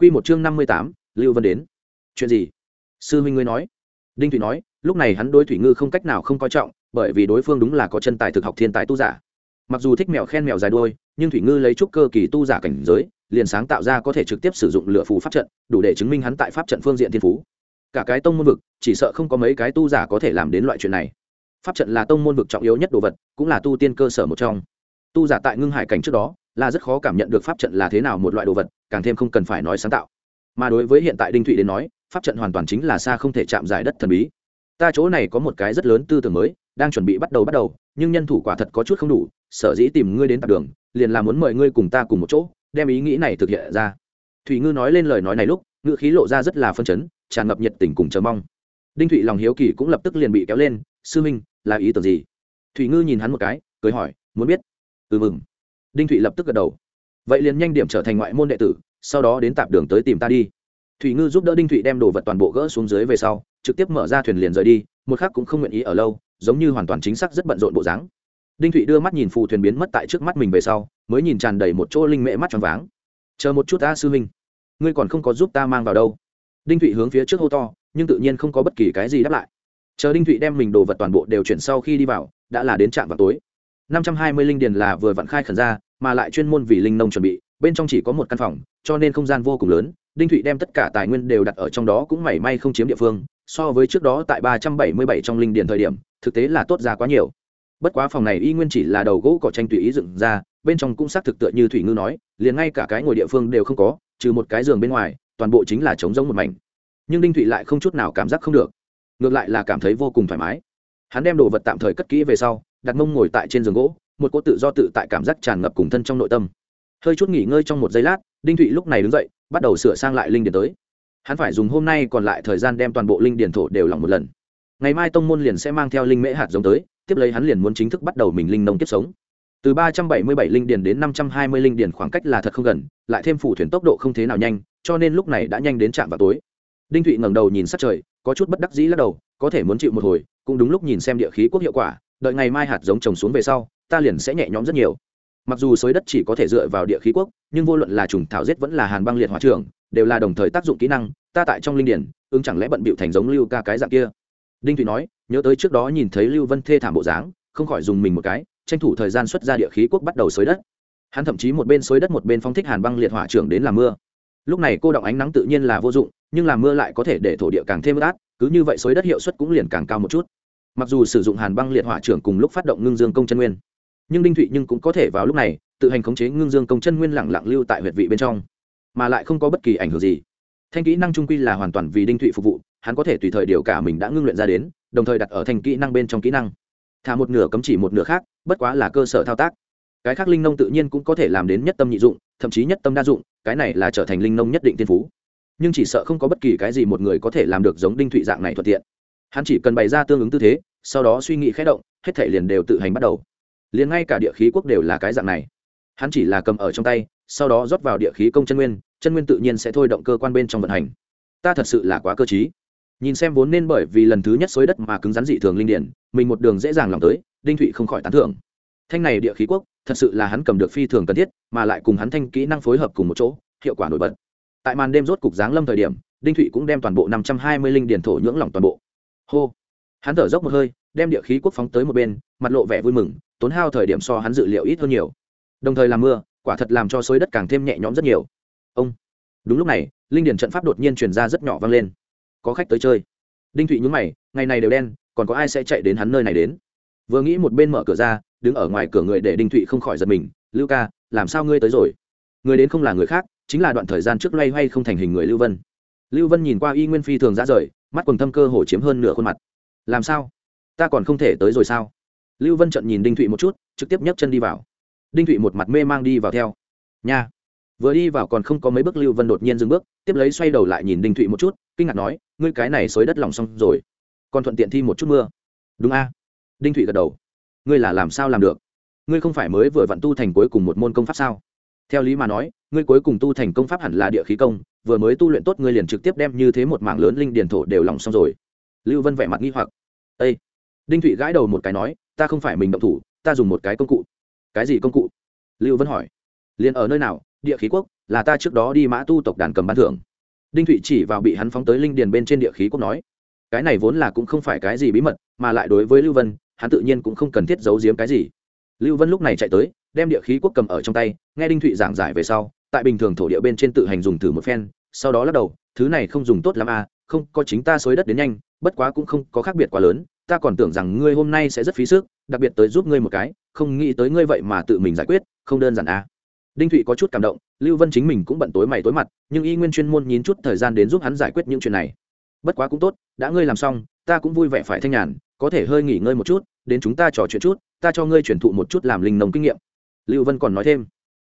Quy một chương năm mươi tám, lưu vân đến. Chuyện gì? Sư huynh ngươi nói. Đinh Thủy nói, lúc này hắn đối thủy ngư không cách nào không coi trọng, bởi vì đối phương đúng là có chân tài thực học thiên tài tu giả. Mặc dù thích mèo khen mèo dài đuôi, nhưng thủy ngư lấy chút cơ kỳ tu giả cảnh giới, liền sáng tạo ra có thể trực tiếp sử dụng lửa phù pháp trận, đủ để chứng minh hắn tại pháp trận phương diện thiên phú. Cả cái tông môn vực, chỉ sợ không có mấy cái tu giả có thể làm đến loại chuyện này. Pháp trận là tông môn vực trọng yếu nhất đồ vật, cũng là tu tiên cơ sở một trong. Tu giả tại ngưng hải cảnh trước đó là rất khó cảm nhận được pháp trận là thế nào một loại đồ vật, càng thêm không cần phải nói sáng tạo. Mà đối với hiện tại đinh thụy đến nói, pháp trận hoàn toàn chính là xa không thể chạm giải đất thần bí. Ta chỗ này có một cái rất lớn tư tưởng mới, đang chuẩn bị bắt đầu bắt đầu, nhưng nhân thủ quả thật có chút không đủ, sở dĩ tìm ngươi đến tạp đường, liền là muốn mời ngươi cùng ta cùng một chỗ, đem ý nghĩ này thực hiện ra. Thủy ngư nói lên lời nói này lúc, ngữ khí lộ ra rất là phân chấn, tràn ngập nhiệt tình cùng chờ mong. Đinh thụy lòng hiếu kỳ cũng lập tức liền bị kéo lên, sư minh, là ý tưởng gì? Thủy ngư nhìn hắn một cái, cười hỏi, muốn biết. Ừ mừng đinh thụy lập tức gật đầu. Vậy liền nhanh điểm trở thành ngoại môn đệ tử, sau đó đến tạp đường tới tìm ta đi. Thủy ngư giúp đỡ đinh thụy đem đồ vật toàn bộ gỡ xuống dưới về sau, trực tiếp mở ra thuyền liền rời đi, một khác cũng không nguyện ý ở lâu, giống như hoàn toàn chính xác rất bận rộn bộ dáng. Đinh thụy đưa mắt nhìn phù thuyền biến mất tại trước mắt mình về sau, mới nhìn tràn đầy một chỗ linh mễ mắt tròn váng. Chờ một chút ta, sư huynh. Ngươi còn không có giúp ta mang vào đâu. Đinh thụy hướng phía trước hô to, nhưng tự nhiên không có bất kỳ cái gì đáp lại. Chờ đinh thụy đem mình đồ vật toàn bộ đều chuyển sau khi đi vào, đã là đến trạm vào tối năm trăm hai mươi linh điền là vừa vặn khai khẩn ra, mà lại chuyên môn vì linh nông chuẩn bị, bên trong chỉ có một căn phòng, cho nên không gian vô cùng lớn, đinh thụy đem tất cả tài nguyên đều đặt ở trong đó cũng mảy may không chiếm địa phương, so với trước đó tại ba trăm bảy mươi bảy trong linh điền thời điểm, thực tế là tốt ra quá nhiều. Bất quá phòng này y nguyên chỉ là đầu gỗ cỏ tranh tùy ý dựng ra, bên trong cũng xác thực tựa như thủy ngư nói, liền ngay cả cái ngồi địa phương đều không có, trừ một cái giường bên ngoài, toàn bộ chính là trống rỗng một mảnh. Nhưng đinh thụy lại không chút nào cảm giác không được. Ngược lại là cảm thấy vô cùng thoải mái. Hắn đem đồ vật tạm thời cất kỹ về sau đặt mông ngồi tại trên giường gỗ, một cô tự do tự tại cảm giác tràn ngập cùng thân trong nội tâm. Hơi chút nghỉ ngơi trong một giây lát, đinh thụy lúc này đứng dậy, bắt đầu sửa sang lại linh điển tới. Hắn phải dùng hôm nay còn lại thời gian đem toàn bộ linh điển thổ đều lỏng một lần. Ngày mai tông môn liền sẽ mang theo linh mễ hạt giống tới, tiếp lấy hắn liền muốn chính thức bắt đầu mình linh nông kiếp sống. Từ ba trăm bảy mươi bảy linh điển đến năm trăm hai mươi linh điển khoảng cách là thật không gần, lại thêm phủ thuyền tốc độ không thế nào nhanh, cho nên lúc này đã nhanh đến trạm vào tối. Đinh thụy ngẩng đầu nhìn sát trời, có chút bất đắc dĩ lắc đầu, có thể muốn chịu một hồi, cũng đúng lúc nhìn xem địa khí quốc hiệu quả đợi ngày mai hạt giống trồng xuống về sau, ta liền sẽ nhẹ nhõm rất nhiều. Mặc dù xới đất chỉ có thể dựa vào địa khí quốc, nhưng vô luận là trùng thảo giết vẫn là hàn băng liệt hỏa trường đều là đồng thời tác dụng kỹ năng, ta tại trong linh điển, ứng chẳng lẽ bận bịu thành giống lưu ca cái dạng kia? Đinh thụy nói, nhớ tới trước đó nhìn thấy lưu vân thê thảm bộ dáng, không khỏi dùng mình một cái, tranh thủ thời gian xuất ra địa khí quốc bắt đầu xới đất. Hắn thậm chí một bên xới đất một bên phong thích hàn băng liệt hỏa trưởng đến làm mưa. Lúc này cô động ánh nắng tự nhiên là vô dụng, nhưng làm mưa lại có thể để thổ địa càng thêm ướt át, cứ như vậy xới đất hiệu suất cũng liền càng cao một chút mặc dù sử dụng hàn băng liệt hỏa trưởng cùng lúc phát động ngưng dương công chân nguyên, nhưng đinh thụy nhưng cũng có thể vào lúc này, tự hành khống chế ngưng dương công chân nguyên lẳng lặng lưu tại huyệt vị bên trong, mà lại không có bất kỳ ảnh hưởng gì. Thanh kỹ năng trung quy là hoàn toàn vì đinh thụy phục vụ, hắn có thể tùy thời điều cả mình đã ngưng luyện ra đến, đồng thời đặt ở thành kỹ năng bên trong kỹ năng. Thả một nửa cấm chỉ một nửa khác, bất quá là cơ sở thao tác. Cái khác linh nông tự nhiên cũng có thể làm đến nhất tâm nhị dụng, thậm chí nhất tâm đa dụng, cái này là trở thành linh nông nhất định tiên phú. Nhưng chỉ sợ không có bất kỳ cái gì một người có thể làm được giống đinh thụy dạng này thuận tiện hắn chỉ cần bày ra tương ứng tư thế, sau đó suy nghĩ khé động, hết thể liền đều tự hành bắt đầu. Liền ngay cả địa khí quốc đều là cái dạng này. Hắn chỉ là cầm ở trong tay, sau đó rót vào địa khí công chân nguyên chân nguyên tự nhiên sẽ thôi động cơ quan bên trong vận hành. Ta thật sự là quá cơ t nhìn xem vốn nên bởi vì lần thứ nhất xối đất mà cứng rắn dị thường linh điển, mình một đường dễ dàng lòng tới, đinh thụy không khỏi tán thưởng. Thanh này địa khí quốc, thật sự là hắn cầm được phi thường cần thiết, mà lại cùng hắn thanh kỹ năng phối hợp cùng một chỗ, hiệu quả nổi bật. Tại màn đêm rốt cục giáng lâm thời điểm, đinh thụy cũng đem toàn bộ năm trăm hai mươi linh điển thổ nhưỡng lỏng toàn bộ hô. Hắn thở dốc một hơi, đem địa khí quốc phóng tới một bên, mặt lộ vẻ vui mừng, tốn hao thời điểm so hắn dự liệu ít hơn nhiều. Đồng thời làm mưa, quả thật làm cho xối đất càng thêm nhẹ nhõm rất nhiều. Ông. Đúng lúc này, linh điển trận pháp đột nhiên truyền ra rất nhỏ vang lên. Có khách tới chơi. Đinh thụy nhúng mày, ngày này đều đen, còn có ai sẽ chạy đến hắn nơi này đến? Vừa nghĩ một bên mở cửa ra, đứng ở ngoài cửa người để đinh thụy không khỏi giật mình. Lưu ca, làm sao ngươi tới rồi? Người đến không là người khác, chính là đoạn thời gian trước loay hoay không thành hình người lưu vân. Lưu vân nhìn qua y nguyên phi thường ra rời mắt quần thâm cơ hồ chiếm hơn nửa khuôn mặt. Làm sao? Ta còn không thể tới rồi sao? Lưu vân trận nhìn đinh thụy một chút, trực tiếp nhấc chân đi vào. Đinh thụy một mặt mê mang đi vào theo. Nha. Vừa đi vào còn không có mấy bước lưu vân đột nhiên dừng bước, tiếp lấy xoay đầu lại nhìn đinh thụy một chút, kinh ngạc nói, ngươi cái này xối đất lòng xong rồi. Còn thuận tiện thi một chút mưa. Đúng a. Đinh thụy gật đầu. Ngươi là làm sao làm được? Ngươi không phải mới vừa vặn tu thành cuối cùng một môn công pháp sao? Theo lý mà nói ngươi cuối cùng tu thành công pháp hẳn là địa khí công, vừa mới tu luyện tốt ngươi liền trực tiếp đem như thế một mảng lớn linh điền thổ đều lòng xong rồi. Lưu vân vẻ mặt nghi hoặc. Â đinh thụy gãi đầu một cái nói, ta không phải mình động thủ, ta dùng một cái công cụ. Cái gì công cụ? Lưu vân hỏi. Liền ở nơi nào? Địa khí quốc, là ta trước đó đi mã tu tộc đàn cầm ban thưởng. Đinh thụy chỉ vào bị hắn phóng tới linh điền bên trên địa khí quốc nói, cái này vốn là cũng không phải cái gì bí mật, mà lại đối với lưu vân, hắn tự nhiên cũng không cần thiết giấu giếm cái gì. Lưu vân lúc này chạy tới, đem địa khí quốc cầm ở trong tay, nghe đinh thụy giảng giải về sau tại bình thường thổ địa bên trên tự hành dùng thử một phen, sau đó lắc đầu, thứ này không dùng tốt lắm à không, có chính ta xới đất đến nhanh, bất quá cũng không có khác biệt quá lớn, ta còn tưởng rằng ngươi hôm nay sẽ rất phí sức, đặc biệt tới giúp ngươi một cái, không nghĩ tới ngươi vậy mà tự mình giải quyết, không đơn giản à. Đinh thụy có chút cảm động, lưu vân chính mình cũng bận tối mày tối mặt, nhưng y nguyên chuyên môn nhín chút thời gian đến giúp hắn giải quyết những chuyện này. Bất quá cũng tốt, đã ngươi làm xong, ta cũng vui vẻ phải thanh nhàn, có thể hơi nghỉ ngơi một chút, đến chúng ta trò chuyện chút, ta cho ngươi chuyển thụ một chút làm linh nông kinh nghiệm. Lưu vân còn nói thêm.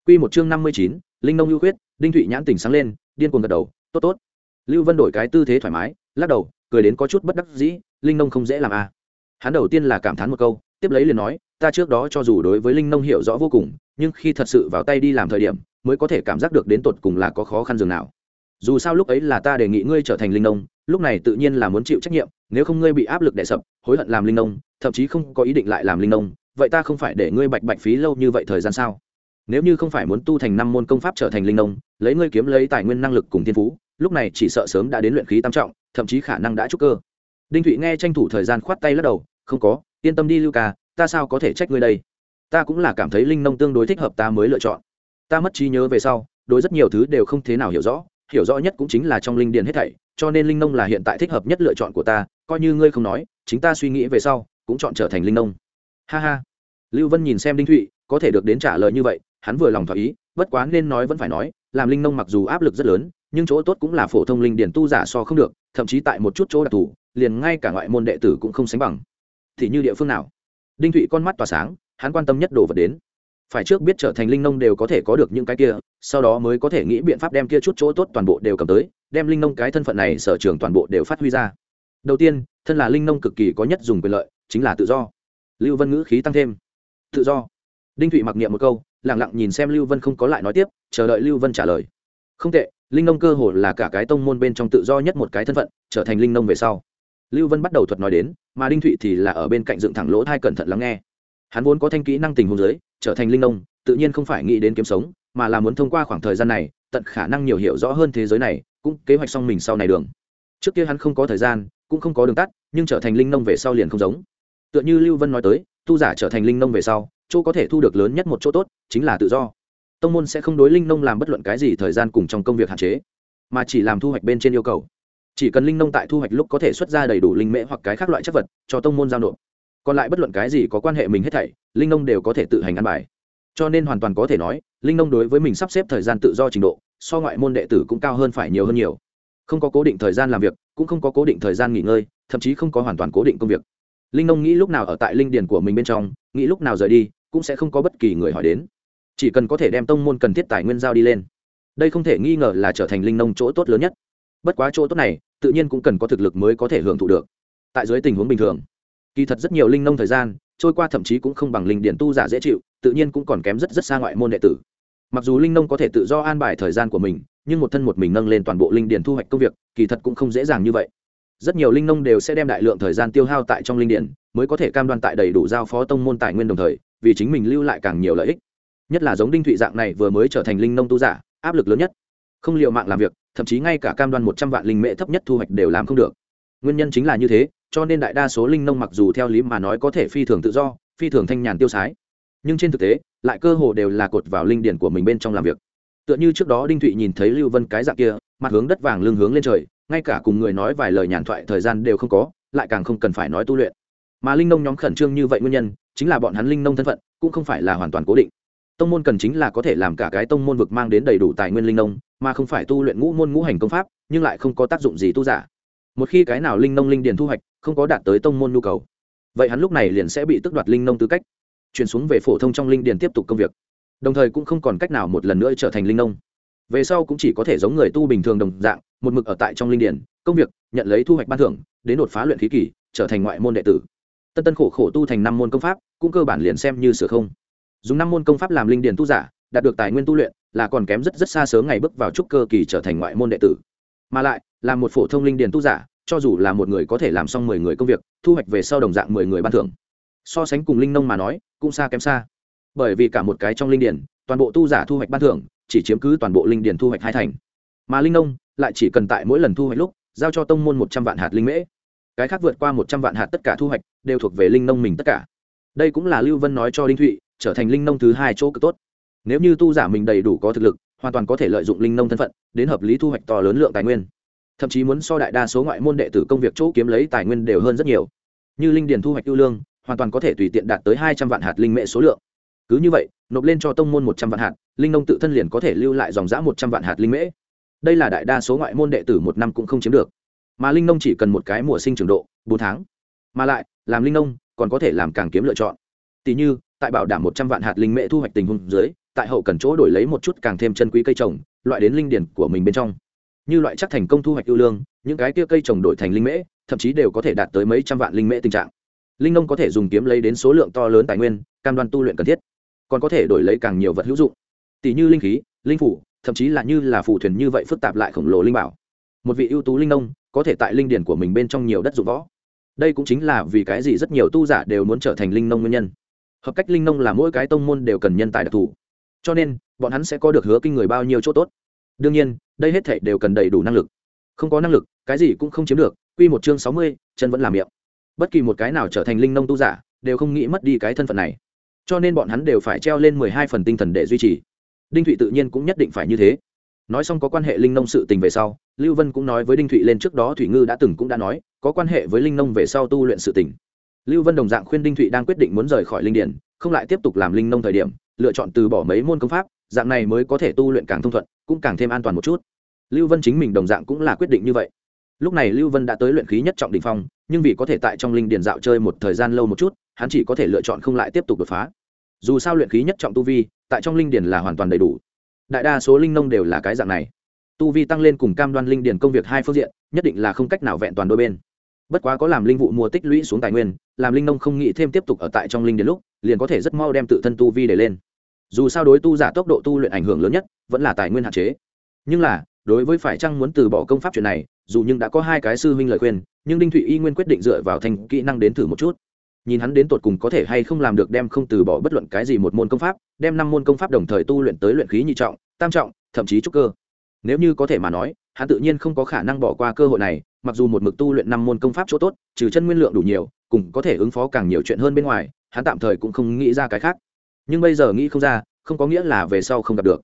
Q một chương năm mươi chín linh nông lưu khuyết, đinh thụy nhãn tỉnh sáng lên, điên cuồng gật đầu, tốt tốt. Lưu vân đổi cái tư thế thoải mái, lắc đầu, cười đến có chút bất đắc dĩ, linh nông không dễ làm à. hắn đầu tiên là cảm thán một câu, tiếp lấy liền nói, ta trước đó cho dù đối với linh nông hiểu rõ vô cùng, nhưng khi thật sự vào tay đi làm thời điểm, mới có thể cảm giác được đến tột cùng là có khó khăn dường nào. Dù sao lúc ấy là ta đề nghị ngươi trở thành linh nông, lúc này tự nhiên là muốn chịu trách nhiệm, nếu không ngươi bị áp lực đè sập, hối hận làm linh nông, thậm chí không có ý định lại làm linh nông, vậy ta không phải để ngươi bạch bạch phí lâu như vậy thời gian sao? Nếu như không phải muốn tu thành năm môn công pháp trở thành linh nông, lấy ngươi kiếm lấy tài nguyên năng lực cùng thiên phú, lúc này chỉ sợ sớm đã đến luyện khí tam trọng, thậm chí khả năng đã trúc cơ. Đinh thụy nghe tranh thủ thời gian khoát tay lắc đầu, không có, yên tâm đi lưu ca, ta sao có thể trách ngươi đây? Ta cũng là cảm thấy linh nông tương đối thích hợp ta mới lựa chọn. Ta mất trí nhớ về sau, đối rất nhiều thứ đều không thế nào hiểu rõ hiểu rõ nhất cũng chính là trong linh điền hết thảy, cho nên linh nông là hiện tại thích hợp nhất lựa chọn của ta, coi như ngươi không nói, chính ta suy nghĩ về sau, cũng chọn trở thành linh nông. Ha ha. Lưu vân nhìn xem đinh thụy, có thể được đến trả lời như vậy hắn vừa lòng thỏa ý, bất quá nên nói vẫn phải nói, làm linh nông mặc dù áp lực rất lớn, nhưng chỗ tốt cũng là phổ thông linh điển tu giả so không được, thậm chí tại một chút chỗ đặc thù, liền ngay cả ngoại môn đệ tử cũng không sánh bằng. Thì như địa phương nào? Đinh thụy con mắt tỏa sáng, hắn quan tâm nhất đồ vật đến. Phải trước biết trở thành linh nông đều có thể có được những cái kia, sau đó mới có thể nghĩ biện pháp đem kia chút chỗ tốt toàn bộ đều cầm tới, đem linh nông cái thân phận này sở trường toàn bộ đều phát huy ra. Đầu tiên, thân là linh nông cực kỳ có nhất dùng quyền lợi, chính là tự do. Lưu vân ngữ khí tăng thêm. Tự do. Đinh thụy mặc niệm một câu lẳng lặng nhìn xem lưu vân không có lại nói tiếp, chờ đợi lưu vân trả lời. Không tệ, linh nông cơ hồ là cả cái tông môn bên trong tự do nhất một cái thân phận, trở thành linh nông về sau. Lưu vân bắt đầu thuật nói đến, mà đinh thụy thì là ở bên cạnh dựng thẳng lỗ thai cẩn thận lắng nghe. Hắn vốn có thanh kỹ năng tình huống giới, trở thành linh nông, tự nhiên không phải nghĩ đến kiếm sống, mà là muốn thông qua khoảng thời gian này, tận khả năng nhiều hiểu rõ hơn thế giới này, cũng kế hoạch xong mình sau này đường. Trước kia hắn không có thời gian, cũng không có đường tắt, nhưng trở thành linh nông về sau liền không giống. Tựa như lưu vân nói tới, tu giả trở thành linh nông về sau chỗ có thể thu được lớn nhất một chỗ tốt, chính là tự do. Tông môn sẽ không đối linh nông làm bất luận cái gì thời gian cùng trong công việc hạn chế, mà chỉ làm thu hoạch bên trên yêu cầu. Chỉ cần linh nông tại thu hoạch lúc có thể xuất ra đầy đủ linh mễ hoặc cái khác loại chất vật, cho tông môn giao nộp. Còn lại bất luận cái gì có quan hệ mình hết thảy, linh nông đều có thể tự hành ăn bài. Cho nên hoàn toàn có thể nói, linh nông đối với mình sắp xếp thời gian tự do trình độ, so ngoại môn đệ tử cũng cao hơn phải nhiều hơn nhiều. Không có cố định thời gian làm việc, cũng không có cố định thời gian nghỉ ngơi, thậm chí không có hoàn toàn cố định công việc. Linh nông nghĩ lúc nào ở tại linh điền của mình bên trong, nghĩ lúc nào rời đi cũng sẽ không có bất kỳ người hỏi đến. Chỉ cần có thể đem tông môn cần thiết tài nguyên giao đi lên. Đây không thể nghi ngờ là trở thành linh nông chỗ tốt lớn nhất. Bất quá chỗ tốt này, tự nhiên cũng cần có thực lực mới có thể hưởng thụ được. Tại dưới tình huống bình thường, kỳ thật rất nhiều linh nông thời gian, trôi qua thậm chí cũng không bằng linh điển tu giả dễ chịu, tự nhiên cũng còn kém rất rất xa ngoại môn đệ tử. Mặc dù linh nông có thể tự do an bài thời gian của mình, nhưng một thân một mình nâng lên toàn bộ linh điển thu hoạch công việc, kỳ thật cũng không dễ dàng như vậy. Rất nhiều linh nông đều sẽ đem đại lượng thời gian tiêu hao tại trong linh điển, mới có thể cam đoan tại đầy đủ giao phó tông môn tài nguyên đồng thời vì chính mình lưu lại càng nhiều lợi ích. Nhất là giống đinh thụy dạng này vừa mới trở thành linh nông tu giả, áp lực lớn nhất. Không liệu mạng làm việc, thậm chí ngay cả cam đoan một trăm vạn linh mễ thấp nhất thu hoạch đều làm không được. Nguyên nhân chính là như thế, cho nên đại đa số linh nông mặc dù theo lý mà nói có thể phi thường tự do, phi thường thanh nhàn tiêu sái, nhưng trên thực tế, lại cơ hồ đều là cột vào linh điển của mình bên trong làm việc. Tựa như trước đó đinh thụy nhìn thấy lưu vân cái dạng kia, mặt hướng đất vàng lưng hướng lên trời, ngay cả cùng người nói vài lời nhàn thoại thời gian đều không có, lại càng không cần phải nói tu luyện. Mà linh nông nhóm khẩn trương như vậy nguyên nhân chính là bọn hắn linh nông thân phận, cũng không phải là hoàn toàn cố định. Tông môn cần chính là có thể làm cả cái tông môn vực mang đến đầy đủ tài nguyên linh nông, mà không phải tu luyện ngũ môn ngũ hành công pháp, nhưng lại không có tác dụng gì tu giả. Một khi cái nào linh nông linh điền thu hoạch, không có đạt tới tông môn nhu cầu, vậy hắn lúc này liền sẽ bị tước đoạt linh nông tư cách, chuyển xuống về phổ thông trong linh điền tiếp tục công việc. Đồng thời cũng không còn cách nào một lần nữa trở thành linh nông. Về sau cũng chỉ có thể giống người tu bình thường đồng dạng, một mực ở tại trong linh điền, công việc, nhận lấy thu hoạch ban thưởng, đến đột phá luyện khí kỷ trở thành ngoại môn đệ tử tân tân khổ khổ tu thành năm môn công pháp, cũng cơ bản liền xem như sửa không. Dùng năm môn công pháp làm linh điền tu giả, đạt được tài nguyên tu luyện, là còn kém rất rất xa sớm ngày bước vào trúc cơ kỳ trở thành ngoại môn đệ tử. Mà lại, là một phổ thông linh điền tu giả, cho dù là một người có thể làm xong mười người công việc, thu hoạch về sau đồng dạng mười người ban thưởng. So sánh cùng linh nông mà nói, cũng xa kém xa. Bởi vì cả một cái trong linh điển toàn bộ tu giả thu hoạch ban thưởng, chỉ chiếm cứ toàn bộ linh điền thu hoạch hai thành. Mà linh nông, lại chỉ cần tại mỗi lần thu hoạch lúc, giao cho tông môn một trăm vạn hạt linh mễ cái khác vượt qua một trăm vạn hạt tất cả thu hoạch, đều thuộc về linh nông mình tất cả. Đây cũng là lưu vân nói cho đinh thụy, trở thành linh nông thứ hai chỗ cực tốt. Nếu như tu giả mình đầy đủ có thực lực, hoàn toàn có thể lợi dụng linh nông thân phận, đến hợp lý thu hoạch to lớn lượng tài nguyên. Thậm chí muốn so đại đa số ngoại môn đệ tử công việc chỗ kiếm lấy tài nguyên đều hơn rất nhiều. Như linh điền thu hoạch ưu lương, hoàn toàn có thể tùy tiện đạt tới hai trăm vạn hạt linh mệ số lượng. Cứ như vậy, nộp lên cho tông môn một trăm vạn hạt, linh nông tự thân liền có thể lưu lại dòng giã một trăm vạn hạt linh mễ đây là đại đa số ngoại môn đệ tử một năm cũng không chiếm được mà linh nông chỉ cần một cái mùa sinh trường độ, bốn tháng. Mà lại, làm linh nông, còn có thể làm càng kiếm lựa chọn. Tỷ như, tại bảo đảm một trăm vạn hạt linh mễ thu hoạch tình huống dưới, tại hậu cần chỗ đổi lấy một chút càng thêm chân quý cây trồng, loại đến linh điển của mình bên trong. Như loại chắc thành công thu hoạch ưu lương, những cái kia cây trồng đổi thành linh mễ, thậm chí đều có thể đạt tới mấy trăm vạn linh mễ tình trạng. Linh nông có thể dùng kiếm lấy đến số lượng to lớn tài nguyên, cam đoan tu luyện cần thiết. Còn có thể đổi lấy càng nhiều vật hữu dụng. Tỷ như linh khí, linh phủ, thậm chí là như là phù thuyền như vậy phức tạp lại khổng lồ linh bảo. Một vị ưu tú linh nông có thể tại linh điển của mình bên trong nhiều đất dụng võ. Đây cũng chính là vì cái gì rất nhiều tu giả đều muốn trở thành linh nông nguyên nhân. Hợp cách linh nông là mỗi cái tông môn đều cần nhân tài đặc thù. Cho nên, bọn hắn sẽ có được hứa kinh người bao nhiêu chỗ tốt. Đương nhiên, đây hết thể đều cần đầy đủ năng lực. Không có năng lực, cái gì cũng không chiếm được. Q một chương sáu mươi, chân vẫn làm miệng. Bất kỳ một cái nào trở thành linh nông tu giả, đều không nghĩ mất đi cái thân phận này. Cho nên bọn hắn đều phải treo lên mười hai phần tinh thần để duy trì. Đinh thụy tự nhiên cũng nhất định phải như thế. Nói xong có quan hệ linh nông sự tình về sau lưu vân cũng nói với đinh thụy lên trước đó thủy ngư đã từng cũng đã nói, có quan hệ với linh nông về sau tu luyện sự tỉnh. lưu vân đồng dạng khuyên đinh thụy đang quyết định muốn rời khỏi linh điển không lại tiếp tục làm linh nông thời điểm, lựa chọn từ bỏ mấy môn công pháp, dạng này mới có thể tu luyện càng thông thuận, cũng càng thêm an toàn một chút. Lưu vân chính mình đồng dạng cũng là quyết định như vậy. Lúc này lưu vân đã tới luyện khí nhất trọng đ ỉ n h phong, nhưng vì có thể tại trong linh điền dạo chơi một thời gian lâu một chút, hắn chỉ có thể lựa chọn không lại tiếp tục đột phá. Dù sao luyện khí nhất trọng tu vi, tại trong linh điền là hoàn toàn đầy đủ. Đại đa số linh nông đều là cái dạng này tu vi tăng lên cùng cam đoan linh điền công việc hai phương diện, nhất định là không cách nào vẹn toàn đôi bên. Bất quá có làm linh vụ mua tích lũy xuống tài nguyên, làm linh nông không nghĩ thêm tiếp tục ở tại trong linh điền lúc, liền có thể rất mau đem tự thân tu vi để lên. Dù sao đối tu giả tốc độ tu luyện ảnh hưởng lớn nhất, vẫn là tài nguyên hạn chế. Nhưng là, đối với phải chăng muốn từ bỏ công pháp chuyện này, dù nhưng đã có hai cái sư huynh lời khuyên, nhưng đinh thụy y nguyên quyết định dựa vào thành kỹ năng đến thử một chút. Nhìn hắn đến tột cùng có thể hay không làm được đem không từ bỏ bất luận cái gì một môn công pháp, đem năm môn công pháp đồng thời tu luyện tới luyện khí nhị trọng, tam trọng, thậm chí trúc cơ nếu như có thể mà nói, hắn tự nhiên không có khả năng bỏ qua cơ hội này, mặc dù một mực tu luyện năm môn công pháp chỗ tốt, trừ chân nguyên lượng đủ nhiều, cùng có thể ứng phó càng nhiều chuyện hơn bên ngoài, hắn tạm thời cũng không nghĩ ra cái khác. Nhưng bây giờ nghĩ không ra, không có nghĩa là về sau không gặp được.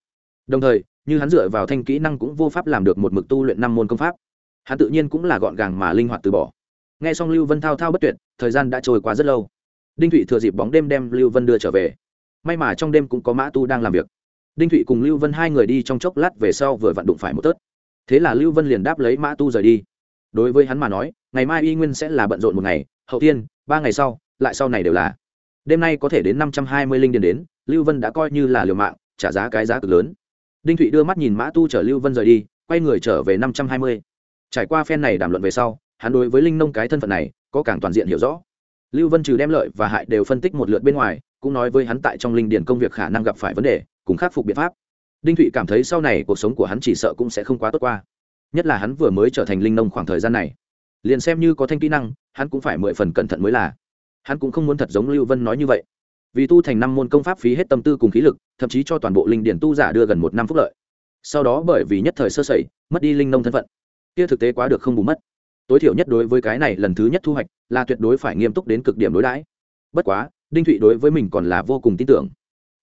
Đồng thời, như hắn dựa vào thanh kỹ năng cũng vô pháp làm được một mực tu luyện năm môn công pháp. Hắn tự nhiên cũng là gọn gàng mà linh hoạt từ bỏ. N g h e xong lưu vân thao thao bất tuyệt, thời gian đã trôi qua rất lâu. Đinh thụy thừa dịp bóng đêm đem lưu vân đưa trở về. May mà trong đêm cũng có mã tu đang làm việc đinh thụy cùng lưu vân hai người đi trong chốc lát về sau vừa vặn đụng phải một tớt. Thế là lưu vân liền đáp lấy mã tu rời đi. Đối với hắn mà nói, ngày mai y nguyên sẽ là bận rộn một ngày, hậu tiên, ba ngày sau, lại sau này đều là. Đêm nay có thể đến năm trăm hai mươi linh điền đến, lưu vân đã coi như là liều mạng, trả giá cái giá cực lớn. Đinh thụy đưa mắt nhìn mã tu chở lưu vân rời đi, quay người trở về năm trăm hai mươi. Trải qua phen này đàm luận về sau, hắn đối với linh nông cái thân phận này, có càng toàn diện hiểu rõ. Lưu vân trừ đem lợi và hại đều phân tích một lượt bên ngoài, cũng nói với hắn tại trong linh điền công việc khả năng gặp phải vấn đề cùng khắc phục biện pháp. Đinh thụy cảm thấy sau này cuộc sống của hắn chỉ sợ cũng sẽ không quá tốt qua. Nhất là hắn vừa mới trở thành linh nông khoảng thời gian này. Liền xem như có thanh kỹ năng, hắn cũng phải mười phần cẩn thận mới là. Hắn cũng không muốn thật giống lưu vân nói như vậy. Vì tu thành năm môn công pháp phí hết tâm tư cùng khí lực, thậm chí cho toàn bộ linh điển tu giả đưa gần một năm phúc lợi. Sau đó bởi vì nhất thời sơ sẩy, mất đi linh nông thân phận. Kia thực tế quá được không bù mất. Tối thiểu nhất đối với cái này lần thứ nhất thu hoạch, là tuyệt đối phải nghiêm túc đến cực điểm đối đãi. Bất quá, đinh thụy đối với mình còn là vô cùng tin tưởng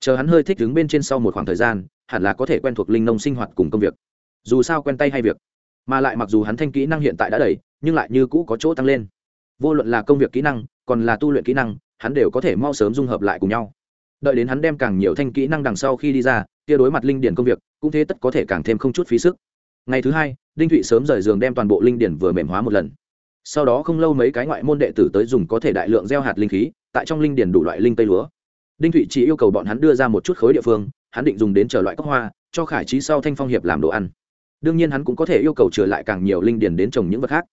chờ hắn hơi thích đứng bên trên sau một khoảng thời gian, hẳn là có thể quen thuộc linh nông sinh hoạt cùng công việc. Dù sao quen tay hay việc, mà lại mặc dù hắn thanh kỹ năng hiện tại đã đầy, nhưng lại như cũ có chỗ tăng lên. Vô luận là công việc kỹ năng, còn là tu luyện kỹ năng, hắn đều có thể mau sớm dung hợp lại cùng nhau. Đợi đến hắn đem càng nhiều thanh kỹ năng đằng sau khi đi ra, kia đối mặt linh điển công việc, cũng thế tất có thể càng thêm không chút phí sức. Ngày thứ hai, đinh thụy sớm rời giường đem toàn bộ linh điển vừa mềm hóa một lần. Sau đó không lâu mấy cái ngoại môn đệ tử tới dùng có thể đại lượng gieo hạt linh khí, tại trong linh điển đủ loại linh tây lúa đinh thụy chỉ yêu cầu bọn hắn đưa ra một chút khối địa phương, hắn định dùng đến trở loại cốc hoa, cho khải trí sau thanh phong hiệp làm đồ ăn. Đương nhiên hắn cũng có thể yêu cầu trở lại càng nhiều linh điển đến trồng những vật khác.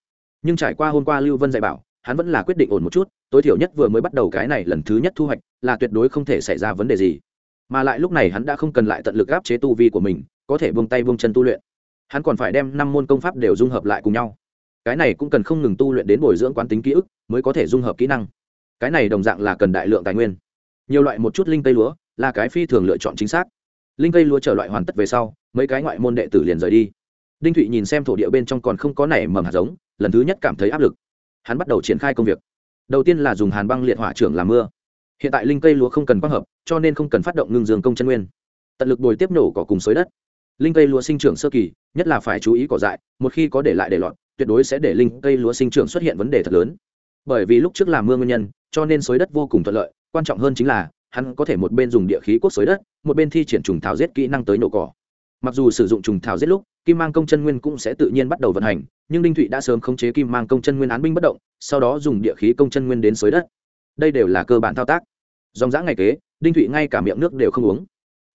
Nhưng trải qua hôm qua lưu vân dạy bảo, hắn vẫn là quyết định ổn một chút, tối thiểu nhất vừa mới bắt đầu cái này lần thứ nhất thu hoạch, là tuyệt đối không thể xảy ra vấn đề gì. Mà lại lúc này hắn đã không cần lại tận lực áp chế tu vi của mình, có thể buông tay buông chân tu luyện. Hắn còn phải đem năm môn công pháp đều dung hợp lại cùng nhau. Cái này cũng cần không ngừng tu luyện đến bồi dưỡng quán tính ký ức, mới có thể dung hợp kỹ năng. Cái này đồng dạng là cần đại lượng tài nguyên nhiều loại một chút linh tây lúa, là cái phi thường lựa chọn chính xác. Linh cây lúa trở loại hoàn tất về sau, mấy cái ngoại môn đệ tử liền rời đi. Đinh thụy nhìn xem thổ địa bên trong còn không có nảy mầm hạt giống, lần thứ nhất cảm thấy áp lực. Hắn bắt đầu triển khai công việc. Đầu tiên là dùng hàn băng liệt hỏa trưởng làm mưa. Hiện tại linh cây lúa không cần quang hợp, cho nên không cần phát động ngưng dương công chân nguyên. Tận lực bồi tiếp nổ cỏ cùng xới đất. Linh cây lúa sinh trưởng sơ kỳ, nhất là phải chú ý cỏ dại, một khi có để lại để lọt, tuyệt đối sẽ để linh cây lúa sinh trưởng xuất hiện vấn đề thật lớn. Bởi vì lúc trước làm mưa nguyên nhân, cho nên xới đất vô cùng thuận lợi quan trọng hơn chính là, hắn có thể một bên dùng địa khí quốc xới đất, một bên thi triển trùng thảo giết kỹ năng tới nổ cỏ. Mặc dù sử dụng trùng thảo giết lúc, kim mang công chân nguyên cũng sẽ tự nhiên bắt đầu vận hành, nhưng đinh thụy đã sớm khống chế kim mang công chân nguyên án binh bất động, sau đó dùng địa khí công chân nguyên đến xới đất. Đây đều là cơ bản thao tác. Dòng dã ngày kế, đinh thụy ngay cả miệng nước đều không uống.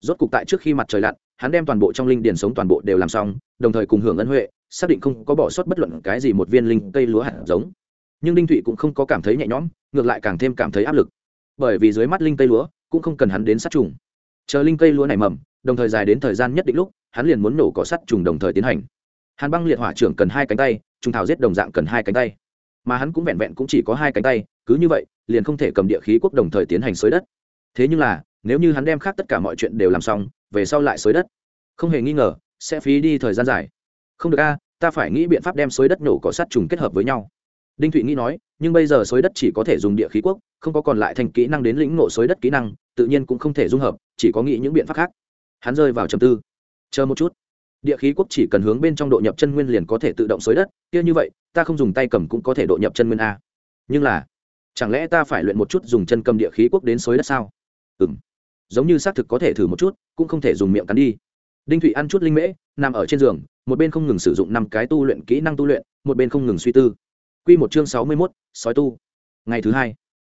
Rốt cục tại trước khi mặt trời lặn, hắn đem toàn bộ trong linh điền sống toàn bộ đều làm xong, đồng thời cùng hưởng ân huệ, xác định không có bỏ sót bất luận cái gì một viên linh cây lúa hạt giống. Nhưng đinh thụy cũng không có cảm thấy nhẹ nhõm, ngược lại càng thêm cảm thấy áp lực bởi vì dưới mắt linh cây lúa cũng không cần hắn đến sát trùng. Chờ linh cây lúa này mầm, đồng thời dài đến thời gian nhất định lúc, hắn liền muốn nổ cỏ sắt trùng đồng thời tiến hành. Hàn băng liệt hỏa trưởng cần hai cánh tay, trùng thảo giết đồng dạng cần hai cánh tay. Mà hắn cũng vẹn vẹn cũng chỉ có hai cánh tay, cứ như vậy, liền không thể cầm địa khí quốc đồng thời tiến hành xới đất. Thế nhưng là, nếu như hắn đem khác tất cả mọi chuyện đều làm xong, về sau lại xới đất, không hề nghi ngờ, sẽ phí đi thời gian dài. Không được a, ta phải nghĩ biện pháp đem xới đất nổ cỏ sắt trùng kết hợp với nhau. Đinh thụy nghĩ nói nhưng bây giờ xối đất chỉ có thể dùng địa khí quốc, không có còn lại thành kỹ năng đến lĩnh nộ xối đất kỹ năng, tự nhiên cũng không thể dung hợp, chỉ có nghĩ những biện pháp khác. Hắn rơi vào trầm tư. Chờ một chút. Địa khí quốc chỉ cần hướng bên trong độ nhập chân nguyên liền có thể tự động xối đất, kia như vậy, ta không dùng tay cầm cũng có thể độ nhập chân nguyên a. Nhưng là, chẳng lẽ ta phải luyện một chút dùng chân cầm địa khí quốc đến xối đất sao? Ừ m giống như xác thực có thể thử một chút, cũng không thể dùng miệng cắn đi. Đinh thụy ăn chút linh mễ, nằm ở trên giường, một bên không ngừng sử dụng năm cái tu luyện kỹ năng tu luyện, một bên không ngừng suy tư. Quy một chương sáu mươi mốt, sói tu. Ngày thứ hai,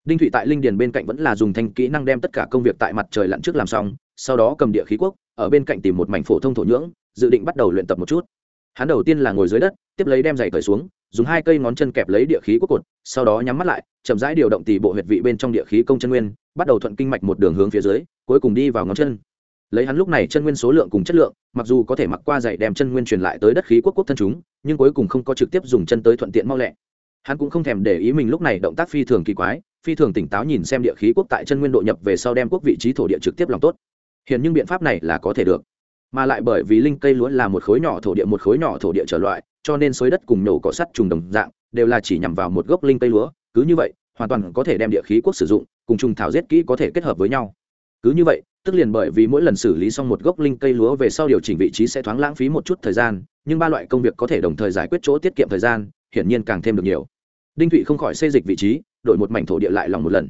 đinh thụy tại linh điền bên cạnh vẫn là dùng thanh kỹ năng đem tất cả công việc tại mặt trời lặn trước làm xong, sau đó cầm địa khí quốc, ở bên cạnh tìm một mảnh phổ thông thổ nhưỡng, dự định bắt đầu luyện tập một chút. Hắn đầu tiên là ngồi dưới đất, tiếp lấy đem giày cởi xuống, dùng hai cây ngón chân kẹp lấy địa khí quốc cột, sau đó nhắm mắt lại, chậm rãi điều động tỷ bộ huyệt vị bên trong địa khí công chân nguyên, bắt đầu thuận kinh mạch một đường hướng phía dưới, cuối cùng đi vào ngón chân. Lấy hắn lúc này chân nguyên số lượng cùng chất lượng, mặc dù có thể mặc qua giày đem chân nguyên truyền lại tới đất khí quốc quốc thân chúng, nhưng cuối cùng không có trực tiếp dùng chân tới thuận tiện mau lẹ hắn cũng không thèm để ý mình lúc này động tác phi thường kỳ quái, phi thường tỉnh táo nhìn xem địa khí quốc tại chân nguyên độ nhập về sau đem quốc vị trí thổ địa trực tiếp lòng tốt. Hiện nhưng biện pháp này là có thể được, mà lại bởi vì linh cây lúa là một khối nhỏ thổ địa, một khối nhỏ thổ địa trở loại, cho nên xới đất cùng nổ cỏ sắt trùng đồng dạng, đều là chỉ nhằm vào một gốc linh cây lúa, cứ như vậy, hoàn toàn có thể đem địa khí quốc sử dụng, cùng trùng thảo giết kỹ có thể kết hợp với nhau. Cứ như vậy, tức liền bởi vì mỗi lần xử lý xong một gốc linh cây lúa về sau điều chỉnh vị trí sẽ thoáng lãng phí một chút thời gian, nhưng ba loại công việc có thể đồng thời giải quyết chỗ tiết kiệm thời gian, hiển nhiên càng thêm được nhiều đinh thụy không khỏi xây dịch vị trí, đổi một mảnh thổ địa lại lòng một lần.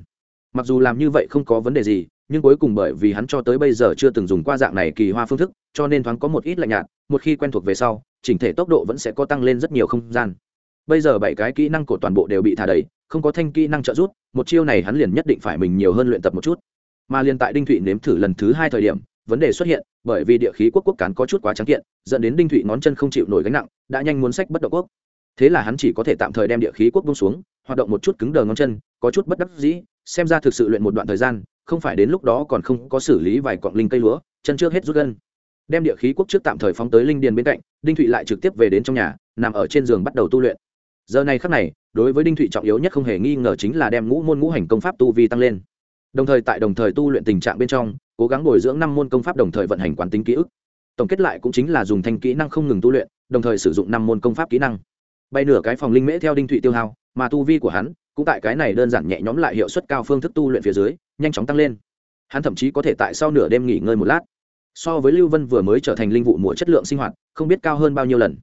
Mặc dù làm như vậy không có vấn đề gì, nhưng cuối cùng bởi vì hắn cho tới bây giờ chưa từng dùng qua dạng này kỳ hoa phương thức, cho nên thoáng có một ít lạnh nhạt, một khi quen thuộc về sau, chỉnh thể tốc độ vẫn sẽ có tăng lên rất nhiều không gian. Bây giờ bảy cái kỹ năng của toàn bộ đều bị thả đầy, không có thanh kỹ năng trợ giúp, một chiêu này hắn liền nhất định phải mình nhiều hơn luyện tập một chút. Mà liền tại đinh thụy nếm thử lần thứ hai thời điểm, vấn đề xuất hiện, bởi vì địa khí quốc quốc cán có chút quá trắng kiện, dẫn đến đinh thụy ngón chân không chịu nổi gánh nặng, đã nhanh muốn sách bất động quốc thế là hắn chỉ có thể tạm thời đem địa khí quốc bông xuống, hoạt động một chút cứng đờ ngón chân, có chút bất đắc dĩ, xem ra thực sự luyện một đoạn thời gian, không phải đến lúc đó còn không có xử lý vài cọng linh cây lúa, chân trước hết rút gân. Đem địa khí quốc trước tạm thời phóng tới linh điền bên cạnh, đinh thụy lại trực tiếp về đến trong nhà, nằm ở trên giường bắt đầu tu luyện. Giờ này khắc này, đối với đinh thụy trọng yếu nhất không hề nghi ngờ chính là đem ngũ môn ngũ hành công pháp tu vi tăng lên. Đồng thời tại đồng thời tu luyện tình trạng bên trong, cố gắng bồi dưỡng năm môn công pháp đồng thời vận hành quán tính ký ức. Tổng kết lại cũng chính là dùng thanh kỹ năng không ngừng tu luyện, đồng thời sử dụng năm môn công pháp kỹ năng bay nửa cái phòng linh mễ theo đinh thụy tiêu hao, mà tu vi của hắn cũng tại cái này đơn giản nhẹ nhóm lại hiệu suất cao phương thức tu luyện phía dưới, nhanh chóng tăng lên. Hắn thậm chí có thể tại sau nửa đêm nghỉ ngơi một lát. So với lưu vân vừa mới trở thành linh vụ mùa chất lượng sinh hoạt, không biết cao hơn bao nhiêu lần.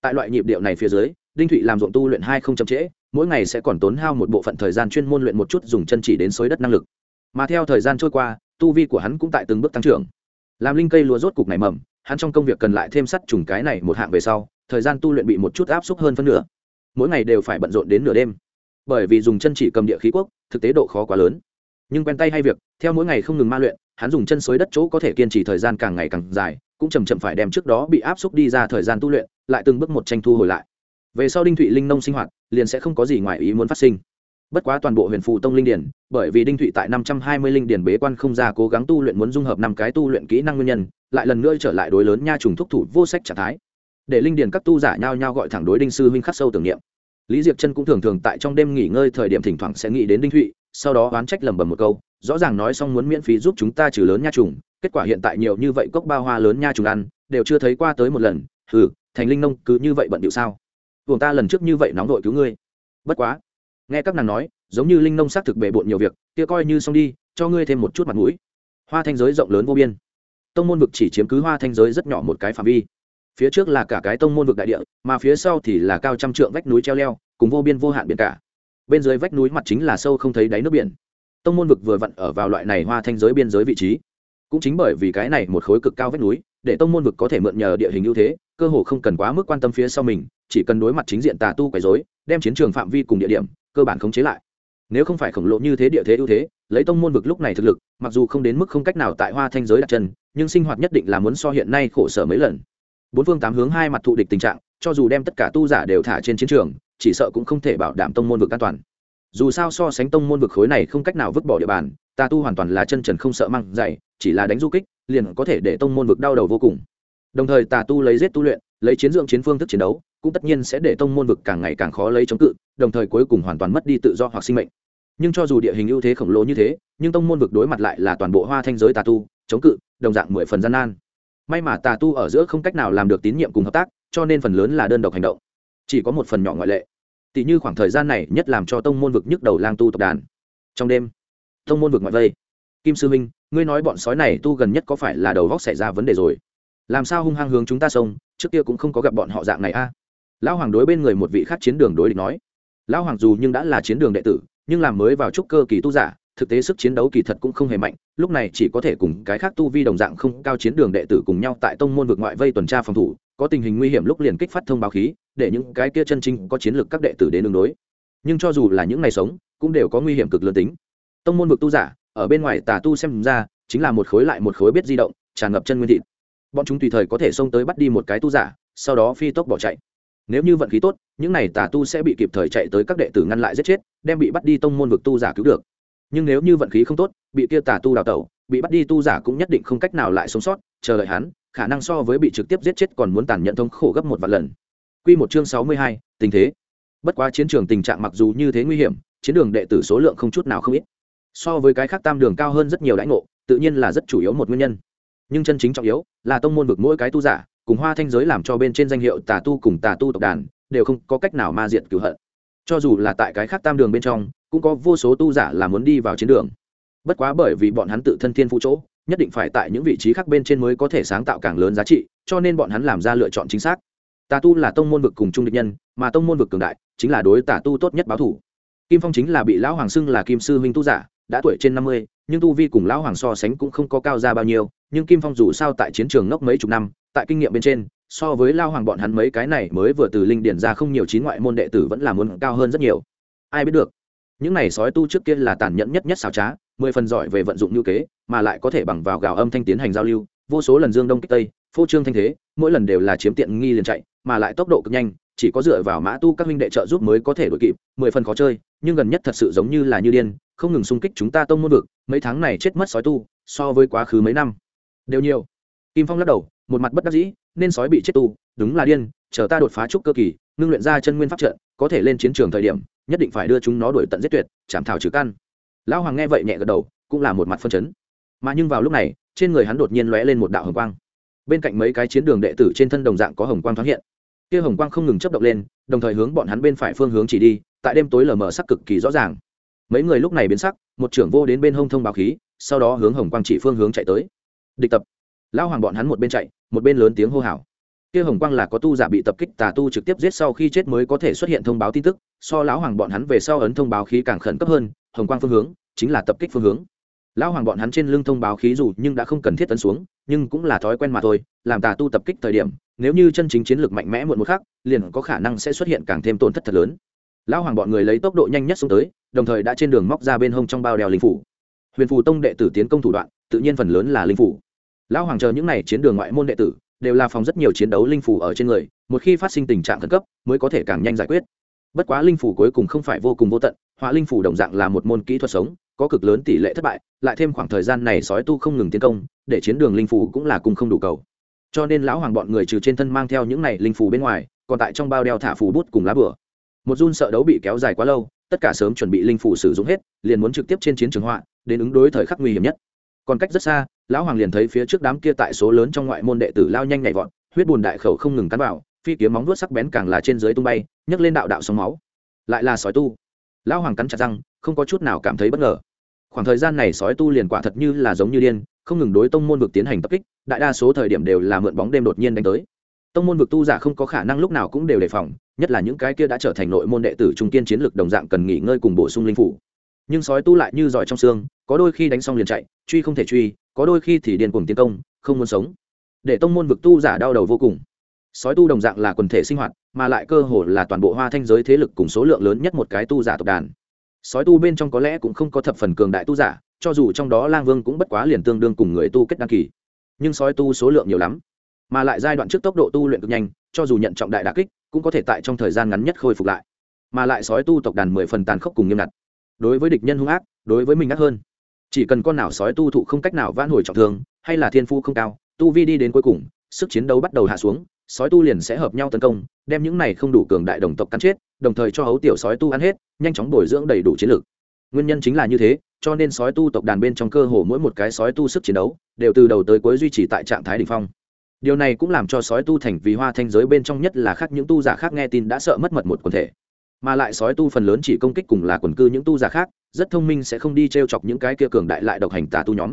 Tại loại nhịp điệu này phía dưới, đinh thụy làm ruộng tu luyện hai không chậm trễ, mỗi ngày sẽ còn tốn hao một bộ phận thời gian chuyên môn luyện một chút dùng chân chỉ đến xới đất năng lực. Mà theo thời gian trôi qua, tu vi của hắn cũng tại từng bước tăng trưởng. Làm linh cây lúa rốt cục này mầm, hắn trong công việc cần lại thêm sắt trùng cái này một hạng về sau thời gian tu luyện bị một chút áp suất hơn phân nửa. Mỗi ngày đều phải bận rộn đến nửa đêm. Bởi vì dùng chân chỉ cầm địa khí quốc, thực tế độ khó quá lớn. Nhưng quen tay hay việc, theo mỗi ngày không ngừng ma luyện, hắn dùng chân xới đất chỗ có thể kiên trì thời gian càng ngày càng dài, cũng chầm chậm phải đem trước đó bị áp xúc đi ra thời gian tu luyện, lại từng bước một tranh thu hồi lại. Về sau đinh thụy linh nông sinh hoạt, liền sẽ không có gì ngoài ý muốn phát sinh. Bất quá toàn bộ huyền phù tông linh điển, bởi vì đinh thụy tại năm trăm hai mươi linh điển bế quan không ra cố gắng tu luyện muốn dung hợp năm cái tu luyện kỹ năng nguyên nhân, lại lần nữa trở lại đối lớn nha trùng thúc thủ vô sách trạng thái để linh điền các tu giả nhao nhao gọi thẳng đối đinh sư huynh khắc sâu tưởng niệm. Lý diệp chân cũng thường thường tại trong đêm nghỉ ngơi thời điểm thỉnh thoảng sẽ nghĩ đến đinh thụy, sau đó oán trách lầm bầm một câu, rõ ràng nói xong muốn miễn phí giúp chúng ta trừ lớn nha trùng, kết quả hiện tại nhiều như vậy cốc bao hoa lớn nha trùng ăn, đều chưa thấy qua tới một lần ừ thành linh nông cứ như vậy bận điệu sao? Buồng ta lần trước như vậy nóng vội cứu ngươi. Bất quá, nghe các nàng nói, giống như linh nông xác thực bề bộn nhiều việc, kia coi như xong đi, cho ngươi thêm một chút mặt mũi. Hoa thanh giới rộng lớn vô biên. Tông môn vực chỉ chiếm cứ hoa thanh giới rất nhỏ một cái phạm vi phía trước là cả cái tông môn vực đại địa, mà phía sau thì là cao trăm trượng vách núi treo leo, cùng vô biên vô hạn biển cả. Bên dưới vách núi mặt chính là sâu không thấy đáy nước biển. Tông môn vực vừa vặn ở vào loại này hoa thanh giới biên giới vị trí. Cũng chính bởi vì cái này một khối cực cao vách núi, để tông môn vực có thể mượn nhờ địa hình ưu thế, cơ hồ không cần quá mức quan tâm phía sau mình, chỉ cần đối mặt chính diện tà tu quấy dối đem chiến trường phạm vi cùng địa điểm, cơ bản khống chế lại. Nếu không phải khổng lồ như thế địa thế ưu thế, lấy tông môn vực lúc này thực lực, mặc dù không đến mức không cách nào tại hoa thanh giới đặt chân, nhưng sinh hoạt nhất định là muốn so hiện nay khổ sở mấy lần bốn phương tám hướng hai mặt thụ địch tình trạng, cho dù đem tất cả tu giả đều thả trên chiến trường, chỉ sợ cũng không thể bảo đảm tông môn vực an toàn. Dù sao so sánh tông môn vực khối này không cách nào vứt bỏ địa bàn, ta tu hoàn toàn là chân trần không sợ măng dày, chỉ là đánh du kích, liền có thể để tông môn vực đau đầu vô cùng. Đồng thời tà tu lấy giết tu luyện, lấy chiến dưỡng chiến phương thức chiến đấu, cũng tất nhiên sẽ để tông môn vực càng ngày càng khó lấy chống cự, đồng thời cuối cùng hoàn toàn mất đi tự do hoặc sinh mệnh. Nhưng cho dù địa hình ưu thế khổng lồ như thế, nhưng tông môn vực đối mặt lại là toàn bộ hoa thanh giới tà tu, chống cự, đồng dạng mười phần gian nan may mà tà tu ở giữa không cách nào làm được tín nhiệm cùng hợp tác, cho nên phần lớn là đơn độc hành động. Chỉ có một phần nhỏ ngoại lệ. Tỷ như khoảng thời gian này nhất làm cho tông môn vực nhức đầu lang tu tộc đàn. Trong đêm, tông môn vực ngoại vây. Kim sư minh ngươi nói bọn sói này tu gần nhất có phải là đầu vóc xảy ra vấn đề rồi? Làm sao hung hăng hướng chúng ta xông, trước kia cũng không có gặp bọn họ dạng này a? Lão hoàng đối bên người một vị khác chiến đường đối địch nói. Lão hoàng dù nhưng đã là chiến đường đệ tử, nhưng làm mới vào trúc cơ kỳ tu giả thực tế sức chiến đấu kỳ thật cũng không hề mạnh, lúc này chỉ có thể cùng cái khác tu vi đồng dạng không cao chiến đường đệ tử cùng nhau tại tông môn vực ngoại vây tuần tra phòng thủ, có tình hình nguy hiểm lúc liền kích phát thông báo khí, để những cái kia chân chính có chiến lược các đệ tử đến đường đối. Nhưng cho dù là những ngày sống, cũng đều có nguy hiểm cực lớn tính. Tông môn vực tu giả, ở bên ngoài tà tu xem ra, chính là một khối lại một khối biết di động, tràn ngập chân nguyên thịt. Bọn chúng tùy thời có thể xông tới bắt đi một cái tu giả, sau đó phi tốc bỏ chạy. Nếu như vận khí tốt, những này tà tu sẽ bị kịp thời chạy tới các đệ tử ngăn lại giết chết, đem bị bắt đi tông môn vực tu giả cứu được nhưng nếu như vận khí không tốt bị kia tà tu đào tẩu bị bắt đi tu giả cũng nhất định không cách nào lại sống sót chờ đợi hắn khả năng so với bị trực tiếp giết chết còn muốn tàn nhẫn thống khổ gấp một vạn lần Quy một chương sáu mươi hai, tình thế. Bất quá chiến trường tình trạng mặc dù như thế nguy hiểm, chiến đường đệ tử số lượng không chút nào không ít. So với cái khác tam đường cao hơn rất nhiều đãi ngộ, tự nhiên là rất chủ yếu một nguyên nhân. Nhưng chân chính trọng yếu là tông môn vực mỗi cái tu giả, cùng hoa thanh giới làm cho bên trên danh hiệu tà tu cùng tà tu tộc đàn, đều không có cách nào ma diện cứu hận. Cho dù là tại cái khác tam đường bên trong, cũng có vô số tu giả là muốn đi vào chiến đường. Bất quá bởi vì bọn hắn tự thân thiên phụ chỗ, nhất định phải tại những vị trí khác bên trên mới có thể sáng tạo càng lớn giá trị, cho nên bọn hắn làm ra lựa chọn chính xác. Tà tu là tông môn vực cùng trung địch nhân mà tông môn vực cường đại chính là đối tà tu tốt nhất báo thủ. Kim phong chính là bị lão hoàng xưng là kim sư huynh tu giả đã tuổi trên năm mươi nhưng tu vi cùng lão hoàng so sánh cũng không có cao ra bao nhiêu nhưng kim phong dù sao tại chiến trường ngốc mấy chục năm tại kinh nghiệm bên trên so với lao hoàng bọn hắn mấy cái này mới vừa từ linh điển ra không nhiều chín ngoại môn đệ tử vẫn là muốn cao hơn rất nhiều. Ai biết được những này sói tu trước kia là tàn nhẫn nhất nhất xảo trá, mười phần giỏi về vận dụng ngữ kế, mà lại có thể bằng vào gào âm thanh tiến hành giao lưu, vô số lần dương đông kích tây, phô trương thanh thế, mỗi lần đều là chiếm tiện nghi liền chạy, mà lại tốc độ cực nhanh, chỉ có dựa vào mã tu các minh đệ trợ giúp mới có thể đội kịp, mười phần khó chơi, nhưng gần nhất thật sự giống như là như điên, không ngừng xung kích chúng ta tông môn vực, mấy tháng này chết mất sói tu, so với quá khứ mấy năm. Đều nhiều. Kim phong lắc đầu, một mặt bất đắc dĩ, nên sói bị chết tu, đúng là điên chờ ta đột phá trúc cơ kỳ, ngưng luyện ra chân nguyên pháp trận, có thể lên chiến trường thời điểm, nhất định phải đưa chúng nó đuổi tận giết tuyệt chạm thảo trừ căn. Lão hoàng nghe vậy nhẹ gật đầu, cũng là một mặt phân chấn. Mà nhưng vào lúc này, trên người hắn đột nhiên lóe lên một đạo hồng quang. Bên cạnh mấy cái chiến đường đệ tử trên thân đồng dạng có hồng quang thoáng hiện. Kia hồng quang không ngừng chấp động lên, đồng thời hướng bọn hắn bên phải phương hướng chỉ đi, tại đêm tối lờ mờ sắc cực kỳ rõ ràng. Mấy người lúc này biến sắc, một trưởng vô đến bên hông thông báo khí, sau đó hướng hồng quang chỉ phương hướng chạy tới. Địch tập. Lao hoàng bọn hắn một bên chạy, một bên lớn tiếng hô hào kia hồng quang là có tu giả bị tập kích, tà tu trực tiếp giết sau khi chết mới có thể xuất hiện thông báo tin tức, so lão hoàng bọn hắn về sau ấn thông báo khí càng khẩn cấp hơn, hồng quang phương hướng chính là tập kích phương hướng. Lão hoàng bọn hắn trên lưng thông báo khí dù nhưng đã không cần thiết tấn xuống, nhưng cũng là thói quen mà thôi, làm tà tu tập kích thời điểm, nếu như chân chính chiến lược mạnh mẽ muộn một khắc, liền có khả năng sẽ xuất hiện càng thêm tổn thất thật lớn. Lão hoàng bọn người lấy tốc độ nhanh nhất xuống tới, đồng thời đã trên đường móc ra bên hông trong bao đeo linh phủ. Huyền phù tông đệ tử tiến công thủ đoạn, tự nhiên phần lớn là linh phủ. Lão hoàng chờ những n à y chiến đường ngoại môn đệ tử đều là phòng rất nhiều chiến đấu linh phủ ở trên người, một khi phát sinh tình trạng khẩn cấp, mới có thể càng nhanh giải quyết. Bất quá linh phủ cuối cùng không phải vô cùng vô tận họa linh phủ đồng dạng là một môn kỹ thuật sống, có cực lớn tỷ lệ thất bại, lại thêm khoảng thời gian này sói tu không ngừng tiến công, để chiến đường linh phủ cũng là cùng không đủ cầu. Cho nên lão hoàng bọn người trừ trên thân mang theo những này linh phủ bên ngoài, còn tại trong bao đeo thả phù bút cùng lá bửa. Một run sợ đấu bị kéo dài quá lâu, tất cả sớm chuẩn bị linh phủ sử dụng hết, liền muốn trực tiếp trên chiến trường họa, đến ứng đối thời khắc nguy hiểm nhất còn cách rất xa, lão hoàng liền thấy phía trước đám kia tại số lớn trong ngoại môn đệ tử lao nhanh nhảy vọt, huyết bùn đại khẩu không ngừng cắn vào, phi kiếm móng vuốt sắc bén càng là trên dưới tung bay, nhấc lên đạo đạo sóng máu. Lại là sói tu. Lão hoàng cắn chặt răng, không có chút nào cảm thấy bất ngờ. Khoảng thời gian này sói tu liền quả thật như là giống như điên, không ngừng đối tông môn vực tiến hành tập kích, đại đa số thời điểm đều là mượn bóng đêm đột nhiên đánh tới. Tông môn vực tu giả không có khả năng lúc nào cũng đều đề phòng, nhất là những cái kia đã trở thành nội môn đệ tử trung kiên chiến lược đồng dạng cần nghỉ ngơi cùng bổ sung linh phủ nhưng sói tu lại như giỏi trong xương, có đôi khi đánh xong liền chạy, truy không thể truy, có đôi khi thì điền cuồng tiến công, không muốn sống. Để tông môn vực tu giả đau đầu vô cùng. Sói tu đồng dạng là quần thể sinh hoạt, mà lại cơ hồ là toàn bộ hoa thanh giới thế lực cùng số lượng lớn nhất một cái tu giả tộc đàn. Sói tu bên trong có lẽ cũng không có thập phần cường đại tu giả, cho dù trong đó lang vương cũng bất quá liền tương đương cùng người tu kết đăng kỳ. Nhưng sói tu số lượng nhiều lắm, mà lại giai đoạn trước tốc độ tu luyện cực nhanh, cho dù nhận trọng đại đà kích, cũng có thể tại trong thời gian ngắn nhất khôi phục lại. Mà lại sói tu tộc đàn mười phần tàn khốc cùng nghiêm ngặt đối với địch nhân hung ác, đối với mình ác hơn. Chỉ cần con nào sói tu thụ không cách nào vãn hồi trọng thương, hay là thiên phu không cao, tu vi đi đến cuối cùng, sức chiến đấu bắt đầu hạ xuống, sói tu liền sẽ hợp nhau tấn công, đem những này không đủ cường đại đồng tộc cắn chết, đồng thời cho hấu tiểu sói tu ăn hết, nhanh chóng bồi dưỡng đầy đủ chiến lược nguyên nhân chính là như thế, cho nên sói tu tộc đàn bên trong cơ hồ mỗi một cái sói tu sức chiến đấu, đều từ đầu tới cuối duy trì tại trạng thái đ ỉ n h phong. Điều này cũng làm cho sói tu thành vì hoa thanh giới bên trong nhất là khác những tu giả khác nghe tin đã sợ mất mật một quần thể mà lại sói tu phần lớn chỉ công kích cùng là quần cư những tu giả khác, rất thông minh sẽ không đi t r e o chọc những cái kia cường đại lại độc hành tà tu nhóm.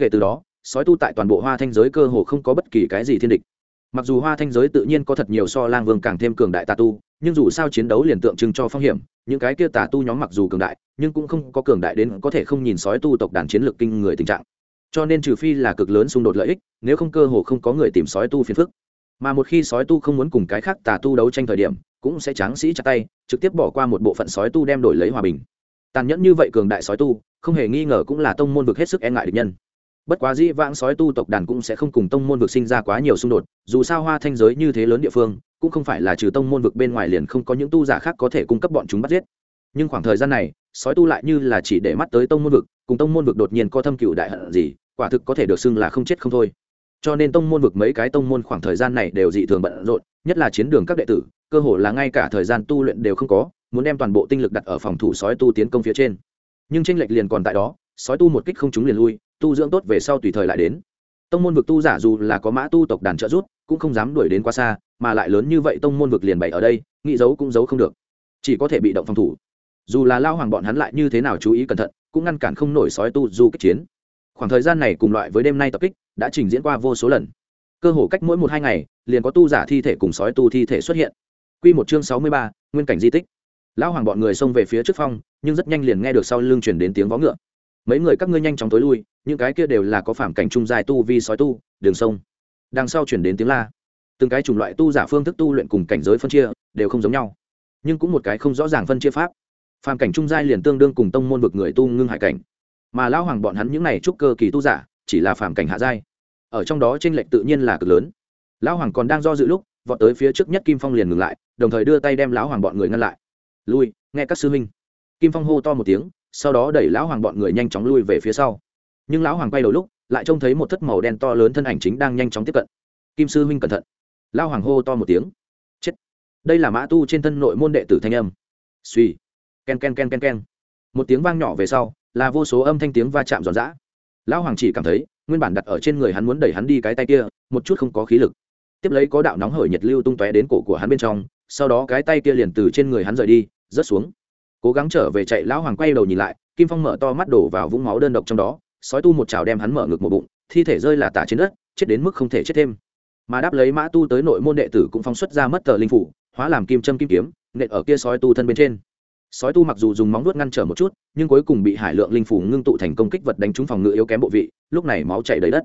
Kể từ đó, sói tu tại toàn bộ hoa thanh giới cơ hồ không có bất kỳ cái gì thiên địch. Mặc dù hoa thanh giới tự nhiên có thật nhiều so lang vương càng thêm cường đại tà tu, nhưng dù sao chiến đấu liền tượng trưng cho phong hiểm, những cái kia tà tu nhóm mặc dù cường đại, nhưng cũng không có cường đại đến có thể không nhìn sói tu tộc đàn chiến lược kinh người tình trạng. Cho nên trừ phi là cực lớn xung đột lợi ích, nếu không cơ hồ không có người tìm sói tu phiền phức. Mà một khi sói tu không muốn cùng cái khác tà tu đấu tranh thời điểm cũng sẽ tráng sĩ chặt tay, trực tiếp bỏ qua một bộ phận sói tu đem đổi lấy hòa bình. Tàn nhẫn như vậy cường đại sói tu, không hề nghi ngờ cũng là tông môn vực hết sức e ngại địch nhân. Bất quá dĩ vãng sói tu tộc đàn cũng sẽ không cùng tông môn vực sinh ra quá nhiều xung đột, dù sao hoa thanh giới như thế lớn địa phương, cũng không phải là trừ tông môn vực bên ngoài liền không có những tu giả khác có thể cung cấp bọn chúng bắt giết. Nhưng khoảng thời gian này, sói tu lại như là chỉ để mắt tới tông môn vực, cùng tông môn vực đột nhiên có thâm cựu đại hận gì, quả thực có thể được xưng là không chết không thôi. Cho nên tông môn vực mấy cái tông môn khoảng thời gian này đều dị thường bận rộn, nhất là chiến đường các đệ tử cơ hồ là ngay cả thời gian tu luyện đều không có, muốn đem toàn bộ tinh lực đặt ở phòng thủ sói tu tiến công phía trên. Nhưng tranh lệch liền còn tại đó, sói tu một kích không chúng liền lui, tu dưỡng tốt về sau tùy thời lại đến. Tông môn vực tu giả dù là có mã tu tộc đàn trợ rút cũng không dám đuổi đến quá xa, mà lại lớn như vậy tông môn vực liền bày ở đây, nghĩ giấu cũng giấu không được. Chỉ có thể bị động phòng thủ. Dù là lao hoàng bọn hắn lại như thế nào chú ý cẩn thận, cũng ngăn cản không nổi sói tu du kích chiến. Khoảng thời gian này cùng loại với đêm nay tập kích, đã trình diễn qua vô số lần. Cơ hồ cách mỗi một hai ngày, liền có tu giả thi thể cùng sói tu thi thể xuất hiện quy một chương sáu mươi ba, nguyên cảnh di tích. Lão hoàng bọn người xông về phía trước phong, nhưng rất nhanh liền nghe được sau lưng truyền đến tiếng vó ngựa. Mấy người các ngươi nhanh chóng tối lui, những cái kia đều là có phạm cảnh trung giai tu vi sói tu, đường sông. Đằng sau truyền đến tiếng la. Từng cái chủng loại tu giả phương thức tu luyện cùng cảnh giới phân chia, đều không giống nhau. Nhưng cũng một cái không rõ ràng phân chia pháp. Phạm cảnh trung giai liền tương đương cùng tông môn vực người tu ngưng hải cảnh. Mà lão hoàng bọn hắn những này trúc cơ kỳ tu giả, chỉ là phạm cảnh hạ giai. Ở trong đó chênh lệch tự nhiên là cực lớn. Lão hoàng còn đang do dự lúc vọt tới phía trước nhất kim phong liền ngừng lại, đồng thời đưa tay đem lão hoàng bọn người ngăn lại. Lui, nghe các sư huynh. Kim phong hô to một tiếng, sau đó đẩy lão hoàng bọn người nhanh chóng lui về phía sau. Nhưng lão hoàng quay đầu lúc, lại trông thấy một thất màu đen to lớn thân ảnh chính đang nhanh chóng tiếp cận. Kim sư huynh cẩn thận. Lão hoàng hô to một tiếng. Chết. Đây là mã tu trên thân nội môn đệ tử thanh âm. Suy ken ken ken ken ken. Một tiếng vang nhỏ về sau, là vô số âm thanh tiếng va chạm giòn giã. Lão hoàng chỉ cảm thấy, nguyên bản đặt ở trên người hắn muốn đẩy hắn đi cái tay kia, một chút không có khí lực tiếp lấy có đạo nóng hởi nhiệt lưu tung tóe đến cổ của hắn bên trong, sau đó cái tay kia liền từ trên người hắn rời đi, rớt xuống. Cố gắng trở về chạy, lão hoàng quay đầu nhìn lại, kim phong mở to mắt đổ vào vũng máu đơn độc trong đó, sói tu một chảo đem hắn mở ngực một bụng, thi thể rơi là tả trên đất, chết đến mức không thể chết thêm. Mà đáp lấy mã tu tới nội môn đệ tử cũng phong xuất ra mất tờ linh phủ, hóa làm kim châm kim kiếm, nện ở kia sói tu thân bên trên. Sói tu mặc dù dùng móng vuốt ngăn trở một chút, nhưng cuối cùng bị hải lượng linh phủ ngưng tụ thành công kích vật đánh trúng phòng ngự yếu kém bộ vị, lúc này máu chảy đầy đất.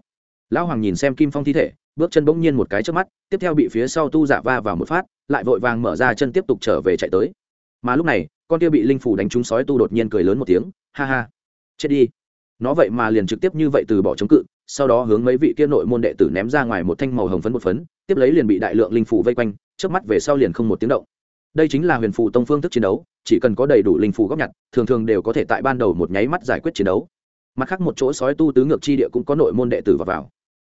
Lão hoàng nhìn xem kim phong thi thể bước chân bỗng nhiên một cái trước mắt tiếp theo bị phía sau tu giả va vào một phát lại vội vàng mở ra chân tiếp tục trở về chạy tới. Mà lúc này con kia bị linh phủ đánh trúng sói tu đột nhiên cười lớn một tiếng ha ha chết đi. Nó vậy mà liền trực tiếp như vậy từ bỏ chống cự sau đó hướng mấy vị kia nội môn đệ tử ném ra ngoài một thanh màu hồng phấn một phấn tiếp lấy liền bị đại lượng linh phủ vây quanh trước mắt về sau liền không một tiếng động. Đây chính là huyền phụ tông phương thức chiến đấu chỉ cần có đầy đủ linh phủ góp nhặt thường thường đều có thể tại ban đầu một nháy mắt giải quyết chiến đấu. Mặt khác một chỗ sói tu tứ ngược chi địa cũng có nội môn đệ tử vào, vào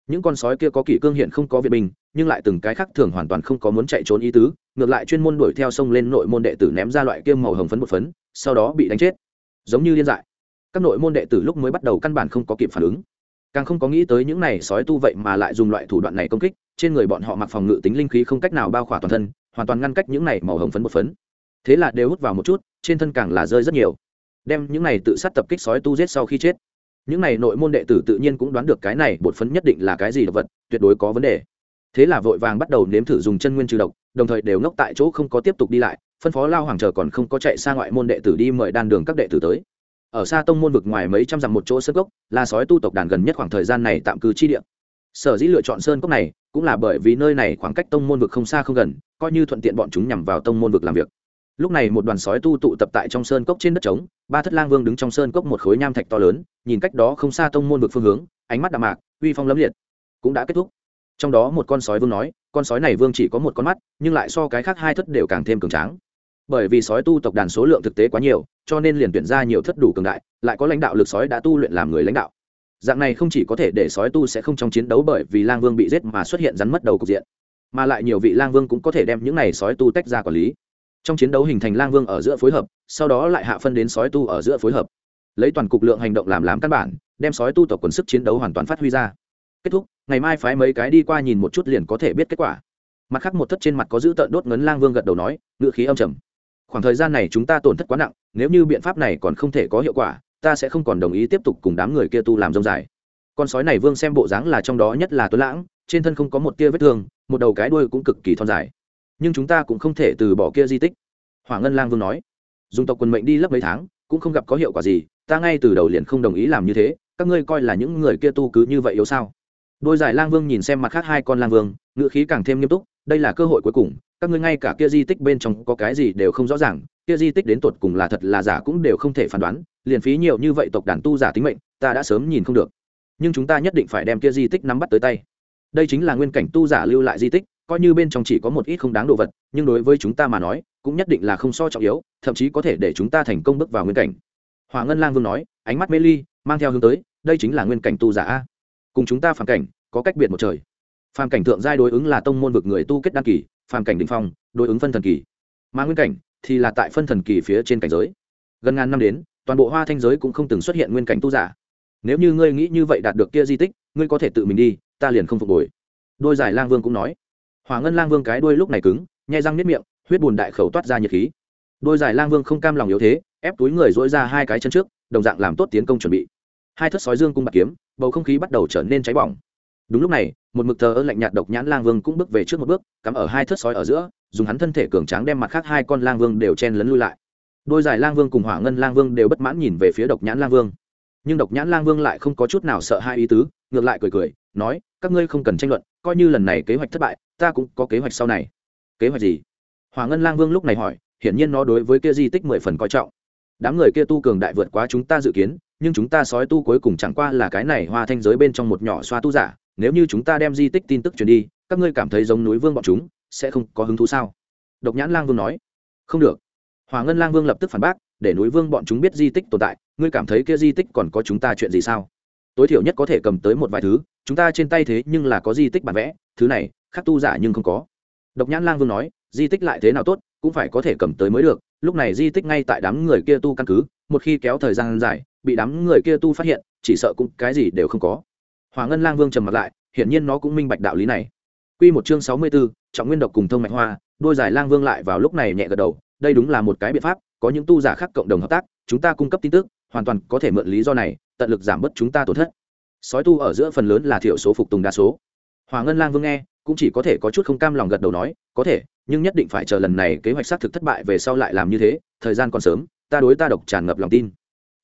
những con sói kia có kỷ cương hiện không có viện binh, nhưng lại từng cái khác thường hoàn toàn không có muốn chạy trốn ý tứ, ngược lại chuyên môn đuổi theo sông lên nội môn đệ tử ném ra loại kiêm màu hồng phấn một phấn, sau đó bị đánh chết. Giống như liên dại. Các nội môn đệ tử lúc mới bắt đầu căn bản không có kịp phản ứng. Càng không có nghĩ tới những này sói tu vậy mà lại dùng loại thủ đoạn này công kích, trên người bọn họ mặc phòng ngự tính linh khí không cách nào bao khỏa toàn thân, hoàn toàn ngăn cách những này màu hồng phấn một phấn. Thế là đều hút vào một chút, trên thân càng là rơi rất nhiều. Đem những này tự sát tập kích sói tu giết sau khi chết những này nội môn đệ tử tự nhiên cũng đoán được cái này, bột phấn nhất định là cái gì độc vật, tuyệt đối có vấn đề. Thế là vội vàng bắt đầu nếm thử dùng chân nguyên trừ độc, đồng thời đều ngốc tại chỗ không có tiếp tục đi lại, phân phó lao hoàng chờ còn không có chạy xa ngoại môn đệ tử đi mời đan đường các đệ tử tới. Ở xa tông môn vực ngoài mấy trăm dặm một chỗ sơn cốc, là sói tu tộc đàn gần nhất khoảng thời gian này tạm cư chi địa. Sở dĩ lựa chọn sơn cốc này, cũng là bởi vì nơi này khoảng cách tông môn vực không xa không gần, coi như thuận tiện bọn chúng nhằm vào tông môn vực làm việc lúc này một đoàn sói tu tụ tập tại trong sơn cốc trên đất trống, ba thất lang vương đứng trong sơn cốc một khối nham thạch to lớn, nhìn cách đó không xa tông môn vực phương hướng, ánh mắt đạm mạc, uy phong lấm liệt. Cũng đã kết thúc. Trong đó một con sói vương nói, con sói này vương chỉ có một con mắt, nhưng lại so cái khác hai thất đều càng thêm cường tráng. Bởi vì sói tu tộc đàn số lượng thực tế quá nhiều, cho nên liền tuyển ra nhiều thất đủ cường đại, lại có lãnh đạo lực sói đã tu luyện làm người lãnh đạo. Dạng này không chỉ có thể để sói tu sẽ không trong chiến đấu bởi vì lang vương bị giết mà xuất hiện rắn mất đầu cục diện, mà lại nhiều vị lang vương cũng có thể đem những này sói tu tách ra quản lý trong chiến đấu hình thành lang vương ở giữa phối hợp, sau đó lại hạ phân đến sói tu ở giữa phối hợp. Lấy toàn cục lượng hành động làm làm căn bản, đem sói tu tộc quần sức chiến đấu hoàn toàn phát huy ra. Kết thúc, ngày mai phái mấy cái đi qua nhìn một chút liền có thể biết kết quả. Mặt khác một thất trên mặt có giữ tợn đốt ngấn lang vương gật đầu nói ngựa khí âm trầm. Khoảng thời gian này chúng ta tổn thất quá nặng, nếu như biện pháp này còn không thể có hiệu quả, ta sẽ không còn đồng ý tiếp tục cùng đám người kia tu làm rông dài. Con sói này vương xem bộ dáng là trong đó nhất là tuấn lãng, trên thân không có một tia vết thương, một đầu cái đuôi cũng cực kỳ thon dài nhưng chúng ta cũng không thể từ bỏ kia di tích. Hỏa ngân lang vương nói. Dùng tộc quân mệnh đi lấp mấy tháng, cũng không gặp có hiệu quả gì, ta ngay từ đầu liền không đồng ý làm như thế, các ngươi coi là những người kia tu cứ như vậy yếu sao? Đôi giải lang vương nhìn xem mặt khác hai con lang vương, ngữ khí càng thêm nghiêm túc, đây là cơ hội cuối cùng, các ngươi ngay cả kia di tích bên trong có cái gì đều không rõ ràng, kia di tích đến tột cùng là thật là giả cũng đều không thể phán đoán, liền phí nhiều như vậy tộc đàn tu giả tính mệnh, ta đã sớm nhìn không được. Nhưng chúng ta nhất định phải đem kia di tích nắm bắt tới tay. Đây chính là nguyên cảnh tu giả lưu lại di tích coi như bên trong chỉ có một ít không đáng đồ vật, nhưng đối với chúng ta mà nói, cũng nhất định là không so trọng yếu, thậm chí có thể để chúng ta thành công bước vào nguyên cảnh. Hòa ngân lang vương nói, ánh mắt mê ly, mang theo hướng tới, đây chính là nguyên cảnh tu giả a. Cùng chúng ta phản cảnh, có cách biệt một trời. Phàm cảnh thượng giai đối ứng là tông môn vực người tu kết đăng kỳ, phàm cảnh đình phong, đối ứng phân thần kỳ. Mà nguyên cảnh thì là tại phân thần kỳ phía trên cảnh giới. Gần ngàn năm đến, toàn bộ hoa thanh giới cũng không từng xuất hiện nguyên cảnh tu giả. Nếu như ngươi nghĩ như vậy đạt được kia di tích, ngươi có thể tự mình đi, ta liền không phục hồi. Đôi giải lang vương cũng nói hòa ngân lang vương cái đuôi lúc này cứng, nhai răng nếp miệng, huyết bùn đại khẩu toát ra nhiệt khí. Đôi giải lang vương không cam lòng yếu thế, ép túi người dỗi ra hai cái chân trước, đồng dạng làm tốt tiến công chuẩn bị. Hai thất sói dương cung bạc kiếm, bầu không khí bắt đầu trở nên cháy bỏng. Đúng lúc này, một mực thờ ơ lạnh nhạt độc nhãn lang vương cũng bước về trước một bước, cắm ở hai thất sói ở giữa, dùng hắn thân thể cường tráng đem mặt khác hai con lang vương đều chen lấn lui lại. Đôi giải lang vương cùng hỏa ngân lang vương đều bất mãn nhìn về phía độc nhãn lang vương. Nhưng độc nhãn lang vương lại không có chút nào sợ hai ý tứ, ngược lại cười cười, nói, các ngươi không cần tranh luận coi như lần này kế hoạch thất bại, ta cũng có kế hoạch sau này. Kế hoạch gì? Hoàng ngân lang vương lúc này hỏi, hiển nhiên nó đối với kia di tích mười phần coi trọng. Đám người kia tu cường đại vượt quá chúng ta dự kiến, nhưng chúng ta sói tu cuối cùng chẳng qua là cái này hoa thanh giới bên trong một nhỏ xoa tu giả, nếu như chúng ta đem di tích tin tức truyền đi, các ngươi cảm thấy giống núi vương bọn chúng, sẽ không có hứng thú sao? Độc nhãn lang vương nói, không được. Hòa ngân lang vương lập tức phản bác, để núi vương bọn chúng biết di tích tồn tại, ngươi cảm thấy kia di tích còn có chúng ta chuyện gì sao? Tối thiểu nhất có thể cầm tới một vài thứ chúng ta trên tay thế nhưng là có di tích bản vẽ thứ này khắc tu giả nhưng không có. Độc nhãn lang vương nói di tích lại thế nào tốt cũng phải có thể cầm tới mới được lúc này di tích ngay tại đám người kia tu căn cứ một khi kéo thời gian dài bị đám người kia tu phát hiện chỉ sợ cũng cái gì đều không có. Hòa ngân lang vương trầm mặt lại hiển nhiên nó cũng minh bạch đạo lý này. Quy một chương sáu mươi 64, trọng nguyên độc cùng thông mạch hoa đôi giải lang vương lại vào lúc này nhẹ gật đầu đây đúng là một cái biện pháp có những tu giả khác cộng đồng hợp tác chúng ta cung cấp tin tức hoàn toàn có thể mượn lý do này, tận lực giảm bớt chúng ta tổn thất. Sói tu ở giữa phần lớn là thiểu số phục tùng đa số. Hòa ngân lang vương nghe, cũng chỉ có thể có chút không cam lòng gật đầu nói, có thể, nhưng nhất định phải chờ lần này kế hoạch xác thực thất bại về sau lại làm như thế, thời gian còn sớm, ta đối ta độc tràn ngập lòng tin.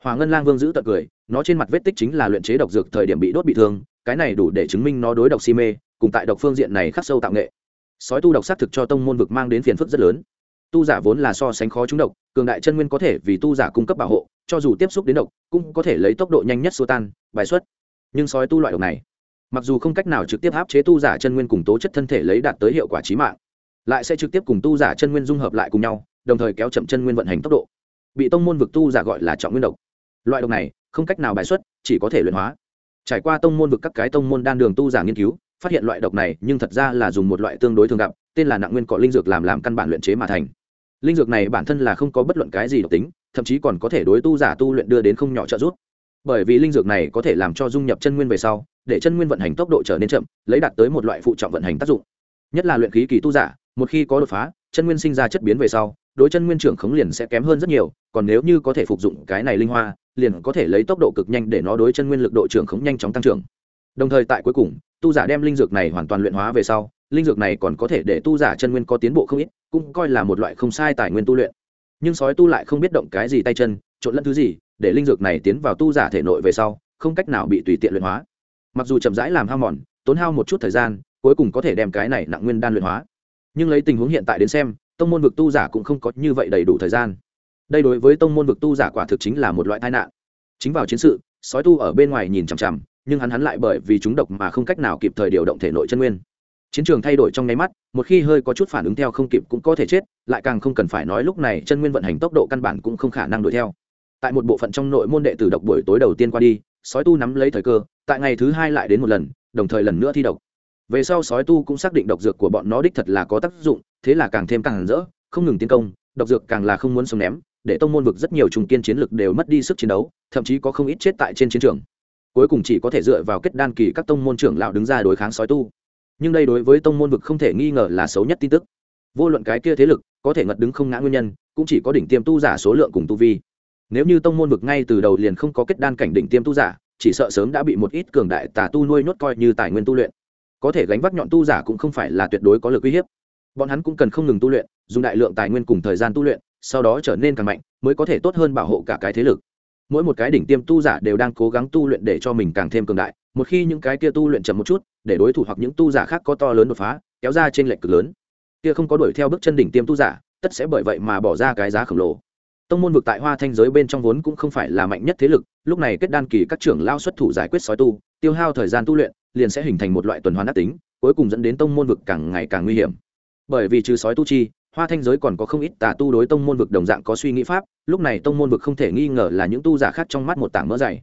Hòa ngân lang vương giữ tật cười, nó trên mặt vết tích chính là luyện chế độc dược thời điểm bị đốt bị thương, cái này đủ để chứng minh nó đối độc si mê, cùng tại độc phương diện này khắc sâu tạo nghệ. Sói tu độc xác thực cho tông môn vực mang đến phiền phức rất lớn. Tu giả vốn là so sánh khó trúng độc, cường đại chân nguyên có thể vì tu giả cung cấp bảo hộ cho dù tiếp xúc đến độc, cũng có thể lấy tốc độ nhanh nhất xua tan, bài xuất. Nhưng sói tu loại độc này, mặc dù không cách nào trực tiếp áp chế tu giả chân nguyên cùng tố chất thân thể lấy đạt tới hiệu quả trí mạng, lại sẽ trực tiếp cùng tu giả chân nguyên dung hợp lại cùng nhau, đồng thời kéo chậm chân nguyên vận hành tốc độ. Bị tông môn vực tu giả gọi là trọng nguyên độc. Loại độc này, không cách nào bài xuất, chỉ có thể luyện hóa. Trải qua tông môn vực các cái tông môn đan đường tu giả nghiên cứu, phát hiện loại độc này, nhưng thật ra là dùng một loại tương đối thường gặp, tên là nặng nguyên cọ linh dược làm làm căn bản luyện chế mà thành. Linh dược này bản thân là không có bất luận cái gì độc tính thậm chí còn có thể đối tu giả tu luyện đưa đến không nhỏ trợ giúp. Bởi vì linh dược này có thể làm cho dung nhập chân nguyên về sau, để chân nguyên vận hành tốc độ trở nên chậm, lấy đạt tới một loại phụ trọng vận hành tác dụng. Nhất là luyện khí kỳ tu giả, một khi có đột phá, chân nguyên sinh ra chất biến về sau, đối chân nguyên trưởng khống liền sẽ kém hơn rất nhiều, còn nếu như có thể phục dụng cái này linh hoa, liền có thể lấy tốc độ cực nhanh để nó đối chân nguyên lực độ trưởng khống nhanh chóng tăng trưởng. Đồng thời tại cuối cùng, tu giả đem linh dược này hoàn toàn luyện hóa về sau, linh dược này còn có thể để tu giả chân nguyên có tiến bộ không ít, cũng coi là một loại không sai tài nguyên tu luyện nhưng sói tu lại không biết động cái gì tay chân, trộn lẫn thứ gì, để linh dược này tiến vào tu giả thể nội về sau, không cách nào bị tùy tiện luyện hóa. Mặc dù chậm rãi làm hao mòn, tốn hao một chút thời gian, cuối cùng có thể đem cái này nặng nguyên đan luyện hóa. Nhưng lấy tình huống hiện tại đến xem, tông môn vực tu giả cũng không có như vậy đầy đủ thời gian. Đây đối với tông môn vực tu giả quả thực chính là một loại tai nạn. Chính vào chiến sự, sói tu ở bên ngoài nhìn chằm chằm, nhưng hắn hắn lại bởi vì chúng độc mà không cách nào kịp thời điều động thể nội chân nguyên chiến trường thay đổi trong nháy mắt, một khi hơi có chút phản ứng theo không kịp cũng có thể chết, lại càng không cần phải nói lúc này chân nguyên vận hành tốc độ căn bản cũng không khả năng đuổi theo. Tại một bộ phận trong nội môn đệ tử độc buổi tối đầu tiên qua đi, sói tu nắm lấy thời cơ, tại ngày thứ hai lại đến một lần, đồng thời lần nữa thi độc. Về sau sói tu cũng xác định độc dược của bọn nó đích thật là có tác dụng, thế là càng thêm càng rỡ, không ngừng tiến công, độc dược càng là không muốn sống ném, để tông môn vực rất nhiều trùng kiên chiến lực đều mất đi sức chiến đấu, thậm chí có không ít chết tại trên chiến trường. Cuối cùng chỉ có thể dựa vào kết đan kỳ các tông môn trưởng lão đứng ra đối kháng sói tu nhưng đây đối với tông môn vực không thể nghi ngờ là xấu nhất tin tức. Vô luận cái kia thế lực có thể ngật đứng không ngã nguyên nhân, cũng chỉ có đỉnh tiêm tu giả số lượng cùng tu vi. Nếu như tông môn vực ngay từ đầu liền không có kết đan cảnh đỉnh tiêm tu giả, chỉ sợ sớm đã bị một ít cường đại tà tu nuôi nhốt coi như tài nguyên tu luyện. Có thể gánh vác nhọn tu giả cũng không phải là tuyệt đối có lực uy hiếp. Bọn hắn cũng cần không ngừng tu luyện, dùng đại lượng tài nguyên cùng thời gian tu luyện, sau đó trở nên càng mạnh, mới có thể tốt hơn bảo hộ cả cái thế lực. Mỗi một cái đỉnh tiêm tu giả đều đang cố gắng tu luyện để cho mình càng thêm cường đại một khi những cái kia tu luyện chậm một chút, để đối thủ hoặc những tu giả khác có to lớn đột phá, kéo ra trên lệch cực lớn. Kia không có đuổi theo bước chân đỉnh tiêm tu giả, tất sẽ bởi vậy mà bỏ ra cái giá khổng lồ. Tông môn vực tại hoa thanh giới bên trong vốn cũng không phải là mạnh nhất thế lực, lúc này kết đan kỳ các trưởng lao xuất thủ giải quyết sói tu, tiêu hao thời gian tu luyện, liền sẽ hình thành một loại tuần hoàn ác tính, cuối cùng dẫn đến tông môn vực càng ngày càng nguy hiểm. Bởi vì trừ sói tu chi, hoa thanh giới còn có không ít tà tu đối tông môn vực đồng dạng có suy nghĩ pháp, lúc này tông môn vực không thể nghi ngờ là những tu giả khác trong mắt một tảng mỡ dày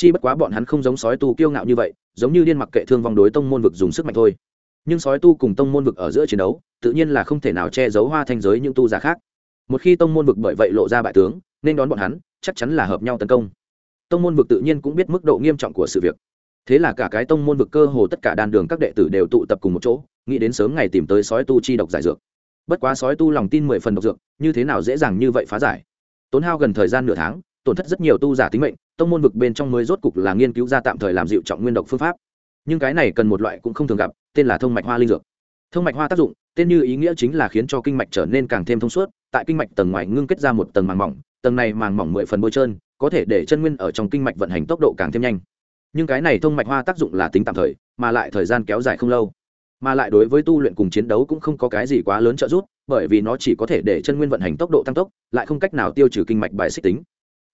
chi bất quá bọn hắn không giống sói tu kiêu ngạo như vậy, giống như điên mặc kệ thương vong đối tông môn vực dùng sức mạnh thôi. Nhưng sói tu cùng tông môn vực ở giữa chiến đấu, tự nhiên là không thể nào che giấu hoa thanh giới những tu giả khác. Một khi tông môn vực bởi vậy lộ ra bại tướng, nên đón bọn hắn, chắc chắn là hợp nhau tấn công. Tông môn vực tự nhiên cũng biết mức độ nghiêm trọng của sự việc. Thế là cả cái tông môn vực cơ hồ tất cả đàn đường các đệ tử đều tụ tập cùng một chỗ, nghĩ đến sớm ngày tìm tới sói tu chi độc giải dược. Bất quá sói tu lòng tin mười phần độc dược, như thế nào dễ dàng như vậy phá giải? Tốn hao gần thời gian nửa tháng tổn thất rất nhiều tu giả tính mệnh, tông môn vực bên trong mới rốt cục là nghiên cứu ra tạm thời làm dịu trọng nguyên độc phương pháp. Nhưng cái này cần một loại cũng không thường gặp, tên là thông mạch hoa linh dược. Thông mạch hoa tác dụng, tên như ý nghĩa chính là khiến cho kinh mạch trở nên càng thêm thông suốt, tại kinh mạch tầng ngoài ngưng kết ra một tầng màng mỏng, tầng này màng mỏng mười phần bôi trơn, có thể để chân nguyên ở trong kinh mạch vận hành tốc độ càng thêm nhanh. Nhưng cái này thông mạch hoa tác dụng là tính tạm thời, mà lại thời gian kéo dài không lâu. Mà lại đối với tu luyện cùng chiến đấu cũng không có cái gì quá lớn trợ giúp, bởi vì nó chỉ có thể để chân nguyên vận hành tốc độ tăng tốc, lại không cách nào tiêu trừ kinh mạch bài xích tính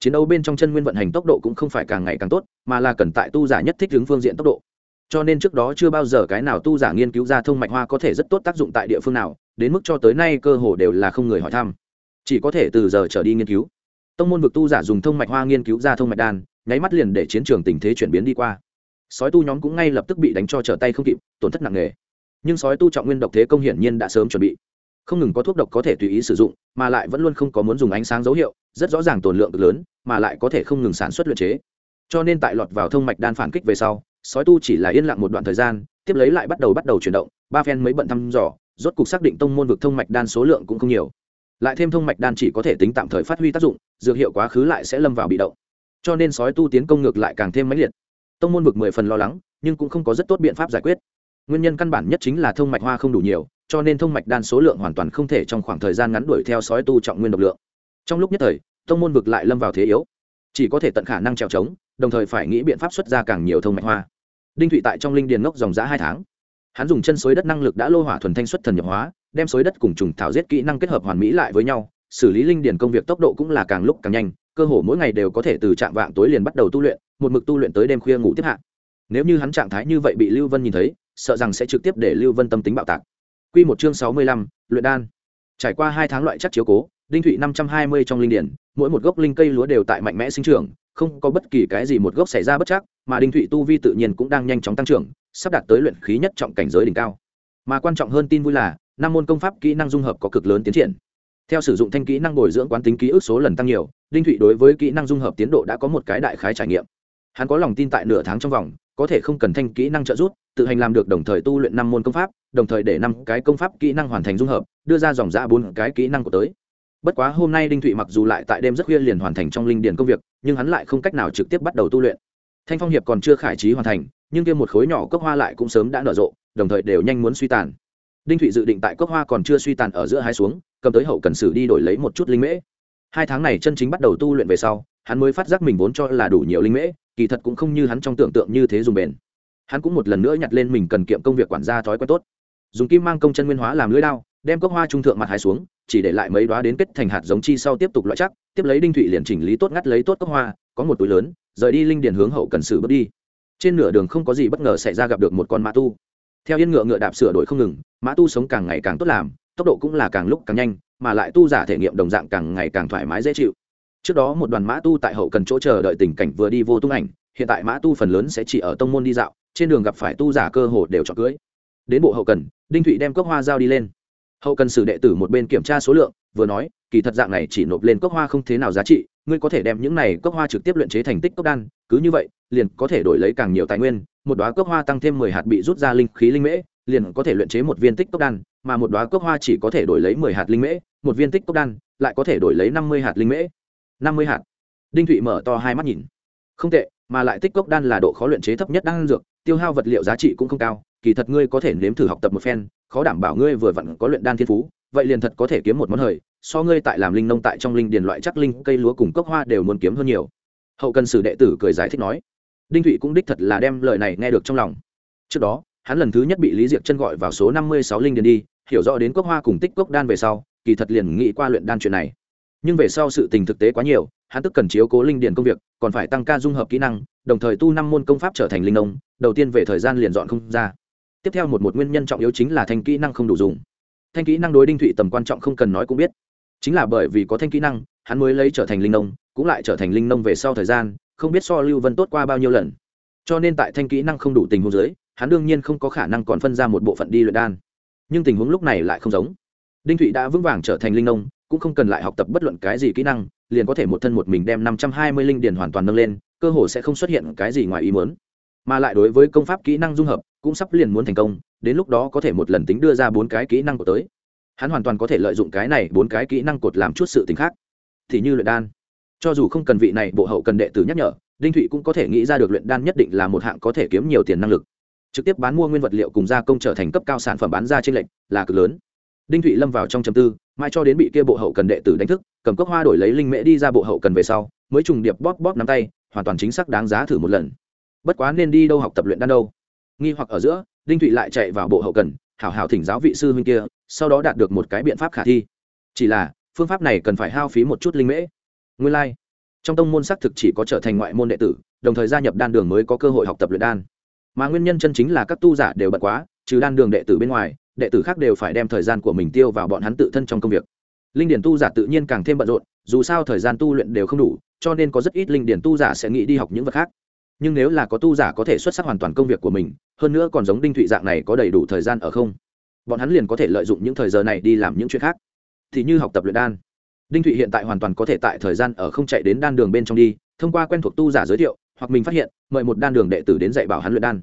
chiến đấu bên trong chân nguyên vận hành tốc độ cũng không phải càng ngày càng tốt, mà là cần tại tu giả nhất thích hướng phương diện tốc độ. Cho nên trước đó chưa bao giờ cái nào tu giả nghiên cứu ra thông mạch hoa có thể rất tốt tác dụng tại địa phương nào, đến mức cho tới nay cơ hồ đều là không người hỏi thăm. Chỉ có thể từ giờ trở đi nghiên cứu. Tông môn vực tu giả dùng thông mạch hoa nghiên cứu ra thông mạch đan, nháy mắt liền để chiến trường tình thế chuyển biến đi qua. Sói tu nhóm cũng ngay lập tức bị đánh cho trở tay không kịp, tổn thất nặng nề. Nhưng sói tu trọng nguyên độc thế công hiển nhiên đã sớm chuẩn bị không ngừng có thuốc độc có thể tùy ý sử dụng, mà lại vẫn luôn không có muốn dùng ánh sáng dấu hiệu, rất rõ ràng tồn lượng cực lớn, mà lại có thể không ngừng sản xuất luyện chế. Cho nên tại lọt vào thông mạch đan phản kích về sau, sói tu chỉ là yên lặng một đoạn thời gian, tiếp lấy lại bắt đầu bắt đầu chuyển động, ba phen mới bận thăm dò, rốt cục xác định tông môn vực thông mạch đan số lượng cũng không nhiều. Lại thêm thông mạch đan chỉ có thể tính tạm thời phát huy tác dụng, dược hiệu quá khứ lại sẽ lâm vào bị động. Cho nên sói tu tiến công ngược lại càng thêm mãnh liệt. Tông môn vực mười phần lo lắng, nhưng cũng không có rất tốt biện pháp giải quyết. Nguyên nhân căn bản nhất chính là thông mạch hoa không đủ nhiều cho nên thông mạch đan số lượng hoàn toàn không thể trong khoảng thời gian ngắn đuổi theo sói tu trọng nguyên độc lượng. Trong lúc nhất thời, tông môn vực lại lâm vào thế yếu. Chỉ có thể tận khả năng trèo trống, đồng thời phải nghĩ biện pháp xuất ra càng nhiều thông mạch hoa. Đinh thụy tại trong linh điền ngốc dòng giã hai tháng. Hắn dùng chân xối đất năng lực đã lô hỏa thuần thanh xuất thần nhập hóa, đem xối đất cùng trùng thảo giết kỹ năng kết hợp hoàn mỹ lại với nhau, xử lý linh điền công việc tốc độ cũng là càng lúc càng nhanh, cơ hồ mỗi ngày đều có thể từ trạm vạng tối liền bắt đầu tu luyện, một mực tu luyện tới đêm khuya ngủ tiếp hạ. Nếu như hắn trạng thái như vậy bị lưu vân nhìn thấy, sợ rằng sẽ trực tiếp để lưu vân tâm tính bạo tạc. Quy một chương sáu mươi lăm, luyện đan. Trải qua hai tháng loại chất chiếu cố, đinh thụy năm trăm hai mươi trong linh điển, mỗi một gốc linh cây lúa đều tại mạnh mẽ sinh trưởng, không có bất kỳ cái gì một gốc xảy ra bất chắc, mà đinh thụy tu vi tự nhiên cũng đang nhanh chóng tăng trưởng, sắp đạt tới luyện khí nhất trọng cảnh giới đỉnh cao. Mà quan trọng hơn tin vui là, năm môn công pháp kỹ năng dung hợp có cực lớn tiến triển. Theo sử dụng thanh kỹ năng bồi dưỡng quán tính ký ức số lần tăng nhiều, đinh thụy đối với kỹ năng dung hợp tiến độ đã có một cái đại khái trải nghiệm. hắn có lòng tin tại nửa tháng trong vòng có thể không cần thanh kỹ năng trợ giúp tự hành làm được đồng thời tu luyện năm môn công pháp, đồng thời để năm cái công pháp kỹ năng hoàn thành dung hợp, đưa ra dòng giã bốn cái kỹ năng của tới. Bất quá hôm nay đinh thụy mặc dù lại tại đêm rất khuya liền hoàn thành trong linh điền công việc, nhưng hắn lại không cách nào trực tiếp bắt đầu tu luyện. Thanh phong hiệp còn chưa khải trí hoàn thành, nhưng kia một khối nhỏ cốc hoa lại cũng sớm đã nở rộ, đồng thời đều nhanh muốn suy tàn. Đinh thụy dự định tại cốc hoa còn chưa suy tàn ở giữa hai xuống, cầm tới hậu cần sử đi đổi lấy một chút linh mễ. Hai tháng này chân chính bắt đầu tu luyện về sau, hắn mới phát giác mình vốn cho là đủ nhiều linh mễ, kỳ thật cũng không như hắn trong tưởng tượng như thế dùng bền hắn cũng một lần nữa nhặt lên mình cần kiệm công việc quản gia thói quen tốt. Dùng kim mang công chân nguyên hóa làm lưới đao, đem cốc hoa trung thượng mặt hai xuống, chỉ để lại mấy đoá đến kết thành hạt giống chi sau tiếp tục loại chắc, tiếp lấy đinh thụy liền chỉnh lý tốt ngắt lấy tốt cốc hoa, có một túi lớn, rời đi linh điền hướng hậu cần sử bước đi. Trên nửa đường không có gì bất ngờ xảy ra gặp được một con mã tu. Theo yên ngựa ngựa đạp sửa đổi không ngừng, mã tu sống càng ngày càng tốt làm, tốc độ cũng là càng lúc càng nhanh, mà lại tu giả thể nghiệm đồng dạng càng ngày càng thoải mái dễ chịu. Trước đó một đoàn mã tu tại hậu cần chỗ chờ đợi tình cảnh vừa đi vô tung ảnh, hiện tại mã tu phần lớn sẽ chỉ ở tông môn đi dạo trên đường gặp phải tu giả cơ hồ đều chọn cưới. Đến bộ hậu cần, đinh thụy đem cốc hoa giao đi lên. Hậu cần sử đệ tử một bên kiểm tra số lượng, vừa nói, kỳ thật dạng này chỉ nộp lên cốc hoa không thế nào giá trị, ngươi có thể đem những này cốc hoa trực tiếp luyện chế thành tích cốc đan, cứ như vậy, liền có thể đổi lấy càng nhiều tài nguyên, một đoá cốc hoa tăng thêm mười hạt bị rút ra linh khí linh mễ, liền có thể luyện chế một viên tích cốc đan, mà một đoá cốc hoa chỉ có thể đổi lấy mười hạt linh mễ, một viên tích cốc đan, lại có thể đổi lấy năm mươi hạt linh mễ. Năm mươi hạt. Đinh thụy mở to hai mắt nhìn. Không tệ mà lại tích cốc đan là độ khó luyện chế thấp nhất đan dược, tiêu hao vật liệu giá trị cũng không cao, kỳ thật ngươi có thể nếm thử học tập một phen, khó đảm bảo ngươi vừa vặn có luyện đan thiên phú, vậy liền thật có thể kiếm một món hời, so ngươi tại làm linh nông tại trong linh điền loại chắc linh, cây lúa cùng cốc hoa đều muốn kiếm hơn nhiều. Hậu cần sử đệ tử cười giải thích nói, đinh thụy cũng đích thật là đem lời này nghe được trong lòng. Trước đó, hắn lần thứ nhất bị lý diệc chân gọi vào số năm mươi sáu linh điền đi, hiểu rõ đến cốc hoa cùng tích cốc đan về sau, kỳ thật liền nghĩ qua luyện đan chuyện này. Nhưng về sau sự tình thực tế quá nhiều hắn tức cần chiếu cố linh điền công việc, còn phải tăng ca dung hợp kỹ năng, đồng thời tu năm môn công pháp trở thành linh nông đầu tiên về thời gian liền dọn không ra. Tiếp theo một một nguyên nhân trọng yếu chính là thanh kỹ năng không đủ dùng. Thanh kỹ năng đối đinh thụy tầm quan trọng không cần nói cũng biết. Chính là bởi vì có thanh kỹ năng, hắn mới lấy trở thành linh nông cũng lại trở thành linh nông về sau thời gian, không biết so lưu vân tốt qua bao nhiêu lần. Cho nên tại thanh kỹ năng không đủ tình huống dưới, hắn đương nhiên không có khả năng còn phân ra một bộ phận đi luyện đan. Nhưng tình huống lúc này lại không giống. Đinh thụy đã vững vàng trở thành linh nông cũng không cần lại học tập bất luận cái gì kỹ năng liền có thể một thân một mình đem năm trăm hai mươi linh điền hoàn toàn nâng lên, cơ hồ sẽ không xuất hiện cái gì ngoài ý muốn. Mà lại đối với công pháp kỹ năng dung hợp, cũng sắp liền muốn thành công, đến lúc đó có thể một lần tính đưa ra bốn cái kỹ năng của tới. Hắn hoàn toàn có thể lợi dụng cái này bốn cái kỹ năng cột làm chút sự tình khác. Thì như luyện đan. Cho dù không cần vị này bộ hậu cần đệ tử nhắc nhở, đinh thụy cũng có thể nghĩ ra được luyện đan nhất định là một hạng có thể kiếm nhiều tiền năng lực. Trực tiếp bán mua nguyên vật liệu cùng gia công trở thành cấp cao sản phẩm bán ra trên lệnh là cực lớn. Đinh thụy lâm vào trong chầm tư mai cho đến bị kia bộ hậu cần đệ tử đánh thức, cầm cốc hoa đổi lấy linh mễ đi ra bộ hậu cần về sau, mới trùng điệp bóp bóp nắm tay, hoàn toàn chính xác đáng giá thử một lần. Bất quá nên đi đâu học tập luyện đan đâu. Nghi hoặc ở giữa, đinh thụy lại chạy vào bộ hậu cần, hảo hảo thỉnh giáo vị sư huynh kia, sau đó đạt được một cái biện pháp khả thi. Chỉ là, phương pháp này cần phải hao phí một chút linh mễ. Nguyên lai、like. trong tông môn xác thực chỉ có trở thành ngoại môn đệ tử, đồng thời gia nhập đan đường mới có cơ hội học tập luyện đan. Mà nguyên nhân chân chính là các tu giả đều bật quá, trừ đan đường đệ tử bên ngoài đệ tử khác đều phải đem thời gian của mình tiêu vào bọn hắn tự thân trong công việc. Linh điển tu giả tự nhiên càng thêm bận rộn, dù sao thời gian tu luyện đều không đủ, cho nên có rất ít linh điển tu giả sẽ nghĩ đi học những vật khác. Nhưng nếu là có tu giả có thể xuất sắc hoàn toàn công việc của mình, hơn nữa còn giống đinh thụy dạng này có đầy đủ thời gian ở không, bọn hắn liền có thể lợi dụng những thời giờ này đi làm những chuyện khác. Thì như học tập luyện đan. Đinh thụy hiện tại hoàn toàn có thể tại thời gian ở không chạy đến đan đường bên trong đi, thông qua quen thuộc tu giả giới thiệu, hoặc mình phát hiện, mời một đan đường đệ tử đến dạy bảo hắn luyện đan.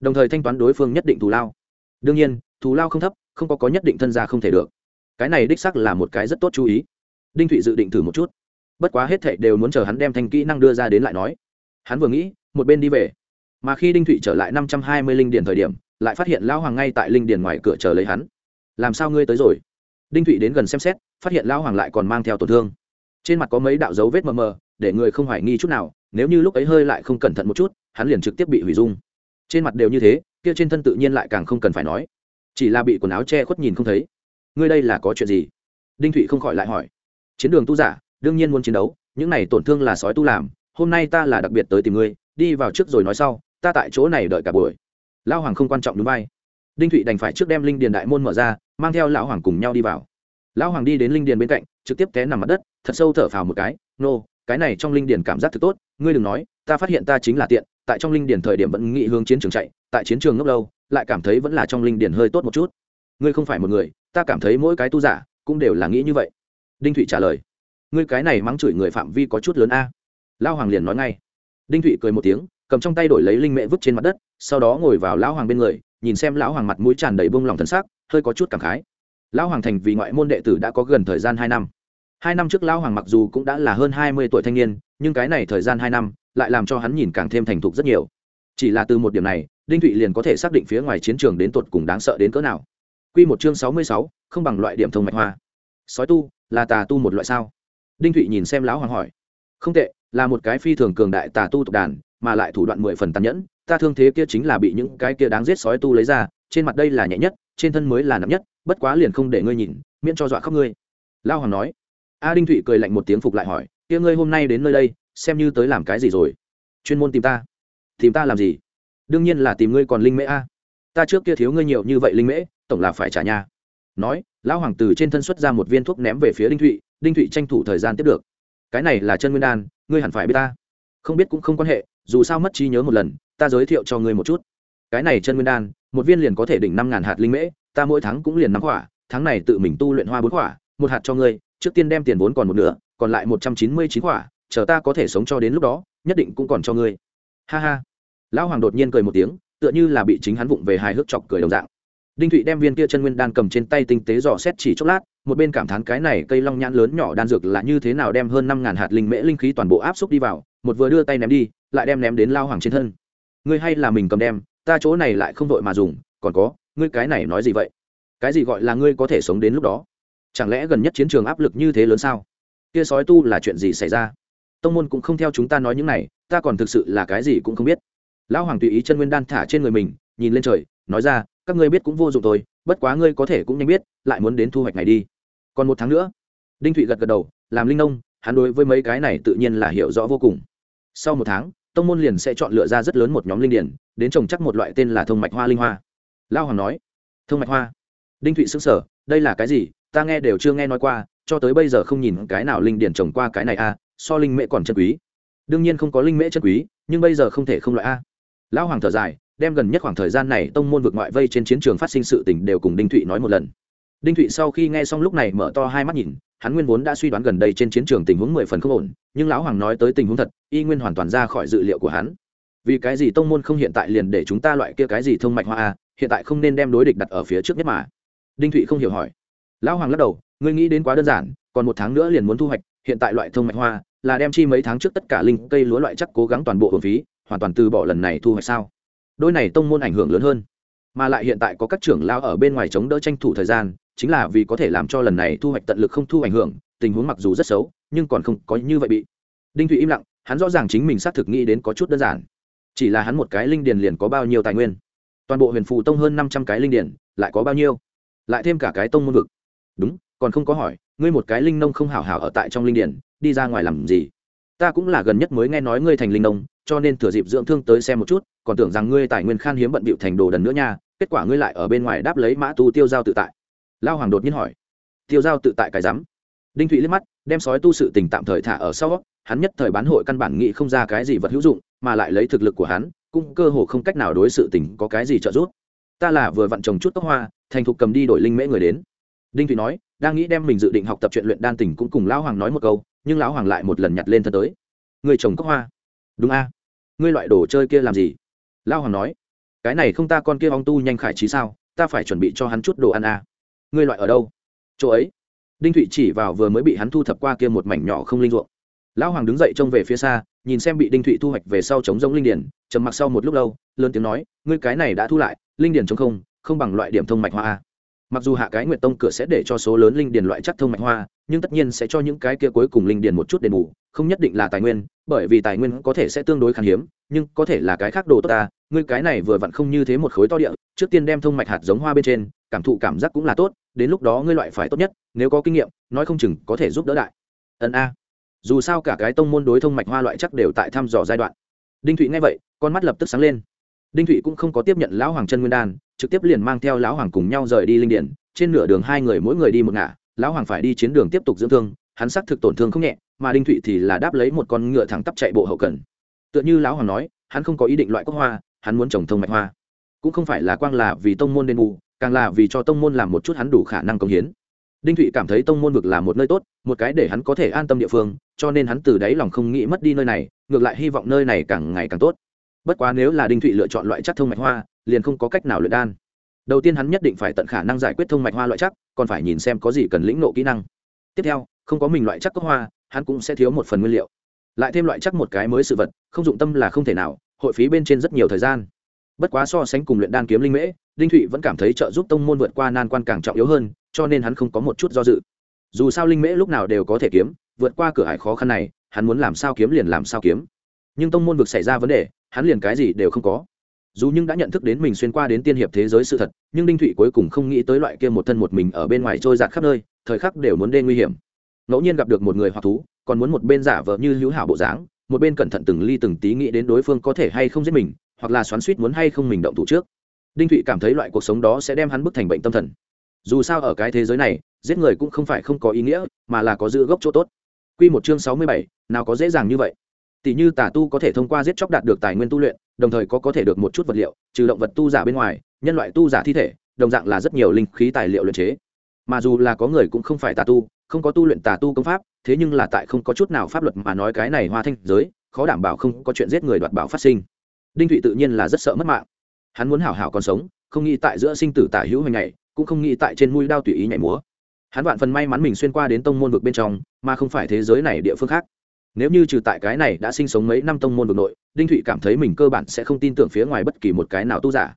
Đồng thời thanh toán đối phương nhất định thù lao. Đương nhiên thù lao không thấp, không có có nhất định thân gia không thể được. Cái này đích sắc là một cái rất tốt chú ý. Đinh thụy dự định thử một chút. Bất quá hết thệ đều muốn chờ hắn đem thanh kỹ năng đưa ra đến lại nói. Hắn vừa nghĩ, một bên đi về. Mà khi đinh thụy trở lại năm trăm hai mươi linh điền thời điểm, lại phát hiện lão hoàng ngay tại linh điền ngoài cửa chờ lấy hắn. Làm sao ngươi tới rồi? Đinh thụy đến gần xem xét, phát hiện lão hoàng lại còn mang theo tổn thương. Trên mặt có mấy đạo dấu vết mờ mờ, để người không hoài nghi chút nào, nếu như lúc ấy hơi lại không cẩn thận một chút, hắn liền trực tiếp bị hủy dung. Trên mặt đều như thế, kia trên thân tự nhiên lại càng không cần phải nói chỉ là bị quần áo che khuất nhìn không thấy. Ngươi đây là có chuyện gì? Đinh thụy không khỏi lại hỏi. Chiến đường tu giả, đương nhiên muốn chiến đấu, những này tổn thương là sói tu làm, hôm nay ta là đặc biệt tới tìm ngươi, đi vào trước rồi nói sau, ta tại chỗ này đợi cả buổi. Lão hoàng không quan trọng đúng vai. Đinh thụy đành phải trước đem linh điền đại môn mở ra, mang theo lão hoàng cùng nhau đi vào. Lão hoàng đi đến linh điền bên cạnh, trực tiếp té nằm mặt đất, thật sâu thở phào một cái, nô, cái này trong linh điền cảm giác thật tốt, ngươi đừng nói, ta phát hiện ta chính là tiện, tại trong linh điền thời điểm vẫn nghị hướng chiến trường chạy, tại chiến trường ngốc lâu lại cảm thấy vẫn là trong linh điển hơi tốt một chút. Ngươi không phải một người, ta cảm thấy mỗi cái tu giả cũng đều là nghĩ như vậy. Đinh thụy trả lời, ngươi cái này mắng chửi người phạm vi có chút lớn a. Lao hoàng liền nói ngay. Đinh thụy cười một tiếng, cầm trong tay đổi lấy linh mễ vứt trên mặt đất, sau đó ngồi vào lão hoàng bên người, nhìn xem lão hoàng mặt mũi tràn đầy bông lòng thân xác hơi có chút cảm khái. Lão hoàng thành vì ngoại môn đệ tử đã có gần thời gian hai năm. Hai năm trước lão hoàng mặc dù cũng đã là hơn hai mươi tuổi thanh niên, nhưng cái này thời gian hai năm lại làm cho hắn nhìn càng thêm thành thục rất nhiều. Chỉ là từ một điểm này đinh thụy liền có thể xác định phía ngoài chiến trường đến tột cùng đáng sợ đến cỡ nào. Q một chương sáu mươi sáu, không bằng loại điểm thông mạch hoa. Sói tu, là tà tu một loại sao? Đinh thụy nhìn xem lão hoàng hỏi. Không tệ, là một cái phi thường cường đại tà tu tộc đàn, mà lại thủ đoạn mười phần tàn nhẫn, ta thương thế kia chính là bị những cái kia đáng giết sói tu lấy ra, trên mặt đây là nhẹ nhất, trên thân mới là nặng nhất, bất quá liền không để ngươi nhìn, miễn cho dọa khóc ngươi. Lao hoàng nói. A đinh thụy cười lạnh một tiếng phục lại hỏi, kia ngươi hôm nay đến nơi đây, xem như tới làm cái gì rồi? Chuyên môn tìm ta. Tìm ta làm gì? Đương nhiên là tìm ngươi còn linh mễ a. Ta trước kia thiếu ngươi nhiều như vậy linh mễ, tổng là phải trả nhà. Nói, lão hoàng từ trên thân xuất ra một viên thuốc ném về phía đinh thụy đinh thụy tranh thủ thời gian tiếp được. Cái này là chân nguyên đan, ngươi hẳn phải biết ta. Không biết cũng không quan hệ, dù sao mất trí nhớ một lần, ta giới thiệu cho ngươi một chút. Cái này chân nguyên đan, một viên liền có thể đỉnh năm ngàn hạt linh mễ, ta mỗi tháng cũng liền năm quả, tháng này tự mình tu luyện hoa bốn quả, một hạt cho ngươi, trước tiên đem tiền vốn còn một nửa, còn lại một trăm chín mươi chín quả, chờ ta có thể sống cho đến lúc đó, nhất định cũng còn cho ngươi. Ha ha lão hoàng đột nhiên cười một tiếng, tựa như là bị chính hắn vụng về hài hước chọc cười đồng dạng. Đinh thụy đem viên kia chân nguyên đan cầm trên tay tinh tế dò xét chỉ chốc lát, một bên cảm thán cái này cây long nhãn lớn nhỏ đan dược là như thế nào đem hơn năm ngàn hạt linh mễ linh khí toàn bộ áp xúc đi vào, một vừa đưa tay ném đi, lại đem ném đến lao hoàng trên thân. Ngươi hay là mình cầm đem, ta chỗ này lại không vội mà dùng, còn có, ngươi cái này nói gì vậy? Cái gì gọi là ngươi có thể sống đến lúc đó? Chẳng lẽ gần nhất chiến trường áp lực như thế lớn sao? Kia sói tu là chuyện gì xảy ra? Tông môn cũng không theo chúng ta nói những này, ta còn thực sự là cái gì cũng không biết lão hoàng tùy ý chân nguyên đan thả trên người mình, nhìn lên trời, nói ra, các ngươi biết cũng vô dụng thôi, bất quá ngươi có thể cũng nhanh biết, lại muốn đến thu hoạch này đi. Còn một tháng nữa, đinh thụy gật gật đầu, làm linh nông, hắn đối với mấy cái này tự nhiên là hiểu rõ vô cùng. Sau một tháng, tông môn liền sẽ chọn lựa ra rất lớn một nhóm linh điển, đến trồng chắc một loại tên là thông mạch hoa linh hoa. Lao hoàng nói, thông mạch hoa. Đinh thụy xứng sở đây là cái gì? Ta nghe đều chưa nghe nói qua, cho tới bây giờ không nhìn cái nào linh điển trồng qua cái này a, so linh mễ còn chân quý. Đương nhiên không có linh mễ chân quý, nhưng bây giờ không thể không loại a lão hoàng thở dài, đem gần nhất khoảng thời gian này tông môn vực ngoại vây trên chiến trường phát sinh sự tình đều cùng đinh thụy nói một lần. Đinh thụy sau khi nghe xong lúc này mở to hai mắt nhìn, hắn nguyên vốn đã suy đoán gần đây trên chiến trường tình huống mười phần không ổn, nhưng lão hoàng nói tới tình huống thật, y nguyên hoàn toàn ra khỏi dự liệu của hắn. Vì cái gì tông môn không hiện tại liền để chúng ta loại kia cái gì thông mạch hoa a, hiện tại không nên đem đối địch đặt ở phía trước nhất mà. Đinh thụy không hiểu hỏi. Lão hoàng lắc đầu, ngươi nghĩ đến quá đơn giản, còn một tháng nữa liền muốn thu hoạch, hiện tại loại thông mạch hoa là đem chi mấy tháng trước tất cả linh cây lúa loại chắc cố gắng toàn bộ hồn phí hoàn toàn từ bỏ lần này thu hoạch sao? Đôi này tông môn ảnh hưởng lớn hơn. Mà lại hiện tại có các trưởng lao ở bên ngoài chống đỡ tranh thủ thời gian, chính là vì có thể làm cho lần này thu hoạch tận lực không thu ảnh hưởng, tình huống mặc dù rất xấu, nhưng còn không có như vậy bị. Đinh thụy im lặng, hắn rõ ràng chính mình xác thực nghĩ đến có chút đơn giản. Chỉ là hắn một cái linh điền liền có bao nhiêu tài nguyên? Toàn bộ huyền phù tông hơn năm trăm cái linh điền, lại có bao nhiêu? Lại thêm cả cái tông môn vực. Đúng, còn không có hỏi, ngươi một cái linh nông không hảo hảo ở tại trong linh điền, đi ra ngoài làm gì? Ta cũng là gần nhất mới nghe nói ngươi thành linh nông cho nên thừa dịp dưỡng thương tới xem một chút, còn tưởng rằng ngươi tài nguyên khan hiếm bận bịu thành đồ đần nữa nha, kết quả ngươi lại ở bên ngoài đáp lấy mã tu tiêu giao tự tại. Lao hoàng đột nhiên hỏi. Tiêu giao tự tại cái rắm. Đinh thụy liếc mắt, đem sói tu sự tình tạm thời thả ở sau, hắn nhất thời bán hội căn bản nghĩ không ra cái gì vật hữu dụng, mà lại lấy thực lực của hắn, cũng cơ hồ không cách nào đối sự tình có cái gì trợ giúp. Ta là vừa vặn trồng chút tóc hoa, thành thục cầm đi đổi linh mễ người đến. Đinh thụy nói, đang nghĩ đem mình dự định học tập chuyện luyện đan tình cũng cùng lão hoàng nói một câu, nhưng lão hoàng lại một lần nhặt lên thân tới. Người trồng cốc hoa đúng a. Ngươi loại đồ chơi kia làm gì? Lão hoàng nói. Cái này không ta con kia ong tu nhanh khải trí sao? Ta phải chuẩn bị cho hắn chút đồ ăn a. Ngươi loại ở đâu? Chỗ ấy. Đinh thụy chỉ vào vừa mới bị hắn thu thập qua kia một mảnh nhỏ không linh ruộng. Lão hoàng đứng dậy trông về phía xa, nhìn xem bị đinh thụy thu hoạch về sau chống giống linh điển, trầm mặc sau một lúc lâu, lớn tiếng nói, ngươi cái này đã thu lại, linh điển chống không không bằng loại điểm thông mạch hoa mặc dù hạ cái nguyệt tông cửa sẽ để cho số lớn linh điển loại chắc thông mạch hoa nhưng tất nhiên sẽ cho những cái kia cuối cùng linh điền một chút đền bù, không nhất định là tài nguyên, bởi vì tài nguyên có thể sẽ tương đối khan hiếm, nhưng có thể là cái khác đồ tốt ta, ngươi cái này vừa vặn không như thế một khối to địa, trước tiên đem thông mạch hạt giống hoa bên trên, cảm thụ cảm giác cũng là tốt, đến lúc đó ngươi loại phải tốt nhất, nếu có kinh nghiệm, nói không chừng có thể giúp đỡ đại. Ân a. Dù sao cả cái tông môn đối thông mạch hoa loại chắc đều tại thăm dò giai đoạn. Đinh thụy nghe vậy, con mắt lập tức sáng lên. Đinh thụy cũng không có tiếp nhận lão hoàng chân nguyên đan, trực tiếp liền mang theo lão hoàng cùng nhau rời đi linh điển trên nửa đường hai người mỗi người đi một ngả lão hoàng phải đi chiến đường tiếp tục dưỡng thương, hắn xác thực tổn thương không nhẹ, mà đinh thụy thì là đáp lấy một con ngựa thẳng tắp chạy bộ hậu cần. Tựa như lão hoàng nói, hắn không có ý định loại quốc hoa, hắn muốn trồng thông mạch hoa. Cũng không phải là quang là vì tông môn đền bù, càng là vì cho tông môn làm một chút hắn đủ khả năng công hiến. Đinh thụy cảm thấy tông môn vực là một nơi tốt, một cái để hắn có thể an tâm địa phương, cho nên hắn từ đáy lòng không nghĩ mất đi nơi này, ngược lại hy vọng nơi này càng ngày càng tốt. Bất quá nếu là đinh thụy lựa chọn loại chắc thông mạch hoa, liền không có cách nào luyện đan đầu tiên hắn nhất định phải tận khả năng giải quyết thông mạch hoa loại chắc, còn phải nhìn xem có gì cần lĩnh nộ kỹ năng. Tiếp theo, không có mình loại chắc cốc hoa, hắn cũng sẽ thiếu một phần nguyên liệu. Lại thêm loại chắc một cái mới sự vật, không dụng tâm là không thể nào, hội phí bên trên rất nhiều thời gian. Bất quá so sánh cùng luyện đan kiếm linh mễ, đinh thụy vẫn cảm thấy trợ giúp tông môn vượt qua nan quan càng trọng yếu hơn, cho nên hắn không có một chút do dự. Dù sao linh mễ lúc nào đều có thể kiếm, vượt qua cửa hải khó khăn này, hắn muốn làm sao kiếm liền làm sao kiếm. Nhưng tông môn vực xảy ra vấn đề, hắn liền cái gì đều không có dù nhưng đã nhận thức đến mình xuyên qua đến tiên hiệp thế giới sự thật, nhưng đinh thụy cuối cùng không nghĩ tới loại kia một thân một mình ở bên ngoài trôi giạt khắp nơi, thời khắc đều muốn đê nguy hiểm. Ngẫu nhiên gặp được một người hoặc thú, còn muốn một bên giả vờ như hữu hảo bộ dáng, một bên cẩn thận từng ly từng tí nghĩ đến đối phương có thể hay không giết mình, hoặc là xoắn suýt muốn hay không mình động thủ trước. Đinh thụy cảm thấy loại cuộc sống đó sẽ đem hắn bức thành bệnh tâm thần. Dù sao ở cái thế giới này, giết người cũng không phải không có ý nghĩa, mà là có giữ gốc chỗ tốt. Q một chương sáu mươi bảy, nào có dễ dàng như vậy? Tỷ như tà tu có thể thông qua giết chóc đạt được tài nguyên tu luyện đồng thời có có thể được một chút vật liệu, trừ động vật tu giả bên ngoài, nhân loại tu giả thi thể, đồng dạng là rất nhiều linh khí tài liệu luyện chế. Mà dù là có người cũng không phải tà tu, không có tu luyện tà tu công pháp, thế nhưng là tại không có chút nào pháp luật mà nói cái này hoa thanh giới, khó đảm bảo không có chuyện giết người đoạt bảo phát sinh. Đinh thụy tự nhiên là rất sợ mất mạng. Hắn muốn hảo hảo còn sống, không nghĩ tại giữa sinh tử tả hữu hình ngày, cũng không nghĩ tại trên mũi đao tùy ý nhảy múa. Hắn vạn phần may mắn mình xuyên qua đến tông môn vực bên trong, mà không phải thế giới này địa phương khác nếu như trừ tại cái này đã sinh sống mấy năm tông môn vực nội, đinh thụy cảm thấy mình cơ bản sẽ không tin tưởng phía ngoài bất kỳ một cái nào tu giả.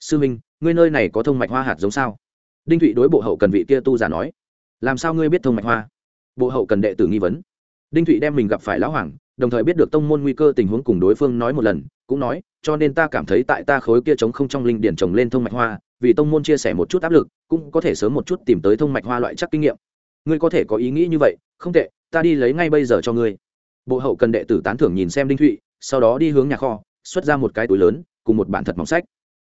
Sư minh, ngươi nơi này có thông mạch hoa hạt giống sao? Đinh thụy đối bộ hậu cần vị kia tu giả nói. Làm sao ngươi biết thông mạch hoa? Bộ hậu cần đệ tử nghi vấn. Đinh thụy đem mình gặp phải lão hoàng, đồng thời biết được tông môn nguy cơ tình huống cùng đối phương nói một lần, cũng nói, cho nên ta cảm thấy tại ta khối kia trống không trong linh điển trồng lên thông mạch hoa, vì tông môn chia sẻ một chút áp lực, cũng có thể sớm một chút tìm tới thông mạch hoa loại chắc kinh nghiệm. Ngươi có thể có ý nghĩ như vậy, không tệ, ta đi lấy ngay bây giờ cho ngươi bộ hậu cần đệ tử tán thưởng nhìn xem đinh thụy, sau đó đi hướng nhà kho, xuất ra một cái túi lớn, cùng một bản thật mỏng sách.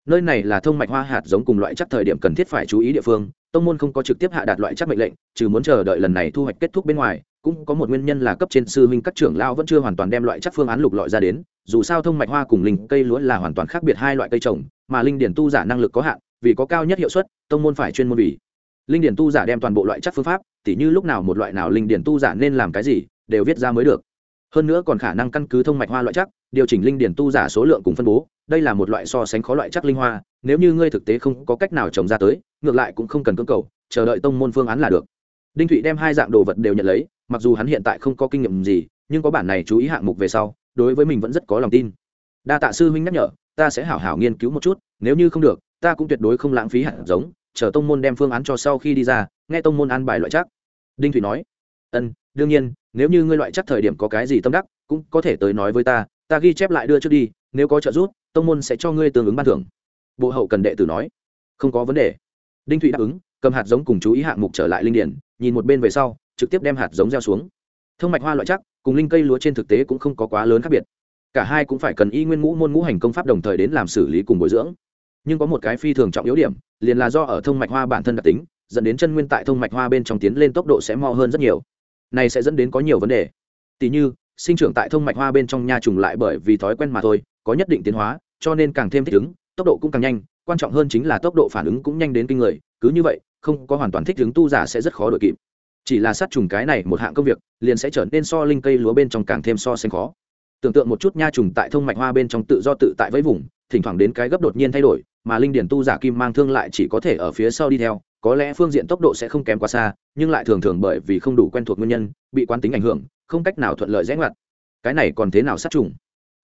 Nơi này là thông mạch hoa hạt giống cùng loại chắc thời điểm cần thiết phải chú ý địa phương, tông môn không có trực tiếp hạ đạt loại chắc mệnh lệnh, trừ muốn chờ đợi lần này thu hoạch kết thúc bên ngoài, cũng có một nguyên nhân là cấp trên sư huynh các trưởng lao vẫn chưa hoàn toàn đem loại chắc phương án lục lọi ra đến, dù sao thông mạch hoa cùng linh cây lúa là hoàn toàn khác biệt hai loại cây trồng, mà linh điển tu giả năng lực có hạn, vì có cao nhất hiệu suất, tông môn phải chuyên môn vì. Linh điển tu giả đem toàn bộ loại chắc phương pháp, tỉ như lúc nào một loại nào linh điển tu giả nên làm cái gì, đều viết ra mới được hơn nữa còn khả năng căn cứ thông mạch hoa loại chắc, điều chỉnh linh điển tu giả số lượng cùng phân bố, đây là một loại so sánh khó loại chắc linh hoa, nếu như ngươi thực tế không có cách nào trồng ra tới, ngược lại cũng không cần cơ cầu, chờ đợi tông môn phương án là được. Đinh thụy đem hai dạng đồ vật đều nhận lấy, mặc dù hắn hiện tại không có kinh nghiệm gì, nhưng có bản này chú ý hạng mục về sau, đối với mình vẫn rất có lòng tin. Đa tạ sư huynh nhắc nhở, ta sẽ hảo hảo nghiên cứu một chút, nếu như không được, ta cũng tuyệt đối không lãng phí hạt giống, chờ tông môn đem phương án cho sau khi đi ra, nghe tông môn an bài loại chắc. Đinh thụy nói, ân, đương nhiên nếu như ngươi loại chắc thời điểm có cái gì tâm đắc, cũng có thể tới nói với ta ta ghi chép lại đưa trước đi, nếu có trợ giúp, tông môn sẽ cho ngươi tương ứng ban thưởng. Bộ hậu cần đệ tử nói. Không có vấn đề. Đinh thụy đáp ứng, cầm hạt giống cùng chú ý hạng mục trở lại linh điển, nhìn một bên về sau, trực tiếp đem hạt giống gieo xuống. Thông mạch hoa loại chắc, cùng linh cây lúa trên thực tế cũng không có quá lớn khác biệt. Cả hai cũng phải cần y nguyên ngũ môn ngũ hành công pháp đồng thời đến làm xử lý cùng bồi dưỡng. Nhưng có một cái phi thường trọng yếu điểm, liền là do ở thông mạch hoa bản thân đặc tính, dẫn đến chân nguyên tại thông mạch hoa bên trong tiến lên tốc độ sẽ mo hơn rất nhiều này sẽ dẫn đến có nhiều vấn đề. Tỷ như, sinh trưởng tại thông mạch hoa bên trong nha trùng lại bởi vì thói quen mà thôi, có nhất định tiến hóa, cho nên càng thêm thích ứng, tốc độ cũng càng nhanh, quan trọng hơn chính là tốc độ phản ứng cũng nhanh đến kinh người, cứ như vậy, không có hoàn toàn thích ứng tu giả sẽ rất khó đội kịp. Chỉ là sát trùng cái này một hạng công việc, liền sẽ trở nên so linh cây lúa bên trong càng thêm so sánh khó. Tưởng tượng một chút nha trùng tại thông mạch hoa bên trong tự do tự tại với vùng, thỉnh thoảng đến cái gấp đột nhiên thay đổi, mà linh điển tu giả kim mang thương lại chỉ có thể ở phía sau đi theo có lẽ phương diện tốc độ sẽ không kém quá xa, nhưng lại thường thường bởi vì không đủ quen thuộc nguyên nhân, bị quán tính ảnh hưởng, không cách nào thuận lợi rẽ ngoặt. Cái này còn thế nào sát trùng?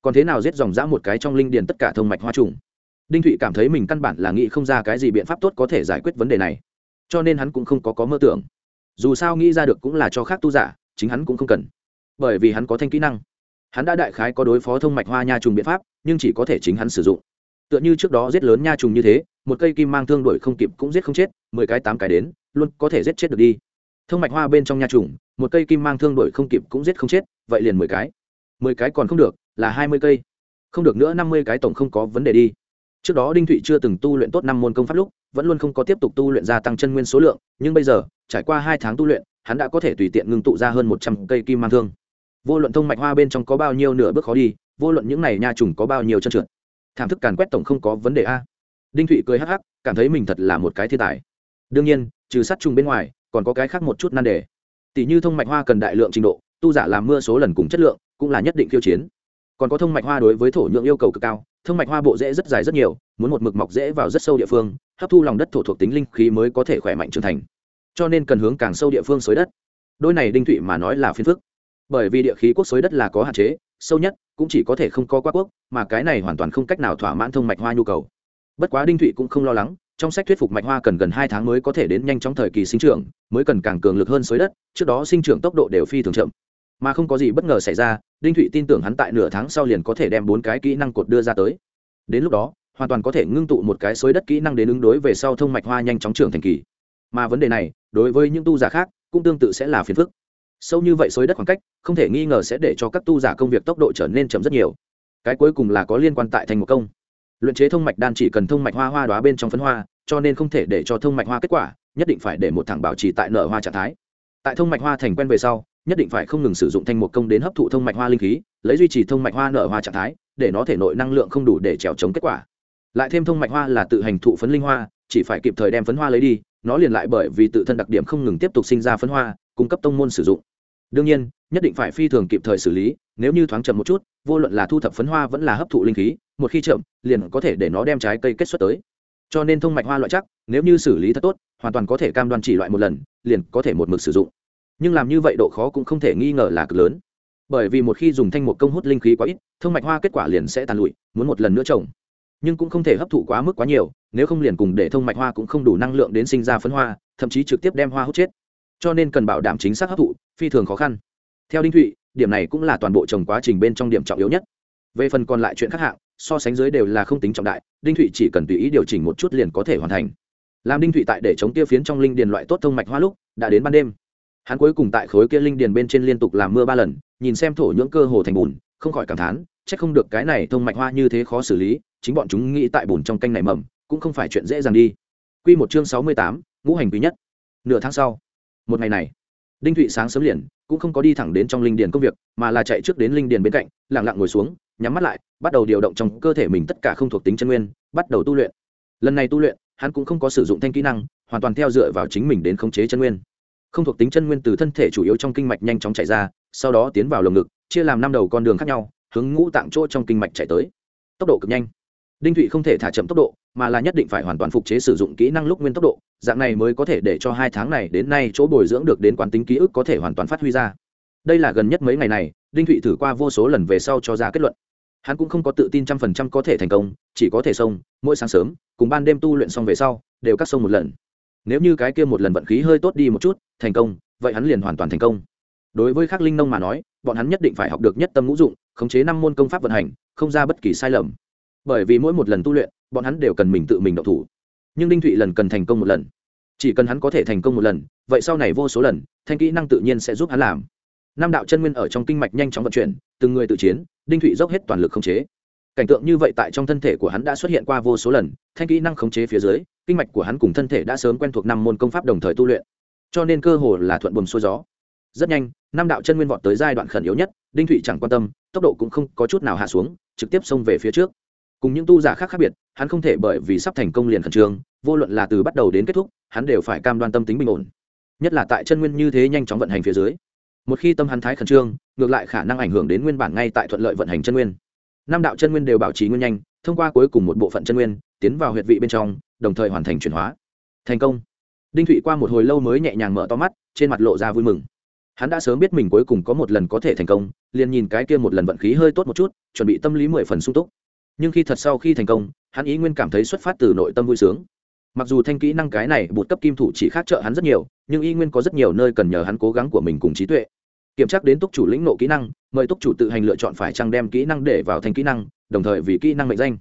Còn thế nào giết dòng dã một cái trong linh điền tất cả thông mạch hoa trùng? Đinh thụy cảm thấy mình căn bản là nghĩ không ra cái gì biện pháp tốt có thể giải quyết vấn đề này. Cho nên hắn cũng không có có mơ tưởng. Dù sao nghĩ ra được cũng là cho khác tu giả, chính hắn cũng không cần. Bởi vì hắn có thanh kỹ năng. Hắn đã đại khái có đối phó thông mạch hoa nha trùng biện pháp, nhưng chỉ có thể chính hắn sử dụng. Tựa như trước đó giết lớn nha trùng như thế một cây kim mang thương đuổi không kịp cũng giết không chết, mười cái tám cái đến, luôn có thể giết chết được đi. Thông mạch hoa bên trong nha trùng, một cây kim mang thương đuổi không kịp cũng giết không chết, vậy liền mười cái. Mười cái còn không được, là hai mươi cây. Không được nữa, năm mươi cái tổng không có vấn đề đi. Trước đó đinh thụy chưa từng tu luyện tốt năm môn công pháp lúc, vẫn luôn không có tiếp tục tu luyện gia tăng chân nguyên số lượng, nhưng bây giờ, trải qua hai tháng tu luyện, hắn đã có thể tùy tiện ngưng tụ ra hơn một trăm cây kim mang thương. Vô luận thông mạch hoa bên trong có bao nhiêu nửa bước khó đi, vô luận những này nha trùng có bao nhiêu chân trượt. Thảm thức càn quét tổng không có vấn đề a đinh thụy cười hắc hắc, cảm thấy mình thật là một cái thiên tài. Đương nhiên, trừ sát trùng bên ngoài, còn có cái khác một chút nan đề. Tỷ như thông mạch hoa cần đại lượng trình độ, tu giả làm mưa số lần cùng chất lượng, cũng là nhất định khiêu chiến. Còn có thông mạch hoa đối với thổ nhưỡng yêu cầu cực cao, thông mạch hoa bộ rễ rất dài rất nhiều, muốn một mực mọc rễ vào rất sâu địa phương, hấp thu lòng đất thổ thuộc tính linh khí mới có thể khỏe mạnh trưởng thành. Cho nên cần hướng càng sâu địa phương xới đất. Đôi này đinh thụy mà nói là phiền phức. Bởi vì địa khí quốc xới đất là có hạn chế, sâu nhất cũng chỉ có thể không có quá quốc, mà cái này hoàn toàn không cách nào thỏa mãn thông mạch hoa nhu cầu bất quá đinh thụy cũng không lo lắng, trong sách thuyết phục mạch hoa cần gần hai tháng mới có thể đến nhanh trong thời kỳ sinh trưởng, mới cần càng cường lực hơn xới đất, trước đó sinh trưởng tốc độ đều phi thường chậm. Mà không có gì bất ngờ xảy ra, đinh thụy tin tưởng hắn tại nửa tháng sau liền có thể đem bốn cái kỹ năng cột đưa ra tới. Đến lúc đó, hoàn toàn có thể ngưng tụ một cái xới đất kỹ năng đến ứng đối về sau thông mạch hoa nhanh chóng trưởng thành kỳ. Mà vấn đề này, đối với những tu giả khác, cũng tương tự sẽ là phiền phức. Sâu như vậy xới đất khoảng cách, không thể nghi ngờ sẽ để cho các tu giả công việc tốc độ trở nên chậm rất nhiều. Cái cuối cùng là có liên quan tại thành một công luyện chế thông mạch đan chỉ cần thông mạch hoa hoa đóa bên trong phấn hoa, cho nên không thể để cho thông mạch hoa kết quả, nhất định phải để một thằng bảo trì tại nở hoa trạng thái. Tại thông mạch hoa thành quen về sau, nhất định phải không ngừng sử dụng thanh một công đến hấp thụ thông mạch hoa linh khí, lấy duy trì thông mạch hoa nở hoa trạng thái, để nó thể nội năng lượng không đủ để trèo chống kết quả. Lại thêm thông mạch hoa là tự hành thụ phấn linh hoa, chỉ phải kịp thời đem phấn hoa lấy đi, nó liền lại bởi vì tự thân đặc điểm không ngừng tiếp tục sinh ra phấn hoa, cung cấp tông môn sử dụng. Đương nhiên, nhất định phải phi thường kịp thời xử lý nếu như thoáng chậm một chút, vô luận là thu thập phấn hoa vẫn là hấp thụ linh khí, một khi chậm, liền có thể để nó đem trái cây kết xuất tới. Cho nên thông mạch hoa loại chắc, nếu như xử lý thật tốt, hoàn toàn có thể cam đoan chỉ loại một lần, liền có thể một mực sử dụng. Nhưng làm như vậy độ khó cũng không thể nghi ngờ là cực lớn. Bởi vì một khi dùng thanh một công hút linh khí quá ít, thông mạch hoa kết quả liền sẽ tàn lụi, muốn một lần nữa trồng. Nhưng cũng không thể hấp thụ quá mức quá nhiều, nếu không liền cùng để thông mạch hoa cũng không đủ năng lượng đến sinh ra phấn hoa, thậm chí trực tiếp đem hoa hút chết. Cho nên cần bảo đảm chính xác hấp thụ, phi thường khó khăn. Theo đinh thụy điểm này cũng là toàn bộ trồng quá trình bên trong điểm trọng yếu nhất. Về phần còn lại chuyện khác hạng, so sánh dưới đều là không tính trọng đại, đinh thụy chỉ cần tùy ý điều chỉnh một chút liền có thể hoàn thành. Làm đinh thụy tại để chống tiêu phiến trong linh điền loại tốt thông mạch hoa lúc, đã đến ban đêm. Hắn cuối cùng tại khối kia linh điền bên trên liên tục làm mưa ba lần, nhìn xem thổ nhưỡng cơ hồ thành bùn, không khỏi cảm thán c không được cái này thông mạch hoa như thế khó xử lý, chính bọn chúng nghĩ tại bùn trong canh này mầm, cũng không phải chuyện dễ dàng đi. Q một chương sáu mươi tám, ngũ hành quý nhất. Nửa tháng sau. Một ngày này đinh thụy sáng sớm liền, cũng không có đi thẳng đến trong linh điền công việc, mà là chạy trước đến linh điền bên cạnh lẳng lặng ngồi xuống, nhắm mắt lại, bắt đầu điều động trong cơ thể mình tất cả không thuộc tính chân nguyên, bắt đầu tu luyện. Lần này tu luyện, hắn cũng không có sử dụng thanh kỹ năng, hoàn toàn theo dựa vào chính mình đến khống chế chân nguyên. Không thuộc tính chân nguyên từ thân thể chủ yếu trong kinh mạch nhanh chóng chạy ra, sau đó tiến vào lồng ngực, chia làm năm đầu con đường khác nhau, hướng ngũ tạng chỗ trong kinh mạch chạy tới. Tốc độ cực nhanh đinh thụy không thể thả chậm tốc độ, mà là nhất định phải hoàn toàn phục chế sử dụng kỹ năng lúc nguyên tốc độ, dạng này mới có thể để cho hai tháng này đến nay chỗ bồi dưỡng được đến quán tính ký ức có thể hoàn toàn phát huy ra. Đây là gần nhất mấy ngày này, đinh thụy thử qua vô số lần về sau cho ra kết luận. Hắn cũng không có tự tin trăm phần trăm có thể thành công, chỉ có thể xông, mỗi sáng sớm, cùng ban đêm tu luyện xong về sau, đều cắt sông một lần. Nếu như cái kia một lần vận khí hơi tốt đi một chút, thành công, vậy hắn liền hoàn toàn thành công. Đối với khắc linh nông mà nói, bọn hắn nhất định phải học được nhất tâm ngũ dụng, khống chế năm môn công pháp vận hành, không ra bất kỳ sai lầm bởi vì mỗi một lần tu luyện, bọn hắn đều cần mình tự mình độc thủ. Nhưng đinh thụy lần cần thành công một lần. Chỉ cần hắn có thể thành công một lần, vậy sau này vô số lần, thanh kỹ năng tự nhiên sẽ giúp hắn làm. Năm đạo chân nguyên ở trong kinh mạch nhanh chóng vận chuyển, từng người tự chiến, đinh thụy dốc hết toàn lực khống chế. Cảnh tượng như vậy tại trong thân thể của hắn đã xuất hiện qua vô số lần, thanh kỹ năng khống chế phía dưới, kinh mạch của hắn cùng thân thể đã sớm quen thuộc năm môn công pháp đồng thời tu luyện. Cho nên cơ hồ là thuận buồm xuôi gió. Rất nhanh, năm đạo chân nguyên vọt tới giai đoạn khẩn yếu nhất, đinh thụy chẳng quan tâm, tốc độ cũng không có chút nào hạ xuống, trực tiếp xông về phía trước cùng những tu giả khác khác biệt, hắn không thể bởi vì sắp thành công liền khẩn trương, vô luận là từ bắt đầu đến kết thúc, hắn đều phải cam đoan tâm tính bình ổn. Nhất là tại chân nguyên như thế nhanh chóng vận hành phía dưới. Một khi tâm hắn thái khẩn trương, ngược lại khả năng ảnh hưởng đến nguyên bản ngay tại thuận lợi vận hành chân nguyên. Năm đạo chân nguyên đều bảo trì nguyên nhanh, thông qua cuối cùng một bộ phận chân nguyên, tiến vào huyệt vị bên trong, đồng thời hoàn thành chuyển hóa. Thành công. Đinh thụy qua một hồi lâu mới nhẹ nhàng mở to mắt, trên mặt lộ ra vui mừng. Hắn đã sớm biết mình cuối cùng có một lần có thể thành công, liền nhìn cái kia một lần vận khí hơi tốt một chút, chuẩn bị tâm lý mười phần sung túc nhưng khi thật sau khi thành công, hắn ý nguyên cảm thấy xuất phát từ nội tâm vui sướng. Mặc dù thanh kỹ năng cái này bụt cấp kim thủ chỉ khác trợ hắn rất nhiều, nhưng y nguyên có rất nhiều nơi cần nhờ hắn cố gắng của mình cùng trí tuệ. Kiểm tra đến túc chủ lĩnh nộ kỹ năng, mời túc chủ tự hành lựa chọn phải trăng đem kỹ năng để vào thành kỹ năng, đồng thời vì kỹ năng mệnh danh.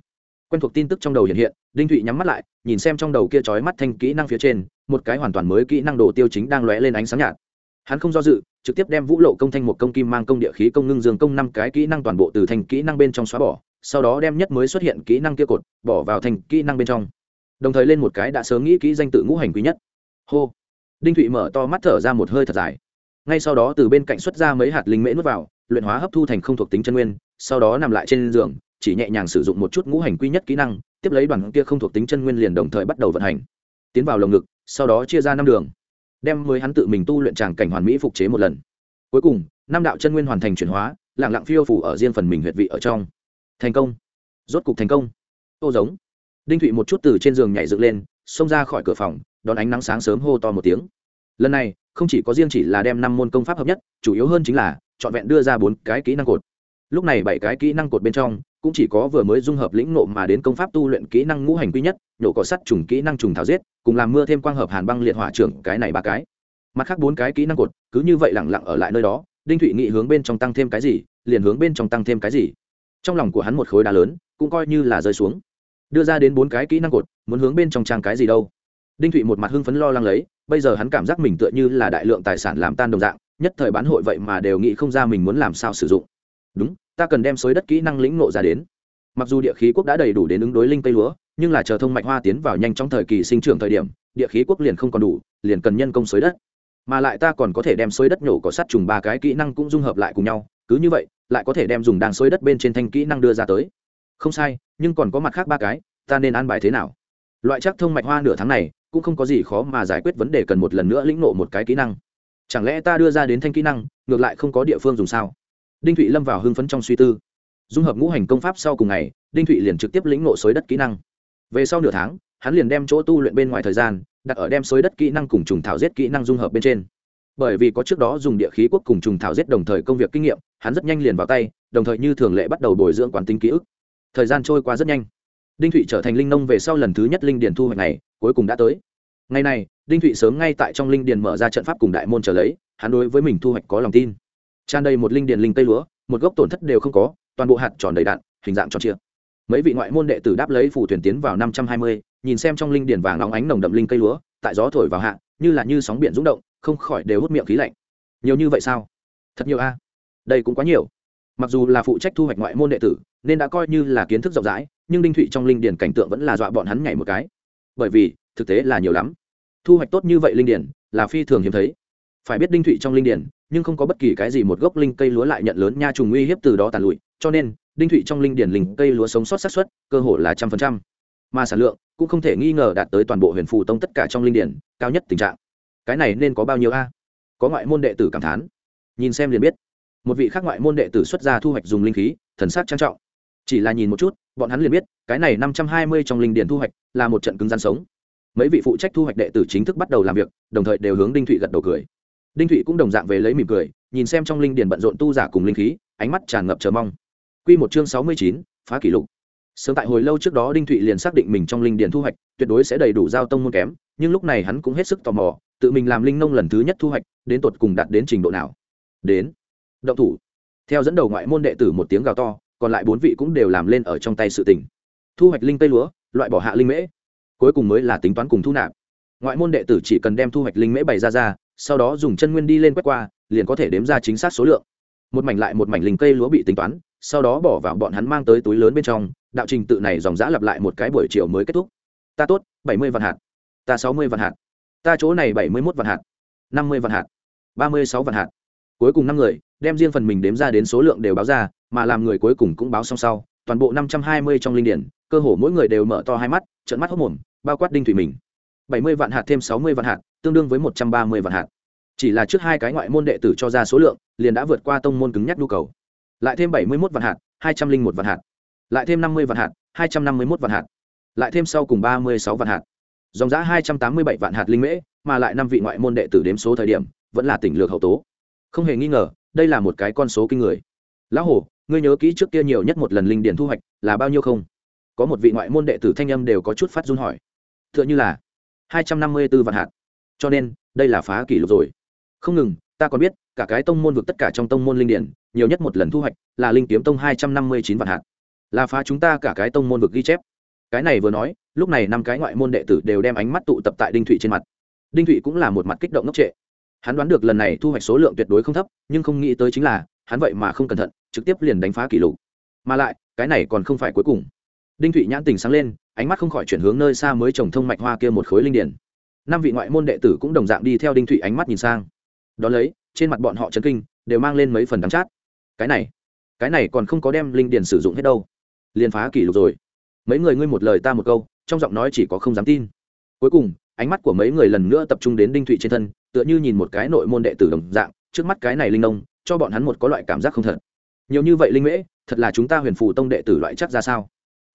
Quen thuộc tin tức trong đầu hiện hiện, đinh thụy nhắm mắt lại, nhìn xem trong đầu kia trói mắt thanh kỹ năng phía trên, một cái hoàn toàn mới kỹ năng đồ tiêu chính đang lóe lên ánh sáng nhạt. Hắn không do dự, trực tiếp đem vũ lộ công thanh một công kim mang công địa khí công ngưng dương công năm cái kỹ năng toàn bộ từ thành kỹ năng bên trong xóa bỏ sau đó đem nhất mới xuất hiện kỹ năng kia cột, bỏ vào thành kỹ năng bên trong. Đồng thời lên một cái đã sớm nghĩ kỹ danh tự ngũ hành quý nhất. Hô. Đinh thụy mở to mắt thở ra một hơi thật dài. Ngay sau đó từ bên cạnh xuất ra mấy hạt linh mễ nuốt vào, luyện hóa hấp thu thành không thuộc tính chân nguyên, sau đó nằm lại trên giường, chỉ nhẹ nhàng sử dụng một chút ngũ hành quy nhất kỹ năng, tiếp lấy đoàn kia không thuộc tính chân nguyên liền đồng thời bắt đầu vận hành. Tiến vào lồng ngực, sau đó chia ra năm đường. Đem mới hắn tự mình tu luyện tràng cảnh hoàn mỹ phục chế một lần. Cuối cùng, năm đạo chân nguyên hoàn thành chuyển hóa lạng lặng phiêu phủ ở riêng phần mình huyệt vị ở trong thành công. Rốt cục thành công. Ô giống. Đinh thụy một chút từ trên giường nhảy dựng lên, xông ra khỏi cửa phòng, đón ánh nắng sáng sớm hô to một tiếng. Lần này, không chỉ có riêng chỉ là đem năm môn công pháp hợp nhất, chủ yếu hơn chính là, trọn vẹn đưa ra bốn cái kỹ năng cột. Lúc này bảy cái kỹ năng cột bên trong, cũng chỉ có vừa mới dung hợp lĩnh nộ mà đến công pháp tu luyện kỹ năng ngũ hành quy nhất, nhổ cỏ sắt trùng kỹ năng trùng thảo giết, cùng làm mưa thêm quang hợp hàn băng liệt hỏa trưởng, cái này ba cái. Mặt khác bốn cái kỹ năng cột, cứ như vậy lẳng lặng ở lại nơi đó, đinh thụy nghị hướng bên trong tăng thêm cái gì, liền hướng bên trong tăng thêm cái gì trong lòng của hắn một khối đá lớn, cũng coi như là rơi xuống. Đưa ra đến bốn cái kỹ năng cột, muốn hướng bên trong trang cái gì đâu. Đinh thụy một mặt hưng phấn lo lắng lấy, bây giờ hắn cảm giác mình tựa như là đại lượng tài sản làm tan đồng dạng, nhất thời bán hội vậy mà đều nghĩ không ra mình muốn làm sao sử dụng. Đúng, ta cần đem xới đất kỹ năng lĩnh nộ ra đến. Mặc dù địa khí quốc đã đầy đủ đến ứng đối linh cây lúa, nhưng là chờ thông mạch hoa tiến vào nhanh trong thời kỳ sinh trưởng thời điểm, địa khí quốc liền không còn đủ, liền cần nhân công xới đất. Mà lại ta còn có thể đem xới đất nhổ có sắt trùng ba cái kỹ năng cũng dung hợp lại cùng nhau cứ như vậy, lại có thể đem dùng đang xới đất bên trên thanh kỹ năng đưa ra tới. Không sai, nhưng còn có mặt khác ba cái, ta nên an bài thế nào? Loại chắc thông mạch hoa nửa tháng này, cũng không có gì khó mà giải quyết vấn đề cần một lần nữa lĩnh nộ một cái kỹ năng. Chẳng lẽ ta đưa ra đến thanh kỹ năng, ngược lại không có địa phương dùng sao? Đinh thụy lâm vào hưng phấn trong suy tư. Dung hợp ngũ hành công pháp sau cùng ngày, đinh thụy liền trực tiếp lĩnh nộ xối đất kỹ năng. Về sau nửa tháng, hắn liền đem chỗ tu luyện bên ngoài thời gian, đặt ở đem xối đất kỹ năng cùng trùng thảo giết kỹ năng dung hợp bên trên. Bởi vì có trước đó dùng địa khí quốc cùng trùng thảo giết đồng thời công việc kinh nghiệm hắn rất nhanh liền vào tay, đồng thời như thường lệ bắt đầu bồi dưỡng quán tính ký ức. Thời gian trôi qua rất nhanh. Đinh thụy trở thành linh nông về sau lần thứ nhất linh điền thu hoạch này, cuối cùng đã tới. Ngày này, đinh thụy sớm ngay tại trong linh điền mở ra trận pháp cùng đại môn trở lấy, hắn đối với mình thu hoạch có lòng tin. Tràn đầy một linh điền linh tây lúa, một gốc tổn thất đều không có, toàn bộ hạt tròn đầy đạn, hình dạng tròn chia mấy vị ngoại môn đệ tử đáp lấy phủ thuyền tiến vào năm trăm hai mươi, nhìn xem trong linh điền vàng óng ánh nồng đậm linh cây lúa, tại gió thổi vào hạ, như là như sóng biển rung động, không khỏi đều hút miệng khí lạnh. Nhiều như vậy sao? Thật nhiều a đây cũng quá nhiều. Mặc dù là phụ trách thu hoạch ngoại môn đệ tử nên đã coi như là kiến thức rộng rãi nhưng đinh thụy trong linh điển cảnh tượng vẫn là dọa bọn hắn nhảy một cái. Bởi vì thực tế là nhiều lắm. Thu hoạch tốt như vậy linh điển là phi thường hiếm thấy. Phải biết đinh thụy trong linh điển, nhưng không có bất kỳ cái gì một gốc linh cây lúa lại nhận lớn nha trùng uy hiếp từ đó tàn lụi cho nên đinh thụy trong linh điển linh cây lúa sống sót xác suất cơ hồ là trăm phần trăm. Mà sản lượng cũng không thể nghi ngờ đạt tới toàn bộ huyền phù tông tất cả trong linh điển cao nhất tình trạng. Cái này nên có bao nhiêu a? Có ngoại môn đệ tử cảm thán. Nhìn xem liền biết một vị khác ngoại môn đệ tử xuất ra thu hoạch dùng linh khí, thần sắc trang trọng. Chỉ là nhìn một chút, bọn hắn liền biết, cái này năm trăm hai mươi trong linh điển thu hoạch là một trận cứng gian sống. Mấy vị phụ trách thu hoạch đệ tử chính thức bắt đầu làm việc, đồng thời đều hướng đinh thụy gật đầu cười. Đinh thụy cũng đồng dạng về lấy mỉm cười, nhìn xem trong linh điển bận rộn tu giả cùng linh khí, ánh mắt tràn ngập chờ mong. Q một chương sáu mươi chín, phá kỷ lục. Sớm tại hồi lâu trước đó đinh thụy liền xác định mình trong linh điển thu hoạch, tuyệt đối sẽ đầy đủ giao tông môn kém, nhưng lúc này hắn cũng hết sức tò mò, tự mình làm linh nông lần thứ nhất thu hoạch, đến tột cùng đạt đến trình độ nào. Đến động thủ. Theo dẫn đầu ngoại môn đệ tử một tiếng gào to, còn lại bốn vị cũng đều làm lên ở trong tay sự tỉnh thu hoạch linh tây lúa, loại bỏ hạ linh mễ. Cuối cùng mới là tính toán cùng thu nạp. Ngoại môn đệ tử chỉ cần đem thu hoạch linh mễ bày ra ra, sau đó dùng chân nguyên đi lên quét qua, liền có thể đếm ra chính xác số lượng. Một mảnh lại một mảnh linh cây lúa bị tính toán, sau đó bỏ vào bọn hắn mang tới túi lớn bên trong, đạo trình tự này dòng giã lặp lại một cái buổi chiều mới kết thúc. Ta tốt, bảy mươi vạn hạt. Ta sáu mươi vạn hạt. Ta chỗ này bảy mươi mốt vạn hạt. năm mươi vạn hạt. ba mươi sáu vạn hạt cuối cùng năm người, đem riêng phần mình đếm ra đến số lượng đều báo ra, mà làm người cuối cùng cũng báo xong sau, toàn bộ năm trăm hai mươi trong linh điển, cơ hồ mỗi người đều mở to hai mắt trận mắt hốc mồm, bao quát đinh thủy mình. bảy mươi vạn hạt thêm sáu mươi vạn hạt, tương đương với một trăm ba mươi vạn hạt. Chỉ là trước hai cái ngoại môn đệ tử cho ra số lượng, liền đã vượt qua tông môn cứng nhắc nhu cầu. Lại thêm bảy mươi một vạn hạt, hai trăm linh một vạn hạt. Lại thêm năm mươi vạn hạt, hai trăm năm mươi một vạn hạt. Lại thêm sau cùng ba mươi sáu vạn hạt. Dòng giã hai trăm tám mươi bảy vạn hạt linh mễ, mà lại năm vị ngoại môn đệ tử đếm số thời điểm, vẫn là tỉnh lược hậu tố không hề nghi ngờ, đây là một cái con số kinh người. Lão hổ, ngươi nhớ kỹ trước kia nhiều nhất một lần linh điển thu hoạch là bao nhiêu không? Có một vị ngoại môn đệ tử thanh âm đều có chút phát run hỏi. T h ư ợ n h ư là hai trăm năm mươi b ố vạn hạt. Cho nên, đây là phá kỷ lục rồi. Không ngừng, ta còn biết, cả cái tông môn vực tất cả trong tông môn linh điển, nhiều nhất một lần thu hoạch là linh kiếm tông hai trăm năm mươi chín vạn hạt. Là phá chúng ta cả cái tông môn vực ghi chép. Cái này vừa nói, lúc này năm cái ngoại môn đệ tử đều đem ánh mắt tụ tập tại đinh thụy trên mặt. Đinh thụy cũng là một mặt kích động ngốc trệ hắn đoán được lần này thu hoạch số lượng tuyệt đối không thấp, nhưng không nghĩ tới chính là, hắn vậy mà không cẩn thận, trực tiếp liền đánh phá kỷ lục. Mà lại, cái này còn không phải cuối cùng. Đinh thụy nhãn tình sáng lên, ánh mắt không khỏi chuyển hướng nơi xa mới trồng thông mạch hoa kia một khối linh điển. Năm vị ngoại môn đệ tử cũng đồng dạng đi theo đinh thụy ánh mắt nhìn sang. Đ ó lấy, trên mặt bọn họ chấn kinh, đều mang lên mấy phần đắng chát. Cái này cái này còn không có đem linh điển sử dụng hết đâu. Liền phá kỷ lục rồi. Mấy người ngươi một lời ta một câu, trong giọng nói chỉ có không dám tin. Cuối cùng, ánh mắt của mấy người lần nữa tập trung đến đinh thụy trên thân tựa như nhìn một cái nội môn đệ tử đồng dạng, trước mắt cái này linh nông, cho bọn hắn một có loại cảm giác không thật. Nhiều như vậy linh mễ, thật là chúng ta huyền phù tông đệ tử loại chắc ra sao?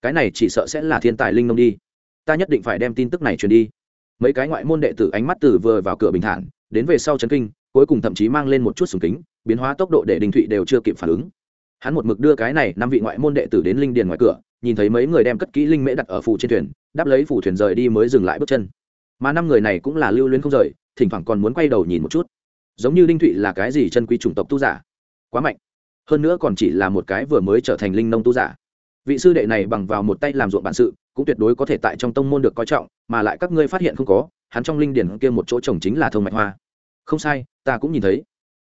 Cái này chỉ sợ sẽ là thiên tài linh nông đi. Ta nhất định phải đem tin tức này truyền đi. Mấy cái ngoại môn đệ tử ánh mắt từ vừa vào cửa bình thản, đến về sau chấn kinh, cuối cùng thậm chí mang lên một chút sùng kính, biến hóa tốc độ để đình thụy đều chưa kịp phản ứng. Hắn một mực đưa cái này năm vị ngoại môn đệ tử đến linh điền ngoài cửa, nhìn thấy mấy người đem cất kỹ linh mễ đặt ở phủ trên thuyền, đáp lấy phủ thuyền rời đi mới dừng lại bước chân. Mà năm người này cũng là lưu luyến không rời thỉnh thoảng còn muốn quay đầu nhìn một chút. Giống như Linh thụy là cái gì chân quý chủng tộc tu giả? Quá mạnh. Hơn nữa còn chỉ là một cái vừa mới trở thành linh nông tu giả. Vị sư đệ này bằng vào một tay làm ruộng bản sự, cũng tuyệt đối có thể tại trong tông môn được coi trọng, mà lại các ngươi phát hiện không có, hắn trong linh điển kia một chỗ trồng chính là thông mạch hoa. Không sai, ta cũng nhìn thấy.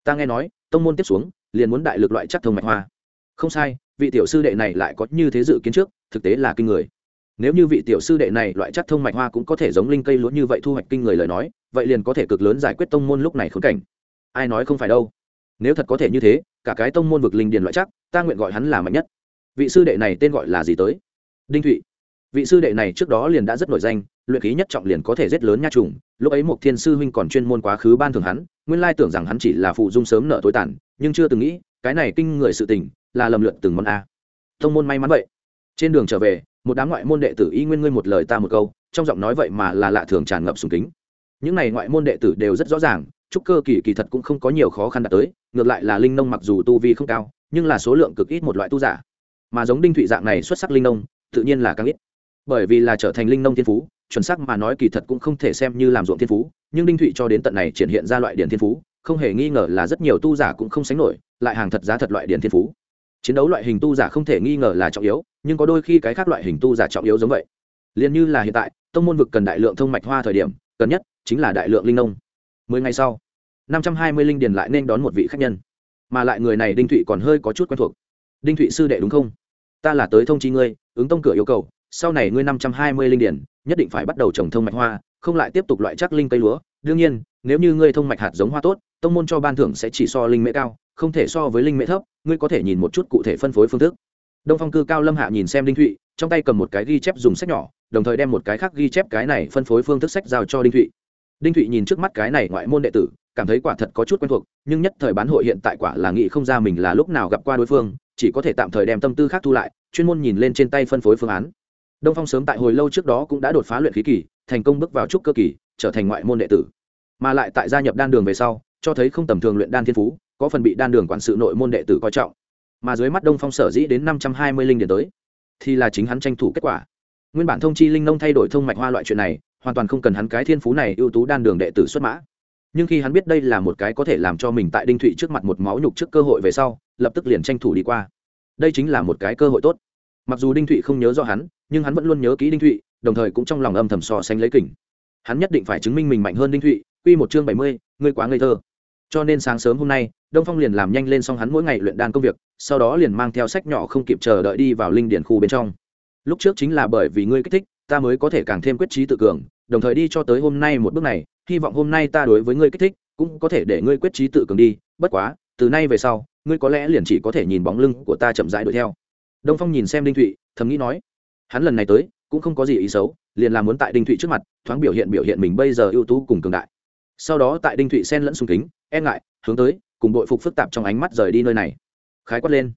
Ta nghe nói, tông môn tiếp xuống, liền muốn đại lực loại chắc thông mạch hoa. Không sai, vị tiểu sư đệ này lại có như thế dự kiến trước, thực tế là kinh người nếu như vị tiểu sư đệ này loại chắc thông mạch hoa cũng có thể giống linh cây lúa như vậy thu hoạch kinh người lời nói, vậy liền có thể cực lớn giải quyết tông môn lúc này khốn cảnh. Ai nói không phải đâu. Nếu thật có thể như thế, cả cái tông môn vực linh điền loại chắc ta nguyện gọi hắn là mạnh nhất. Vị sư đệ này tên gọi là gì tới? Đinh thụy. Vị sư đệ này trước đó liền đã rất nổi danh, luyện khí nhất trọng liền có thể giết lớn nha trùng. Lúc ấy một thiên sư huynh còn chuyên môn quá khứ ban thường hắn, nguyên lai tưởng rằng hắn chỉ là phụ dung sớm nợ tối tàn, nhưng chưa từng nghĩ, cái này kinh người sự tình, là lầm lượt từng món a. Tông môn may mắn vậy. Trên đường trở về một đám ngoại môn đệ tử y nguyên ngươi một lời ta một câu, trong giọng nói vậy mà là lạ thường tràn ngập sùng kính. Những này ngoại môn đệ tử đều rất rõ ràng, trúc cơ kỳ kỳ thật cũng không có nhiều khó khăn đạt tới, ngược lại là linh nông mặc dù tu vi không cao, nhưng là số lượng cực ít một loại tu giả. Mà giống đinh thụy dạng này xuất sắc linh nông, tự nhiên là càng ít. Bởi vì là trở thành linh nông thiên phú, chuẩn xác mà nói kỳ thật cũng không thể xem như làm ruộng thiên phú, nhưng đinh thụy cho đến tận này triển hiện ra loại điển thiên phú, không hề nghi ngờ là rất nhiều tu giả cũng không sánh nổi, lại hàng thật giá thật loại điển thiên phú. Chiến đấu loại hình tu giả không thể nghi ngờ là trọng yếu nhưng có đôi khi cái khác loại hình tu giả trọng yếu giống vậy. Liền như là hiện tại, tông môn vực cần đại lượng thông mạch hoa thời điểm, cần nhất chính là đại lượng linh nông. Mười ngày sau, năm trăm hai mươi linh điền lại nên đón một vị khách nhân. Mà lại người này đinh thụy còn hơi có chút quen thuộc. Đinh thụy sư đệ đúng không? Ta là tới thông chi ngươi, ứng tông cửa yêu cầu, sau này ngươi năm trăm hai mươi linh điền, nhất định phải bắt đầu trồng thông mạch hoa, không lại tiếp tục loại chắc linh cây lúa. Đương nhiên, nếu như ngươi thông mạch hạt giống hoa tốt, tông môn cho ban thưởng sẽ chỉ so linh mễ cao, không thể so với linh mễ thấp, ngươi có thể nhìn một chút cụ thể phân phối phương thức đông phong cư cao lâm hạ nhìn xem đinh thụy, trong tay cầm một cái ghi chép dùng sách nhỏ, đồng thời đem một cái khác ghi chép cái này phân phối phương thức sách giao cho đinh thụy. Đinh thụy nhìn trước mắt cái này ngoại môn đệ tử, cảm thấy quả thật có chút quen thuộc, nhưng nhất thời bán hội hiện tại quả là nghĩ không ra mình là lúc nào gặp qua đối phương, chỉ có thể tạm thời đem tâm tư khác thu lại, chuyên môn nhìn lên trên tay phân phối phương án. Đông phong sớm tại hồi lâu trước đó cũng đã đột phá luyện khí kỳ, thành công bước vào trúc cơ kỳ, trở thành ngoại môn đệ tử. Mà lại tại gia nhập đan đường về sau, cho thấy không tầm thường luyện đan thiên phú, có phần bị đan đường quản sự nội môn đệ tử coi trọng mà dưới mắt đông phong sở dĩ đến năm trăm hai mươi linh điền tới, thì là chính hắn tranh thủ kết quả. Nguyên bản thông chi linh nông thay đổi thông mạch hoa loại chuyện này, hoàn toàn không cần hắn cái thiên phú này ưu tú đan đường đệ tử xuất mã. Nhưng khi hắn biết đây là một cái có thể làm cho mình tại đinh thụy trước mặt một máu nhục trước cơ hội về sau, lập tức liền tranh thủ đi qua. Đây chính là một cái cơ hội tốt. Mặc dù đinh thụy không nhớ do hắn, nhưng hắn vẫn luôn nhớ kỹ đinh thụy, đồng thời cũng trong lòng âm thầm so sánh lấy kỉnh hắn nhất định phải chứng minh mình mạnh hơn đinh thụy. Q một chương bảy mươi, ngươi quá ngây thơ cho nên sáng sớm hôm nay, đông phong liền làm nhanh lên xong hắn mỗi ngày luyện đan công việc, sau đó liền mang theo sách nhỏ không kịp chờ đợi đi vào linh điển khu bên trong. Lúc trước chính là bởi vì ngươi kích thích, ta mới có thể càng thêm quyết trí tự cường, đồng thời đi cho tới hôm nay một bước này, hy vọng hôm nay ta đối với ngươi kích thích, cũng có thể để ngươi quyết trí tự cường đi, bất quá, từ nay về sau, ngươi có lẽ liền chỉ có thể nhìn bóng lưng của ta chậm rãi đuổi theo. Đông phong nhìn xem đinh thụy, thầm nghĩ nói, hắn lần này tới, cũng không có gì ý xấu, liền làm muốn tại đinh thụy trước mặt, thoáng biểu hiện biểu hiện mình bây giờ ưu tú cùng cường đại. Sau đó tại đinh thụy xen lẫn sung kính e ngại, hướng tới, cùng đội phục phức tạp trong ánh mắt rời đi nơi này. Khái quát lên.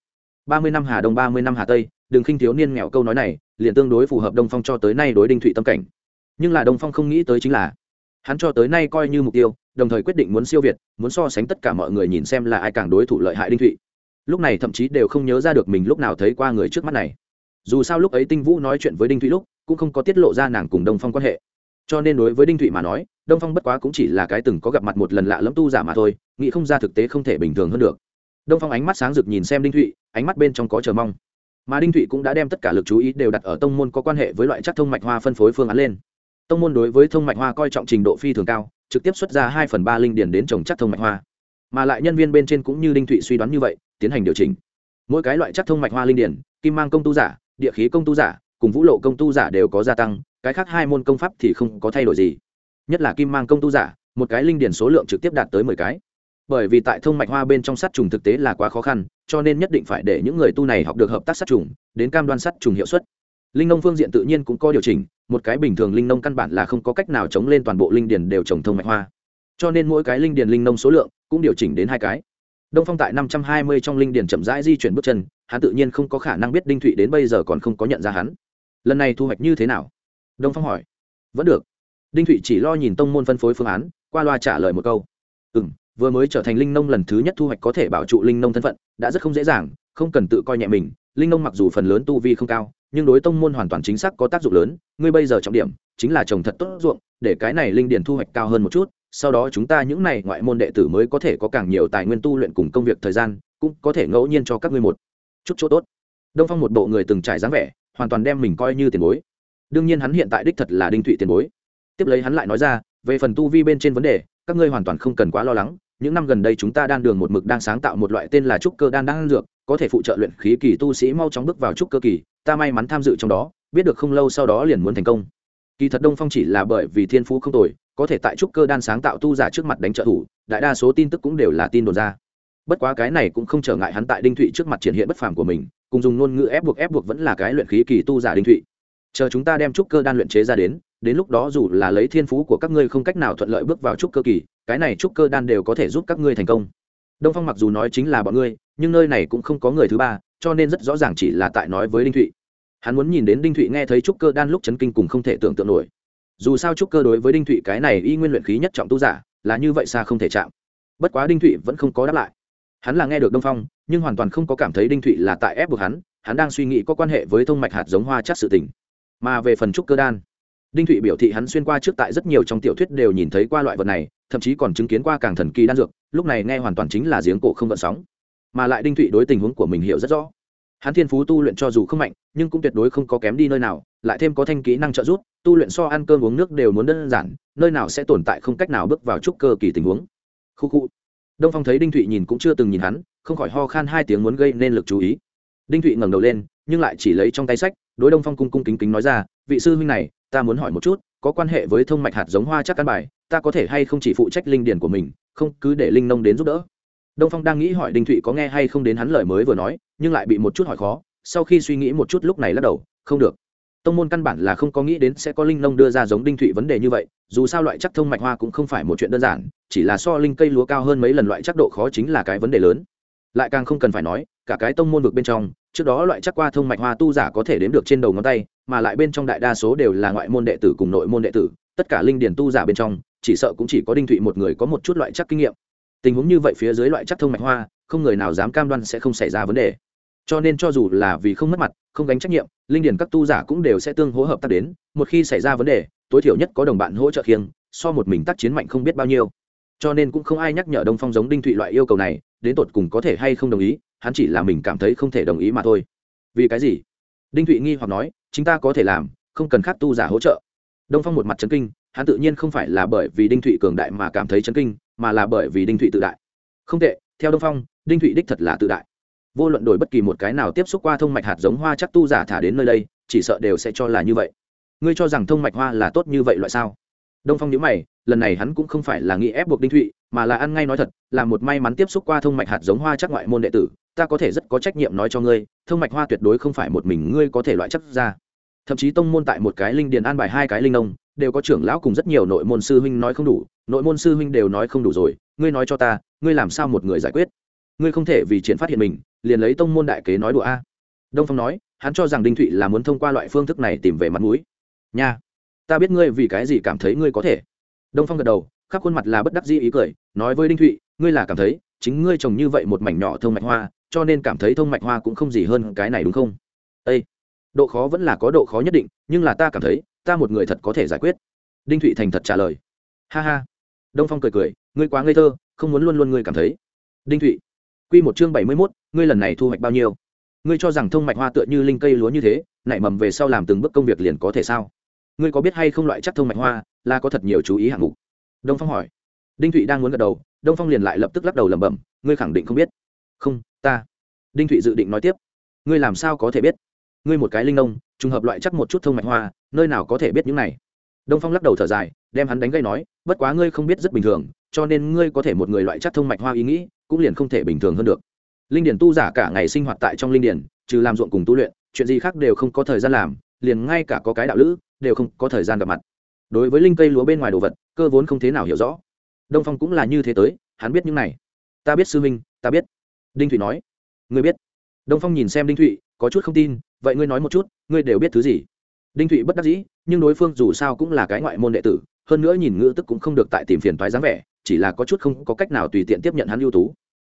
Ba mươi năm hà đông, ba mươi năm hà tây, đừng khinh thiếu niên nghèo câu nói này, liền tương đối phù hợp đông phong cho tới nay đối đinh thụy tâm cảnh. Nhưng là đông phong không nghĩ tới chính là, hắn cho tới nay coi như mục tiêu, đồng thời quyết định muốn siêu việt, muốn so sánh tất cả mọi người nhìn xem là ai càng đối thủ lợi hại đinh thụy. Lúc này thậm chí đều không nhớ ra được mình lúc nào thấy qua người trước mắt này. Dù sao lúc ấy tinh vũ nói chuyện với đinh thụy lúc, cũng không có tiết lộ ra nàng cùng đông phong quan hệ. Cho nên đối với đinh thụy mà nói đông phong bất quá cũng chỉ là cái từng có gặp mặt một lần lạ lẫm tu giả mà thôi, nghĩ không ra thực tế không thể bình thường hơn được. Đông phong ánh mắt sáng rực nhìn xem đinh thụy, ánh mắt bên trong có chờ mong. Mà đinh thụy cũng đã đem tất cả lực chú ý đều đặt ở tông môn có quan hệ với loại chắc thông mạch hoa phân phối phương án lên. Tông môn đối với thông mạch hoa coi trọng trình độ phi thường cao, trực tiếp xuất ra hai phần ba linh điển đến trồng chắc thông mạch hoa. Mà lại nhân viên bên trên cũng như đinh thụy suy đoán như vậy, tiến hành điều chỉnh. Mỗi cái loại chắc thông mạch hoa linh điển kim mang công tu giả, địa khí công tu giả, cùng vũ lộ công tu giả đều có gia tăng, cái khác hai môn công pháp thì không có thay đổi gì nhất là kim mang công tu giả, một cái linh điển số lượng trực tiếp đạt tới mười cái. Bởi vì tại thông mạch hoa bên trong sát trùng thực tế là quá khó khăn, cho nên nhất định phải để những người tu này học được hợp tác sát trùng, đến cam đoan sát trùng hiệu suất. Linh nông phương diện tự nhiên cũng có điều chỉnh, một cái bình thường linh nông căn bản là không có cách nào chống lên toàn bộ linh điền đều trồng thông mạch hoa. Cho nên mỗi cái linh điền linh nông số lượng cũng điều chỉnh đến hai cái. Đông phong tại năm trăm hai mươi trong linh điền chậm rãi di chuyển bước chân, hắn tự nhiên không có khả năng biết đinh thụy đến bây giờ còn không có nhận ra hắn. Lần này thu hoạch như thế nào? Đông phong hỏi. Vẫn được đinh thụy chỉ lo nhìn tông môn phân phối phương án, qua loa trả lời một câu. Ừ m vừa mới trở thành linh nông lần thứ nhất thu hoạch có thể bảo trụ linh nông thân phận, đã rất không dễ dàng, không cần tự coi nhẹ mình, linh nông mặc dù phần lớn tu vi không cao, nhưng đối tông môn hoàn toàn chính xác có tác dụng lớn, ngươi bây giờ trọng điểm chính là trồng thật tốt ruộng, để cái này linh điền thu hoạch cao hơn một chút, sau đó chúng ta những này ngoại môn đệ tử mới có thể có càng nhiều tài nguyên tu luyện cùng công việc thời gian, cũng có thể ngẫu nhiên cho các ngươi một chút chỗ tốt. Đông phong một bộ người từng trải dáng vẻ, hoàn toàn đem mình coi như tiền bối. Đương nhiên hắn hiện tại đích thật là đinh thụy tiền bối tiếp lấy hắn lại nói ra, về phần tu vi bên trên vấn đề, các ngươi hoàn toàn không cần quá lo lắng. Những năm gần đây chúng ta đan đường một mực đang sáng tạo một loại tên là trúc cơ đan đan dược, có thể phụ trợ luyện khí kỳ tu sĩ mau chóng bước vào trúc cơ kỳ. Ta may mắn tham dự trong đó, biết được không lâu sau đó liền muốn thành công. Kỳ thật đông phong chỉ là bởi vì thiên phú không tồi, có thể tại trúc cơ đan sáng tạo tu giả trước mặt đánh trợ thủ, đại đa số tin tức cũng đều là tin đồn ra. Bất quá cái này cũng không trở ngại hắn tại đinh thụy trước mặt triển hiện bất phàm của mình, cùng dùng ngôn ngữ ép buộc ép buộc vẫn là cái luyện khí kỳ tu giả đinh thụy. Chờ chúng ta đem trúc cơ đan luyện chế ra đến đến lúc đó dù là lấy thiên phú của các ngươi không cách nào thuận lợi bước vào trúc cơ kỳ, cái này trúc cơ đan đều có thể giúp các ngươi thành công. Đông phong mặc dù nói chính là bọn ngươi, nhưng nơi này cũng không có người thứ ba, cho nên rất rõ ràng chỉ là tại nói với đinh thụy. Hắn muốn nhìn đến đinh thụy nghe thấy trúc cơ đan lúc chấn kinh cùng không thể tưởng tượng nổi. Dù sao trúc cơ đối với đinh thụy cái này y nguyên luyện khí nhất trọng tu giả, là như vậy xa không thể chạm. Bất quá đinh thụy vẫn không có đáp lại. Hắn là nghe được đông phong, nhưng hoàn toàn không có cảm thấy đinh thụy là tại ép buộc hắn hắn đang suy nghĩ có quan hệ với thông mạch hạt giống hoa chắc sự tình. Mà về phần trúc cơ đan đinh thụy biểu thị hắn xuyên qua trước tại rất nhiều trong tiểu thuyết đều nhìn thấy qua loại vật này, thậm chí còn chứng kiến qua càng thần kỳ đan dược, lúc này nghe hoàn toàn chính là giếng cổ không vận sóng. Mà lại đinh thụy đối tình huống của mình hiểu rất rõ. Hắn thiên phú tu luyện cho dù không mạnh, nhưng cũng tuyệt đối không có kém đi nơi nào, lại thêm có thanh kỹ năng trợ giúp, tu luyện so ăn cơm uống nước đều muốn đơn giản, nơi nào sẽ tồn tại không cách nào bước vào chút cơ kỳ tình huống. Khu khu. Đông phong thấy đinh thụy nhìn cũng chưa từng nhìn hắn, không khỏi ho khan hai tiếng muốn gây nên lực chú ý. Đinh thụy ngẩng đầu lên, nhưng lại chỉ lấy trong tay sách đối đông phong cung cung kính kính nói ra, vị sư huynh này, ta muốn hỏi một chút, có quan hệ với thông mạch hạt giống hoa chắc căn bài, ta có thể hay không chỉ phụ trách linh điển của mình, không, cứ để linh nông đến giúp đỡ. Đông phong đang nghĩ hỏi đinh thụy có nghe hay không đến hắn lời mới vừa nói, nhưng lại bị một chút hỏi khó, sau khi suy nghĩ một chút lúc này lắc đầu, không được. Tông môn căn bản là không có nghĩ đến sẽ có linh nông đưa ra giống đinh thụy vấn đề như vậy, dù sao loại chắc thông mạch hoa cũng không phải một chuyện đơn giản, chỉ là so linh cây lúa cao hơn mấy lần loại chắc độ khó chính là cái vấn đề lớn. Lại càng không cần phải nói, cả cái tông môn vực bên trong trước đó loại chắc qua thông mạch hoa tu giả có thể đếm được trên đầu ngón tay, mà lại bên trong đại đa số đều là ngoại môn đệ tử cùng nội môn đệ tử, tất cả linh điển tu giả bên trong, chỉ sợ cũng chỉ có đinh thụy một người có một chút loại chắc kinh nghiệm. Tình huống như vậy phía dưới loại chắc thông mạch hoa, không người nào dám cam đoan sẽ không xảy ra vấn đề. Cho nên cho dù là vì không mất mặt, không gánh trách nhiệm, linh điển các tu giả cũng đều sẽ tương hỗ hợp tác đến, một khi xảy ra vấn đề, tối thiểu nhất có đồng bạn hỗ trợ khiêng, so một mình tác chiến mạnh không biết bao nhiêu. Cho nên cũng không ai nhắc nhở đông phong giống đinh thụy loại yêu cầu này đến tột cùng có thể hay không đồng ý, hắn chỉ là mình cảm thấy không thể đồng ý mà thôi. Vì cái gì? Đinh thụy nghi hoặc nói chúng ta có thể làm, không cần khác tu giả hỗ trợ. Đông phong một mặt chấn kinh, hắn tự nhiên không phải là bởi vì đinh thụy cường đại mà cảm thấy chấn kinh, mà là bởi vì đinh thụy tự đại. Không tệ, theo đông phong, đinh thụy đích thật là tự đại. Vô luận đổi bất kỳ một cái nào tiếp xúc qua thông mạch hạt giống hoa chắc tu giả thả đến nơi đây, chỉ sợ đều sẽ cho là như vậy. Ngươi cho rằng thông mạch hoa là tốt như vậy loại sao? Đông phong nhữ mày lần này hắn cũng không phải là nghĩ ép buộc đinh thụy, mà là ăn ngay nói thật, là một may mắn tiếp xúc qua thông mạch hạt giống hoa chắc ngoại môn đệ tử, ta có thể rất có trách nhiệm nói cho ngươi, thông mạch hoa tuyệt đối không phải một mình ngươi có thể loại chắc ra. Thậm chí tông môn tại một cái linh điền an bài hai cái linh nông, đều có trưởng lão cùng rất nhiều nội môn sư huynh nói không đủ, nội môn sư huynh đều nói không đủ rồi, ngươi nói cho ta, ngươi làm sao một người giải quyết? Ngươi không thể vì triển phát hiện mình, liền lấy tông môn đại kế nói đùa a. Đông phong nói, hắn cho rằng đinh thụy là muốn thông qua loại phương thức này tìm về mặt mũi. Nha, ta biết ngươi vì cái gì cảm thấy ngươi có thể đông phong gật đầu, khắp khuôn mặt là bất đắc dĩ ý cười, nói với đinh thụy, ngươi là cảm thấy chính ngươi trồng như vậy một mảnh nhỏ thông mạch hoa, cho nên cảm thấy thông mạch hoa cũng không gì hơn cái này đúng không? Â độ khó vẫn là có độ khó nhất định, nhưng là ta cảm thấy, ta một người thật có thể giải quyết. Đinh thụy thành thật trả lời. Ha ha. Đông phong cười cười, ngươi quá ngây thơ, không muốn luôn luôn ngươi cảm thấy. Đinh thụy q một chương bảy mươi mốt, ngươi lần này thu hoạch bao nhiêu? Ngươi cho rằng thông mạch hoa tựa như linh cây lúa như thế, nảy mầm về sau làm từng bước công việc liền có thể sao? Ngươi có biết hay không loại chắc thông mạch hoa là có thật nhiều chú ý hạng mục. Đông phong hỏi. Đinh thụy đang muốn gật đầu, đông phong liền lại lập tức lắc đầu lẩm bẩm, ngươi khẳng định không biết. Không, ta. Đinh thụy dự định nói tiếp. Ngươi làm sao có thể biết? Ngươi một cái linh nông, trùng hợp loại chắc một chút thông mạch hoa, nơi nào có thể biết những này? Đông phong lắc đầu thở dài, đem hắn đánh gây nói, bất quá ngươi không biết rất bình thường, cho nên ngươi có thể một người loại chắc thông mạch hoa ý nghĩ, cũng liền không thể bình thường hơn được. Linh điển tu giả cả ngày sinh hoạt tại trong linh điển, trừ làm ruộng cùng tu luyện, chuyện gì khác đều không có thời gian làm, liền ngay cả có cái đạo lữ, đều không có thời gian gặp mặt đối với linh cây lúa bên ngoài đồ vật, cơ vốn không thế nào hiểu rõ. Đông phong cũng là như thế tới, hắn biết những này. Ta biết sư minh ta biết. Đinh thụy nói. Ngươi biết. Đông phong nhìn xem đinh thụy, có chút không tin, vậy ngươi nói một chút, ngươi đều biết thứ gì? Đinh thụy bất đắc dĩ, nhưng đối phương dù sao cũng là cái ngoại môn đệ tử, hơn nữa nhìn ngữ tức cũng không được tại tìm phiền toái dáng vẻ, chỉ là có chút không có cách nào tùy tiện tiếp nhận hắn ưu tú.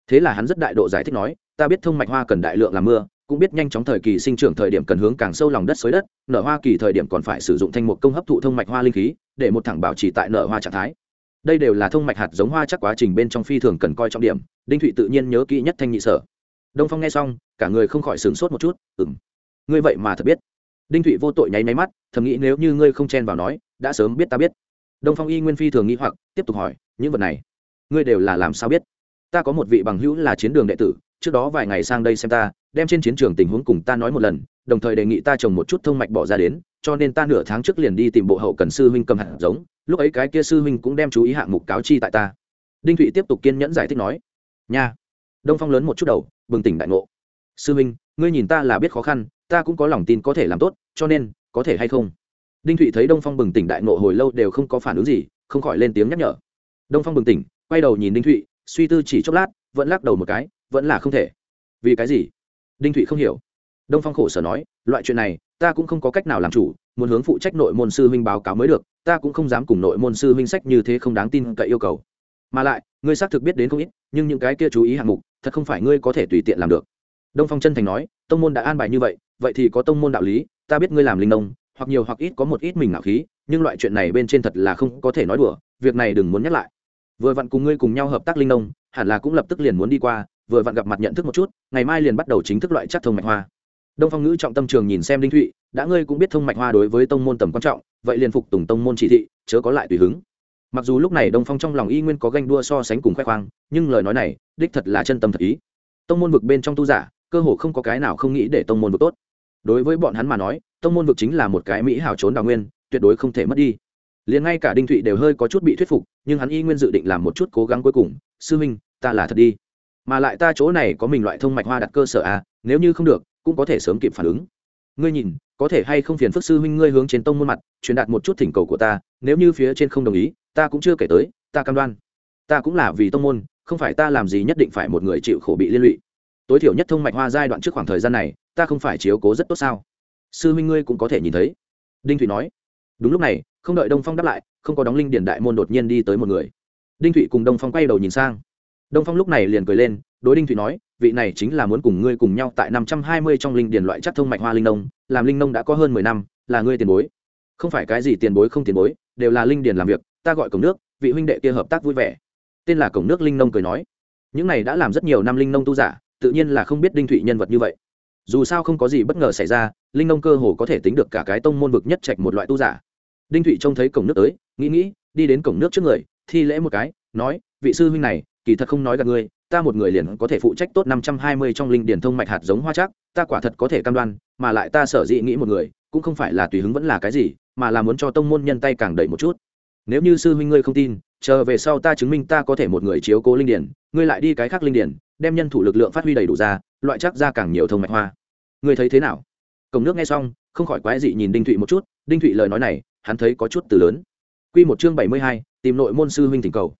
Thế là hắn rất đại độ giải thích nói, ta biết thông mạch hoa cần đại lượng làm mưa cũng biết nhanh chóng thời kỳ sinh trưởng thời điểm cần hướng càng sâu lòng đất xới đất, nở hoa kỳ thời điểm còn phải sử dụng thanh mục công hấp thụ thông mạch hoa linh khí, để một thẳng bảo trì tại nở hoa trạng thái. Đây đều là thông mạch hạt giống hoa chắc quá trình bên trong phi thường cần coi trọng điểm, đinh thụy tự nhiên nhớ kỹ nhất thanh nhị sở. Đông phong nghe xong, cả người không khỏi sửng sốt một chút ừng ngươi vậy mà thật biết. Đinh thụy vô tội nháy máy mắt, thầm nghĩ nếu như ngươi không chen vào nói, đã sớm biết ta biết. Đông phong y nguyên phi thường nghĩ hoặc, tiếp tục hỏi, những vật này, ngươi đều là làm sao biết? Ta có một vị bằng hữu là chiến đường đệ tử trước đó vài ngày sang đây xem ta, đem trên chiến trường tình huống cùng ta nói một lần, đồng thời đề nghị ta trồng một chút thông mạch bỏ ra đến, cho nên ta nửa tháng trước liền đi tìm bộ hậu cần sư huynh cầm hạt giống, lúc ấy cái kia sư huynh cũng đem chú ý hạng mục cáo chi tại ta. Đinh thụy tiếp tục kiên nhẫn giải thích nói, nha. Đông phong lớn một chút đầu, bừng tỉnh đại ngộ. Sư huynh, ngươi nhìn ta là biết khó khăn, ta cũng có lòng tin có thể làm tốt, cho nên, có thể hay không? Đinh thụy thấy đông phong bừng tỉnh đại ngộ hồi lâu đều không có phản ứng gì, không khỏi lên tiếng nhắc nhở. Đông phong bừng tỉnh, quay đầu nhìn đinh thụy, suy tư chỉ chốc lát, vẫn lắc đầu một cái vẫn là không thể. Vì cái gì? Đinh thụy không hiểu. Đông phong khổ sở nói, loại chuyện này, ta cũng không có cách nào làm chủ, muốn hướng phụ trách nội môn sư huynh báo cáo mới được, ta cũng không dám cùng nội môn sư huynh sách như thế không đáng tin cậy yêu cầu. Mà lại, ngươi xác thực biết đến không ít, nhưng những cái kia chú ý hạng mục, thật không phải ngươi có thể tùy tiện làm được. Đông phong chân thành nói, tông môn đã an bài như vậy vậy thì có tông môn đạo lý, ta biết ngươi làm linh nông, hoặc nhiều hoặc ít có một ít mình ngạo khí, nhưng loại chuyện này bên trên thật là không có thể nói đùa, việc này đừng muốn nhắc lại. Vừa vặn cùng ngươi cùng nhau hợp tác linh nông, hẳn là cũng lập tức liền muốn đi qua vừa vặn gặp mặt nhận thức một chút, ngày mai liền bắt đầu chính thức loại chắc thông mạch hoa. Đông phong ngữ trọng tâm trường nhìn xem đinh thụy, đã ngươi cũng biết thông mạch hoa đối với tông môn tầm quan trọng, vậy liền phục tùng tông môn chỉ thị, chớ có lại tùy hứng. Mặc dù lúc này đông phong trong lòng y nguyên có ganh đua so sánh cùng khoe khoang, nhưng lời nói này, đích thật là chân tâm thật ý. Tông môn vực bên trong tu giả, cơ hồ không có cái nào không nghĩ để tông môn vực tốt. Đối với bọn hắn mà nói, tông môn vực chính là một cái mỹ hảo trốn đào nguyên, tuyệt đối không thể mất đi. Liền ngay cả đinh thụy đều hơi có chút bị thuyết phục, nhưng hắn y nguyên dự định làm một chút cố gắng cuối cùng, sư huynh ta là thật đi mà lại ta chỗ này có mình loại thông mạch hoa đặt cơ sở à nếu như không được, cũng có thể sớm kịp phản ứng. Ngươi nhìn, có thể hay không phiền phức sư huynh ngươi hướng trên tông môn mặt, truyền đạt một chút thỉnh cầu của ta, nếu như phía trên không đồng ý, ta cũng chưa kể tới, ta cam đoan. Ta cũng là vì tông môn, không phải ta làm gì nhất định phải một người chịu khổ bị liên lụy. Tối thiểu nhất thông mạch hoa giai đoạn trước khoảng thời gian này, ta không phải chiếu cố rất tốt sao? Sư huynh ngươi cũng có thể nhìn thấy. Đinh thụy nói. Đúng lúc này, không đợi đông phong đáp lại, không có đóng linh điển đại môn đột nhiên đi tới một người. Đinh thụy cùng đông phong quay đầu nhìn sang đông phong lúc này liền cười lên, đối đinh thụy nói, vị này chính là muốn cùng ngươi cùng nhau tại năm trăm hai mươi trong linh điển loại chắc thông mạch hoa linh nông, làm linh nông đã có hơn mười năm, là ngươi tiền bối. Không phải cái gì tiền bối không tiền bối, đều là linh điển làm việc, ta gọi cổng nước, vị huynh đệ kia hợp tác vui vẻ. Tên là cổng nước linh nông cười nói, những này đã làm rất nhiều năm linh nông tu giả, tự nhiên là không biết đinh thụy nhân vật như vậy. Dù sao không có gì bất ngờ xảy ra, linh nông cơ hồ có thể tính được cả cái tông môn vực nhất trạch một loại tu giả. Đinh thụy trông thấy cổng nước tới, nghĩ nghĩ, đi đến cổng nước trước người, thi lễ một cái, nói, vị sư huynh này kỳ thật không nói gặp ngươi ta một người liền có thể phụ trách tốt năm trăm hai mươi trong linh điển thông mạch hạt giống hoa chắc ta quả thật có thể cam đoan mà lại ta sở dĩ nghĩ một người cũng không phải là tùy hứng vẫn là cái gì mà là muốn cho tông môn nhân tay càng đẩy một chút. Nếu như sư huynh ngươi không tin chờ về sau ta chứng minh ta có thể một người chiếu cố linh điển ngươi lại đi cái khác linh điển đem nhân thủ lực lượng phát huy đầy đủ ra loại chắc ra càng nhiều thông mạch hoa. Ngươi thấy thế nào? Cổng nước nghe xong không khỏi quái dị nhìn đinh thụy một chút đinh thụy lời nói này hắn thấy có chút từ lớn. Quy một chương bảy mươi hai, tìm nội môn sư huynh thỉnh cầu.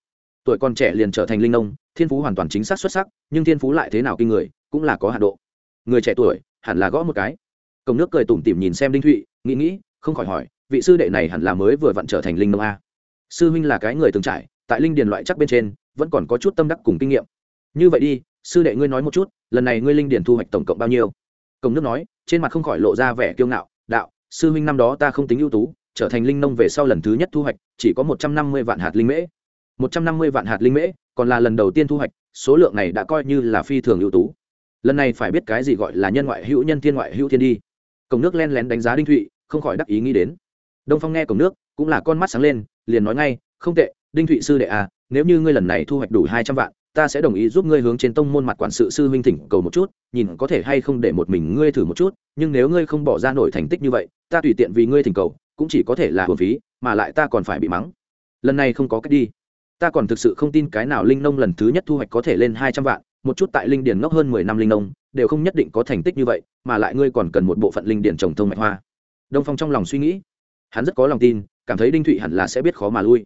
Tuổi còn trẻ liền trở thành linh nông, thiên phú hoàn toàn chính xác xuất sắc, nhưng thiên phú lại thế nào kinh người, cũng là có hạn độ. Người trẻ tuổi, hẳn là gõ một cái. cổng nước cười tủm tỉm nhìn xem Đinh Thụy, nghĩ nghĩ, không khỏi hỏi, vị sư đệ này hẳn là mới vừa vặn trở thành linh nông a. Sư huynh là cái người từng trải, tại linh điền loại chắc bên trên, vẫn còn có chút tâm đắc cùng kinh nghiệm. Như vậy đi, sư đệ ngươi nói một chút, lần này ngươi linh điền thu hoạch tổng cộng bao nhiêu? cổng nước nói, trên mặt không khỏi lộ ra vẻ kiêu ngạo, đạo, sư huynh năm đó ta không tính ưu tú, trở thành linh nông về sau lần thứ nhất thu hoạch chỉ có một trăm năm mươi vạn hạt linh mễ một trăm năm mươi vạn hạt linh mễ, còn là lần đầu tiên thu hoạch, số lượng này đã coi như là phi thường ưu tú. Lần này phải biết cái gì gọi là nhân ngoại hữu nhân thiên ngoại hữu thiên đi. Cổng nước len lén đánh giá đinh thụy, không khỏi đắc ý nghĩ đến. Đông phong nghe cổng nước, cũng là con mắt sáng lên, liền nói ngay, không tệ, đinh thụy sư đệ à nếu như ngươi lần này thu hoạch đủ hai trăm vạn, ta sẽ đồng ý giúp ngươi hướng trên tông môn mặt quản sự sư huynh thỉnh cầu một chút, nhìn có thể hay không để một mình ngươi thử một chút, nhưng nếu ngươi không bỏ ra nổi thành tích như vậy, ta tùy tiện vì ngươi thỉnh cầu, cũng chỉ có thể là hồn phí, mà lại ta còn phải bị mắng. Lần này không có cách đi ta còn thực sự không tin cái nào linh nông lần thứ nhất thu hoạch có thể lên hai trăm vạn, một chút tại linh điền ngốc hơn mười năm linh nông, đều không nhất định có thành tích như vậy, mà lại ngươi còn cần một bộ phận linh điền trồng thông mạch hoa. Đông phong trong lòng suy nghĩ, hắn rất có lòng tin, cảm thấy đinh thụy hẳn là sẽ biết khó mà lui.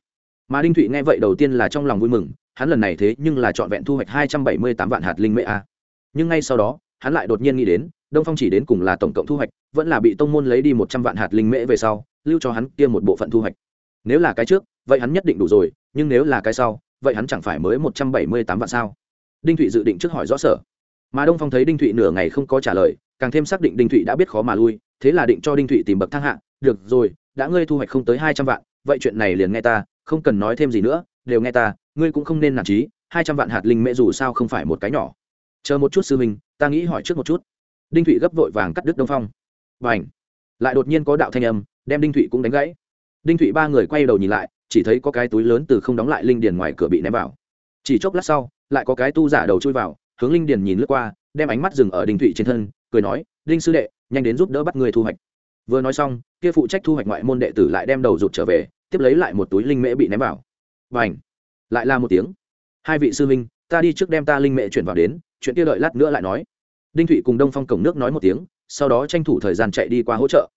Mà đinh thụy nghe vậy đầu tiên là trong lòng vui mừng, hắn lần này thế nhưng là trọn vẹn thu hoạch hai trăm bảy mươi tám vạn hạt linh mễ a. Nhưng ngay sau đó, hắn lại đột nhiên nghĩ đến, đông phong chỉ đến cùng là tổng cộng thu hoạch, vẫn là bị tông môn lấy đi một trăm vạn hạt linh mễ về sau, lưu cho hắn kia một bộ phận thu hoạch. Nếu là cái trước, vậy hắn nhất định đủ rồi nhưng nếu là cái sau, vậy hắn chẳng phải mới một trăm bảy mươi tám vạn sao? Đinh thụy dự định trước hỏi rõ sở. Mà đông phong thấy đinh thụy nửa ngày không có trả lời, càng thêm xác định đinh thụy đã biết khó mà lui, thế là định cho đinh thụy tìm bậc thang hạ, được rồi, đã ngươi thu hoạch không tới hai trăm vạn, vậy chuyện này liền nghe ta, không cần nói thêm gì nữa, đều nghe ta, ngươi cũng không nên nản trí hai trăm vạn hạt linh mễ dù sao không phải một cái nhỏ. Chờ một chút sư huynh, ta nghĩ hỏi trước một chút. Đinh thụy gấp vội vàng cắt đứt đông phong. Và ảnh lại đột nhiên có đạo thanh âm, đem đinh thụy cũng đánh gãy. Đinh thụy ba người quay đầu nhìn lại chỉ thấy có cái túi lớn từ không đóng lại linh điền ngoài cửa bị ném vào. Chỉ chốc lát sau, lại có cái tu giả đầu chui vào, hướng linh điền nhìn lướt qua, đem ánh mắt dừng ở đinh thụy trên thân, cười nói, đinh sư đệ, nhanh đến giúp đỡ bắt người thu hoạch. Vừa nói xong, kia phụ trách thu hoạch ngoại môn đệ tử lại đem đầu rụt trở về, tiếp lấy lại một túi linh mễ bị ném vào. Và ảnh lại là một tiếng. Hai vị sư minh ta đi trước đem ta linh mễ chuyển vào đến, chuyện kia đợi lát nữa lại nói. Đinh thụy cùng đông phong cổng nước nói một tiếng, sau đó tranh thủ thời gian chạy đi qua hỗ trợ.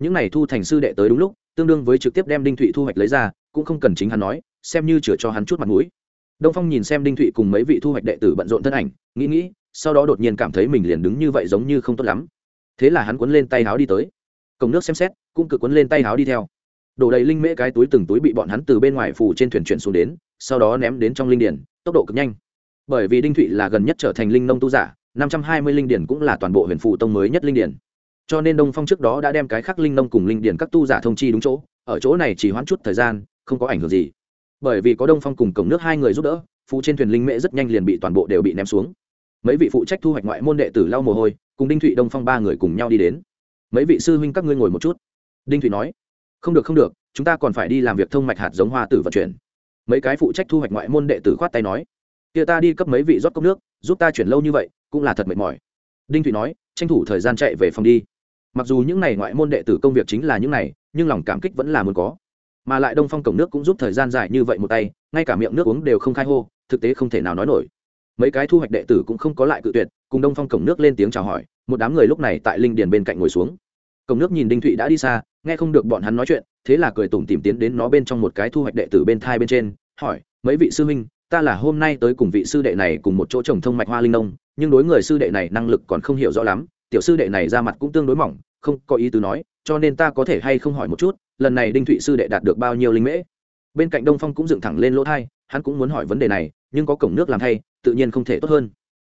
Những này thu thành sư đệ tới đúng lúc, tương đương với trực tiếp đem đinh thụy thu hoạch lấy ra cũng không cần chính hắn nói, xem như chữa cho hắn chút mặt mũi. Đông phong nhìn xem đinh thụy cùng mấy vị thu hoạch đệ tử bận rộn thân ảnh, nghĩ nghĩ, sau đó đột nhiên cảm thấy mình liền đứng như vậy giống như không tốt lắm. Thế là hắn quấn lên tay háo đi tới. Cổng nước xem xét, cũng cực quấn lên tay háo đi theo. Đổ đầy linh mễ cái túi từng túi bị bọn hắn từ bên ngoài phủ trên thuyền chuyển xuống đến, sau đó ném đến trong linh điển, tốc độ cực nhanh. Bởi vì đinh thụy là gần nhất trở thành linh nông tu giả, năm trăm hai mươi linh điển cũng là toàn bộ huyền phụ tông mới nhất linh điển. Cho nên đông phong trước đó đã đem cái khắc linh nông cùng linh điển các tu giả thông chi đúng chỗ, ở chỗ này chỉ hoãn chút thời gian không có ảnh hưởng gì. Bởi vì có đông phong cùng cổng nước hai người giúp đỡ phụ trên thuyền linh mễ rất nhanh liền bị toàn bộ đều bị ném xuống. Mấy vị phụ trách thu hoạch ngoại môn đệ tử lau mồ hôi, cùng đinh thụy đông phong ba người cùng nhau đi đến. Mấy vị sư huynh các ngươi ngồi một chút. Đinh thụy nói, không được không được, chúng ta còn phải đi làm việc thông mạch hạt giống hoa tử vận chuyển. Mấy cái phụ trách thu hoạch ngoại môn đệ tử khoát tay nói, kia ta đi cấp mấy vị rót cốc nước, giúp ta chuyển lâu như vậy, cũng là thật mệt mỏi. Đinh thụy nói, tranh thủ thời gian chạy về phòng đi. Mặc dù những n à y ngoại môn đệ tử công việc chính là những này, nhưng lòng cảm kích vẫn là muốn có mà lại đông phong cổng nước cũng giúp thời gian dài như vậy một tay, ngay cả miệng nước uống đều không khai hô, thực tế không thể nào nói nổi. Mấy cái thu hoạch đệ tử cũng không có lại cự tuyệt, cùng đông phong cổng nước lên tiếng chào hỏi, một đám người lúc này tại linh điền bên cạnh ngồi xuống. Cổng nước nhìn đinh thụy đã đi xa, nghe không được bọn hắn nói chuyện, thế là cười tủm tìm tiến đến nó bên trong một cái thu hoạch đệ tử bên thai bên trên, hỏi, mấy vị sư huynh, ta là hôm nay tới cùng vị sư đệ này cùng một chỗ trồng thông mạch hoa linh nông, nhưng đối người sư đệ này năng lực còn không hiểu rõ lắm, tiểu sư đệ này ra mặt cũng tương đối mỏng, không có ý tứ nói, cho nên ta có thể hay không hỏi một chút lần này đinh thụy sư đệ đạt được bao nhiêu linh mễ? Bên cạnh đông phong cũng dựng thẳng lên lỗ thai, hắn cũng muốn hỏi vấn đề này, nhưng có cổng nước làm thay, tự nhiên không thể tốt hơn.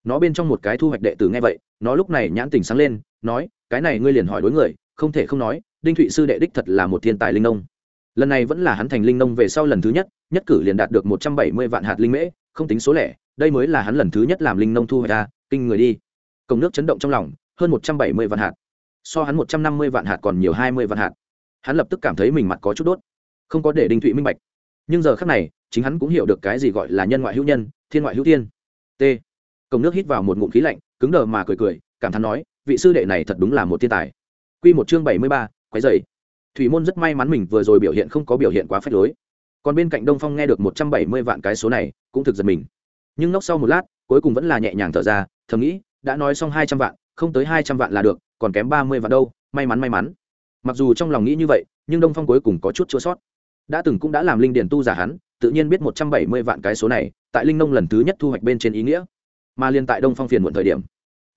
Nó bên trong một cái thu hoạch đệ tử nghe vậy, nó lúc này nhãn tình sáng lên, nói, cái này ngươi liền hỏi đối người, không thể không nói, đinh thụy sư đệ đích thật là một thiên tài linh nông. Lần này vẫn là hắn thành linh nông về sau lần thứ nhất nhất cử liền đạt được một trăm bảy mươi vạn hạt linh mễ, không tính số lẻ, đây mới là hắn lần thứ nhất làm linh nông thu hoạch ra, kinh người đi. Cổng nước chấn động trong lòng, hơn một trăm bảy mươi vạn hạt. So hắn một trăm năm mươi vạn hạt còn nhiều hai mươi vạn hạt hắn lập tức cảm thấy mình mặt có chút đốt, không có để đinh thụy minh bạch. Nhưng giờ khác này, chính hắn cũng hiểu được cái gì gọi là nhân ngoại hữu nhân, thiên ngoại hữu thiên. T. Cổng nước hít vào một ngụm khí lạnh, cứng đờ mà cười cười, cảm thán nói, vị sư đệ này thật đúng là một thiên tài. Q một chương bảy mươi ba quái dày thủy môn rất may mắn mình vừa rồi biểu hiện không có biểu hiện quá phách lối. Còn bên cạnh đông phong nghe được một trăm bảy mươi vạn cái số này, cũng thực giật mình. Nhưng nóc sau một lát, cuối cùng vẫn là nhẹ nhàng thở ra, thầm nghĩ, đã nói xong hai trăm vạn, không tới hai trăm vạn là được, còn kém ba mươi vạn đâu, may mắn may mắn mặc dù trong lòng nghĩ như vậy, nhưng đông phong cuối cùng có chút chua sót. Đã từng cũng đã làm linh Điền tu giả hắn, tự nhiên biết một trăm bảy mươi vạn cái số này, tại linh nông lần thứ nhất thu hoạch bên trên ý nghĩa. Mà liên tại đông phong phiền muộn thời điểm,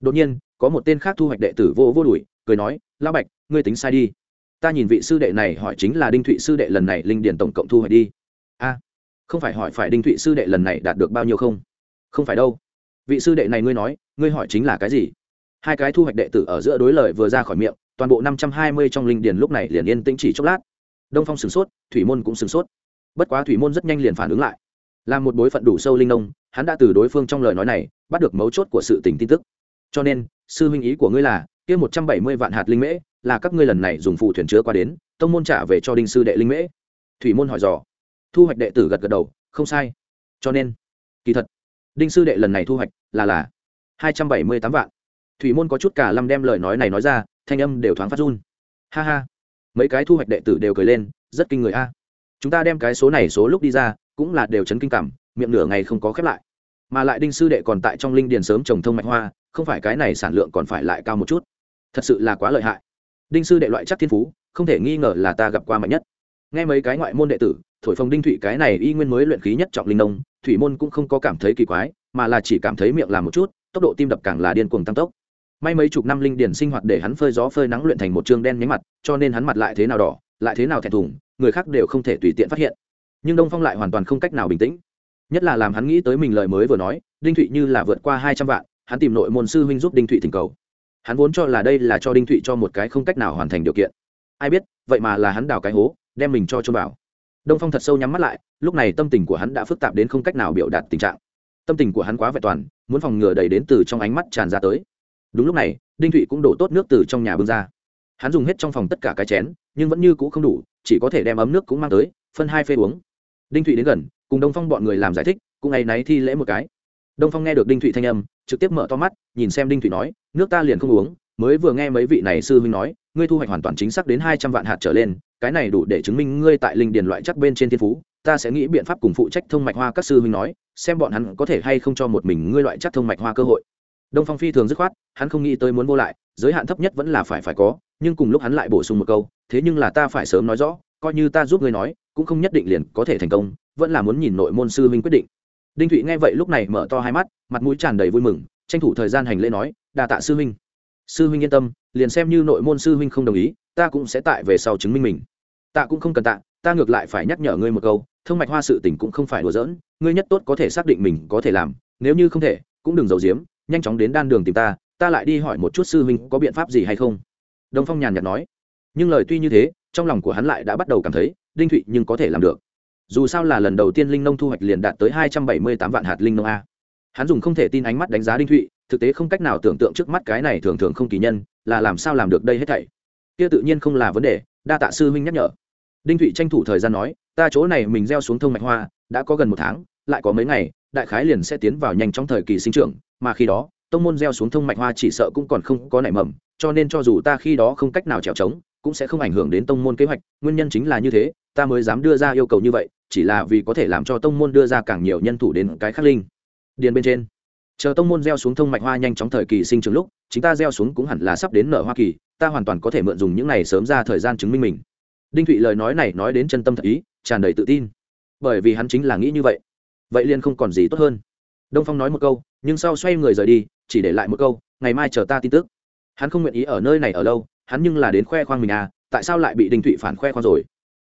đột nhiên, có một tên khác thu hoạch đệ tử vô vô đuổi, cười nói, lão bạch, ngươi tính sai đi. Ta nhìn vị sư đệ này hỏi chính là đinh thụy sư đệ lần này linh Điền tổng cộng thu hoạch đi. A, không phải hỏi phải đinh thụy sư đệ lần này đạt được bao nhiêu không? Không phải đâu. Vị sư đệ này ngươi nói, ngươi hỏi chính là cái gì? Hai cái thu hoạch đệ tử ở giữa đối lời vừa ra khỏi miệng toàn bộ năm trăm hai mươi trong linh điền lúc này liền yên tĩnh chỉ chốc lát. Đông phong sửng sốt, thủy môn cũng sửng sốt. Bất quá thủy môn rất nhanh liền phản ứng lại. Là một bối phận đủ sâu linh nông, hắn đã từ đối phương trong lời nói này, bắt được mấu chốt của sự tình tin tức. Cho nên, sư huynh ý của ngươi là, kia một trăm bảy mươi vạn hạt linh mễ, là các ngươi lần này dùng phù thuyền chứa qua đến, tông môn trả về cho đinh sư đệ linh mễ. Thủy môn hỏi dò. Thu hoạch đệ tử gật gật đầu, không sai. Cho nên, kỳ thật, đinh sư đệ lần này thu hoạch là là hai trăm bảy mươi tám vạn. Thủy môn có chút cả lâm đem lời nói này nói ra thanh âm đều thoáng phát run. Ha ha. Mấy cái thu hoạch đệ tử đều cười lên, rất kinh người a. Chúng ta đem cái số này số lúc đi ra, cũng là đều chấn kinh cảm, miệng nửa ngày không có khép lại. Mà lại đinh sư đệ còn tại trong linh điền sớm trồng thông mạch hoa, không phải cái này sản lượng còn phải lại cao một chút. Thật sự là quá lợi hại. Đinh sư đệ loại chắc thiên phú, không thể nghi ngờ là ta gặp qua mạnh nhất. Nghe mấy cái ngoại môn đệ tử, thổi phồng đinh thụy cái này y nguyên mới luyện khí nhất trọng linh nông, thủy môn cũng không có cảm thấy kỳ quái, mà là chỉ cảm thấy miệng làm một chút, tốc độ tim đập càng là điên cuồng tăng tốc may mấy chục năm linh điển sinh hoạt để hắn phơi gió phơi nắng luyện thành một chương đen nhánh mặt, cho nên hắn mặt lại thế nào đỏ, lại thế nào thẹn thùng, người khác đều không thể tùy tiện phát hiện. Nhưng đông phong lại hoàn toàn không cách nào bình tĩnh. Nhất là làm hắn nghĩ tới mình lời mới vừa nói, đinh thụy như là vượt qua hai trăm vạn, hắn tìm nội môn sư huynh giúp đinh thụy thỉnh cầu. Hắn vốn cho là đây là cho đinh thụy cho một cái không cách nào hoàn thành điều kiện. Ai biết, vậy mà là hắn đào cái hố, đem mình cho cho bảo đông phong thật sâu nhắm mắt lại, lúc này tâm tình của hắn đã phức tạp đến không cách nào biểu đạt tình trạng. Tâm tình của hắn quá vẹn toàn, muốn phòng ngừa đầy đến từ trong ánh mắt tràn ra tới đúng lúc này, đinh thụy cũng đổ tốt nước từ trong nhà bưng ra. Hắn dùng hết trong phòng tất cả cái chén, nhưng vẫn như c ũ không đủ, chỉ có thể đem ấm nước cũng mang tới, phân hai phê uống. Đinh thụy đến gần, cùng đông phong bọn người làm giải thích, cũng ngày náy thi lễ một cái. Đông phong nghe được đinh thụy thanh âm, trực tiếp mở to mắt, nhìn xem đinh thụy nói, nước ta liền không uống, mới vừa nghe mấy vị này sư huynh nói, ngươi thu hoạch hoàn toàn chính xác đến hai trăm vạn hạt trở lên, cái này đủ để chứng minh ngươi tại linh điền loại chắc bên trên thiên phú, ta sẽ nghĩ biện pháp cùng phụ trách thông mạch hoa các sư huynh nói, xem bọn hắn có thể hay không cho một mình ngươi loại chắc thông mạch hoa cơ hội đông phong phi thường dứt khoát, hắn không nghĩ tới muốn vô lại, giới hạn thấp nhất vẫn là phải phải có, nhưng cùng lúc hắn lại bổ sung một câu, thế nhưng là ta phải sớm nói rõ, coi như ta giúp ngươi nói, cũng không nhất định liền có thể thành công, vẫn là muốn nhìn nội môn sư huynh quyết định. Đinh thụy nghe vậy lúc này mở to hai mắt, mặt mũi tràn đầy vui mừng, tranh thủ thời gian hành lễ nói, đa tạ sư huynh. Sư huynh yên tâm, liền xem như nội môn sư huynh không đồng ý, ta cũng sẽ tại về sau chứng minh mình. Tạ cũng không cần tạ, ta ngược lại phải nhắc nhở ngươi một câu, thông mạch hoa sự tình cũng không phải đùa giỡn, ngươi nhất tốt có thể xác định mình có thể làm, nếu như không thể, cũng đừng giấu giếm nhanh chóng đến đan đường tìm ta ta lại đi hỏi một chút sư huynh có biện pháp gì hay không. Đông phong nhàn nhạt nói. Nhưng lời tuy như thế, trong lòng của hắn lại đã bắt đầu cảm thấy đinh thụy nhưng có thể làm được. Dù sao là lần đầu tiên linh nông thu hoạch liền đạt tới hai trăm bảy mươi tám vạn hạt linh nông a. Hắn dùng không thể tin ánh mắt đánh giá đinh thụy, thực tế không cách nào tưởng tượng trước mắt cái này thường thường không kỳ nhân, là làm sao làm được đây hết thảy. Kia tự nhiên không là vấn đề, đa tạ sư huynh nhắc nhở. Đinh thụy tranh thủ thời gian nói, ta chỗ này mình gieo xuống thông mạch hoa, đã có gần một tháng lại có mấy ngày, đại khái liền sẽ tiến vào nhanh trong thời kỳ sinh trưởng, mà khi đó, tông môn gieo xuống thông mạch hoa chỉ sợ cũng còn không có nảy mầm, cho nên cho dù ta khi đó không cách nào trèo trống, cũng sẽ không ảnh hưởng đến tông môn kế hoạch, nguyên nhân chính là như thế, ta mới dám đưa ra yêu cầu như vậy, chỉ là vì có thể làm cho tông môn đưa ra càng nhiều nhân thủ đến cái khắc linh. Điền bên trên. Chờ tông môn gieo xuống thông mạch hoa nhanh chóng thời kỳ sinh trưởng lúc chúng ta gieo xuống cũng hẳn là sắp đến nở hoa kỳ, ta hoàn toàn có thể mượn dùng những này sớm ra thời gian chứng minh mình. Đinh thụy lời nói này nói đến chân tâm thật ý, tràn đầy tự tin. Bởi vì hắn chính là nghĩ như vậy vậy liền không còn gì tốt hơn. Đông phong nói một câu nhưng sau xoay người rời đi chỉ để lại một câu ngày mai chờ ta tin tức. Hắn không nguyện ý ở nơi này ở lâu hắn nhưng là đến khoe khoang mình à tại sao lại bị đinh thụy phản khoe khoang rồi?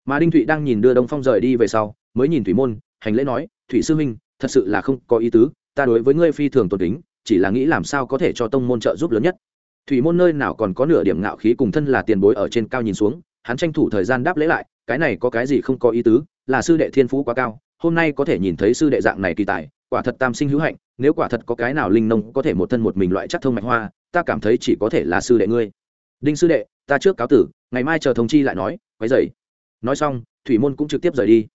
Mà đinh thụy đang nhìn đưa đông phong rời đi về sau mới nhìn thủy môn hành lễ nói thủy sư huynh, thật sự là không có ý tứ ta đối với ngươi phi thường tôn kính chỉ là nghĩ làm sao có thể cho tông môn trợ giúp lớn nhất. Thủy môn nơi nào còn có nửa điểm ngạo khí cùng thân là tiền bối ở trên cao nhìn xuống hắn tranh thủ thời gian đáp lễ lại cái này có cái gì không có ý tứ là sư đệ thiên phú quá cao hôm nay có thể nhìn thấy sư đệ dạng này kỳ tài, quả thật tam sinh hữu hạnh, nếu quả thật có cái nào linh nông có thể một thân một mình loại chắc thông mạch hoa, ta cảm thấy chỉ có thể là sư đệ ngươi. Đinh sư đệ, ta trước cáo tử, ngày mai chờ thông chi lại nói, quấy dậy nói xong, thủy môn cũng trực tiếp rời đi.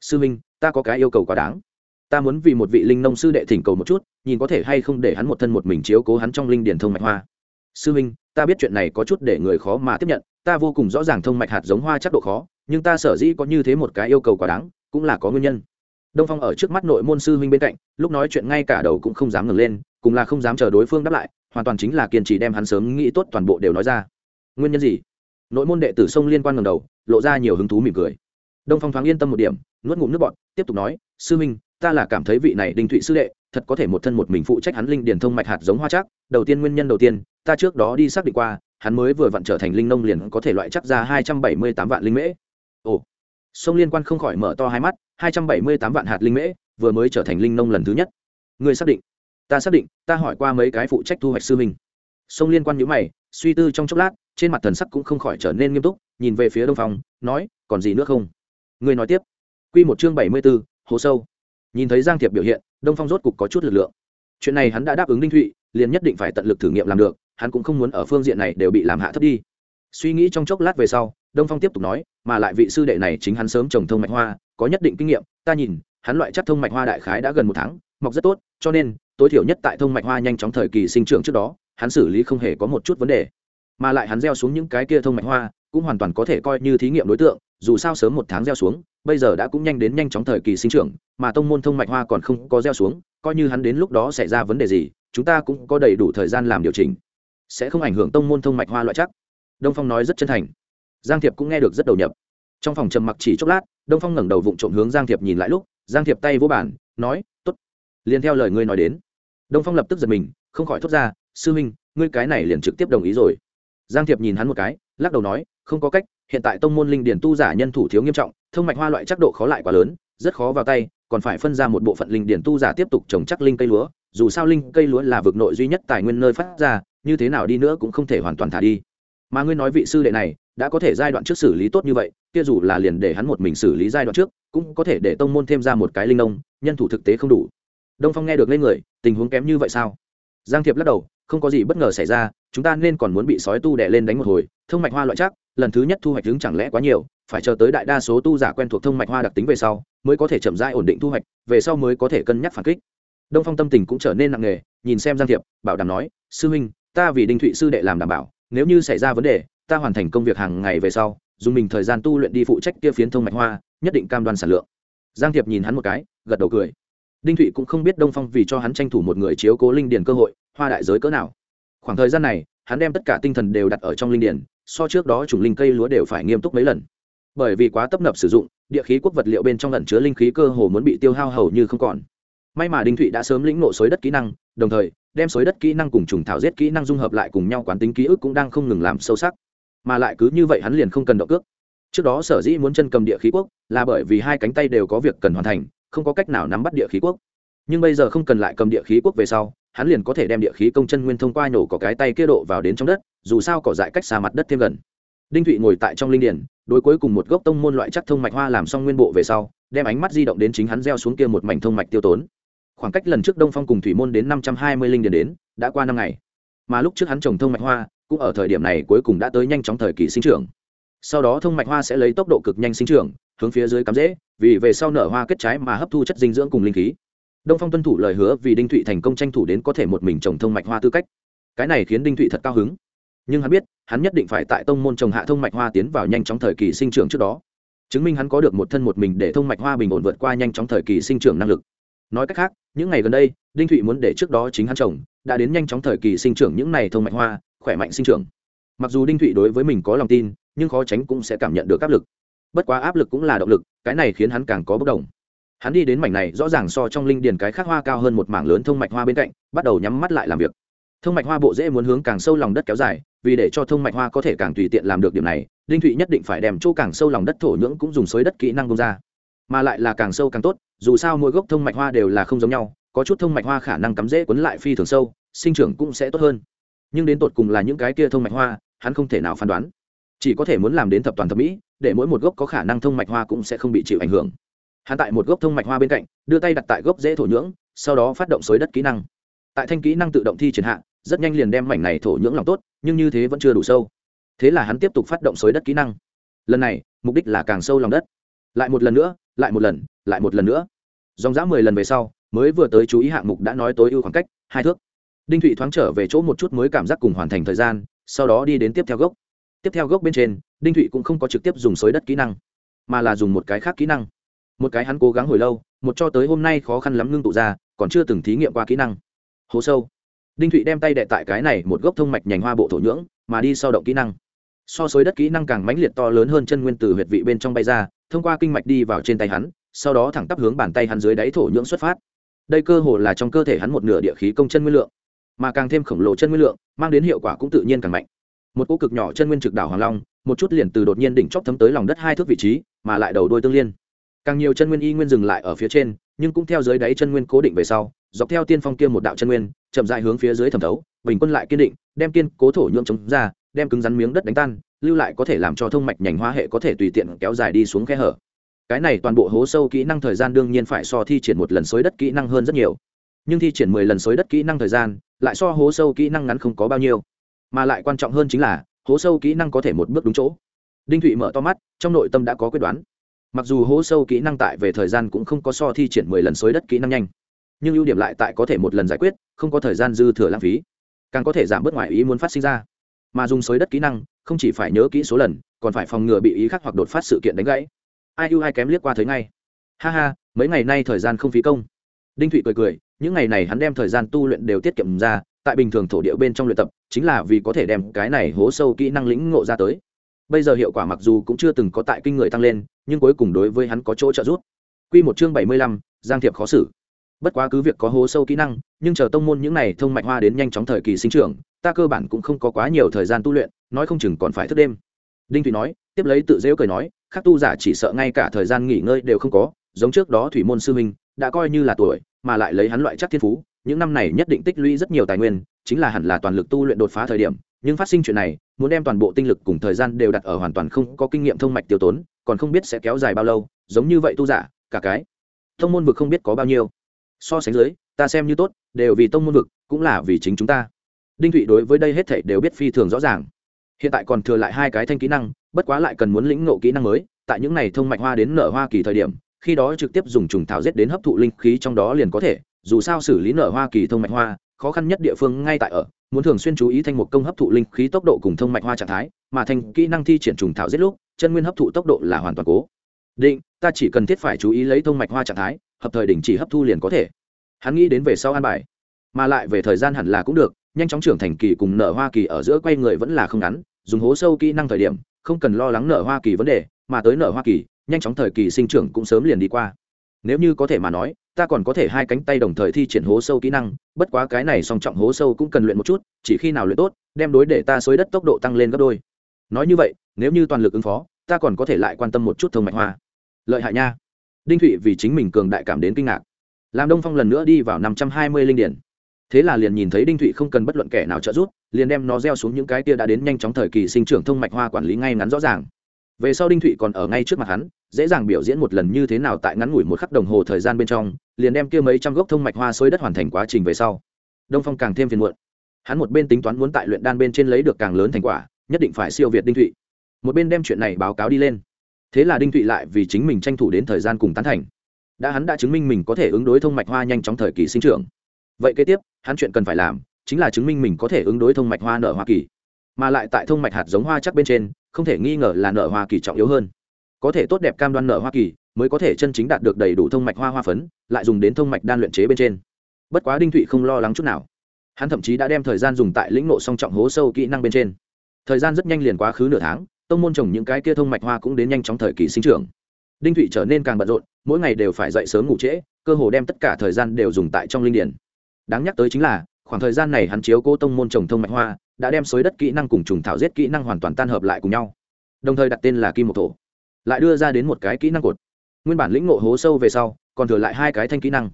Sư minh, ta có cái yêu cầu quá đáng. Ta muốn vì một vị linh nông sư đệ thỉnh cầu một chút, nhìn có thể hay không để hắn một thân một mình chiếu cố hắn trong linh điển thông mạch hoa. Sư minh, ta biết chuyện này có chút để người khó mà tiếp nhận, ta vô cùng rõ ràng thông mạch hạt giống hoa chắc độ khó, nhưng ta sở dĩ có như thế một cái yêu cầu quá đáng, cũng là có nguyên nhân đông phong ở trước mắt nội môn sư huynh bên cạnh lúc nói chuyện ngay cả đầu cũng không dám ngừng lên cùng là không dám chờ đối phương đáp lại hoàn toàn chính là kiên trì đem hắn sớm nghĩ tốt toàn bộ đều nói ra. Nguyên nhân gì? Nội môn đệ tử sông liên quan ngầm đầu lộ ra nhiều hứng thú mỉm cười. Đông phong thoáng yên tâm một điểm nuốt ngụm nước bọt, tiếp tục nói sư huynh ta là cảm thấy vị này đinh thụy sư đệ thật có thể một thân một mình phụ trách hắn linh điển thông mạch hạt giống hoa chắc đầu tiên nguyên nhân đầu tiên ta trước đó đi xác định qua hắn mới vừa vặn trở thành linh nông liền có thể loại chắc ra hai trăm bảy mươi tám vạn linh mễ. Ồ. Sông liên quan không khỏi mở to hai mắt hai trăm bảy mươi tám vạn hạt linh mễ vừa mới trở thành linh nông lần thứ nhất. Ngươi xác định? Ta xác định ta hỏi qua mấy cái phụ trách thu hoạch sư mình, sông liên quan nhữ mày suy tư trong chốc lát trên mặt thần sắc cũng không khỏi trở nên nghiêm túc nhìn về phía đông phòng nói còn gì nữa không? Ngươi nói tiếp. Q một chương bảy mươi b ố hồ sâu. Nhìn thấy giang thiệp biểu hiện đông phong rốt cục có chút lực lượng. Chuyện này hắn đã đáp ứng đinh thụy liền nhất định phải tận lực thử nghiệm làm được hắn cũng không muốn ở phương diện này đều bị làm hạ thấp đi. Suy nghĩ trong chốc lát về sau đông phong tiếp tục nói, mà lại vị sư đệ này chính hắn sớm trồng thông mạch hoa, có nhất định kinh nghiệm, ta nhìn, hắn loại chắc thông mạch hoa đại khái đã gần một tháng, mọc rất tốt, cho nên, tối thiểu nhất tại thông mạch hoa nhanh chóng thời kỳ sinh trưởng trước đó, hắn xử lý không hề có một chút vấn đề. Mà lại hắn gieo xuống những cái kia thông mạch hoa, cũng hoàn toàn có thể coi như thí nghiệm đối tượng, dù sao sớm một tháng gieo xuống, bây giờ đã cũng nhanh đến nhanh chóng thời kỳ sinh trưởng, mà tông môn thông mạch hoa còn không có gieo xuống, coi như hắn đến lúc đó xảy ra vấn đề gì, chúng ta cũng có đầy đủ thời gian làm điều chỉnh. Sẽ không ảnh hưởng tông môn thông mạch hoa loại chắc đông phong nói rất chân thành giang thiệp cũng nghe được rất đầu nhập. Trong phòng trầm mặc chỉ chốc lát, đông phong ngẩng đầu vụng trộm hướng giang thiệp nhìn lại lúc, giang thiệp tay vô bản nói t ố t liền theo lời ngươi nói đến. Đông phong lập tức giật mình, không khỏi thốt ra, sư minh, ngươi cái này liền trực tiếp đồng ý rồi. Giang thiệp nhìn hắn một cái, lắc đầu nói, không có cách, hiện tại tông môn linh điển tu giả nhân thủ thiếu nghiêm trọng, thông mạch hoa loại chắc độ khó lại quá lớn, rất khó vào tay, còn phải phân ra một bộ phận linh điển tu giả tiếp tục trồng chắc linh cây lúa, dù sao linh cây lúa là vực nội duy nhất tài nguyên nơi phát ra, như thế nào đi nữa cũng không thể hoàn toàn thả đi. Mà ngươi nói vị sư đệ này đã có thể giai đoạn trước xử lý tốt như vậy, kia dù là liền để hắn một mình xử lý giai đoạn trước, cũng có thể để tông môn thêm ra một cái linh nông, nhân thủ thực tế không đủ. Đông phong nghe được lên người, tình huống kém như vậy sao? Giang thiệp lắc đầu, không có gì bất ngờ xảy ra, chúng ta nên còn muốn bị sói tu đẻ lên đánh một hồi, thông mạch hoa loại chắc, lần thứ nhất thu hoạch đứng chẳng lẽ quá nhiều, phải chờ tới đại đa số tu giả quen thuộc thông mạch hoa đặc tính về sau, mới có thể chậm rãi ổn định thu hoạch, về sau mới có thể cân nhắc phản kích. Đông phong tâm tình cũng trở nên nặng nề, nhìn xem giang thiệp, bảo đảm nói, sư huynh, ta vì đinh thụy sư đệ làm đảm bảo, nếu như xảy ra vấn đề ta hoàn thành công việc hàng ngày về sau, dùng mình thời gian tu luyện đi phụ trách kia phiến thông mạch hoa, nhất định cam đoan sản lượng. Giang thiệp nhìn hắn một cái, gật đầu cười. Đinh thụy cũng không biết đông phong vì cho hắn tranh thủ một người chiếu cố linh điền cơ hội, hoa đại giới cỡ nào. Khoảng thời gian này, hắn đem tất cả tinh thần đều đặt ở trong linh điền, so trước đó chủng linh cây lúa đều phải nghiêm túc mấy lần. Bởi vì quá tấp nập sử dụng, địa khí quốc vật liệu bên trong lẩn chứa linh khí cơ hồ muốn bị tiêu hao hầu như không còn. May mà đinh thụy đã sớm lĩnh nộ xối đất kỹ năng, đồng thời, đem xối đất kỹ năng cùng trùng thảo giết kỹ năng dung hợp lại cùng nhau quán tính ký ức cũng đang không ngừng làm sâu sắc mà lại cứ như vậy hắn liền không cần động cước. Trước đó sở dĩ muốn chân cầm địa khí quốc là bởi vì hai cánh tay đều có việc cần hoàn thành, không có cách nào nắm bắt địa khí quốc. Nhưng bây giờ không cần lại cầm địa khí quốc về sau, hắn liền có thể đem địa khí công chân nguyên thông qua nhổ cỏ cái tay kia độ vào đến trong đất, dù sao cỏ dại cách xa mặt đất thêm gần. Đinh thụy ngồi tại trong linh điển, đối cuối cùng một gốc tông môn loại chắc thông mạch hoa làm xong nguyên bộ về sau, đem ánh mắt di động đến chính hắn gieo xuống kia một mảnh thông mạch tiêu tốn. Khoảng cách lần trước đông phong cùng thủy môn đến năm trăm hai mươi linh điển đến, đã qua năm ngày. Mà lúc trước hắn trồng thông mạch hoa cũng ở thời điểm này cuối cùng đã tới nhanh chóng thời kỳ sinh trưởng. Sau đó thông mạch hoa sẽ lấy tốc độ cực nhanh sinh trưởng, hướng phía dưới cắm rễ, vì về sau nở hoa kết trái mà hấp thu chất dinh dưỡng cùng linh khí. Đông phong tuân thủ lời hứa vì đinh thụy thành công tranh thủ đến có thể một mình trồng thông mạch hoa tư cách. Cái này khiến đinh thụy thật cao hứng. Nhưng hắn biết, hắn nhất định phải tại tông môn trồng hạ thông mạch hoa tiến vào nhanh chóng thời kỳ sinh trưởng trước đó. Chứng minh hắn có được một thân một mình để thông mạch hoa bình ổn vượt qua nhanh chóng thời kỳ sinh trưởng năng lực. Nói cách khác, những ngày gần đây, đinh thụy muốn để trước đó chính hắn trồng, đã đến nhanh chóng thời kỳ sinh trưởng những này thông mạch hoa khỏe mạnh sinh trưởng. Mặc dù đinh thụy đối với mình có lòng tin, nhưng khó tránh cũng sẽ cảm nhận được áp lực. Bất quá áp lực cũng là động lực, cái này khiến hắn càng có bất đồng. Hắn đi đến mảnh này rõ ràng so trong linh điền cái khác hoa cao hơn một mảng lớn thông mạch hoa bên cạnh, bắt đầu nhắm mắt lại làm việc. Thông mạch hoa bộ dễ muốn hướng càng sâu lòng đất kéo dài, vì để cho thông mạch hoa có thể càng tùy tiện làm được điểm này, đinh thụy nhất định phải đem chỗ càng sâu lòng đất thổ nhưỡng cũng dùng xới đất kỹ năng công ra. Mà lại là càng sâu càng tốt, dù sao mỗi gốc thông mạch hoa đều là không giống nhau, có chút thông mạch hoa khả năng cắm dễ quấn lại phi thường sâu, sinh trưởng cũng sẽ tốt hơn nhưng đến tột cùng là những cái kia thông mạch hoa, hắn không thể nào phán đoán. Chỉ có thể muốn làm đến thập toàn thẩm mỹ, để mỗi một gốc có khả năng thông mạch hoa cũng sẽ không bị chịu ảnh hưởng. Hắn tại một gốc thông mạch hoa bên cạnh, đưa tay đặt tại gốc dễ thổ nhưỡng, sau đó phát động xới đất kỹ năng. Tại thanh kỹ năng tự động thi triển hạ, rất nhanh liền đem mảnh này thổ nhưỡng lòng tốt, nhưng như thế vẫn chưa đủ sâu. Thế là hắn tiếp tục phát động xới đất kỹ năng. Lần này, mục đích là càng sâu lòng đất. Lại một lần nữa, lại một lần, lại một lần nữa. Dòng dã mười lần về sau, mới vừa tới chú ý hạng mục đã nói tối ưu khoảng cách, hai thước đinh thụy thoáng trở về chỗ một chút mới cảm giác cùng hoàn thành thời gian, sau đó đi đến tiếp theo gốc. Tiếp theo gốc bên trên, đinh thụy cũng không có trực tiếp dùng xới đất kỹ năng, mà là dùng một cái khác kỹ năng. Một cái hắn cố gắng hồi lâu, một cho tới hôm nay khó khăn lắm ngưng tụ ra, còn chưa từng thí nghiệm qua kỹ năng. Hố sâu. Đinh thụy đem tay đệ tại cái này một gốc thông mạch nhành hoa bộ thổ nhưỡng, mà đi sau động kỹ năng. So xới đất kỹ năng càng mãnh liệt to lớn hơn chân nguyên từ huyệt vị bên trong bay ra, thông qua kinh mạch đi vào trên tay hắn, sau đó thẳng tắp hướng bàn tay hắn dưới đáy thổ nhưỡng xuất phát. Đây cơ hồ là trong cơ thể hắn một nửa địa khí công chân nguyên lượng mà càng thêm khổng lồ chân nguyên lượng, mang đến hiệu quả cũng tự nhiên càng mạnh. Một cỗ cực nhỏ chân nguyên trực đảo hoàng long, một chút liền từ đột nhiên đỉnh chóp thấm tới lòng đất hai thước vị trí, mà lại đầu đôi tương liên. Càng nhiều chân nguyên y nguyên dừng lại ở phía trên, nhưng cũng theo dưới đáy chân nguyên cố định về sau, dọc theo tiên phong kia một đạo chân nguyên, chậm dài hướng phía dưới thẩm thấu, bình quân lại kiên định, đem kiên cố thổ nhuộm chống ra, đem cứng rắn miếng đất đánh tan, lưu lại có thể làm cho thông mạch nhành hoa hệ có thể tùy tiện kéo dài đi xuống khe hở. Cái này toàn bộ hố sâu kỹ năng thời gian đương nhiên phải so thi triển một lần xối đất kỹ năng hơn rất nhiều nhưng thi triển mười lần xối đất kỹ năng thời gian, lại so hố sâu kỹ năng ngắn không có bao nhiêu. Mà lại quan trọng hơn chính là, hố sâu kỹ năng có thể một bước đúng chỗ. Đinh thụy mở to mắt, trong nội tâm đã có quyết đoán. Mặc dù hố sâu kỹ năng tại về thời gian cũng không có so thi triển mười lần xối đất kỹ năng nhanh, nhưng ưu điểm lại tại có thể một lần giải quyết, không có thời gian dư thừa lãng phí. Càng có thể giảm bớt ngoại ý muốn phát sinh ra. Mà dùng xối đất kỹ năng, không chỉ phải nhớ kỹ số lần, còn phải phòng ngừa bị ý khác hoặc đột phát sự kiện đánh gãy. Ai ưu ai kém liếc qua thấy ngay. Ha ha, mấy ngày nay thời gian không phí công. Đinh thụy cười cười những ngày này hắn đem thời gian tu luyện đều tiết kiệm ra, tại bình thường thổ địa bên trong luyện tập, chính là vì có thể đem cái này hố sâu kỹ năng lĩnh ngộ ra tới. Bây giờ hiệu quả mặc dù cũng chưa từng có tại kinh người tăng lên, nhưng cuối cùng đối với hắn có chỗ trợ giúp. Quy một chương bảy mươi lăm, giang thiệp khó xử. Bất quá cứ việc có hố sâu kỹ năng, nhưng chờ tông môn những này thông mạch hoa đến nhanh chóng thời kỳ sinh trưởng, ta cơ bản cũng không có quá nhiều thời gian tu luyện, nói không chừng còn phải thức đêm. Đinh thủy nói, tiếp lấy tự dễu cười nói khắc tu giả chỉ sợ ngay cả thời gian nghỉ ngơi đều không có, giống trước đó thủy môn sư huynh đã coi như là tuổi, mà lại lấy hắn loại chắc thiên phú, những năm này nhất định tích lũy rất nhiều tài nguyên, chính là hẳn là toàn lực tu luyện đột phá thời điểm. Nhưng phát sinh chuyện này, muốn đem toàn bộ tinh lực cùng thời gian đều đặt ở hoàn toàn không có kinh nghiệm thông mạch tiêu tốn, còn không biết sẽ kéo dài bao lâu, giống như vậy tu giả, cả cái. Thông môn vực không biết có bao nhiêu. So sánh dưới, ta xem như tốt, đều vì tông môn vực, cũng là vì chính chúng ta. Đinh thụy đối với đây hết thảy đều biết phi thường rõ ràng. Hiện tại còn thừa lại hai cái thanh kỹ năng, bất quá lại cần muốn lĩnh ngộ kỹ năng mới, tại những này thông mạch hoa đến nở hoa kỳ thời điểm khi đó trực tiếp dùng trùng thảo giết đến hấp thụ linh khí trong đó liền có thể, dù sao xử lý nở hoa kỳ thông mạch hoa, khó khăn nhất địa phương ngay tại ở, muốn thường xuyên chú ý thanh mục công hấp thụ linh khí tốc độ cùng thông mạch hoa trạng thái, mà thành kỹ năng thi triển trùng thảo giết lúc, chân nguyên hấp thụ tốc độ là hoàn toàn cố. Định, ta chỉ cần thiết phải chú ý lấy thông mạch hoa trạng thái, hợp thời đình chỉ hấp thu liền có thể. Hắn nghĩ đến về sau an bài, mà lại về thời gian hẳn là cũng được, nhanh chóng trưởng thành kỳ cùng nở hoa kỳ ở giữa quay người vẫn là không ngắn, dùng hố sâu kỹ năng thời điểm, không cần lo lắng nở hoa kỳ vấn đề, mà tới nở hoa kỳ nhanh chóng thời kỳ sinh trưởng cũng sớm liền đi qua. Nếu như có thể mà nói, ta còn có thể hai cánh tay đồng thời thi triển hố sâu kỹ năng, bất quá cái này song trọng hố sâu cũng cần luyện một chút, chỉ khi nào luyện tốt, đem đối để ta xối đất tốc độ tăng lên gấp đôi. Nói như vậy, nếu như toàn lực ứng phó, ta còn có thể lại quan tâm một chút thông mạch hoa. Lợi hại nha. Đinh thụy vì chính mình cường đại cảm đến kinh ngạc. Làm đông phong lần nữa đi vào năm trăm hai mươi linh điển. Thế là liền nhìn thấy đinh thụy không cần bất luận kẻ nào trợ giúp, liền đem nó gieo xuống những cái tia đã đến nhanh chóng thời kỳ sinh trưởng thông mạch hoa quản lý ngay ngắn rõ ràng về sau đinh thụy còn ở ngay trước mặt hắn, dễ dàng biểu diễn một lần như thế nào tại ngắn ngủi một khắc đồng hồ thời gian bên trong, liền đem kia mấy trăm gốc thông mạch hoa xối đất hoàn thành quá trình về sau. Đông phong càng thêm phiền muộn. Hắn một bên tính toán muốn tại luyện đan bên trên lấy được càng lớn thành quả, nhất định phải siêu việt đinh thụy. Một bên đem chuyện này báo cáo đi lên. Thế là đinh thụy lại vì chính mình tranh thủ đến thời gian cùng tán thành. Đã hắn đã chứng minh mình có thể ứng đối thông mạch hoa nhanh chóng thời kỳ sinh trưởng. Vậy kế tiếp, hắn chuyện cần phải làm, chính là chứng minh mình có thể ứng đối thông mạch hoa nở hoa kỳ. Mà lại tại thông mạch hạt giống hoa chắc bên trên không thể nghi ngờ là nở hoa kỳ trọng yếu hơn. Có thể tốt đẹp cam đoan nở hoa kỳ mới có thể chân chính đạt được đầy đủ thông mạch hoa hoa phấn, lại dùng đến thông mạch đan luyện chế bên trên. Bất quá đinh thụy không lo lắng chút nào. Hắn thậm chí đã đem thời gian dùng tại lĩnh nộ song trọng hố sâu kỹ năng bên trên. Thời gian rất nhanh liền quá khứ nửa tháng, tông môn trồng những cái kia thông mạch hoa cũng đến nhanh trong thời kỳ sinh trưởng. Đinh thụy trở nên càng bận rộn, mỗi ngày đều phải dậy sớm ngủ trễ, cơ hồ đem tất cả thời gian đều dùng tại trong linh điển. Đáng nhắc tới chính là, khoảng thời gian này hắn chiếu cố tông môn trồng thông mạch hoa đã đem xới đất kỹ năng cùng trùng thảo giết kỹ năng hoàn toàn tan hợp lại cùng nhau. Đồng thời đặt tên là kim một thổ. Lại đưa ra đến một cái kỹ năng cột. Nguyên bản lĩnh ngộ hố sâu về sau, còn thừa lại hai cái thanh kỹ năng.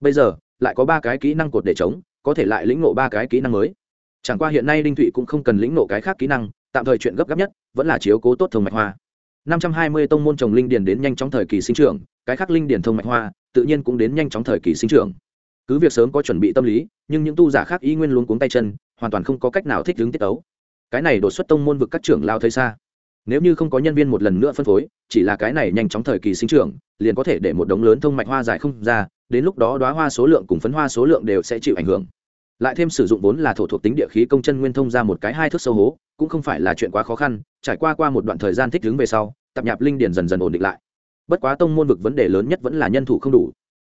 Bây giờ, lại có ba cái kỹ năng cột để chống, có thể lại lĩnh ngộ ba cái kỹ năng mới. Chẳng qua hiện nay đinh thụy cũng không cần lĩnh ngộ cái khác kỹ năng, tạm thời chuyện gấp gáp nhất, vẫn là chiếu cố tốt thông mạch hoa. năm trăm hai mươi tông môn trồng linh điền đến nhanh chóng thời kỳ sinh trưởng, cái khác linh điền thông mạch hoa, tự nhiên cũng đến nhanh chóng thời kỳ sinh trưởng. Cứ việc sớm có chuẩn bị tâm lý, nhưng những tu giả khác y nguyên luôn cuống tay chân hoàn toàn không có cách nào thích ứng tiết tấu. Cái này đột xuất tông môn vực các trưởng lao thấy xa. Nếu như không có nhân viên một lần nữa phân phối, chỉ là cái này nhanh chóng thời kỳ sinh trưởng, liền có thể để một đống lớn thông mạch hoa dài không ra, đến lúc đó đoá hoa số lượng cùng phấn hoa số lượng đều sẽ chịu ảnh hưởng. Lại thêm sử dụng vốn là thổ thuộc tính địa khí công chân nguyên thông ra một cái hai thước sâu hố, cũng không phải là chuyện quá khó khăn, trải qua qua một đoạn thời gian thích ứng về sau tập nhạp linh điển dần dần ổn định lại. Bất quá tông môn vực vấn đề lớn nhất vẫn là nhân thủ không đủ.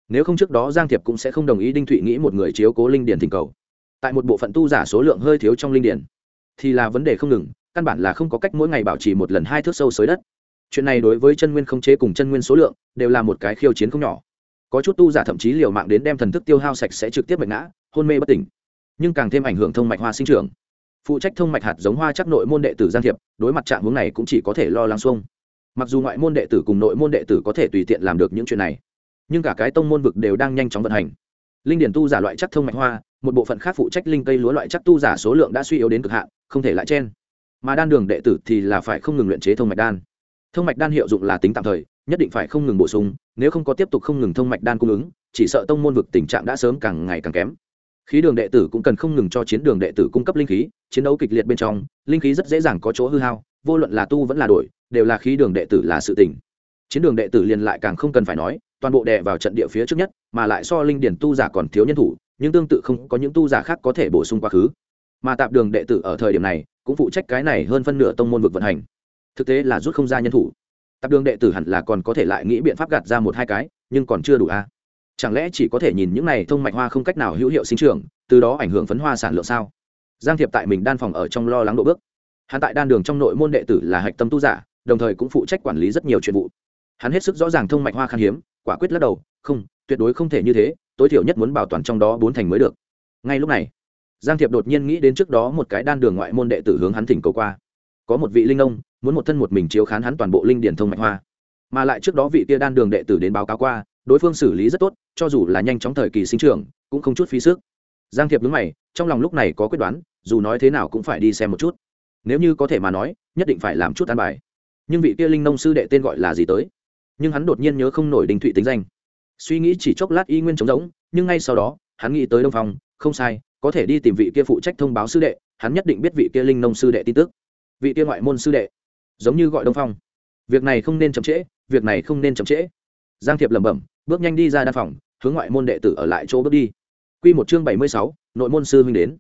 Nếu không trước đó giang thiệp cũng sẽ không đồng ý đinh thụy nghĩ một người chiếu cố linh điển thỉnh cầu tại một bộ phận tu giả số lượng hơi thiếu trong linh điển, thì là vấn đề không ngừng, căn bản là không có cách mỗi ngày bảo trì một lần hai thước sâu xới đất. Chuyện này đối với chân nguyên không chế cùng chân nguyên số lượng đều là một cái khiêu chiến không nhỏ. Có chút tu giả thậm chí liều mạng đến đem thần thức tiêu hao sạch sẽ trực tiếp bệnh ngã, hôn mê bất tỉnh, nhưng càng thêm ảnh hưởng thông mạch hoa sinh trưởng. Phụ trách thông mạch hạt giống hoa chắc nội môn đệ tử giang thiệp, đối mặt trạng hướng này cũng chỉ có thể lo lắng xuông. Mặc dù ngoại môn đệ tử cùng nội môn đệ tử có thể tùy tiện làm được những chuyện này, nhưng cả cái tông môn vực đều đang nhanh chóng vận hành. Linh điển tu giả loại chắc thông mạch hoa một bộ phận khác phụ trách linh cây lúa loại chắc tu giả số lượng đã suy yếu đến cực hạn, không thể lại chen. Mà đan đường đệ tử thì là phải không ngừng luyện chế thông mạch đan. Thông mạch đan hiệu dụng là tính tạm thời, nhất định phải không ngừng bổ sung, nếu không có tiếp tục không ngừng thông mạch đan cung ứng, chỉ sợ tông môn vực tình trạng đã sớm càng ngày càng kém. Khí đường đệ tử cũng cần không ngừng cho chiến đường đệ tử cung cấp linh khí, chiến đấu kịch liệt bên trong, linh khí rất dễ dàng có chỗ hư hao, vô luận là tu vẫn là đổi, đều là khí đường đệ tử là sự tỉnh chiến đường đệ tử liền lại càng không cần phải nói, toàn bộ đệ vào trận địa phía trước nhất, mà lại so linh điển tu giả còn thiếu nhân thủ nhưng tương tự không có những tu giả khác có thể bổ sung quá khứ. Mà tạp đường đệ tử ở thời điểm này cũng phụ trách cái này hơn phân nửa tông môn vực vận hành. Thực tế là rút không ra nhân thủ. Tạp đường đệ tử hẳn là còn có thể lại nghĩ biện pháp gạt ra một hai cái, nhưng còn chưa đủ a. Chẳng lẽ chỉ có thể nhìn những này thông mạch hoa không cách nào hữu hiệu sinh trưởng, từ đó ảnh hưởng phấn hoa sản lượng sao? Giang thiệp tại mình đan phòng ở trong lo lắng độ bước. Hắn tại đan đường trong nội môn đệ tử là hạch tâm tu giả, đồng thời cũng phụ trách quản lý rất nhiều chuyện vụ. Hắn hết sức rõ ràng thông mạch hoa khan hiếm, quả quyết lắc đầu, không, tuyệt đối không thể như thế tối thiểu nhất muốn bảo toàn trong đó bốn thành mới được. Ngay lúc này, giang thiệp đột nhiên nghĩ đến trước đó một cái đan đường ngoại môn đệ tử hướng hắn thỉnh cầu qua. Có một vị linh nông muốn một thân một mình chiếu khán hắn toàn bộ linh điển thông mạch hoa. Mà lại trước đó vị kia đan đường đệ tử đến báo cáo qua, đối phương xử lý rất tốt, cho dù là nhanh chóng thời kỳ sinh trưởng, cũng không chút phí sức. Giang thiệp đứng mày, trong lòng lúc này có quyết đoán, dù nói thế nào cũng phải đi xem một chút. Nếu như có thể mà nói, nhất định phải làm chút an bài. Nhưng vị kia linh nông sư đệ tên gọi là gì tới? Nhưng hắn đột nhiên nhớ không nổi đình thụy tính danh suy nghĩ chỉ chốc lát y nguyên trống rỗng, nhưng ngay sau đó, hắn nghĩ tới đông phong, không sai, có thể đi tìm vị kia phụ trách thông báo sư đệ, hắn nhất định biết vị kia linh nông sư đệ tin tức. Vị kia ngoại môn sư đệ, giống như gọi đông phong. Việc này không nên chậm trễ, việc này không nên chậm trễ. Giang thiệp lẩm bẩm, bước nhanh đi ra đa phòng, hướng ngoại môn đệ tử ở lại chỗ bước đi. Q một chương bảy mươi sáu, nội môn sư huynh đến.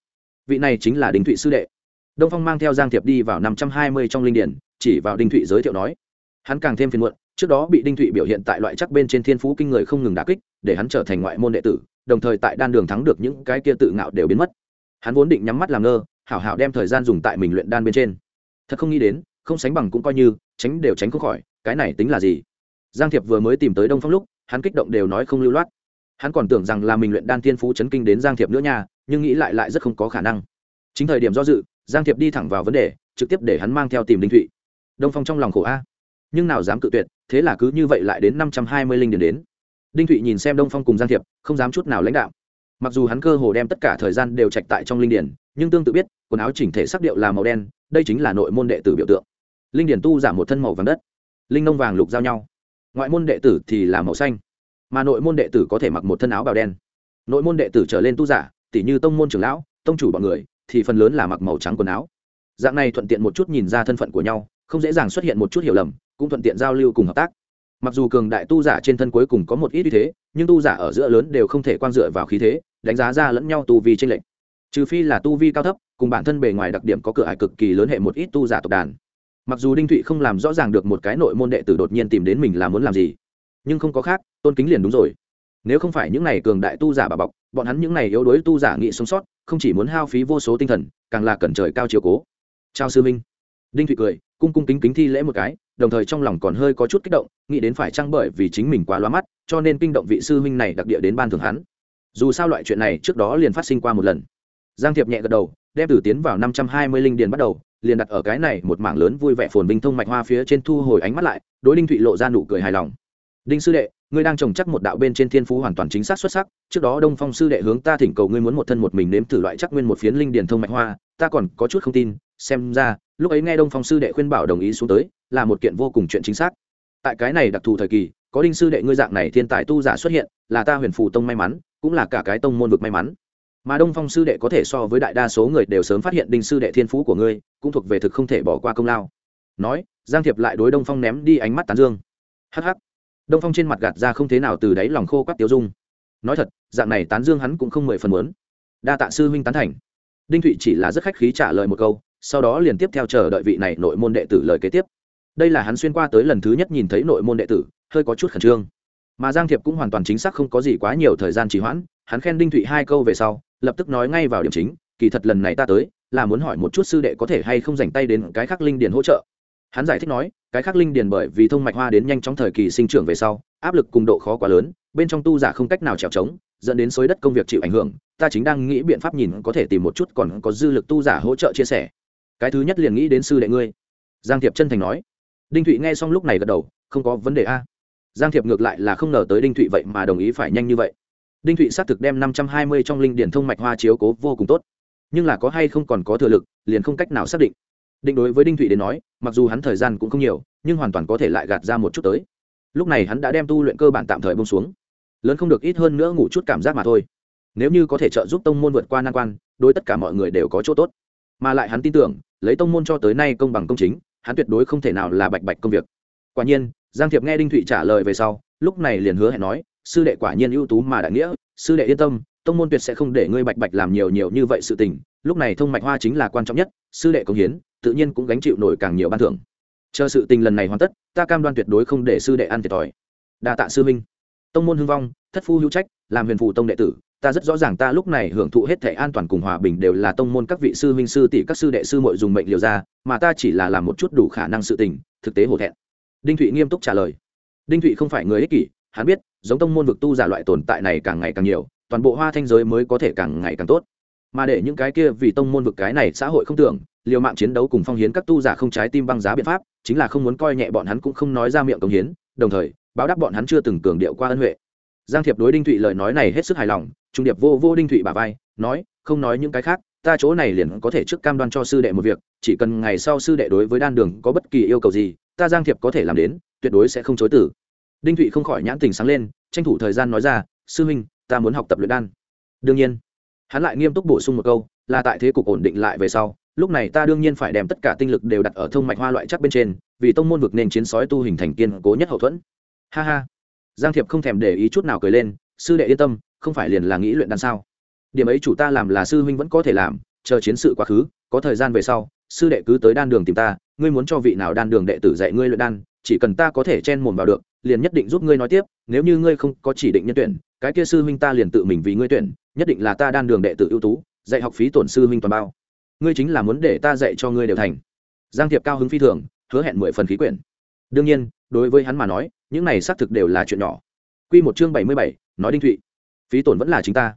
Vị này chính là đình thụy sư đệ. Đông phong mang theo giang thiệp đi vào năm trăm hai mươi trong linh điển, chỉ vào đình thụy giới thiệu nói. Hắn càng thêm phiền muộn trước đó bị đinh thụy biểu hiện tại loại chắc bên trên thiên phú kinh người không ngừng đà kích, để hắn trở thành ngoại môn đệ tử, đồng thời tại đan đường thắng được những cái kia tự ngạo đều biến mất. Hắn vốn định nhắm mắt làm ngơ, hảo hảo đem thời gian dùng tại mình luyện đan bên trên. Thật không nghĩ đến, không sánh bằng cũng coi như, tránh đều tránh không khỏi, cái này tính là gì? Giang thiệp vừa mới tìm tới đông phong lúc, hắn kích động đều nói không lưu loát. Hắn còn tưởng rằng là mình luyện đan Thiên phú chấn kinh đến giang thiệp nữa nha, nhưng nghĩ lại lại rất không có khả năng. Chính thời điểm do dự, giang thiệp đi thẳng vào vấn đề, trực tiếp để hắn mang theo tìm đinh thụy. Đông phong trong lòng khổ a nhưng nào dám cự tuyệt, thế là cứ như vậy lại đến năm trăm hai mươi linh điền đến. Đinh thụy nhìn xem đông phong cùng giang thiệp, không dám chút nào lãnh đạo. Mặc dù hắn cơ hồ đem tất cả thời gian đều trạch tại trong linh điển, nhưng tương tự biết, quần áo chỉnh thể sắc điệu là màu đen, đây chính là nội môn đệ tử biểu tượng. Linh điển tu giảm một thân màu vàng đất, linh nông vàng lục giao nhau. Ngoại môn đệ tử thì là màu xanh, mà nội môn đệ tử có thể mặc một thân áo bào đen. Nội môn đệ tử trở lên tu giả tỷ như tông môn trưởng lão, tông chủ bọn người, thì phần lớn là mặc màu trắng quần áo. Dạng này thuận tiện một chút nhìn ra thân phận của nhau không dễ dàng xuất hiện một chút hiểu lầm, cũng thuận tiện giao lưu cùng hợp tác. Mặc dù cường đại tu giả trên thân cuối cùng có một ít ưu thế, nhưng tu giả ở giữa lớn đều không thể quan dựa vào khí thế, đánh giá ra lẫn nhau tu vi tranh lệch. Trừ phi là tu vi cao thấp, cùng bản thân bề ngoài đặc điểm có cửa ải cực kỳ lớn hệ một ít tu giả tộc đàn. Mặc dù đinh thụy không làm rõ ràng được một cái nội môn đệ tử đột nhiên tìm đến mình là muốn làm gì, nhưng không có khác, tôn kính liền đúng rồi. Nếu không phải những này cường đại tu giả bà bọc, bọn hắn những này yếu đuối tu giả nghị sống sót, không chỉ muốn hao phí vô số tinh thần, càng là cẩn trời cao chiều cố. Chào sư minh. Đinh thụy cười cung cung kính kính thi lễ một cái, đồng thời trong lòng còn hơi có chút kích động, nghĩ đến phải chăng bởi vì chính mình quá loa mắt, cho nên kinh động vị sư huynh này đặc địa đến ban thường hắn. Dù sao loại chuyện này trước đó liền phát sinh qua một lần. Giang thiệp nhẹ gật đầu, đem từ tiến vào năm trăm hai mươi linh điền bắt đầu, liền đặt ở cái này một mảng lớn vui vẻ phồn vinh thông mạch hoa phía trên thu hồi ánh mắt lại, đối đinh thụy lộ ra nụ cười hài lòng. Đinh sư đệ, ngươi đang trồng chắc một đạo bên trên thiên phú hoàn toàn chính xác xuất sắc, trước đó đông phong sư đệ hướng ta thỉnh cầu ngươi muốn một thân một mình nếm thử loại chắc nguyên một phiến linh điền thông mạch hoa, ta còn có chút không tin xem ra, lúc ấy nghe đông phong sư đệ khuyên bảo đồng ý xuống tới, là một kiện vô cùng chuyện chính xác. Tại cái này đặc thù thời kỳ, có đinh sư đệ ngươi dạng này thiên tài tu giả xuất hiện, là ta huyền phù tông may mắn, cũng là cả cái tông môn vực may mắn. Mà đông phong sư đệ có thể so với đại đa số người đều sớm phát hiện đinh sư đệ thiên phú của ngươi, cũng thuộc về thực không thể bỏ qua công lao. Nói, giang thiệp lại đối đông phong ném đi ánh mắt tán dương. Hh đông phong trên mặt gạt ra không thế nào từ đáy lòng khô quắt tiêu dung. Nói thật, dạng này tán dương hắn cũng không mười phần muốn. Đa tạ sư huynh tán thành. Đinh thụy chỉ là rất khách khí trả lời một câu sau đó liền tiếp theo chờ đợi vị này nội môn đệ tử lời kế tiếp. Đây là hắn xuyên qua tới lần thứ nhất nhìn thấy nội môn đệ tử, hơi có chút khẩn trương. Mà giang thiệp cũng hoàn toàn chính xác không có gì quá nhiều thời gian trì hoãn, hắn khen đinh thụy hai câu về sau, lập tức nói ngay vào điểm chính, kỳ thật lần này ta tới, là muốn hỏi một chút sư đệ có thể hay không dành tay đến cái khắc linh điền hỗ trợ. Hắn giải thích nói, cái khắc linh điền bởi vì thông mạch hoa đến nhanh chóng thời kỳ sinh trưởng về sau, áp lực cùng độ khó quá lớn, bên trong tu giả không cách nào trèo trống dẫn đến xối đất công việc chịu ảnh hưởng, ta chính đang nghĩ biện pháp nhìn có thể tìm một chút còn có dư lực tu giả hỗ trợ chia sẻ cái thứ nhất liền nghĩ đến sư đệ ngươi. Giang thiệp chân thành nói. Đinh thụy nghe xong lúc này gật đầu, không có vấn đề a. Giang thiệp ngược lại là không ngờ tới đinh thụy vậy mà đồng ý phải nhanh như vậy. Đinh thụy xác thực đem năm trăm hai mươi trong linh điển thông mạch hoa chiếu cố vô cùng tốt. Nhưng là có hay không còn có thừa lực, liền không cách nào xác định. Định đối với đinh thụy đến nói, mặc dù hắn thời gian cũng không nhiều, nhưng hoàn toàn có thể lại gạt ra một chút tới. Lúc này hắn đã đem tu luyện cơ bản tạm thời bông xuống. Lớn không được ít hơn nữa ngủ chút cảm giác mà thôi. Nếu như có thể trợ giúp tông môn vượt qua nan quan, đối tất cả mọi người đều có chỗ tốt. Mà lại hắn tin tưởng lấy tông môn cho tới nay công bằng công chính, hắn tuyệt đối không thể nào là bạch bạch công việc. Quả nhiên, giang thiệp nghe đinh thụy trả lời về sau, lúc này liền hứa hẹn nói, sư đệ quả nhiên ưu tú mà đại nghĩa, sư đệ yên tâm, tông môn tuyệt sẽ không để ngươi bạch bạch làm nhiều nhiều như vậy sự tình, lúc này thông mạch hoa chính là quan trọng nhất, sư đệ công hiến, tự nhiên cũng gánh chịu nổi càng nhiều ban thưởng. Chờ sự tình lần này hoàn tất, ta cam đoan tuyệt đối không để sư đệ ăn thiệt thòi. Đa tạ sư minh tông môn hưng vong, thất phu hữu trách, làm huyền phụ tông đệ tử ta rất rõ ràng ta lúc này hưởng thụ hết thể an toàn cùng hòa bình đều là tông môn các vị sư huynh sư tỷ các sư đệ sư muội dùng mệnh liều ra, mà ta chỉ là làm một chút đủ khả năng sự tình, thực tế hổ thẹn. Đinh thụy nghiêm túc trả lời. Đinh thụy không phải người ích kỷ, hắn biết, giống tông môn vực tu giả loại tồn tại này càng ngày càng nhiều, toàn bộ hoa thanh giới mới có thể càng ngày càng tốt. Mà để những cái kia vì tông môn vực cái này xã hội không tưởng, liều mạng chiến đấu cùng phong hiến các tu giả không trái tim băng giá biện pháp, chính là không muốn coi nhẹ bọn hắn cũng không nói ra miệng công hiến, đồng thời, báo đáp bọn hắn chưa từng cường điệu qua ân huệ giang thiệp đối đinh thụy lời nói này hết sức hài lòng, trung điệp vô vô đinh thụy bà vai, nói, không nói những cái khác, ta chỗ này liền có thể trước cam đoan cho sư đệ một việc, chỉ cần ngày sau sư đệ đối với đan đường có bất kỳ yêu cầu gì, ta giang thiệp có thể làm đến, tuyệt đối sẽ không chối tử đinh thụy không khỏi nhãn tình sáng lên, tranh thủ thời gian nói ra, sư huynh, ta muốn học tập luyện đan. Đương nhiên. Hắn lại nghiêm túc bổ sung một câu, là tại thế cục ổn định lại về sau, lúc này ta đương nhiên phải đem tất cả tinh lực đều đặt ở thông mạch hoa loại chắc bên trên, vì tông môn vực nên chiến sói tu hình thành kiên cố nhất hậu thuẫn. Ha ha giang thiệp không thèm để ý chút nào cười lên, sư đệ yên tâm, không phải liền là nghĩ luyện đan sao? Điểm ấy chủ ta làm là sư huynh vẫn có thể làm, chờ chiến sự quá khứ, có thời gian về sau, sư đệ cứ tới đan đường tìm ta, ngươi muốn cho vị nào đan đường đệ tử dạy ngươi luyện đan, chỉ cần ta có thể chen mồm vào được, liền nhất định giúp ngươi nói tiếp, nếu như ngươi không có chỉ định nhân tuyển, cái kia sư huynh ta liền tự mình vì ngươi tuyển, nhất định là ta đan đường đệ tử ưu tú, dạy học phí tổn sư huynh toàn bao. Ngươi chính là muốn để ta dạy cho ngươi đều thành. Giang thiệp cao hứng phi thường, hứa hẹn mười phần khí quyển đương nhiên, đối với hắn mà nói, những này xác thực đều là chuyện nhỏ. Q một chương bảy mươi bảy, nói đinh thụy. Phí tổn vẫn là chính ta.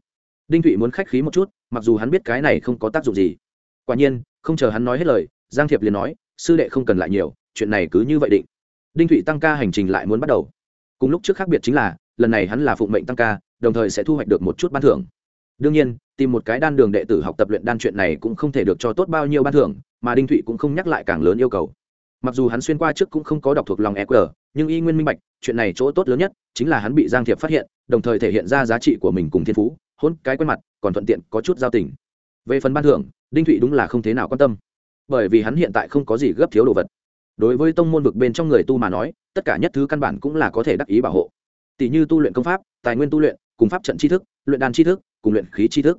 Đinh thụy muốn khách khí một chút, mặc dù hắn biết cái này không có tác dụng gì. Quả nhiên, không chờ hắn nói hết lời, giang thiệp liền nói, sư đệ không cần lại nhiều, chuyện này cứ như vậy định. Đinh thụy tăng ca hành trình lại muốn bắt đầu. Cùng lúc trước khác biệt chính là, lần này hắn là phụng mệnh tăng ca, đồng thời sẽ thu hoạch được một chút ban thưởng. Đương nhiên, tìm một cái đan đường đệ tử học tập luyện đan chuyện này cũng không thể được cho tốt bao nhiêu ban thưởng, mà đinh thụy cũng không nhắc lại càng lớn yêu cầu mặc dù hắn xuyên qua trước cũng không có đọc thuộc lòng eq nhưng y nguyên minh bạch, chuyện này chỗ tốt lớn nhất chính là hắn bị giang thiệp phát hiện, đồng thời thể hiện ra giá trị của mình cùng thiên phú, hôn cái quen mặt, còn thuận tiện có chút giao tình. Về phần ban thưởng, đinh thụy đúng là không thế nào quan tâm. Bởi vì hắn hiện tại không có gì gấp thiếu đồ vật. Đối với tông môn vực bên trong người tu mà nói, tất cả nhất thứ căn bản cũng là có thể đắc ý bảo hộ. Tỷ như tu luyện công pháp, tài nguyên tu luyện, cùng pháp trận tri thức, luyện đan tri thức, cùng luyện khí tri thức.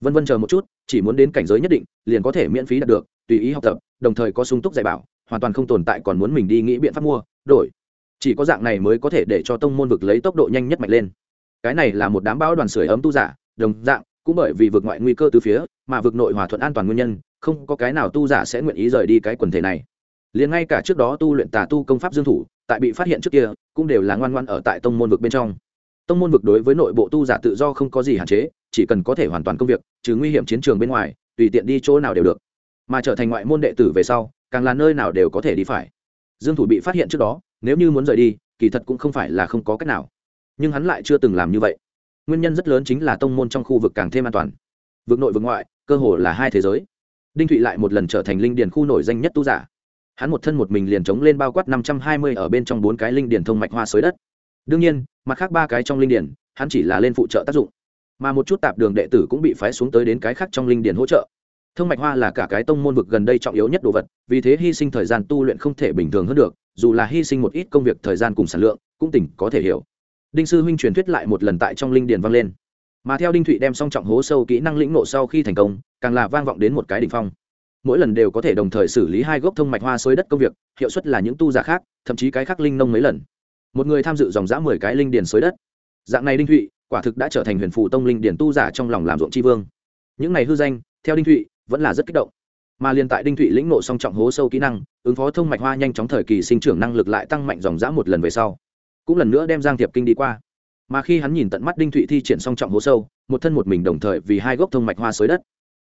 Vân vân chờ một chút, chỉ muốn đến cảnh giới nhất định, liền có thể miễn phí đạt được, tùy ý học tập, đồng thời có sung túc dạy bảo hoàn toàn không tồn tại còn muốn mình đi nghĩ biện pháp mua, đổi. Chỉ có dạng này mới có thể để cho tông môn vực lấy tốc độ nhanh nhất mạnh lên. Cái này là một đám bão đoàn sưởi ấm tu giả, đồng dạng, cũng bởi vì vực ngoại nguy cơ từ phía, mà vực nội hòa thuận an toàn nguyên nhân, không có cái nào tu giả sẽ nguyện ý rời đi cái quần thể này. Liền ngay cả trước đó tu luyện tà tu công pháp dương thủ, tại bị phát hiện trước kia, cũng đều là ngoan ngoan ở tại tông môn vực bên trong. Tông môn vực đối với nội bộ tu giả tự do không có gì hạn chế, chỉ cần có thể hoàn toàn công việc, trừ nguy hiểm chiến trường bên ngoài, tùy tiện đi chỗ nào đều được. Mà trở thành ngoại môn đệ tử về sau càng là nơi nào đều có thể đi phải. Dương thủ bị phát hiện trước đó, nếu như muốn rời đi, kỳ thật cũng không phải là không có cách nào. Nhưng hắn lại chưa từng làm như vậy. Nguyên nhân rất lớn chính là tông môn trong khu vực càng thêm an toàn. Vực nội vực ngoại, cơ hồ là hai thế giới. Đinh thụy lại một lần trở thành linh điền khu nổi danh nhất tu giả. Hắn một thân một mình liền chống lên bao quát năm trăm hai mươi ở bên trong bốn cái linh điền thông mạch hoa sới đất. Đương nhiên, mặt khác ba cái trong linh điền hắn chỉ là lên phụ trợ tác dụng. Mà một chút tạp đường đệ tử cũng bị phái xuống tới đến cái khác trong linh điền hỗ trợ thông mạch hoa là cả cái tông môn vực gần đây trọng yếu nhất đồ vật, vì thế hy sinh thời gian tu luyện không thể bình thường hơn được, dù là hy sinh một ít công việc thời gian cùng sản lượng, cũng tỉnh có thể hiểu. Đinh sư huynh truyền thuyết lại một lần tại trong linh điền vang lên. Mà theo đinh thụy đem song trọng hố sâu kỹ năng lĩnh nộ sau khi thành công, càng là vang vọng đến một cái đỉnh phong. Mỗi lần đều có thể đồng thời xử lý hai gốc thông mạch hoa xối đất công việc, hiệu suất là những tu giả khác, thậm chí cái khác linh nông mấy lần. Một người tham dự dòng dã mười cái linh điền xới đất. Dạng này đinh thụy, quả thực đã trở thành huyền phụ tông linh điền tu giả trong lòng làm ruộng tri vương. Những này hư danh, theo đinh thụy vẫn là rất kích động. Mà liên tại đinh thụy lĩnh nộ song trọng hố sâu kỹ năng, ứng phó thông mạch hoa nhanh chóng thời kỳ sinh trưởng năng lực lại tăng mạnh dòng dã một lần về sau. Cũng lần nữa đem giang thiệp kinh đi qua. Mà khi hắn nhìn tận mắt đinh thụy thi triển song trọng hố sâu, một thân một mình đồng thời vì hai gốc thông mạch hoa xới đất.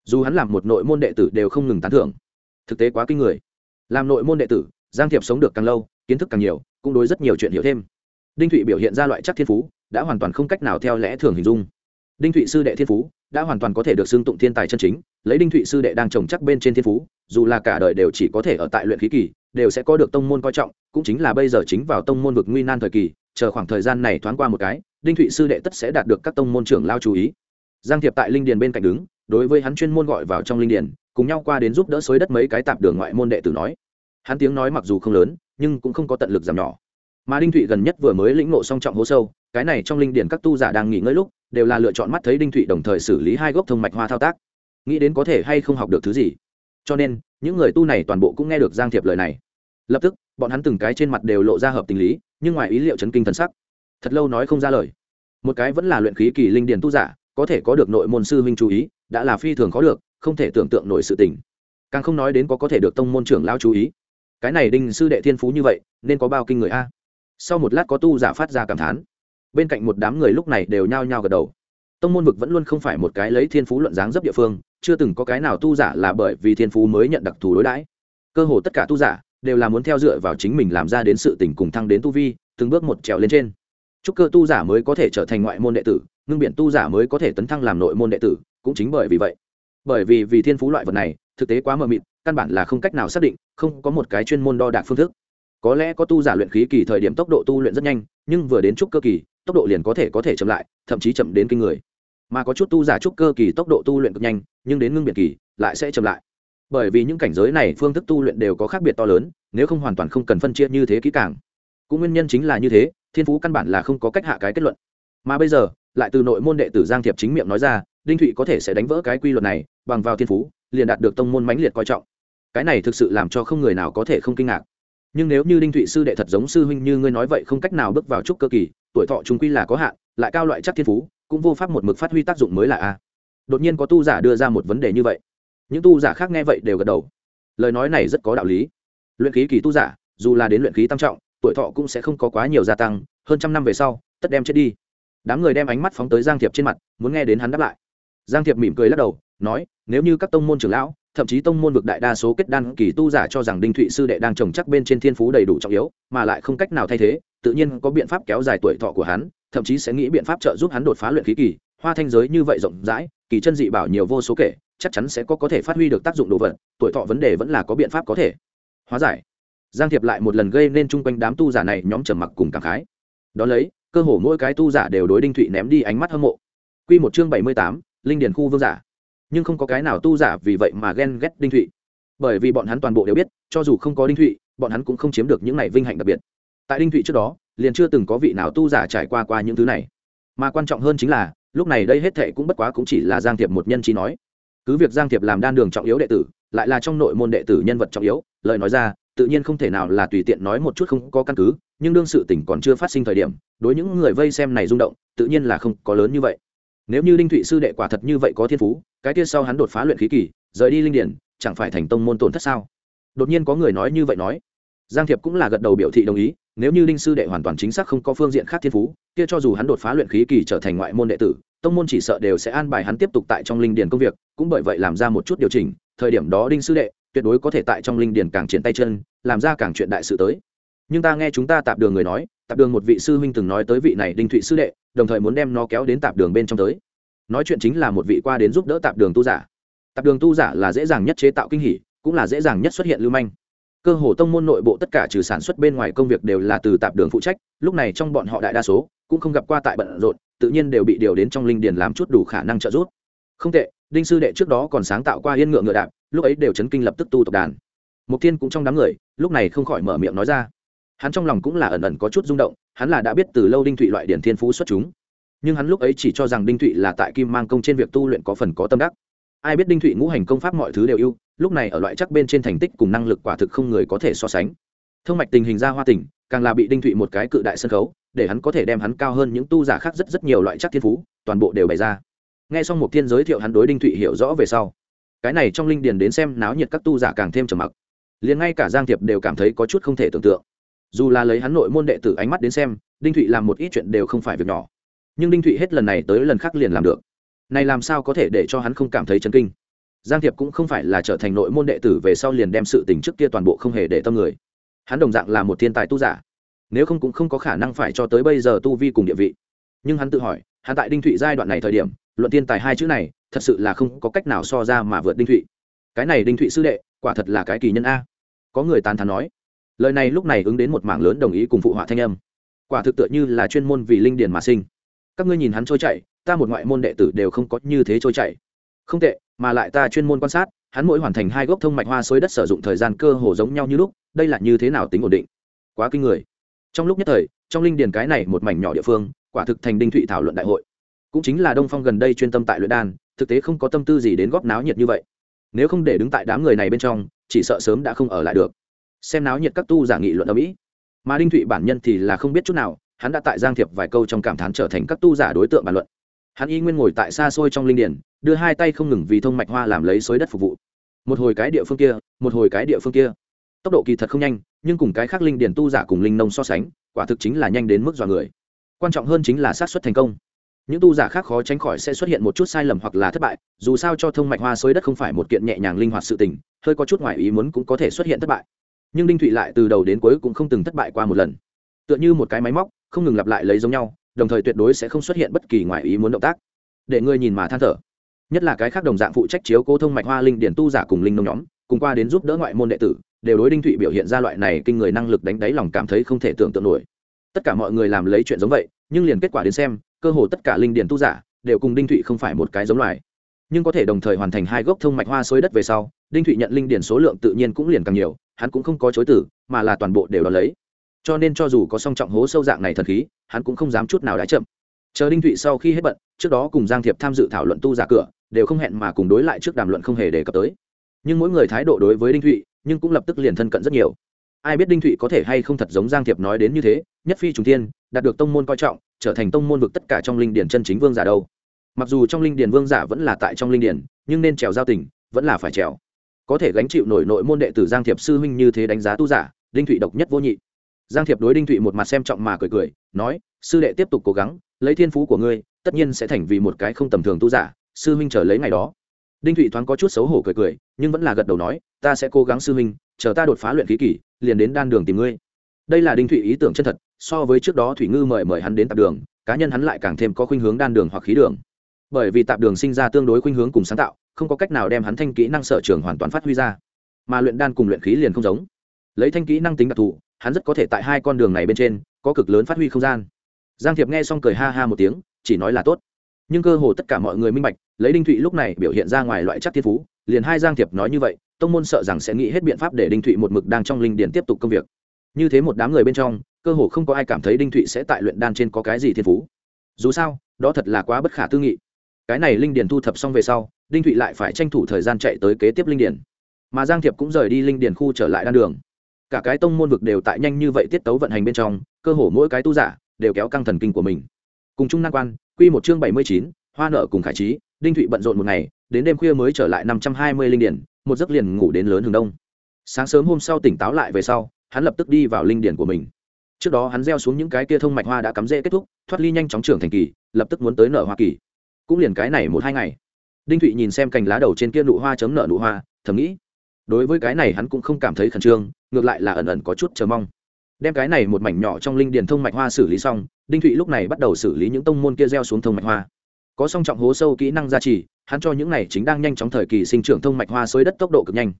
Dù hắn làm một nội môn đệ tử đều không ngừng tán thưởng. Thực tế quá kinh người. Làm nội môn đệ tử, giang thiệp sống được càng lâu, kiến thức càng nhiều, cũng đối rất nhiều chuyện hiểu thêm. Đinh thụy biểu hiện ra loại chắc thiên phú, đã hoàn toàn không cách nào theo lẽ thường hình dung đinh thụy sư đệ thiên phú, đã hoàn toàn có thể được xưng tụng thiên tài chân chính, lấy đinh thụy sư đệ đang trồng chắc bên trên thiên phú, dù là cả đời đều chỉ có thể ở tại luyện khí kỳ, đều sẽ có được tông môn coi trọng, cũng chính là bây giờ chính vào tông môn vực nguy nan thời kỳ, chờ khoảng thời gian này thoáng qua một cái, đinh thụy sư đệ tất sẽ đạt được các tông môn trưởng lao chú ý. Giang thiệp tại linh điền bên cạnh đứng, đối với hắn chuyên môn gọi vào trong linh điền, cùng nhau qua đến giúp đỡ xới đất mấy cái tạp đường ngoại môn đệ tử nói. Hắn tiếng nói mặc dù không lớn, nhưng cũng không có tận lực giảm nhỏ. Mà đinh thụy gần nhất vừa mới lĩnh ngộ song trọng hố sâu, cái này trong linh điển các tu giả đang nghỉ ngơi lúc đều là lựa chọn mắt thấy đinh thụy đồng thời xử lý hai gốc thông mạch hoa thao tác. Nghĩ đến có thể hay không học được thứ gì. Cho nên, những người tu này toàn bộ cũng nghe được giang thiệp lời này. Lập tức, bọn hắn từng cái trên mặt đều lộ ra hợp tình lý, nhưng ngoài ý liệu chấn kinh thần sắc. Thật lâu nói không ra lời. Một cái vẫn là luyện khí kỳ linh điền tu giả, có thể có được nội môn sư huynh chú ý, đã là phi thường khó được, không thể tưởng tượng nổi sự tình. Càng không nói đến có có thể được tông môn trưởng lao chú ý. Cái này đinh sư đệ thiên phú như vậy, nên có bao kinh người a. Sau một lát có tu giả phát ra cảm thán bên cạnh một đám người lúc này đều nhao nhao gật đầu. Tông môn vực vẫn luôn không phải một cái lấy thiên phú luận dáng dấp địa phương, chưa từng có cái nào tu giả là bởi vì thiên phú mới nhận đặc thù đối đãi. Cơ hồ tất cả tu giả đều là muốn theo dựa vào chính mình làm ra đến sự tình cùng thăng đến tu vi, từng bước một trèo lên trên. Chúc cơ tu giả mới có thể trở thành ngoại môn đệ tử, ngưng biện tu giả mới có thể tấn thăng làm nội môn đệ tử, cũng chính bởi vì vậy. Bởi vì vì thiên phú loại vật này, thực tế quá mờ mịt, căn bản là không cách nào xác định, không có một cái chuyên môn đo đạc phương thức. Có lẽ có tu giả luyện khí kỳ thời điểm tốc độ tu luyện rất nhanh, nhưng vừa đến trúc cơ kỳ tốc độ liền có thể có thể chậm lại, thậm chí chậm đến kinh người. Mà có chút tu giả trúc cơ kỳ tốc độ tu luyện cực nhanh, nhưng đến ngưng biệt kỳ, lại sẽ chậm lại. Bởi vì những cảnh giới này phương thức tu luyện đều có khác biệt to lớn, nếu không hoàn toàn không cần phân chia như thế kỹ càng. Cũng nguyên nhân chính là như thế, thiên phú căn bản là không có cách hạ cái kết luận. Mà bây giờ, lại từ nội môn đệ tử giang thiệp chính miệng nói ra, đinh thụy có thể sẽ đánh vỡ cái quy luật này, bằng vào thiên phú, liền đạt được tông môn mãnh liệt coi trọng. Cái này thực sự làm cho không người nào có thể không kinh ngạc. Nhưng nếu như đinh thụy sư đệ thật giống sư huynh như ngươi nói vậy không cách nào bước vào trúc cơ kỳ tuổi thọ chúng quy là có hạn, lại cao loại chắc thiên phú, cũng vô pháp một mực phát huy tác dụng mới là a. Đột nhiên có tu giả đưa ra một vấn đề như vậy. Những tu giả khác nghe vậy đều gật đầu. Lời nói này rất có đạo lý. Luyện khí kỳ tu giả, dù là đến luyện khí tam trọng, tuổi thọ cũng sẽ không có quá nhiều gia tăng, hơn trăm năm về sau, tất đem chết đi. Đám người đem ánh mắt phóng tới giang thiệp trên mặt, muốn nghe đến hắn đáp lại. Giang thiệp mỉm cười lắc đầu, nói, nếu như các tông môn trưởng lão thậm chí tông môn vực đại đa số kết đan kỳ tu giả cho rằng đinh thụy sư đệ đang trồng chắc bên trên thiên phú đầy đủ trọng yếu, mà lại không cách nào thay thế, tự nhiên có biện pháp kéo dài tuổi thọ của hắn, thậm chí sẽ nghĩ biện pháp trợ giúp hắn đột phá luyện khí kỳ. Hoa thanh giới như vậy rộng rãi, kỳ chân dị bảo nhiều vô số kể, chắc chắn sẽ có có thể phát huy được tác dụng đồ vật, tuổi thọ vấn đề vẫn là có biện pháp có thể. Hóa giải. Giang thiệp lại một lần gây nên chung quanh đám tu giả này nhóm trầm mặc cùng cảm khái. Đ ó lấy, cơ hồ mỗi cái tu giả đều đối đinh thụy ném đi ánh mắt hâm mộ. Q một chương bảy mươi tám, linh điền khu vương giả nhưng không có cái nào tu giả vì vậy mà ghen ghét đinh thụy. Bởi vì bọn hắn toàn bộ đều biết, cho dù không có đinh thụy, bọn hắn cũng không chiếm được những này vinh hạnh đặc biệt. Tại đinh thụy trước đó, liền chưa từng có vị nào tu giả trải qua qua những thứ này. Mà quan trọng hơn chính là, lúc này đây hết thệ cũng bất quá cũng chỉ là giang thiệp một nhân trí nói. Cứ việc giang thiệp làm đan đường trọng yếu đệ tử, lại là trong nội môn đệ tử nhân vật trọng yếu, lời nói ra, tự nhiên không thể nào là tùy tiện nói một chút không có căn cứ, nhưng đương sự tỉnh còn chưa phát sinh thời điểm, đối những người vây xem này rung động, tự nhiên là không có lớn như vậy nếu như đinh thụy sư đệ quả thật như vậy có thiên phú, cái kia sau hắn đột phá luyện khí kỳ, rời đi linh điển, chẳng phải thành tông môn tổn thất sao? Đột nhiên có người nói như vậy nói. Giang thiệp cũng là gật đầu biểu thị đồng ý, nếu như đinh sư đệ hoàn toàn chính xác không có phương diện khác thiên phú, kia cho dù hắn đột phá luyện khí kỳ trở thành ngoại môn đệ tử, tông môn chỉ sợ đều sẽ an bài hắn tiếp tục tại trong linh điền công việc, cũng bởi vậy làm ra một chút điều chỉnh, thời điểm đó đinh sư đệ tuyệt đối có thể tại trong linh điền càng triển tay chân, làm ra càng chuyện đại sự tới. Nhưng ta nghe chúng ta tạp đường người nói, tạp đường một vị sư huynh từng nói tới vị này đinh thụy sư đệ đồng thời muốn đem nó kéo đến tạp đường bên trong tới. Nói chuyện chính là một vị qua đến giúp đỡ tạp đường tu giả. Tạp đường tu giả là dễ dàng nhất chế tạo kinh hỉ, cũng là dễ dàng nhất xuất hiện lưu manh. Cơ hồ tông môn nội bộ tất cả trừ sản xuất bên ngoài công việc đều là từ tạp đường phụ trách, lúc này trong bọn họ đại đa số cũng không gặp qua tại bận rộn, tự nhiên đều bị điều đến trong linh điền làm chút đủ khả năng trợ giúp. Không tệ, đinh sư đệ trước đó còn sáng tạo qua yên ngựa ngựa đạp, lúc ấy đều chấn kinh lập tức tu tộc đàn. Mục tiên cũng trong đám người, lúc này không khỏi mở miệng nói ra hắn trong lòng cũng là ẩn ẩn có chút rung động, hắn là đã biết từ lâu đinh thụy loại điển thiên phú xuất chúng. Nhưng hắn lúc ấy chỉ cho rằng đinh thụy là tại kim mang công trên việc tu luyện có phần có tâm đắc. Ai biết đinh thụy ngũ hành công pháp mọi thứ đều ưu, lúc này ở loại chắc bên trên thành tích cùng năng lực quả thực không người có thể so sánh. Thương mạch tình hình ra hoa tỉnh càng là bị đinh thụy một cái cự đại sân khấu, để hắn có thể đem hắn cao hơn những tu giả khác rất rất nhiều loại chắc thiên phú, toàn bộ đều bày ra. Nghe xong một thiên giới thiệu hắn đối đinh thụy hiểu rõ về sau, cái này trong linh điền đến xem náo nhiệt các tu giả càng thêm trầm mặc. Liền ngay cả giang thiệp đều cảm thấy có chút không thể tưởng tượng dù là lấy hắn nội môn đệ tử ánh mắt đến xem, đinh thụy làm một ít chuyện đều không phải việc nhỏ. Nhưng đinh thụy hết lần này tới lần khác liền làm được. Này làm sao có thể để cho hắn không cảm thấy chấn kinh? Giang thiệp cũng không phải là trở thành nội môn đệ tử về sau liền đem sự tình trước kia toàn bộ không hề để tâm người. Hắn đồng dạng là một thiên tài tu giả. Nếu không cũng không có khả năng phải cho tới bây giờ tu vi cùng địa vị. Nhưng hắn tự hỏi, hắn tại đinh thụy giai đoạn này thời điểm, luận thiên tài hai chữ này, thật sự là không có cách nào so ra mà vượt đinh thụy. Cái này đinh thụy sư đệ, quả thật là cái kỳ nhân a. Có người tán thán nói lời này lúc này ứng đến một mảng lớn đồng ý cùng phụ họa thanh âm. Quả thực tựa như là chuyên môn vì linh điền mà sinh. Các ngươi nhìn hắn trôi chạy ta một ngoại môn đệ tử đều không có như thế trôi chạy không tệ, mà lại ta chuyên môn quan sát, hắn mỗi hoàn thành hai gốc thông mạch hoa xối đất sử dụng thời gian cơ hồ giống nhau như lúc, đây là như thế nào tính ổn định? Quá kinh người. Trong lúc nhất thời, trong linh điền cái này một mảnh nhỏ địa phương, quả thực thành đinh thụy thảo luận đại hội. Cũng chính là đông phong gần đây chuyên tâm tại luyện đan, thực tế không có tâm tư gì đến góp náo nhiệt như vậy. Nếu không để đứng tại đám người này bên trong, chỉ sợ sớm đã không ở lại được xem náo nhiệt các tu giả nghị luận ở mỹ. Mà đinh thụy bản nhân thì là không biết chút nào, hắn đã tại giang thiệp vài câu trong cảm thán trở thành các tu giả đối tượng bàn luận. Hắn y nguyên ngồi tại xa xôi trong linh điển, đưa hai tay không ngừng vì thông mạch hoa làm lấy xới đất phục vụ. Một hồi cái địa phương kia, một hồi cái địa phương kia. Tốc độ kỳ thật không nhanh, nhưng cùng cái khác linh điển tu giả cùng linh nông so sánh, quả thực chính là nhanh đến mức dọa người. Quan trọng hơn chính là xác suất thành công. Những tu giả khác khó tránh khỏi sẽ xuất hiện một chút sai lầm hoặc là thất bại, dù sao cho thông mạch hoa xới đất không phải một kiện nhẹ nhàng linh hoạt sự tình, hơi có chút ngoài ý muốn cũng có thể xuất hiện thất bại nhưng đinh thụy lại từ đầu đến cuối cũng không từng thất bại qua một lần. Tựa như một cái máy móc, không ngừng lặp lại lấy giống nhau, đồng thời tuyệt đối sẽ không xuất hiện bất kỳ ngoài ý muốn động tác. Để ngươi nhìn mà than thở. Nhất là cái khác đồng dạng phụ trách chiếu cố thông mạch hoa linh điển tu giả cùng linh nông nhóm, cùng qua đến giúp đỡ ngoại môn đệ tử, đều đối đinh thụy biểu hiện ra loại này kinh người năng lực đánh đáy lòng cảm thấy không thể tưởng tượng nổi. Tất cả mọi người làm lấy chuyện giống vậy, nhưng liền kết quả đến xem, cơ hồ tất cả linh điển tu giả đều cùng đinh thụy không phải một cái giống loài. Nhưng có thể đồng thời hoàn thành hai gốc thông mạch hoa xối đất về sau, đinh thụy nhận linh điển số lượng tự nhiên cũng liền càng nhiều hắn cũng không có chối tử, mà là toàn bộ đều đón lấy. Cho nên cho dù có song trọng hố sâu dạng này thần khí, hắn cũng không dám chút nào đã chậm. Chờ đinh thụy sau khi hết bận, trước đó cùng giang thiệp tham dự thảo luận tu giả cửa, đều không hẹn mà cùng đối lại trước đàm luận không hề đề cập tới. Nhưng mỗi người thái độ đối với đinh thụy, nhưng cũng lập tức liền thân cận rất nhiều. Ai biết đinh thụy có thể hay không thật giống giang thiệp nói đến như thế, nhất phi trùng tiên đạt được tông môn coi trọng, trở thành tông môn vực tất cả trong linh điển chân chính vương giả đâu. Mặc dù trong linh điển vương giả vẫn là tại trong linh điển, nhưng nên trèo giao tình, vẫn là phải trèo có thể gánh chịu nổi nội môn đệ tử giang thiệp sư huynh như thế đánh giá tu giả, đinh thụy độc nhất vô nhị. Giang thiệp đối đinh thụy một mặt xem trọng mà cười cười, nói, sư đệ tiếp tục cố gắng, lấy thiên phú của ngươi, tất nhiên sẽ thành vì một cái không tầm thường tu giả, sư huynh chờ lấy ngày đó. Đinh thụy thoáng có chút xấu hổ cười cười, nhưng vẫn là gật đầu nói, ta sẽ cố gắng sư huynh, chờ ta đột phá luyện khí kỷ liền đến đan đường tìm ngươi. Đây là đinh thụy ý tưởng chân thật, so với trước đó thủy ngư mời mời hắn đến tạp đường, cá nhân hắn lại càng thêm có khuynh hướng đan đường hoặc khí đường bởi vì tạp đường sinh ra tương đối khuynh hướng cùng sáng tạo, không có cách nào đem hắn thanh kỹ năng sở trường hoàn toàn phát huy ra. Mà luyện đan cùng luyện khí liền không giống. Lấy thanh kỹ năng tính đặc thù, hắn rất có thể tại hai con đường này bên trên, có cực lớn phát huy không gian. Giang thiệp nghe xong cười ha ha một tiếng, chỉ nói là tốt. Nhưng cơ hồ tất cả mọi người minh bạch, lấy đinh thụy lúc này biểu hiện ra ngoài loại chắc thiên phú, liền hai giang thiệp nói như vậy, tông môn sợ rằng sẽ nghĩ hết biện pháp để đinh thụy một mực đang trong linh điển tiếp tục công việc. Như thế một đám người bên trong, cơ hồ không có ai cảm thấy đinh thụy sẽ tại luyện đan trên có cái gì thiên phú. Dù sao, đó thật là quá bất khả tư nghị cái này linh điển thu thập xong về sau, đinh thụy lại phải tranh thủ thời gian chạy tới kế tiếp linh điển mà giang thiệp cũng rời đi linh điển khu trở lại đan đường. Cả cái tông môn vực đều tại nhanh như vậy tiết tấu vận hành bên trong, cơ hồ mỗi cái tu giả đều kéo căng thần kinh của mình. Cùng chung năng quan, quy một chương bảy mươi chín, hoa nợ cùng khải trí, đinh thụy bận rộn một ngày, đến đêm khuya mới trở lại năm trăm hai mươi linh điển một giấc liền ngủ đến lớn hướng đông. Sáng sớm hôm sau tỉnh táo lại về sau, hắn lập tức đi vào linh điển của mình. Trước đó hắn gieo xuống những cái kia thông mạch hoa đã cắm rễ kết thúc, thoát ly nhanh chóng trưởng thành kỳ, lập tức muốn tới nở hoa kỳ cũng liền cái này một hai ngày. Đinh thụy nhìn xem cành lá đầu trên kia nụ hoa chấm nở nụ hoa, thầm nghĩ, đối với cái này hắn cũng không cảm thấy khẩn trương, ngược lại là ẩn ẩn có chút chờ mong. Đem cái này một mảnh nhỏ trong linh điền thông mạch hoa xử lý xong, đinh thụy lúc này bắt đầu xử lý những tông môn kia gieo xuống thông mạch hoa. Có song trọng hố sâu kỹ năng gia trì, hắn cho những này chính đang nhanh chóng thời kỳ sinh trưởng thông mạch hoa xới đất tốc độ cực nhanh.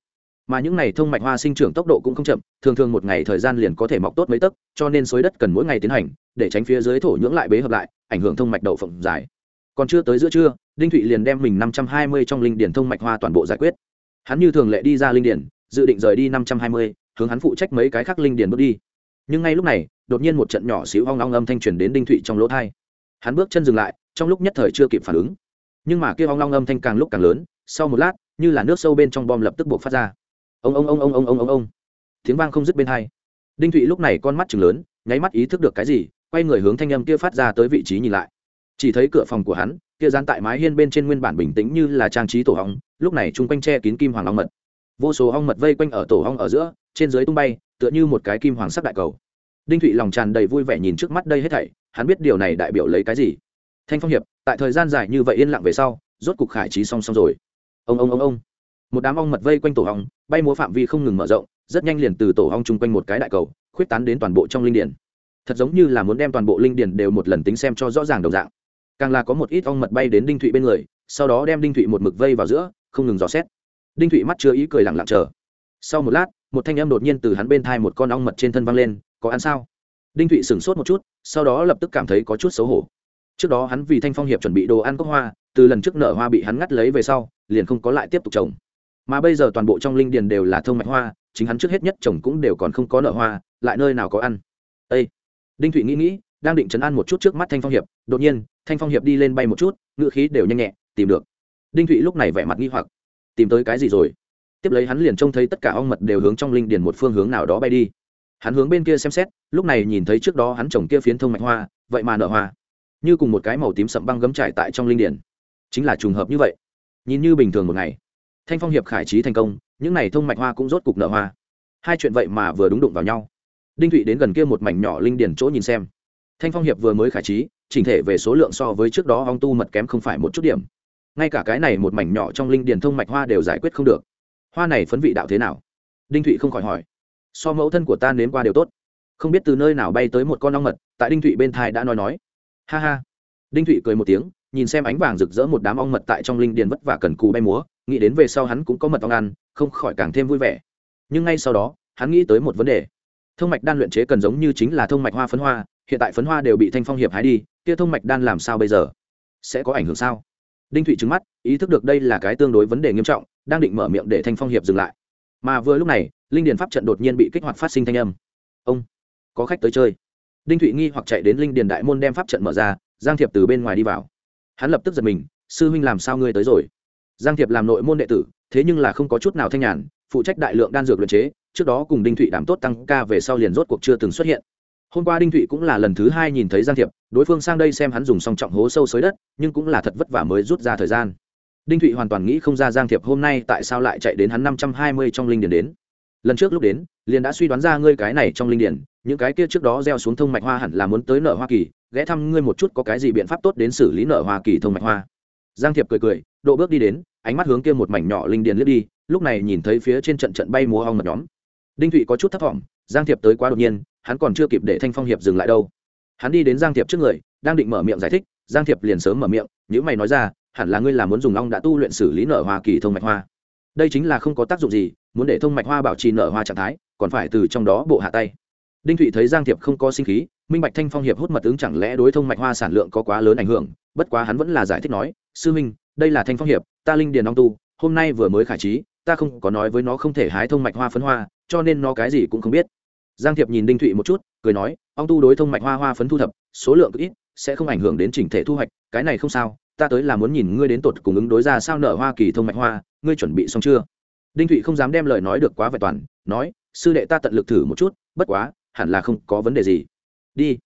Mà những này thông mạch hoa sinh trưởng tốc độ cũng không chậm, thường thường một ngày thời gian liền có thể mọc tốt mấy tấc, cho nên xới đất cần mỗi ngày tiến hành, để tránh phía dưới thổ nhưỡng lại bế hợp lại, ảnh hưởng thông mạch đậu phộng dài còn chưa tới giữa trưa, đinh thụy liền đem mình năm trăm hai mươi trong linh điển thông mạch hoa toàn bộ giải quyết. Hắn như thường lệ đi ra linh điển, dự định rời đi năm trăm hai mươi, hướng hắn phụ trách mấy cái khác linh điển bước đi. Nhưng ngay lúc này, đột nhiên một trận nhỏ xíu hoang long âm thanh truyền đến đinh thụy trong lỗ thai hắn bước chân dừng lại, trong lúc nhất thời chưa kịp phản ứng. Nhưng mà kia hoang long âm thanh càng lúc càng lớn, sau một lát, như là nước sâu bên trong bom lập tức buộc phát ra. Ông ông ông ông ông ông ông ông. Tiếng vang không dứt bên hai. Đinh thụy lúc này con mắt chừng lớn, nháy mắt ý thức được cái gì, quay người hướng thanh âm kia phát ra tới vị trí nhìn lại chỉ thấy cửa phòng của hắn kia dán tại mái hiên bên trên nguyên bản bình tĩnh như là trang trí tổ hong lúc này chung quanh che kín kim hoàng long mật. Vô số ong mật vây quanh ở tổ hong ở giữa trên dưới tung bay tựa như một cái kim hoàng sắc đại cầu. Đinh thụy lòng tràn đầy vui vẻ nhìn trước mắt đây hết thảy hắn biết điều này đại biểu lấy cái gì. Thanh phong hiệp tại thời gian dài như vậy yên lặng về sau rốt cục khải trí song song rồi. Ông ông ông ông. Một đám ong mật vây quanh tổ hong, bay múa phạm vi không ngừng mở rộng rất nhanh liền từ tổ hong chung quanh một cái đại cầu khuyết tán đến toàn bộ trong linh điển. Thật giống như là muốn đem toàn bộ linh điển đều một lần tính xem cho rõ ràng đồng dạng càng là có một ít ong mật bay đến đinh thụy bên người, sau đó đem đinh thụy một mực vây vào giữa, không ngừng dò xét. Đinh thụy mắt chưa ý cười lặng lặng chờ. Sau một lát, một thanh âm đột nhiên từ hắn bên thai một con ong mật trên thân văng lên, có ăn sao? Đinh thụy sửng sốt một chút, sau đó lập tức cảm thấy có chút xấu hổ. Trước đó hắn vì thanh phong hiệp chuẩn bị đồ ăn cốc hoa, từ lần trước nở hoa bị hắn ngắt lấy về sau, liền không có lại tiếp tục trồng. Mà bây giờ toàn bộ trong linh điền đều là thông mạch hoa, chính hắn trước hết nhất trồng cũng đều còn không có nở hoa, lại nơi nào có ăn? Â đinh thụy nghĩ nghĩ đang định chấn an một chút trước mắt thanh phong hiệp, đột nhiên, thanh phong hiệp đi lên bay một chút ngự khí đều nhanh nhẹ, tìm được. Đinh thụy lúc này vẻ mặt nghi hoặc. Tìm tới cái gì rồi? Tiếp lấy hắn liền trông thấy tất cả ong mật đều hướng trong linh điền một phương hướng nào đó bay đi. Hắn hướng bên kia xem xét, lúc này nhìn thấy trước đó hắn trồng kia phiến thông mạch hoa, vậy mà nở hoa. Như cùng một cái màu tím sậm băng gấm trải tại trong linh điền. Chính là trùng hợp như vậy. Nhìn như bình thường một ngày. Thanh phong hiệp khải trí thành công, những n à y thông mạch hoa cũng rốt cục nở hoa. Hai chuyện vậy mà vừa đúng đụng vào nhau. Đinh thụy đến gần kia một mảnh nhỏ linh điền chỗ nhìn xem thanh phong hiệp vừa mới khải trí, chỉnh thể về số lượng so với trước đó ong tu mật kém không phải một chút điểm. Ngay cả cái này một mảnh nhỏ trong linh điền thông mạch hoa đều giải quyết không được. Hoa này phấn vị đạo thế nào? Đinh thụy không khỏi hỏi. So mẫu thân của ta nếm qua đều tốt. Không biết từ nơi nào bay tới một con ong mật, tại đinh thụy bên thai đã nói nói. Ha ha. Đinh thụy cười một tiếng, nhìn xem ánh vàng rực rỡ một đám ong mật tại trong linh điền vất vả cần cù bay múa, nghĩ đến về sau hắn cũng có mật ong ăn, không khỏi càng thêm vui vẻ. Nhưng ngay sau đó, hắn nghĩ tới một vấn đề. Thông mạch đan luyện chế cần giống như chính là thông mạch hoa phấn hoa hiện tại phấn hoa đều bị thanh phong hiệp hái đi, kia thông mạch đan làm sao bây giờ? Sẽ có ảnh hưởng sao? Đinh thụy trứng mắt, ý thức được đây là cái tương đối vấn đề nghiêm trọng, đang định mở miệng để thanh phong hiệp dừng lại. Mà vừa lúc này, linh điền pháp trận đột nhiên bị kích hoạt phát sinh thanh âm. Ông, có khách tới chơi. Đinh thụy nghi hoặc chạy đến linh điền đại môn đem pháp trận mở ra, giang thiệp từ bên ngoài đi vào. Hắn lập tức giật mình, sư huynh làm sao ngươi tới rồi? Giang thiệp làm nội môn đệ tử, thế nhưng là không có chút nào thanh nhàn, phụ trách đại lượng đan dược luyện chế, trước đó cùng đinh thụy đảm tốt tăng ca về sau liền rốt cuộc chưa từng xuất hiện hôm qua đinh thụy cũng là lần thứ hai nhìn thấy giang thiệp, đối phương sang đây xem hắn dùng song trọng hố sâu xới đất, nhưng cũng là thật vất vả mới rút ra thời gian. Đinh thụy hoàn toàn nghĩ không ra giang thiệp hôm nay tại sao lại chạy đến hắn năm trăm hai mươi trong linh điền đến. Lần trước lúc đến, liền đã suy đoán ra ngươi cái này trong linh điền, những cái kia trước đó gieo xuống thông mạch hoa hẳn là muốn tới nở hoa kỳ, ghé thăm ngươi một chút có cái gì biện pháp tốt đến xử lý nở hoa kỳ thông mạch hoa. Giang thiệp cười cười, độ bước đi đến, ánh mắt hướng kia một mảnh nhỏ linh điền lướt đi, lúc này nhìn thấy phía trên trận trận bay múa ong mật nhóm. Đinh thụy có chút thất vọng giang thiệp tới quá đột nhiên, hắn còn chưa kịp để thanh phong hiệp dừng lại đâu. Hắn đi đến giang thiệp trước người, đang định mở miệng giải thích, giang thiệp liền sớm mở miệng những mày nói ra, hẳn là ngươi là muốn dùng long đã tu luyện xử lý nở hoa kỳ thông mạch hoa. Đây chính là không có tác dụng gì, muốn để thông mạch hoa bảo trì nở hoa trạng thái, còn phải từ trong đó bộ hạ tay. Đinh thụy thấy giang thiệp không có sinh khí, minh bạch thanh phong hiệp hút mật ứng chẳng lẽ đối thông mạch hoa sản lượng có quá lớn ảnh hưởng, bất quá hắn vẫn là giải thích nói, sư minh, đây là thanh phong hiệp, ta linh điền long tu, hôm nay vừa mới khải trí, ta không có nói với nó không thể hái thông mạch hoa phấn hoa, cho nên nó cái gì cũng không biết giang thiệp nhìn đinh thụy một chút, cười nói ông tu đối thông mạch hoa hoa phấn thu thập, số lượng ít, sẽ không ảnh hưởng đến chỉnh thể thu hoạch, cái này không sao, ta tới là muốn nhìn ngươi đến tột cùng ứng đối ra sao nở hoa kỳ thông mạch hoa, ngươi chuẩn bị xong chưa? Đinh thụy không dám đem lời nói được quá vẹn toàn, nói, sư đệ ta tận lực thử một chút, bất quá, hẳn là không có vấn đề gì. Đi.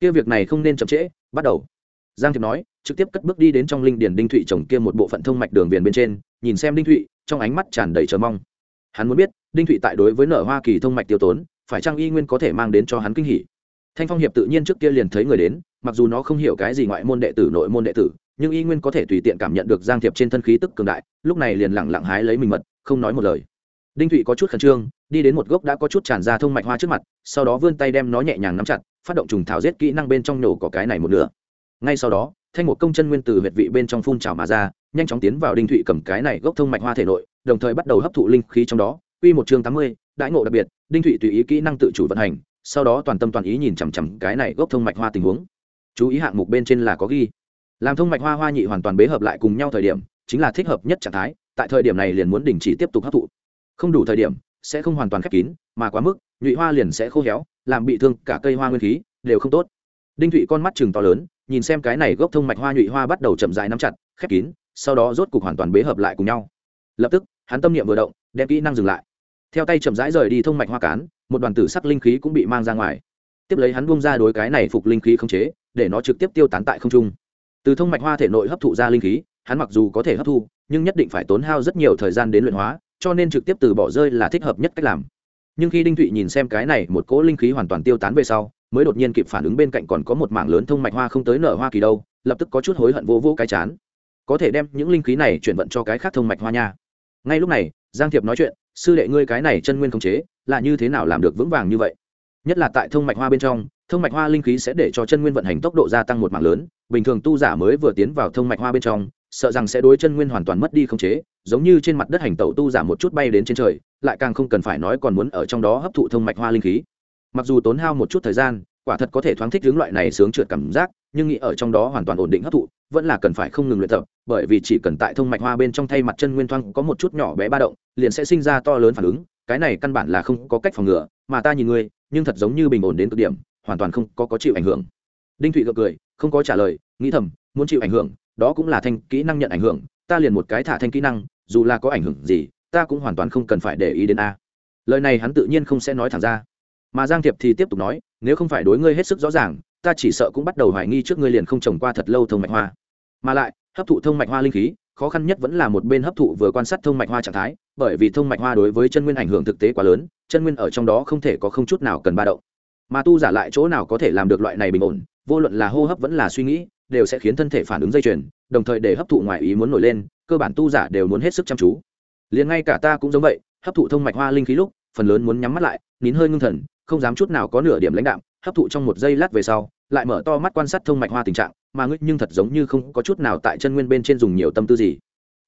Kia việc này không nên chậm trễ, bắt đầu. Giang thiệp nói, trực tiếp cất bước đi đến trong linh điền đinh thụy trồng kia một bộ phận thông mạch đường viền bên trên, nhìn xem đinh thụy, trong ánh mắt tràn đầy chờ mong. Hắn muốn biết, đinh thụy tại đối với nở hoa kỳ thông mạch tiêu tốn phải chăng y nguyên có thể mang đến cho hắn kinh hỉ? Thanh phong hiệp tự nhiên trước kia liền thấy người đến, mặc dù nó không hiểu cái gì ngoại môn đệ tử, nội môn đệ tử, nhưng y nguyên có thể tùy tiện cảm nhận được giang thiệp trên thân khí tức cường đại, lúc này liền lẳng lặng hái lấy mình mật, không nói một lời. Đinh thụy có chút khẩn trương, đi đến một gốc đã có chút tràn ra thông mạch hoa trước mặt, sau đó vươn tay đem nó nhẹ nhàng nắm chặt, phát động trùng thảo giết kỹ năng bên trong nổ có cái này một nửa. Ngay sau đó, thanh một công chân nguyên từ huyệt vị bên trong phun trào mà ra, nhanh chóng tiến vào đinh thụy cầm cái này gốc thông mạch hoa thể nội, đồng thời bắt đầu hấp thụ linh khí trong đó quy một chương tám mươi, đãi ngộ đặc biệt, đinh thụy tùy ý kỹ năng tự chủ vận hành, sau đó toàn tâm toàn ý nhìn chằm chằm cái này gốc thông mạch hoa tình huống. Chú ý hạng mục bên trên là có ghi. Làm thông mạch hoa hoa nhị hoàn toàn bế hợp lại cùng nhau thời điểm, chính là thích hợp nhất trạng thái, tại thời điểm này liền muốn đình chỉ tiếp tục hấp thụ. Không đủ thời điểm, sẽ không hoàn toàn khép kín, mà quá mức, nhụy hoa liền sẽ khô héo, làm bị thương cả cây hoa nguyên khí, đều không tốt. Đinh thụy con mắt trừng to lớn, nhìn xem cái này gốc thông mạch hoa nhụy hoa bắt đầu chậm rãi nắm chặt, khép kín, sau đó rốt cục hoàn toàn bế hợp lại cùng nhau. Lập tức, hắn tâm niệm vừa động, đem kỹ năng dừng lại theo tay chậm rãi rời đi thông mạch hoa cán, một đoàn tử sắc linh khí cũng bị mang ra ngoài. Tiếp lấy hắn buông ra đối cái này phục linh khí khống chế, để nó trực tiếp tiêu tán tại không trung. Từ thông mạch hoa thể nội hấp thụ ra linh khí, hắn mặc dù có thể hấp thu, nhưng nhất định phải tốn hao rất nhiều thời gian đến luyện hóa, cho nên trực tiếp từ bỏ rơi là thích hợp nhất cách làm. Nhưng khi đinh thụy nhìn xem cái này một cỗ linh khí hoàn toàn tiêu tán về sau, mới đột nhiên kịp phản ứng bên cạnh còn có một mảng lớn thông mạch hoa không tới nở hoa kỳ đâu, lập tức có chút hối hận vô vô cái chán. Có thể đem những linh khí này chuyển vận cho cái khác thông mạch hoa nha ngay lúc này, giang thiệp nói chuyện, sư đệ ngươi cái này chân nguyên khống chế, là như thế nào làm được vững vàng như vậy? Nhất là tại thông mạch hoa bên trong, thông mạch hoa linh khí sẽ để cho chân nguyên vận hành tốc độ gia tăng một mảng lớn, bình thường tu giả mới vừa tiến vào thông mạch hoa bên trong, sợ rằng sẽ đối chân nguyên hoàn toàn mất đi khống chế, giống như trên mặt đất hành tẩu tu giả một chút bay đến trên trời, lại càng không cần phải nói còn muốn ở trong đó hấp thụ thông mạch hoa linh khí. Mặc dù tốn hao một chút thời gian, quả thật có thể thoáng thích hướng loại này sướng trượt cảm giác, nhưng nghĩ ở trong đó hoàn toàn ổn định hấp thụ vẫn là cần phải không ngừng luyện tập, bởi vì chỉ cần tại thông mạch hoa bên trong thay mặt chân nguyên thoang có một chút nhỏ bé ba động, liền sẽ sinh ra to lớn phản ứng, cái này căn bản là không có cách phòng ngừa, mà ta nhìn ngươi, nhưng thật giống như bình ổn đến cực điểm, hoàn toàn không có có chịu ảnh hưởng. Đinh thụy gật cười, không có trả lời, nghĩ thầm, muốn chịu ảnh hưởng, đó cũng là thanh kỹ năng nhận ảnh hưởng, ta liền một cái thả thanh kỹ năng, dù là có ảnh hưởng gì, ta cũng hoàn toàn không cần phải để ý đến a. Lời này hắn tự nhiên không sẽ nói thẳng ra. Mà giang thiệp thì tiếp tục nói, nếu không phải đối ngươi hết sức rõ ràng, ta chỉ sợ cũng bắt đầu hoài nghi trước ngươi liền không trồng qua thật lâu thông mạch hoa mà lại, hấp thụ thông mạch hoa linh khí, khó khăn nhất vẫn là một bên hấp thụ vừa quan sát thông mạch hoa trạng thái, bởi vì thông mạch hoa đối với chân nguyên ảnh hưởng thực tế quá lớn, chân nguyên ở trong đó không thể có không chút nào cần ba động. Mà tu giả lại chỗ nào có thể làm được loại này bình ổn, vô luận là hô hấp vẫn là suy nghĩ, đều sẽ khiến thân thể phản ứng dây chuyền, đồng thời để hấp thụ ngoài ý muốn nổi lên, cơ bản tu giả đều muốn hết sức chăm chú. Liền ngay cả ta cũng giống vậy, hấp thụ thông mạch hoa linh khí lúc, phần lớn muốn nhắm mắt lại, nín hơi ngưng thần, không dám chút nào có nửa điểm lãnh đạm, hấp thụ trong một giây lát về sau lại mở to mắt quan sát thông mạch hoa tình trạng, mà ngươi nhưng thật giống như không có chút nào tại chân nguyên bên trên dùng nhiều tâm tư gì.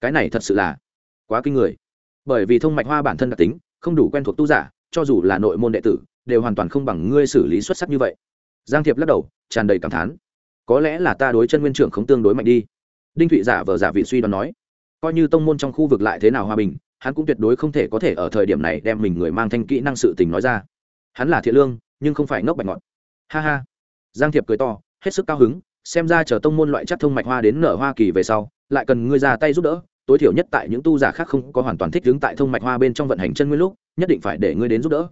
Cái này thật sự là quá kinh người. Bởi vì thông mạch hoa bản thân đặc tính, không đủ quen thuộc tu giả, cho dù là nội môn đệ tử, đều hoàn toàn không bằng ngươi xử lý xuất sắc như vậy. Giang thiệp lắc đầu, tràn đầy cảm thán. Có lẽ là ta đối chân nguyên trưởng không tương đối mạnh đi. Đinh thụy giả vờ giả vị suy đoán nói, coi như tông môn trong khu vực lại thế nào hòa bình, hắn cũng tuyệt đối không thể có thể ở thời điểm này đem mình người mang thanh kỹ năng sự tình nói ra. Hắn là thiện lương, nhưng không phải ngốc bạch ngọt ha ha giang thiệp cười to, hết sức cao hứng, xem ra chờ tông môn loại chắc thông mạch hoa đến nở hoa kỳ về sau, lại cần ngươi ra tay giúp đỡ. Tối thiểu nhất tại những tu giả khác không có hoàn toàn thích đứng tại thông mạch hoa bên trong vận hành chân nguyên lúc, nhất định phải để ngươi đến giúp đỡ.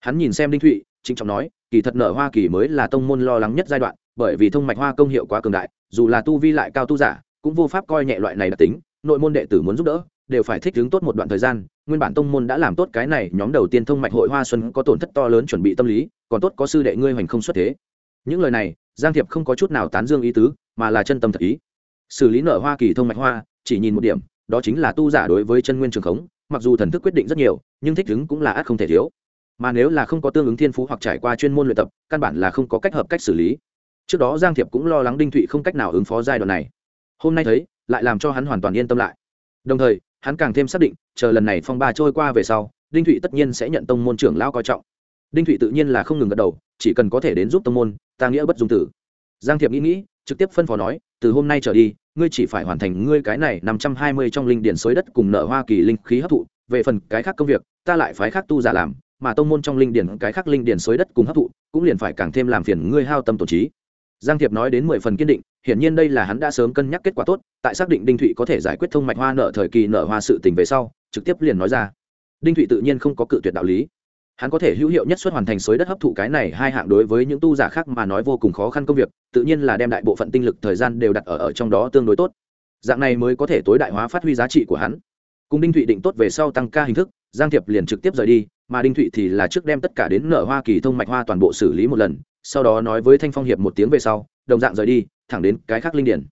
Hắn nhìn xem đinh thụy chính trọng nói, kỳ thật nở hoa kỳ mới là tông môn lo lắng nhất giai đoạn, bởi vì thông mạch hoa công hiệu quá cường đại, dù là tu vi lại cao tu giả, cũng vô pháp coi nhẹ loại này đặc tính, nội môn đệ tử muốn giúp đỡ, đều phải thích ứng tốt một đoạn thời gian. Nguyên bản tông môn đã làm tốt cái này, nhóm đầu tiên thông mạch hội hoa xuân có tổn thất to lớn chuẩn bị tâm lý, còn tốt có sư đệ ngươi hoành không xuất thế những lời này, giang thiệp không có chút nào tán dương ý tứ, mà là chân tâm thật ý. Xử lý nợ hoa kỳ thông mạch hoa, chỉ nhìn một điểm, đó chính là tu giả đối với chân nguyên trường khống, mặc dù thần thức quyết định rất nhiều, nhưng thích ứng cũng là ác không thể thiếu. Mà nếu là không có tương ứng thiên phú hoặc trải qua chuyên môn luyện tập, căn bản là không có cách hợp cách xử lý. Trước đó giang thiệp cũng lo lắng đinh thụy không cách nào ứng phó giai đoạn này. Hôm nay thấy, lại làm cho hắn hoàn toàn yên tâm lại. Đồng thời, hắn càng thêm xác định, chờ lần này phong ba trôi qua về sau, đinh thụy tất nhiên sẽ nhận tông môn trưởng lao coi trọng đinh thụy tự nhiên là không ngừng gật đầu, chỉ cần có thể đến giúp tông môn, ta nghĩa bất dung tử. Giang thiệp nghĩ nghĩ, trực tiếp phân phó nói, từ hôm nay trở đi, ngươi chỉ phải hoàn thành ngươi cái này năm trăm hai mươi trong linh điển xới đất cùng nợ hoa kỳ linh khí hấp thụ, về phần cái khác công việc, ta lại phái khác tu giả làm, mà tông môn trong linh điển cái khác linh điển xới đất cùng hấp thụ, cũng liền phải càng thêm làm phiền ngươi hao tâm tổ trí. Giang thiệp nói đến mười phần kiên định, hiển nhiên đây là hắn đã sớm cân nhắc kết quả tốt, tại xác định đinh thụy có thể giải quyết thông mạch hoa nợ thời kỳ nợ hoa sự tình về sau, trực tiếp liền nói ra. Đinh thụy tự nhiên không có cự tuyệt đạo lý hắn có thể hữu hiệu nhất xuất hoàn thành xới đất hấp thụ cái này hai hạng đối với những tu giả khác mà nói vô cùng khó khăn công việc tự nhiên là đem đại bộ phận tinh lực thời gian đều đặt ở, ở trong đó tương đối tốt. Dạng này mới có thể tối đại hóa phát huy giá trị của hắn. Cùng đinh thụy định tốt về sau tăng ca hình thức giang thiệp liền trực tiếp rời đi mà đinh thụy thì là trước đem tất cả đến nở hoa kỳ thông mạch hoa toàn bộ xử lý một lần sau đó nói với thanh phong hiệp một tiếng về sau đồng dạng rời đi thẳng đến cái khác linh điển.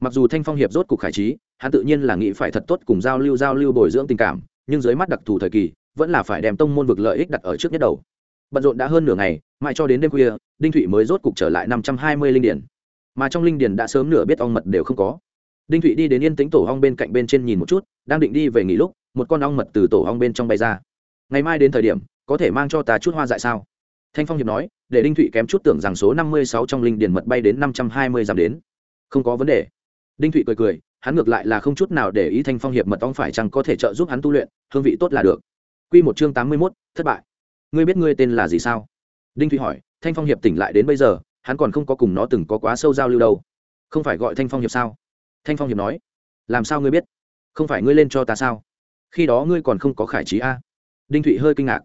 Mặc dù thanh phong hiệp rốt cục khải trí hắn tự nhiên là nghĩ phải thật tốt cùng giao lưu giao lưu bồi dưỡng tình cảm nhưng dưới mắt đặc thù thời kỳ vẫn là phải đem tông môn vực lợi ích đặt ở trước nhất đầu. Bận rộn đã hơn nửa ngày, mãi cho đến đêm khuya, đinh thụy mới rốt cục trở lại năm trăm hai mươi linh điển mà trong linh điển đã sớm nửa biết ong mật đều không có. Đinh thụy đi đến yên tĩnh tổ ong bên cạnh bên trên nhìn một chút, đang định đi về nghỉ lúc, một con ong mật từ tổ ong bên trong bay ra. Ngày mai đến thời điểm, có thể mang cho ta chút hoa dại sao? Thanh phong hiệp nói, để đinh thụy kém chút tưởng rằng số năm mươi sáu trong linh điển mật bay đến năm trăm hai mươi dặm đến. Không có vấn đề. Đinh thụy cười cười, hắn ngược lại là không chút nào để ý thanh phong hiệp mật ong phải chăng có thể trợ giúp hắn tu luyện, hương vị tốt là được. Quy một chương tám mươi 81, thất bại. Ngươi biết ngươi tên là gì sao? Đinh Thụy hỏi, Thanh Phong hiệp tỉnh lại đến bây giờ, hắn còn không có cùng nó từng có quá sâu giao lưu đâu. Không phải gọi Thanh Phong hiệp sao? Thanh Phong hiệp nói, làm sao ngươi biết? Không phải ngươi lên cho ta sao? Khi đó ngươi còn không có khải trí a. Đinh Thụy hơi kinh ngạc.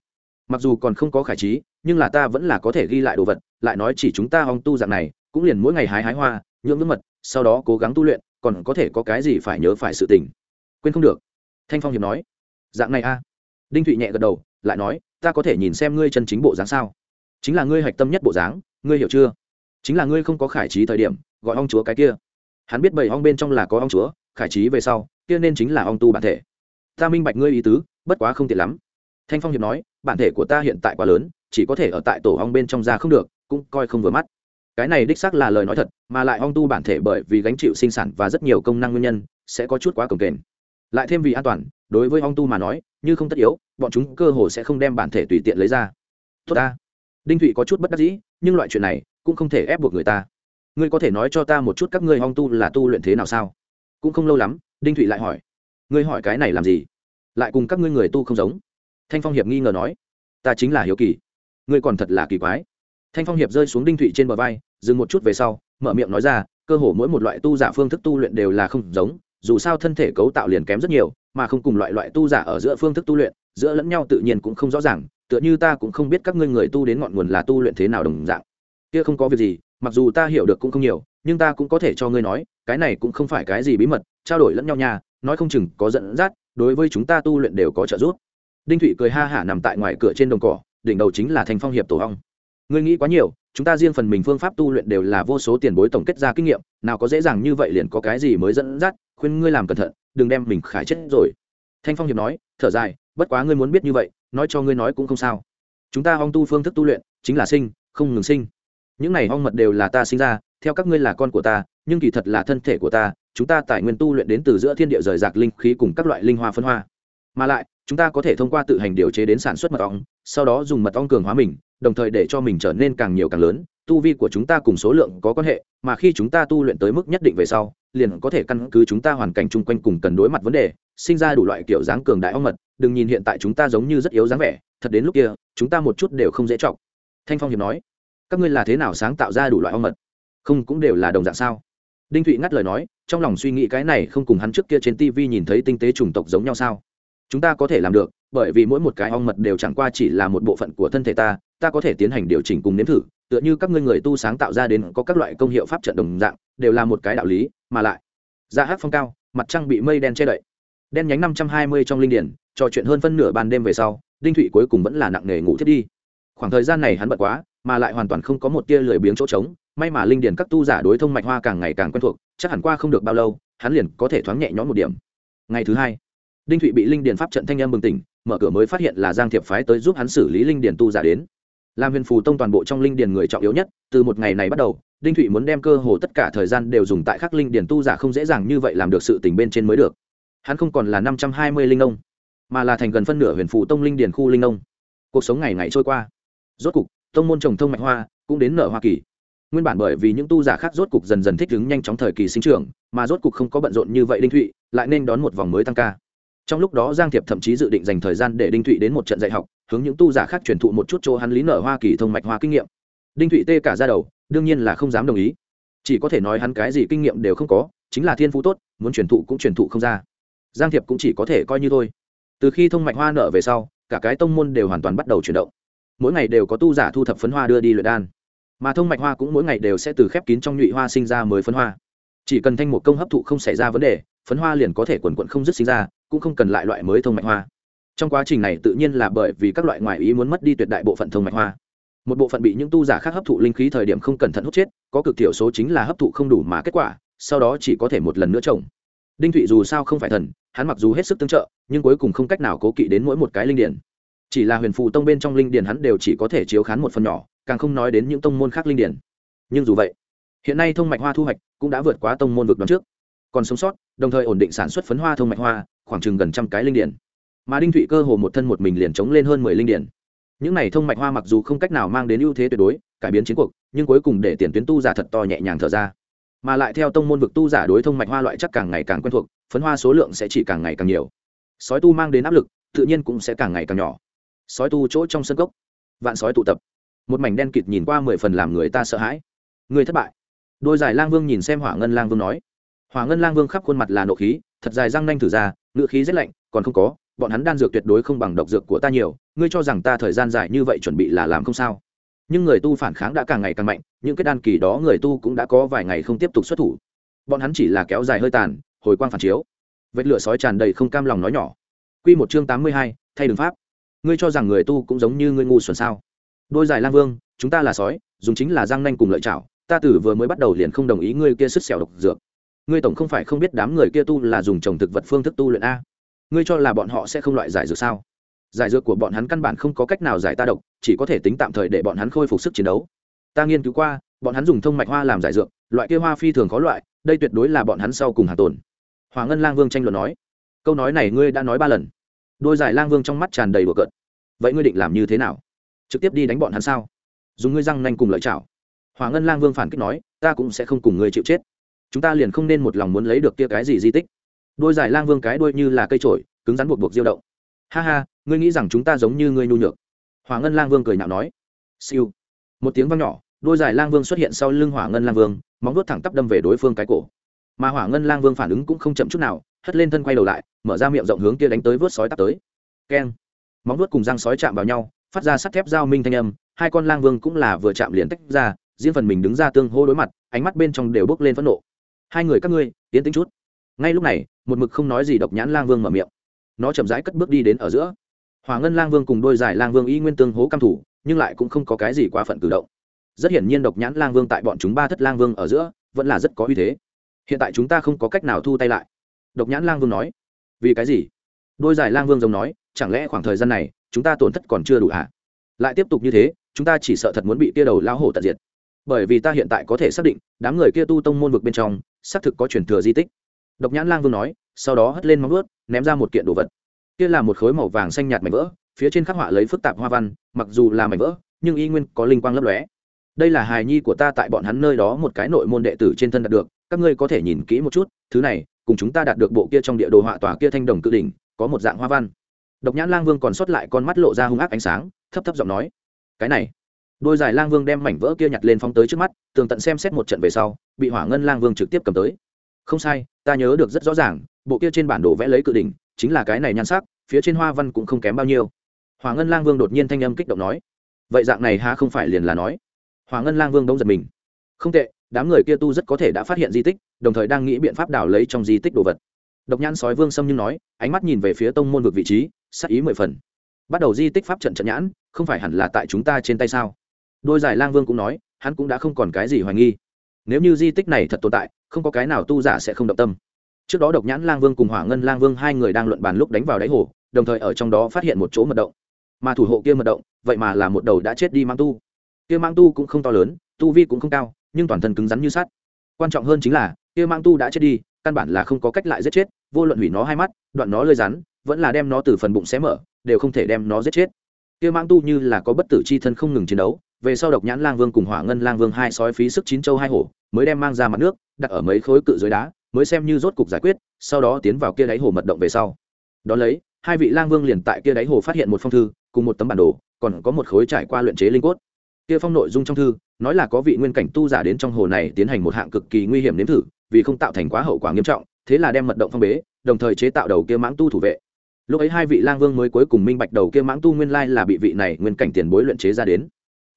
Mặc dù còn không có khải trí, nhưng là ta vẫn là có thể ghi lại đồ vật, lại nói chỉ chúng ta hong tu dạng này, cũng liền mỗi ngày hái hái hoa, nhưỡng nước mật, sau đó cố gắng tu luyện, còn có thể có cái gì phải nhớ phải sự tình. Quên không được. Thanh Phong hiệp nói, dạng này a đinh thụy nhẹ gật đầu, lại nói, ta có thể nhìn xem ngươi chân chính bộ dáng sao? Chính là ngươi hạch tâm nhất bộ dáng, ngươi hiểu chưa? Chính là ngươi không có khải trí thời điểm, gọi ong chúa cái kia. Hắn biết bảy ong bên trong là có ong chúa, khải trí về sau, kia nên chính là ong tu bản thể. Ta minh bạch ngươi ý tứ, bất quá không tiện lắm. Thanh phong hiệp nói, bản thể của ta hiện tại quá lớn, chỉ có thể ở tại tổ ong bên trong ra không được, cũng coi không vừa mắt. Cái này đích xác là lời nói thật, mà lại ong tu bản thể bởi vì gánh chịu sinh sản và rất nhiều công năng nguyên nhân, sẽ có chút quá cồng kềnh. Lại thêm vì an toàn đối với ong tu mà nói, như không tất yếu, bọn chúng cơ hồ sẽ không đem bản thể tùy tiện lấy ra. Tốt ta. Đinh thụy có chút bất đắc dĩ, nhưng loại chuyện này cũng không thể ép buộc người ta. Ngươi có thể nói cho ta một chút các ngươi ong tu là tu luyện thế nào sao? Cũng không lâu lắm, đinh thụy lại hỏi. Ngươi hỏi cái này làm gì? Lại cùng các ngươi người tu không giống. Thanh phong hiệp nghi ngờ nói. Ta chính là hiếu kỳ. Ngươi còn thật là kỳ quái. Thanh phong hiệp rơi xuống đinh thụy trên bờ vai, dừng một chút về sau, mở miệng nói ra, cơ hồ mỗi một loại tu giả phương thức tu luyện đều là không giống dù sao thân thể cấu tạo liền kém rất nhiều, mà không cùng loại loại tu giả ở giữa phương thức tu luyện, giữa lẫn nhau tự nhiên cũng không rõ ràng, tựa như ta cũng không biết các ngươi người tu đến ngọn nguồn là tu luyện thế nào đồng dạng kia không có việc gì, mặc dù ta hiểu được cũng không nhiều, nhưng ta cũng có thể cho ngươi nói, cái này cũng không phải cái gì bí mật, trao đổi lẫn nhau nha, nói không chừng có dẫn dắt, đối với chúng ta tu luyện đều có trợ giúp đinh thụy cười ha hả nằm tại ngoài cửa trên đồng cỏ, đỉnh đầu chính là thành phong hiệp tổ ong. ngươi nghĩ quá nhiều, chúng ta riêng phần mình phương pháp tu luyện đều là vô số tiền bối tổng kết ra kinh nghiệm, nào có dễ dàng như vậy liền có cái gì mới dẫn dắt khuyên ngươi làm cẩn thận, đừng đem mình khải chết rồi. Thanh phong hiệp nói, thở dài, bất quá ngươi muốn biết như vậy, nói cho ngươi nói cũng không sao. Chúng ta hong tu phương thức tu luyện, chính là sinh, không ngừng sinh. Những này hong mật đều là ta sinh ra, theo các ngươi là con của ta, nhưng kỳ thật là thân thể của ta, chúng ta tài nguyên tu luyện đến từ giữa thiên địa rời rạc linh khí cùng các loại linh hoa phân hoa. Mà lại, chúng ta có thể thông qua tự hành điều chế đến sản xuất mật ong, sau đó dùng mật ong cường hóa mình đồng thời để cho mình trở nên càng nhiều càng lớn, tu vi của chúng ta cùng số lượng có quan hệ, mà khi chúng ta tu luyện tới mức nhất định về sau, liền có thể căn cứ chúng ta hoàn cảnh chung quanh cùng cần đối mặt vấn đề, sinh ra đủ loại kiểu dáng cường đại ong mật. Đừng nhìn hiện tại chúng ta giống như rất yếu dáng vẻ, thật đến lúc kia, chúng ta một chút đều không dễ trọng thanh phong hiệp nói. Các ngươi là thế nào sáng tạo ra đủ loại ong mật? Không, cũng đều là đồng dạng sao? Đinh thụy ngắt lời nói, trong lòng suy nghĩ cái này không cùng hắn trước kia trên tv nhìn thấy tinh tế chủng tộc giống nhau sao? Chúng ta có thể làm được, bởi vì mỗi một cái ong mật đều chẳng qua chỉ là một bộ phận của thân thể ta ta có thể tiến hành điều chỉnh cùng nếm thử, tựa như các ngươi người tu sáng tạo ra đến có các loại công hiệu pháp trận đồng dạng, đều là một cái đạo lý, mà lại ra hát phong cao, mặt trăng bị mây đen che đậy. Đen nhánh năm trăm hai mươi trong linh điển, trò chuyện hơn phân nửa ban đêm về sau, đinh thụy cuối cùng vẫn là nặng nề ngủ thiết đi. Khoảng thời gian này hắn bận quá, mà lại hoàn toàn không có một tia lười biếng chỗ trống, may mà linh điển các tu giả đối thông mạch hoa càng ngày càng quen thuộc, chắc hẳn qua không được bao lâu, hắn liền có thể thoáng nhẹ nhõm một điểm. Ngày thứ hai đinh thụy bị linh điển pháp trận thanh em bừng tỉnh, mở cửa mới phát hiện là giang thiệp phái tới giúp hắn xử lý linh điển tu giả đến. Làm huyền phù tông toàn bộ trong linh điển người trọng yếu nhất, từ một ngày này bắt đầu, đinh thụy muốn đem cơ hồ tất cả thời gian đều dùng tại khắc linh điển tu giả không dễ dàng như vậy làm được sự tình bên trên mới được. Hắn không còn là năm trăm hai mươi linh nông mà là thành gần phân nửa huyền phù tông linh điển khu linh nông cuộc sống ngày ngày trôi qua. Rốt cục, tông môn trồng thông mạch hoa, cũng đến nở hoa kỳ. Nguyên bản bởi vì những tu giả khác rốt cục dần dần thích ứng nhanh chóng thời kỳ sinh trưởng, mà rốt cục không có bận rộn như vậy đinh thụy, lại nên đón một vòng mới tăng ca trong lúc đó giang thiệp thậm chí dự định dành thời gian để đinh thụy đến một trận dạy học, hướng những tu giả khác truyền thụ một chút chỗ hắn lý nở hoa kỳ thông mạch hoa kinh nghiệm. Đinh thụy tê cả ra đầu, đương nhiên là không dám đồng ý. Chỉ có thể nói hắn cái gì kinh nghiệm đều không có, chính là thiên phú tốt, muốn truyền thụ cũng truyền thụ không ra. Giang thiệp cũng chỉ có thể coi như thôi. Từ khi thông mạch hoa nở về sau, cả cái tông môn đều hoàn toàn bắt đầu chuyển động. Mỗi ngày đều có tu giả thu thập phấn hoa đưa đi luyện đan. Mà thông mạch hoa cũng mỗi ngày đều sẽ từ khép kín trong nhụy hoa sinh ra mới phấn hoa. Chỉ cần thanh một công hấp thụ không xảy ra vấn đề, phấn hoa liền có thể quần quận không dứt sinh ra cũng không cần lại loại mới thông mạch hoa. Trong quá trình này tự nhiên là bởi vì các loại ngoại ý muốn mất đi tuyệt đại bộ phận thông mạch hoa. Một bộ phận bị những tu giả khác hấp thụ linh khí thời điểm không cẩn thận hút chết, có cực thiểu số chính là hấp thụ không đủ mà kết quả, sau đó chỉ có thể một lần nữa trồng. Đinh thụy dù sao không phải thần, hắn mặc dù hết sức tương trợ, nhưng cuối cùng không cách nào cố kỵ đến mỗi một cái linh điển. Chỉ là huyền phù tông bên trong linh điển hắn đều chỉ có thể chiếu khán một phần nhỏ, càng không nói đến những tông môn khác linh điển. Nhưng dù vậy, hiện nay thông mạch hoa thu hoạch cũng đã vượt quá tông môn vực đoán trước. Còn sống sót, đồng thời ổn định sản xuất phấn hoa thông mạch hoa khoảng chừng gần trăm cái linh điển. Mà đinh thụy cơ hồ một thân một mình liền chống lên hơn mười linh điển. Những này thông mạch hoa mặc dù không cách nào mang đến ưu thế tuyệt đối, cải biến chiến cuộc, nhưng cuối cùng để tiền tuyến tu giả thật to nhẹ nhàng thở ra. Mà lại theo tông môn vực tu giả đối thông mạch hoa loại chắc càng ngày càng quen thuộc, phấn hoa số lượng sẽ chỉ càng ngày càng nhiều. Sói tu mang đến áp lực, tự nhiên cũng sẽ càng ngày càng nhỏ. Sói tu chỗ trong sân cốc, vạn sói tụ tập. Một mảnh đen kịt nhìn qua mười phần làm người ta sợ hãi. Người thất bại. Đôi giải lang vương nhìn xem hỏa ngân lang vương nói. Hỏa ngân lang vương khắp khuôn mặt là nộ khí, thật dài răng nanh thử ra ngựa khí rất lạnh còn không có bọn hắn đan dược tuyệt đối không bằng độc dược của ta nhiều ngươi cho rằng ta thời gian dài như vậy chuẩn bị là làm không sao nhưng người tu phản kháng đã càng ngày càng mạnh những cái đan kỳ đó người tu cũng đã có vài ngày không tiếp tục xuất thủ bọn hắn chỉ là kéo dài hơi tàn hồi quang phản chiếu vết lửa sói tràn đầy không cam lòng nói nhỏ Quy một chương tám mươi hai, thay đường pháp. Ngươi cho rằng người tu cũng giống như ngươi ngu xuẩn sao? Đôi giải lang vương, chúng ta là sói, dùng chính là răng nanh cùng lợi chảo, ta tử vừa mới bắt đầu liền không đồng ý ngươi kia sức xẻo độc dược. Ngươi tổng không phải không biết đám người kia tu là dùng trồng thực vật phương thức tu luyện a? Ngươi cho là bọn họ sẽ không loại giải dược sao? Giải dược của bọn hắn căn bản không có cách nào giải ta độc, chỉ có thể tính tạm thời để bọn hắn khôi phục sức chiến đấu. Ta nghiên cứu qua, bọn hắn dùng thông mạch hoa làm giải dược, loại kia hoa phi thường khó loại, đây tuyệt đối là bọn hắn sau cùng hạ tồn. Hoàng Ngân Lang Vương tranh luận nói câu nói này ngươi đã nói ba lần đôi giải lang vương trong mắt tràn đầy bừa cợt vậy ngươi định làm như thế nào trực tiếp đi đánh bọn hắn sao dùng ngươi răng nanh cùng lợi chảo hòa ngân lang vương phản kích nói ta cũng sẽ không cùng ngươi chịu chết chúng ta liền không nên một lòng muốn lấy được kia cái gì di tích. Đôi giải lang vương cái đuôi như là cây trổi cứng rắn buộc buộc diêu động. Ha ha, ngươi nghĩ rằng chúng ta giống như ngươi nhu nhược. Hỏa ngân lang vương cười nhạo nói. Siêu. Một tiếng vang nhỏ, đôi giải lang vương xuất hiện sau lưng hỏa ngân lang vương, móng vuốt thẳng tắp đâm về đối phương cái cổ. Mà hỏa ngân lang vương phản ứng cũng không chậm chút nào, hất lên thân quay đầu lại, mở ra miệng rộng hướng kia đánh tới vớt sói tắt tới. Keng. Móng vuốt cùng răng sói chạm vào nhau, phát ra sắt thép giao minh thanh âm, hai con lang vương cũng là vừa chạm liền tách ra, riêng phần mình đứng ra tương hô đối mặt, ánh mắt bên trong đều bốc lên phẫn nộ hai người các ngươi, tiến tính chút. Ngay lúc này, một mực không nói gì độc nhãn lang vương mở miệng. Nó chậm rãi cất bước đi đến ở giữa. Hòa ngân lang vương cùng đôi giải lang vương y nguyên tương hố căm thủ, nhưng lại cũng không có cái gì quá phận cử động. Rất hiển nhiên độc nhãn lang vương tại bọn chúng ba thất lang vương ở giữa, vẫn là rất có uy thế. Hiện tại chúng ta không có cách nào thu tay lại. Độc nhãn lang vương nói. Vì cái gì? Đôi giải lang vương giống nói, chẳng lẽ khoảng thời gian này, chúng ta tổn thất còn chưa đủ hả? Lại tiếp tục như thế, chúng ta chỉ sợ thật muốn bị kia đầu lao hổ tận diệt. Bởi vì ta hiện tại có thể xác định, đám người kia tu tông môn vực bên trong xác thực có truyền thừa di tích. Độc nhãn lang vương nói, sau đó hất lên móng ướt ném ra một kiện đồ vật. Kia là một khối màu vàng xanh nhạt mảnh vỡ, phía trên khắc họa lấy phức tạp hoa văn, mặc dù là mảnh vỡ, nhưng y nguyên có linh quang lấp lóe. Đây là hài nhi của ta tại bọn hắn nơi đó một cái nội môn đệ tử trên thân đạt được, các ngươi có thể nhìn kỹ một chút, thứ này, cùng chúng ta đạt được bộ kia trong địa đồ họa tòa kia thanh đồng cự đỉnh, có một dạng hoa văn. Độc nhãn lang vương còn sót lại con mắt lộ ra hung ác ánh sáng, thấp thấp giọng nói, cái này. Đôi giải lang vương đem mảnh vỡ kia nhặt lên phóng tới trước mắt, tường tận xem xét một trận về sau bị hỏa ngân lang vương trực tiếp cầm tới. Không sai, ta nhớ được rất rõ ràng, bộ kia trên bản đồ vẽ lấy cự đỉnh, chính là cái này nhan sắc, phía trên hoa văn cũng không kém bao nhiêu. Hỏa ngân lang vương đột nhiên thanh âm kích động nói, vậy dạng này ha không phải liền là nói? Hỏa ngân lang vương đông giật mình. Không tệ, đám người kia tu rất có thể đã phát hiện di tích, đồng thời đang nghĩ biện pháp đào lấy trong di tích đồ vật. Độc nhãn sói vương sâm nhưng nói, ánh mắt nhìn về phía tông môn vực vị trí, sắc ý mười phần. Bắt đầu di tích pháp trận trận nhãn, không phải hẳn là tại chúng ta trên tay sao? Đôi giải lang vương cũng nói, hắn cũng đã không còn cái gì hoài nghi nếu như di tích này thật tồn tại, không có cái nào tu giả sẽ không động tâm. Trước đó độc nhãn lang vương cùng hỏa ngân lang vương hai người đang luận bàn lúc đánh vào đáy hồ, đồng thời ở trong đó phát hiện một chỗ mật động. Mà thủ hộ kia mật động, vậy mà là một đầu đã chết đi mang tu. Kia mang tu cũng không to lớn, tu vi cũng không cao, nhưng toàn thân cứng rắn như sắt. Quan trọng hơn chính là, kia mang tu đã chết đi, căn bản là không có cách lại giết chết, vô luận hủy nó hai mắt, đoạn nó lơi rắn, vẫn là đem nó từ phần bụng xé mở, đều không thể đem nó giết chết. Kia mang tu như là có bất tử c h i thân không ngừng chiến đấu về sau độc nhãn lang vương cùng hỏa ngân lang vương hai sói phí sức chín châu hai hổ, mới đem mang ra mặt nước, đặt ở mấy khối cự dưới đá, mới xem như rốt cục giải quyết, sau đó tiến vào kia đáy hồ mật động về sau. Đ ó lấy, hai vị lang vương liền tại kia đáy hồ phát hiện một phong thư, cùng một tấm bản đồ, còn có một khối trải qua luyện chế linh cốt. Kia phong nội dung trong thư, nói là có vị nguyên cảnh tu giả đến trong hồ này tiến hành một hạng cực kỳ nguy hiểm nếm thử, vì không tạo thành quá hậu quả nghiêm trọng, thế là đem mật động phong bế, đồng thời chế tạo đầu kia mãng tu thủ vệ. Lúc ấy hai vị lang vương mới cuối cùng minh bạch đầu kia mãng tu nguyên lai là bị vị này nguyên cảnh tiền bối luyện chế ra đến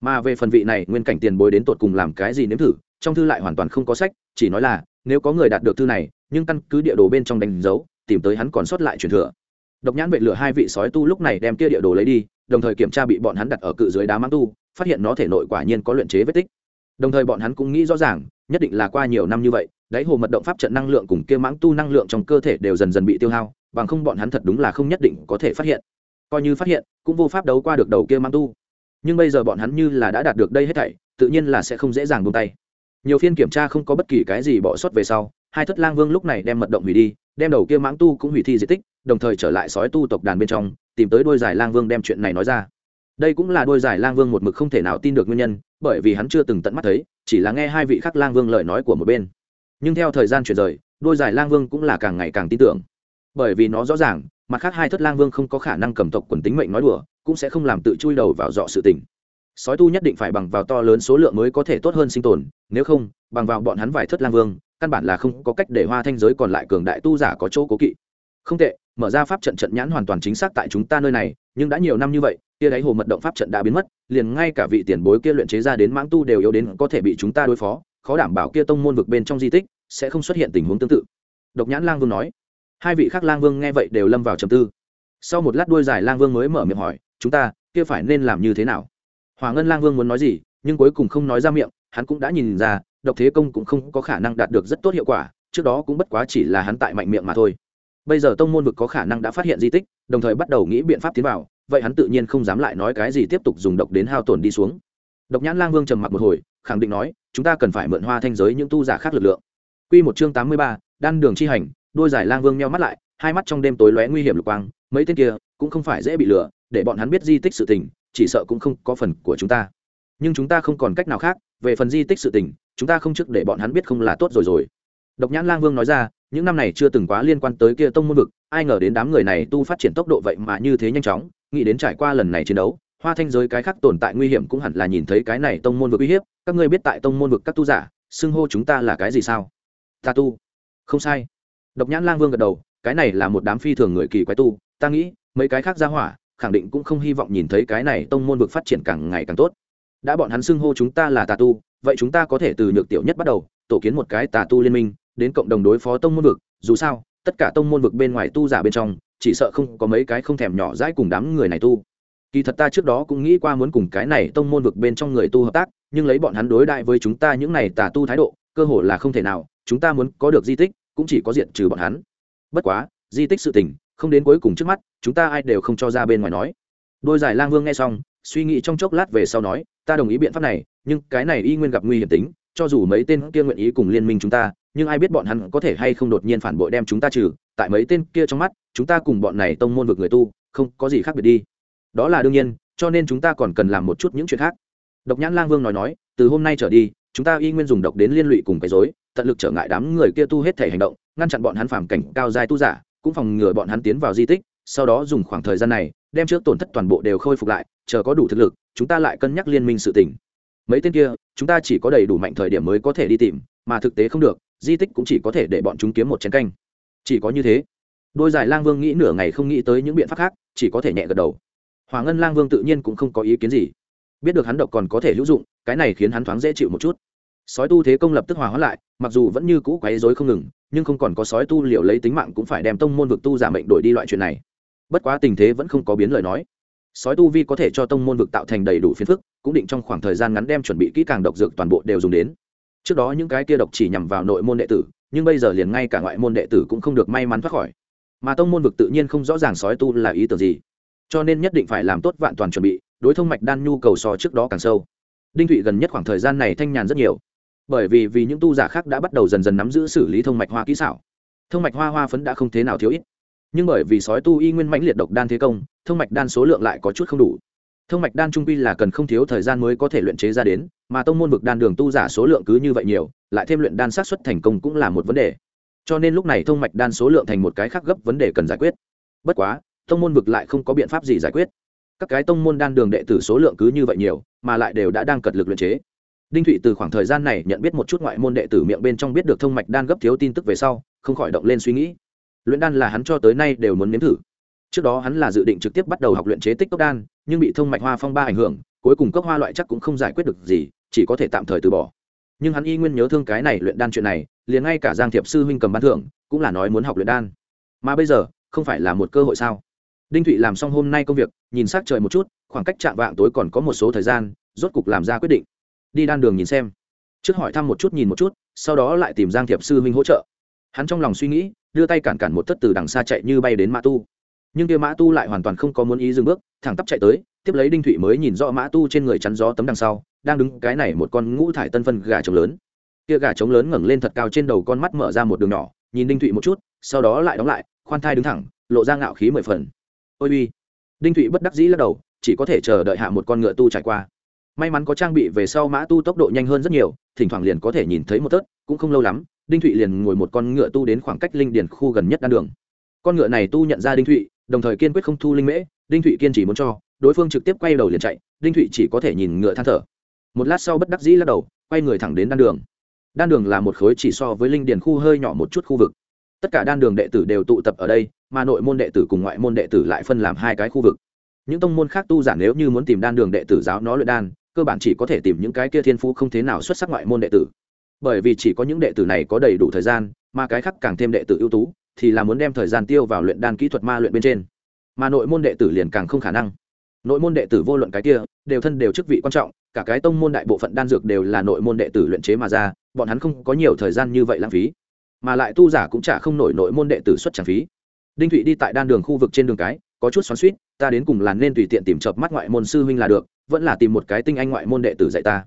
mà về phần vị này, nguyên cảnh tiền bối đến tột cùng làm cái gì nếm thử, trong thư lại hoàn toàn không có sách, chỉ nói là, nếu có người đạt được thư này, nhưng căn cứ địa đồ bên trong đánh dấu, tìm tới hắn còn sót lại truyền thừa. Độc nhãn vệ lửa hai vị sói tu lúc này đem kia địa đồ lấy đi, đồng thời kiểm tra bị bọn hắn đặt ở cự dưới đá mãng tu, phát hiện nó thể nội quả nhiên có luyện chế vết tích. Đồng thời bọn hắn cũng nghĩ rõ ràng, nhất định là qua nhiều năm như vậy, đáy hồ mật động pháp trận năng lượng cùng kia mãng tu năng lượng trong cơ thể đều dần dần bị tiêu hao, bằng không bọn hắn thật đúng là không nhất định có thể phát hiện. Coi như phát hiện, cũng vô pháp đấu qua được đầu kia mãng tu nhưng bây giờ bọn hắn như là đã đạt được đây hết thảy, tự nhiên là sẽ không dễ dàng buông tay. Nhiều phiên kiểm tra không có bất kỳ cái gì bỏ sót về sau, hai thất lang vương lúc này đem mật động hủy đi, đem đầu kia mãng tu cũng hủy thi di tích, đồng thời trở lại sói tu tộc đàn bên trong, tìm tới đôi giải lang vương đem chuyện này nói ra. Đây cũng là đôi giải lang vương một mực không thể nào tin được nguyên nhân, bởi vì hắn chưa từng tận mắt thấy, chỉ là nghe hai vị khắc lang vương lời nói của một bên. Nhưng theo thời gian chuyển rời, đôi giải lang vương cũng là càng ngày càng tin tưởng. Bởi vì nó rõ ràng mặt khác hai thất lang vương không có khả năng cầm tộc quần tính mệnh nói đùa, cũng sẽ không làm tự chui đầu vào dọ sự tình. Sói tu nhất định phải bằng vào to lớn số lượng mới có thể tốt hơn sinh tồn, nếu không, bằng vào bọn hắn vài thất lang vương, căn bản là không có cách để hoa thanh giới còn lại cường đại tu giả có chỗ cố kỵ. Không tệ, mở ra pháp trận trận nhãn hoàn toàn chính xác tại chúng ta nơi này, nhưng đã nhiều năm như vậy kia đáy hồ mật động pháp trận đã biến mất, liền ngay cả vị tiền bối kia luyện chế ra đến mãng tu đều yếu đến có thể bị chúng ta đối phó, khó đảm bảo kia tông môn vực bên trong di tích sẽ không xuất hiện tình huống tương tự. Độc nhãn lang vương nói hai vị khác lang vương nghe vậy đều lâm vào trầm tư. Sau một lát đuôi dài lang vương mới mở miệng hỏi chúng ta kia phải nên làm như thế nào? Hòa ngân lang vương muốn nói gì nhưng cuối cùng không nói ra miệng hắn cũng đã nhìn ra độc thế công cũng không có khả năng đạt được rất tốt hiệu quả trước đó cũng bất quá chỉ là hắn tại mạnh miệng mà thôi. Bây giờ tông môn vực có khả năng đã phát hiện di tích đồng thời bắt đầu nghĩ biện pháp tiến vào vậy hắn tự nhiên không dám lại nói cái gì tiếp tục dùng độc đến hao tổn đi xuống. Độc nhãn lang vương trầm mặc một hồi khẳng định nói chúng ta cần phải mượn hoa thanh giới những tu giả khác lực lượng. Quy một chương tám mươi ba, đan đường chi hành, đôi giải lang vương nheo mắt lại, hai mắt trong đêm tối lóe nguy hiểm lục quang, mấy tên kia cũng không phải dễ bị lừa, để bọn hắn biết di tích sự tình, chỉ sợ cũng không có phần của chúng ta. Nhưng chúng ta không còn cách nào khác, về phần di tích sự tình, chúng ta không trước để bọn hắn biết không là tốt rồi rồi. Độc nhãn lang vương nói ra, những năm này chưa từng quá liên quan tới kia tông môn vực, ai ngờ đến đám người này tu phát triển tốc độ vậy mà như thế nhanh chóng, nghĩ đến trải qua lần này chiến đấu, hoa thanh giới cái khác tồn tại nguy hiểm cũng hẳn là nhìn thấy cái này tông môn vực uy hiếp, các ngươi biết tại tông môn vực các tu giả, xưng hô chúng ta là cái gì sao? Ta tu. Không sai độc nhãn lang vương gật đầu, cái này là một đám phi thường người kỳ quái tu, ta nghĩ, mấy cái khác ra hỏa, khẳng định cũng không hy vọng nhìn thấy cái này tông môn vực phát triển càng ngày càng tốt. Đã bọn hắn xưng hô chúng ta là tà tu, vậy chúng ta có thể từ nhược tiểu nhất bắt đầu, tổ kiến một cái tà tu liên minh, đến cộng đồng đối phó tông môn vực. Dù sao, tất cả tông môn vực bên ngoài tu giả bên trong, chỉ sợ không có mấy cái không thèm nhỏ dãi cùng đám người này tu. Kỳ thật ta trước đó cũng nghĩ qua muốn cùng cái này tông môn vực bên trong người tu hợp tác, nhưng lấy bọn hắn đối đại với chúng ta những này tà tu thái độ, cơ hội là không thể nào, chúng ta muốn có được di tích cũng chỉ có diện trừ bọn hắn. Bất quá, di tích sự tình, không đến cuối cùng trước mắt, chúng ta ai đều không cho ra bên ngoài nói. Đôi giải lang vương nghe xong, suy nghĩ trong chốc lát về sau nói, ta đồng ý biện pháp này, nhưng cái này y nguyên gặp nguy hiểm tính, cho dù mấy tên kia nguyện ý cùng liên minh chúng ta, nhưng ai biết bọn hắn có thể hay không đột nhiên phản bội đem chúng ta trừ, tại mấy tên kia trong mắt, chúng ta cùng bọn này tông môn vực người tu, không có gì khác biệt đi. Đó là đương nhiên, cho nên chúng ta còn cần làm một chút những chuyện khác. Độc nhãn lang vương nói nói, từ hôm nay trở đi, chúng ta y nguyên dùng độc đến liên lụy cùng cái dối tận lực trở ngại đám người kia tu hết thể hành động, ngăn chặn bọn hắn phàm cảnh cao dài tu giả, cũng phòng ngừa bọn hắn tiến vào di tích, sau đó dùng khoảng thời gian này, đem trước tổn thất toàn bộ đều khôi phục lại, chờ có đủ thực lực, chúng ta lại cân nhắc liên minh sự tỉnh mấy tên kia, chúng ta chỉ có đầy đủ mạnh thời điểm mới có thể đi tìm, mà thực tế không được, di tích cũng chỉ có thể để bọn chúng kiếm một chén canh. Chỉ có như thế, đôi giải lang vương nghĩ nửa ngày không nghĩ tới những biện pháp khác, chỉ có thể nhẹ gật đầu. Hoàng ngân lang vương tự nhiên cũng không có ý kiến gì. Biết được hắn độc còn có thể hữu dụng, cái này khiến hắn thoáng dễ chịu một chút sói tu thế công lập tức hòa hóa lại, mặc dù vẫn như cũ quấy rối không ngừng, nhưng không còn có sói tu liệu lấy tính mạng cũng phải đem tông môn vực tu giả mệnh đổi đi loại chuyện này. Bất quá tình thế vẫn không có biến lời nói. Sói tu vi có thể cho tông môn vực tạo thành đầy đủ phiền phức, cũng định trong khoảng thời gian ngắn đem chuẩn bị kỹ càng độc dược toàn bộ đều dùng đến. Trước đó những cái kia độc chỉ nhằm vào nội môn đệ tử, nhưng bây giờ liền ngay cả ngoại môn đệ tử cũng không được may mắn thoát khỏi. Mà tông môn vực tự nhiên không rõ ràng sói tu là ý tưởng gì. Cho nên nhất định phải làm tốt vạn toàn chuẩn bị, đối thông mạch đan nhu cầu so trước đó càng sâu. Đinh thụy gần nhất khoảng thời gian này thanh nhàn rất nhiều bởi vì vì những tu giả khác đã bắt đầu dần dần nắm giữ xử lý thông mạch hoa kỹ xảo. Thông mạch hoa hoa phấn đã không thế nào thiếu ít. Nhưng bởi vì sói tu y nguyên mãnh liệt độc đan thế công, thông mạch đan số lượng lại có chút không đủ. Thông mạch đan trung pi là cần không thiếu thời gian mới có thể luyện chế ra đến, mà tông môn vực đan đường tu giả số lượng cứ như vậy nhiều, lại thêm luyện đan sát xuất thành công cũng là một vấn đề. Cho nên lúc này thông mạch đan số lượng thành một cái khác gấp vấn đề cần giải quyết. Bất quá, tông môn vực lại không có biện pháp gì giải quyết. Các cái tông môn đan đường đệ tử số lượng cứ như vậy nhiều, mà lại đều đã đang cật lực luyện chế đinh thụy từ khoảng thời gian này nhận biết một chút ngoại môn đệ tử miệng bên trong biết được thông mạch đan gấp thiếu tin tức về sau, không khỏi động lên suy nghĩ. Luyện đan là hắn cho tới nay đều muốn nếm thử. Trước đó hắn là dự định trực tiếp bắt đầu học luyện chế tích cốc đan, nhưng bị thông mạch hoa phong ba ảnh hưởng, cuối cùng cốc hoa loại chắc cũng không giải quyết được gì, chỉ có thể tạm thời từ bỏ. Nhưng hắn y nguyên nhớ thương cái này luyện đan chuyện này, liền ngay cả giang thiệp sư huynh cầm ban thưởng, cũng là nói muốn học luyện đan. Mà bây giờ, không phải là một cơ hội sao? Đinh thụy làm xong hôm nay công việc, nhìn s á c trời một chút, khoảng cách chạm vạng tối còn có một số thời gian, rốt cục làm ra quyết định đi đan đường nhìn xem. Trước hỏi thăm một chút nhìn một chút, sau đó lại tìm giang thiệp sư huynh hỗ trợ. Hắn trong lòng suy nghĩ, đưa tay cản cản một thất từ đằng xa chạy như bay đến mã tu. Nhưng kia mã tu lại hoàn toàn không có muốn ý dừng bước, thẳng tắp chạy tới, tiếp lấy đinh thụy mới nhìn rõ mã tu trên người chắn gió tấm đằng sau, đang đứng cái này một con ngũ thải tân phân gà trống lớn. Kia gà trống lớn ngẩng lên thật cao trên đầu con mắt mở ra một đường nhỏ, nhìn đinh thụy một chút, sau đó lại đóng lại, khoan thai đứng thẳng, lộ ra ngạo khí mười phần. Ôi uy. Đinh thụy bất đắc dĩ lắc đầu, chỉ có thể chờ đợi hạ một con ngựa tu trải qua may mắn có trang bị về sau mã tu tốc độ nhanh hơn rất nhiều, thỉnh thoảng liền có thể nhìn thấy một tớt, cũng không lâu lắm, đinh thụy liền ngồi một con ngựa tu đến khoảng cách linh điền khu gần nhất đan đường. Con ngựa này tu nhận ra đinh thụy, đồng thời kiên quyết không thu linh mễ, đinh thụy kiên chỉ muốn cho, đối phương trực tiếp quay đầu liền chạy, đinh thụy chỉ có thể nhìn ngựa than thở. Một lát sau bất đắc dĩ lắc đầu, quay người thẳng đến đan đường. Đan đường là một khối chỉ so với linh điền khu hơi nhỏ một chút khu vực. Tất cả đan đường đệ tử đều tụ tập ở đây, mà nội môn đệ tử cùng ngoại môn đệ tử lại phân làm hai cái khu vực. Những tông môn khác tu giản nếu như muốn tìm đan đường đệ tử giáo nó luyện đan cơ bản chỉ có thể tìm những cái kia thiên phú không thế nào xuất sắc ngoại môn đệ tử. Bởi vì chỉ có những đệ tử này có đầy đủ thời gian, mà cái khác càng thêm đệ tử ưu tú, thì là muốn đem thời gian tiêu vào luyện đan kỹ thuật ma luyện bên trên. Mà nội môn đệ tử liền càng không khả năng. Nội môn đệ tử vô luận cái kia, đều thân đều chức vị quan trọng, cả cái tông môn đại bộ phận đan dược đều là nội môn đệ tử luyện chế mà ra, bọn hắn không có nhiều thời gian như vậy lãng phí. Mà lại tu giả cũng chả không nổi nội môn đệ tử xuất trả phí. Đinh thụy đi tại đan đường khu vực trên đường cái, có chút xoắn suýt ta đến cùng là nên tùy tiện tìm chợp mắt ngoại môn sư huynh là được vẫn là tìm một cái tinh anh ngoại môn đệ tử dạy ta.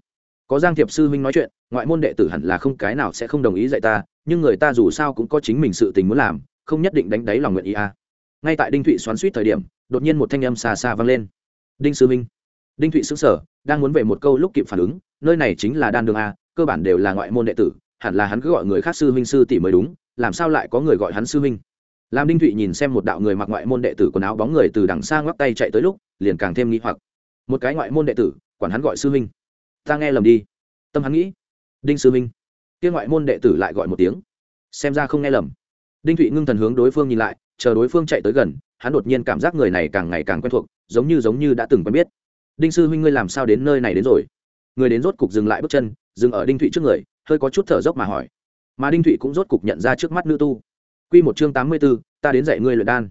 Có giang thiệp sư huynh nói chuyện, ngoại môn đệ tử hẳn là không cái nào sẽ không đồng ý dạy ta, nhưng người ta dù sao cũng có chính mình sự tình muốn làm, không nhất định đánh đáy lòng nguyện ý a. À. ngay tại đinh thụy xoắn suýt thời điểm, đột nhiên một thanh âm xa xa vang lên. Đinh sư huynh. Đinh thụy xứng sở đang muốn về một câu lúc kịp phản ứng, nơi này chính là đan đường a, cơ bản đều là ngoại môn đệ tử, hẳn là hắn cứ gọi người khác sư huynh sư tỷ mới đúng, làm sao lại có người gọi hắn sư huynh? Làm đinh thụy nhìn xem một đạo người mặc ngoại môn đệ tử quần áo bóng người từ đằng xa ngoắc tay chạy tới lúc, liền càng thêm nghi hoặc một cái ngoại môn đệ tử, quản hắn gọi sư huynh. Ta nghe lầm đi. Tâm hắn nghĩ, đinh sư huynh. Kia ngoại môn đệ tử lại gọi một tiếng. Xem ra không nghe lầm. Đinh thụy ngưng thần hướng đối phương nhìn lại, chờ đối phương chạy tới gần, hắn đột nhiên cảm giác người này càng ngày càng quen thuộc, giống như giống như đã từng quen biết. Đinh sư huynh ngươi làm sao đến nơi này đến rồi? Người đến rốt cục dừng lại bước chân, dừng ở đinh thụy trước người, hơi có chút thở dốc mà hỏi. Mà đinh thụy cũng rốt cục nhận ra trước mắt nữ tu. Q một chương tám mươi b ố ta đến dạy ngươi luyện đan.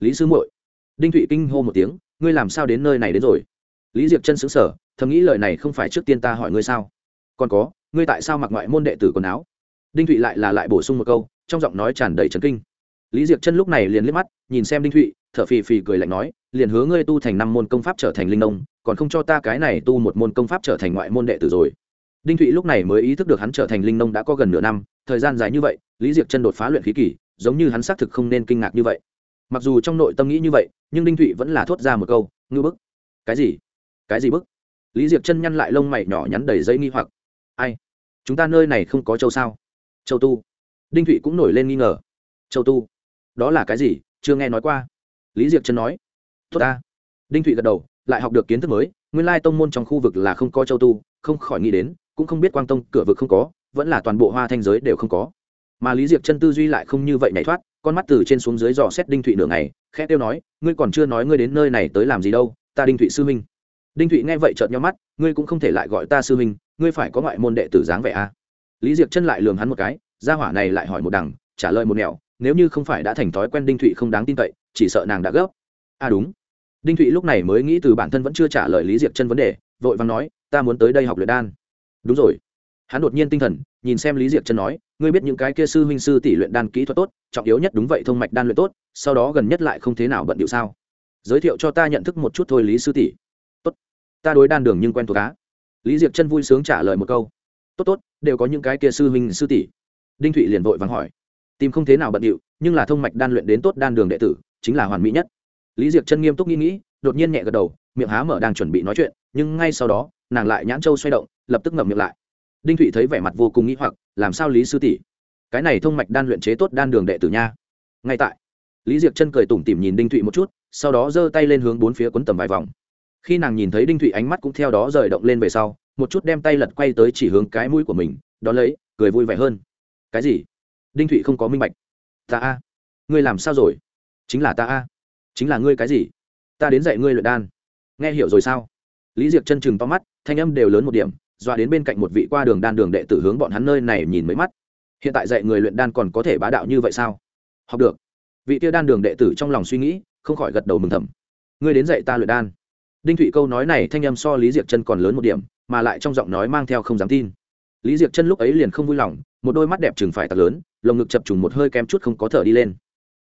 Lý sư muội. Đinh thụy kinh hô một tiếng, ngươi làm sao đến nơi này đến rồi? Lý diệc chân xứng sở thầm nghĩ lời này không phải trước tiên ta hỏi ngươi sao? Còn có, ngươi tại sao mặc ngoại môn đệ tử quần áo? Đinh thụy lại là lại bổ sung một câu, trong giọng nói tràn đầy trấn kinh. Lý diệc chân lúc này liền liếc mắt, nhìn xem đinh thụy, thở phì phì cười lạnh nói, liền hứa ngươi tu thành năm môn công pháp trở thành linh nông, còn không cho ta cái này tu một môn công pháp trở thành ngoại môn đệ tử rồi. Đinh thụy lúc này mới ý thức được hắn trở thành linh nông đã có gần nửa năm, thời gian dài như vậy, lý diệc chân đột phá luyện khí kỷ giống như hắn xác thực không nên kinh ngạc như vậy. Mặc dù trong nội tâm nghĩ như vậy, nhưng đinh thụy vẫn là thốt ra một câu ngư bức. Cái gì? Cái gì bức? Lý diệc chân nhăn lại lông mày nhỏ nhắn đầy dây nghi hoặc. Ai? Chúng ta nơi này không có châu sao? Châu tu. Đinh thụy cũng nổi lên nghi ngờ. Châu tu. Đó là cái gì? Chưa nghe nói qua. Lý diệc chân nói. Tốt ta. Đinh thụy gật đầu, lại học được kiến thức mới. Nguyên lai tông môn trong khu vực là không có châu tu, không khỏi nghĩ đến, cũng không biết quang tông cửa vực không có, vẫn là toàn bộ hoa thanh giới đều không có. Mà lý diệc chân tư duy lại không như vậy nhảy thoát, con mắt từ trên xuống dưới dò xét đinh thụy nửa ngày, khẽ tiêu nói, ngươi còn chưa nói ngươi đến nơi này tới làm gì đâu, ta đinh thụy sư minh đinh thụy nghe vậy trợn nhau mắt, ngươi cũng không thể lại gọi ta sư minh ngươi phải có ngoại môn đệ tử dáng vẻ a. À. lý diệc chân lại lường hắn một cái, gia hỏa này lại hỏi một đằng, trả lời một nẻo, nếu như không phải đã thành thói quen đinh thụy không đáng tin cậy, chỉ sợ nàng đã gấp. À đúng. Đinh thụy lúc này mới nghĩ từ bản thân vẫn chưa trả lời lý diệc chân vấn đề, vội vàng nói, ta muốn tới đây học luyện đan. Đúng rồi. Hắn đột nhiên tinh thần, nhìn xem lý diệc chân nói, ngươi biết những cái kia sư huynh sư tỷ luyện đan kỹ thuật tốt, trọng yếu nhất đúng vậy thông mạch đan luyện tốt, sau đó gần nhất lại không thế nào bận điệu sao? Giới thiệu cho ta nhận thức một chút thôi lý sư tỷ ta đối đan đường nhưng quen thuộc cá lý diệc chân vui sướng trả lời một câu. Tốt tốt, đều có những cái kia sư huynh sư tỷ. Đinh thụy liền vội vàng hỏi. Tìm không thế nào bận điệu, nhưng là thông mạch đan luyện đến tốt đan đường đệ tử, chính là hoàn mỹ nhất. Lý diệc chân nghiêm túc nghĩ nghĩ, đột nhiên nhẹ gật đầu, miệng há mở đang chuẩn bị nói chuyện, nhưng ngay sau đó, nàng lại nhãn châu xoay động, lập tức ngậm miệng lại. Đinh thụy thấy vẻ mặt vô cùng nghĩ hoặc, làm sao lý sư tỷ? Cái này thông mạch đan luyện chế tốt đan đường đệ tử nha. Ngay tại, lý diệc chân cười tủm tỉm nhìn đinh thụy một chút, sau đó giơ tay lên hướng bốn phía quấn tầm vài vòng khi nàng nhìn thấy đinh thụy ánh mắt cũng theo đó rời động lên về sau, một chút đem tay lật quay tới chỉ hướng cái mũi của mình đ ó lấy, cười vui vẻ hơn. Cái gì? Đinh thụy không có minh bạch. Ta a. Ngươi làm sao rồi? Chính là ta a. Chính là ngươi cái gì? Ta đến dạy ngươi luyện đan. Nghe hiểu rồi sao? Lý diệc chân chừng to mắt, thanh âm đều lớn một điểm, dọa đến bên cạnh một vị qua đường đan đường đệ tử hướng bọn hắn nơi này nhìn mấy mắt. Hiện tại dạy người luyện đan còn có thể bá đạo như vậy sao? Học được. Vị tiêu đan đường đệ tử trong lòng suy nghĩ, không khỏi gật đầu mừng thầm. Ngươi đến dạy ta luyện đan đinh thụy câu nói này thanh âm so lý diệc chân còn lớn một điểm, mà lại trong giọng nói mang theo không dám tin. Lý diệc chân lúc ấy liền không vui lòng, một đôi mắt đẹp chừng phải tạc lớn, lồng ngực chập trùng một hơi kém chút không có thở đi lên.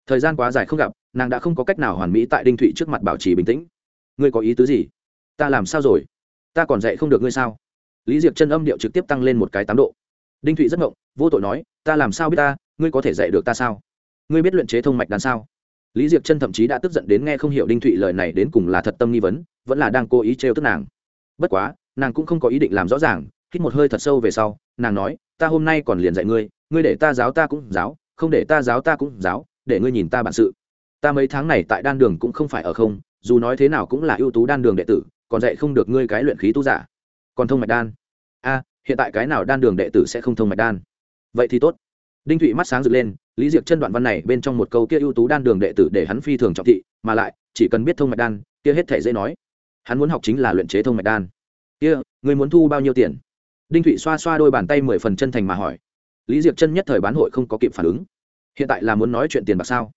Thời gian quá dài không gặp, nàng đã không có cách nào hoàn mỹ tại đinh thụy trước mặt bảo trì bình tĩnh. Ngươi có ý tứ gì? Ta làm sao rồi? Ta còn dạy không được ngươi sao? Lý diệc chân âm điệu trực tiếp tăng lên một cái tám độ. Đinh thụy rất ngộng, vô tội nói, ta làm sao biết ta? Ngươi có thể dạy được ta sao? Ngươi biết luyện chế thông mạch đan sao? Lý diệc chân thậm chí đã tức giận đến nghe không hiểu đinh thụy lời này đến cùng là thật tâm nghi vấn, vẫn là đang cố ý trêu tức nàng. Bất quá, nàng cũng không có ý định làm rõ ràng, hít một hơi thật sâu về sau, nàng nói, ta hôm nay còn liền dạy ngươi ngươi để ta giáo ta cũng giáo, không để ta giáo ta cũng giáo, để ngươi nhìn ta bản sự. Ta mấy tháng này tại đan đường cũng không phải ở không, dù nói thế nào cũng là ưu tú đan đường đệ tử, còn dạy không được ngươi cái luyện khí tu giả. Còn thông mạch đan. A, hiện tại cái nào đan đường đệ tử sẽ không thông mạch đan? Vậy thì tốt. Đinh thụy mắt sáng rực lên lý diệc chân đoạn văn này bên trong một câu kia ưu tú đan đường đệ tử để hắn phi thường trọng thị, mà lại, chỉ cần biết thông mạch đan, kia hết thể dễ nói. Hắn muốn học chính là luyện chế thông mạch đan. Kia người muốn thu bao nhiêu tiền? Đinh thụy xoa xoa đôi bàn tay mười phần chân thành mà hỏi. Lý diệc chân nhất thời bán hội không có kịp phản ứng. Hiện tại là muốn nói chuyện tiền bạc sao?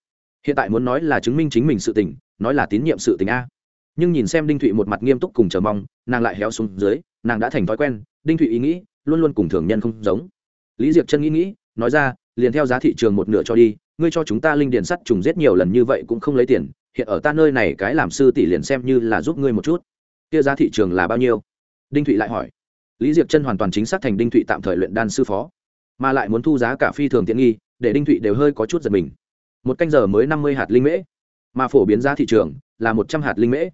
Hiện tại muốn nói là chứng minh chính mình sự tình, nói là tín nhiệm sự tình a. Nhưng nhìn xem đinh thụy một mặt nghiêm túc cùng chờ mong, nàng lại héo xuống dưới, nàng đã thành thói quen, đinh thụy ý nghĩ, luôn luôn cùng thường nhân không giống. Lý diệc chân nghĩ nghĩ, nói ra liền theo giá thị trường một nửa cho đi, ngươi cho chúng ta linh điền sắt trùng giết nhiều lần như vậy cũng không lấy tiền, hiện ở ta nơi này cái làm sư tỷ liền xem như là giúp ngươi một chút. Kia giá thị trường là bao nhiêu? Đinh thụy lại hỏi. Lý diệc chân hoàn toàn chính xác thành đinh thụy tạm thời luyện đan sư phó, mà lại muốn thu giá cả phi thường tiện nghi, để đinh thụy đều hơi có chút giật mình. Một canh giờ mới năm mươi hạt linh mễ, mà phổ biến giá thị trường là một trăm hạt linh mễ.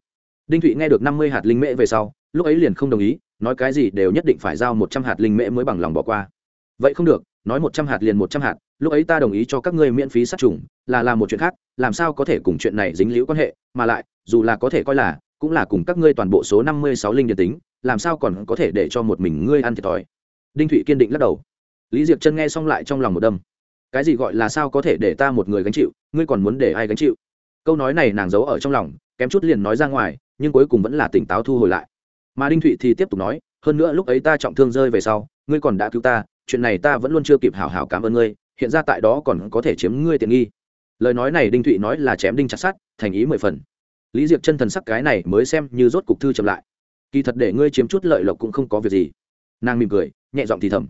Đinh thụy nghe được năm mươi hạt linh mễ về sau, lúc ấy liền không đồng ý, nói cái gì đều nhất định phải giao một trăm hạt linh mễ mới bằng lòng bỏ qua. Vậy không được nói một trăm hạt liền một trăm hạt, lúc ấy ta đồng ý cho các ngươi miễn phí sát trùng, là làm một chuyện khác, làm sao có thể cùng chuyện này dính liễu quan hệ, mà lại, dù là có thể coi là, cũng là cùng các ngươi toàn bộ số năm mươi sáu linh điện tính, làm sao còn có thể để cho một mình ngươi ăn thiệt thòi? Đinh thụy kiên định lắc đầu. Lý diệp chân nghe xong lại trong lòng một đâm. Cái gì gọi là sao có thể để ta một người gánh chịu, ngươi còn muốn để ai gánh chịu? Câu nói này nàng giấu ở trong lòng, kém chút liền nói ra ngoài, nhưng cuối cùng vẫn là tỉnh táo thu hồi lại. Mà đinh thụy thì tiếp tục nói, hơn nữa lúc ấy ta trọng thương rơi về sau, ngươi còn đã cứu ta chuyện này ta vẫn luôn chưa kịp hảo hảo cảm ơn ngươi, hiện ra tại đó còn có thể chiếm ngươi tiện nghi. Lời nói này đinh thụy nói là chém đinh chặt sát thành ý mười phần. Lý diệc chân thần sắc cái này mới xem như rốt cục thư chậm lại. Kỳ thật để ngươi chiếm chút lợi lộc cũng không có việc gì. Nàng mỉm cười, nhẹ giọng thì thầm.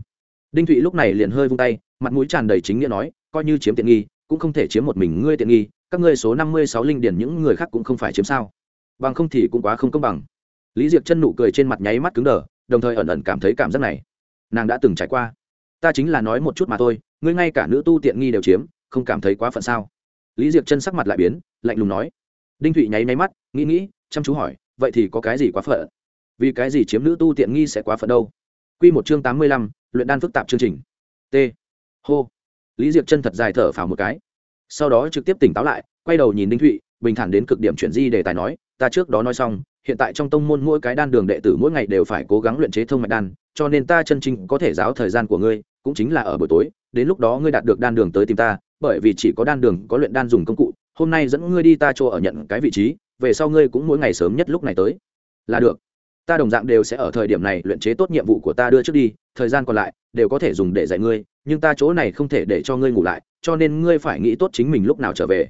Đinh thụy lúc này liền hơi vung tay, mặt mũi tràn đầy chính nghĩa nói, coi như chiếm tiện nghi, cũng không thể chiếm một mình ngươi tiện nghi, các ngươi số năm mươi sáu linh điển những người khác cũng không phải chiếm sao. Bằng không thì cũng quá không công bằng. Lý diệc chân nụ cười trên mặt nháy mắt cứng đờ, đồng thời ẩn ẩn cảm thấy cảm giác này, nàng đã từng trải qua ta chính là nói một chút mà thôi, ngươi ngay cả nữ tu tiện nghi đều chiếm, không cảm thấy quá phận sao? Lý diệc chân sắc mặt lại biến, lạnh lùng nói. Đinh thụy nháy nháy mắt, nghĩ nghĩ, chăm chú hỏi, vậy thì có cái gì quá phận? Vì cái gì chiếm nữ tu tiện nghi sẽ quá phận đâu? Q một chương tám mươi lăm, luyện đan phức tạp chương trình. T. Hô. Lý diệc chân thật dài thở phào một cái. Sau đó trực tiếp tỉnh táo lại, quay đầu nhìn đinh thụy, bình thản đến cực điểm chuyển di để tài nói, ta trước đó nói xong, hiện tại trong tông môn mỗi cái đan đường đệ tử mỗi ngày đều phải cố gắng luyện chế thông mạch đan, cho nên ta chân chính có thể giáo thời gian của ngươi cũng chính là ở buổi tối, đến lúc đó ngươi đạt được đan đường tới tìm ta, bởi vì chỉ có đan đường, có luyện đan dùng công cụ, hôm nay dẫn ngươi đi ta chỗ ở nhận cái vị trí, về sau ngươi cũng mỗi ngày sớm nhất lúc này tới. Là được. Ta đồng dạng đều sẽ ở thời điểm này luyện chế tốt nhiệm vụ của ta đưa trước đi, thời gian còn lại đều có thể dùng để dạy ngươi, nhưng ta chỗ này không thể để cho ngươi ngủ lại, cho nên ngươi phải nghĩ tốt chính mình lúc nào trở về.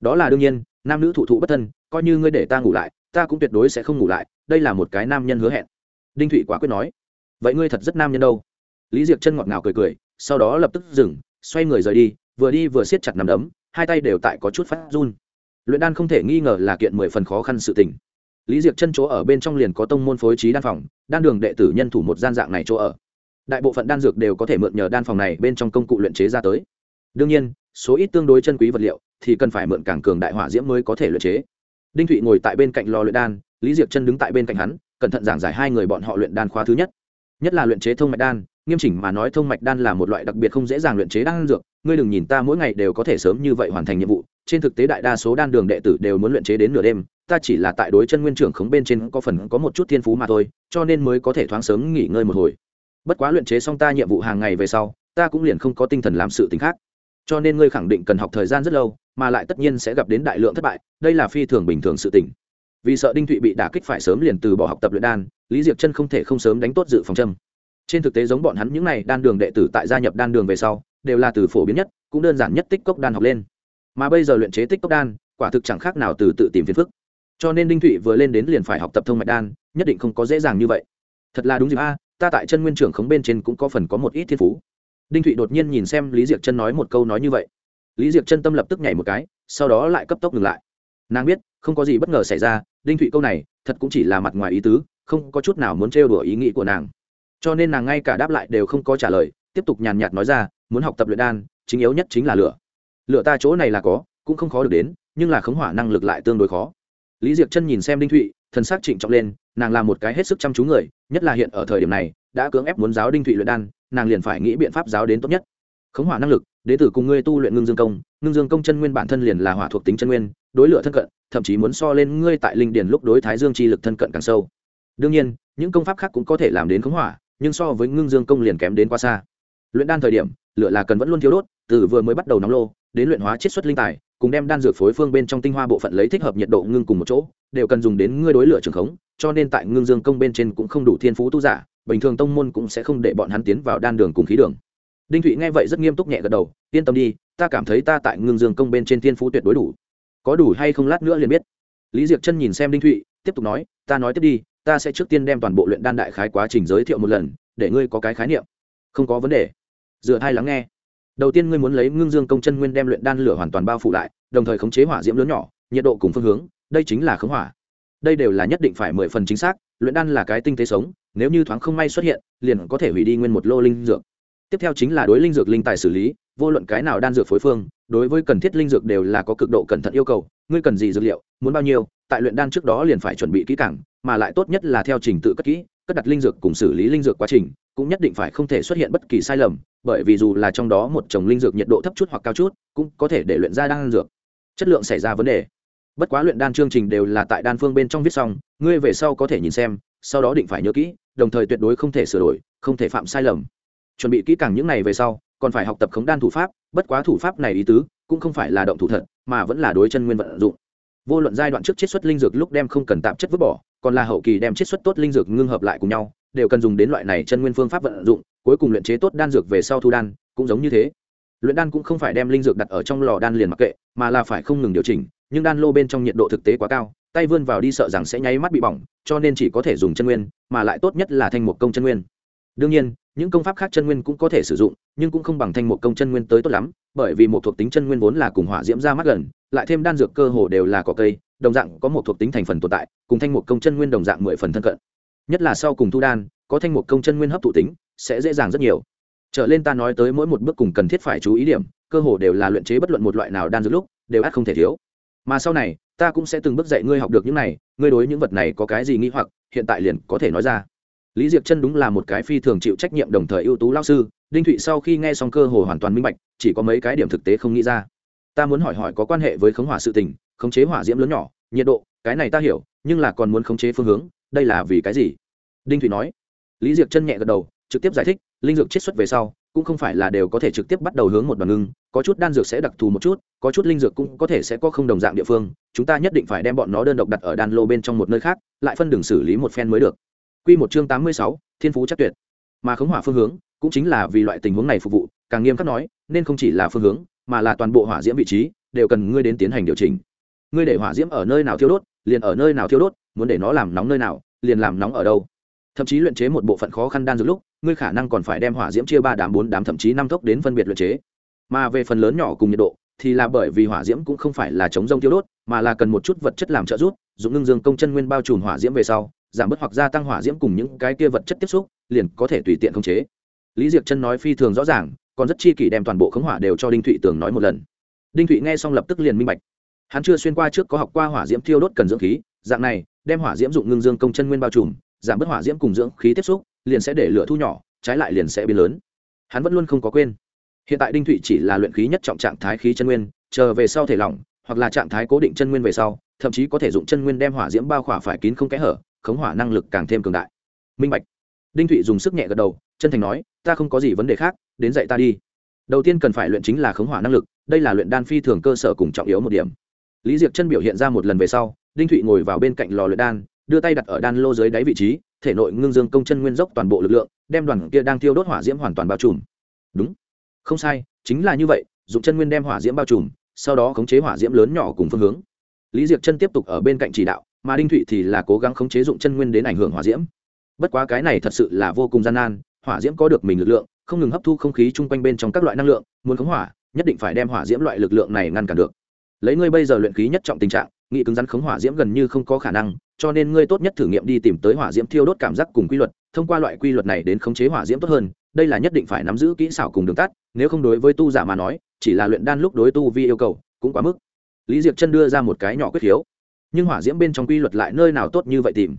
Đó là đương nhiên, nam nữ thụ thụ bất thân, coi như ngươi để ta ngủ lại, ta cũng tuyệt đối sẽ không ngủ lại, đây là một cái nam nhân hứa hẹn. Đinh thụy quả quyết nói. Vậy ngươi thật rất nam nhân đâu? Lý diệc chân ngọt ngào cười cười, sau đó lập tức dừng, xoay người rời đi, vừa đi vừa siết chặt nằm đấm, hai tay đều tại có chút phát run. Luyện đan không thể nghi ngờ là kiện mười phần khó khăn sự tình. Lý diệc chân chỗ ở bên trong liền có tông môn phối trí đan phòng, đan đường đệ tử nhân thủ một gian dạng này chỗ ở. Đại bộ phận đan dược đều có thể mượn nhờ đan phòng này bên trong công cụ luyện chế ra tới. Đương nhiên, số ít tương đối chân quý vật liệu thì cần phải mượn càng cường đại hỏa diễm mới có thể luyện chế. Đinh thụy ngồi tại bên cạnh lò luyện đan, lý diệc chân đứng tại bên cạnh hắn, cẩn thận giảng giải hai người bọn họ luyện đan khoa thứ nhất. Nhất là luyện chế thông mạch đan nghiêm chỉnh mà nói thông mạch đan là một loại đặc biệt không dễ dàng luyện chế đan dược, ngươi đừng nhìn ta mỗi ngày đều có thể sớm như vậy hoàn thành nhiệm vụ, trên thực tế đại đa số đan đường đệ tử đều muốn luyện chế đến nửa đêm, ta chỉ là tại đối chân nguyên trưởng khống bên trên có phần có một chút thiên phú mà thôi, cho nên mới có thể thoáng sớm nghỉ ngơi một hồi. Bất quá luyện chế xong ta nhiệm vụ hàng ngày về sau, ta cũng liền không có tinh thần làm sự t khác. Cho nên ngươi khẳng định cần học thời gian rất lâu, mà lại tất nhiên sẽ gặp đến đại lượng thất bại, đây là phi thường bình thường sự tỉnh vì sợ đinh thụy bị đả kích phải sớm liền từ bỏ học tập luyện đan, lý diệc chân không thể không sớm đánh tốt dự phòng châm trên thực tế giống bọn hắn những n à y đan đường đệ tử tại gia nhập đan đường về sau, đều là từ phổ biến nhất, cũng đơn giản nhất tích cốc đan học lên. Mà bây giờ luyện chế tích cốc đan, quả thực chẳng khác nào từ tự tìm phiền phức. Cho nên đinh thụy vừa lên đến liền phải học tập thông mạch đan, nhất định không có dễ dàng như vậy. Thật là đúng dịp a, ta tại chân nguyên trưởng khống bên trên cũng có phần có một ít thiên phú. Đinh thụy đột nhiên nhìn xem lý diệc chân nói một câu nói như vậy. Lý diệc chân tâm lập tức nhảy một cái, sau đó lại cấp tốc ngừng lại. Nàng biết, không có gì bất ngờ xảy ra, đinh thụy câu này, thật cũng chỉ là mặt ngoài ý tứ, không có chút nào muốn trêu đùa ý nghĩ của nàng cho nên nàng ngay cả đáp lại đều không có trả lời, tiếp tục nhàn nhạt nói ra, muốn học tập luyện đan, chính yếu nhất chính là lửa. Lửa ta chỗ này là có, cũng không khó được đến, nhưng là khống hỏa năng lực lại tương đối khó. Lý diệc chân nhìn xem đinh thụy, thần sắc trịnh trọng lên, nàng là một cái hết sức chăm chú người, nhất là hiện ở thời điểm này, đã cưỡng ép muốn giáo đinh thụy luyện đan, nàng liền phải nghĩ biện pháp giáo đến tốt nhất. Khống hỏa năng lực đế tử cùng ngươi tu luyện ngưng dương công, ngưng dương công chân nguyên bản thân liền là hỏa thuộc tính chân nguyên, đối lửa thân cận, thậm chí muốn so lên ngươi tại linh điền lúc đối thái dương chi lực thân cận càng sâu. Đương nhiên, những công pháp khác cũng có thể làm đến khống hỏa nhưng so với ngưng dương công liền kém đến quá xa. Luyện đan thời điểm, lửa là cần vẫn luôn thiếu đốt, từ vừa mới bắt đầu nóng lô, đến luyện hóa chiết xuất linh tài, cùng đem đan dược phối phương bên trong tinh hoa bộ phận lấy thích hợp nhiệt độ ngưng cùng một chỗ, đều cần dùng đến ngươi đối lửa trường khống, cho nên tại ngưng dương công bên trên cũng không đủ thiên phú tu giả, bình thường tông môn cũng sẽ không để bọn hắn tiến vào đan đường cùng khí đường. Đinh thụy nghe vậy rất nghiêm túc nhẹ gật đầu, yên tâm đi, ta cảm thấy ta tại ngưng dương công bên trên thiên phú tuyệt đối đủ. Có đủ hay không lát nữa liền biết. Lý diệc chân nhìn xem đinh thụy, tiếp tục nói, ta nói tiếp đi ta sẽ trước tiên đem toàn bộ luyện đan đại khái quá trình giới thiệu một lần, để ngươi có cái khái niệm. Không có vấn đề. Dựa hai lắng nghe. Đầu tiên ngươi muốn lấy ngưng dương công chân nguyên đem luyện đan lửa hoàn toàn bao phủ lại, đồng thời khống chế hỏa diễm lớn nhỏ, nhiệt độ cùng phương hướng, đây chính là khống hỏa. Đây đều là nhất định phải mười phần chính xác, luyện đan là cái tinh tế sống, nếu như thoáng không may xuất hiện, liền có thể hủy đi nguyên một lô linh dược. Tiếp theo chính là đối linh dược linh tài xử lý, vô luận cái nào đan dược phối phương, đối với cần thiết linh dược đều là có cực độ cẩn thận yêu cầu, ngươi cần gì dược liệu, muốn bao nhiêu, tại luyện đan trước đó liền phải chuẩn bị kỹ càng mà lại tốt nhất là theo trình tự cất kỹ, cất đặt linh dược cùng xử lý linh dược quá trình, cũng nhất định phải không thể xuất hiện bất kỳ sai lầm, bởi vì dù là trong đó một chồng linh dược nhiệt độ thấp chút hoặc cao chút, cũng có thể để luyện ra đan dược. Chất lượng xảy ra vấn đề. Bất quá luyện đan chương trình đều là tại đan phương bên trong viết xong, ngươi về sau có thể nhìn xem, sau đó định phải nhớ kỹ, đồng thời tuyệt đối không thể sửa đổi, không thể phạm sai lầm. Chuẩn bị kỹ càng những này về sau, còn phải học tập khống đan thủ pháp, bất quá thủ pháp này ý tứ, cũng không phải là động thủ thật, mà vẫn là đối chân nguyên vận dụng vô luận giai đoạn trước chiết xuất linh dược lúc đem không cần tạm chất vứt bỏ, còn là hậu kỳ đem chiết xuất tốt linh dược ngưng hợp lại cùng nhau, đều cần dùng đến loại này chân nguyên phương pháp vận dụng, cuối cùng luyện chế tốt đan dược về sau thu đan, cũng giống như thế. Luyện đan cũng không phải đem linh dược đặt ở trong lò đan liền mặc kệ, mà là phải không ngừng điều chỉnh, nhưng đan lô bên trong nhiệt độ thực tế quá cao, tay vươn vào đi sợ rằng sẽ nháy mắt bị bỏng, cho nên chỉ có thể dùng chân nguyên, mà lại tốt nhất là thanh một công chân nguyên. Đương nhiên những công pháp khác chân nguyên cũng có thể sử dụng, nhưng cũng không bằng thanh một công chân nguyên tới tốt lắm, bởi vì một thuộc tính chân nguyên vốn là cùng hỏa diễm ra mắt gần, lại thêm đan dược cơ hồ đều là cỏ cây, đồng dạng có một thuộc tính thành phần tồn tại, cùng thanh một công chân nguyên đồng dạng mười phần thân cận. Nhất là sau cùng thu đan, có thanh một công chân nguyên hấp thụ tính, sẽ dễ dàng rất nhiều. Trở lên ta nói tới mỗi một bước cùng cần thiết phải chú ý điểm, cơ hồ đều là luyện chế bất luận một loại nào đan dược lúc, đều ắt không thể thiếu. Mà sau này, ta cũng sẽ từng bước dạy ngươi học được những này, ngươi đối những vật này có cái gì nghi hoặc, hiện tại liền có thể nói ra lý diệc chân đúng là một cái phi thường chịu trách nhiệm đồng thời ưu tú lao sư, đinh thụy sau khi nghe xong cơ hồ hoàn toàn minh bạch, chỉ có mấy cái điểm thực tế không nghĩ ra. Ta muốn hỏi hỏi có quan hệ với khống hỏa sự tình, khống chế hỏa diễm lớn nhỏ, nhiệt độ, cái này ta hiểu, nhưng là còn muốn khống chế phương hướng, đây là vì cái gì? Đinh thụy nói. Lý diệc chân nhẹ gật đầu, trực tiếp giải thích, linh dược chiết xuất về sau, cũng không phải là đều có thể trực tiếp bắt đầu hướng một đoàn ngưng, có chút đan dược sẽ đặc thù một chút, có chút linh dược cũng có thể sẽ có không đồng dạng địa phương, chúng ta nhất định phải đem bọn nó đơn độc đặt ở đan lô bên trong một nơi khác, lại phân đường xử lý một phen mới được. Quy một chương tám mươi sáu, Thiên phú chắc tuyệt. Mà khống hỏa phương hướng, cũng chính là vì loại tình huống này phục vụ, càng nghiêm khắc nói, nên không chỉ là phương hướng, mà là toàn bộ hỏa diễm vị trí, đều cần ngươi đến tiến hành điều chỉnh. Ngươi để hỏa diễm ở nơi nào thiêu đốt, liền ở nơi nào thiêu đốt, muốn để nó làm nóng nơi nào, liền làm nóng ở đâu. Thậm chí luyện chế một bộ phận khó khăn đan dược lúc, ngươi khả năng còn phải đem hỏa diễm chia ba đám bốn đám thậm chí năm tốc đến phân biệt luyện chế. Mà về phần lớn nhỏ cùng nhiệt độ, thì là bởi vì hỏa diễm cũng không phải là chống rông thiêu đốt, mà là cần một chút vật chất làm trợ giúp, dùng ngưng dương công chân nguyên bao trùm hỏa diễm về sau, giảm bớt hoặc gia tăng hỏa diễm cùng những cái kia vật chất tiếp xúc, liền có thể tùy tiện khống chế. Lý diệc chân nói phi thường rõ ràng, còn rất chi kỷ đem toàn bộ khống hỏa đều cho đinh thụy tường nói một lần. Đinh thụy nghe xong lập tức liền minh bạch. Hắn chưa xuyên qua trước có học qua hỏa diễm thiêu đốt cần dưỡng khí, dạng này, đem hỏa diễm dụng ngưng dương công chân nguyên bao trùm, giảm bớt hỏa diễm cùng dưỡng khí tiếp xúc, liền sẽ để lửa thu nhỏ, trái lại liền sẽ biến lớn. Hắn vẫn luôn không có quên. Hiện tại đinh thụy chỉ là luyện khí nhất trọng trạng thái khí chân nguyên, chờ về sau thể lỏng, hoặc là trạng thái cố định chân nguyên về sau, thậm chí có thể dụng chân nguyên đem hỏa diễm bao khỏa phải kín không kẽ hở khống hỏa năng lực càng thêm cường đại. Minh bạch. Đinh thụy dùng sức nhẹ gật đầu, chân thành nói, ta không có gì vấn đề khác, đến dạy ta đi. Đầu tiên cần phải luyện chính là khống hỏa năng lực, đây là luyện đan phi thường cơ sở cùng trọng yếu một điểm. Lý diệc chân biểu hiện ra một lần về sau, đinh thụy ngồi vào bên cạnh lò luyện đan, đưa tay đặt ở đan lô dưới đáy vị trí, thể nội ngưng dương công chân nguyên dốc toàn bộ lực lượng, đem đoàn kia đang thiêu đốt hỏa diễm hoàn toàn bao trùm. Đúng. Không sai, chính là như vậy dùng chân nguyên đem hỏa diễm bao trùm, sau đó khống chế hỏa diễm lớn nhỏ cùng phương hướng. Lý diệc chân tiếp tục ở bên cạnh chỉ đạo mà đinh thụy thì là cố gắng khống chế dụng chân nguyên đến ảnh hưởng hỏa diễm. Bất quá cái này thật sự là vô cùng gian nan, hỏa diễm có được mình lực lượng, không ngừng hấp thu không khí chung quanh bên trong các loại năng lượng, muốn khống hỏa, nhất định phải đem hỏa diễm loại lực lượng này ngăn cản được. Lấy ngươi bây giờ luyện khí nhất trọng tình trạng, nghị cứng rắn khống hỏa diễm gần như không có khả năng, cho nên ngươi tốt nhất thử nghiệm đi tìm tới hỏa diễm thiêu đốt cảm giác cùng quy luật, thông qua loại quy luật này đến khống chế hỏa diễm tốt hơn, đây là nhất định phải nắm giữ kỹ xảo cùng đường tắt, nếu không đối với tu giả mà nói, chỉ là luyện đan lúc đối tu vi yêu cầu, cũng quá mức. Lý diệp chân đưa ra một cái nhỏ quyết khiếu nhưng hỏa diễm bên trong quy luật lại nơi nào tốt như vậy tìm?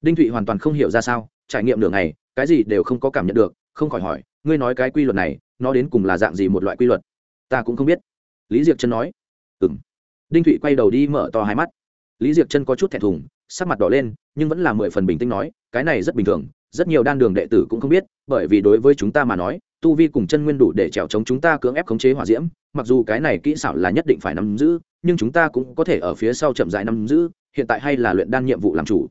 Đinh thụy hoàn toàn không hiểu ra sao, trải nghiệm nửa ngày, cái gì đều không có cảm nhận được, không khỏi hỏi, ngươi nói cái quy luật này, nó đến cùng là dạng gì một loại quy luật? Ta cũng không biết. Lý diệc chân nói. Ừ m đinh thụy quay đầu đi mở to hai mắt. Lý diệc chân có chút thẹn thùng, sắc mặt đỏ lên, nhưng vẫn là mười phần bình tĩnh nói, cái này rất bình thường, rất nhiều đan đường đệ tử cũng không biết, bởi vì đối với chúng ta mà nói, tu vi cùng chân nguyên đủ để trèo chống chúng ta cưỡng ép khống chế hỏa diễm, mặc dù cái này kỹ xảo là nhất định phải nắm giữ nhưng chúng ta cũng có thể ở phía sau chậm dài nắm giữ, hiện tại hay là luyện đan nhiệm vụ làm chủ.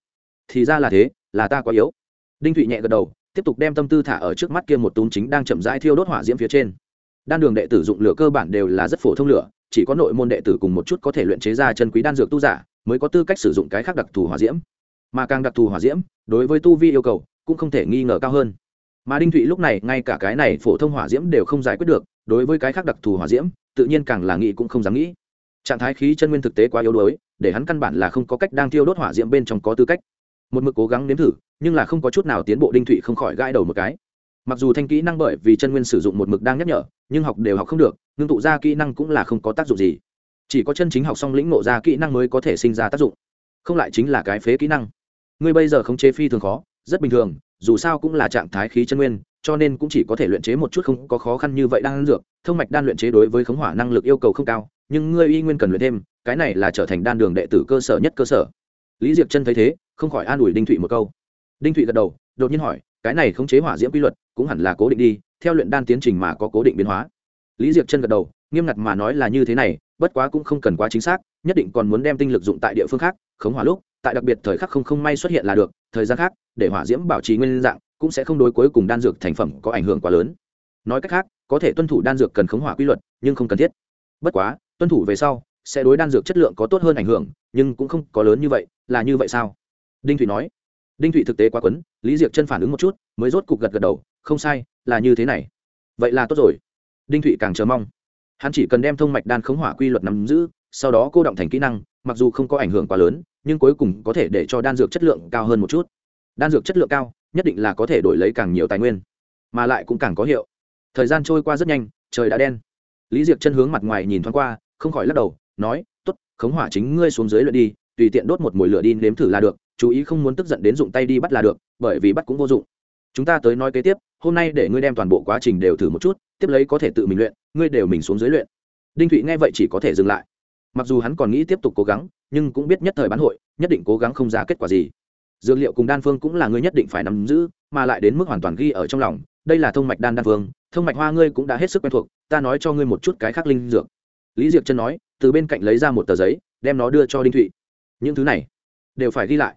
Thì ra là thế, là ta quá yếu. Đinh thụy nhẹ gật đầu, tiếp tục đem tâm tư thả ở trước mắt kia một túm chính đang chậm rãi thiêu đốt hỏa diễm phía trên. Đan đường đệ tử dụng lửa cơ bản đều là rất phổ thông lửa, chỉ có nội môn đệ tử cùng một chút có thể luyện chế ra chân quý đan dược tu giả mới có tư cách sử dụng cái khác đặc thù hỏa diễm. Mà càng đặc thù hỏa diễm, đối với tu vi yêu cầu cũng không thể nghi ngờ cao hơn. Mà đinh thụy lúc này, ngay cả cái này phổ thông hỏa diễm đều không giải quyết được, đối với cái khác đặc thù hỏa diễm, tự nhiên càng là nghĩ cũng không dám nghĩ trạng thái khí chân nguyên thực tế quá yếu đuối, để hắn căn bản là không có cách đang thiêu đốt hỏa diễm bên trong có tư cách. Một mực cố gắng nếm thử, nhưng là không có chút nào tiến bộ đinh thụy không khỏi gãi đầu một cái. Mặc dù thanh kỹ năng bởi vì chân nguyên sử dụng một mực đang nhắc nhở, nhưng học đều học không được, ngưng tụ ra kỹ năng cũng là không có tác dụng gì. Chỉ có chân chính học xong lĩnh ngộ ra kỹ năng mới có thể sinh ra tác dụng. Không lại chính là cái phế kỹ năng. Ngươi bây giờ không chế phi thường khó, rất bình thường, dù sao cũng là trạng thái khí chân nguyên, cho nên cũng chỉ có thể luyện chế một chút không có khó khăn như vậy đang dược. Thông mạch đan luyện chế đối với khống hỏa năng lực yêu cầu không cao nhưng ngươi y nguyên cần luyện thêm, cái này là trở thành đan đường đệ tử cơ sở nhất cơ sở. Lý diệp chân thấy thế, không khỏi an ủi đinh thụy một câu. Đinh thụy gật đầu, đột nhiên hỏi, cái này không chế hỏa diễm quy luật, cũng hẳn là cố định đi, theo luyện đan tiến trình mà có cố định biến hóa. Lý diệp chân gật đầu, nghiêm ngặt mà nói là như thế này, bất quá cũng không cần quá chính xác, nhất định còn muốn đem tinh lực dụng tại địa phương khác, khống hỏa lúc, tại đặc biệt thời khắc không không may xuất hiện là được, thời gian khác, để hỏa diễm bảo trì nguyên dạng, cũng sẽ không đối cuối cùng đan dược thành phẩm có ảnh hưởng quá lớn. Nói cách khác, có thể tuân thủ đan dược cần khống hỏa quy luật, nhưng không cần thiết. Bất quá tuân thủ về sau, sẽ đối đan dược chất lượng có tốt hơn ảnh hưởng, nhưng cũng không có lớn như vậy, là như vậy sao? Đinh thụy nói. Đinh thụy thực tế quá quấn, lý diệc chân phản ứng một chút, mới rốt cục gật gật đầu, không sai, là như thế này. Vậy là tốt rồi. Đinh thụy càng chờ mong. Hắn chỉ cần đem thông mạch đan khống hỏa quy luật nắm giữ, sau đó cô động thành kỹ năng, mặc dù không có ảnh hưởng quá lớn, nhưng cuối cùng có thể để cho đan dược chất lượng cao hơn một chút. Đan dược chất lượng cao, nhất định là có thể đổi lấy càng nhiều tài nguyên, mà lại cũng càng có hiệu. Thời gian trôi qua rất nhanh, trời đã đen. Lý diệc chân hướng mặt ngoài nhìn thoáng qua không khỏi lắc đầu, nói t ố t khống hỏa chính ngươi xuống dưới lượt đi, tùy tiện đốt một mồi lửa đi nếm thử là được, chú ý không muốn tức giận đến dụng tay đi bắt là được, bởi vì bắt cũng vô dụng. Chúng ta tới nói kế tiếp, hôm nay để ngươi đem toàn bộ quá trình đều thử một chút, tiếp lấy có thể tự mình luyện, ngươi đều mình xuống dưới luyện. Đinh thụy nghe vậy chỉ có thể dừng lại. Mặc dù hắn còn nghĩ tiếp tục cố gắng, nhưng cũng biết nhất thời bán hội, nhất định cố gắng không ra kết quả gì. Dược liệu cùng đan phương cũng là ngươi nhất định phải nắm giữ, mà lại đến mức hoàn toàn ghi ở trong lòng, đây là thông mạch đan đan phương, thông mạch hoa ngươi cũng đã hết sức quen thuộc, ta nói cho ngươi một chút cái khác linh dược lý diệc chân nói, từ bên cạnh lấy ra một tờ giấy, đem nó đưa cho đinh thụy. Những thứ này đều phải ghi lại.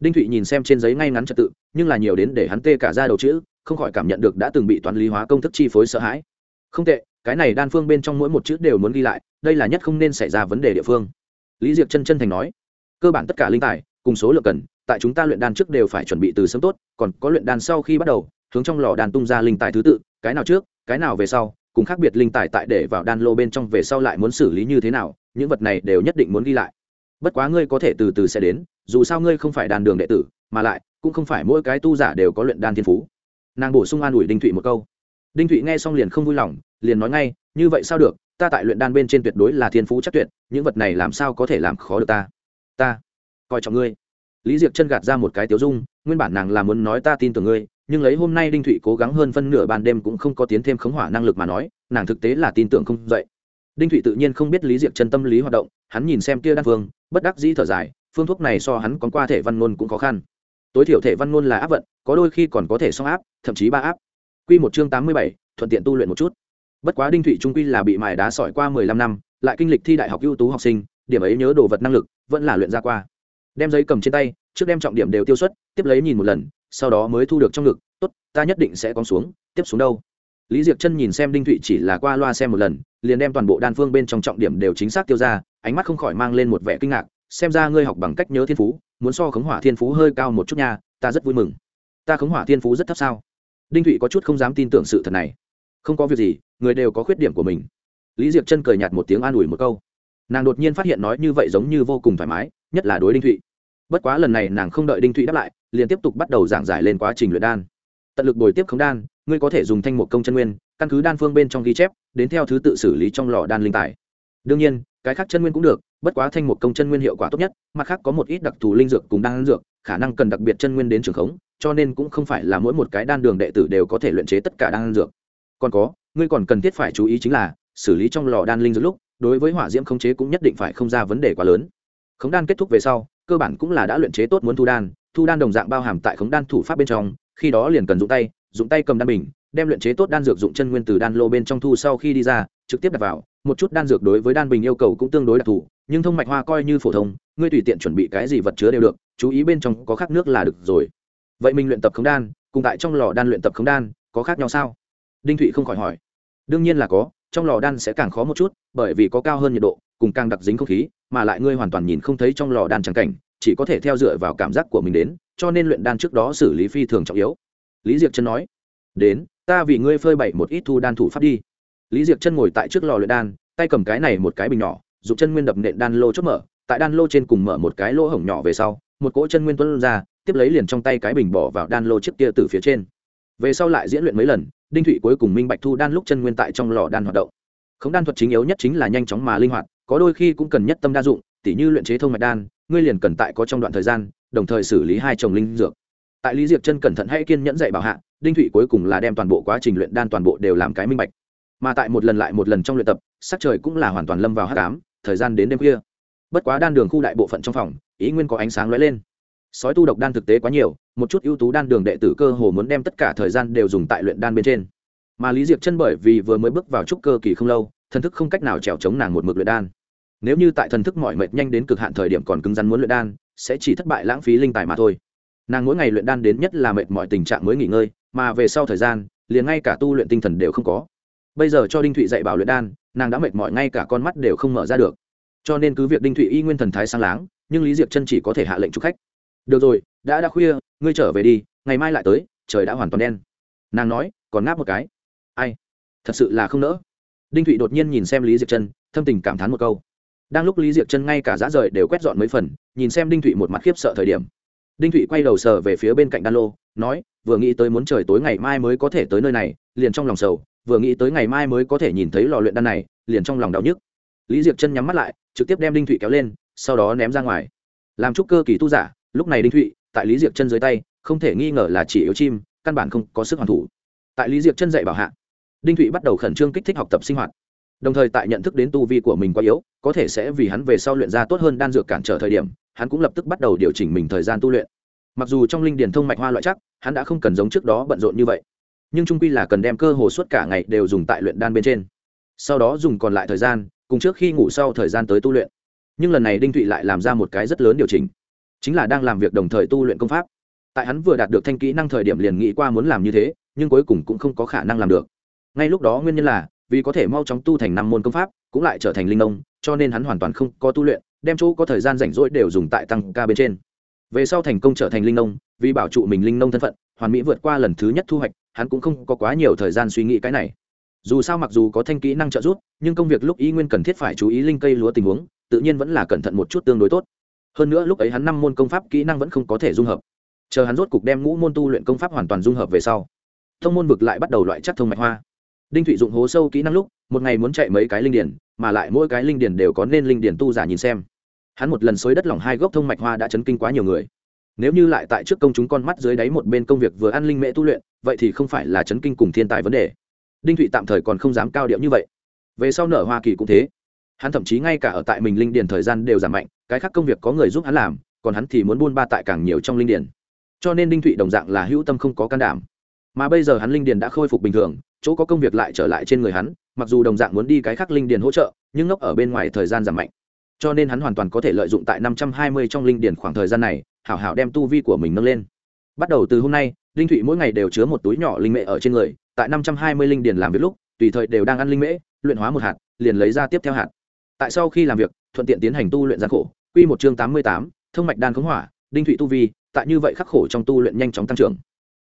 Đinh thụy nhìn xem trên giấy ngay ngắn trật tự, nhưng là nhiều đến để hắn tê cả ra đầu chữ, không khỏi cảm nhận được đã từng bị toán lý hóa công thức chi phối sợ hãi. Không tệ, cái này đan phương bên trong mỗi một chữ đều muốn ghi lại, đây là nhất không nên xảy ra vấn đề địa phương. Lý diệc chân chân thành nói, cơ bản tất cả linh tài, cùng số lượng cần, tại chúng ta luyện đan trước đều phải chuẩn bị từ sớm tốt, còn có luyện đan sau khi bắt đầu, hướng trong lò đàn tung ra linh tài thứ tự, cái nào trước, cái nào về sau cùng khác biệt linh tài tại để vào đan lô bên trong về sau lại muốn xử lý như thế nào, những vật này đều nhất định muốn ghi lại. Bất quá ngươi có thể từ từ sẽ đến, dù sao ngươi không phải đàn đường đệ tử, mà lại, cũng không phải mỗi cái tu giả đều có luyện đan thiên phú. Nàng bổ sung an ủi đinh thụy một câu. Đinh thụy nghe xong liền không vui lòng, liền nói ngay, như vậy sao được? Ta tại luyện đan bên trên tuyệt đối là thiên phú chắc tuyệt, những vật này làm sao có thể làm khó được ta? Ta, coi trọng ngươi. Lý diệc chân gạt ra một cái tiếu dung, nguyên bản nàng là muốn nói ta tin tưởng ngươi nhưng lấy hôm nay đinh thụy cố gắng hơn phân nửa ban đêm cũng không có tiến thêm khống hỏa năng lực mà nói, nàng thực tế là tin tưởng không dậy. Đinh thụy tự nhiên không biết lý diệc chân tâm lý hoạt động, hắn nhìn xem kia đan phương bất đắc dĩ thở dài, phương thuốc này so hắn còn qua thể văn ngôn cũng khó khăn. Tối thiểu thể văn ngôn là áp vận, có đôi khi còn có thể song áp, thậm chí ba áp. Quy một chương tám mươi bảy, thuận tiện tu luyện một chút. Bất quá đinh thụy trung quy là bị mài đá sỏi qua mười lăm năm, lại kinh lịch thi đại học ưu tú học sinh, điểm ấy nhớ đồ vật năng lực, vẫn là luyện ra qua. Đem giấy cầm trên tay, trước đem trọng điểm đều tiêu xuất, tiếp lấy nhìn một lần sau đó mới thu được trong ngực, tốt, ta nhất định sẽ con xuống, tiếp xuống đâu. Lý diệc chân nhìn xem đinh thụy chỉ là qua loa xem một lần, liền đem toàn bộ đan phương bên trong trọng điểm đều chính xác tiêu ra, ánh mắt không khỏi mang lên một vẻ kinh ngạc, xem ra ngươi học bằng cách nhớ thiên phú, muốn so khống hỏa thiên phú hơi cao một chút nha, ta rất vui mừng. Ta khống hỏa thiên phú rất thấp sao? Đinh thụy có chút không dám tin tưởng sự thật này. Không có việc gì, người đều có khuyết điểm của mình. Lý diệc chân cười nhạt một tiếng an ủi một câu. Nàng đột nhiên phát hiện nói như vậy giống như vô cùng thoải mái, nhất là đối đinh thụy bất quá lần này nàng không đợi đinh thụy đáp lại, liền tiếp tục bắt đầu giảng giải lên quá trình luyện đan. Tận lực bồi tiếp khống đan, ngươi có thể dùng thanh một công chân nguyên, căn cứ đan phương bên trong ghi chép, đến theo thứ tự xử lý trong lò đan linh tài. Đương nhiên, cái khác chân nguyên cũng được, bất quá thanh một công chân nguyên hiệu quả tốt nhất, mặt khác có một ít đặc thù linh dược cùng đan dược, khả năng cần đặc biệt chân nguyên đến trường khống, cho nên cũng không phải là mỗi một cái đan đường đệ tử đều có thể luyện chế tất cả đan dược. Còn có, ngươi còn cần thiết phải chú ý chính là, xử lý trong lò đan linh dược lúc, đối với hỏa diễm khống chế cũng nhất định phải không ra vấn đề quá lớn. Khống đan kết thúc về sau cơ bản cũng là đã luyện chế tốt muốn thu đan thu đan đồng dạng bao hàm tại khống đan thủ pháp bên trong, khi đó liền cần dụng tay dụng tay cầm đan bình, đem luyện chế tốt đan dược dụng chân nguyên từ đan lô bên trong thu sau khi đi ra, trực tiếp đặt vào, một chút đan dược đối với đan bình yêu cầu cũng tương đối đặc thù, nhưng thông mạch hoa coi như phổ thông, ngươi tùy tiện chuẩn bị cái gì vật chứa đều được, chú ý bên trong có khắc nước là được rồi. Vậy mình luyện tập khống đan, cùng tại trong lò đan luyện tập khống đan, có khác nhau sao? Đinh thụy không khỏi hỏi. Đương nhiên là có, trong lò đan sẽ càng khó một chút, bởi vì có cao hơn nhiệt độ, cùng càng đặc dính không khí mà lại ngươi hoàn toàn nhìn không thấy trong lò đan trắng cảnh, chỉ có thể theo dựa vào cảm giác của mình đến, cho nên luyện đan trước đó xử lý phi thường trọng yếu. Lý diệc chân nói. Đến, ta vì ngươi phơi bày một ít thu đan thủ pháp đi. Lý diệc chân ngồi tại trước lò luyện đan, tay cầm cái này một cái bình nhỏ, dùng chân nguyên đập nện đan lô chốt mở, tại đan lô trên cùng mở một cái lỗ hổng nhỏ về sau, một cỗ chân nguyên tuân ra, tiếp lấy liền trong tay cái bình bỏ vào đan lô chiếc kia từ phía trên. Về sau lại diễn luyện mấy lần, đinh thụy cuối cùng minh bạch thu đan lúc chân nguyên tại trong lò đan hoạt động. Khống đan thuật chính yếu nhất chính là nhanh chóng mà linh hoạt có đôi khi cũng cần nhất tâm đa dụng, tỉ như luyện chế thông mạch đan, ngươi liền cần tại có trong đoạn thời gian, đồng thời xử lý hai chồng linh dược. Tại lý diệp chân cẩn thận hay kiên nhẫn dạy bảo hạ, đinh thụy cuối cùng là đem toàn bộ quá trình luyện đan toàn bộ đều làm cái minh bạch. Mà tại một lần lại một lần trong luyện tập, sắc trời cũng là hoàn toàn lâm vào h tám thời gian đến đêm khuya. Bất quá đan đường khu đại bộ phận trong phòng, ý nguyên có ánh sáng lóe lên. Sói tu độc đan thực tế quá nhiều, một chút ưu tú đan đường đệ tử cơ hồ muốn đem tất cả thời gian đều dùng tại luyện đan bên trên. Mà lý diệp chân bởi vì vừa mới bước vào trúc cơ kỳ không lâu, thần thức không cách nào trèo chống nàng một mực luyện đan nếu như tại thần thức mọi mệt nhanh đến cực hạn thời điểm còn cứng rắn muốn luyện đan, sẽ chỉ thất bại lãng phí linh tài mà thôi. Nàng mỗi ngày luyện đan đến nhất là mệt mọi tình trạng mới nghỉ ngơi, mà về sau thời gian, liền ngay cả tu luyện tinh thần đều không có. Bây giờ cho đinh thụy dạy bảo luyện đan, nàng đã mệt mỏi ngay cả con mắt đều không mở ra được. Cho nên cứ việc đinh thụy y nguyên thần thái sáng láng, nhưng lý diệc chân chỉ có thể hạ lệnh chúc khách. Được rồi, đã đã khuya, ngươi trở về đi, ngày mai lại tới, trời đã hoàn toàn đen. Nàng nói, còn ngáp một cái. Ai? Thật sự là không nỡ. Đinh thụy đột nhiên nhìn xem lý diệc chân, thâm tình cảm thán một câu đang lúc lý diệc chân ngay cả giá rời đều quét dọn mấy phần, nhìn xem đinh thụy một mặt khiếp sợ thời điểm. Đinh thụy quay đầu sờ về phía bên cạnh đan lô, nói, vừa nghĩ tới muốn trời tối ngày mai mới có thể tới nơi này, liền trong lòng sầu, vừa nghĩ tới ngày mai mới có thể nhìn thấy lò luyện đan này, liền trong lòng đau nhức. Lý diệc chân nhắm mắt lại, trực tiếp đem đinh thụy kéo lên, sau đó ném ra ngoài. Làm trúc cơ kỳ tu giả, lúc này đinh thụy, tại lý diệc chân dưới tay, không thể nghi ngờ là chỉ yếu chim, căn bản không có sức hoàn thủ. Tại lý diệc chân dạy bảo hạ, đinh thụy bắt đầu khẩn trương kích thích học tập sinh hoạt đồng thời tại nhận thức đến tu vi của mình quá yếu, có thể sẽ vì hắn về sau luyện ra tốt hơn đan dược cản trở thời điểm, hắn cũng lập tức bắt đầu điều chỉnh mình thời gian tu luyện. Mặc dù trong linh điền thông mạch hoa loại chắc, hắn đã không cần giống trước đó bận rộn như vậy. Nhưng trung quy là cần đem cơ hồ suốt cả ngày đều dùng tại luyện đan bên trên. Sau đó dùng còn lại thời gian, cùng trước khi ngủ sau thời gian tới tu luyện. Nhưng lần này đinh thụy lại làm ra một cái rất lớn điều chỉnh. Chính là đang làm việc đồng thời tu luyện công pháp. Tại hắn vừa đạt được thanh kỹ năng thời điểm liền nghĩ qua muốn làm như thế, nhưng cuối cùng cũng không có khả năng làm được. Ngay lúc đó nguyên nhân là vì có thể mau chóng tu thành năm môn công pháp, cũng lại trở thành linh nông cho nên hắn hoàn toàn không có tu luyện, đem chỗ có thời gian rảnh rỗi đều dùng tại tăng ca bên trên. Về sau thành công trở thành linh nông vì bảo trụ mình linh nông thân phận, hoàn mỹ vượt qua lần thứ nhất thu hoạch, hắn cũng không có quá nhiều thời gian suy nghĩ cái này. Dù sao mặc dù có thanh kỹ năng trợ giúp, nhưng công việc lúc ý nguyên cần thiết phải chú ý linh cây lúa tình huống, tự nhiên vẫn là cẩn thận một chút tương đối tốt. Hơn nữa lúc ấy hắn năm môn công pháp kỹ năng vẫn không có thể dung hợp. Chờ hắn rốt cục đem ngũ môn tu luyện công pháp hoàn toàn dung hợp về sau, thông môn vực lại bắt đầu loại chất thông mạch hoa đinh thụy dụng hố sâu kỹ năng lúc, một ngày muốn chạy mấy cái linh điển mà lại mỗi cái linh điển đều có nên linh điển tu giả nhìn xem. Hắn một lần xới đất lỏng hai gốc thông mạch hoa đã chấn kinh quá nhiều người. Nếu như lại tại trước công chúng con mắt dưới đáy một bên công việc vừa ăn linh mễ tu luyện, vậy thì không phải là chấn kinh cùng thiên tài vấn đề. Đinh thụy tạm thời còn không dám cao điệu như vậy. Về sau nở hoa kỳ cũng thế. Hắn thậm chí ngay cả ở tại mình linh điền thời gian đều giảm mạnh, cái khác công việc có người giúp hắn làm, còn hắn thì muốn buôn ba tại càng nhiều trong linh điền. Cho nên đinh thụy đồng dạng là hữu tâm không có can đảm. Mà bây giờ hắn linh điền đã khôi phục bình thường chỗ có công việc lại trở lại trên người hắn, mặc dù đồng dạng muốn đi cái khác linh điền hỗ trợ, nhưng ngốc ở bên ngoài thời gian giảm mạnh. Cho nên hắn hoàn toàn có thể lợi dụng tại năm trăm hai mươi trong linh điền khoảng thời gian này, hảo hảo đem tu vi của mình nâng lên. Bắt đầu từ hôm nay, linh thụy mỗi ngày đều chứa một túi nhỏ linh mệ ở trên người, tại năm trăm hai mươi linh điền làm việc lúc, tùy thời đều đang ăn linh mễ luyện hóa một hạt, liền lấy ra tiếp theo hạt. Tại sau khi làm việc, thuận tiện tiến hành tu luyện gian khổ. Quy một chương tám mươi tám, thông mạch đan khống hỏa đinh thụy tu vi, tại như vậy khắc khổ trong tu luyện nhanh chóng tăng trưởng.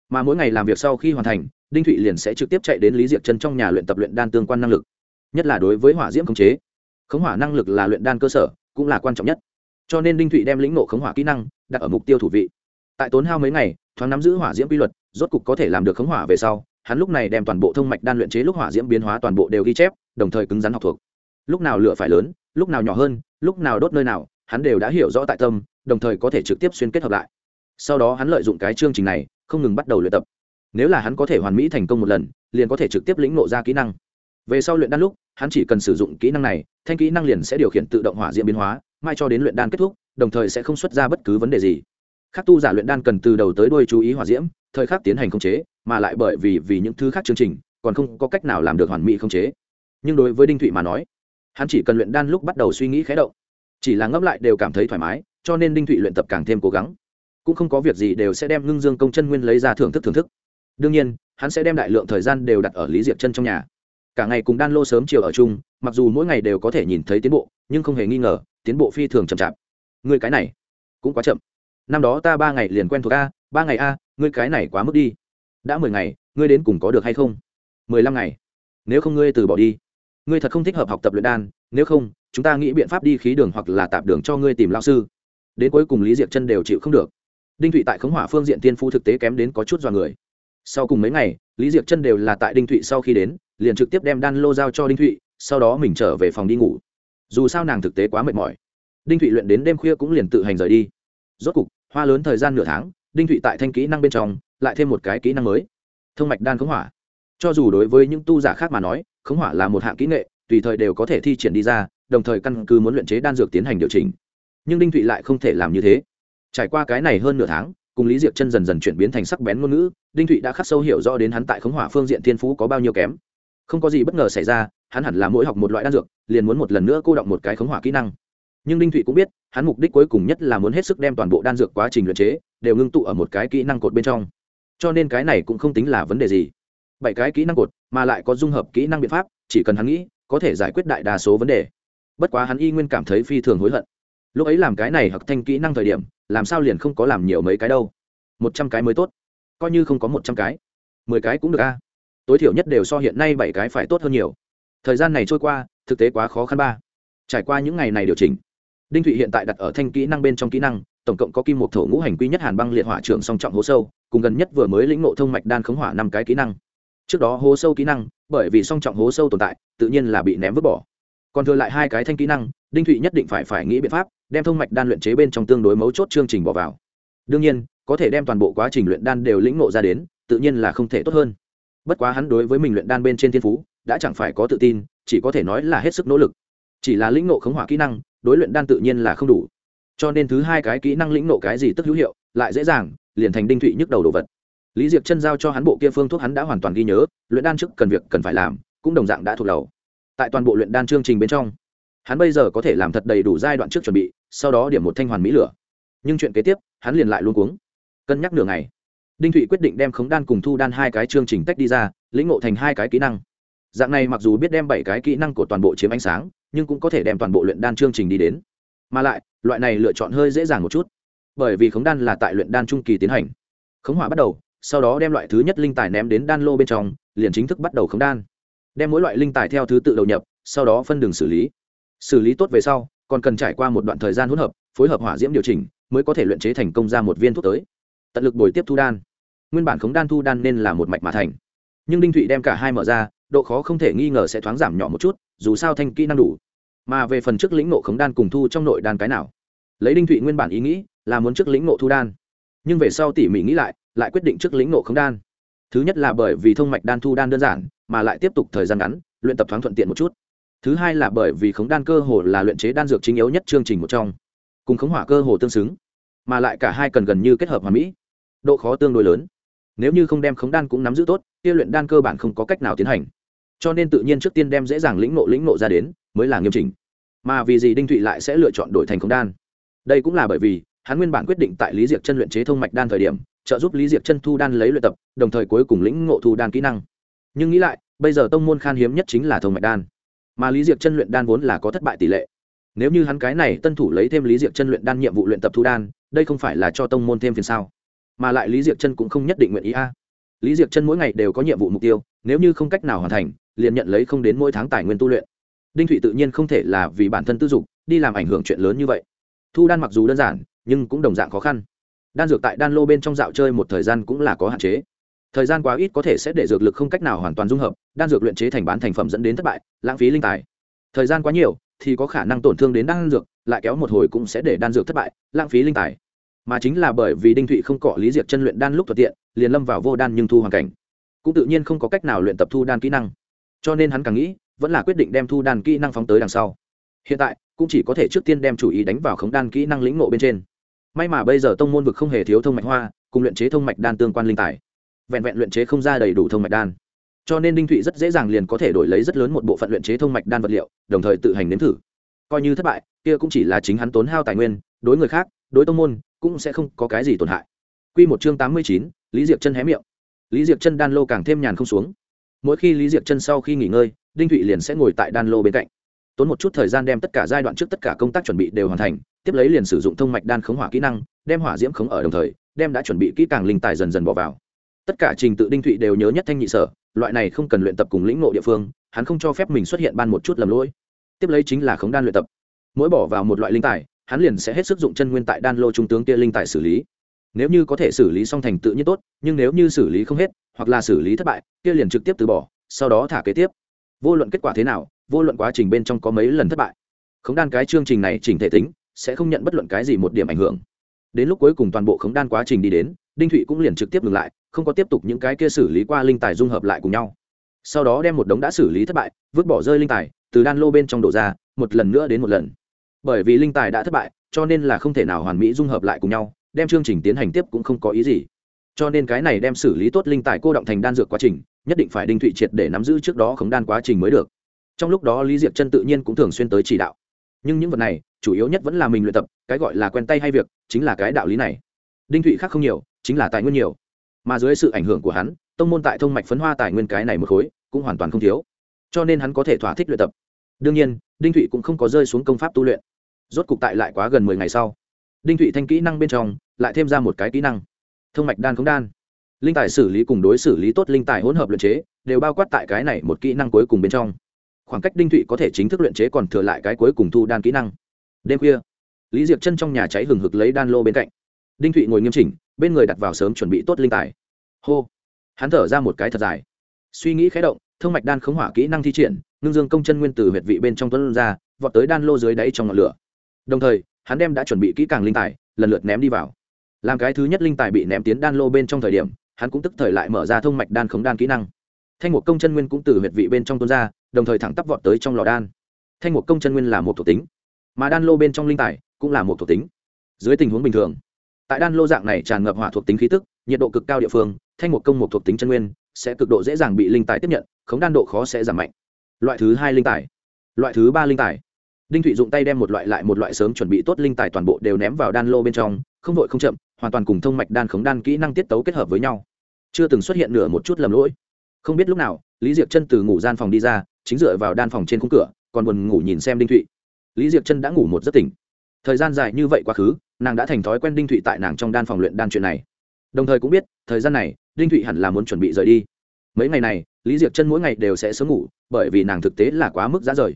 Mà mỗi ngày làm việc sau khi hoàn thành đinh thụy liền sẽ trực tiếp chạy đến lý diệc chân trong nhà luyện tập luyện đan tương quan năng lực, nhất là đối với hỏa diễm khống chế. Khống hỏa năng lực là luyện đan cơ sở, cũng là quan trọng nhất. Cho nên đinh thụy đem lĩnh nộ khống hỏa kỹ năng đặt ở mục tiêu thủ vị. Tại tốn hao mấy ngày, thoáng nắm giữ hỏa diễm quy luật, rốt cục có thể làm được khống hỏa về sau, hắn lúc này đem toàn bộ thông mạch đan luyện chế lúc hỏa diễm biến hóa toàn bộ đều ghi chép, đồng thời cứng rắn học thuộc. Lúc nào lửa phải lớn, lúc nào nhỏ hơn, lúc nào đốt nơi nào, hắn đều đã hiểu rõ tại tâm, đồng thời có thể trực tiếp xuyên kết hợp lại. Sau đó hắn lợi dụng cái chương trình này, không ngừng bắt đầu luyện tập nếu là hắn có thể hoàn mỹ thành công một lần, liền có thể trực tiếp lĩnh nộ ra kỹ năng. Về sau luyện đan lúc, hắn chỉ cần sử dụng kỹ năng này, thanh kỹ năng liền sẽ điều khiển tự động hỏa diễm biến hóa, mai cho đến luyện đan kết thúc, đồng thời sẽ không xuất ra bất cứ vấn đề gì. Khắc tu giả luyện đan cần từ đầu tới đuôi chú ý hỏa diễm, thời khắc tiến hành khống chế, mà lại bởi vì vì những thứ khác chương trình, còn không có cách nào làm được hoàn mỹ khống chế. Nhưng đối với đinh thụy mà nói, hắn chỉ cần luyện đan lúc bắt đầu suy nghĩ khé động, chỉ là ngẫm lại đều cảm thấy thoải mái, cho nên đinh thụy luyện tập càng thêm cố gắng. Cũng không có việc gì đều sẽ đem ngưng dương công chân nguyên lấy ra thưởng thức thưởng thức đương nhiên, hắn sẽ đem đại lượng thời gian đều đặt ở lý diệp chân trong nhà. Cả ngày cùng đan lô sớm chiều ở chung, mặc dù mỗi ngày đều có thể nhìn thấy tiến bộ, nhưng không hề nghi ngờ, tiến bộ phi thường chậm chạp. Người cái này, cũng quá chậm. Năm đó ta ba ngày liền quen thuộc a, ba ngày a, ngươi cái này quá mức đi. Đã mười ngày, ngươi đến cùng có được hay không? Mười lăm ngày. Nếu không ngươi từ bỏ đi. Ngươi thật không thích hợp học tập luyện đan, nếu không, chúng ta nghĩ biện pháp đi khí đường hoặc là tạp đường cho ngươi tìm lao sư. Đến cuối cùng lý diệp chân đều chịu không được. Đinh thụy tại khống hỏa phương diện tiên phu thực tế kém đến có chút dọa người sau cùng mấy ngày, lý Diệc chân đều là tại đinh thụy sau khi đến, liền trực tiếp đem đan lô giao cho đinh thụy, sau đó mình trở về phòng đi ngủ. Dù sao nàng thực tế quá mệt mỏi. Đinh thụy luyện đến đêm khuya cũng liền tự hành rời đi. Rốt cục, hoa lớn thời gian nửa tháng, đinh thụy tại thanh kỹ năng bên trong, lại thêm một cái kỹ năng mới. Thông mạch đan khống hỏa. Cho dù đối với những tu giả khác mà nói, khống hỏa là một hạng kỹ nghệ, tùy thời đều có thể thi triển đi ra, đồng thời căn cứ muốn luyện chế đan dược tiến hành điều chỉnh. Nhưng đinh thụy lại không thể làm như thế. Trải qua cái này hơn nửa tháng cùng lý diệp chân dần dần chuyển biến thành sắc bén ngôn ngữ, đinh thụy đã khắc sâu hiểu rõ đến hắn tại khống hỏa phương diện thiên phú có bao nhiêu kém. Không có gì bất ngờ xảy ra, hắn hẳn là mỗi học một loại đan dược, liền muốn một lần nữa cô động một cái khống hỏa kỹ năng. Nhưng đinh thụy cũng biết, hắn mục đích cuối cùng nhất là muốn hết sức đem toàn bộ đan dược quá trình luyện chế, đều ngưng tụ ở một cái kỹ năng cột bên trong. Cho nên cái này cũng không tính là vấn đề gì. Bảy cái kỹ năng cột, mà lại có dung hợp kỹ năng biện pháp, chỉ cần hắn nghĩ, có thể giải quyết đại đa số vấn đề. Bất quá hắn y nguyên cảm thấy phi thường hối hận. Lúc ấy làm cái này hoặc thanh kỹ năng thời điểm làm sao liền không có làm nhiều mấy cái đâu? Một trăm cái mới tốt. Coi như không có một trăm cái. Mười cái cũng được a. Tối thiểu nhất đều so hiện nay bảy cái phải tốt hơn nhiều. Thời gian này trôi qua, thực tế quá khó khăn ba. Trải qua những ngày này điều chỉnh, đinh thụy hiện tại đặt ở thanh kỹ năng bên trong kỹ năng, tổng cộng có kim một thổ ngũ hành quy nhất hàn băng liệt hỏa trưởng song trọng hố sâu, cùng gần nhất vừa mới lĩnh ngộ thông mạch đan khống hỏa năm cái kỹ năng. Trước đó hố sâu kỹ năng, bởi vì song trọng hố sâu tồn tại, tự nhiên là bị ném vứt bỏ. Còn thừa lại hai cái thanh kỹ năng, đinh thụy nhất định phải phải nghĩ biện pháp đem thông mạch đan luyện chế bên trong tương đối mấu chốt chương trình bỏ vào. Đương nhiên, có thể đem toàn bộ quá trình luyện đan đều lĩnh ngộ ra đến, tự nhiên là không thể tốt hơn. Bất quá hắn đối với mình luyện đan bên trên thiên phú, đã chẳng phải có tự tin, chỉ có thể nói là hết sức nỗ lực. Chỉ là lĩnh ngộ khống hỏa kỹ năng, đối luyện đan tự nhiên là không đủ. Cho nên thứ hai cái kỹ năng lĩnh ngộ cái gì tức hữu hiệu, lại dễ dàng, liền thành đinh thụy nhức đầu đồ vật. Lý diệp chân giao cho hắn bộ kia phương thuốc hắn đã hoàn toàn ghi nhớ, luyện đan trước cần việc cần phải làm, cũng đồng dạng đã thuộc đầu. Tại toàn bộ luyện đan chương trình bên trong, hắn bây giờ có thể làm thật đầy đủ giai đoạn trước chuẩn bị sau đó điểm một thanh hoàn mỹ lửa. Nhưng chuyện kế tiếp, hắn liền lại luôn cuống. Cân nhắc nửa ngày, đinh thụy quyết định đem khống đan cùng thu đan hai cái chương trình tách đi ra, lĩnh ngộ thành hai cái kỹ năng. Dạng này mặc dù biết đem bảy cái kỹ năng của toàn bộ chiếm ánh sáng, nhưng cũng có thể đem toàn bộ luyện đan chương trình đi đến. Mà lại, loại này lựa chọn hơi dễ dàng một chút, bởi vì khống đan là tại luyện đan trung kỳ tiến hành. Khống hỏa bắt đầu, sau đó đem loại thứ nhất linh tài ném đến đan lô bên trong, liền chính thức bắt đầu khống đan. Đem mỗi loại linh tài theo thứ tự đầu nhập, sau đó phân đường xử lý. Xử lý tốt về sau còn cần trải qua một đoạn thời gian hỗn hợp, phối hợp hỏa diễm điều chỉnh, mới có thể luyện chế thành công ra một viên thuốc tới. Tận lực bồi tiếp thu đan. Nguyên bản khống đan thu đan nên là một mạch mà thành. Nhưng đinh thụy đem cả hai mở ra, độ khó không thể nghi ngờ sẽ thoáng giảm nhỏ một chút, dù sao thanh kỹ năng đủ. Mà về phần trước lĩnh nộ khống đan cùng thu trong nội đan cái nào? Lấy đinh thụy nguyên bản ý nghĩ, là muốn trước lĩnh nộ thu đan. Nhưng về sau tỉ mỉ nghĩ lại lại quyết định trước lĩnh nộ khống đan. Thứ nhất là bởi vì thông mạch đan thu đan đơn giản, mà lại tiếp tục thời gian ngắn, luyện tập thoáng thuận tiện một chút thứ hai là bởi vì khống đan cơ hồ là luyện chế đan dược chính yếu nhất chương trình một trong, cùng khống hỏa cơ hồ tương xứng, mà lại cả hai cần gần như kết hợp hòa mỹ, độ khó tương đối lớn. Nếu như không đem khống đan cũng nắm giữ tốt, kia luyện đan cơ bản không có cách nào tiến hành. Cho nên tự nhiên trước tiên đem dễ dàng lĩnh nộ lĩnh nộ ra đến, mới là nghiêm chỉnh. Mà vì gì đinh thụy lại sẽ lựa chọn đổi thành khống đan? Đây cũng là bởi vì, hắn nguyên bản quyết định tại lý diệc chân luyện chế thông mạch đan thời điểm, trợ giúp lý diệc chân thu đan lấy luyện tập, đồng thời cuối cùng lĩnh ngộ thu đan kỹ năng. Nhưng nghĩ lại, bây giờ tông môn khan hiếm nhất chính là thông mạch đan mà lý diệc chân luyện đan vốn là có thất bại tỷ lệ. Nếu như hắn cái này tân thủ lấy thêm lý diệc chân luyện đan nhiệm vụ luyện tập thu đan, đây không phải là cho tông môn thêm phiền sao? Mà lại lý diệc chân cũng không nhất định nguyện ý a. Lý diệc chân mỗi ngày đều có nhiệm vụ mục tiêu, nếu như không cách nào hoàn thành, liền nhận lấy không đến mỗi tháng tài nguyên tu luyện. Đinh thụy tự nhiên không thể là vì bản thân tư dục, đi làm ảnh hưởng chuyện lớn như vậy. Thu đan mặc dù đơn giản, nhưng cũng đồng dạng khó khăn. Đan dược tại đan lô bên trong dạo chơi một thời gian cũng là có hạn chế thời gian quá ít có thể sẽ để dược lực không cách nào hoàn toàn dung hợp, đan dược luyện chế thành bán thành phẩm dẫn đến thất bại, lãng phí linh tài. Thời gian quá nhiều, thì có khả năng tổn thương đến đan dược, lại kéo một hồi cũng sẽ để đan dược thất bại, lãng phí linh tài. Mà chính là bởi vì đinh thụy không cọ lý diệt chân luyện đan lúc thuận tiện, liền lâm vào vô đan nhưng thu hoàn cảnh. Cũng tự nhiên không có cách nào luyện tập thu đan kỹ năng. Cho nên hắn càng nghĩ, vẫn là quyết định đem thu đan kỹ năng phóng tới đằng sau. Hiện tại, cũng chỉ có thể trước tiên đem chủ ý đánh vào khống đan kỹ năng lĩnh ngộ bên trên. May mà bây giờ tông môn vực không hề thiếu thông mạch hoa, cùng luyện chế thông mạch đan tương quan linh tài vẹn vẹn luyện chế không ra đầy đủ thông mạch đan. Cho nên đinh thụy rất dễ dàng liền có thể đổi lấy rất lớn một bộ phận luyện chế thông mạch đan vật liệu, đồng thời tự hành nếm thử. Coi như thất bại, kia cũng chỉ là chính hắn tốn hao tài nguyên, đối người khác, đối tông môn, cũng sẽ không có cái gì tổn hại. Quy một chương tám mươi chín, lý diệp chân hé miệng. Lý diệp chân đan lô càng thêm nhàn không xuống. Mỗi khi lý diệp chân sau khi nghỉ ngơi, đinh thụy liền sẽ ngồi tại đan lô bên cạnh. Tốn một chút thời gian đem tất cả giai đoạn trước tất cả công tác chuẩn bị đều hoàn thành, tiếp lấy liền sử dụng thông mạch đan khống hỏa kỹ năng, đem hỏa diễm khống ở đồng thời, đem đã chuẩn bị kỹ càng linh tài dần dần bỏ vào tất cả trình tự đinh thụy đều nhớ nhất thanh nhị sở, loại này không cần luyện tập cùng lĩnh ngộ địa phương, hắn không cho phép mình xuất hiện ban một chút lầm lỗi. Tiếp lấy chính là khống đan luyện tập. Mỗi bỏ vào một loại linh tài, hắn liền sẽ hết sức dụng chân nguyên tại đan lô trung tướng kia linh tài xử lý. Nếu như có thể xử lý xong thành tự nhiên tốt, nhưng nếu như xử lý không hết, hoặc là xử lý thất bại, kia liền trực tiếp từ bỏ, sau đó thả kế tiếp. Vô luận kết quả thế nào, vô luận quá trình bên trong có mấy lần thất bại, khống đan cái chương trình này chỉnh thể tính, sẽ không nhận bất luận cái gì một điểm ảnh hưởng. Đến lúc cuối cùng toàn bộ khống đan quá trình đi đến đinh thụy cũng liền trực tiếp ngừng lại, không có tiếp tục những cái kia xử lý qua linh tài dung hợp lại cùng nhau. Sau đó đem một đống đã xử lý thất bại, vứt bỏ rơi linh tài, từ đan lô bên trong đổ ra, một lần nữa đến một lần. Bởi vì linh tài đã thất bại, cho nên là không thể nào hoàn mỹ dung hợp lại cùng nhau, đem chương trình tiến hành tiếp cũng không có ý gì. Cho nên cái này đem xử lý tốt linh tài cô động thành đan dược quá trình, nhất định phải đinh thụy triệt để nắm giữ trước đó khống đan quá trình mới được. Trong lúc đó lý diệp chân tự nhiên cũng thường xuyên tới chỉ đạo. Nhưng những vật này, chủ yếu nhất vẫn là mình luyện tập, cái gọi là quen tay hay việc, chính là cái đạo lý này. Đinh thụy khác không nhiều chính là tài nguyên nhiều. Mà dưới sự ảnh hưởng của hắn, tông môn tại thông mạch phấn hoa tài nguyên cái này một khối, cũng hoàn toàn không thiếu. Cho nên hắn có thể thỏa thích luyện tập. Đương nhiên, đinh thụy cũng không có rơi xuống công pháp tu luyện. Rốt cục tại lại quá gần mười ngày sau, đinh thụy thanh kỹ năng bên trong, lại thêm ra một cái kỹ năng. Thông mạch đan không đan. Linh tài xử lý cùng đối xử lý tốt linh tài hỗn hợp luyện chế, đều bao quát tại cái này một kỹ năng cuối cùng bên trong. Khoảng cách đinh thụy có thể chính thức luyện chế còn thừa lại cái cuối cùng thu đan kỹ năng. Đêm khuya, lý diệp chân trong nhà cháy hừng hực lấy đan lô bên cạnh đinh thụy ngồi nghiêm chỉnh, bên người đặt vào sớm chuẩn bị tốt linh tài. Hô. Hắn thở ra một cái thật dài. Suy nghĩ khé động, thông mạch đan khống hỏa kỹ năng thi triển, ngưng dương công chân nguyên từ huyệt vị bên trong tuấn ra, vọt tới đan lô dưới đáy trong ngọn lửa. Đồng thời, hắn đem đã chuẩn bị kỹ càng linh tài, lần lượt ném đi vào. Làm cái thứ nhất linh tài bị ném tiến đan lô bên trong thời điểm, hắn cũng tức thời lại mở ra thông mạch đan khống đan kỹ năng. Thanh một công chân nguyên cũng từ huyệt vị bên trong tuôn ra, đồng thời thẳng tắp vọt tới trong lò đan. Thanh một công chân nguyên là một thuộc tính, mà đan lô bên trong linh tài cũng là một thuộc tính. Dưới tình huống bình thường tại đan lô dạng này tràn ngập hỏa thuộc tính khí tức, nhiệt độ cực cao địa phương, thanh một công một thuộc tính chân nguyên, sẽ cực độ dễ dàng bị linh tài tiếp nhận, khống đan độ khó sẽ giảm mạnh. Loại thứ hai linh tài. Loại thứ ba linh tài. Đinh thụy dụng tay đem một loại lại một loại sớm chuẩn bị tốt linh tài toàn bộ đều ném vào đan lô bên trong, không vội không chậm, hoàn toàn cùng thông mạch đan khống đan kỹ năng tiết tấu kết hợp với nhau. Chưa từng xuất hiện nửa một chút lầm lỗi. Không biết lúc nào, lý diệc chân từ ngủ gian phòng đi ra, chính dựa vào đan phòng trên khung cửa, còn buồn ngủ nhìn xem đinh thụy. Lý diệc chân đã ngủ một giấc tỉnh. Thời gian dài như vậy quá khứ nàng đã thành thói quen đinh thụy tại nàng trong đan phòng luyện đan chuyện này. Đồng thời cũng biết, thời gian này, đinh thụy hẳn là muốn chuẩn bị rời đi. Mấy ngày này, lý diệp chân mỗi ngày đều sẽ sớm ngủ, bởi vì nàng thực tế là quá mức giá rời.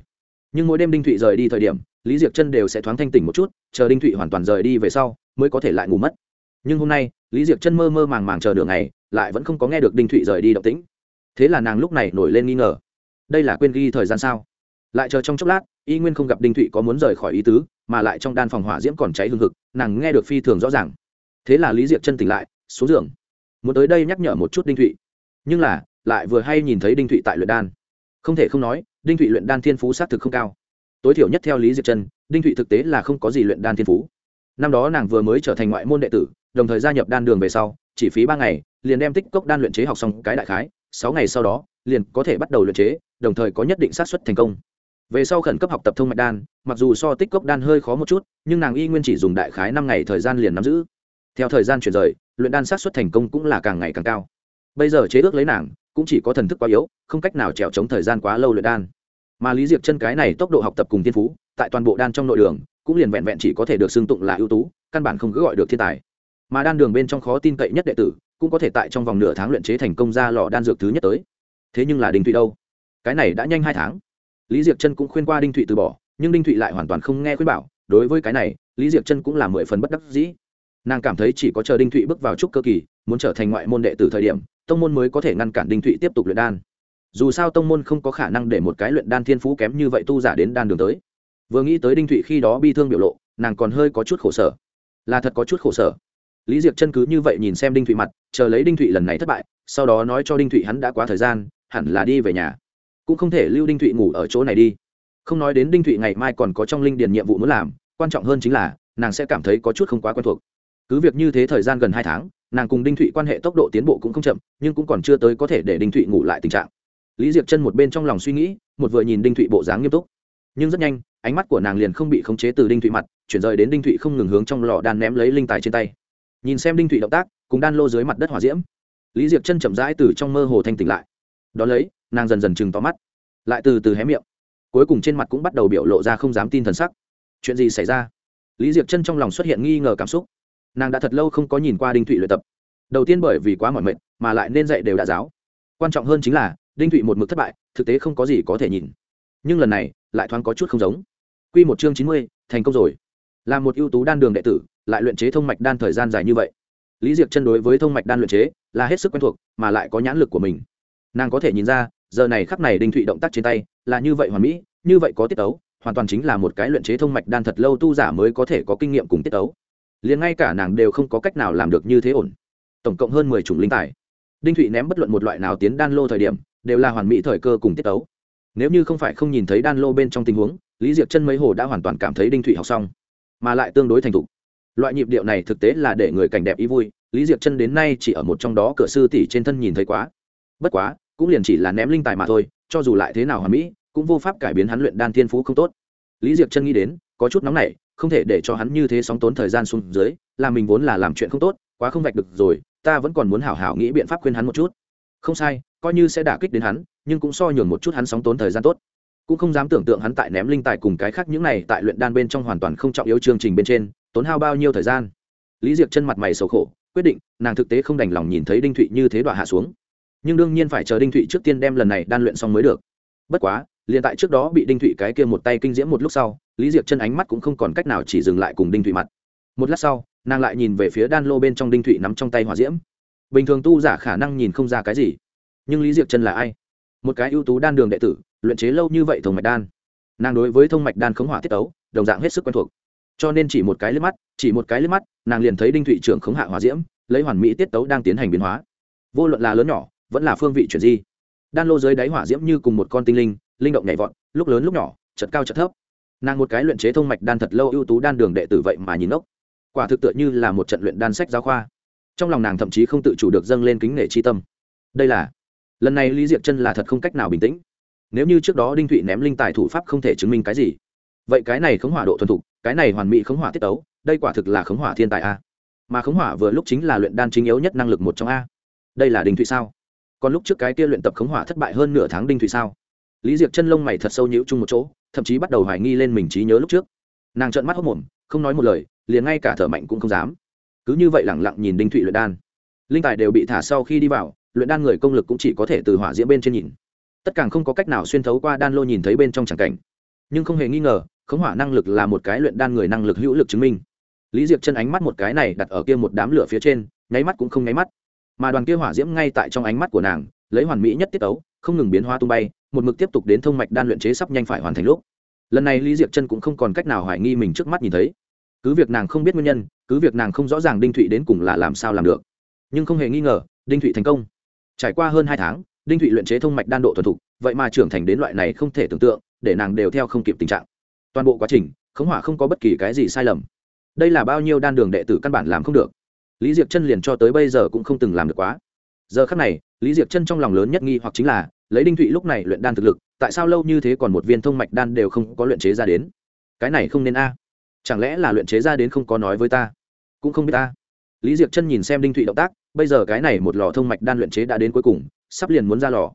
Nhưng mỗi đêm đinh thụy rời đi thời điểm, lý diệp chân đều sẽ thoáng thanh tỉnh một chút, chờ đinh thụy hoàn toàn rời đi về sau, mới có thể lại ngủ mất. Nhưng hôm nay, lý diệp chân mơ mơ màng màng chờ đường này lại vẫn không có nghe được đinh thụy rời đi động tĩnh. Thế là nàng lúc này nổi lên nghi ngờ. Đây là quên ghi thời gian sao? Lại chờ trong chốc lát, y nguyên không gặp đinh thụy có muốn rời khỏi ý tứ, mà lại trong đan phòng hỏa diễm còn cháy hương thực nàng nghe được phi thường rõ ràng. Thế là lý diệp chân tỉnh lại, xuống giường. Muốn tới đây nhắc nhở một chút đinh thụy. Nhưng là, lại vừa hay nhìn thấy đinh thụy tại luyện đan. Không thể không nói, đinh thụy luyện đan thiên phú xác thực không cao. Tối thiểu nhất theo lý diệp chân, đinh thụy thực tế là không có gì luyện đan thiên phú. Năm đó nàng vừa mới trở thành ngoại môn đệ tử, đồng thời gia nhập đan đường về sau, chỉ phí ba ngày, liền đem tích cốc đan luyện chế học xong cái đại khái, sáu ngày sau đó, liền có thể bắt đầu luyện chế, đồng thời có nhất định xác suất thành công về sau khẩn cấp học tập thông mạch đan, mặc dù so tích cốc đan hơi khó một chút, nhưng nàng y nguyên chỉ dùng đại khái năm ngày thời gian liền nắm giữ. Theo thời gian chuyển rời, luyện đan xác suất thành công cũng là càng ngày càng cao. Bây giờ chế ước lấy nàng, cũng chỉ có thần thức quá yếu, không cách nào trèo chống thời gian quá lâu luyện đan. Mà lý diệp chân cái này tốc độ học tập cùng tiên phú, tại toàn bộ đan trong nội đường, cũng liền vẹn vẹn chỉ có thể được xưng tụng là ưu tú, căn bản không cứ gọi được thiên tài. Mà đan đường bên trong khó tin cậy nhất đệ tử, cũng có thể tại trong vòng nửa tháng luyện chế thành công ra lò đan dược thứ nhất tới. Thế nhưng là đỉnh thụy đâu? Cái này đã nhanh hai tháng lý Diệc chân cũng khuyên qua đinh thụy từ bỏ, nhưng đinh thụy lại hoàn toàn không nghe khuyên bảo, đối với cái này, lý Diệc chân cũng là mười phần bất đắc dĩ. Nàng cảm thấy chỉ có chờ đinh thụy bước vào trúc cơ kỳ, muốn trở thành ngoại môn đệ từ thời điểm, tông môn mới có thể ngăn cản đinh thụy tiếp tục luyện đan. Dù sao tông môn không có khả năng để một cái luyện đan thiên phú kém như vậy tu giả đến đan đường tới. Vừa nghĩ tới đinh thụy khi đó bi thương biểu lộ, nàng còn hơi có chút khổ sở. Là thật có chút khổ sở. Lý Diệc chân cứ như vậy nhìn xem đinh thụy mặt, chờ lấy đinh thụy lần này thất bại, sau đó nói cho đinh thụy hắn đã quá thời gian, hẳn là đi về nhà cũng không thể lưu đinh thụy ngủ ở chỗ này đi. Không nói đến đinh thụy ngày mai còn có trong linh điền nhiệm vụ muốn làm, quan trọng hơn chính là, nàng sẽ cảm thấy có chút không quá quen thuộc. Cứ việc như thế thời gian gần hai tháng, nàng cùng đinh thụy quan hệ tốc độ tiến bộ cũng không chậm, nhưng cũng còn chưa tới có thể để đinh thụy ngủ lại tình trạng. Lý diệp chân một bên trong lòng suy nghĩ, một vừa nhìn đinh thụy bộ dáng nghiêm túc. Nhưng rất nhanh, ánh mắt của nàng liền không bị khống chế từ đinh thụy mặt, chuyển rời đến đinh thụy không ngừng hướng trong lò đan ném lấy linh tài trên tay. Nhìn xem đinh thụy động tác, cùng đan lô dưới mặt đất hòa diễm, lý diệp chân chậm rãi từ trong mơ hồ thanh tỉnh lại. Đón lấy nàng dần dần chừng tóm mắt, lại từ từ hé miệng, cuối cùng trên mặt cũng bắt đầu biểu lộ ra không dám tin thần sắc. Chuyện gì xảy ra? Lý diệp chân trong lòng xuất hiện nghi ngờ cảm xúc. Nàng đã thật lâu không có nhìn qua đinh thụy luyện tập. Đầu tiên bởi vì quá mỏi mệt, mà lại nên dạy đều đã giáo. Quan trọng hơn chính là, đinh thụy một mực thất bại, thực tế không có gì có thể nhìn. Nhưng lần này, lại thoáng có chút không giống. Q một chương chín mươi, thành công rồi. Là một ưu tú đan đường đệ tử, lại luyện chế thông mạch đan thời gian dài như vậy. Lý diệp chân đối với thông mạch đan luyện chế, là hết sức quen thuộc, mà lại có nhãn lực của mình. Nàng có thể nhìn ra giờ này khắc này đinh thụy động tác trên tay là như vậy hoàn mỹ, như vậy có tiết tấu, hoàn toàn chính là một cái luyện chế thông mạch đan thật lâu tu giả mới có thể có kinh nghiệm cùng tiết tấu. Liền ngay cả nàng đều không có cách nào làm được như thế ổn. Tổng cộng hơn mười chủng linh tài. Đinh thụy ném bất luận một loại nào tiến đan lô thời điểm, đều là hoàn mỹ thời cơ cùng tiết tấu. Nếu như không phải không nhìn thấy đan lô bên trong tình huống, lý diệc chân mấy hồ đã hoàn toàn cảm thấy đinh thụy học xong, mà lại tương đối thành thục. Loại nhịp điệu này thực tế là để người cảnh đẹp ý vui, lý diệc chân đến nay chỉ ở một trong đó cửa sư tỷ trên thân nhìn thấy quá. Bất quá cũng liền chỉ là ném linh tài mà thôi, cho dù lại thế nào hoàn mỹ, cũng vô pháp cải biến hắn luyện đan thiên phú không tốt. Lý diệp chân nghĩ đến, có chút nóng nảy, không thể để cho hắn như thế sóng tốn thời gian xuống dưới, là mình vốn là làm chuyện không tốt, quá không vạch được rồi, ta vẫn còn muốn hảo hảo nghĩ biện pháp khuyên hắn một chút. Không sai, coi như sẽ đả kích đến hắn, nhưng cũng so nhường một chút hắn sóng tốn thời gian tốt. Cũng không dám tưởng tượng hắn tại ném linh tài cùng cái khác những này tại luyện đan bên trong hoàn toàn không trọng yếu chương trình bên trên, tốn hao bao nhiêu thời gian. Lý diệc chân mặt mày sầu khổ, quyết định, nàng thực tế không đành lòng nhìn thấy đinh thụy như thế đoạn hạ xuống nhưng đương nhiên phải chờ đinh thụy trước tiên đem lần này đan luyện xong mới được. Bất quá, liền tại trước đó bị đinh thụy cái kia một tay kinh diễm một lúc sau, lý diệc chân ánh mắt cũng không còn cách nào chỉ dừng lại cùng đinh thụy mặt. Một lát sau, nàng lại nhìn về phía đan lô bên trong đinh thụy nắm trong tay hỏa diễm. Bình thường tu giả khả năng nhìn không ra cái gì, nhưng lý diệc chân là ai? Một cái ưu tú đan đường đệ tử, luyện chế lâu như vậy thông mạch đan. Nàng đối với thông mạch đan khống hỏa tiết tấu, đồng dạng hết sức quen thuộc. Cho nên chỉ một cái liếc mắt, chỉ một cái liếc mắt, nàng liền thấy đinh thụy trưởng khống hạ hỏa diễm, lấy hoàn mỹ tiết tấu đang tiến hành biến hóa. Vô luận là lớn nhỏ vẫn là phương vị chuyển di. Đan lô dưới đáy hỏa diễm như cùng một con tinh linh linh động nhảy vọt, lúc lớn lúc nhỏ, chật cao chật thấp. Nàng một cái luyện chế thông mạch đan thật lâu ưu tú đan đường đệ tử vậy mà nhìn ốc quả thực tựa như là một trận luyện đan sách giáo khoa. Trong lòng nàng thậm chí không tự chủ được dâng lên kính nể chi tâm. Đây là, lần này lý diệc chân là thật không cách nào bình tĩnh. Nếu như trước đó đinh thụy ném linh tài thủ pháp không thể chứng minh cái gì, vậy cái này khống hỏa độ thuần thục, cái này hoàn mỹ khống hỏa tiết tấu, đây quả thực là khống hỏa thiên tài a. Mà khống hỏa vừa lúc chính là luyện đan chính yếu nhất năng lực một trong a. Đây là đinh thụy sao? Còn lúc trước cái kia luyện tập khống hỏa thất bại hơn nửa tháng đinh thủy sao? Lý diệc chân lông mày thật sâu nhũ chung một chỗ, thậm chí bắt đầu hoài nghi lên mình trí nhớ lúc trước. Nàng trợn mắt hốc mồm, không nói một lời, liền ngay cả thở mạnh cũng không dám. Cứ như vậy lẳng lặng nhìn đinh thụy luyện đan. Linh tài đều bị thả sau khi đi vào, luyện đan người công lực cũng chỉ có thể từ hỏa diễm bên trên nhìn. Tất cả không có cách nào xuyên thấu qua đan lô nhìn thấy bên trong tràng cảnh. Nhưng không hề nghi ngờ, khống hỏa năng lực là một cái luyện đan người năng lực hữu lực chứng minh. Lý diệc chân ánh mắt một cái này đặt ở kia một đám lửa phía trên, nháy mắt cũng không nháy mắt mà đoàn kia hỏa diễm ngay tại trong ánh mắt của nàng, lấy hoàn mỹ nhất tiết tấu, không ngừng biến hoa tung bay, một mực tiếp tục đến thông mạch đan luyện chế sắp nhanh phải hoàn thành lúc. Lần này lý diệp chân cũng không còn cách nào hoài nghi mình trước mắt nhìn thấy. Cứ việc nàng không biết nguyên nhân, cứ việc nàng không rõ ràng đinh thụy đến cùng là làm sao làm được. Nhưng không hề nghi ngờ, đinh thụy thành công. Trải qua hơn hai tháng, đinh thụy luyện chế thông mạch đan độ thuần thục, vậy mà trưởng thành đến loại này không thể tưởng tượng, để nàng đều theo không kịp tình trạng. Toàn bộ quá trình, khống hỏa không có bất kỳ cái gì sai lầm. Đây là bao nhiêu đan đường đệ tử căn bản làm không được lý diệp chân liền cho tới bây giờ cũng không từng làm được quá. Giờ khắc này, lý diệp chân trong lòng lớn nhất nghi hoặc chính là, lấy đinh thụy lúc này luyện đan thực lực, tại sao lâu như thế còn một viên thông mạch đan đều không có luyện chế ra đến? Cái này không nên a. Chẳng lẽ là luyện chế ra đến không có nói với ta? Cũng không biết ta. Lý diệp chân nhìn xem đinh thụy động tác, bây giờ cái này một lò thông mạch đan luyện chế đã đến cuối cùng, sắp liền muốn ra lò.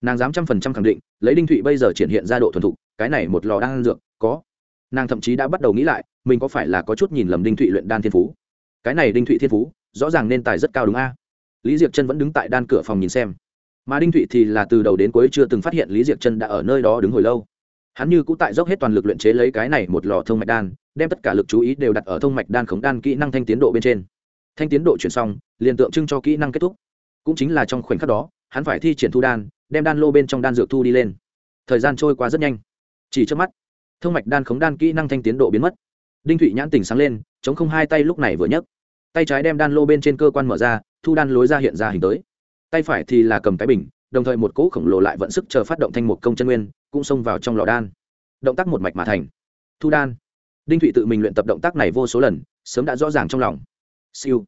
Nàng dám trăm phần trăm khẳng định, lấy đinh thụy bây giờ triển hiện ra độ thuần thục, cái này một lò đan dược có. Nàng thậm chí đã bắt đầu nghĩ lại, mình có phải là có chút nhìn lầm đinh thụy luyện đan thiên phú cái này đinh thụy thiên phú, rõ ràng nên tài rất cao đúng a. Lý diệc chân vẫn đứng tại đan cửa phòng nhìn xem. Mà đinh thụy thì là từ đầu đến cuối chưa từng phát hiện lý diệc chân đã ở nơi đó đứng hồi lâu. Hắn như cũng tại dốc hết toàn lực luyện chế lấy cái này một lò thông mạch đan, đem tất cả lực chú ý đều đặt ở thông mạch đan khống đan kỹ năng thanh tiến độ bên trên. Thanh tiến độ chuyển xong, liền tượng trưng cho kỹ năng kết thúc. Cũng chính là trong khoảnh khắc đó, hắn phải thi triển thu đan, đem đan lô bên trong đan dược thu đi lên. Thời gian trôi qua rất nhanh. Chỉ trước mắt, thông mạch đan khống đan kỹ năng thanh tiến độ biến mất. Đinh thụy nhãn tỉnh sáng lên chống không hai tay lúc này vừa nhấc. Tay trái đem đan lô bên trên cơ quan mở ra, thu đan lối ra hiện ra hình tới. Tay phải thì là cầm cái bình, đồng thời một cỗ khổng lồ lại vận sức chờ phát động thanh một công chân nguyên, cũng xông vào trong lò đan. Động tác một mạch mà thành. Thu đan. Đinh thụy tự mình luyện tập động tác này vô số lần, sớm đã rõ ràng trong lòng. Siêu.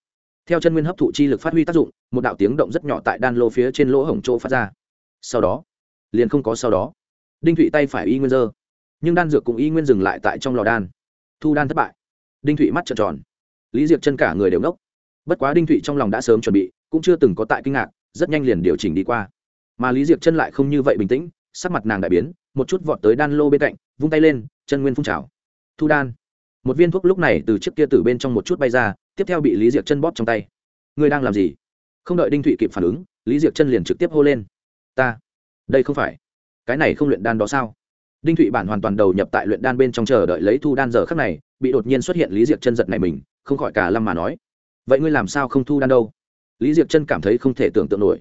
Theo chân nguyên hấp thụ chi lực phát huy tác dụng, một đạo tiếng động rất nhỏ tại đan lô phía trên lỗ hổng chỗ phát ra. Sau đó, liền không có sau đó. Đinh thụy tay phải y nguyên dơ, nhưng đan dược cũng y nguyên dừng lại tại trong lò đan. Thu đan thất bại đinh thụy mắt trợn tròn. Lý diệp chân cả người đều ngốc. Bất quá đinh thụy trong lòng đã sớm chuẩn bị, cũng chưa từng có tại kinh ngạc, rất nhanh liền điều chỉnh đi qua. Mà lý diệp chân lại không như vậy bình tĩnh, sắc mặt nàng đại biến, một chút vọt tới đan lô bên cạnh, vung tay lên, chân nguyên phun trào. Thu đan. Một viên thuốc lúc này từ chiếc kia từ bên trong một chút bay ra, tiếp theo bị lý diệp chân bóp trong tay. Ngươi đang làm gì? Không đợi đinh thụy kịp phản ứng, lý diệp chân liền trực tiếp hô lên. Ta. Đây không phải. Cái này không luyện đan đó sao? Đinh thụy bản hoàn toàn đầu nhập tại luyện đan bên trong chờ đợi lấy thu đan giờ khắc này, bị đột nhiên xuất hiện lý Diệc chân giật này mình, không khỏi cả lâm mà nói, vậy ngươi làm sao không thu đan đâu? Lý Diệc chân cảm thấy không thể tưởng tượng nổi.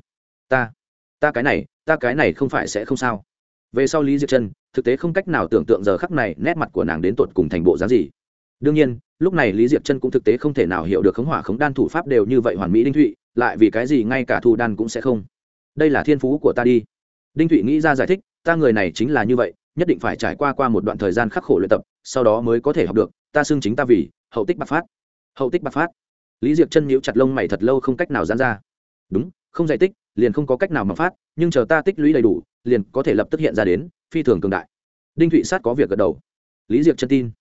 Ta ta cái này, ta cái này không phải sẽ không sao. Về sau lý Diệc chân, thực tế không cách nào tưởng tượng giờ khắc này nét mặt của nàng đến tột cùng thành bộ dáng gì. Đương nhiên, lúc này lý Diệc chân cũng thực tế không thể nào hiểu được khống hỏa khống đan thủ pháp đều như vậy hoàn mỹ đinh thụy, lại vì cái gì ngay cả thu đan cũng sẽ không. Đây là thiên phú của ta đi. Đinh thụy nghĩ ra giải thích, ta người này chính là như vậy nhất định phải trải qua qua một đoạn thời gian khắc khổ luyện tập, sau đó mới có thể học được, ta xưng chính ta vì, hậu tích bạc phát. Hậu tích bạc phát. Lý diệp chân nhíu chặt lông mày thật lâu không cách nào dán ra. Đúng, không giải tích, liền không có cách nào mà phát, nhưng chờ ta tích lũy đầy đủ, liền có thể lập tức hiện ra đến, phi thường cường đại. Đinh thụy sát có việc gật đầu. Lý diệp chân tin.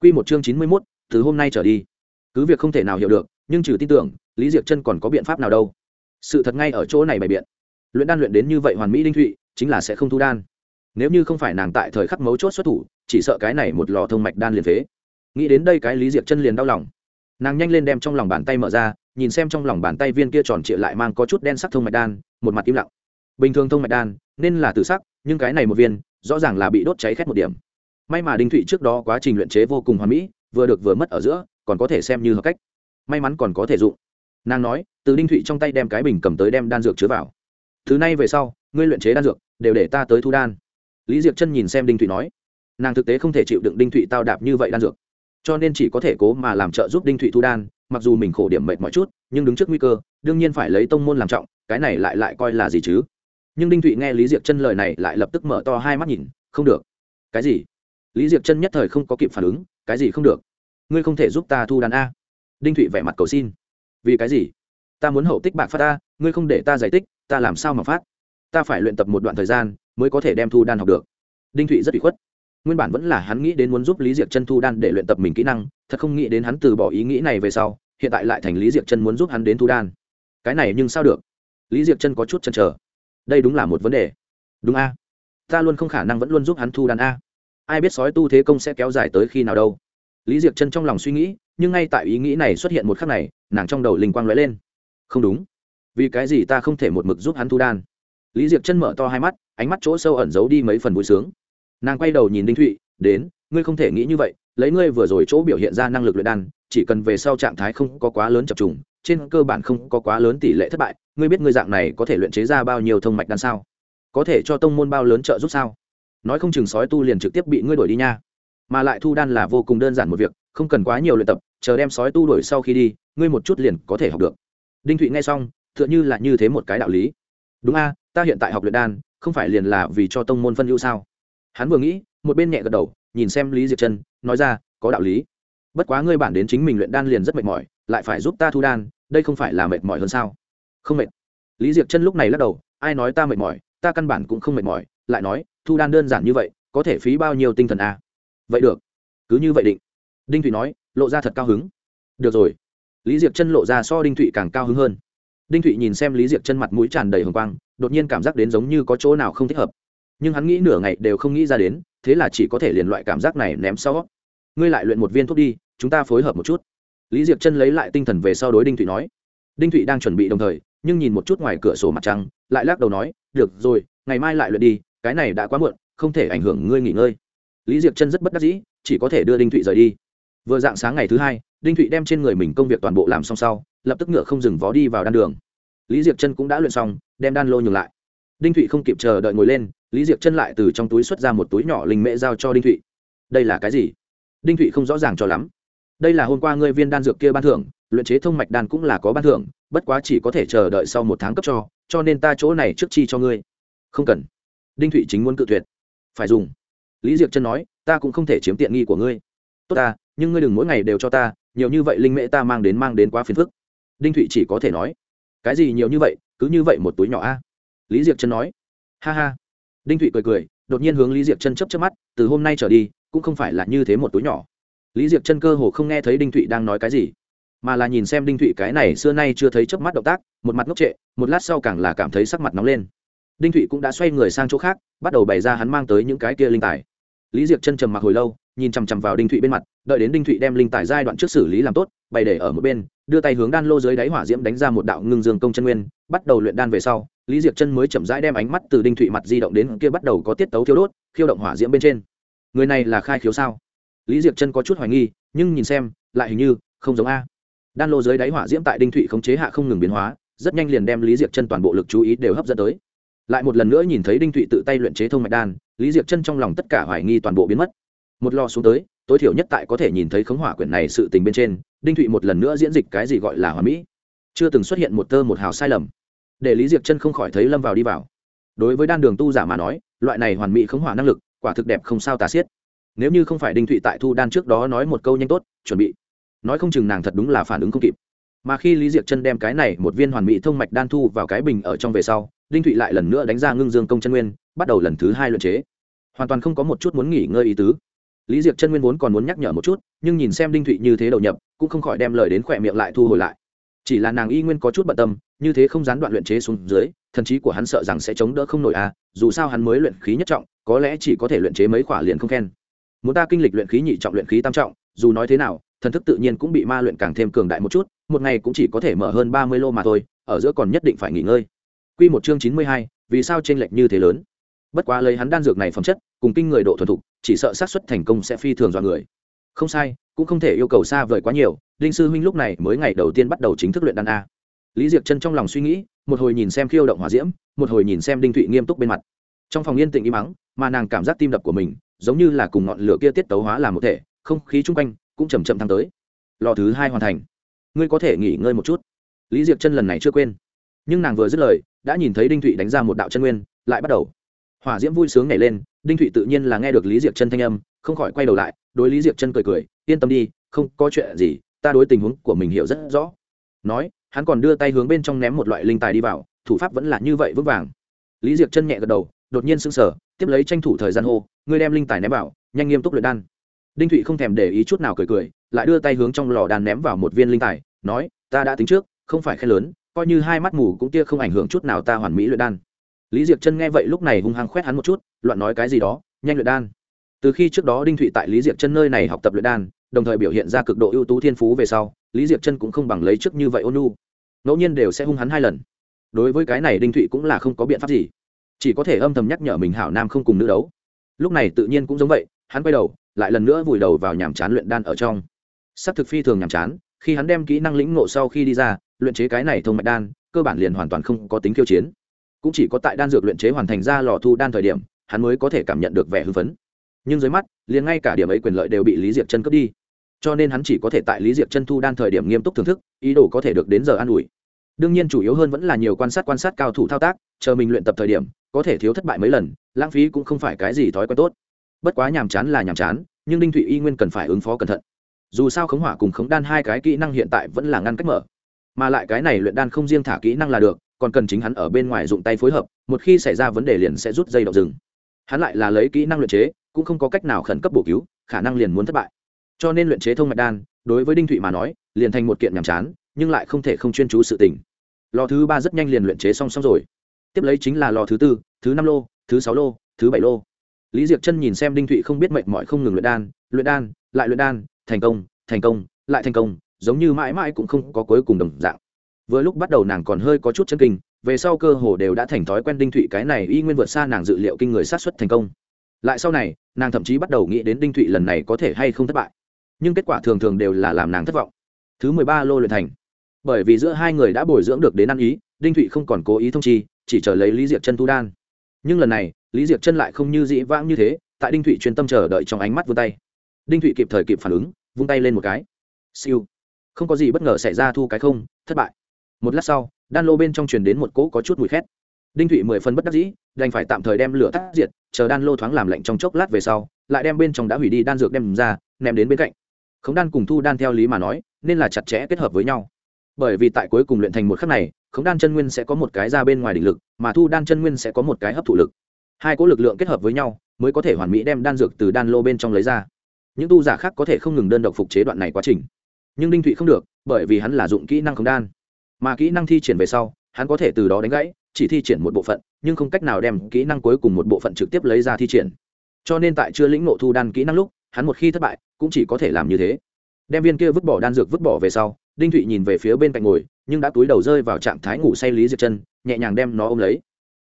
Q một chương chín mươi mốt, từ hôm nay trở đi. Cứ việc không thể nào hiểu được, nhưng trừ tin tưởng, lý diệp chân còn có biện pháp nào đâu. Sự thật ngay ở chỗ này bày biện. Luyện đan luyện đến như vậy hoàn mỹ đinh thụy, chính là sẽ không thu đan nếu như không phải nàng tại thời khắc mấu chốt xuất thủ, chỉ sợ cái này một lò thông mạch đan liền phế. Nghĩ đến đây cái lý diệp chân liền đau lòng. Nàng nhanh lên đem trong lòng bàn tay mở ra, nhìn xem trong lòng bàn tay viên kia tròn trịa lại mang có chút đen sắc thông mạch đan, một mặt im lặng. Bình thường thông mạch đan, nên là tự sắc, nhưng cái này một viên, rõ ràng là bị đốt cháy khét một điểm. May mà đinh thụy trước đó quá trình luyện chế vô cùng hoàn mỹ, vừa được vừa mất ở giữa, còn có thể xem như hợp cách. May mắn còn có thể dụng. Nàng nói, từ đinh thụy trong tay đem cái bình cầm tới đem đan dược chứa vào. Thứ này về sau, ngươi luyện chế đan dược, đều để ta tới thu đan lý diệp chân nhìn xem đinh thụy nói, nàng thực tế không thể chịu đựng đinh thụy tao đạp như vậy đan dược, cho nên chỉ có thể cố mà làm trợ giúp đinh thụy thu đan, mặc dù mình khổ điểm mệt mọi chút, nhưng đứng trước nguy cơ, đương nhiên phải lấy tông môn làm trọng, cái này lại lại coi là gì chứ? Nhưng đinh thụy nghe lý diệp chân lời này lại lập tức mở to hai mắt nhìn, không được. Cái gì? Lý diệp chân nhất thời không có kịp phản ứng, cái gì không được? Ngươi không thể giúp ta thu đàn a. Đinh thụy vẻ mặt cầu xin. Vì cái gì? Ta muốn hậu tích bạc phát ta ngươi không để ta giải tích, ta làm sao mà phát? Ta phải luyện tập một đoạn thời gian mới có thể đem thu đan học được. Đinh thụy rất bị khuất. Nguyên bản vẫn là hắn nghĩ đến muốn giúp lý diệp chân thu đan để luyện tập mình kỹ năng, thật không nghĩ đến hắn từ bỏ ý nghĩ này về sau, hiện tại lại thành lý diệp chân muốn giúp hắn đến thu đan. Cái này nhưng sao được? Lý diệp chân có chút chần trở đây đúng là một vấn đề. Đúng a. Ta luôn không khả năng vẫn luôn giúp hắn thu đan a. Ai biết sói tu thế công sẽ kéo dài tới khi nào đâu. Lý diệp chân trong lòng suy nghĩ, nhưng ngay tại ý nghĩ này xuất hiện một khắc này, nàng trong đầu linh quang lóe lên. Không đúng. Vì cái gì ta không thể một mực giúp hắn thu đan? Lý diệp chân mở to hai mắt, ánh mắt chỗ sâu ẩn giấu đi mấy phần vui sướng. Nàng quay đầu nhìn đinh thụy, đến, ngươi không thể nghĩ như vậy, lấy ngươi vừa rồi chỗ biểu hiện ra năng lực luyện đan, chỉ cần về sau trạng thái không có quá lớn chập trùng, trên cơ bản không có quá lớn tỷ lệ thất bại, ngươi biết ngươi dạng này có thể luyện chế ra bao nhiêu thông mạch đan sao? Có thể cho tông môn bao lớn trợ giúp sao? Nói không chừng sói tu liền trực tiếp bị ngươi đuổi đi nha. Mà lại thu đan là vô cùng đơn giản một việc, không cần quá nhiều luyện tập, chờ đem sói tu đuổi sau khi đi, ngươi một chút liền có thể học được. Đinh thụy nghe xong, tựa như là như thế một cái đạo lý đúng a, ta hiện tại học luyện đan, không phải liền là vì cho tông môn phân hữu sao? Hắn vừa nghĩ, một bên nhẹ gật đầu, nhìn xem lý diệp chân, nói ra, có đạo lý. Bất quá ngươi bản đến chính mình luyện đan liền rất mệt mỏi, lại phải giúp ta thu đan, đây không phải là mệt mỏi hơn sao? Không mệt. Lý diệp chân lúc này lắc đầu, ai nói ta mệt mỏi, ta căn bản cũng không mệt mỏi, lại nói, thu đan đơn giản như vậy, có thể phí bao nhiêu tinh thần a? Vậy được. Cứ như vậy định. Đinh thụy nói, lộ ra thật cao hứng. Được rồi. Lý diệp chân lộ ra so đinh thụy càng cao hứng hơn đinh thụy nhìn xem lý Diệc chân mặt mũi tràn đầy hồng quang, đột nhiên cảm giác đến giống như có chỗ nào không thích hợp. Nhưng hắn nghĩ nửa ngày đều không nghĩ ra đến, thế là chỉ có thể liền loại cảm giác này ném sau. Ngươi lại luyện một viên thuốc đi, chúng ta phối hợp một chút. Lý Diệc chân lấy lại tinh thần về sau đối đinh thụy nói. Đinh thụy đang chuẩn bị đồng thời, nhưng nhìn một chút ngoài cửa sổ mặt trăng, lại lắc đầu nói, được rồi, ngày mai lại luyện đi, cái này đã quá muộn, không thể ảnh hưởng ngươi nghỉ ngơi. Lý Diệc chân rất bất đắc dĩ, chỉ có thể đưa đinh thụy rời đi. Vừa dạng sáng ngày thứ hai, đinh thụy đem trên người mình công việc toàn bộ làm xong sau lập tức ngựa không dừng vó đi vào đan đường. Lý diệp chân cũng đã luyện xong, đem đan lô nhường lại. Đinh thụy không kịp chờ đợi ngồi lên, lý diệp chân lại từ trong túi xuất ra một túi nhỏ linh mễ giao cho đinh thụy. Đây là cái gì? Đinh thụy không rõ ràng cho lắm. Đây là hôm qua ngươi viên đan dược kia ban thưởng, luyện chế thông mạch đan cũng là có ban thưởng, bất quá chỉ có thể chờ đợi sau một tháng cấp cho cho nên ta chỗ này trước chi cho ngươi. Không cần. Đinh thụy chính muốn cự tuyệt. Phải dùng. Lý diệp chân nói, ta cũng không thể chiếm tiện nghi của ngươi. Tốt ta, nhưng ngươi đừng mỗi ngày đều cho ta, nhiều như vậy linh mễ ta mang đến mang đến quá phiền phức đinh thụy chỉ có thể nói, cái gì nhiều như vậy, cứ như vậy một túi nhỏ a? Lý Diệc chân nói, ha ha. Đinh thụy cười cười, đột nhiên hướng lý Diệc chân chấp chấp mắt, từ hôm nay trở đi, cũng không phải là như thế một túi nhỏ. Lý Diệc chân cơ hồ không nghe thấy đinh thụy đang nói cái gì, mà là nhìn xem đinh thụy cái này xưa nay chưa thấy chớp mắt động tác, một mặt ngốc trệ, một lát sau càng là cảm thấy sắc mặt nóng lên. Đinh thụy cũng đã xoay người sang chỗ khác, bắt đầu bày ra hắn mang tới những cái kia linh tài. Lý Diệc chân trầm mặc hồi lâu, nhìn chằm chằm vào đinh thụy bên mặt, đợi đến đinh thụy đem linh tài giai đoạn trước xử lý làm tốt, bày để ở một bên đưa tay hướng đan lô dưới đáy hỏa diễm đánh ra một đạo ngưng dương công chân nguyên, bắt đầu luyện đan về sau, lý diệc chân mới chậm rãi đem ánh mắt từ đinh thụy mặt di động đến kia bắt đầu có tiết tấu thiêu đốt, khiêu động hỏa diễm bên trên. Người này là khai khiếu sao? Lý diệc chân có chút hoài nghi, nhưng nhìn xem, lại hình như không giống a. Đan lô dưới đáy hỏa diễm tại đinh thụy khống chế hạ không ngừng biến hóa, rất nhanh liền đem lý diệc chân toàn bộ lực chú ý đều hấp dẫn tới. Lại một lần nữa nhìn thấy đinh thụy tự tay luyện chế thông mạch đan, lý diệc chân trong lòng tất cả hoài nghi toàn bộ biến mất. Một lo xuống tới tối thiểu nhất tại có thể nhìn thấy khống hỏa quyển này sự tình bên trên, đinh thụy một lần nữa diễn dịch cái gì gọi là hòa mỹ. Chưa từng xuất hiện một tơ một hào sai lầm. Để lý Diệc chân không khỏi thấy lâm vào đi vào. Đối với đan đường tu giả mà nói, loại này hoàn mỹ khống hỏa năng lực, quả thực đẹp không sao tà xiết. Nếu như không phải đinh thụy tại thu đan trước đó nói một câu nhanh tốt, chuẩn bị. Nói không chừng nàng thật đúng là phản ứng không kịp. Mà khi lý Diệc chân đem cái này một viên hoàn mỹ thông mạch đan thu vào cái bình ở trong về sau, đinh thụy lại lần nữa đánh ra ngưng dương công chân nguyên, bắt đầu lần thứ hai luận chế. Hoàn toàn không có một chút muốn nghỉ ngơi ý tứ lý diệc chân nguyên vốn còn muốn nhắc nhở một chút, nhưng nhìn xem đinh thụy như thế đầu nhập, cũng không khỏi đem lời đến khỏe miệng lại thu hồi lại. Chỉ là nàng y nguyên có chút bận tâm, như thế không gián đoạn luyện chế xuống dưới, thần trí của hắn sợ rằng sẽ chống đỡ không nổi à dù sao hắn mới luyện khí nhất trọng, có lẽ chỉ có thể luyện chế mấy khỏa liền không khen. Muốn ta kinh lịch luyện khí nhị trọng, luyện khí tam trọng, dù nói thế nào, thần thức tự nhiên cũng bị ma luyện càng thêm cường đại một chút, một ngày cũng chỉ có thể mở hơn ba mươi lô mà thôi, ở giữa còn nhất định phải nghỉ ngơi. Quy một chương chín mươi hai, vì sao chênh lệch như thế lớn? Bất quá lấy hắn đan dược này phẩm chất, cùng kinh người độ thuần thục chỉ sợ xác suất thành công sẽ phi thường dọa người. Không sai, cũng không thể yêu cầu xa vời quá nhiều linh sư huynh lúc này mới ngày đầu tiên bắt đầu chính thức luyện đan a. Lý diệc chân trong lòng suy nghĩ, một hồi nhìn xem khiêu động hỏa diễm, một hồi nhìn xem đinh thụy nghiêm túc bên mặt. Trong phòng yên tĩnh im mắng, mà nàng cảm giác tim đập của mình, giống như là cùng ngọn lửa kia tiết tấu hóa làm một thể, không khí chung quanh cũng chầm chậm thăng tới. Lò thứ hai hoàn thành. Ngươi có thể nghỉ ngơi một chút. Lý diệc chân lần này chưa quên. Nhưng nàng vừa dứt lời, đã nhìn thấy đinh thụy đánh ra một đạo chân nguyên, lại bắt đầu. Hỏa diễm vui sướng nhảy lên đinh thụy tự nhiên là nghe được lý diệc chân thanh âm, không khỏi quay đầu lại, đối lý diệc chân cười cười, yên tâm đi, không có chuyện gì, ta đối tình huống của mình hiểu rất rõ. Nói, hắn còn đưa tay hướng bên trong ném một loại linh tài đi vào, thủ pháp vẫn là như vậy vững vàng. Lý diệc chân nhẹ gật đầu, đột nhiên sững sờ, tiếp lấy tranh thủ thời gian hô, ngươi đem linh tài ném vào, nhanh nghiêm túc luyện đan. Đinh thụy không thèm để ý chút nào cười cười, lại đưa tay hướng trong lò đan ném vào một viên linh tài, nói, ta đã tính trước, không phải khen lớn, coi như hai mắt mù cũng tia không ảnh hưởng chút nào ta hoàn mỹ luyện đan lý diệc chân nghe vậy lúc này hung hăng khoét hắn một chút, loạn nói cái gì đó, nhanh luyện đan. Từ khi trước đó đinh thụy tại lý diệc chân nơi này học tập luyện đan, đồng thời biểu hiện ra cực độ ưu tú thiên phú về sau, lý diệc chân cũng không bằng lấy trước như vậy ôn nu ngẫu nhiên đều sẽ hung hắn hai lần. Đối với cái này đinh thụy cũng là không có biện pháp gì. Chỉ có thể âm thầm nhắc nhở mình hảo nam không cùng nữ đấu. Lúc này tự nhiên cũng giống vậy, hắn quay đầu, lại lần nữa vùi đầu vào nhàm chán luyện đan ở trong. S ắ c thực phi thường nhàm chán, khi hắn đem kỹ năng lĩnh ngộ sau khi đi ra, luyện chế cái này thông mạch đan, cơ bản liền hoàn toàn không có tính khiêu chiến cũng chỉ có tại đan dược luyện chế hoàn thành ra lò thu đan thời điểm, hắn mới có thể cảm nhận được vẻ hưng phấn. Nhưng dưới mắt, liền ngay cả điểm ấy quyền lợi đều bị lý diệp chân cướp đi. Cho nên hắn chỉ có thể tại lý diệp chân thu đan thời điểm nghiêm túc thưởng thức, ý đồ có thể được đến giờ an ủi. Đương nhiên chủ yếu hơn vẫn là nhiều quan sát quan sát cao thủ thao tác, chờ mình luyện tập thời điểm, có thể thiếu thất bại mấy lần, lãng phí cũng không phải cái gì thói quen tốt. Bất quá nhàm chán là nhàm chán, nhưng đinh thụy y nguyên cần phải ứng phó cẩn thận. Dù sao khống hỏa cùng khống đan hai cái kỹ năng hiện tại vẫn là ngăn cách mở. Mà lại cái này luyện đan không riêng thả kỹ năng là được còn cần chính hắn ở bên ngoài dụng tay phối hợp, một khi xảy ra vấn đề liền sẽ rút dây động rừng. Hắn lại là lấy kỹ năng luyện chế, cũng không có cách nào khẩn cấp bổ cứu, khả năng liền muốn thất bại. Cho nên luyện chế thông mạch đan, đối với đinh thụy mà nói, liền thành một kiện nhàm chán, nhưng lại không thể không chuyên chú sự tình. Lò thứ ba rất nhanh liền luyện chế song song rồi. Tiếp lấy chính là lò thứ tư, thứ năm lô, thứ sáu lô, thứ bảy lô. Lý diệc chân nhìn xem đinh thụy không biết mệnh mọi không ngừng luyện đan luyện đan, lại luyện đan, thành công thành công, lại thành công, giống như mãi mãi cũng không có cuối cùng đồng dạng vừa lúc bắt đầu nàng còn hơi có chút chân kinh, về sau cơ hồ đều đã thành thói quen đinh thụy cái này y nguyên vượt xa nàng dự liệu kinh người sát xuất thành công. Lại sau này, nàng thậm chí bắt đầu nghĩ đến đinh thụy lần này có thể hay không thất bại. Nhưng kết quả thường thường đều là làm nàng thất vọng. Thứ mười ba lô luyện thành. Bởi vì giữa hai người đã bồi dưỡng được đến ăn ý, đinh thụy không còn cố ý thông chi, chỉ chờ lấy lý diệp chân thu đan. Nhưng lần này, lý diệp chân lại không như dĩ vãng như thế, tại đinh thụy chuyên tâm chờ đợi trong ánh mắt vươn tay. Đinh thụy kịp thời kịp phản ứng, vung tay lên một cái. Siêu. Không có gì bất ngờ xảy ra thu cái không, thất bại một lát sau, đan lô bên trong truyền đến một cỗ có chút mùi khét. Đinh thụy mười phân bất đắc dĩ, đành phải tạm thời đem lửa tắt diệt, chờ đan lô thoáng làm lạnh trong chốc lát về sau, lại đem bên trong đã hủy đi đan dược đem ra, ném đến bên cạnh. Khống đan cùng thu đan theo lý mà nói, nên là chặt chẽ kết hợp với nhau. Bởi vì tại cuối cùng luyện thành một khắc này, khống đan chân nguyên sẽ có một cái ra bên ngoài đỉnh lực, mà thu đan chân nguyên sẽ có một cái hấp thụ lực. Hai cỗ lực lượng kết hợp với nhau, mới có thể hoàn mỹ đem đan dược từ đan lô bên trong lấy ra. Những tu giả khác có thể không ngừng đơn độc phục chế đoạn này quá trình. Nhưng đinh thụy không được, bởi vì hắn là dụng kỹ năng khống đan mà kỹ năng thi triển về sau, hắn có thể từ đó đánh gãy, chỉ thi triển một bộ phận, nhưng không cách nào đem kỹ năng cuối cùng một bộ phận trực tiếp lấy ra thi triển. Cho nên tại chưa lĩnh nộ thu đan kỹ năng lúc, hắn một khi thất bại, cũng chỉ có thể làm như thế. Đem viên kia vứt bỏ đan dược vứt bỏ về sau, đinh thụy nhìn về phía bên cạnh ngồi, nhưng đã túi đầu rơi vào trạng thái ngủ say lý diệp chân nhẹ nhàng đem nó ôm lấy.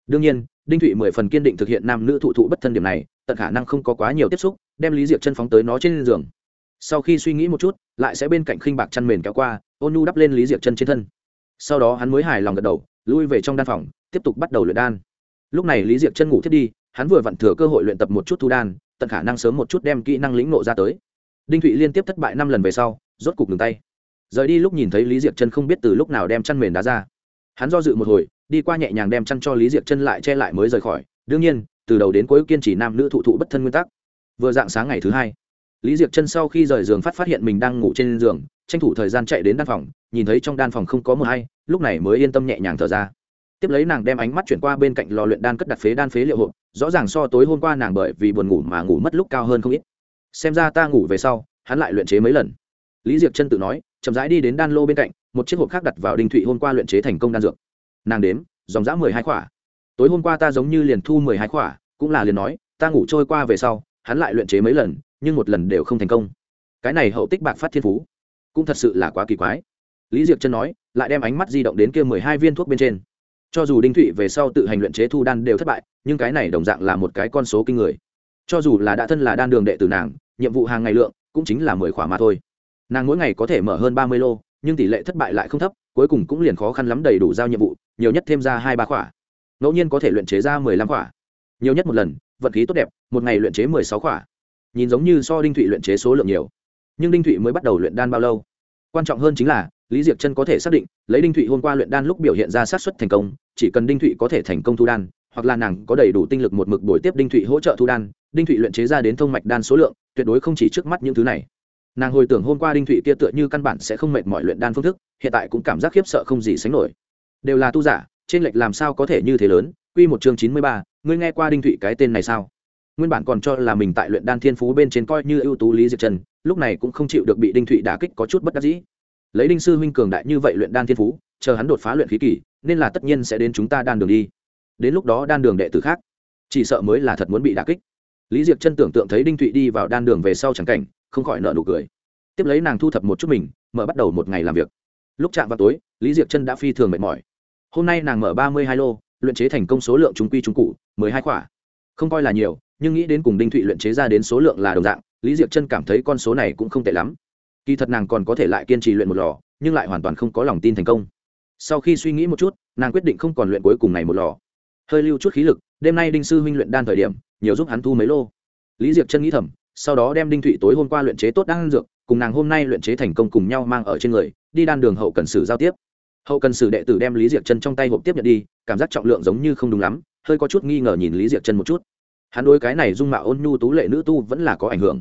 Đương nhiên, đinh thụy mười phần kiên định thực hiện nam nữ thụ thụ bất thân điểm này, tận khả năng không có quá nhiều tiếp xúc, đem lý diệp chân phóng tới nó trên giường. Sau khi suy nghĩ một chút, lại sẽ bên cạnh khinh bạc chăn mền kéo qua, ôn nhu đắp lên lý diệp chân trên thân sau đó hắn mới hài lòng gật đầu, lui về trong đan phòng, tiếp tục bắt đầu luyện đan. Lúc này lý Diệc chân ngủ thiết đi, hắn vừa vặn thừa cơ hội luyện tập một chút thu đan, tận khả năng sớm một chút đem kỹ năng lĩnh nộ ra tới. Đinh thụy liên tiếp thất bại năm lần về sau, rốt cục ngừng tay. Rời đi lúc nhìn thấy lý Diệc chân không biết từ lúc nào đem chăn mền đá ra. Hắn do dự một hồi, đi qua nhẹ nhàng đem chăn cho lý Diệc chân lại che lại mới rời khỏi. Đương nhiên, từ đầu đến cuối kiên trì nam nữ thụ thụ bất thân nguyên tắc. Vừa dạng sáng ngày thứ hai lý Diệc chân sau khi rời giường phát phát hiện mình đang ngủ trên giường, tranh thủ thời gian chạy đến đan phòng, nhìn thấy trong đan phòng không có mờ hay lúc này mới yên tâm nhẹ nhàng thở ra. Tiếp lấy nàng đem ánh mắt chuyển qua bên cạnh lò luyện đan cất đặt phế đan phế liệu hộp, rõ ràng so tối hôm qua nàng bởi vì buồn ngủ mà ngủ mất lúc cao hơn không ít. Xem ra ta ngủ về sau, hắn lại luyện chế mấy lần. Lý Diệc chân tự nói, chậm rãi đi đến đan lô bên cạnh, một chiếc hộp khác đặt vào đinh thụy hôm qua luyện chế thành công đan dược. Nàng đếm, dòng dã mười hai khỏa. Tối hôm qua ta giống như liền thu mười hai khỏa, cũng là liền nói, ta ngủ trôi qua về sau, hắn lại luyện chế mấy lần nhưng một lần đều không thành công. Cái này hậu tích bạc phát thiên phú, cũng thật sự là quá kỳ quái. Lý diệc chân nói, lại đem ánh mắt di động đến kia mười hai viên thuốc bên trên. Cho dù đinh thụy về sau tự hành luyện chế thu đan đều thất bại, nhưng cái này đồng dạng là một cái con số kinh người. Cho dù là đã thân là đan đường đệ tử nàng, nhiệm vụ hàng ngày lượng cũng chính là mười khỏa mà thôi. Nàng mỗi ngày có thể mở hơn ba mươi lô, nhưng tỷ lệ thất bại lại không thấp, cuối cùng cũng liền khó khăn lắm đầy đủ giao nhiệm vụ, nhiều nhất thêm ra hai ba khỏa. Ngẫu nhiên có thể luyện chế ra mười lăm khỏa. Nhiều nhất một lần, vận khí tốt đẹp, một ngày luyện chế mười sáu khỏa nhìn giống như so đinh thụy luyện chế số lượng nhiều. Nhưng đinh thụy mới bắt đầu luyện đan bao lâu? Quan trọng hơn chính là, lý diệc chân có thể xác định, lấy đinh thụy hôm qua luyện đan lúc biểu hiện ra sát xuất thành công, chỉ cần đinh thụy có thể thành công thu đan, hoặc là nàng có đầy đủ tinh lực một mực buổi tiếp đinh thụy hỗ trợ thu đan, đinh thụy luyện chế ra đến thông mạch đan số lượng, tuyệt đối không chỉ trước mắt những thứ này. Nàng hồi tưởng hôm qua đinh thụy kia tựa như căn bản sẽ không mệt mọi luyện đan phương thức, hiện tại cũng cảm giác khiếp sợ không gì sánh nổi. Đều là tu giả, trên lệch làm sao có thể như thế lớn? Quy một chương chín mươi ba, ngươi nghe qua đinh thụy cái tên này sao? Nguyên bản còn cho là mình tại luyện đan thiên phú bên trên coi như ưu tú lý diệp trần, lúc này cũng không chịu được bị đinh thụy đả kích có chút bất đắc dĩ. Lấy đinh sư huynh cường đại như vậy luyện đan thiên phú, chờ hắn đột phá luyện khí kỷ nên là tất nhiên sẽ đến chúng ta đan đường đi. Đến lúc đó đan đường đệ tử khác, chỉ sợ mới là thật muốn bị đả kích. Lý diệp chân tưởng tượng thấy đinh thụy đi vào đan đường về sau chẳng cảnh, không khỏi nợ nụ cười. Tiếp lấy nàng thu thập một chút mình, mở bắt đầu một ngày làm việc. Lúc chạm vào tối, lý diệp chân đã phi thường mệt mỏi. Hôm nay nàng mở ba mươi hai lô, luyện chế thành công số lượng chúng quy chúng cụ, mười hai khỏa không coi là nhiều, nhưng nghĩ đến cùng đinh thụy luyện chế ra đến số lượng là đồng dạng, lý diệp chân cảm thấy con số này cũng không tệ lắm. Kỳ thật nàng còn có thể lại kiên trì luyện một lò, nhưng lại hoàn toàn không có lòng tin thành công. Sau khi suy nghĩ một chút, nàng quyết định không còn luyện cuối cùng này một lò. Hơi lưu chút khí lực, đêm nay đinh sư huynh luyện đan thời điểm, nhiều giúp hắn thu mấy lô. Lý diệp chân nghĩ thầm, sau đó đem đinh thụy tối hôm qua luyện chế tốt đan dược, cùng nàng hôm nay luyện chế thành công cùng nhau mang ở trên người, đi đan đường hậu cần sử giao tiếp. Hậu cần sử đệ tử đem lý diệp chân trong tay hộp tiếp nhận đi, cảm giác trọng lượng giống như không đúng lắm hơi có chút nghi ngờ nhìn lý Diệc chân một chút. Hắn đối cái này dung mạo ôn nhu tú lệ nữ tu vẫn là có ảnh hưởng.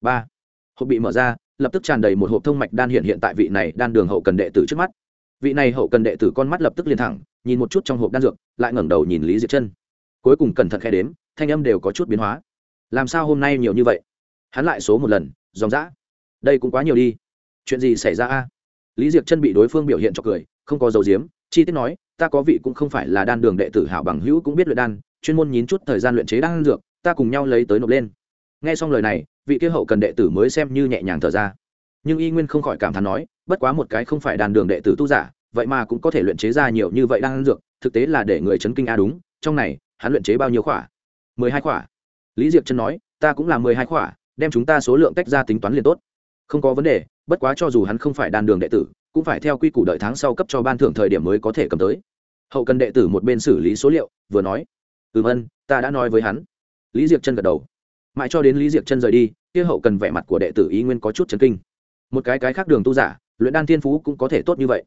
Ba, hộp bị mở ra, lập tức tràn đầy một hộp thông mạch đan hiện hiện tại vị này đan đường hậu cần đệ tử trước mắt. Vị này hậu cần đệ tử con mắt lập tức liền thẳng, nhìn một chút trong hộp đan dược, lại ngẩng đầu nhìn lý Diệc chân. Cuối cùng cẩn thận khe đếm, thanh âm đều có chút biến hóa. Làm sao hôm nay nhiều như vậy? Hắn lại số một lần, dòng dã. Đây cũng quá nhiều đi. Chuyện gì xảy ra a? Lý Diệc chân bị đối phương biểu hiện cho cười, không có dấu diếm chi tiết nói, ta có vị cũng không phải là đan đường đệ tử hảo bằng hữu cũng biết luyện đan, chuyên môn nhín chút thời gian luyện chế đan dược, ta cùng nhau lấy tới nộp lên. Nghe xong lời này, vị kia hậu cần đệ tử mới xem như nhẹ nhàng thở ra. Nhưng y nguyên không khỏi cảm thán nói, bất quá một cái không phải đàn đường đệ tử tu giả, vậy mà cũng có thể luyện chế ra nhiều như vậy đan dược, thực tế là để người chấn kinh a à đúng, trong này, hắn luyện chế bao nhiêu khỏa? Mười hai khỏa. Lý diệp chân nói, ta cũng là mười hai khỏa, đem chúng ta số lượng tách ra tính toán liền tốt. Không có vấn đề, bất quá cho dù hắn không phải đàn đường đệ tử cũng phải theo quy củ đợi tháng sau cấp cho ban thưởng thời điểm mới có thể cầm tới. Hậu cần đệ tử một bên xử lý số liệu, vừa nói ừm ân ta đã nói với hắn. Lý diệc chân gật đầu. Mãi cho đến lý diệc chân rời đi, kia hậu cần vẻ mặt của đệ tử ý nguyên có chút chấn kinh. Một cái cái khác đường tu giả, luyện đan thiên phú cũng có thể tốt như vậy.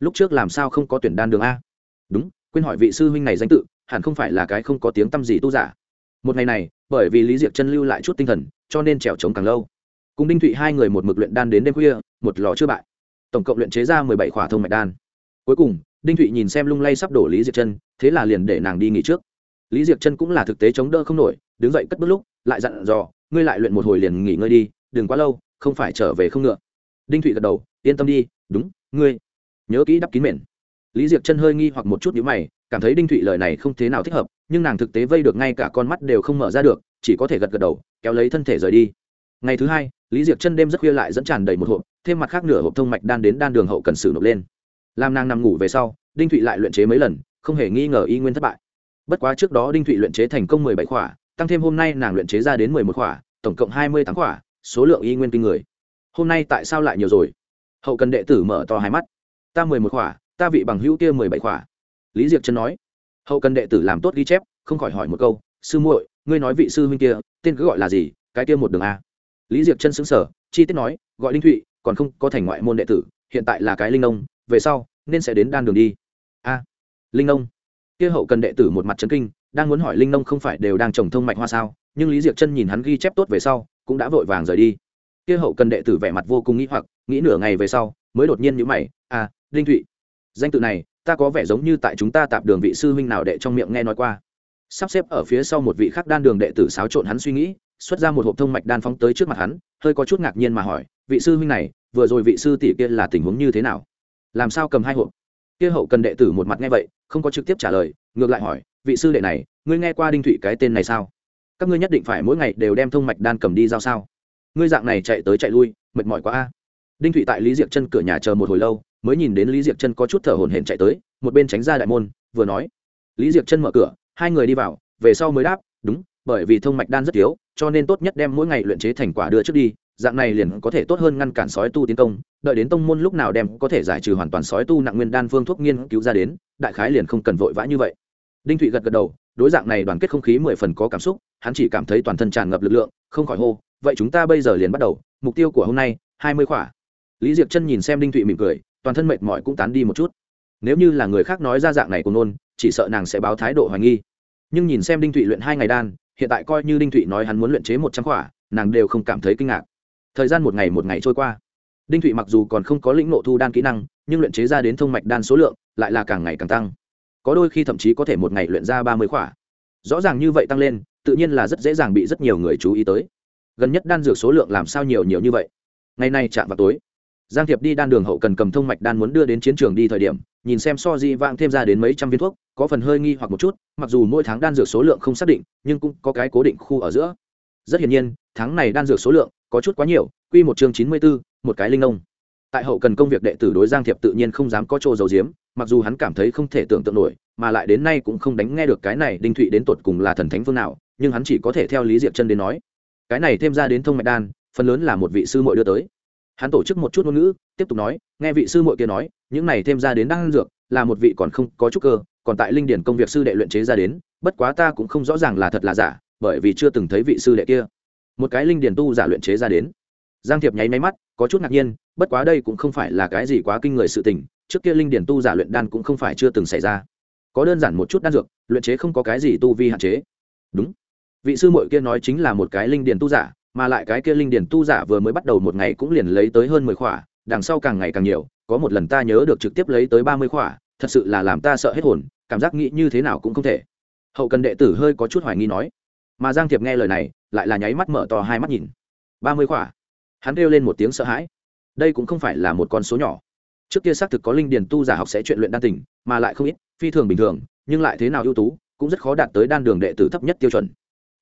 Lúc trước làm sao không có tuyển đan đường a? Đúng, quên hỏi vị sư huynh này danh tự, hẳn không phải là cái không có tiếng t â m gì tu giả. Một ngày này, bởi vì lý diệc chân lưu lại chút tinh thần, cho nên trèo trống càng lâu. Cùng đinh thụy hai người một mực luyện đan đến đêm khuya, một lò chưa bại tổng cộng luyện chế ra mười bảy khỏa thông mạch đan. Cuối cùng, đinh thụy nhìn xem lung lay sắp đổ lý diệp chân, thế là liền để nàng đi nghỉ trước. Lý diệp chân cũng là thực tế chống đỡ không nổi, đứng dậy cất bước lúc, lại dặn dò, ngươi lại luyện một hồi liền nghỉ ngơi đi, đừng quá lâu, không phải trở về không ngựa. Đinh thụy gật đầu, yên tâm đi, đúng, ngươi nhớ kỹ đắp kín mền. Lý diệp chân hơi nghi hoặc một chút nhữ mày, cảm thấy đinh thụy lời này không thế nào thích hợp, nhưng nàng thực tế vây được ngay cả con mắt đều không mở ra được, chỉ có thể gật gật đầu, kéo lấy thân thể rời đi. Ngày thứ hai, lý diệp chân đêm rất khuya lại dẫn tràn đầy một hộp thêm mặt khác nửa hộp thông mạch đan đến đan đường hậu cần sử nộp lên. Làm nàng nằm ngủ về sau, đinh thụy lại luyện chế mấy lần, không hề nghi ngờ y nguyên thất bại. Bất quá trước đó đinh thụy luyện chế thành công mười bảy khỏa, tăng thêm hôm nay nàng luyện chế ra đến mười một khỏa, tổng cộng hai mươi tám khỏa, số lượng y nguyên kinh người. Hôm nay tại sao lại nhiều rồi? Hậu cần đệ tử mở to hai mắt. Ta mười một khỏa, ta vị bằng hữu kia mười bảy khỏa. Lý Diệc chân nói. Hậu cần đệ tử làm tốt ghi chép, không khỏi hỏi một câu, sư muội, ngươi nói vị sư huynh kia, tên cứ gọi là gì? Cái kia một đường a. Lý Diệc chân xứng sở chi tiết nói, gọi đinh thụy còn không có thành ngoại môn đệ tử, hiện tại là cái linh nông về sau, nên sẽ đến đan đường đi. A, linh nông kia hậu cần đệ tử một mặt trấn kinh, đang muốn hỏi linh nông không phải đều đang trồng thông mạch hoa sao, nhưng lý diệc chân nhìn hắn ghi chép tốt về sau, cũng đã vội vàng rời đi. Kia hậu cần đệ tử vẻ mặt vô cùng nghĩ hoặc, nghĩ nửa ngày về sau, mới đột nhiên nhíu mày à linh thụy, danh tự này, ta có vẻ giống như tại chúng ta tạp đường vị sư huynh nào đệ trong miệng nghe nói qua. Sắp xếp ở phía sau một vị khác đan đường đệ tử xáo trộn hắn suy nghĩ, xuất ra một hộp thông mạch đan phóng tới trước mặt hắn, hơi có chút ngạc nhiên mà hỏi vị sư huynh này, vừa rồi vị sư tỷ kia là tình huống như thế nào? Làm sao cầm hai hộp? Kia hậu cần đệ tử một mặt nghe vậy, không có trực tiếp trả lời, ngược lại hỏi, vị sư đệ này, ngươi nghe qua đinh thụy cái tên này sao? Các ngươi nhất định phải mỗi ngày đều đem thông mạch đan cầm đi giao sao? Ngươi dạng này chạy tới chạy lui, mệt mỏi quá a. Đinh thụy tại lý diệc chân cửa nhà chờ một hồi lâu, mới nhìn đến lý diệc chân có chút thở hổn hển chạy tới, một bên tránh ra đại môn, vừa nói. Lý diệc chân mở cửa, hai người đi vào, về sau mới đáp, đúng, bởi vì thông mạch đan rất thiếu cho nên tốt nhất đem mỗi ngày luyện chế thành quả đưa trước đi dạng này liền có thể tốt hơn ngăn cản sói tu tiến công, đợi đến tông môn lúc nào đem có thể giải trừ hoàn toàn sói tu nặng nguyên đan phương thuốc nghiên cứu ra đến, đại khái liền không cần vội vã như vậy. Đinh thụy gật gật đầu, đối dạng này đoàn kết không khí mười phần có cảm xúc, hắn chỉ cảm thấy toàn thân tràn ngập lực lượng, không khỏi hô, vậy chúng ta bây giờ liền bắt đầu, mục tiêu của hôm nay, hai mươi khỏa. Lý diệc chân nhìn xem đinh thụy mỉm cười, toàn thân mệt mỏi cũng tán đi một chút. Nếu như là người khác nói ra dạng này của nôn chỉ sợ nàng sẽ báo thái độ hoài nghi. Nhưng nhìn xem đinh thụy luyện hai ngày đan, hiện tại coi như đinh thụy nói hắn muốn luyện chế một trăm khỏa, nàng đều không cảm thấy kinh ngạc thời gian một ngày một ngày trôi qua. Đinh thụy mặc dù còn không có lĩnh nộ thu đan kỹ năng, nhưng luyện chế ra đến thông mạch đan số lượng lại là càng ngày càng tăng. Có đôi khi thậm chí có thể một ngày luyện ra ba mươi khỏa. Rõ ràng như vậy tăng lên, tự nhiên là rất dễ dàng bị rất nhiều người chú ý tới. Gần nhất đan dược số lượng làm sao nhiều nhiều như vậy? Ngày nay chạm vào tối. Giang thiệp đi đan đường hậu cần cầm thông mạch đan muốn đưa đến chiến trường đi thời điểm, nhìn xem so di vang thêm ra đến mấy trăm viên thuốc, có phần hơi nghi hoặc một chút, mặc dù mỗi tháng đan dược số lượng không xác định, nhưng cũng có cái cố định khu ở giữa. Rất hiển nhiên, tháng này đan dược số lượng có chút quá nhiều quy một chương chín mươi 94, một cái linh nông tại hậu cần công việc đệ tử đối giang thiệp tự nhiên không dám có chỗ dầu diếm mặc dù hắn cảm thấy không thể tưởng tượng nổi mà lại đến nay cũng không đánh nghe được cái này đinh thụy đến tột cùng là thần thánh phương nào nhưng hắn chỉ có thể theo lý diệp chân đến nói cái này thêm ra đến thông mạch đan phần lớn là một vị sư muội đưa tới. Hắn tổ chức một chút ngôn ngữ tiếp tục nói nghe vị sư muội kia nói những này thêm ra đến đan dược là một vị còn không có chút cơ còn tại linh điển công việc sư đệ luyện chế ra đến bất quá ta cũng không rõ ràng là thật là giả bởi vì chưa từng thấy vị sư đệ kia một cái linh điển tu giả luyện chế ra đến. Giang thiệp nháy máy mắt, có chút ngạc nhiên, bất quá đây cũng không phải là cái gì quá kinh người sự tình, trước kia linh điển tu giả luyện đan cũng không phải chưa từng xảy ra. Có đơn giản một chút đan dược, luyện chế không có cái gì tu vi hạn chế. Đúng. Vị sư muội kia nói chính là một cái linh điển tu giả, mà lại cái kia linh điển tu giả vừa mới bắt đầu một ngày cũng liền lấy tới hơn mười khỏa, đằng sau càng ngày càng nhiều, có một lần ta nhớ được trực tiếp lấy tới ba mươi khỏa, thật sự là làm ta sợ hết hồn, cảm giác nghĩ như thế nào cũng không thể. Hậu cần đệ tử hơi có chút hoài nghi nói mà giang thiệp nghe lời này, lại là nháy mắt mở to hai mắt nhìn. Ba mươi khỏa. Hắn kêu lên một tiếng sợ hãi. Đây cũng không phải là một con số nhỏ. Trước kia xác thực có linh điền tu giả học sẽ chuyện luyện đan tình, mà lại không ít, phi thường bình thường, nhưng lại thế nào ưu tú, cũng rất khó đạt tới đan đường đệ tử thấp nhất tiêu chuẩn.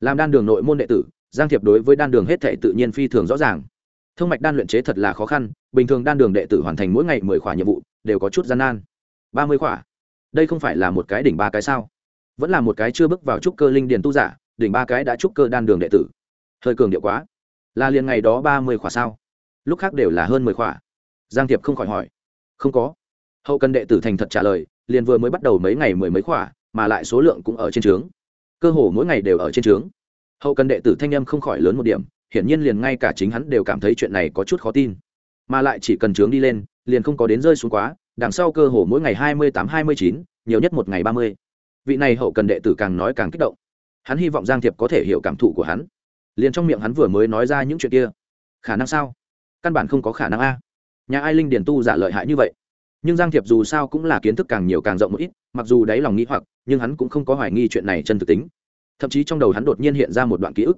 Làm đan đường nội môn đệ tử, giang thiệp đối với đan đường hết thể tự nhiên phi thường rõ ràng. Thông mạch đan luyện chế thật là khó khăn, bình thường đan đường đệ tử hoàn thành mỗi ngày mười khỏa nhiệm vụ, đều có chút gian nan. Ba mươi khỏa. Đây không phải là một cái đỉnh ba cái sao? Vẫn là một cái chưa bước vào trúc cơ linh điền tu giả đỉnh ba cái đã trúc cơ đan đường đệ tử. Hơi cường điệu quá. Là liền ngày đó ba mươi khỏa sao? Lúc khác đều là hơn mười khỏa. Giang thiệp không khỏi hỏi. Không có. Hậu cần đệ tử thành thật trả lời, liền vừa mới bắt đầu mấy ngày mười mấy khỏa, mà lại số lượng cũng ở trên trướng. Cơ hồ mỗi ngày đều ở trên trướng. Hậu cần đệ tử thanh âm không khỏi lớn một điểm, hiển nhiên liền ngay cả chính hắn đều cảm thấy chuyện này có chút khó tin. Mà lại chỉ cần trướng đi lên, liền không có đến rơi xuống quá, đằng sau cơ hồ mỗi ngày hai mươi tám, hai mươi chín, nhiều nhất một ngày ba mươi. Vị này hậu cần đệ tử càng nói càng kích động hắn hy vọng giang thiệp có thể hiểu cảm thụ của hắn. Liền trong miệng hắn vừa mới nói ra những chuyện kia. Khả năng sao? Căn bản không có khả năng a. Nhà ai linh Điền tu giả lợi hại như vậy. Nhưng giang thiệp dù sao cũng là kiến thức càng nhiều càng rộng một ít, mặc dù đáy lòng nghĩ hoặc, nhưng hắn cũng không có hoài nghi chuyện này chân thực tính. Thậm chí trong đầu hắn đột nhiên hiện ra một đoạn ký ức.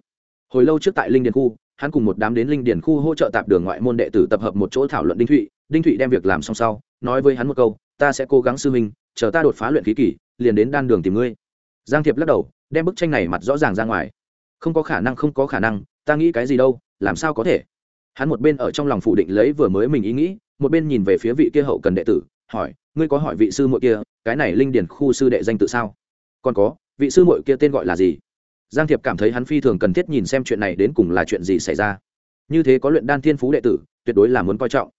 Hồi lâu trước tại linh điền khu, hắn cùng một đám đến linh điền khu hỗ trợ tạp đường ngoại môn đệ tử tập hợp một chỗ thảo luận đinh thụy. Đinh thụy đem việc làm xong sau, nói với hắn một câu, ta sẽ cố gắng sư minh chờ ta đột phá luyện khí kỷ liền đến đan đường tìm ngươi giang thiệp lắc đầu, đem bức tranh này mặt rõ ràng ra ngoài. Không có khả năng, không có khả năng, ta nghĩ cái gì đâu, làm sao có thể? Hắn một bên ở trong lòng phủ định lấy vừa mới mình ý nghĩ, một bên nhìn về phía vị kia hậu cần đệ tử, hỏi, ngươi có hỏi vị sư muội kia, cái này linh điển khu sư đệ danh tự sao? Còn có, vị sư muội kia tên gọi là gì? Giang thiệp cảm thấy hắn phi thường cần thiết nhìn xem chuyện này đến cùng là chuyện gì xảy ra. Như thế có luyện đan thiên phú đệ tử, tuyệt đối là muốn coi trọng.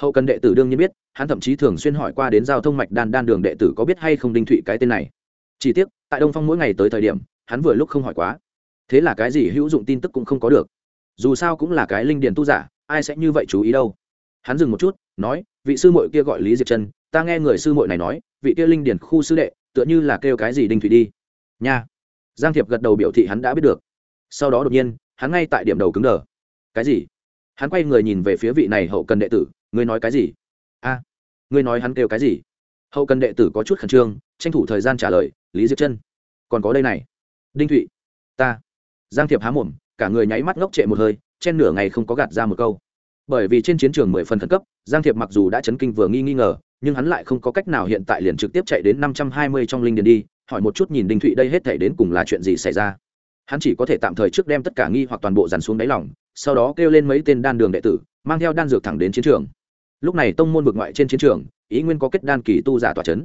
Hậu cần đệ tử đương nhiên biết, hắn thậm chí thường xuyên hỏi qua đến giao thông mạch đan đan đường đệ tử có biết hay không đinh thụy cái tên này chỉ tiếc, tại đông phong mỗi ngày tới thời điểm, hắn vừa lúc không hỏi quá. Thế là cái gì hữu dụng tin tức cũng không có được. Dù sao cũng là cái linh điền tu giả, ai sẽ như vậy chú ý đâu? Hắn dừng một chút, nói, vị sư muội kia gọi lý diệp chân ta nghe người sư muội này nói, vị kia linh điền khu sư đệ, tựa như là kêu cái gì đinh thủy đi. Nha. Giang thiệp gật đầu biểu thị hắn đã biết được. Sau đó đột nhiên, hắn ngay tại điểm đầu cứng đờ. Cái gì? Hắn quay người nhìn về phía vị này hậu cần đệ tử, ngươi nói cái gì? A. Ngươi nói hắn kêu cái gì? Hậu cần đệ tử có chút khẩn trương, tranh thủ thời gian trả lời lý diệp chân còn có đây này đinh thụy ta giang thiệp há mồm, cả người nháy mắt ngốc trệ một hơi, chen nửa ngày không có gạt ra một câu. Bởi vì trên chiến trường mười phần khẩn cấp, giang thiệp mặc dù đã chấn kinh vừa nghi nghi ngờ, nhưng hắn lại không có cách nào hiện tại liền trực tiếp chạy đến năm trăm hai mươi trong linh điền đi, hỏi một chút nhìn đinh thụy đây hết thể đến cùng là chuyện gì xảy ra. Hắn chỉ có thể tạm thời trước đem tất cả nghi hoặc toàn bộ dàn xuống đáy lỏng sau đó kêu lên mấy tên đan đường đệ tử, mang theo đan dược thẳng đến chiến trường. Lúc này tông môn vực ngoại trên chiến trường, ý nguyên có kết đan kỳ tu giả tỏa c h ấ n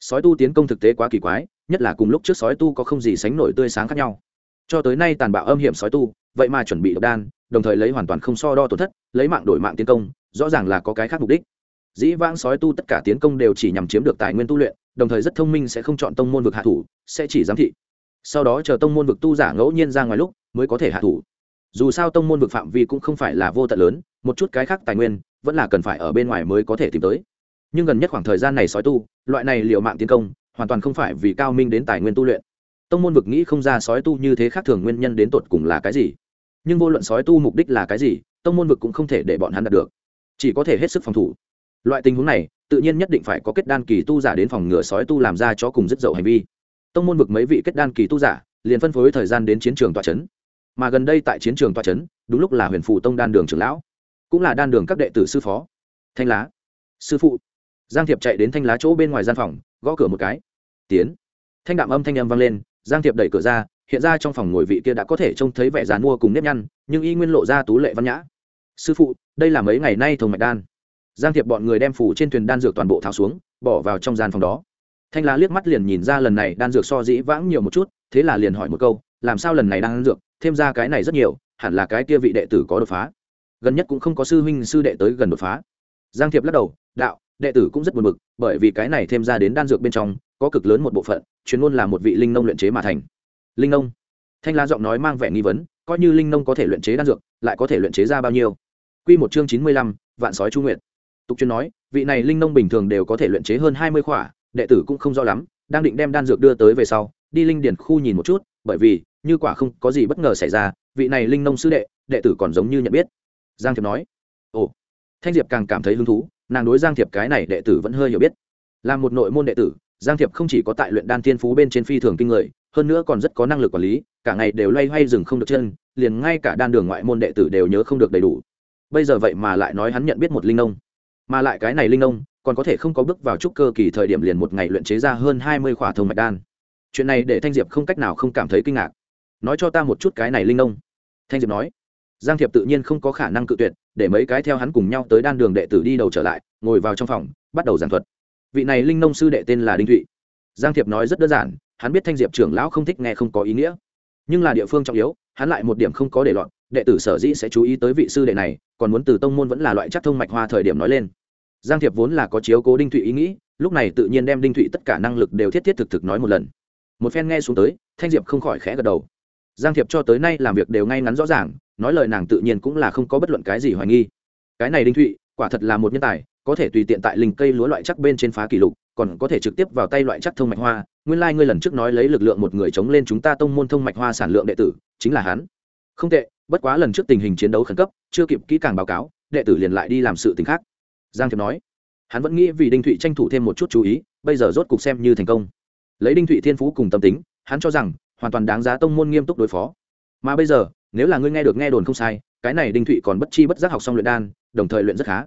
sói tu tiến công thực tế quá kỳ quái nhất là cùng lúc trước sói tu có không gì sánh nổi tươi sáng khác nhau. Cho tới nay tàn bạo âm hiểm sói tu, vậy mà chuẩn bị độc đan, đồng thời lấy hoàn toàn không so đo tổn thất, lấy mạng đổi mạng tiến công, rõ ràng là có cái khác mục đích. Dĩ vãng sói tu tất cả tiến công đều chỉ nhằm chiếm được tài nguyên tu luyện, đồng thời rất thông minh sẽ không chọn tông môn vực hạ thủ, sẽ chỉ giám thị. Sau đó chờ tông môn vực tu giả ngẫu nhiên ra ngoài lúc, mới có thể hạ thủ. Dù sao tông môn vực phạm vi cũng không phải là vô tận lớn, một chút cái khác tài nguyên, vẫn là cần phải ở bên ngoài mới có thể tìm tới. Nhưng gần nhất khoảng thời gian này sói tu, loại này liệu mạng tiến công hoàn toàn không phải vì cao minh đến tài nguyên tu luyện. Tông môn vực nghĩ không ra sói tu như thế khác thường nguyên nhân đến tột cùng là cái gì. Nhưng vô luận sói tu mục đích là cái gì, tông môn vực cũng không thể để bọn hắn đạt được. Chỉ có thể hết sức phòng thủ. Loại tình huống này, tự nhiên nhất định phải có kết đan kỳ tu giả đến phòng ngừa sói tu làm ra cho cùng rất dậu hành vi. Tông môn vực mấy vị kết đan kỳ tu giả, liền phân phối thời gian đến chiến trường tòa trấn mà gần đây tại chiến trường toa trấn đúng lúc là huyền phụ tông đan đường trưởng lão, cũng là đan đường các đệ tử sư phó. Thanh lá, sư phụ. Giang thiệp chạy đến thanh lá chỗ bên ngoài gian phòng, gõ cửa một cái tiến. Thanh đạm âm thanh âm vang lên, giang thiệp đẩy cửa ra, hiện ra trong phòng ngồi vị kia đã có thể trông thấy vẻ dán mua cùng nếp nhăn, nhưng y nguyên lộ ra tú lệ văn nhã. Sư phụ, đây là mấy ngày nay thông mạch đan. Giang thiệp bọn người đem phủ trên thuyền đan dược toàn bộ tháo xuống, bỏ vào trong gian phòng đó. Thanh lá liếc mắt liền nhìn ra lần này đan dược so dĩ vãng nhiều một chút, thế là liền hỏi một câu, làm sao lần này đan dược, thêm ra cái này rất nhiều, hẳn là cái kia vị đệ tử có đột phá? Gần nhất cũng không có sư huynh sư đệ tới gần đột phá. Giang thiệp lắc đầu, đạo đệ tử cũng rất buồn bực, bởi vì cái này thêm ra đến đan dược bên trong, có cực lớn một bộ phận, chuyên môn là một vị linh nông luyện chế mà thành. Linh nông? Thanh la giọng nói mang vẻ nghi vấn, coi như linh nông có thể luyện chế đan dược, lại có thể luyện chế ra bao nhiêu? Quy một chương chín mươi lăm, vạn sói chu nguyện tục chuyên nói, vị này linh nông bình thường đều có thể luyện chế hơn hai mươi khỏa, đệ tử cũng không rõ lắm, đang định đem đan dược đưa tới về sau, đi linh điển khu nhìn một chút, bởi vì, như quả không có gì bất ngờ xảy ra, vị này linh nông sư đệ đệ tử còn giống như nhận biết. Giang thiệp nói. Ồ. Thanh diệp càng cảm thấy hứng thú nàng đối giang thiệp cái này đệ tử vẫn hơi hiểu biết. Là một nội môn đệ tử, giang thiệp không chỉ có tại luyện đan tiên phú bên trên phi thường kinh người, hơn nữa còn rất có năng lực quản lý, cả ngày đều loay hoay dừng không được chân, liền ngay cả đan đường ngoại môn đệ tử đều nhớ không được đầy đủ. Bây giờ vậy mà lại nói hắn nhận biết một linh nông. Mà lại cái này linh nông, còn có thể không có bước vào trúc cơ kỳ thời điểm liền một ngày luyện chế ra hơn hai mươi khỏa thông mạch đan. Chuyện này để thanh diệp không cách nào không cảm thấy kinh ngạc. Nói cho ta một chút cái này linh nông. Thanh diệp nói, giang thiệp tự nhiên không có khả năng cự tuyệt để mấy cái theo hắn cùng nhau tới đan đường đệ tử đi đầu trở lại, ngồi vào trong phòng, bắt đầu giảng thuật. Vị này linh nông sư đệ tên là đinh thụy. Giang thiệp nói rất đơn giản, hắn biết thanh diệp trưởng lão không thích nghe không có ý nghĩa. Nhưng là địa phương trọng yếu, hắn lại một điểm không có để loạn đệ tử sở dĩ sẽ chú ý tới vị sư đệ này, còn muốn từ tông môn vẫn là loại chắc thông mạch hoa thời điểm nói lên. Giang thiệp vốn là có chiếu cố đinh thụy ý nghĩ, lúc này tự nhiên đem đinh thụy tất cả năng lực đều thiết thiết thực thực nói một lần. Một phen nghe xuống tới, thanh diệp không khỏi khẽ gật đầu. Giang thiệp cho tới nay làm việc đều ngay ngắn rõ ràng nói lời nàng tự nhiên cũng là không có bất luận cái gì hoài nghi. Cái này đinh thụy, quả thật là một nhân tài, có thể tùy tiện tại linh cây lúa loại chắc bên trên phá kỷ lục, còn có thể trực tiếp vào tay loại chắc thông mạch hoa. Nguyên lai、like、ngươi lần trước nói lấy lực lượng một người chống lên chúng ta tông môn thông mạch hoa sản lượng đệ tử, chính là hắn. Không tệ, bất quá lần trước tình hình chiến đấu khẩn cấp, chưa kịp kỹ càng báo cáo, đệ tử liền lại đi làm sự t khác. Giang thiệp nói, hắn vẫn nghĩ vì đinh thụy tranh thủ thêm một chút chú ý, bây giờ rốt cục xem như thành công. Lấy đinh thụy thiên phú cùng tâm tính, hắn cho rằng hoàn toàn đáng giá tông môn nghiêm túc đối phó. Mà bây giờ nếu là ngươi nghe được nghe đồn không sai, cái này đinh thụy còn bất chi bất giác học xong luyện đan, đồng thời luyện rất khá.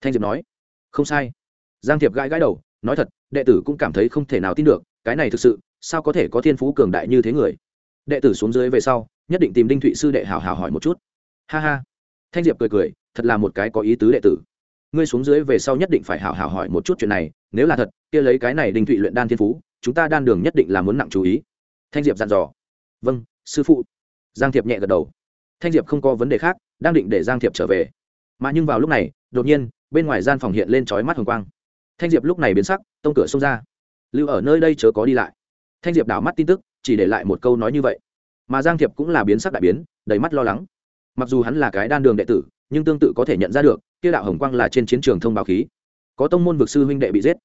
Thanh diệp nói, không sai. Giang thiệp gãi gãi đầu, nói thật, đệ tử cũng cảm thấy không thể nào tin được, cái này thực sự, sao có thể có thiên phú cường đại như thế người? Đệ tử xuống dưới về sau, nhất định tìm đinh thụy sư đệ hào hào hỏi một chút. Ha ha. Thanh diệp cười cười, thật là một cái có ý tứ đệ tử. Ngươi xuống dưới về sau nhất định phải hào hào hỏi một chút chuyện này, nếu là thật, kia lấy cái này đinh thụy luyện đan thiên phú, chúng ta đan đường nhất định là muốn nặng chú ý. Thanh diệp dặn dò vâng sư phụ giang thiệp nhẹ gật đầu. Thanh diệp không có vấn đề khác, đang định để giang thiệp trở về. Mà nhưng vào lúc này, đột nhiên, bên ngoài gian phòng hiện lên trói mắt hồng quang. Thanh diệp lúc này biến sắc, tông cửa xông ra. Lưu ở nơi đây chớ có đi lại. Thanh diệp đảo mắt tin tức, chỉ để lại một câu nói như vậy. Mà giang thiệp cũng là biến sắc đại biến, đầy mắt lo lắng. Mặc dù hắn là cái đan đường đệ tử, nhưng tương tự có thể nhận ra được, kia đạo hồng quang là trên chiến trường thông báo khí. Có tông môn vực sư huynh đệ bị giết.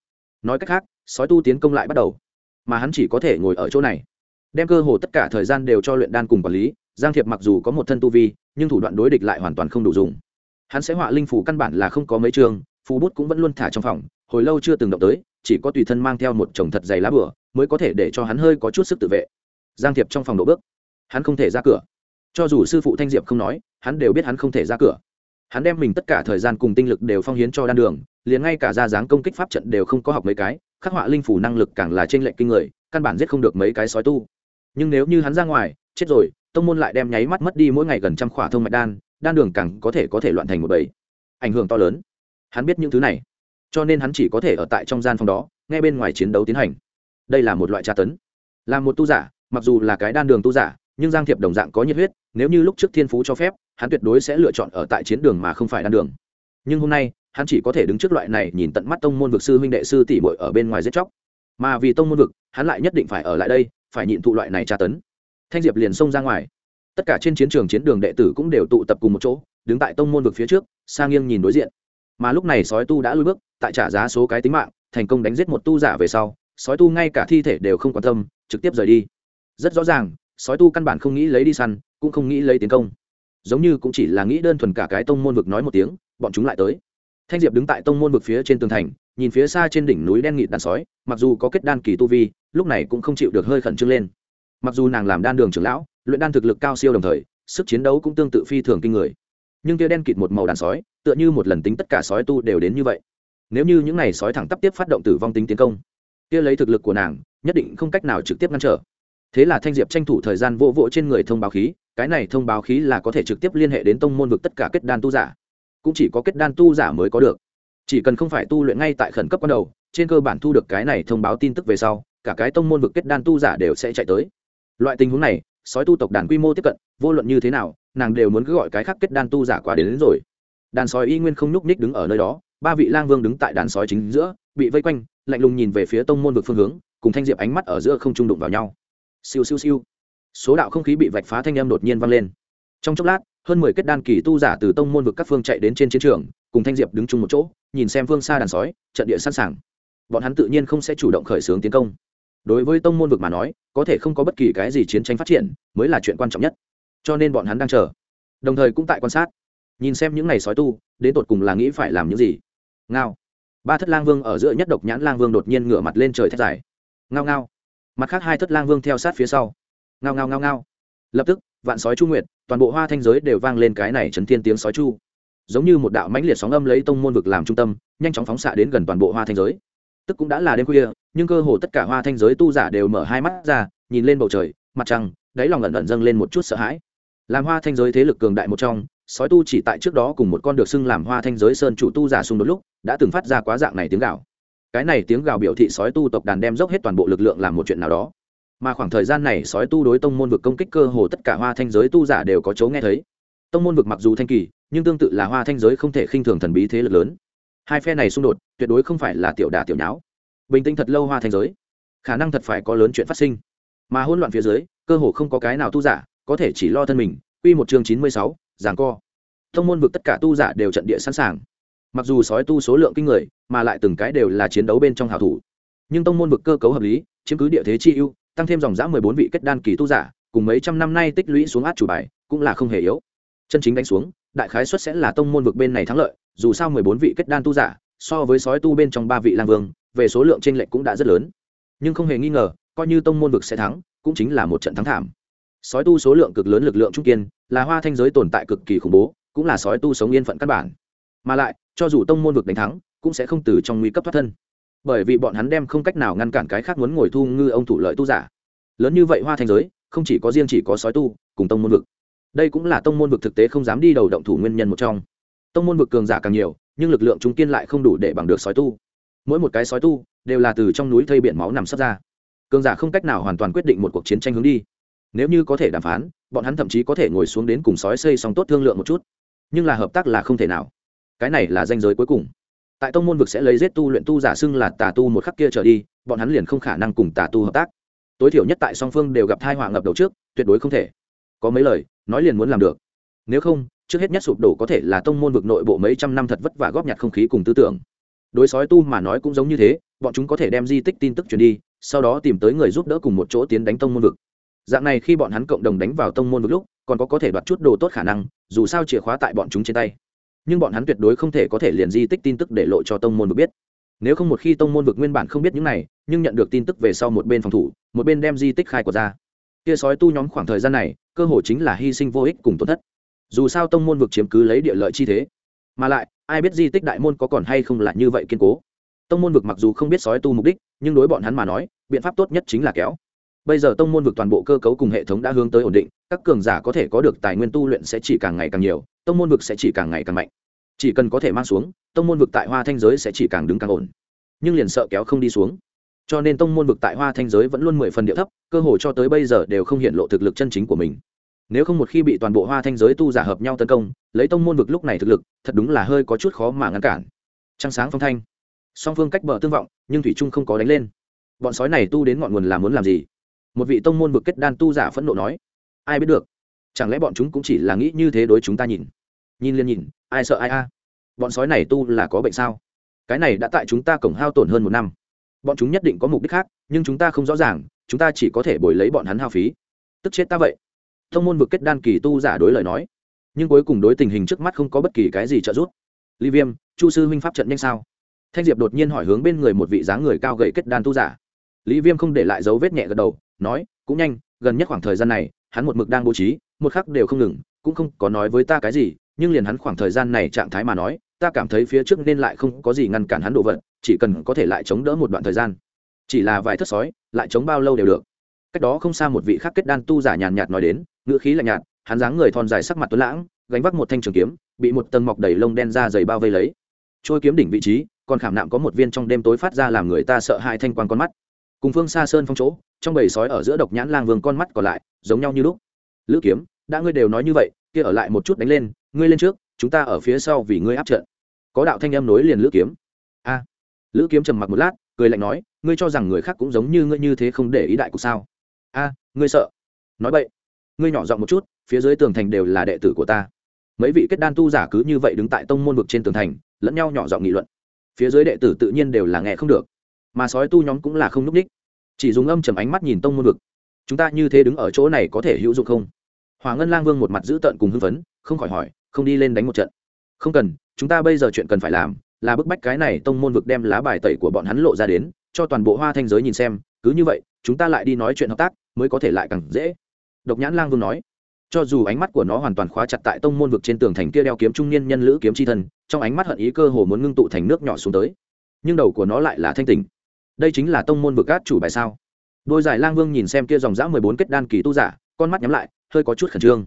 Nói cách khác, sói tu tiến công lại bắt đầu. Mà hắn chỉ có thể ngồi ở chỗ này đem cơ hồ tất cả thời gian đều cho luyện đan cùng quản lý, giang thiệp mặc dù có một thân tu vi, nhưng thủ đoạn đối địch lại hoàn toàn không đủ dùng. Hắn sẽ họa linh phủ căn bản là không có mấy trường, phù bút cũng vẫn luôn thả trong phòng, hồi lâu chưa từng động tới, chỉ có tùy thân mang theo một chồng thật dày lá bửa mới có thể để cho hắn hơi có chút sức tự vệ. Giang thiệp trong phòng đổ bước. Hắn không thể ra cửa. Cho dù sư phụ thanh diệp không nói, hắn đều biết hắn không thể ra cửa. Hắn đem mình tất cả thời gian cùng tinh lực đều phong hiến cho đan đường, liền ngay cả ra dáng công kích pháp trận đều không có học mấy cái, khắc họa linh phủ năng lực càng là trên lệch kinh người, căn bản giết không được mấy cái sói tu nhưng nếu như hắn ra ngoài, chết rồi, tông môn lại đem nháy mắt mất đi mỗi ngày gần trăm khỏa thông mạch đan đan đường càng có thể có thể loạn thành một bầy. Ảnh hưởng to lớn. Hắn biết những thứ này, cho nên hắn chỉ có thể ở tại trong gian phòng đó ngay bên ngoài chiến đấu tiến hành. Đây là một loại tra tấn. Là một tu giả, mặc dù là cái đan đường tu giả, nhưng giang thiệp đồng dạng có nhiệt huyết, nếu như lúc trước thiên phú cho phép, hắn tuyệt đối sẽ lựa chọn ở tại chiến đường mà không phải đan đường. Nhưng hôm nay, hắn chỉ có thể đứng trước loại này nhìn tận mắt tông môn vực sư huynh đệ sư tỷ bội ở bên ngoài giết chóc. Mà vì tông môn vực, hắn lại nhất định phải ở lại đây phải nhịn thụ loại này tra tấn. Thanh diệp liền xông ra ngoài. Tất cả trên chiến trường chiến đường đệ tử cũng đều tụ tập cùng một chỗ, đứng tại tông môn vực phía trước sang nghiêng nhìn đối diện. Mà lúc này sói tu đã lui bước, tại trả giá số cái tính mạng, thành công đánh giết một tu giả về sau, sói tu ngay cả thi thể đều không quan tâm, trực tiếp rời đi. Rất rõ ràng, sói tu căn bản không nghĩ lấy đi săn, cũng không nghĩ lấy tiến công. Giống như cũng chỉ là nghĩ đơn thuần cả cái tông môn vực nói một tiếng, bọn chúng lại tới. Thanh diệp đứng tại tông môn vực phía trên tường thành, nhìn phía xa trên đỉnh núi đen nghịt đàn sói, mặc dù có kết đan kỳ tu vi lúc này cũng không chịu được hơi khẩn trương lên. Mặc dù nàng làm đan đường trưởng lão, luyện đan thực lực cao siêu đồng thời, sức chiến đấu cũng tương tự phi thường kinh người. Nhưng tia đen kịt một màu đàn sói, tựa như một lần tính tất cả sói tu đều đến như vậy. Nếu như những n à y sói thẳng tắp tiếp phát động tử vong tính tiến công, kia lấy thực lực của nàng, nhất định không cách nào trực tiếp ngăn trở. Thế là thanh diệp tranh thủ thời gian vô vỗ trên người thông báo khí, cái này thông báo khí là có thể trực tiếp liên hệ đến tông môn vực tất cả kết đan tu giả. Cũng chỉ có kết đan tu giả mới có được. Chỉ cần không phải tu luyện ngay tại khẩn cấp ban đầu, trên cơ bản thu được cái này thông báo tin tức về sau cả cái tông môn vực kết đan tu giả đều sẽ chạy tới. Loại tình huống này sói tu tộc đàn quy mô tiếp cận vô luận như thế nào nàng đều muốn cứ gọi cái khác kết đan tu giả qua đến, đến rồi. Đàn sói y nguyên không nhúc ních đứng ở nơi đó ba vị lang vương đứng tại đàn sói chính giữa bị vây quanh lạnh lùng nhìn về phía tông môn vực phương hướng cùng thanh diệp ánh mắt ở giữa không trung đụng vào nhau. Siêu siêu siêu. Số đạo không khí bị vạch phá thanh âm đột nhiên vang lên. Trong chốc lát hơn mười kết đan kỳ tu giả từ tông môn vực các phương chạy đến trên chiến trường cùng thanh diệp đứng chung một chỗ nhìn xem phương xa đàn sói trận địa sẵn sàng. Bọn hắn tự nhiên không sẽ chủ động khởi xướng tiến công đối với tông môn vực mà nói, có thể không có bất kỳ cái gì chiến tranh phát triển mới là chuyện quan trọng nhất. Cho nên bọn hắn đang chờ. Đồng thời cũng tại quan sát. Nhìn xem những ngày sói tu, đến tột cùng là nghĩ phải làm những gì. Ngao. Ba thất lang vương ở giữa nhất độc nhãn lang vương đột nhiên ngửa mặt lên trời thét dài. Ngao ngao. Mặt khác hai thất lang vương theo sát phía sau. Ngao ngao ngao ngao. Lập tức, vạn sói chu nguyệt, toàn bộ hoa thanh giới đều vang lên cái này chấn thiên tiếng sói chu. Giống như một đạo mãnh liệt sóng âm lấy tông môn vực làm trung tâm, nhanh chóng phóng xạ đến gần toàn bộ hoa thanh giới tức cũng đã là đêm khuya, nhưng cơ hồ tất cả hoa thanh giới tu giả đều mở hai mắt ra, nhìn lên bầu trời, mặt trăng, đáy lòng ẩn ẩn dâng lên một chút sợ hãi. Làm hoa thanh giới thế lực cường đại một trong, sói tu chỉ tại trước đó cùng một con được xưng làm hoa thanh giới sơn chủ tu giả xung đột lúc, đã từng phát ra quá dạng này tiếng gạo cái này tiếng gào biểu thị sói tu tộc đàn đem dốc hết toàn bộ lực lượng làm một chuyện nào đó. Mà khoảng thời gian này sói tu đối tông môn vực công kích cơ hồ tất cả hoa thanh giới tu giả đều có chấu nghe thấy. Tông môn vực mặc dù thanh kỳ, nhưng tương tự là hoa thanh giới không thể khinh thường thần bí thế lực lớn hai phe này xung đột, tuyệt đối không phải là tiểu đả tiểu nháo. Bình tĩnh thật lâu hoa thành giới, khả năng thật phải có lớn chuyện phát sinh. Mà hỗn loạn phía dưới, cơ hồ không có cái nào tu giả có thể chỉ lo thân mình, quy một chương chín mươi sáu, giảng co. Thông môn vực tất cả tu giả đều trận địa sẵn sàng. Mặc dù sói tu số lượng kinh người, mà lại từng cái đều là chiến đấu bên trong hào thủ. Nhưng tông môn vực cơ cấu hợp lý, chiếm cứ địa thế chi ưu, tăng thêm dòng giã mười bốn vị kết đan kỳ tu giả, cùng mấy trăm năm nay tích lũy xuống át chủ bài, cũng là không hề yếu. Chân chính đánh xuống đại khái xuất sẽ là tông môn vực bên này thắng lợi, dù sao mười bốn vị kết đan tu giả, so với sói tu bên trong ba vị lang vương, về số lượng tranh lệch cũng đã rất lớn. Nhưng không hề nghi ngờ, coi như tông môn vực sẽ thắng, cũng chính là một trận thắng thảm. Sói tu số lượng cực lớn lực lượng trung kiên, là hoa thanh giới tồn tại cực kỳ khủng bố, cũng là sói tu sống yên phận căn bản. Mà lại, cho dù tông môn vực đánh thắng, cũng sẽ không từ trong nguy cấp thoát thân. Bởi vì bọn hắn đem không cách nào ngăn cản cái khác muốn ngồi thu ngư ông thủ lợi tu giả. Lớn như vậy hoa thanh giới, không chỉ có riêng chỉ có sói tu, cùng tông môn vực đây cũng là tông môn vực thực tế không dám đi đầu động thủ nguyên nhân một trong. Tông môn vực cường giả càng nhiều, nhưng lực lượng trung kiên lại không đủ để bằng được sói tu. Mỗi một cái sói tu đều là từ trong núi thây biển máu nằm sắp ra. Cường giả không cách nào hoàn toàn quyết định một cuộc chiến tranh hướng đi. Nếu như có thể đàm phán, bọn hắn thậm chí có thể ngồi xuống đến cùng sói xây xong tốt thương lượng một chút. Nhưng là hợp tác là không thể nào. Cái này là danh giới cuối cùng. Tại tông môn vực sẽ lấy giết tu luyện tu giả xưng là tà tu một khắc kia trở đi, bọn hắn liền không khả năng cùng tà tu hợp tác. Tối thiểu nhất tại song phương đều gặp thai họa ngập đầu trước, tuyệt đối không thể có mấy lời, nói liền muốn làm được. Nếu không, trước hết nhất sụp đổ có thể là tông môn vực nội bộ mấy trăm năm thật vất vả góp nhặt không khí cùng tư tưởng. Đối sói tu mà nói cũng giống như thế, bọn chúng có thể đem di tích tin tức truyền đi, sau đó tìm tới người giúp đỡ cùng một chỗ tiến đánh tông môn vực. Dạng này khi bọn hắn cộng đồng đánh vào tông môn vực lúc, còn có có thể đoạt chút đồ tốt khả năng, dù sao chìa khóa tại bọn chúng trên tay. Nhưng bọn hắn tuyệt đối không thể có thể liền di tích tin tức để lộ cho tông môn vực biết. Nếu không một khi tông môn vực nguyên bản không biết những này, nhưng nhận được tin tức về sau một bên phòng thủ, một bên đem di tích khai quật ra kia sói tu nhóm khoảng thời gian này, cơ hội chính là hy sinh vô ích cùng tổn thất. Dù sao tông môn vực chiếm cứ lấy địa lợi chi thế, mà lại, ai biết di tích đại môn có còn hay không là như vậy kiên cố. Tông môn vực mặc dù không biết sói tu mục đích, nhưng đối bọn hắn mà nói, biện pháp tốt nhất chính là kéo. Bây giờ tông môn vực toàn bộ cơ cấu cùng hệ thống đã hướng tới ổn định, các cường giả có thể có được tài nguyên tu luyện sẽ chỉ càng ngày càng nhiều, tông môn vực sẽ chỉ càng ngày càng mạnh. Chỉ cần có thể mang xuống, tông môn vực tại hoa thanh giới sẽ chỉ càng đứng càng ổn. Nhưng liền sợ kéo không đi xuống cho nên tông môn vực tại hoa thanh giới vẫn luôn mười phần địa thấp, cơ hồ cho tới bây giờ đều không hiện lộ thực lực chân chính của mình. Nếu không một khi bị toàn bộ hoa thanh giới tu giả hợp nhau tấn công, lấy tông môn vực lúc này thực lực, thật đúng là hơi có chút khó mà ngăn cản. Trăng sáng phong thanh. Song phương cách bờ tương vọng, nhưng thủy trung không có đánh lên. Bọn sói này tu đến ngọn nguồn là muốn làm gì? Một vị tông môn vực kết đan tu giả phẫn nộ nói, ai biết được, chẳng lẽ bọn chúng cũng chỉ là nghĩ như thế đối chúng ta nhìn? Nhìn liền nhìn, ai sợ ai a? Bọn sói này tu là có bệnh sao? Cái này đã tại chúng ta cổng hao tổn hơn một năm bọn chúng nhất định có mục đích khác, nhưng chúng ta không rõ ràng, chúng ta chỉ có thể bồi lấy bọn hắn hao phí. Tức chết ta vậy. Thông môn vực kết đan kỳ tu giả đối lời nói. Nhưng cuối cùng đối tình hình trước mắt không có bất kỳ cái gì trợ giúp. Ly viêm, chu sư huynh pháp trận nhanh sao? Thanh diệp đột nhiên hỏi hướng bên người một vị dáng người cao gậy kết đan tu giả. Lý viêm không để lại dấu vết nhẹ gật đầu, nói, cũng nhanh, gần nhất khoảng thời gian này, hắn một mực đang bố trí, một khắc đều không ngừng, cũng không có nói với ta cái gì, nhưng liền hắn khoảng thời gian này trạng thái mà nói, ta cảm thấy phía trước nên lại không có gì ngăn cản hắn đồ vật chỉ cần có thể lại chống đỡ một đoạn thời gian. Chỉ là vài thất sói, lại chống bao lâu đều được. Cách đó không xa một vị khác kết đan tu giả nhàn nhạt nói đến, ngữ khí lạnh nhạt, hắn dáng người thon dài sắc mặt tuấn lãng, gánh vác một thanh trường kiếm, bị một tầng mọc đầy lông đen ra dày bao vây lấy. Trôi kiếm đỉnh vị trí, còn khảm nạm có một viên trong đêm tối phát ra làm người ta sợ hai thanh quan con mắt. Cùng phương xa sơn phong chỗ, trong bầy sói ở giữa độc nhãn lang vương con mắt còn lại, giống nhau như lúc. Lữ kiếm, đã ngươi đều nói như vậy, kia ở lại một chút đánh lên, ngươi lên trước, chúng ta ở phía sau vì ngươi áp trận. Có đạo thanh âm nối liền lữ kiếm. A lữ kiếm trầm mặc một lát, cười lạnh nói, ngươi cho rằng người khác cũng giống như ngươi như thế không để ý đại cục sao? A, ngươi sợ. Nói vậy ngươi nhỏ giọng một chút, phía dưới tường thành đều là đệ tử của ta. Mấy vị kết đan tu giả cứ như vậy đứng tại tông môn vực trên tường thành, lẫn nhau nhỏ giọng nghị luận. Phía dưới đệ tử tự nhiên đều là nghe không được, mà sói tu nhóm cũng là không núp ních chỉ dùng âm chầm ánh mắt nhìn tông môn vực. Chúng ta như thế đứng ở chỗ này có thể hữu dụng không? Hòa ngân lang vương một mặt giữ tợn cùng hưng phấn, không khỏi hỏi, không đi lên đánh một trận? Không cần, chúng ta bây giờ chuyện cần phải làm là bức bách cái này tông môn vực đem lá bài tẩy của bọn hắn lộ ra đến, cho toàn bộ hoa thanh giới nhìn xem, cứ như vậy, chúng ta lại đi nói chuyện hợp tác, mới có thể lại càng dễ. Độc nhãn lang vương nói. Cho dù ánh mắt của nó hoàn toàn khóa chặt tại tông môn vực trên tường thành kia đeo kiếm trung niên nhân lữ kiếm c h i thân, trong ánh mắt hận ý cơ hồ muốn ngưng tụ thành nước nhỏ xuống tới. Nhưng đầu của nó lại là thanh tình đây chính là tông môn vực cát chủ bài sao? Đôi giải lang vương nhìn xem kia dòng dã mười bốn kết đan kỳ tu giả, con mắt nhắm lại, hơi có chút khẩn trương.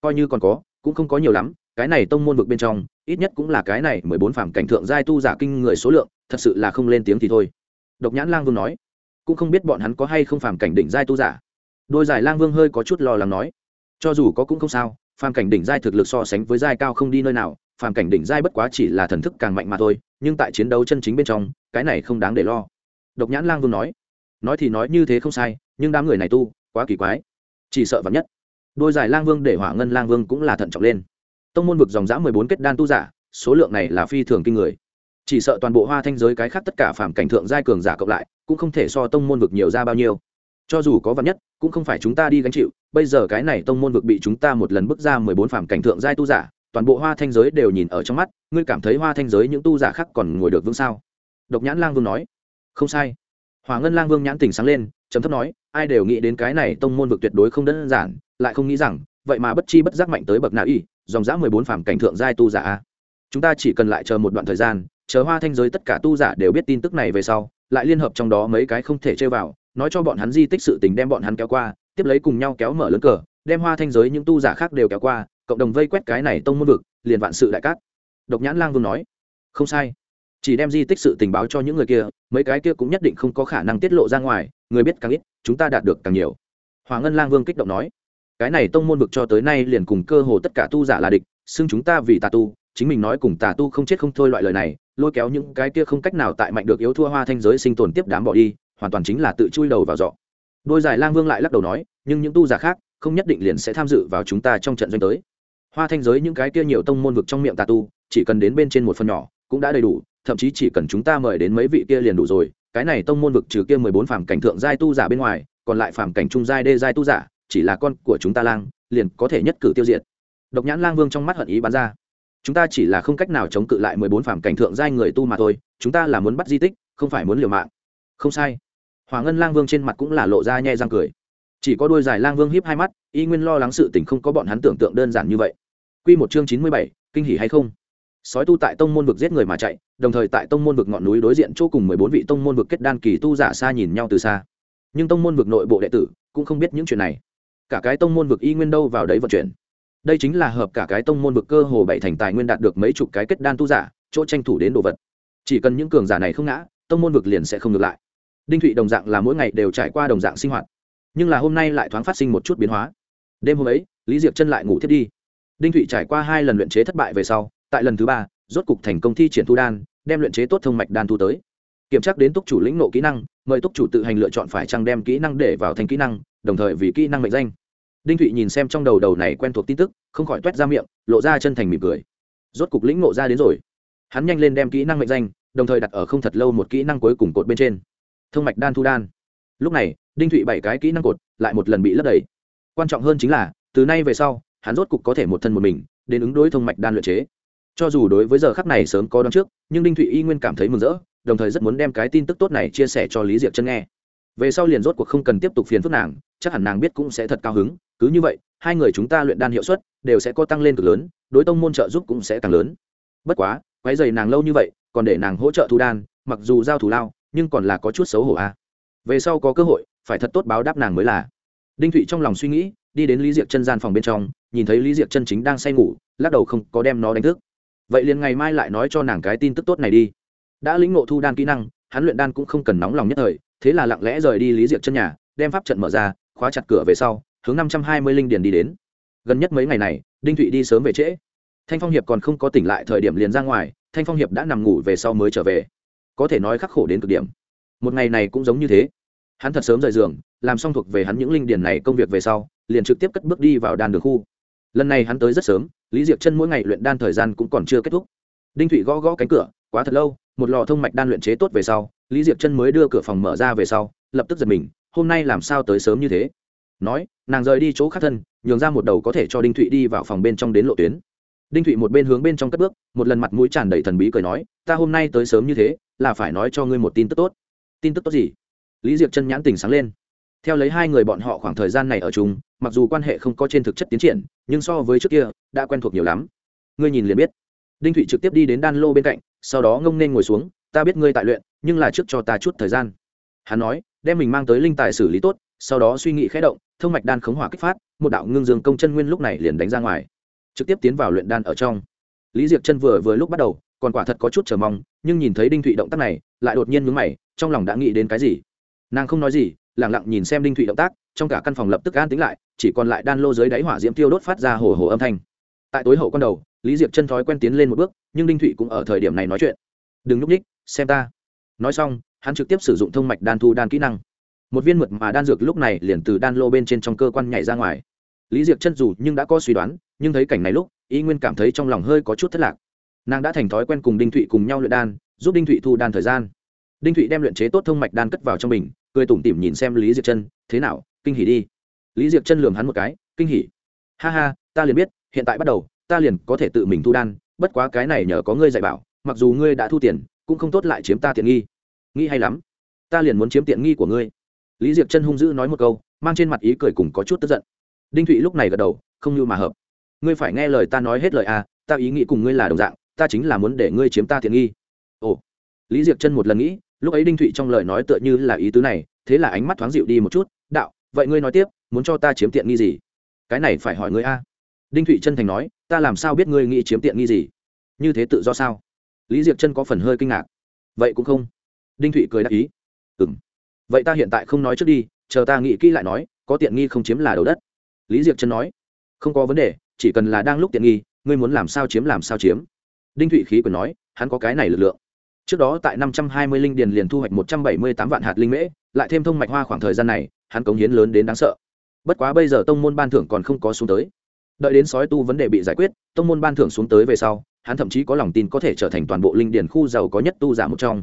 Coi như còn có, cũng không có nhiều lắm cái này tông môn vực bên trong, ít nhất cũng là cái này mười bốn phạm cảnh thượng giai tu giả kinh người số lượng, thật sự là không lên tiếng thì thôi. Độc nhãn lang vương nói, cũng không biết bọn hắn có hay không phạm cảnh đỉnh giai tu giả. Đôi giải lang vương hơi có chút lo lắng nói, cho dù có cũng không sao, phàm cảnh đỉnh giai thực lực so sánh với giai cao không đi nơi nào, phàm cảnh đỉnh giai bất quá chỉ là thần thức càng mạnh mà thôi, nhưng tại chiến đấu chân chính bên trong, cái này không đáng để lo. Độc nhãn lang vương nói nói thì nói như thế không sai, nhưng đám người này tu, quá kỳ quái, chỉ sợ vắn nhất. Đôi giải lang vương để hỏa ngân lang vương cũng là thận trọng lên tông môn vực dòng dã mười bốn kết đan tu giả, số lượng này là phi thường kinh người. Chỉ sợ toàn bộ hoa thanh giới cái khác tất cả phạm cảnh thượng giai cường giả cộng lại, cũng không thể so tông môn vực nhiều ra bao nhiêu. Cho dù có vắn nhất, cũng không phải chúng ta đi gánh chịu, bây giờ cái này tông môn vực bị chúng ta một lần bước ra mười bốn phạm cảnh thượng giai tu giả, toàn bộ hoa thanh giới đều nhìn ở trong mắt, ngươi cảm thấy hoa thanh giới những tu giả khác còn ngồi được vững sao? Độc nhãn lang vương nói. Không sai. Hòa ngân lang vương nhãn tỉnh sáng lên chấm thấp nói, ai đều nghĩ đến cái này tông môn vực tuyệt đối không đơn giản, lại không nghĩ rằng, vậy mà bất chi bất giác mạnh tới bậc nào y dòng dã mười bốn phàm cảnh thượng giai tu giả a. Chúng ta chỉ cần lại chờ một đoạn thời gian, chờ hoa thanh giới tất cả tu giả đều biết tin tức này về sau, lại liên hợp trong đó mấy cái không thể chơi vào, nói cho bọn hắn di tích sự tình đem bọn hắn kéo qua, tiếp lấy cùng nhau kéo mở lớn cờ, đem hoa thanh giới những tu giả khác đều kéo qua, cộng đồng vây quét cái này tông môn vực, liền vạn sự đại cát. Độc nhãn lang vương nói, không sai. Chỉ đem di tích sự tình báo cho những người kia, mấy cái kia cũng nhất định không có khả năng tiết lộ ra ngoài, người biết càng ít, chúng ta đạt được càng nhiều. Hòa ngân lang vương kích động nói cái này tông môn vực cho tới nay liền cùng cơ hồ tất cả tu giả là địch, xưng chúng ta vì tà tu, chính mình nói cùng tà tu không chết không thôi loại lời này, lôi kéo những cái kia không cách nào tại mạnh được yếu thua hoa thanh giới sinh tồn tiếp đám bỏ đi, hoàn toàn chính là tự chui đầu vào dọ. Đôi giải lang vương lại lắc đầu nói, nhưng những tu giả khác, không nhất định liền sẽ tham dự vào chúng ta trong trận doanh tới. Hoa thanh giới những cái kia nhiều tông môn vực trong miệng tà tu, chỉ cần đến bên trên một phần nhỏ, cũng đã đầy đủ, thậm chí chỉ cần chúng ta mời đến mấy vị kia liền đủ rồi, cái này tông môn vực trừ kia mười bốn phàm cảnh thượng giai tu giả bên ngoài, còn lại phàm cảnh trung giai đê giai tu giả chỉ là con của chúng ta lang, liền có thể nhất cử tiêu diệt. Độc nhãn lang vương trong mắt hận ý bắn ra. Chúng ta chỉ là không cách nào chống cự lại mười bốn phàm cảnh thượng giai người tu mà thôi, chúng ta là muốn bắt di tích, không phải muốn liều mạng. Không sai. Hoàng ngân lang vương trên mặt cũng là lộ ra nhẹ răng cười. Chỉ có đôi dài lang vương hiếp hai mắt, y nguyên lo lắng sự tình không có bọn hắn tưởng tượng đơn giản như vậy. Q một chương chín mươi bảy, kinh hỉ hay không? Sói tu tại tông môn vực giết người mà chạy, đồng thời tại tông môn vực ngọn núi đối diện chỗ cùng mười bốn vị tông môn vực kết đan kỳ tu giả xa nhìn nhau từ xa. Nhưng tông môn vực nội bộ đệ tử cũng không biết những chuyện này cả cái tông môn vực y nguyên đâu vào đấy vận chuyển. Đây chính là hợp cả cái tông môn vực cơ hồ bảy thành tài nguyên đạt được mấy chục cái kết đan tu giả, chỗ tranh thủ đến đồ vật. Chỉ cần những cường giả này không ngã, tông môn vực liền sẽ không ngược lại. Đinh thụy đồng dạng là mỗi ngày đều trải qua đồng dạng sinh hoạt. Nhưng là hôm nay lại thoáng phát sinh một chút biến hóa. Đêm hôm ấy, lý diệp chân lại ngủ thiết đi. Đinh thụy trải qua hai lần luyện chế thất bại về sau, tại lần thứ ba, rốt cục thành công thi triển thu đan, đem luyện chế tốt thông mạch đan thu tới. Kiểm tra đến túc chủ lĩnh nộ kỹ năng, mời túc chủ tự hành lựa chọn phải chăng đem kỹ năng để vào thành kỹ năng, đồng thời vì kỹ năng mệnh danh đinh thụy nhìn xem trong đầu đầu này quen thuộc tin tức, không khỏi t u é t ra miệng, lộ ra chân thành mỉm cười. Rốt cục lĩnh ngộ ra đến rồi. Hắn nhanh lên đem kỹ năng mệnh danh, đồng thời đặt ở không thật lâu một kỹ năng cuối cùng cột bên trên. Thông mạch đan thu đan. Lúc này, đinh thụy bảy cái kỹ năng cột lại một lần bị lấp đầy. Quan trọng hơn chính là, từ nay về sau, hắn rốt cục có thể một thân một mình, đến ứng đối thông mạch đan luyện chế. Cho dù đối với giờ khắc này sớm có đón trước, nhưng đinh thụy y nguyên cảm thấy mừng rỡ, đồng thời rất muốn đem cái tin tức tốt này chia sẻ cho lý diệp chân nghe về sau liền rốt cuộc không cần tiếp tục phiền phức nàng, chắc hẳn nàng biết cũng sẽ thật cao hứng. Cứ như vậy, hai người chúng ta luyện đan hiệu suất đều sẽ có tăng lên cực lớn, đối tông môn trợ giúp cũng sẽ càng lớn. Bất quá quái dày nàng lâu như vậy, còn để nàng hỗ trợ thu đan, mặc dù giao thủ lao, nhưng còn là có chút xấu hổ a. À. về sau có cơ hội, phải thật tốt báo đáp nàng mới là. Đinh thụy trong lòng suy nghĩ, đi đến lý Diệc chân gian phòng bên trong, nhìn thấy lý Diệc chân chính đang say ngủ, lắc đầu không có đem nó đánh thức. Vậy liền ngày mai lại nói cho nàng cái tin tức tốt này đi. Đã lĩnh ngộ thu đan kỹ năng, hắn luyện đan cũng không cần nóng lòng nhất thời thế là lặng lẽ rời đi lý Diệc chân nhà, đem pháp trận mở ra, khóa chặt cửa về sau, hướng năm trăm hai mươi linh điền đi đến. Gần nhất mấy ngày này, đinh thụy đi sớm về trễ. Thanh phong hiệp còn không có tỉnh lại thời điểm liền ra ngoài, thanh phong hiệp đã nằm ngủ về sau mới trở về. Có thể nói khắc khổ đến cực điểm. Một ngày này cũng giống như thế. Hắn thật sớm rời giường, làm xong thuộc về hắn những linh điền này công việc về sau, liền trực tiếp cất bước đi vào đan đường khu. Lần này hắn tới rất sớm, lý Diệc chân mỗi ngày luyện đan thời gian cũng còn chưa kết thúc. Đinh thụy gõ gõ cánh cửa, quá thật lâu, một lò thông mạch đan luyện chế tốt về sau lý diệp chân mới đưa cửa phòng mở ra về sau, lập tức giật mình, hôm nay làm sao tới sớm như thế? Nói, nàng rời đi chỗ khác thân, nhường ra một đầu có thể cho đinh thụy đi vào phòng bên trong đến lộ tuyến. Đinh thụy một bên hướng bên trong cất bước, một lần mặt mũi tràn đầy thần bí cười nói, ta hôm nay tới sớm như thế, là phải nói cho ngươi một tin tức tốt. Tin tức tốt gì? Lý diệp chân nhãn tình sáng lên. Theo lấy hai người bọn họ khoảng thời gian này ở chung, mặc dù quan hệ không có trên thực chất tiến triển, nhưng so với trước kia, đã quen thuộc nhiều lắm. Ngươi nhìn liền biết. Đinh thụy trực tiếp đi đến đan lô bên cạnh, sau đó ngông nên ngồi xuống, ta biết ngươi tại luyện nhưng là trước cho ta chút thời gian. Hắn nói, đem mình mang tới linh tài xử lý tốt, sau đó suy nghĩ khẽ động, thông mạch đan khống hỏa kích phát, một đạo ngưng dương công chân nguyên lúc này liền đánh ra ngoài. Trực tiếp tiến vào luyện đan ở trong. Lý diệp chân vừa vừa lúc bắt đầu, còn quả thật có chút chờ mong, nhưng nhìn thấy đinh thụy động tác này, lại đột nhiên mướn mày, trong lòng đã nghĩ đến cái gì? Nàng không nói gì lẳng lặng nhìn xem đinh thụy động tác, trong cả căn phòng lập tức an tính lại, chỉ còn lại đan lô dưới đáy hỏa diễm tiêu đốt phát ra hồ hồ âm thanh. Tại tối hậu con đầu, lý diệp chân thói quen tiến lên một bước, nhưng đinh thụy cũng ở thời điểm này nói chuyện. Đừng núp ních xem ta nói xong, hắn trực tiếp sử dụng thông mạch đan thu đan kỹ năng. Một viên mượt mà đan dược lúc này liền từ đan lô bên trên trong cơ quan nhảy ra ngoài. Lý diệc chân dù nhưng đã có suy đoán, nhưng thấy cảnh này lúc, y nguyên cảm thấy trong lòng hơi có chút thất lạc. Nàng đã thành thói quen cùng đinh thụy cùng nhau luyện đan, giúp đinh thụy thu đan thời gian. Đinh thụy đem luyện chế tốt thông mạch đan cất vào trong mình cười tủm tỉm nhìn xem lý diệc chân, thế nào, kinh hỉ đi. Lý diệc chân lường hắn một cái, kinh hỉ? Ha ha, ta liền biết, hiện tại bắt đầu, ta liền có thể tự mình thu đan, bất quá cái này nhờ có ngươi dạy bảo, mặc dù ngươi đã thu tiền, cũng không tốt lại chiếm ta tiện nghi nghĩ hay lắm. Ta liền muốn chiếm tiện nghi của ngươi. Lý diệp chân hung dữ nói một câu, mang trên mặt ý cười cùng có chút tức giận. Đinh thụy lúc này gật đầu, không như mà hợp. Ngươi phải nghe lời ta nói hết lời à ta ý nghĩ cùng ngươi là đồng dạng, ta chính là muốn để ngươi chiếm ta tiện nghi. Ồ. Lý diệp chân một lần nghĩ, lúc ấy đinh thụy trong lời nói tựa như là ý tứ này, thế là ánh mắt thoáng dịu đi một chút, đạo, vậy ngươi nói tiếp, muốn cho ta chiếm tiện nghi gì? Cái này phải hỏi ngươi a. Đinh thụy chân thành nói, ta làm sao biết ngươi nghĩ chiếm tiện nghi gì? Như thế tự do sao? Lý diệp chân có phần hơi kinh ngạc. Vậy cũng không đinh thụy cười đáp ý. Ừ m vậy ta hiện tại không nói trước đi, chờ ta nghĩ kỹ lại nói, có tiện nghi không chiếm là đầu đất. Lý Diệc chân nói. Không có vấn đề, chỉ cần là đang lúc tiện nghi, ngươi muốn làm sao chiếm làm sao chiếm. Đinh thụy khí quyền nói, hắn có cái này lực lượng. Trước đó tại năm trăm hai mươi linh điền liền thu hoạch một trăm bảy mươi tám vạn hạt linh mễ, lại thêm thông mạch hoa khoảng thời gian này, hắn cống hiến lớn đến đáng sợ. Bất quá bây giờ tông môn ban thưởng còn không có xuống tới. Đợi đến sói tu vấn đề bị giải quyết, tông môn ban thưởng xuống tới về sau, hắn thậm chí có lòng tin có thể trở thành toàn bộ linh điền khu giàu có nhất tu giả một trong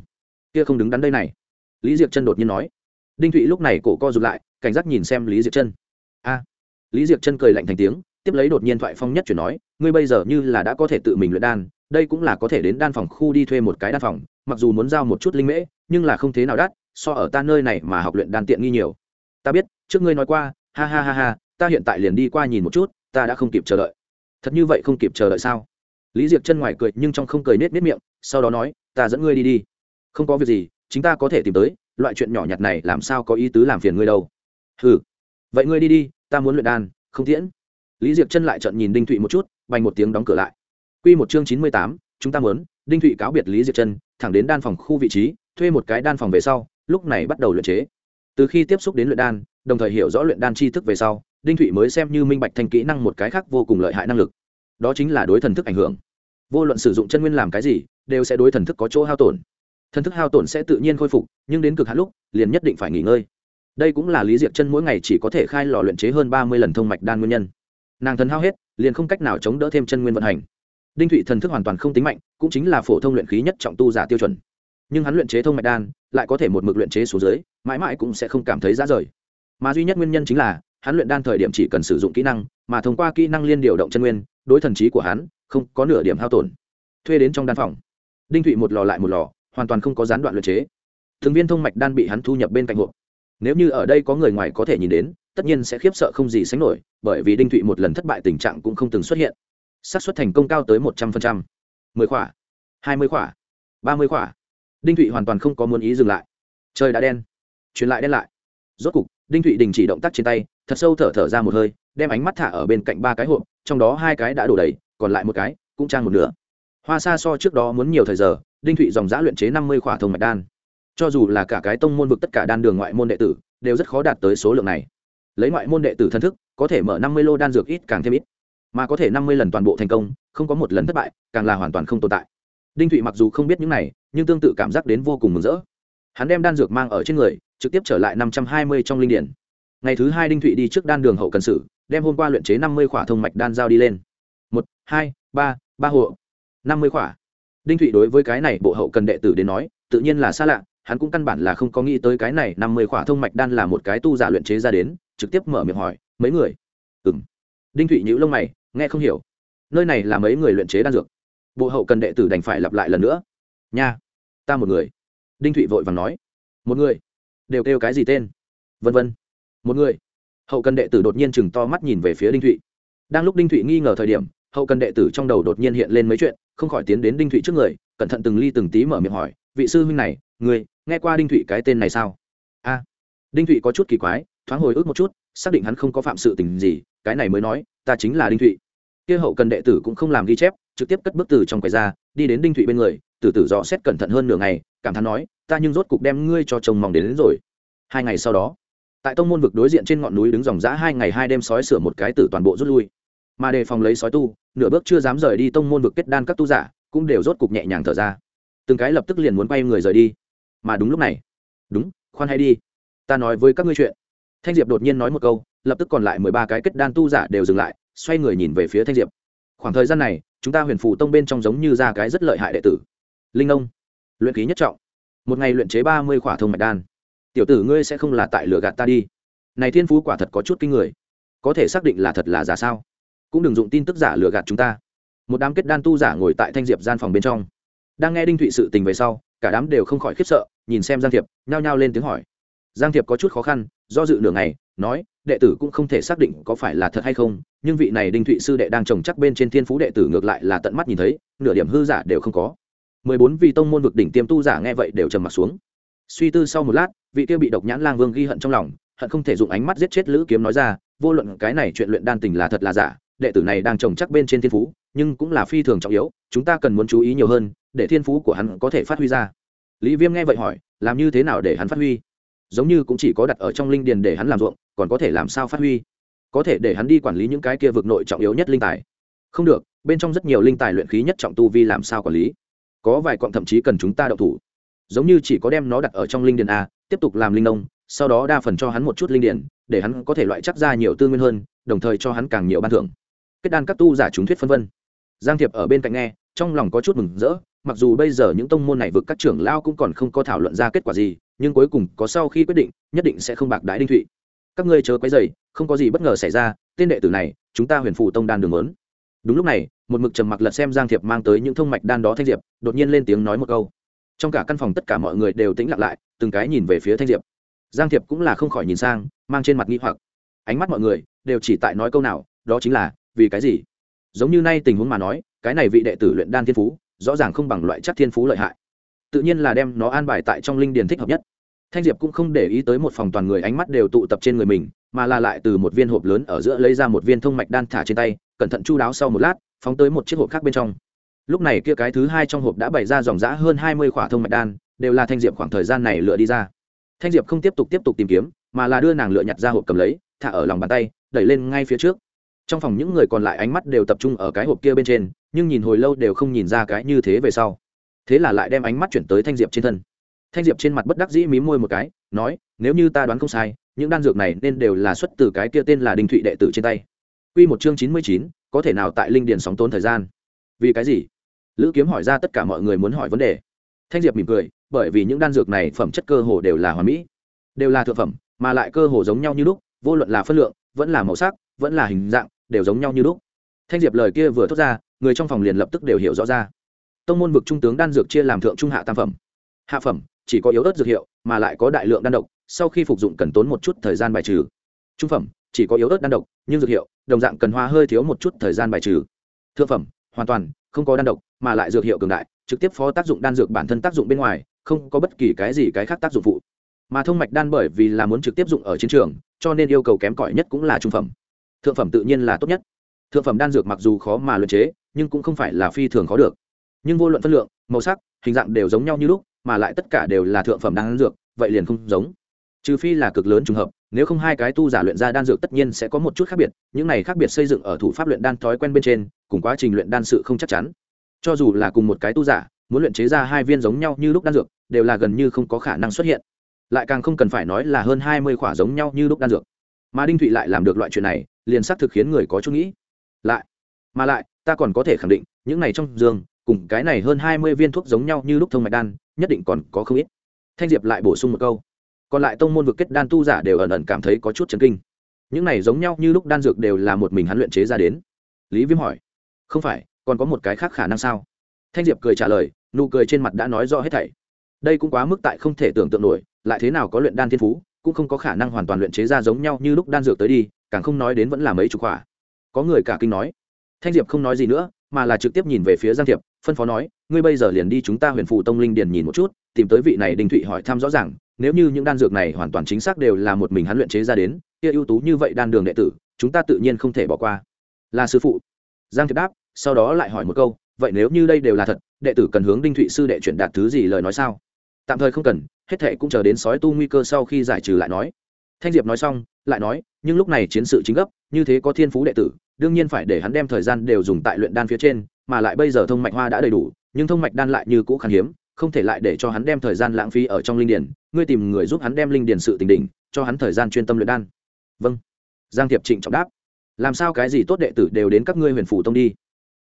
kia không đứng đắn đây này. Lý diệp chân đột nhiên nói. Đinh thụy lúc này cổ co rụt lại, cảnh giác nhìn xem lý diệp chân. A. Lý diệp chân cười lạnh thành tiếng, tiếp lấy đột nhiên thoại phong nhất chuyển nói, ngươi bây giờ như là đã có thể tự mình luyện đan, đây cũng là có thể đến đan phòng khu đi thuê một cái đan phòng, mặc dù muốn giao một chút linh mễ, nhưng là không thế nào đắt, so ở ta nơi này mà học luyện đan tiện nghi nhiều. Ta biết, trước ngươi nói qua, ha ha ha ha, ta hiện tại liền đi qua nhìn một chút, ta đã không kịp chờ đợi. Thật như vậy không kịp chờ đợi sao? Lý diệp chân ngoài cười nhưng trong không cười nết nết miệng, sau đó nói, ta dẫn ngươi đi đi không có việc gì chúng ta có thể tìm tới, loại chuyện nhỏ nhặt này làm sao có ý tứ làm phiền ngươi đâu. Ừ vậy ngươi đi đi, ta muốn luyện đan, không tiễn. Lý diệc chân lại trận nhìn đinh thụy một chút, bành một tiếng đóng cửa lại. Q một chương chín mươi tám, chúng ta muốn, đinh thụy cáo biệt lý diệc chân, thẳng đến đan phòng khu vị trí, thuê một cái đan phòng về sau, lúc này bắt đầu luyện chế. Từ khi tiếp xúc đến luyện đan, đồng thời hiểu rõ luyện đan tri thức về sau, đinh thụy mới xem như minh bạch thành kỹ năng một cái khác vô cùng lợi hại năng lực. Đó chính là đối thần thức ảnh hưởng. Vô luận sử dụng chân nguyên làm cái gì, đều sẽ đối thần thức có chỗ hao tổn thần thức hao tổn sẽ tự nhiên khôi phục, nhưng đến cực hạn lúc, liền nhất định phải nghỉ ngơi. Đây cũng là lý diệp chân mỗi ngày chỉ có thể khai lò luyện chế hơn ba mươi lần thông mạch đan nguyên nhân. Nàng thần hao hết, liền không cách nào chống đỡ thêm chân nguyên vận hành. Đinh thụy thần thức hoàn toàn không tính mạnh, cũng chính là phổ thông luyện khí nhất trọng tu giả tiêu chuẩn. Nhưng hắn luyện chế thông mạch đan, lại có thể một mực luyện chế xuống dưới, mãi mãi cũng sẽ không cảm thấy ra rời. Mà duy nhất nguyên nhân chính là, hắn luyện đan thời điểm chỉ cần sử dụng kỹ năng, mà thông qua kỹ năng liên điều động chân nguyên, đối thần trí của hắn, không có nửa điểm hao tổn. Thuê đến trong đan phòng. Đinh thụy một lò lại một lò hoàn toàn không có gián đoạn luyện chế. Thường viên thông mạch đan bị hắn thu nhập bên cạnh hộp. Nếu như ở đây có người ngoài có thể nhìn đến, tất nhiên sẽ khiếp sợ không gì sánh nổi, bởi vì đinh thụy một lần thất bại tình trạng cũng không từng xuất hiện. Xác suất thành công cao tới một trăm phần trăm. Mười khỏa, hai mươi khỏa, ba mươi khỏa. Đinh thụy hoàn toàn không có muốn ý dừng lại. Trời đã đen, truyền lại đen lại. Rốt cục, đinh thụy đình chỉ động tác trên tay, thật sâu thở thở ra một hơi, đem ánh mắt thả ở bên cạnh ba cái hộp, trong đó hai cái đã đổ đầy, còn lại một cái cũng trang một nửa. Hoa xa so trước đó muốn nhiều thời giờ đinh thụy dòng giã luyện chế năm mươi khỏa thông mạch đan. Cho dù là cả cái tông môn vực tất cả đan đường ngoại môn đệ tử, đều rất khó đạt tới số lượng này. Lấy ngoại môn đệ tử thân thức, có thể mở năm mươi lô đan dược ít càng thêm ít, mà có thể năm mươi lần toàn bộ thành công, không có một lần thất bại, càng là hoàn toàn không tồn tại. Đinh thụy mặc dù không biết những này, nhưng tương tự cảm giác đến vô cùng mừng rỡ. Hắn đem đan dược mang ở trên người, trực tiếp trở lại năm trăm hai mươi trong linh điển. Ngày thứ hai đinh thụy đi trước đan đường hậu cần sử đem hôm qua luyện chế năm mươi khỏa thông mạch đan giao đi lên. Một, hai, ba ba hộ. Năm mươi khỏa đinh thụy đối với cái này bộ hậu cần đệ tử đến nói, tự nhiên là xa lạ, hắn cũng căn bản là không có nghĩ tới cái này năm mươi khỏa thông mạch đan là một cái tu giả luyện chế ra đến, trực tiếp mở miệng hỏi, mấy người? Ừ m đinh thụy nhữ lông mày, nghe không hiểu. Nơi này là mấy người luyện chế đan dược? Bộ hậu cần đệ tử đành phải lặp lại lần nữa. Nha, ta một người. Đinh thụy vội vàng nói. Một người? Đều kêu cái gì tên? Vân vân. Một người. Hậu cần đệ tử đột nhiên chừng to mắt nhìn về phía đinh thụy. Đang lúc đinh thụy nghi ngờ thời điểm hậu cần đệ tử trong đầu đột nhiên hiện lên mấy chuyện không khỏi tiến đến đinh thụy trước người cẩn thận từng ly từng tí mở miệng hỏi vị sư huynh này người nghe qua đinh thụy cái tên này sao? A. Đinh thụy có chút kỳ quái thoáng hồi ức một chút xác định hắn không có phạm sự tình gì cái này mới nói ta chính là đinh thụy. Kia hậu cần đệ tử cũng không làm ghi chép trực tiếp cất bước từ trong quầy ra đi đến đinh thụy bên người từ từ dò xét cẩn thận hơn nửa ngày cảm thán nói ta nhưng rốt cục đem ngươi cho chồng mong đến, đến rồi. Hai ngày sau đó tại tông môn vực đối diện trên ngọn núi đứng dòng giã hai ngày hai đêm sói sửa một cái tử toàn bộ rút lui. Mà đề phòng lấy sói tu nửa bước chưa dám rời đi tông môn vực kết đan các tu giả, cũng đều rốt cục nhẹ nhàng thở ra. Từng cái lập tức liền muốn bay người rời đi. Mà đúng lúc này, đúng, khoan hay đi. Ta nói với các ngươi chuyện. Thanh diệp đột nhiên nói một câu, lập tức còn lại mười ba cái kết đan tu giả đều dừng lại, xoay người nhìn về phía thanh diệp. Khoảng thời gian này, chúng ta huyền phủ tông bên trong giống như ra cái rất lợi hại đệ tử. Linh nông luyện khí nhất trọng. Một ngày luyện chế ba mươi khỏa thông mạch đan. Tiểu tử ngươi sẽ không là tại lửa gạt ta đi. Này thiên phú quả thật có chút kinh người. Có thể xác định là thật là giả sao? Cũng đừng dụng tin tức giả lừa gạt chúng ta. Một đám kết đan tu giả ngồi tại thanh diệp gian phòng bên trong. Đang nghe đinh thụy sự tình về sau, cả đám đều không khỏi khiếp sợ, nhìn xem giang thiệp, nhao nhao lên tiếng hỏi. Giang thiệp có chút khó khăn, do dự nửa ngày, nói, đệ tử cũng không thể xác định có phải là thật hay không, nhưng vị này đinh thụy sư đệ đang trồng chắc bên trên thiên phú đệ tử ngược lại là tận mắt nhìn thấy, nửa điểm hư giả đều không có. Mười bốn vị tông môn vực đỉnh tiêm tu giả nghe vậy đều trầm m ặ t xuống. Suy tư sau một lát, vị tiêu bị độc nhãn lang vương ghi hận trong lòng, hận không thể dùng ánh mắt giết chết lữ kiếm nói ra, vô luận cái này chuyện luyện đan tình là thật là giả đệ tử này đang trồng chắc bên trên thiên phú, nhưng cũng là phi thường trọng yếu, chúng ta cần muốn chú ý nhiều hơn, để thiên phú của hắn có thể phát huy ra. Lý viêm nghe vậy hỏi, làm như thế nào để hắn phát huy? Giống như cũng chỉ có đặt ở trong linh điền để hắn làm ruộng, còn có thể làm sao phát huy? Có thể để hắn đi quản lý những cái kia vực nội trọng yếu nhất linh tài. Không được, bên trong rất nhiều linh tài luyện khí nhất trọng tu vi làm sao quản lý? Có vài quặng thậm chí cần chúng ta đậu thủ. Giống như chỉ có đem nó đặt ở trong linh điền a, tiếp tục làm linh nông, sau đó đa phần cho hắn một chút linh điền, để hắn có thể loại chắc ra nhiều tư nguyên hơn, đồng thời cho hắn càng nhiều ban thưởng kết đan các tu giả chúng thuyết phân vân. Giang thiệp ở bên cạnh nghe, trong lòng có chút mừng rỡ, mặc dù bây giờ những tông môn này vực các trưởng lao cũng còn không có thảo luận ra kết quả gì, nhưng cuối cùng có sau khi quyết định, nhất định sẽ không bạc đái đinh thụy. Các ngươi chớ quấy dày không có gì bất ngờ xảy ra, tên đệ tử này, chúng ta huyền phủ tông đan đường lớn. Đúng lúc này, một mực trầm mặc lật xem giang thiệp mang tới những thông mạch đan đó thanh diệp, đột nhiên lên tiếng nói một câu. Trong cả căn phòng tất cả mọi người đều tĩnh lặng lại, từng cái nhìn về phía thanh diệp. Giang thiệp cũng là không khỏi nhìn sang, mang trên mặt nghi hoặc. Ánh mắt mọi người đều chỉ tại nói câu nào, đó chính là vì cái gì? Giống như nay tình huống mà nói, cái này vị đệ tử luyện đan thiên phú, rõ ràng không bằng loại chắc thiên phú lợi hại. Tự nhiên là đem nó an bài tại trong linh điền thích hợp nhất. Thanh diệp cũng không để ý tới một phòng toàn người ánh mắt đều tụ tập trên người mình, mà là lại từ một viên hộp lớn ở giữa lấy ra một viên thông mạch đan thả trên tay, cẩn thận chu đáo sau một lát, phóng tới một chiếc hộp khác bên trong. Lúc này kia cái thứ hai trong hộp đã bày ra dòng giã hơn hai mươi khỏa thông mạch đan, đều là thanh diệp khoảng thời gian này lựa đi ra. Thanh diệp không tiếp tục tiếp tục tìm kiếm, mà là đưa nàng lựa nhặt ra hộp cầm lấy, thả ở lòng bàn tay, đẩy lên ngay phía trước trong phòng những người còn lại ánh mắt đều tập trung ở cái hộp kia bên trên nhưng nhìn hồi lâu đều không nhìn ra cái như thế về sau. Thế là lại đem ánh mắt chuyển tới thanh diệp trên thân. Thanh diệp trên mặt bất đắc dĩ mí môi một cái nói nếu như ta đoán không sai những đan dược này nên đều là xuất từ cái kia tên là đinh thụy đệ tử trên tay. Quy một chương chín mươi chín, có thể nào tại linh điền sóng tốn thời gian? Vì cái gì? Lữ kiếm hỏi ra tất cả mọi người muốn hỏi vấn đề. Thanh diệp mỉm cười bởi vì những đan dược này phẩm chất cơ hồ đều là hoàn mỹ. Đều là thượng phẩm mà lại cơ hồ giống nhau như lúc vô luận là phân lượng vẫn là màu sắc vẫn là hình dạng đều giống nhau như lúc. Thanh diệp lời kia vừa thốt ra, người trong phòng liền lập tức đều hiểu rõ ra. Tông môn vực trung tướng đan dược chia làm thượng trung hạ tam phẩm. Hạ phẩm, chỉ có yếu ớt dược hiệu, mà lại có đại lượng đan độc, sau khi phục dụng cần tốn một chút thời gian bài trừ. Trung phẩm, chỉ có yếu ớt đan độc, nhưng dược hiệu, đồng dạng cần hoa hơi thiếu một chút thời gian bài trừ. Thượng phẩm, hoàn toàn, không có đan độc, mà lại dược hiệu cường đại, trực tiếp phó tác dụng đan dược bản thân tác dụng bên ngoài, không có bất kỳ cái gì cái khác tác dụng phụ. Mà thông mạch đan bởi vì là muốn trực tiếp dụng ở chiến trường, cho nên yêu cầu kém cỏi nhất cũng là trung phẩm thượng phẩm tự nhiên là tốt nhất. Thượng phẩm đan dược mặc dù khó mà luyện chế, nhưng cũng không phải là phi thường khó được. Nhưng vô luận phân lượng, màu sắc, hình dạng đều giống nhau như lúc, mà lại tất cả đều là thượng phẩm đan dược, vậy liền không giống. Trừ phi là cực lớn trùng hợp, nếu không hai cái tu giả luyện ra đan dược tất nhiên sẽ có một chút khác biệt, những này khác biệt xây dựng ở thủ pháp luyện đan thói quen bên trên, cùng quá trình luyện đan sự không chắc chắn. Cho dù là cùng một cái tu giả, muốn luyện chế ra hai viên giống nhau như lúc đan dược, đều là gần như không có khả năng xuất hiện. Lại càng không cần phải nói là hơn hai mươi khỏa giống nhau như lúc đan dược mà đinh thụy lại làm được loại chuyện này, liền xác thực khiến người có chút nghĩ. Lại, mà lại, ta còn có thể khẳng định, những này trong giường cùng cái này hơn hai mươi viên thuốc giống nhau như lúc thông mạch đan, nhất định còn có không ít. Thanh diệp lại bổ sung một câu. Còn lại tông môn vực kết đan tu giả đều ẩn ẩn cảm thấy có chút chấn kinh. Những này giống nhau như lúc đan dược đều là một mình hắn luyện chế ra đến. Lý viêm hỏi, không phải, còn có một cái khác khả năng sao? Thanh diệp cười trả lời, nụ cười trên mặt đã nói rõ hết thảy. Đây cũng quá mức tại không thể tưởng tượng nổi, lại thế nào có luyện đan thiên phú cũng không có khả năng hoàn toàn luyện chế ra giống nhau như lúc đan dược tới đi, càng không nói đến vẫn là mấy chục quả. Có người cả kinh nói. Thanh diệp không nói gì nữa, mà là trực tiếp nhìn về phía giang thiệp, phân phó nói, ngươi bây giờ liền đi chúng ta huyền phụ tông linh điền nhìn một chút, tìm tới vị này đinh thụy hỏi thăm rõ ràng, nếu như những đan dược này hoàn toàn chính xác đều là một mình hắn luyện chế ra đến, kia ưu tú như vậy đan đường đệ tử, chúng ta tự nhiên không thể bỏ qua. Là sư phụ. Giang thiệp đáp, sau đó lại hỏi một câu, vậy nếu như đây đều là thật, đệ tử cần hướng đinh thụy sư đệ chuyển đạt thứ gì lời nói sao? Tạm thời không cần hết thệ cũng chờ đến sói tu nguy cơ sau khi giải trừ lại nói. Thanh diệp nói xong, lại nói, nhưng lúc này chiến sự chính gấp, như thế có thiên phú đệ tử, đương nhiên phải để hắn đem thời gian đều dùng tại luyện đan phía trên, mà lại bây giờ thông mạch hoa đã đầy đủ, nhưng thông mạch đan lại như cũ khan hiếm, không thể lại để cho hắn đem thời gian lãng phí ở trong linh điển, ngươi tìm người giúp hắn đem linh điển sự tình đỉnh, cho hắn thời gian chuyên tâm luyện đan. Vâng. Giang thiệp trịnh trọng đáp. Làm sao cái gì tốt đệ tử đều đến các ngươi huyền phủ tông đi?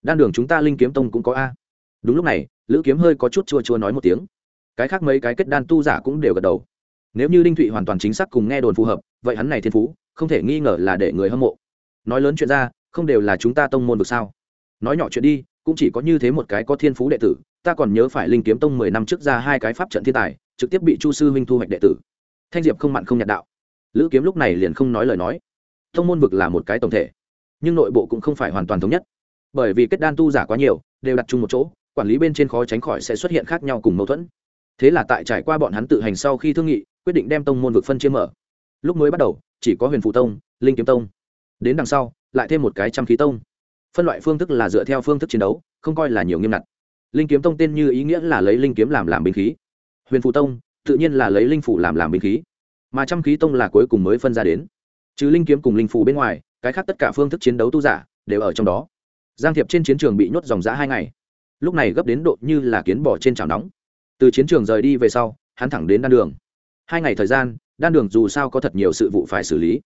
Đan đường chúng ta linh kiếm tông cũng có a. Đúng lúc này, lữ kiếm hơi có chút chua chua nói một tiếng cái khác mấy cái kết đan tu giả cũng đều gật đầu. Nếu như đinh thụy hoàn toàn chính xác cùng nghe đồn phù hợp, vậy hắn này thiên phú, không thể nghi ngờ là để người hâm mộ. Nói lớn chuyện ra, không đều là chúng ta tông môn được sao? Nói nhỏ chuyện đi, cũng chỉ có như thế một cái có thiên phú đệ tử, ta còn nhớ phải linh kiếm tông mười năm trước ra hai cái pháp trận thiên tài, trực tiếp bị chu sư huynh thu hoạch đệ tử. Thanh diệp không mặn không nhạt đạo. Lữ kiếm lúc này liền không nói lời nói. Tông môn vực là một cái tổng thể, nhưng nội bộ cũng không phải hoàn toàn thống nhất. Bởi vì kết đan tu giả quá nhiều, đều đặt chung một chỗ, quản lý bên trên khó tránh khỏi sẽ xuất hiện khác nhau cùng mâu thuẫn thế là tại trải qua bọn hắn tự hành sau khi thương nghị, quyết định đem tông môn vực phân chia mở. Lúc mới bắt đầu, chỉ có huyền phụ tông, linh kiếm tông. Đến đằng sau, lại thêm một cái trăm khí tông. Phân loại phương thức là dựa theo phương thức chiến đấu, không coi là nhiều nghiêm ngặt. Linh kiếm tông tên như ý nghĩa là lấy linh kiếm làm làm binh khí. Huyền phụ tông, tự nhiên là lấy linh phủ làm làm binh khí. Mà trăm khí tông là cuối cùng mới phân ra đến. Chứ linh kiếm cùng linh phủ bên ngoài, cái khác tất cả phương thức chiến đấu tu giả đều ở trong đó. Giang thiệp trên chiến trường bị nhốt dòng giã hai ngày. Lúc này gấp đến độ như là kiến bỏ trên chảo nóng từ chiến trường rời đi về sau, hắn thẳng đến đan đường. Hai ngày thời gian, đan đường dù sao có thật nhiều sự vụ phải xử lý.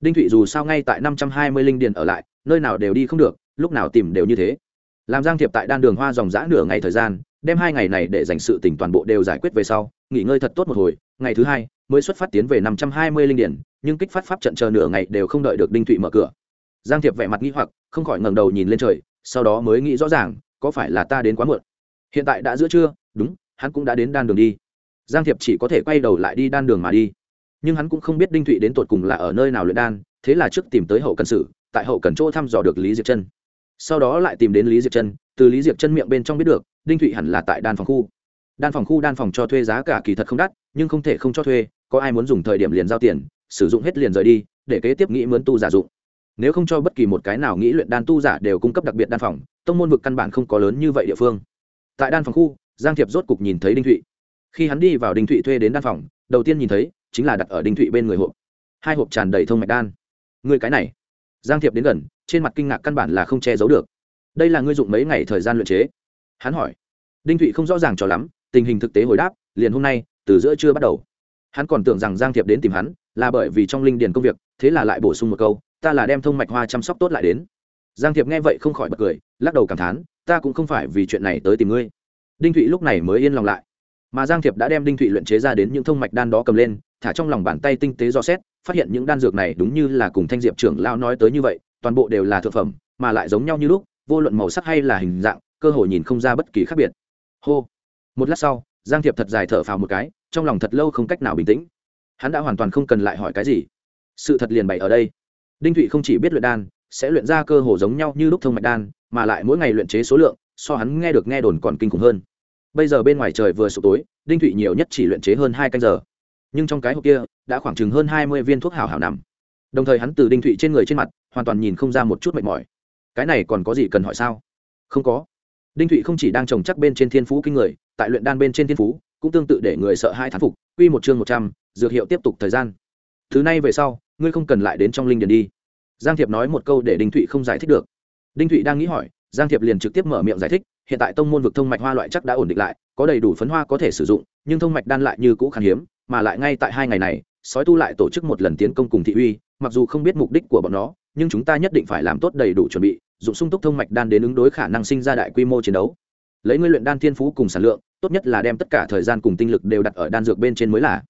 Đinh thụy dù sao ngay tại năm trăm hai mươi linh điền ở lại, nơi nào đều đi không được, lúc nào tìm đều như thế. Làm giang thiệp tại đan đường hoa dòng g nửa ngày thời gian, đem hai ngày này để dành sự tỉnh toàn bộ đều giải quyết về sau, nghỉ ngơi thật tốt một hồi, ngày thứ hai mới xuất phát tiến về năm trăm hai mươi linh điển nhưng kích phát pháp trận chờ nửa ngày đều không đợi được đinh thụy mở cửa. Giang thiệp vẻ mặt nghĩ hoặc, không khỏi ngẩng đầu nhìn lên trời, sau đó mới nghĩ rõ ràng, có phải là ta đến quá muộn. Hiện tại đã giữa trưa, đúng hắn cũng đã đến đan đường đi. Giang thiệp chỉ có thể quay đầu lại đi đan đường mà đi. Nhưng hắn cũng không biết đinh thụy đến tột cùng là ở nơi nào luyện đan, thế là trước tìm tới hậu cần sử, tại hậu cần chỗ thăm dò được lý diệp chân. Sau đó lại tìm đến lý diệp chân, từ lý diệp chân miệng bên trong biết được, đinh thụy hẳn là tại đan phòng khu. Đan phòng khu, đan phòng cho thuê giá cả kỳ thật không đắt, nhưng không thể không cho thuê, có ai muốn dùng thời điểm liền giao tiền, sử dụng hết liền rời đi, để kế tiếp nghĩ mướn tu giả dụng. Nếu không cho bất kỳ một cái nào nghĩ luyện đan tu giả đều cung cấp đặc biệt đan phòng, tông môn vực căn bản không có lớn như vậy địa phương. Tại đan phòng khu giang thiệp rốt cục nhìn thấy đinh thụy. Khi hắn đi vào đinh thụy thuê đến đan phòng, đầu tiên nhìn thấy chính là đặt ở đinh thụy bên người hộp. Hai hộp tràn đầy thông mạch đan. Người cái này. Giang thiệp đến gần, trên mặt kinh ngạc căn bản là không che giấu được. Đây là ngươi dụng mấy ngày thời gian luyện chế? Hắn hỏi. Đinh thụy không rõ ràng cho lắm, tình hình thực tế hồi đáp, liền hôm nay, từ giữa trưa bắt đầu. Hắn còn tưởng rằng giang thiệp đến tìm hắn, là bởi vì trong linh điền công việc, thế là lại bổ sung một câu, ta là đem thông mạch hoa chăm sóc tốt lại đến. Giang thiệp nghe vậy không khỏi bật cười, lắc đầu cảm thán, ta cũng không phải vì chuyện này tới tìm ngươi đinh thụy lúc này mới yên lòng lại. Mà giang thiệp đã đem đinh thụy luyện chế ra đến những thông mạch đan đó cầm lên, thả trong lòng bàn tay tinh tế do xét, phát hiện những đan dược này đúng như là cùng thanh diệp trưởng lao nói tới như vậy, toàn bộ đều là thực phẩm, mà lại giống nhau như lúc, vô luận màu sắc hay là hình dạng, cơ hội nhìn không ra bất kỳ khác biệt. Hô. Một lát sau, giang thiệp thật dài thở phào một cái, trong lòng thật lâu không cách nào bình tĩnh. Hắn đã hoàn toàn không cần lại hỏi cái gì. Sự thật liền bày ở đây. Đinh thụy không chỉ biết luyện đan, sẽ luyện ra cơ hồ giống nhau như lúc thông mạch đan, mà lại mỗi ngày luyện chế số lượng so hắn nghe được nghe đồn còn kinh khủng hơn. Bây giờ bên ngoài trời vừa sụp tối, đinh thụy nhiều nhất chỉ luyện chế hơn hai canh giờ. Nhưng trong cái hộp kia, đã khoảng chừng hơn hai mươi viên thuốc hảo hảo nằm. Đồng thời hắn từ đinh thụy trên người trên mặt, hoàn toàn nhìn không ra một chút mệt mỏi. Cái này còn có gì cần hỏi sao? Không có. Đinh thụy không chỉ đang trồng chắc bên trên thiên phú kinh người, tại luyện đan bên trên thiên phú, cũng tương tự để người sợ hai thán phục. Quy một chương một trăm, dược hiệu tiếp tục thời gian. Thứ này về sau, ngươi không cần lại đến trong linh điền đi. Giang thiệp nói một câu để đinh thụy không giải thích được. Đinh thụy đang nghĩ hỏi giang thiệp liền trực tiếp mở miệng giải thích, hiện tại tông môn vực thông mạch hoa loại chắc đã ổn định lại, có đầy đủ phấn hoa có thể sử dụng, nhưng thông mạch đan lại như cũ khan hiếm, mà lại ngay tại hai ngày này, sói tu lại tổ chức một lần tiến công cùng thị uy, mặc dù không biết mục đích của bọn nó, nhưng chúng ta nhất định phải làm tốt đầy đủ chuẩn bị, dụng sung túc thông mạch đan đến ứng đối khả năng sinh ra đại quy mô chiến đấu. Lấy ngươi luyện đan thiên phú cùng sản lượng, tốt nhất là đem tất cả thời gian cùng tinh lực đều đặt ở đan dược bên trên mới là.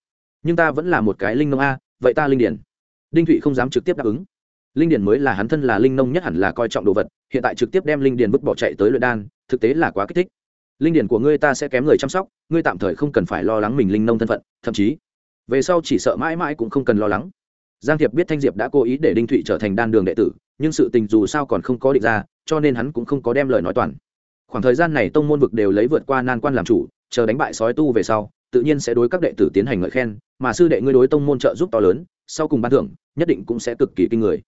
Nhưng ta vẫn là một cái linh nông a, vậy ta linh điển. Đinh thụy không dám trực tiếp đáp ứng linh Điền mới là hắn thân là linh nông nhất hẳn là coi trọng đồ vật, hiện tại trực tiếp đem linh Điền vứt bỏ chạy tới luyện đan, thực tế là quá kích thích. Linh Điền của ngươi ta sẽ kém người chăm sóc, ngươi tạm thời không cần phải lo lắng mình linh nông thân phận, thậm chí, về sau chỉ sợ mãi mãi cũng không cần lo lắng. Giang thiệp biết thanh diệp đã cố ý để đinh thụy trở thành đan đường đệ tử, nhưng sự tình dù sao còn không có định ra, cho nên hắn cũng không có đem lời nói toàn. Khoảng thời gian này tông môn vực đều lấy vượt qua nan quan làm chủ, chờ đánh bại sói tu về sau, tự nhiên sẽ đối các đệ tử tiến hành ngợi khen, mà sư đệ ngươi đối tông môn trợ giúp to lớn, sau cùng ban thưởng, nhất định cũng sẽ cực kỳ kinh người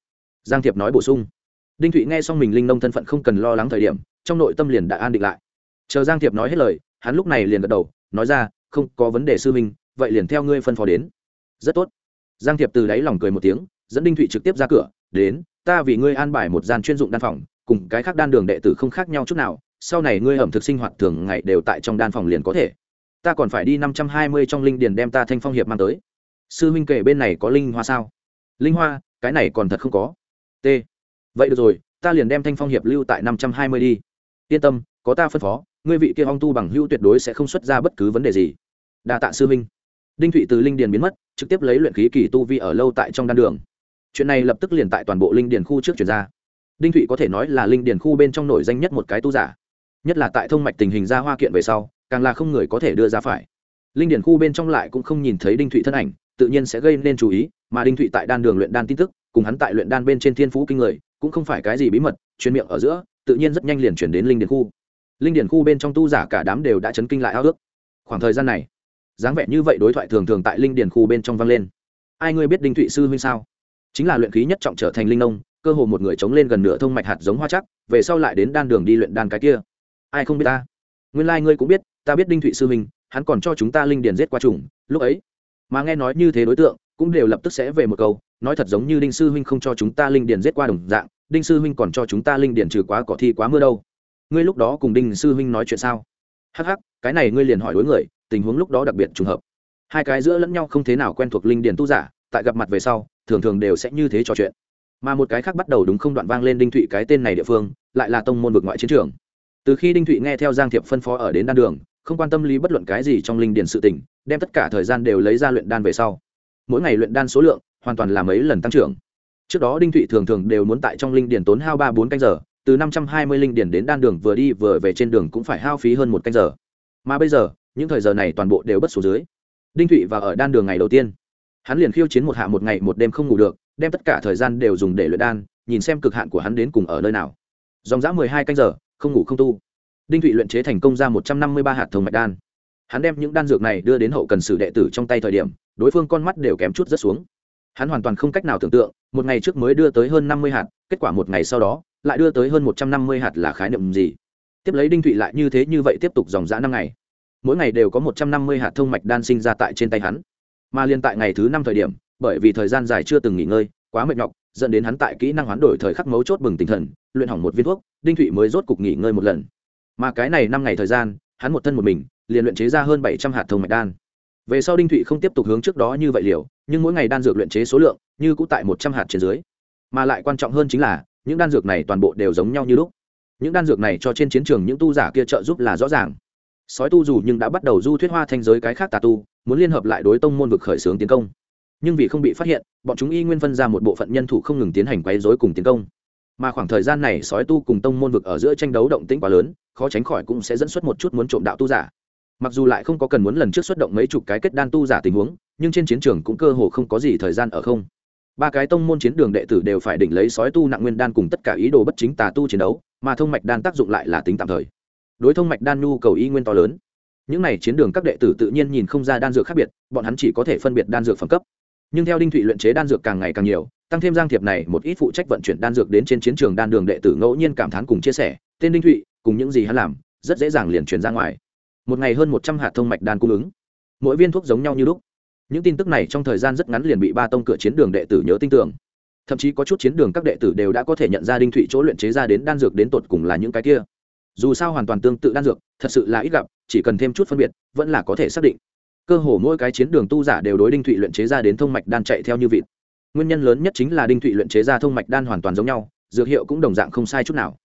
giang thiệp nói bổ sung. Đinh thụy nghe xong mình linh nông thân phận không cần lo lắng thời điểm, trong nội tâm liền đã an định lại. Chờ giang thiệp nói hết lời, hắn lúc này liền gật đầu, nói ra, không có vấn đề sư minh vậy liền theo ngươi phân phó đến. Rất tốt. Giang thiệp từ đáy lòng cười một tiếng, dẫn đinh thụy trực tiếp ra cửa, đến, ta vì ngươi an bài một gian chuyên dụng đan phòng, cùng cái khác đan đường đệ tử không khác nhau chút nào, sau này ngươi ẩm thực sinh hoạt thường ngày đều tại trong đan phòng liền có thể. Ta còn phải đi năm trăm hai mươi trong linh điền đem ta thanh phong hiệp mang tới. Sư huynh kể bên này có linh hoa sao? Linh hoa, cái này còn thật không có t. Vậy được rồi, ta liền đem thanh phong hiệp lưu tại năm trăm hai mươi đi. Yên tâm, có ta phân phó, ngươi vị kia ong tu bằng hưu tuyệt đối sẽ không xuất ra bất cứ vấn đề gì. Đa tạ sư huynh. Đinh thụy từ linh điền biến mất, trực tiếp lấy luyện khí kỳ tu vi ở lâu tại trong đan đường. Chuyện này lập tức liền tại toàn bộ linh điền khu trước chuyển ra. Đinh thụy có thể nói là linh điền khu bên trong nổi danh nhất một cái tu giả. Nhất là tại thông mạch tình hình ra hoa kiện về sau, càng là không người có thể đưa ra phải. Linh điền khu bên trong lại cũng không nhìn thấy đinh thụy thân ảnh, tự nhiên sẽ gây nên chú ý, mà đinh thụy tại đan đường luyện đan tin tức cùng hắn tại luyện đan bên trên thiên phú kinh người, cũng không phải cái gì bí mật, chuyên miệng ở giữa, tự nhiên rất nhanh liền chuyển đến linh điền khu. Linh điền khu bên trong tu giả cả đám đều đã chấn kinh lại ao ước. Khoảng thời gian này, dáng vẻ như vậy đối thoại thường thường tại linh điền khu bên trong vang lên. Ai ngươi biết đinh thụy sư huynh sao? Chính là luyện khí nhất trọng trở thành linh nông, cơ hồ một người chống lên gần nửa thông mạch hạt giống hoa chắc, về sau lại đến đan đường đi luyện đan cái kia. Ai không biết ta? Nguyên lai、like、ngươi cũng biết, ta biết đinh thụy sư huynh, hắn còn cho chúng ta linh điền giết qua trùng lúc ấy. Mà nghe nói như thế đối tượng, cũng đều lập tức sẽ về một câu nói thật giống như đinh sư huynh không cho chúng ta linh điền giết qua đồng dạng, đinh sư huynh còn cho chúng ta linh điền trừ quá cỏ thi quá mưa đâu. Ngươi lúc đó cùng đinh sư huynh nói chuyện sao? Hắc hắc, cái này ngươi liền hỏi đối người, tình huống lúc đó đặc biệt trùng hợp. Hai cái giữa lẫn nhau không thế nào quen thuộc linh điền tu giả, tại gặp mặt về sau, thường thường đều sẽ như thế trò chuyện. Mà một cái khác bắt đầu đúng không đoạn vang lên đinh thụy cái tên này địa phương, lại là tông môn vực ngoại chiến trường. Từ khi đinh thụy nghe theo giang thiệp phân phó ở đến đan đường, không quan tâm lý bất luận cái gì trong linh điền sự tỉnh đem tất cả thời gian đều lấy ra luyện đan về sau. Mỗi ngày luyện đan số lượng hoàn toàn là mấy lần tăng trưởng. Trước đó đinh thụy thường thường đều muốn tại trong linh điền tốn hao ba bốn canh giờ, từ năm trăm hai mươi linh điền đến đan đường vừa đi vừa về trên đường cũng phải hao phí hơn một canh giờ. Mà bây giờ, những thời giờ này toàn bộ đều bất số dưới. Đinh thụy vào ở đan đường ngày đầu tiên. Hắn liền khiêu chiến một hạ một ngày một đêm không ngủ được, đem tất cả thời gian đều dùng để luyện đan, nhìn xem cực hạn của hắn đến cùng ở nơi nào. Dòng dã mười hai canh giờ, không ngủ không tu. Đinh thụy luyện chế thành công ra một trăm năm mươi ba hạt thông mạch đan. Hắn đem những đan dược này đưa đến hậu cần sử đệ tử trong tay thời điểm, đối phương con mắt đều kém chút rất xuống hắn hoàn toàn không cách nào tưởng tượng, một ngày trước mới đưa tới hơn năm mươi hạt, kết quả một ngày sau đó, lại đưa tới hơn một trăm năm mươi hạt là khái niệm gì? Tiếp lấy đinh thụy lại như thế như vậy tiếp tục dòng dã năm ngày. Mỗi ngày đều có một trăm năm mươi hạt thông mạch đan sinh ra tại trên tay hắn. Mà liên tại ngày thứ năm thời điểm, bởi vì thời gian dài chưa từng nghỉ ngơi, quá mệt nhọc, dẫn đến hắn tại kỹ năng hoán đổi thời khắc mấu chốt bừng tinh thần, luyện hỏng một viên thuốc, đinh thụy mới rốt cục nghỉ ngơi một lần. Mà cái này năm ngày thời gian, hắn một thân một mình, liền luyện chế ra hơn bảy trăm hạt thông mạch đan về sau đinh thụy không tiếp tục hướng trước đó như vậy liều, nhưng mỗi ngày đan dược luyện chế số lượng như cũng tại một trăm hạt trên dưới. Mà lại quan trọng hơn chính là, những đan dược này toàn bộ đều giống nhau như lúc. Những đan dược này cho trên chiến trường những tu giả kia trợ giúp là rõ ràng. Sói tu dù nhưng đã bắt đầu du thuyết hoa thanh giới cái khác tà tu, muốn liên hợp lại đối tông môn vực khởi xướng tiến công. Nhưng vì không bị phát hiện, bọn chúng y nguyên phân ra một bộ phận nhân thủ không ngừng tiến hành quấy dối cùng tiến công. Mà khoảng thời gian này sói tu cùng tông môn vực ở giữa tranh đấu động tĩnh quá lớn, khó tránh khỏi cũng sẽ dẫn xuất một chút muốn trộm đạo tu giả mặc dù lại không có cần muốn lần trước xuất động mấy chục cái kết đan tu giả tình huống, nhưng trên chiến trường cũng cơ hồ không có gì thời gian ở không. Ba cái tông môn chiến đường đệ tử đều phải đỉnh lấy sói tu nặng nguyên đan cùng tất cả ý đồ bất chính tà tu chiến đấu, mà thông mạch đan tác dụng lại là tính tạm thời. Đối thông mạch đan nhu cầu y nguyên to lớn. Những này chiến đường các đệ tử tự nhiên nhìn không ra đan dược khác biệt, bọn hắn chỉ có thể phân biệt đan dược phẩm cấp. Nhưng theo đinh thụy luyện chế đan dược càng ngày càng nhiều, tăng thêm giang thiệp này, một ít phụ trách vận chuyển đan dược đến trên chiến trường đan đường đệ tử ngẫu nhiên cảm thán cùng chia sẻ, tên đinh thụy, cùng những gì hắn làm, rất dễ dàng liền truyền ra ngoài một ngày hơn một trăm hạt thông mạch đan cung ứng. Mỗi viên thuốc giống nhau như lúc. Những tin tức này trong thời gian rất ngắn liền bị ba tông cửa chiến đường đệ tử nhớ tin tưởng. Thậm chí có chút chiến đường các đệ tử đều đã có thể nhận ra đinh thụy chỗ luyện chế ra đến đan dược đến tột cùng là những cái kia. Dù sao hoàn toàn tương tự đan dược, thật sự là ít gặp, chỉ cần thêm chút phân biệt, vẫn là có thể xác định. Cơ hồ mỗi cái chiến đường tu giả đều đối đinh thụy luyện chế ra đến thông mạch đan chạy theo như vịt. Nguyên nhân lớn nhất chính là đinh thụy luyện chế ra thông mạch đan hoàn toàn giống nhau, dược hiệu cũng đồng dạng không sai chút nào.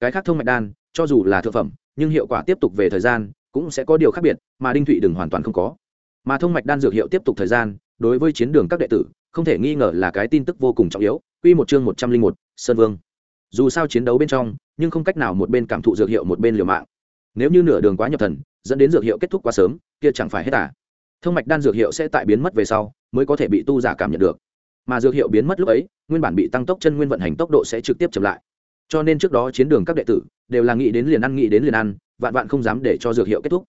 Cái khác thông mạch đan, cho dù là thượng phẩm, nhưng hiệu quả tiếp tục về thời gian cũng sẽ có điều khác biệt, mà đinh thụy đừng hoàn toàn không có. Mà thông mạch đan dược hiệu tiếp tục thời gian, đối với chiến đường các đệ tử, không thể nghi ngờ là cái tin tức vô cùng trọng yếu. Quy một chương một trăm linh một, sơn vương. Dù sao chiến đấu bên trong, nhưng không cách nào một bên cảm thụ dược hiệu một bên liều mạng. Nếu như nửa đường quá nhập thần, dẫn đến dược hiệu kết thúc quá sớm, kia chẳng phải hết à? Thông mạch đan dược hiệu sẽ tại biến mất về sau, mới có thể bị tu giả cảm nhận được. Mà dược hiệu biến mất lúc ấy, nguyên bản bị tăng tốc chân nguyên vận hành tốc độ sẽ trực tiếp chậm lại. Cho nên trước đó chiến đường các đệ tử, đều là nghĩ đến liền ăn, nghĩ đến liền ăn vạn vạn không dám để cho dược hiệu kết thúc.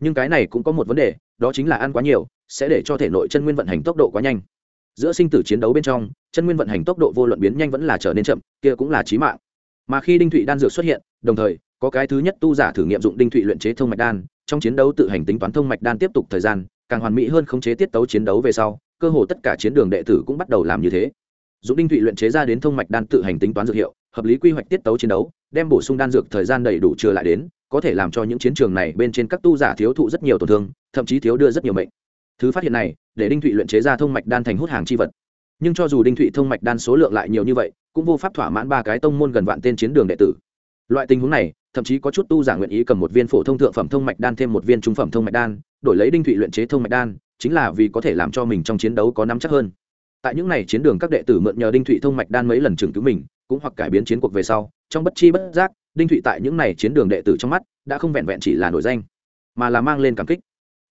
Nhưng cái này cũng có một vấn đề, đó chính là ăn quá nhiều, sẽ để cho thể nội chân nguyên vận hành tốc độ quá nhanh. Giữa sinh tử chiến đấu bên trong, chân nguyên vận hành tốc độ vô luận biến nhanh vẫn là trở nên chậm, kia cũng là trí mạng. Mà khi đinh thụy đan dược xuất hiện, đồng thời, có cái thứ nhất tu giả thử nghiệm dụng đinh thụy luyện chế thông mạch đan, trong chiến đấu tự hành tính toán thông mạch đan tiếp tục thời gian, càng hoàn mỹ hơn khống chế tiết tấu chiến đấu về sau, cơ hồ tất cả chiến đường đệ tử cũng bắt đầu làm như thế. Dụng đinh thụy luyện chế ra đến thông mạch đan tự hành tính toán dược hiệu, hợp lý quy hoạch tiết tấu chiến đấu đem bổ sung đan dược thời gian đầy đủ chưa lại đến, có thể làm cho những chiến trường này bên trên các tu giả thiếu thụ rất nhiều tổn thương, thậm chí thiếu đưa rất nhiều mệnh. Thứ phát hiện này, để đinh thụy luyện chế ra thông mạch đan thành hút hàng chi vật. Nhưng cho dù đinh thụy thông mạch đan số lượng lại nhiều như vậy, cũng vô pháp thỏa mãn ba cái tông môn gần vạn tên chiến đường đệ tử. Loại tình huống này, thậm chí có chút tu giả nguyện ý cầm một viên phổ thông thượng phẩm thông mạch đan thêm một viên trung phẩm thông mạch đan, đổi lấy đinh thụy luyện chế thông mạch đan, chính là vì có thể làm cho mình trong chiến đấu có nắm chắc hơn. Tại những này chiến đường các đệ tử mượn nhờ đinh thụy thông mạch đan mấy lần trưởng cứu mình cũng hoặc cải biến chiến cuộc về sau, trong bất chi bất giác, đinh thụy tại những này chiến đường đệ tử trong mắt đã không vẹn vẹn chỉ là nổi danh, mà là mang lên cảm kích.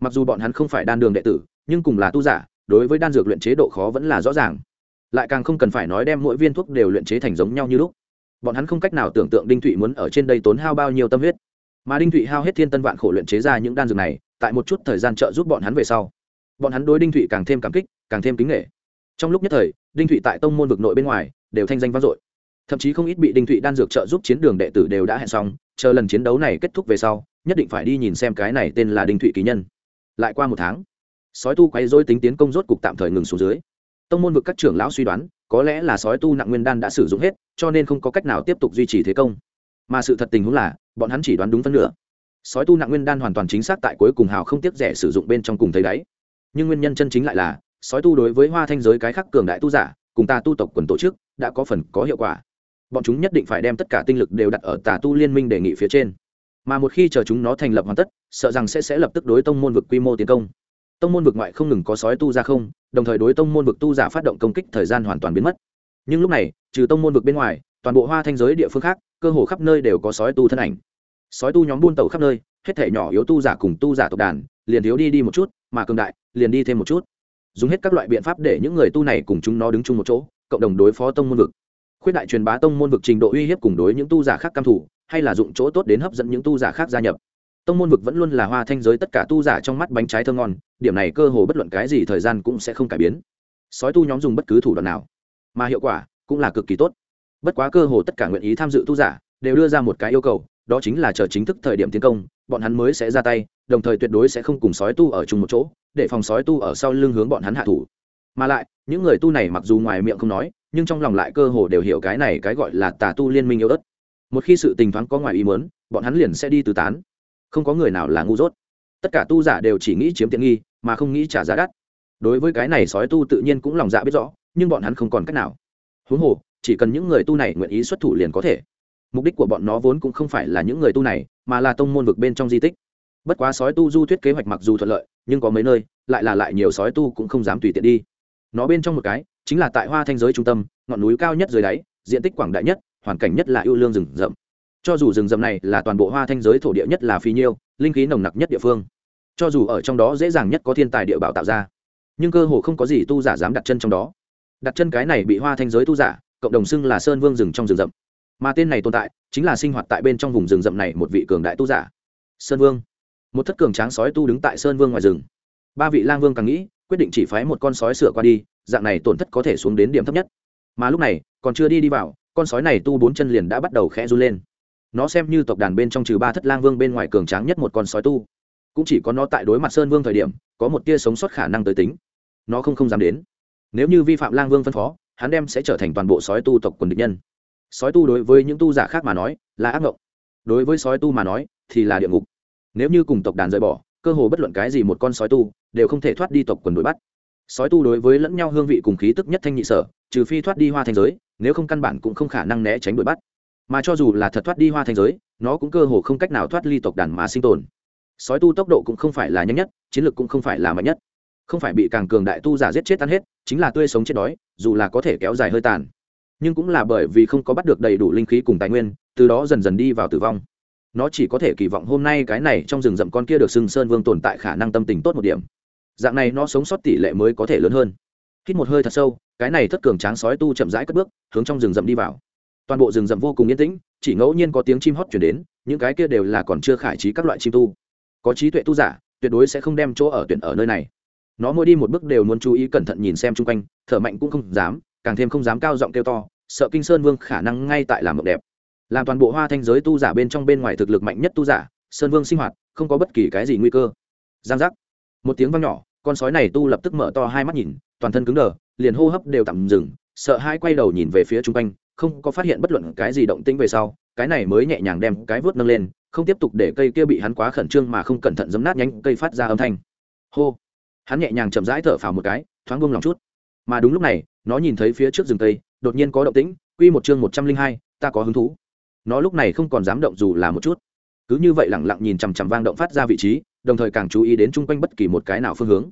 Mặc dù bọn hắn không phải đan đường đệ tử, nhưng cùng là tu giả, đối với đan dược luyện chế độ khó vẫn là rõ ràng. Lại càng không cần phải nói đem mỗi viên thuốc đều luyện chế thành giống nhau như lúc. Bọn hắn không cách nào tưởng tượng đinh thụy muốn ở trên đây tốn hao bao nhiêu tâm huyết. Mà đinh thụy hao hết thiên tân vạn khổ luyện chế ra những đan dược này, tại một chút thời gian trợ giúp bọn hắn về sau, bọn hắn đối đinh thụy càng thêm cảm kích, càng thêm kính nghệ trong lúc nhất thời, đinh thụy tại tông môn vực nội bên ngoài, đều thanh danh vang dội thậm chí không ít bị đinh thụy đan dược trợ giúp chiến đường đệ tử đều đã hẹn xong, chờ lần chiến đấu này kết thúc về sau, nhất định phải đi nhìn xem cái này tên là đinh thụy ký nhân. Lại qua một tháng, sói tu quay dối tính tiến công rốt cục tạm thời ngừng xuống dưới. Tông môn vực các trưởng lão suy đoán, có lẽ là sói tu nặng nguyên đan đã sử dụng hết, cho nên không có cách nào tiếp tục duy trì thế công. Mà sự thật tình huống là, bọn hắn chỉ đoán đúng phân nửa. Sói tu nặng nguyên đan hoàn toàn chính xác tại cuối cùng hào không tiếc rẻ sử dụng bên trong cùng thấy đáy. Nhưng nguyên nhân chân chính lại là, sói tu đối với hoa thanh giới cái khắc cường đại tu giả, cùng ta tu tộc quần tổ chức, đã có phần có hiệu quả bọn chúng nhất định phải đem tất cả tinh lực đều đặt ở tà tu liên minh đề nghị phía trên. Mà một khi chờ chúng nó thành lập hoàn tất, sợ rằng sẽ sẽ lập tức đối tông môn vực quy mô tiến công. Tông môn vực ngoại không ngừng có sói tu ra không, đồng thời đối tông môn vực tu giả phát động công kích thời gian hoàn toàn biến mất. Nhưng lúc này, trừ tông môn vực bên ngoài, toàn bộ hoa thanh giới địa phương khác, cơ hồ khắp nơi đều có sói tu thân ảnh. Sói tu nhóm buôn tàu khắp nơi, hết thể nhỏ yếu tu giả cùng tu giả tộc đàn, liền thiếu đi đi một chút, mà cường đại, liền đi thêm một chút. Dùng hết các loại biện pháp để những người tu này cùng chúng nó đứng chung một chỗ, cộng đồng đối phó tông môn vực khuyết đại truyền bá tông môn vực trình độ uy hiếp cùng đối những tu giả khác cam thủ, hay là dụng chỗ tốt đến hấp dẫn những tu giả khác gia nhập. Tông môn vực vẫn luôn là hoa thanh giới tất cả tu giả trong mắt bánh trái thơ ngon, điểm này cơ hồ bất luận cái gì thời gian cũng sẽ không cải biến. Sói tu nhóm dùng bất cứ thủ đoạn nào, mà hiệu quả cũng là cực kỳ tốt. Bất quá cơ hồ tất cả nguyện ý tham dự tu giả đều đưa ra một cái yêu cầu, đó chính là chờ chính thức thời điểm tiến công, bọn hắn mới sẽ ra tay, đồng thời tuyệt đối sẽ không cùng sói tu ở chung một chỗ, để phòng sói tu ở sau lưng hướng bọn hắn hạ thủ. Mà lại, những người tu này mặc dù ngoài miệng không nói nhưng trong lòng lại cơ hồ đều hiểu cái này cái gọi là tà tu liên minh yếu ớt. Một khi sự tình thoáng có ngoài ý muốn, bọn hắn liền sẽ đi tứ tán. Không có người nào là ngu dốt. Tất cả tu giả đều chỉ nghĩ chiếm tiện nghi, mà không nghĩ trả giá đắt. Đối với cái này sói tu tự nhiên cũng lòng dạ biết rõ, nhưng bọn hắn không còn cách nào. Huống hồ, chỉ cần những người tu này nguyện ý xuất thủ liền có thể. Mục đích của bọn nó vốn cũng không phải là những người tu này, mà là tông môn vực bên trong di tích. Bất quá sói tu du thuyết kế hoạch mặc dù thuận lợi, nhưng có mấy nơi, lại là lại nhiều sói tu cũng không dám tùy tiện đi. Nó bên trong một cái chính là tại hoa thanh giới trung tâm, ngọn núi cao nhất dưới đáy, diện tích quảng đại nhất, hoàn cảnh nhất là ưu lương rừng rậm. Cho dù rừng rậm này là toàn bộ hoa thanh giới thổ địa nhất là phi nhiêu, linh khí nồng nặc nhất địa phương, cho dù ở trong đó dễ dàng nhất có thiên tài địa bảo tạo ra, nhưng cơ hồ không có gì tu giả dám đặt chân trong đó. Đặt chân cái này bị hoa thanh giới tu giả, cộng đồng xưng là sơn vương rừng trong rừng rậm. Mà tên này tồn tại, chính là sinh hoạt tại bên trong vùng rừng rậm này một vị cường đại tu giả. Sơn vương. Một thất cường tráng sói tu đứng tại sơn vương ngoài rừng. Ba vị lang vương càng nghĩ, quyết định chỉ phái một con sói sửa qua đi dạng này tổn thất có thể xuống đến điểm thấp nhất. Mà lúc này, còn chưa đi đi vào, con sói này tu bốn chân liền đã bắt đầu khẽ run lên. Nó xem như tộc đàn bên trong trừ ba thất lang vương bên ngoài cường tráng nhất một con sói tu. Cũng chỉ có nó tại đối mặt sơn vương thời điểm, có một tia sống sót khả năng tới tính. Nó không không dám đến. Nếu như vi phạm lang vương phân phó, hắn đem sẽ trở thành toàn bộ sói tu tộc quần địch nhân. Sói tu đối với những tu giả khác mà nói, là ác mộng đối với sói tu mà nói, thì là địa ngục. Nếu như cùng tộc đàn rời bỏ, cơ hồ bất luận cái gì một con sói tu, đều không thể thoát đi tộc quần đuổi bắt sói tu đối với lẫn nhau hương vị cùng khí tức nhất thanh nhị sở, trừ phi thoát đi hoa thành giới, nếu không căn bản cũng không khả năng né tránh đuổi bắt. Mà cho dù là thật thoát đi hoa thành giới, nó cũng cơ hồ không cách nào thoát ly tộc đàn mà sinh tồn. Sói tu tốc độ cũng không phải là nhanh nhất, chiến lược cũng không phải là mạnh nhất. Không phải bị càng cường đại tu giả giết chết tan hết, chính là tươi sống chết đói, dù là có thể kéo dài hơi tàn. Nhưng cũng là bởi vì không có bắt được đầy đủ linh khí cùng tài nguyên, từ đó dần dần đi vào tử vong. Nó chỉ có thể kỳ vọng hôm nay cái này trong rừng rậm con kia được sừng sơn vương tồn tại khả năng tâm tình tốt một điểm dạng này nó sống sót tỷ lệ mới có thể lớn hơn. Hít một hơi thật sâu, cái này thất cường tráng sói tu chậm rãi cất bước, hướng trong rừng rậm đi vào. Toàn bộ rừng rậm vô cùng yên tĩnh, chỉ ngẫu nhiên có tiếng chim hót chuyển đến, những cái kia đều là còn chưa khải trí các loại chim tu. Có trí tuệ tu giả, tuyệt đối sẽ không đem chỗ ở tuyển ở nơi này. Nó mỗi đi một bước đều muốn chú ý cẩn thận nhìn xem chung quanh, thở mạnh cũng không dám, càng thêm không dám cao giọng kêu to, sợ kinh sơn vương khả năng ngay tại làm mộng đẹp. Làm toàn bộ hoa thanh giới tu giả bên trong bên ngoài thực lực mạnh nhất tu giả, sơn vương sinh hoạt, không có bất kỳ cái gì nguy cơ. Giang giác. Một tiếng vang nhỏ con sói này tu lập tức mở to hai mắt nhìn, toàn thân cứng đờ, liền hô hấp đều tạm dừng, sợ hai quay đầu nhìn về phía chung quanh, không có phát hiện bất luận cái gì động tĩnh về sau, cái này mới nhẹ nhàng đem cái vớt nâng lên, không tiếp tục để cây kia bị hắn quá khẩn trương mà không cẩn thận giấm nát nhánh cây phát ra âm thanh. Hô! Hắn nhẹ nhàng chậm rãi thở phào một cái, thoáng buông lòng chút. Mà đúng lúc này, nó nhìn thấy phía trước rừng tây đột nhiên có động tĩnh, quy một chương một trăm linh hai, ta có hứng thú. Nó lúc này không còn dám động dù là một chút. Cứ như vậy lẳng lặng nhìn chằm chằm vang động phát ra vị trí đồng thời càng chú ý đến chung quanh bất kỳ một cái nào phương hướng.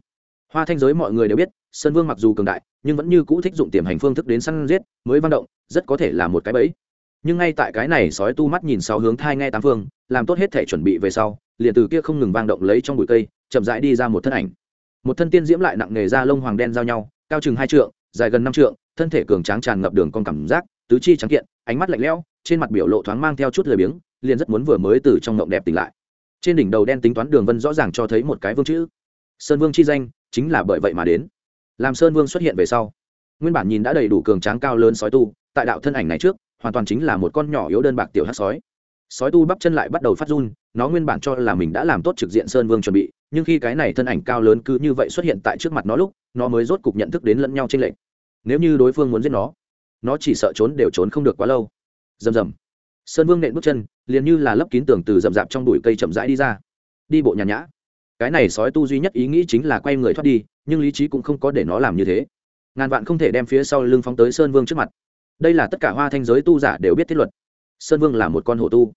Hoa thanh giới mọi người đều biết, sơn vương mặc dù cường đại, nhưng vẫn như cũ thích dụng tiềm hành phương thức đến săn giết, mới văn động, rất có thể là một cái bẫy. Nhưng ngay tại cái này sói tu mắt nhìn sáu hướng thai nghe tám phương, làm tốt hết thể chuẩn bị về sau, liền từ kia không ngừng vang động lấy trong bụi cây, chậm rãi đi ra một thân ảnh. Một thân tiên diễm lại nặng nghề ra lông hoàng đen giao nhau, cao chừng hai trượng, dài gần năm trượng, thân thể cường tráng tràn ngập đường con cảm giác, tứ chi trắng kiện, ánh mắt lạnh lẽo, trên mặt biểu lộ thoáng mang theo chút lười biếng, liền rất muốn vừa mới từ trong ngộng đẹp tỉnh lại trên đỉnh đầu đen tính toán đường vân rõ ràng cho thấy một cái vương chữ. Sơn vương chi danh chính là bởi vậy mà đến. Làm sơn vương xuất hiện về sau, nguyên bản nhìn đã đầy đủ cường tráng cao lớn sói tu, tại đạo thân ảnh này trước, hoàn toàn chính là một con nhỏ yếu đơn bạc tiểu hát sói. Sói tu bắp chân lại bắt đầu phát run, nó nguyên bản cho là mình đã làm tốt trực diện sơn vương chuẩn bị, nhưng khi cái này thân ảnh cao lớn cứ như vậy xuất hiện tại trước mặt nó lúc, nó mới rốt cục nhận thức đến lẫn nhau trên lệnh nếu như đối phương muốn giết nó nó chỉ sợ trốn đều trốn không được quá lâu. Rầm rầm. Sơn vương nện bước chân liền như là lấp kín tường từ rậm rạp trong bụi cây chậm rãi đi ra. Đi bộ nhàn nhã. Cái này sói tu duy nhất ý nghĩ chính là quay người thoát đi, nhưng lý trí cũng không có để nó làm như thế. Ngàn vạn không thể đem phía sau lưng phóng tới sơn vương trước mặt. Đây là tất cả hoa thanh giới tu giả đều biết thiết luật. Sơn vương là một con hổ tu.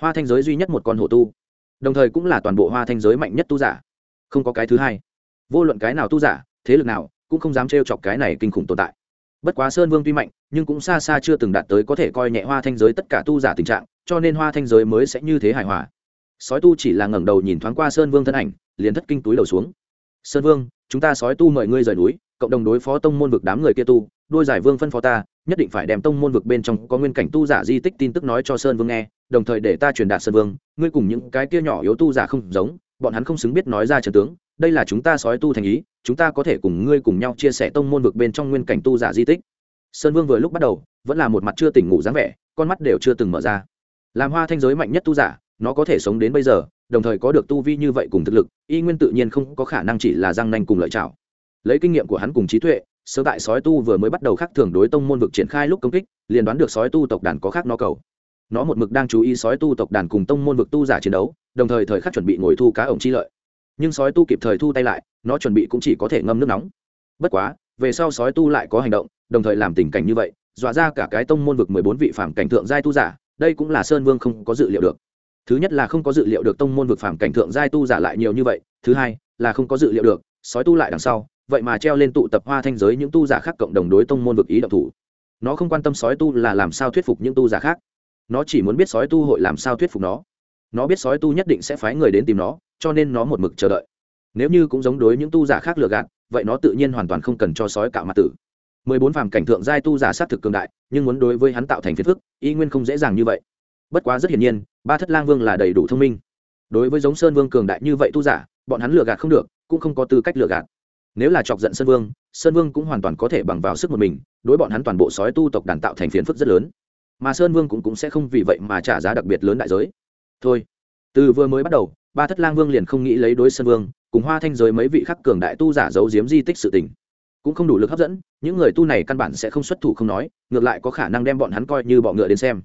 Hoa thanh giới duy nhất một con hổ tu. Đồng thời cũng là toàn bộ hoa thanh giới mạnh nhất tu giả. Không có cái thứ hai. Vô luận cái nào tu giả, thế lực nào, cũng không dám trêu chọc cái này kinh khủng tồn tại. Bất quá sơn vương tuy mạnh, nhưng cũng xa xa chưa từng đạt tới có thể coi nhẹ hoa thanh giới tất cả tu giả tình trạng cho nên hoa thanh giới mới sẽ như thế hài hòa. Sói tu chỉ là ngẩng đầu nhìn thoáng qua sơn vương thân ảnh, liền thất kinh túi đầu xuống. Sơn vương, chúng ta sói tu mời ngươi rời núi, cộng đồng đối phó tông môn vực đám người kia tu, đôi giải vương phân phó ta, nhất định phải đem tông môn vực bên trong có nguyên cảnh tu giả di tích tin tức nói cho sơn vương nghe, đồng thời để ta truyền đạt sơn vương, ngươi cùng những cái kia nhỏ yếu tu giả không giống, bọn hắn không xứng biết nói ra trần tướng, đây là chúng ta sói tu thành ý, chúng ta có thể cùng ngươi cùng nhau chia sẻ tông môn vực bên trong nguyên cảnh tu giả di tích. Sơn vương vừa lúc bắt đầu, vẫn là một mặt chưa tỉnh ngủ dáng vẻ, con mắt đều chưa từng mở ra làm hoa thanh giới mạnh nhất tu giả, nó có thể sống đến bây giờ, đồng thời có được tu vi như vậy cùng thực lực, y nguyên tự nhiên không có khả năng chỉ là răng nanh cùng lợi chảo lấy kinh nghiệm của hắn cùng trí tuệ, sơ tại sói tu vừa mới bắt đầu khắc thường đối tông môn vực triển khai lúc công kích, liền đoán được sói tu tộc đàn có khác nó cầu. Nó một mực đang chú ý sói tu tộc đàn cùng tông môn vực tu giả chiến đấu, đồng thời thời khắc chuẩn bị ngồi thu cá ổng chi lợi. Nhưng sói tu kịp thời thu tay lại, nó chuẩn bị cũng chỉ có thể ngâm nước nóng. Bất quá, về sau sói tu lại có hành động, đồng thời làm tình cảnh như vậy, dọa ra cả cái tông môn vực mười bốn vị phạm cảnh thượng giai tu giả đây cũng là sơn vương không có dự liệu được. Thứ nhất là không có dự liệu được tông môn vực phàm cảnh thượng giai tu giả lại nhiều như vậy, thứ hai là không có dự liệu được, sói tu lại đằng sau, vậy mà treo lên tụ tập hoa thanh giới những tu giả khác cộng đồng đối tông môn vực ý động thủ. Nó không quan tâm sói tu là làm sao thuyết phục những tu giả khác. Nó chỉ muốn biết sói tu hội làm sao thuyết phục nó. Nó biết sói tu nhất định sẽ phái người đến tìm nó, cho nên nó một mực chờ đợi. Nếu như cũng giống đối những tu giả khác lừa gạt, vậy nó tự nhiên hoàn toàn không cần cho sói cạo mặt tử mười bốn phàm cảnh thượng giai tu giả sát thực cường đại nhưng muốn đối với hắn tạo thành phiền phức y nguyên không dễ dàng như vậy. Bất quá rất hiển nhiên ba thất lang vương là đầy đủ thông minh. Đối với giống sơn vương cường đại như vậy tu giả bọn hắn lừa gạt không được cũng không có tư cách lừa gạt. Nếu là chọc giận sơn vương sơn vương cũng hoàn toàn có thể bằng vào sức một mình đối bọn hắn toàn bộ sói tu tộc đàn tạo thành phiền phức rất lớn. Mà sơn vương cũng, cũng sẽ không vì vậy mà trả giá đặc biệt lớn đại giới. Thôi từ vừa mới bắt đầu ba thất lang vương liền không nghĩ lấy đối sơn vương cùng hoa thanh giới mấy vị khắc cường đại tu giả giấu giếm di tích sự tình cũng không đủ lực hấp dẫn, những người tu này căn bản sẽ không xuất thủ không nói, ngược lại có khả năng đem bọn hắn coi như bọ ngựa đến xem.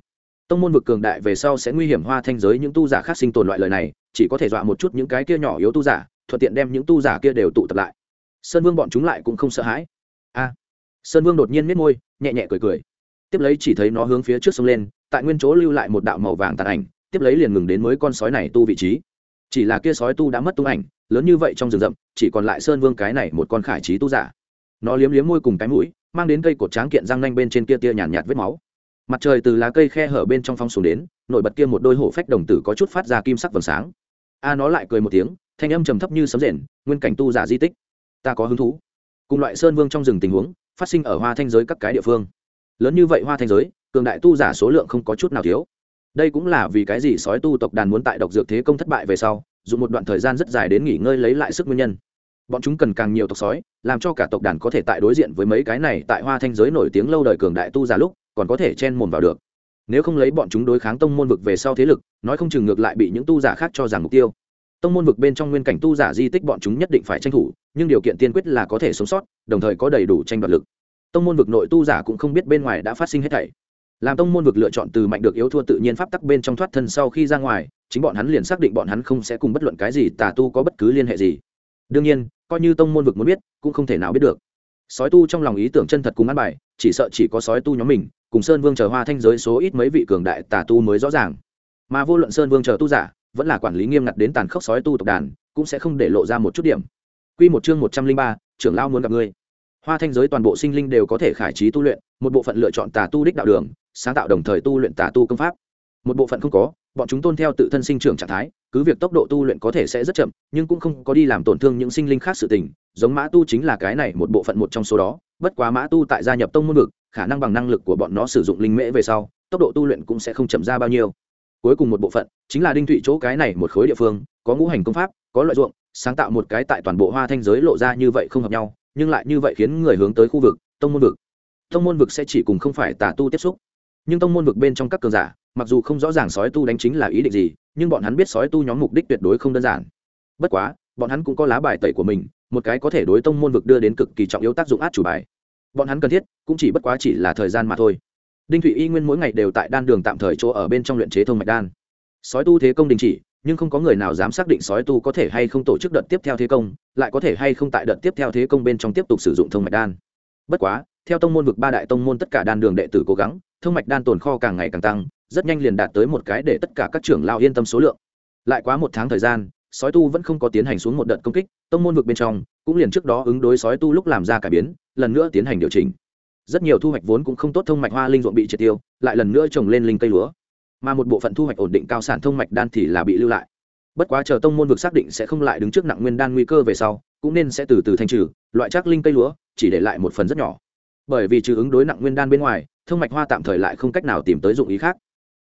Tông môn vực cường đại về sau sẽ nguy hiểm hoa thanh giới những tu giả khác sinh tồn loại lời này, chỉ có thể dọa một chút những cái kia nhỏ yếu tu giả, thuận tiện đem những tu giả kia đều tụ tập lại. Sơn vương bọn chúng lại cũng không sợ hãi. A! Sơn vương đột nhiên miết môi, nhẹ nhẹ cười cười. Tiếp lấy chỉ thấy nó hướng phía trước sông lên, tại nguyên chỗ lưu lại một đạo màu vàng tàn ảnh, tiếp lấy liền ngừng đến mới con sói này tu vị trí. Chỉ là kia sói tu đã mất tung ảnh, lớn như vậy trong rừng rậm, chỉ còn lại sơn vương cái này một con khải trí tu giả nó liếm liếm môi cùng cái mũi mang đến cây cột tráng kiện răng nanh bên trên kia tia nhàn nhạt, nhạt vết máu. Mặt trời từ lá cây khe hở bên trong phong xuống đến nổi bật kia một đôi hổ phách đồng tử có chút phát ra kim sắc vầng sáng. A nó lại cười một tiếng thanh âm trầm thấp như sấm rền nguyên cảnh tu giả di tích. Ta có hứng thú. Cùng loại sơn vương trong rừng tình huống phát sinh ở hoa thanh giới các cái địa phương. Lớn như vậy hoa thanh giới cường đại tu giả số lượng không có chút nào thiếu. Đây cũng là vì cái gì sói tu tộc đàn muốn tại độc dược thế công thất bại về sau dùng một đoạn thời gian rất dài đến nghỉ ngơi lấy lại sức nguyên nhân bọn chúng cần càng nhiều tộc sói, làm cho cả tộc đàn có thể tại đối diện với mấy cái này tại hoa thanh giới nổi tiếng lâu đời cường đại tu giả lúc, còn có thể chen mồm vào được. Nếu không lấy bọn chúng đối kháng tông môn vực về sau thế lực, nói không chừng ngược lại bị những tu giả khác cho rằng mục tiêu. Tông môn vực bên trong nguyên cảnh tu giả di tích bọn chúng nhất định phải tranh thủ, nhưng điều kiện tiên quyết là có thể sống sót, đồng thời có đầy đủ tranh đoạt lực. Tông môn vực nội tu giả cũng không biết bên ngoài đã phát sinh hết thảy. Làm tông môn vực lựa chọn từ mạnh được yếu thua tự nhiên pháp tắc bên trong thoát thân sau khi ra ngoài, chính bọn hắn liền xác định bọn hắn không sẽ cùng bất luận cái gì tà tu có bất cứ liên hệ gì. Đương nhiên coi như tông môn vực muốn biết cũng không thể nào biết được sói tu trong lòng ý tưởng chân thật cùng ăn bài chỉ sợ chỉ có sói tu nhóm mình cùng sơn vương chờ hoa thanh giới số ít mấy vị cường đại tà tu mới rõ ràng mà vô luận sơn vương chờ tu giả vẫn là quản lý nghiêm ngặt đến tàn khốc sói tu tộc đàn cũng sẽ không để lộ ra một chút điểm Quy một chương một trăm linh ba, trưởng lao muốn gặp ngươi. Hoa thanh giới toàn bộ sinh linh đều có thể khải trí tu luyện, một bộ phận lựa chọn tà tu đích đạo đường, sáng tạo đồng thời tu luyện tà tu công pháp. Một bộ phận không có, bọn chúng tôn theo tự thân sinh trưởng trạng thái, cứ việc tốc độ tu luyện có thể sẽ rất chậm, nhưng cũng không có đi làm tổn thương những sinh linh khác sự tình, giống Mã Tu chính là cái này một bộ phận một trong số đó, bất quá Mã Tu tại gia nhập tông môn vực, khả năng bằng năng lực của bọn nó sử dụng linh mễ về sau, tốc độ tu luyện cũng sẽ không chậm ra bao nhiêu. Cuối cùng một bộ phận chính là đinh thụy chỗ cái này một khối địa phương có ngũ hành công pháp có loại ruộng sáng tạo một cái tại toàn bộ hoa thanh giới lộ ra như vậy không hợp nhau nhưng lại như vậy khiến người hướng tới khu vực tông môn vực. Tông môn vực sẽ chỉ cùng không phải tà tu tiếp xúc nhưng tông môn vực bên trong các cường giả, mặc dù không rõ ràng sói tu đánh chính là ý định gì, nhưng bọn hắn biết sói tu nhóm mục đích tuyệt đối không đơn giản. Bất quá, bọn hắn cũng có lá bài tẩy của mình, một cái có thể đối tông môn vực đưa đến cực kỳ trọng yếu tác dụng át chủ bài. Bọn hắn cần thiết, cũng chỉ bất quá chỉ là thời gian mà thôi. Đinh thụy y nguyên mỗi ngày đều tại đan đường tạm thời chỗ ở bên trong luyện chế thông mạch đan. Sói tu thế công đình chỉ, nhưng không có người nào dám xác định sói tu có thể hay không tổ chức đợt tiếp theo thế công, lại có thể hay không tại đợt tiếp theo thế công bên trong tiếp tục sử dụng thông mạch đan. Bất quá, theo tông môn vực ba đại tông môn tất cả đan đường đệ tử cố gắng thông mạch đan tồn kho càng ngày càng tăng, rất nhanh liền đạt tới một cái để tất cả các trưởng lao yên tâm số lượng. Lại quá một tháng thời gian, sói tu vẫn không có tiến hành xuống một đợt công kích, tông môn vực bên trong cũng liền trước đó ứng đối sói tu lúc làm ra cải biến, lần nữa tiến hành điều chỉnh. Rất nhiều thu hoạch vốn cũng không tốt thông mạch hoa linh ruộng bị triệt tiêu, lại lần nữa trồng lên linh cây lúa. Mà một bộ phận thu hoạch ổn định cao sản thông mạch đan thì là bị lưu lại. Bất quá chờ tông môn vực xác định sẽ không lại đứng trước nặng nguyên đan nguy cơ về sau, cũng nên sẽ từ từ thanh trừ, loại chắc linh cây lúa, chỉ để lại một phần rất nhỏ. Bởi vì trừ ứng đối nặng nguyên đan bên ngoài thông mạch hoa tạm thời lại không cách nào tìm tới dụng ý khác.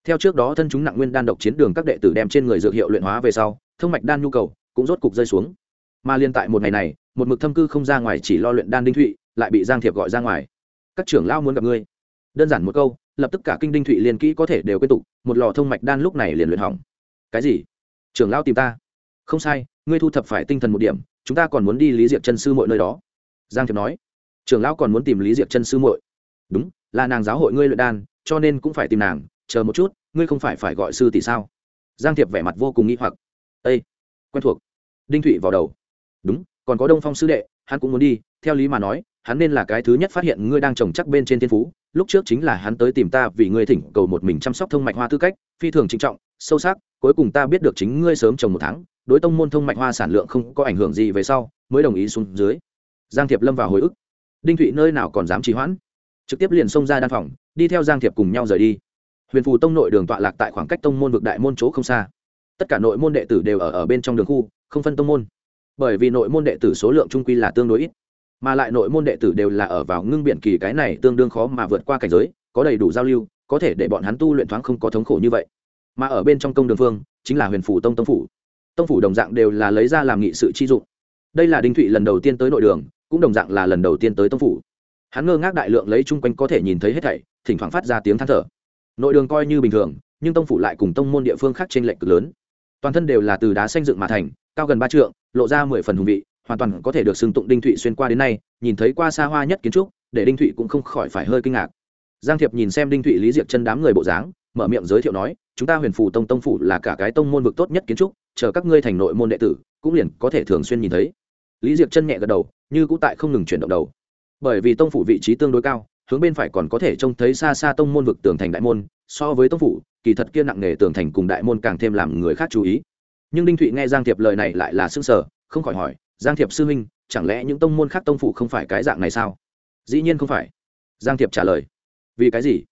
Theo trước đó thân chúng nặng nguyên đan độc chiến đường các đệ tử đem trên người dược hiệu luyện hóa về sau thông mạch đan nhu cầu cũng rốt cục rơi xuống. Mà liên tại một ngày này, một mực thâm cư không ra ngoài chỉ lo luyện đan đinh thụy, lại bị giang thiệp gọi ra ngoài. Các trưởng lao muốn gặp ngươi. Đơn giản một câu, lập tức cả kinh đinh thụy liền kỹ có thể đều quên tục một lò thông mạch đan lúc này liền luyện hỏng. Cái gì? Trưởng lao tìm ta. Không sai, ngươi thu thập phải tinh thần một điểm, chúng ta còn muốn đi lý diệp chân sư mọi nơi đó. Giang thiệp nói. Trưởng lão còn muốn tìm lý diệp chân sư muội. Đúng là nàng giáo hội ngươi luyện đan, cho nên cũng phải tìm nàng, chờ một chút, ngươi không phải phải gọi sư tỷ sao? Giang thiệp vẻ mặt vô cùng nghĩ hoặc. Â quen thuộc. Đinh thụy vào đầu. Đúng, còn có đông phong sư đệ, hắn cũng muốn đi, theo lý mà nói, hắn nên là cái thứ nhất phát hiện ngươi đang trồng chắc bên trên thiên phú, lúc trước chính là hắn tới tìm ta vì ngươi thỉnh cầu một mình chăm sóc thông mạch hoa tư cách, phi thường trinh trọng, sâu sắc, cuối cùng ta biết được chính ngươi sớm trồng một tháng, đối tông môn thông mạch hoa sản lượng không có ảnh hưởng gì về sau, mới đồng ý xuống dưới. Giang thiệp lâm vào hồi ức. Đinh thụy nơi nào còn dám trì hoãn? Trực tiếp liền xông ra đan phòng đi theo giang thiệp cùng nhau rời đi. Huyền phù tông nội đường tọa lạc tại khoảng cách tông môn vực đại môn chỗ không xa. Tất cả nội môn đệ tử đều ở, ở bên trong đường khu không phân tông môn. Bởi vì nội môn đệ tử số lượng trung quy là tương đối ít mà lại nội môn đệ tử đều là ở vào ngưng biện kỳ cái này tương đương khó mà vượt qua cảnh giới có đầy đủ giao lưu có thể để bọn hắn tu luyện thoáng không có thống khổ như vậy. Mà ở bên trong công đường phương chính là huyền phủ tông tông phủ. Tông phủ đồng dạng đều là lấy ra làm nghị sự chi dụng. Đây là đinh thụy lần đầu tiên tới nội đường cũng đồng dạng là lần đầu tiên tới tông phủ hắn ngơ ngác đại lượng lấy chung quanh có thể nhìn thấy hết thảy, thỉnh thoảng phát ra tiếng than thở. Nội đường coi như bình thường, nhưng tông phủ lại cùng tông môn địa phương khác trên lệnh cực lớn. Toàn thân đều là từ đá xanh dựng mà thành, cao gần ba trượng, lộ ra mười phần hùng vị, hoàn toàn có thể được xưng tụng đinh thụy xuyên qua đến nay, nhìn thấy qua xa hoa nhất kiến trúc, để đinh thụy cũng không khỏi phải hơi kinh ngạc. Giang thiệp nhìn xem đinh thụy lý diệp chân đám người bộ dáng, mở miệng giới thiệu nói, chúng ta huyền phủ tông tông phủ là cả cái tông môn vực tốt nhất kiến trúc, chờ các ngươi thành nội môn đệ tử, cũng liền có thể thường xuyên nhìn thấy. Lý diệp chân nhẹ gật đầu, như cũng tại không ngừng chuyển động đầu bởi vì tông phủ vị trí tương đối cao, hướng bên phải còn có thể trông thấy xa xa tông môn vực tường thành đại môn, so với tông phủ, kỳ thật kia nặng nề tường thành cùng đại môn càng thêm làm người khác chú ý. Nhưng đinh thụy nghe giang thiệp lời này lại là s ư ơ n g sở không khỏi hỏi, giang thiệp sư huynh, chẳng lẽ những tông môn khác tông phủ không phải cái dạng này sao? Dĩ nhiên không phải. Giang thiệp trả lời, vì cái gì?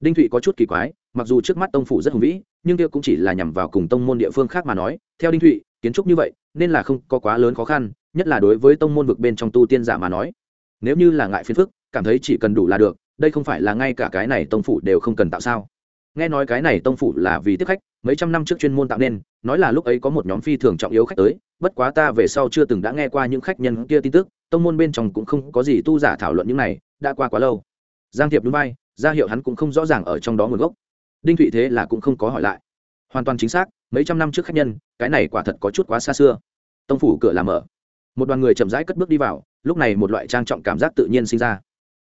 Đinh thụy có chút kỳ quái, mặc dù trước mắt tông phủ rất hùng vĩ, nhưng kia cũng chỉ là nhằm vào cùng tông môn địa phương khác mà nói. Theo đinh thụy, kiến trúc như vậy, nên là không có quá lớn khó khăn, nhất là đối với tông môn vực bên trong tu tiên giả mà nói nếu như là ngại phiền phức, cảm thấy chỉ cần đủ là được, đây không phải là ngay cả cái này tông phủ đều không cần tạo sao? Nghe nói cái này tông phủ là vì tiếp khách, mấy trăm năm trước chuyên môn tạo nên, nói là lúc ấy có một nhóm phi thường trọng yếu khách tới, bất quá ta về sau chưa từng đã nghe qua những khách nhân kia tin tức, tông môn bên trong cũng không có gì tu giả thảo luận những này, đã qua quá lâu. Giang thiệp núi bay ra hiệu hắn cũng không rõ ràng ở trong đó nguồn gốc. Đinh thụy thế là cũng không có hỏi lại. Hoàn toàn chính xác, mấy trăm năm trước khách nhân, cái này quả thật có chút quá xa xưa. Tông phủ cửa làm mở. Một đoàn người chậm rãi cất bước đi vào lúc này một loại trang trọng cảm giác tự nhiên sinh ra.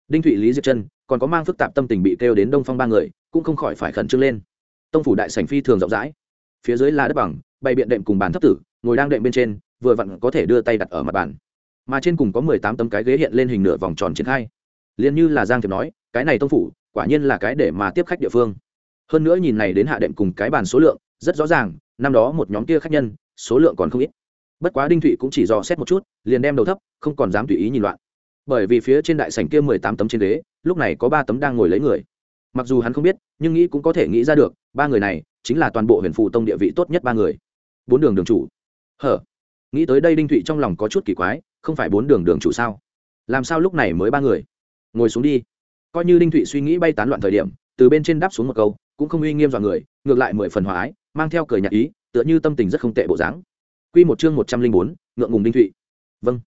Đinh thụy lý diệp chân còn có mang phức tạp tâm tình bị kêu đến đông phong ba người, cũng không khỏi phải khẩn trương lên. Tông phủ đại sành phi thường rộng rãi. Phía dưới là đất bằng, bày biện đệm cùng bàn thấp tử, ngồi đang đệm bên trên, vừa vặn có thể đưa tay đặt ở mặt bàn. Mà trên cùng có mười tám tấm cái ghế hiện lên hình nửa vòng tròn triển khai. Liền như là giang thiệp nói, cái này tông phủ, quả nhiên là cái để mà tiếp khách địa phương. Hơn nữa nhìn này đến hạ đệm cùng cái bàn số lượng, rất rõ ràng, năm đó một nhóm kia khách nhân, số lượng còn không ít bất quá đinh thụy cũng chỉ dò xét một chút, liền đem đầu thấp, không còn dám tùy ý nhìn loạn. Bởi vì phía trên đại sảnh kia mười tám tấm trên ghế, lúc này có ba tấm đang ngồi lấy người. Mặc dù hắn không biết, nhưng nghĩ cũng có thể nghĩ ra được, ba người này chính là toàn bộ huyền phụ tông địa vị tốt nhất ba người. Bốn đường đường chủ. Hở? Nghĩ tới đây đinh thụy trong lòng có chút kỳ quái, không phải bốn đường đường chủ sao? Làm sao lúc này mới ba người? Ngồi xuống đi. Coi như đinh thụy suy nghĩ bay tán loạn thời điểm, từ bên trên đáp xuống một câu, cũng không uy nghiêm dọa người, ngược lại mười phần hòa ái, mang theo cười nhạc ý, tựa như tâm tình rất không tệ bộ dáng. Quy một chương một trăm linh bốn, ngượng ngùng đinh thụy. Vâng.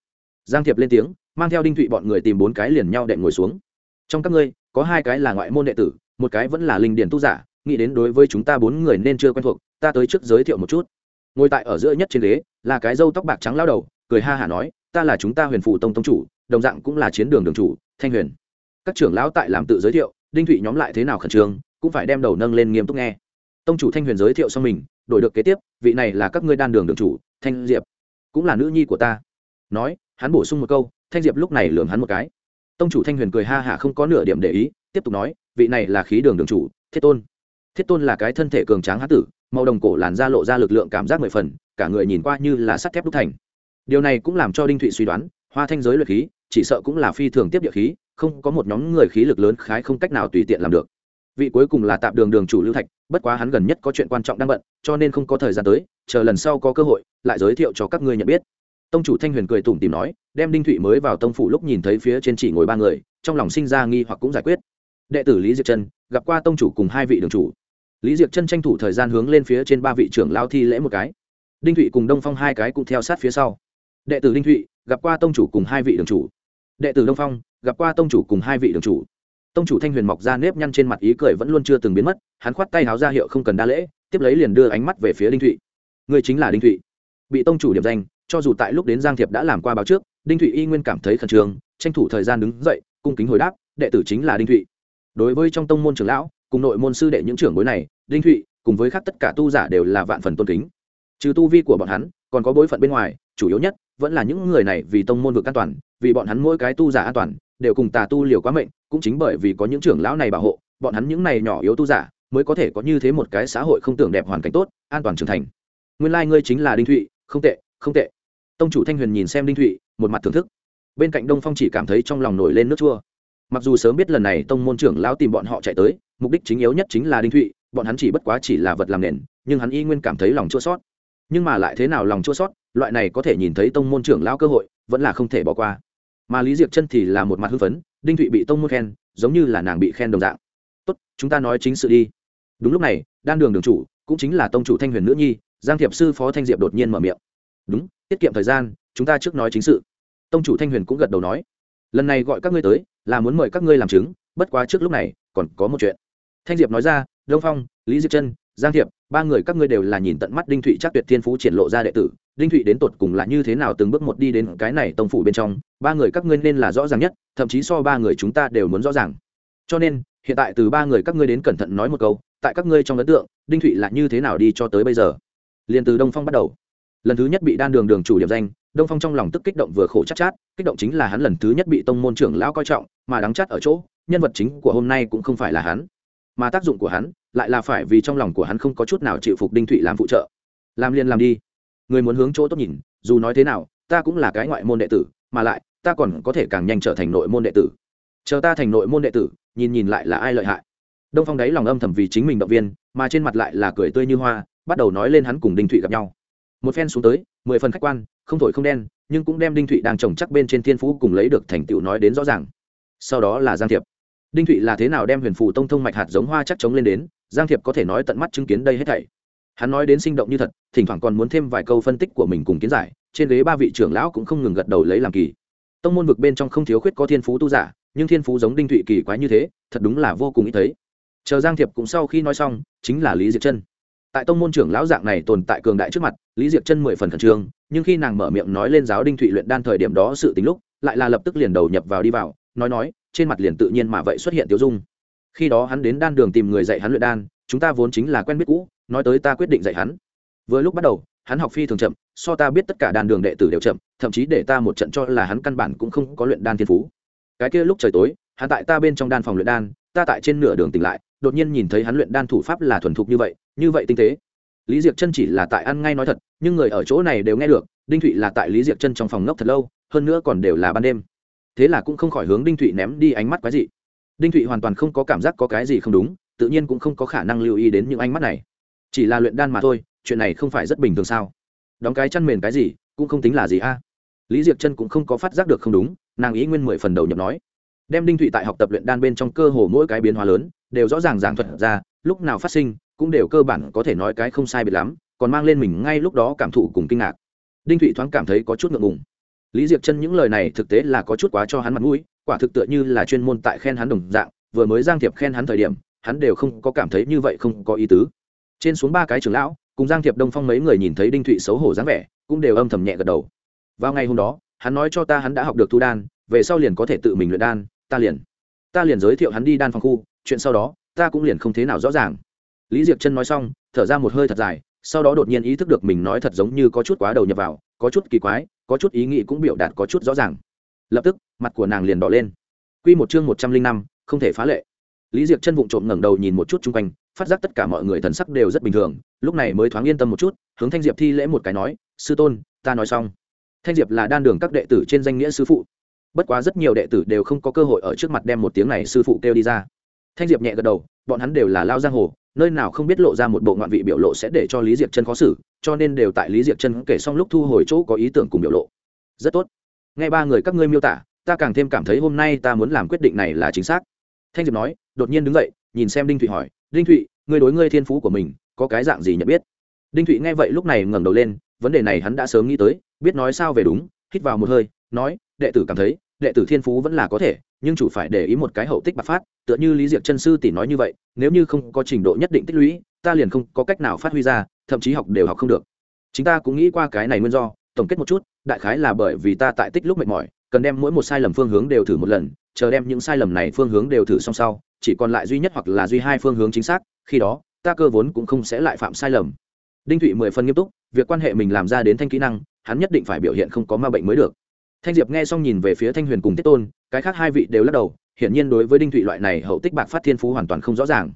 Giang thiệp lên tiếng, mang theo đinh thụy bọn người tìm bốn cái liền nhau đệm ngồi xuống. Trong các ngươi, có hai cái là ngoại môn đệ tử, một cái vẫn là linh điển tu giả, nghĩ đến đối với chúng ta bốn người nên chưa quen thuộc, ta tới trước giới thiệu một chút. Ngồi tại ở giữa nhất trên ghế, là cái râu tóc bạc trắng lao đầu, cười ha hả nói, ta là chúng ta huyền phụ tông tông chủ, đồng dạng cũng là chiến đường đường chủ, thanh huyền. Các trưởng lão tại làm tự giới thiệu, đinh thụy nhóm lại thế nào khẩn trương, cũng phải đem đầu nâng lên nghiêm túc nghe. Tông chủ thanh huyền giới thiệu xong mình, đổi được kế tiếp, vị này là các ngươi đan đường đường chủ thanh diệp, cũng là nữ nhi của ta. Nói, hắn bổ sung một câu, thanh diệp lúc này lường hắn một cái. Tông chủ thanh huyền cười ha hả không có nửa điểm để ý, tiếp tục nói, vị này là khí đường đường chủ, thiết tôn. Thiết tôn là cái thân thể cường tráng hán tử, màu đồng cổ làn da lộ ra lực lượng cảm giác mười phần, cả người nhìn qua như là sắt thép đúc thành. Điều này cũng làm cho đinh thụy suy đoán, hoa thanh giới luyện khí, chỉ sợ cũng là phi thường tiếp địa khí, không có một nhóm người khí lực lớn khái không cách nào tùy tiện làm được vị cuối cùng là tạm đường đường chủ lưu thạch, bất quá hắn gần nhất có chuyện quan trọng đang bận, cho nên không có thời gian tới, chờ lần sau có cơ hội, lại giới thiệu cho các ngươi nhận biết. Tông chủ thanh huyền cười tủm tìm nói, đem đinh thụy mới vào tông phủ lúc nhìn thấy phía trên chỉ ngồi ba người, trong lòng sinh ra nghi hoặc cũng giải quyết. Đệ tử lý diệp trân, gặp qua tông chủ cùng hai vị đường chủ. Lý diệc chân tranh thủ thời gian hướng lên phía trên ba vị trưởng lao thi lễ một cái. Đinh thụy cùng đông phong hai cái cũng theo sát phía sau. Đệ tử đinh thụy, gặp qua tông chủ cùng hai vị đường chủ. Đệ tử đông phong, gặp qua tông chủ cùng hai vị đường chủ tông chủ thanh huyền mọc ra nếp nhăn trên mặt ý cười vẫn luôn chưa từng biến mất, hắn khoát tay háo ra hiệu không cần đa lễ, tiếp lấy liền đưa ánh mắt về phía đinh thụy. Người chính là đinh thụy. Bị tông chủ điểm danh, cho dù tại lúc đến giang thiệp đã làm qua báo trước, đinh thụy y nguyên cảm thấy khẩn trương, tranh thủ thời gian đứng dậy, cung kính hồi đáp, đệ tử chính là đinh thụy. Đối với trong tông môn trưởng lão, cùng nội môn sư đệ những trưởng bối này, đinh thụy cùng với khác tất cả tu giả đều là vạn phần tôn kính. Trừ tu vi của bọn hắn, còn có bối phận bên ngoài, chủ yếu nhất vẫn là những người này vì tông môn vực an toàn, vì bọn hắn mỗi cái tu giả an toàn, đều cùng tà tu liều quá mệnh cũng chính bởi vì có những trưởng lão này bảo hộ, bọn hắn những này nhỏ yếu tu giả mới có thể có như thế một cái xã hội không tưởng đẹp hoàn cảnh tốt, an toàn trưởng thành. Nguyên lai、like、ngươi chính là đinh thụy, không tệ không tệ. Tông chủ thanh huyền nhìn xem đinh thụy, một mặt thưởng thức. Bên cạnh đông phong chỉ cảm thấy trong lòng nổi lên nước chua. Mặc dù sớm biết lần này tông môn trưởng lão tìm bọn họ chạy tới, mục đích chính yếu nhất chính là đinh thụy, bọn hắn chỉ bất quá chỉ là vật làm nền, nhưng hắn y nguyên cảm thấy lòng chua sót nhưng mà lại thế nào lòng chua sót loại này có thể nhìn thấy tông môn trưởng lão cơ hội, vẫn là không thể bỏ qua. Mà lý diệc chân thì là một mặt hưng phấn đinh thụy bị tông môn khen, giống như là nàng bị khen đồng dạng. Tốt, chúng ta nói chính sự đi. Đúng lúc này, đan đường đường chủ, cũng chính là tông chủ thanh huyền nữ nhi, giang thiệp sư phó thanh diệp đột nhiên mở miệng. Đúng, tiết kiệm thời gian, chúng ta trước nói chính sự. Tông chủ thanh huyền cũng gật đầu nói. Lần này gọi các ngươi tới, là muốn mời các ngươi làm chứng, bất quá trước lúc này, còn có một chuyện. Thanh diệp nói ra, đông phong, lý diệp chân, giang thiệp, ba người các ngươi đều là nhìn tận mắt đinh thụy chắc tuyệt thiên phú triển lộ ra đệ tử đinh thụy đến tột cùng là như thế nào từng bước một đi đến cái này tông phủ bên trong ba người các ngươi nên là rõ ràng nhất thậm chí so ba người chúng ta đều muốn rõ ràng. Cho nên hiện tại từ ba người các ngươi đến cẩn thận nói một câu tại các ngươi trong ấn tượng đinh thụy là như thế nào đi cho tới bây giờ? Liền từ đông phong bắt đầu. Lần thứ nhất bị đan đường đường chủ điểm danh đông phong trong lòng tức kích động vừa khổ chắc chát, chát kích động chính là hắn lần thứ nhất bị tông môn trưởng lão coi trọng mà đáng chát ở chỗ nhân vật chính của hôm nay cũng không phải là hắn. Mà tác dụng của hắn lại là phải vì trong lòng của hắn không có chút nào chịu phục đinh thụy làm phụ trợ. Làm liền làm đi người muốn hướng chỗ tốt nhìn, dù nói thế nào, ta cũng là cái ngoại môn đệ tử, mà lại, ta còn có thể càng nhanh trở thành nội môn đệ tử. Chờ ta thành nội môn đệ tử, nhìn nhìn lại là ai lợi hại. Đông phong đáy lòng âm thầm vì chính mình động viên, mà trên mặt lại là cười tươi như hoa, bắt đầu nói lên hắn cùng đinh thụy gặp nhau. Một phen xuống tới, mười phần khách quan, không thổi không đen, nhưng cũng đem đinh thụy đang trồng chắc bên trên thiên phú cùng lấy được thành tựu nói đến rõ ràng. Sau đó là giang thiệp. Đinh thụy là thế nào đem huyền phù tông thông mạch hạt giống hoa chắc chống lên đến, giang thiệp có thể nói tận mắt chứng kiến đây hết thảy hắn nói đến sinh động như thật, thỉnh thoảng còn muốn thêm vài câu phân tích của mình cùng kiến giải, trên ghế ba vị trưởng lão cũng không ngừng gật đầu lấy làm kỳ. Tông môn vực bên trong không thiếu khuyết có thiên phú tu giả, nhưng thiên phú giống đinh thụy kỳ quái như thế, thật đúng là vô cùng ít thấy. Chờ giang thiệp cũng sau khi nói xong, chính là lý diệp chân. Tại tông môn trưởng lão dạng này tồn tại cường đại trước mặt, lý diệp chân mười phần khẩn trương, nhưng khi nàng mở miệng nói lên giáo đinh thụy luyện đan thời điểm đó sự tính lúc, lại là lập tức liền đầu nhập vào đi vào, nói nói, trên mặt liền tự nhiên mà vậy xuất hiện tiêu dung. Khi đó hắn đến đan đường tìm người dạy hắn luyện đan, chúng ta vốn chính là quen biết cũ nói tới ta quyết định dạy hắn. Vừa lúc bắt đầu, hắn học phi thường chậm, so ta biết tất cả đàn đường đệ tử đều chậm, thậm chí để ta một trận cho là hắn căn bản cũng không có luyện đan thiên phú. Cái kia lúc trời tối, hắn tại ta bên trong đan phòng luyện đan, ta tại trên nửa đường tỉnh lại, đột nhiên nhìn thấy hắn luyện đan thủ pháp là thuần thục như vậy như vậy tinh tế. Lý diệc chân chỉ là tại ăn ngay nói thật, nhưng người ở chỗ này đều nghe được, đinh thụy là tại lý diệc chân trong phòng ngốc thật lâu, hơn nữa còn đều là ban đêm. Thế là cũng không khỏi hướng đinh thụy ném đi ánh mắt quái dị. Đinh thụy hoàn toàn không có cảm giác có cái gì không đúng, tự nhiên cũng không có khả năng lưu ý đến những ánh mắt này chỉ là luyện đan mà thôi, chuyện này không phải rất bình thường sao? Đóng cái chăn mền cái gì, cũng không tính là gì a. Lý diệc chân cũng không có phát giác được không đúng, nàng ý nguyên mười phần đầu nhập nói. Đem đinh thụy tại học tập luyện đan bên trong cơ hồ mỗi cái biến hóa lớn, đều rõ ràng giảng thuật ra, lúc nào phát sinh, cũng đều cơ bản có thể nói cái không sai biệt lắm, còn mang lên mình ngay lúc đó cảm thụ cùng kinh ngạc. Đinh thụy thoáng cảm thấy có chút ngượng ngùng. Lý diệc chân những lời này thực tế là có chút quá cho hắn mặt mũi, quả thực tựa như là chuyên môn tại khen hắn đồng dạng, vừa mới giang thiệp khen hắn thời điểm, hắn đều không có cảm thấy như vậy không có ý tứ trên xuống ba cái trưởng lão, cùng giang thiệp đông phong mấy người nhìn thấy đinh thụy xấu hổ dáng vẻ, cũng đều âm thầm nhẹ gật đầu. Vào ngày hôm đó, hắn nói cho ta hắn đã học được thu đan, về sau liền có thể tự mình luyện đan, ta liền ta liền giới thiệu hắn đi đan phòng khu, chuyện sau đó, ta cũng liền không thế nào rõ ràng. Lý diệc chân nói xong, thở ra một hơi thật dài, sau đó đột nhiên ý thức được mình nói thật giống như có chút quá đầu nhập vào, có chút kỳ quái, có chút ý nghĩ cũng biểu đạt có chút rõ ràng. Lập tức, mặt của nàng liền đỏ lên. Q một chương một trăm linh năm, không thể phá lệ lý diệc chân vụng trộm ngẩng đầu nhìn một chút chung quanh, phát giác tất cả mọi người thần sắc đều rất bình thường, lúc này mới thoáng yên tâm một chút, hướng thanh diệp thi lễ một cái nói, sư tôn, ta nói xong. Thanh diệp là đan đường các đệ tử trên danh nghĩa sư phụ. Bất quá rất nhiều đệ tử đều không có cơ hội ở trước mặt đem một tiếng này sư phụ kêu đi ra. Thanh diệp nhẹ gật đầu, bọn hắn đều là lao giang hồ, nơi nào không biết lộ ra một bộ ngoạn vị biểu lộ sẽ để cho lý Diệc chân khó xử, cho nên đều tại lý Diệc chân kể xong lúc thu hồi chỗ có ý tưởng cùng biểu lộ. Rất tốt. Nghe ba người các ngươi miêu tả, ta càng thêm cảm thấy hôm nay ta muốn làm quyết định này là chính xác thanh diệp nói, đột nhiên đứng dậy, nhìn xem đinh thụy hỏi, đinh thụy, ngươi đối ngươi thiên phú của mình, có cái dạng gì nhận biết? Đinh thụy nghe vậy lúc này ngẩng đầu lên, vấn đề này hắn đã sớm nghĩ tới, biết nói sao về đúng, hít vào một hơi, nói, đệ tử cảm thấy, đệ tử thiên phú vẫn là có thể, nhưng chủ phải để ý một cái hậu tích bạc phát, tựa như lý diệc chân sư tỷ nói như vậy, nếu như không có trình độ nhất định tích lũy, ta liền không có cách nào phát huy ra, thậm chí học đều học không được. Chính ta cũng nghĩ qua cái này nguyên do, tổng kết một chút, đại khái là bởi vì ta tại tích lúc mệt mỏi cần đem mỗi một sai lầm phương hướng đều thử một lần, chờ đem những sai lầm này phương hướng đều thử xong sau, chỉ còn lại duy nhất hoặc là duy hai phương hướng chính xác, khi đó, ta cơ vốn cũng không sẽ lại phạm sai lầm. Đinh thụy mười phân nghiêm túc, việc quan hệ mình làm ra đến thanh kỹ năng, hắn nhất định phải biểu hiện không có ma bệnh mới được. Thanh diệp nghe xong nhìn về phía thanh huyền cùng tiết tôn, cái khác hai vị đều lắc đầu, hiển nhiên đối với đinh thụy loại này hậu tích bạc phát thiên phú hoàn toàn không rõ ràng.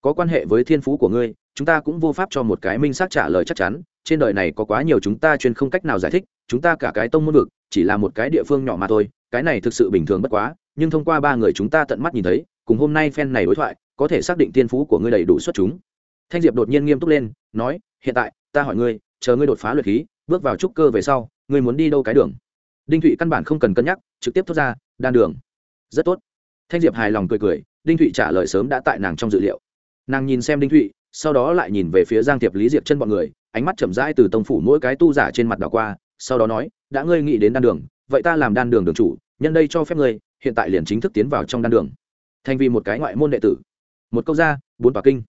Có quan hệ với thiên phú của ngươi, chúng ta cũng vô pháp cho một cái minh xác trả lời chắc chắn, trên đời này có quá nhiều chúng ta chuyên không cách nào giải thích, chúng ta cả cái tông môn vực chỉ là một cái địa phương nhỏ mà thôi, cái này thực sự bình thường bất quá, nhưng thông qua ba người chúng ta tận mắt nhìn thấy, cùng hôm nay phen này đối thoại, có thể xác định tiên phú của ngươi đầy đủ xuất chúng. Thanh diệp đột nhiên nghiêm túc lên, nói, hiện tại, ta hỏi ngươi, chờ ngươi đột phá luyện khí, bước vào trúc cơ về sau, ngươi muốn đi đâu cái đường? Đinh thụy căn bản không cần cân nhắc, trực tiếp thốt ra, đan đường. Rất tốt. Thanh diệp hài lòng cười cười, đinh thụy trả lời sớm đã tại nàng trong dự liệu. Nàng nhìn xem đinh thụy, sau đó lại nhìn về phía giang Thiệp, lý diệp chân bọn người, ánh mắt chậm rãi từ tông phủ mỗi cái tu giả trên mặt đảo qua sau đó nói, đã ngươi nghĩ đến đan đường, vậy ta làm đan đường đường chủ, nhân đây cho phép ngươi, hiện tại liền chính thức tiến vào trong đan đường. Thành vì một cái ngoại môn đệ tử, một câu ra bốn tòa kinh.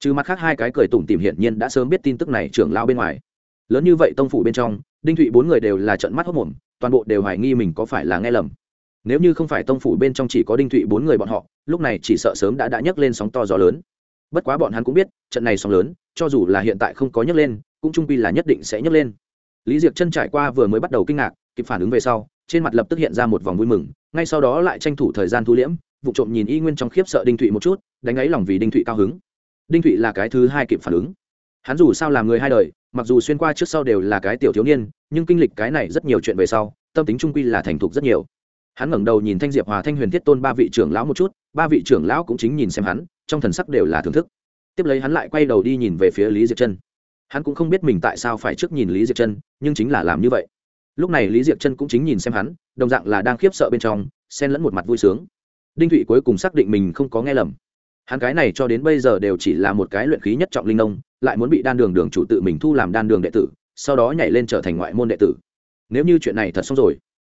Trừ mặt khác hai cái cười tủm tìm hiển nhiên đã sớm biết tin tức này trưởng lao bên ngoài. Lớn như vậy tông phủ bên trong, đinh thụy bốn người đều là trận mắt hốc mồm toàn bộ đều hoài nghi mình có phải là nghe lầm. Nếu như không phải tông phủ bên trong chỉ có đinh thụy bốn người bọn họ, lúc này chỉ sợ sớm đã đã nhấc lên sóng to gió lớn. Bất quá bọn hắn cũng biết, trận này sóng lớn, cho dù là hiện tại không có nhấc lên, cũng trung pi là nhất định sẽ nhấc lên lý diệc chân trải qua vừa mới bắt đầu kinh ngạc, kịp phản ứng về sau, trên mặt lập tức hiện ra một vòng vui mừng, ngay sau đó lại tranh thủ thời gian thu liễm, vụ trộm nhìn y nguyên trong khiếp sợ đinh thụy một chút, đánh ấy lòng vì đinh thụy cao hứng. Đinh thụy là cái thứ hai kịp phản ứng. Hắn dù sao làm người hai đời, mặc dù xuyên qua trước sau đều là cái tiểu thiếu niên, nhưng kinh lịch cái này rất nhiều chuyện về sau, tâm tính trung quy là thành thục rất nhiều. Hắn ngẩng đầu nhìn thanh diệp hòa thanh huyền thiết tôn ba vị trưởng lão một chút, ba vị trưởng lão cũng chính nhìn xem hắn, trong thần sắc đều là thưởng thức. Tiếp lấy hắn lại quay đầu đi nhìn về phía lý diệp chân hắn cũng không biết mình tại sao phải trước nhìn lý diệp chân, nhưng chính là làm như vậy. Lúc này lý diệp chân cũng chính nhìn xem hắn, đồng dạng là đang khiếp sợ bên trong, xen lẫn một mặt vui sướng. Đinh thụy cuối cùng xác định mình không có nghe lầm. Hắn cái này cho đến bây giờ đều chỉ là một cái luyện khí nhất trọng linh nông, lại muốn bị đan đường đường chủ tự mình thu làm đan đường đệ tử, sau đó nhảy lên trở thành ngoại môn đệ tử. Nếu như chuyện này thật xong rồi,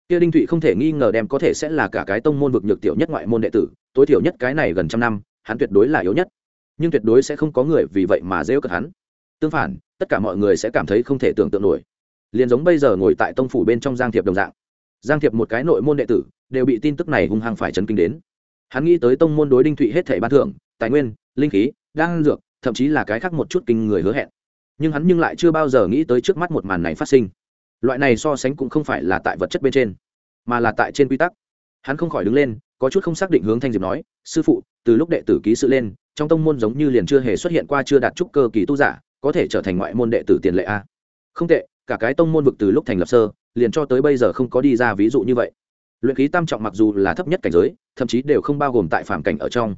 kia đinh thụy không thể nghi ngờ đem có thể sẽ là cả cái tông môn vực nhược tiểu nhất ngoại môn đệ tử, tối thiểu nhất cái này gần trăm năm, hắn tuyệt đối là yếu nhất. Nhưng tuyệt đối sẽ không có người vì vậy mà dễ cợt hắn tương phản, tất cả mọi người sẽ cảm thấy không thể tưởng tượng nổi. Liền giống bây giờ ngồi tại tông phủ bên trong giang thiệp đồng dạng. Giang thiệp một cái nội môn đệ tử, đều bị tin tức này hung hăng phải chấn kinh đến. Hắn nghĩ tới tông môn đối đinh thụy hết thảy ban thưởng, tài nguyên, linh khí, đan dược, thậm chí là cái khác một chút kinh người hứa hẹn. Nhưng hắn nhưng lại chưa bao giờ nghĩ tới trước mắt một màn này phát sinh. Loại này so sánh cũng không phải là tại vật chất bên trên, mà là tại trên quy tắc. Hắn không khỏi đứng lên, có chút không xác định hướng thanh diệp nói, sư phụ, từ lúc đệ tử ký sự lên, trong tông môn giống như liền chưa hề xuất hiện qua chưa đạt trúc cơ kỳ tu giả có thể trở thành ngoại môn đệ tử tiền lệ a. Không tệ, cả cái tông môn vực từ lúc thành lập sơ, liền cho tới bây giờ không có đi ra ví dụ như vậy. Luyện khí tam trọng mặc dù là thấp nhất cảnh giới, thậm chí đều không bao gồm tại phạm cảnh ở trong.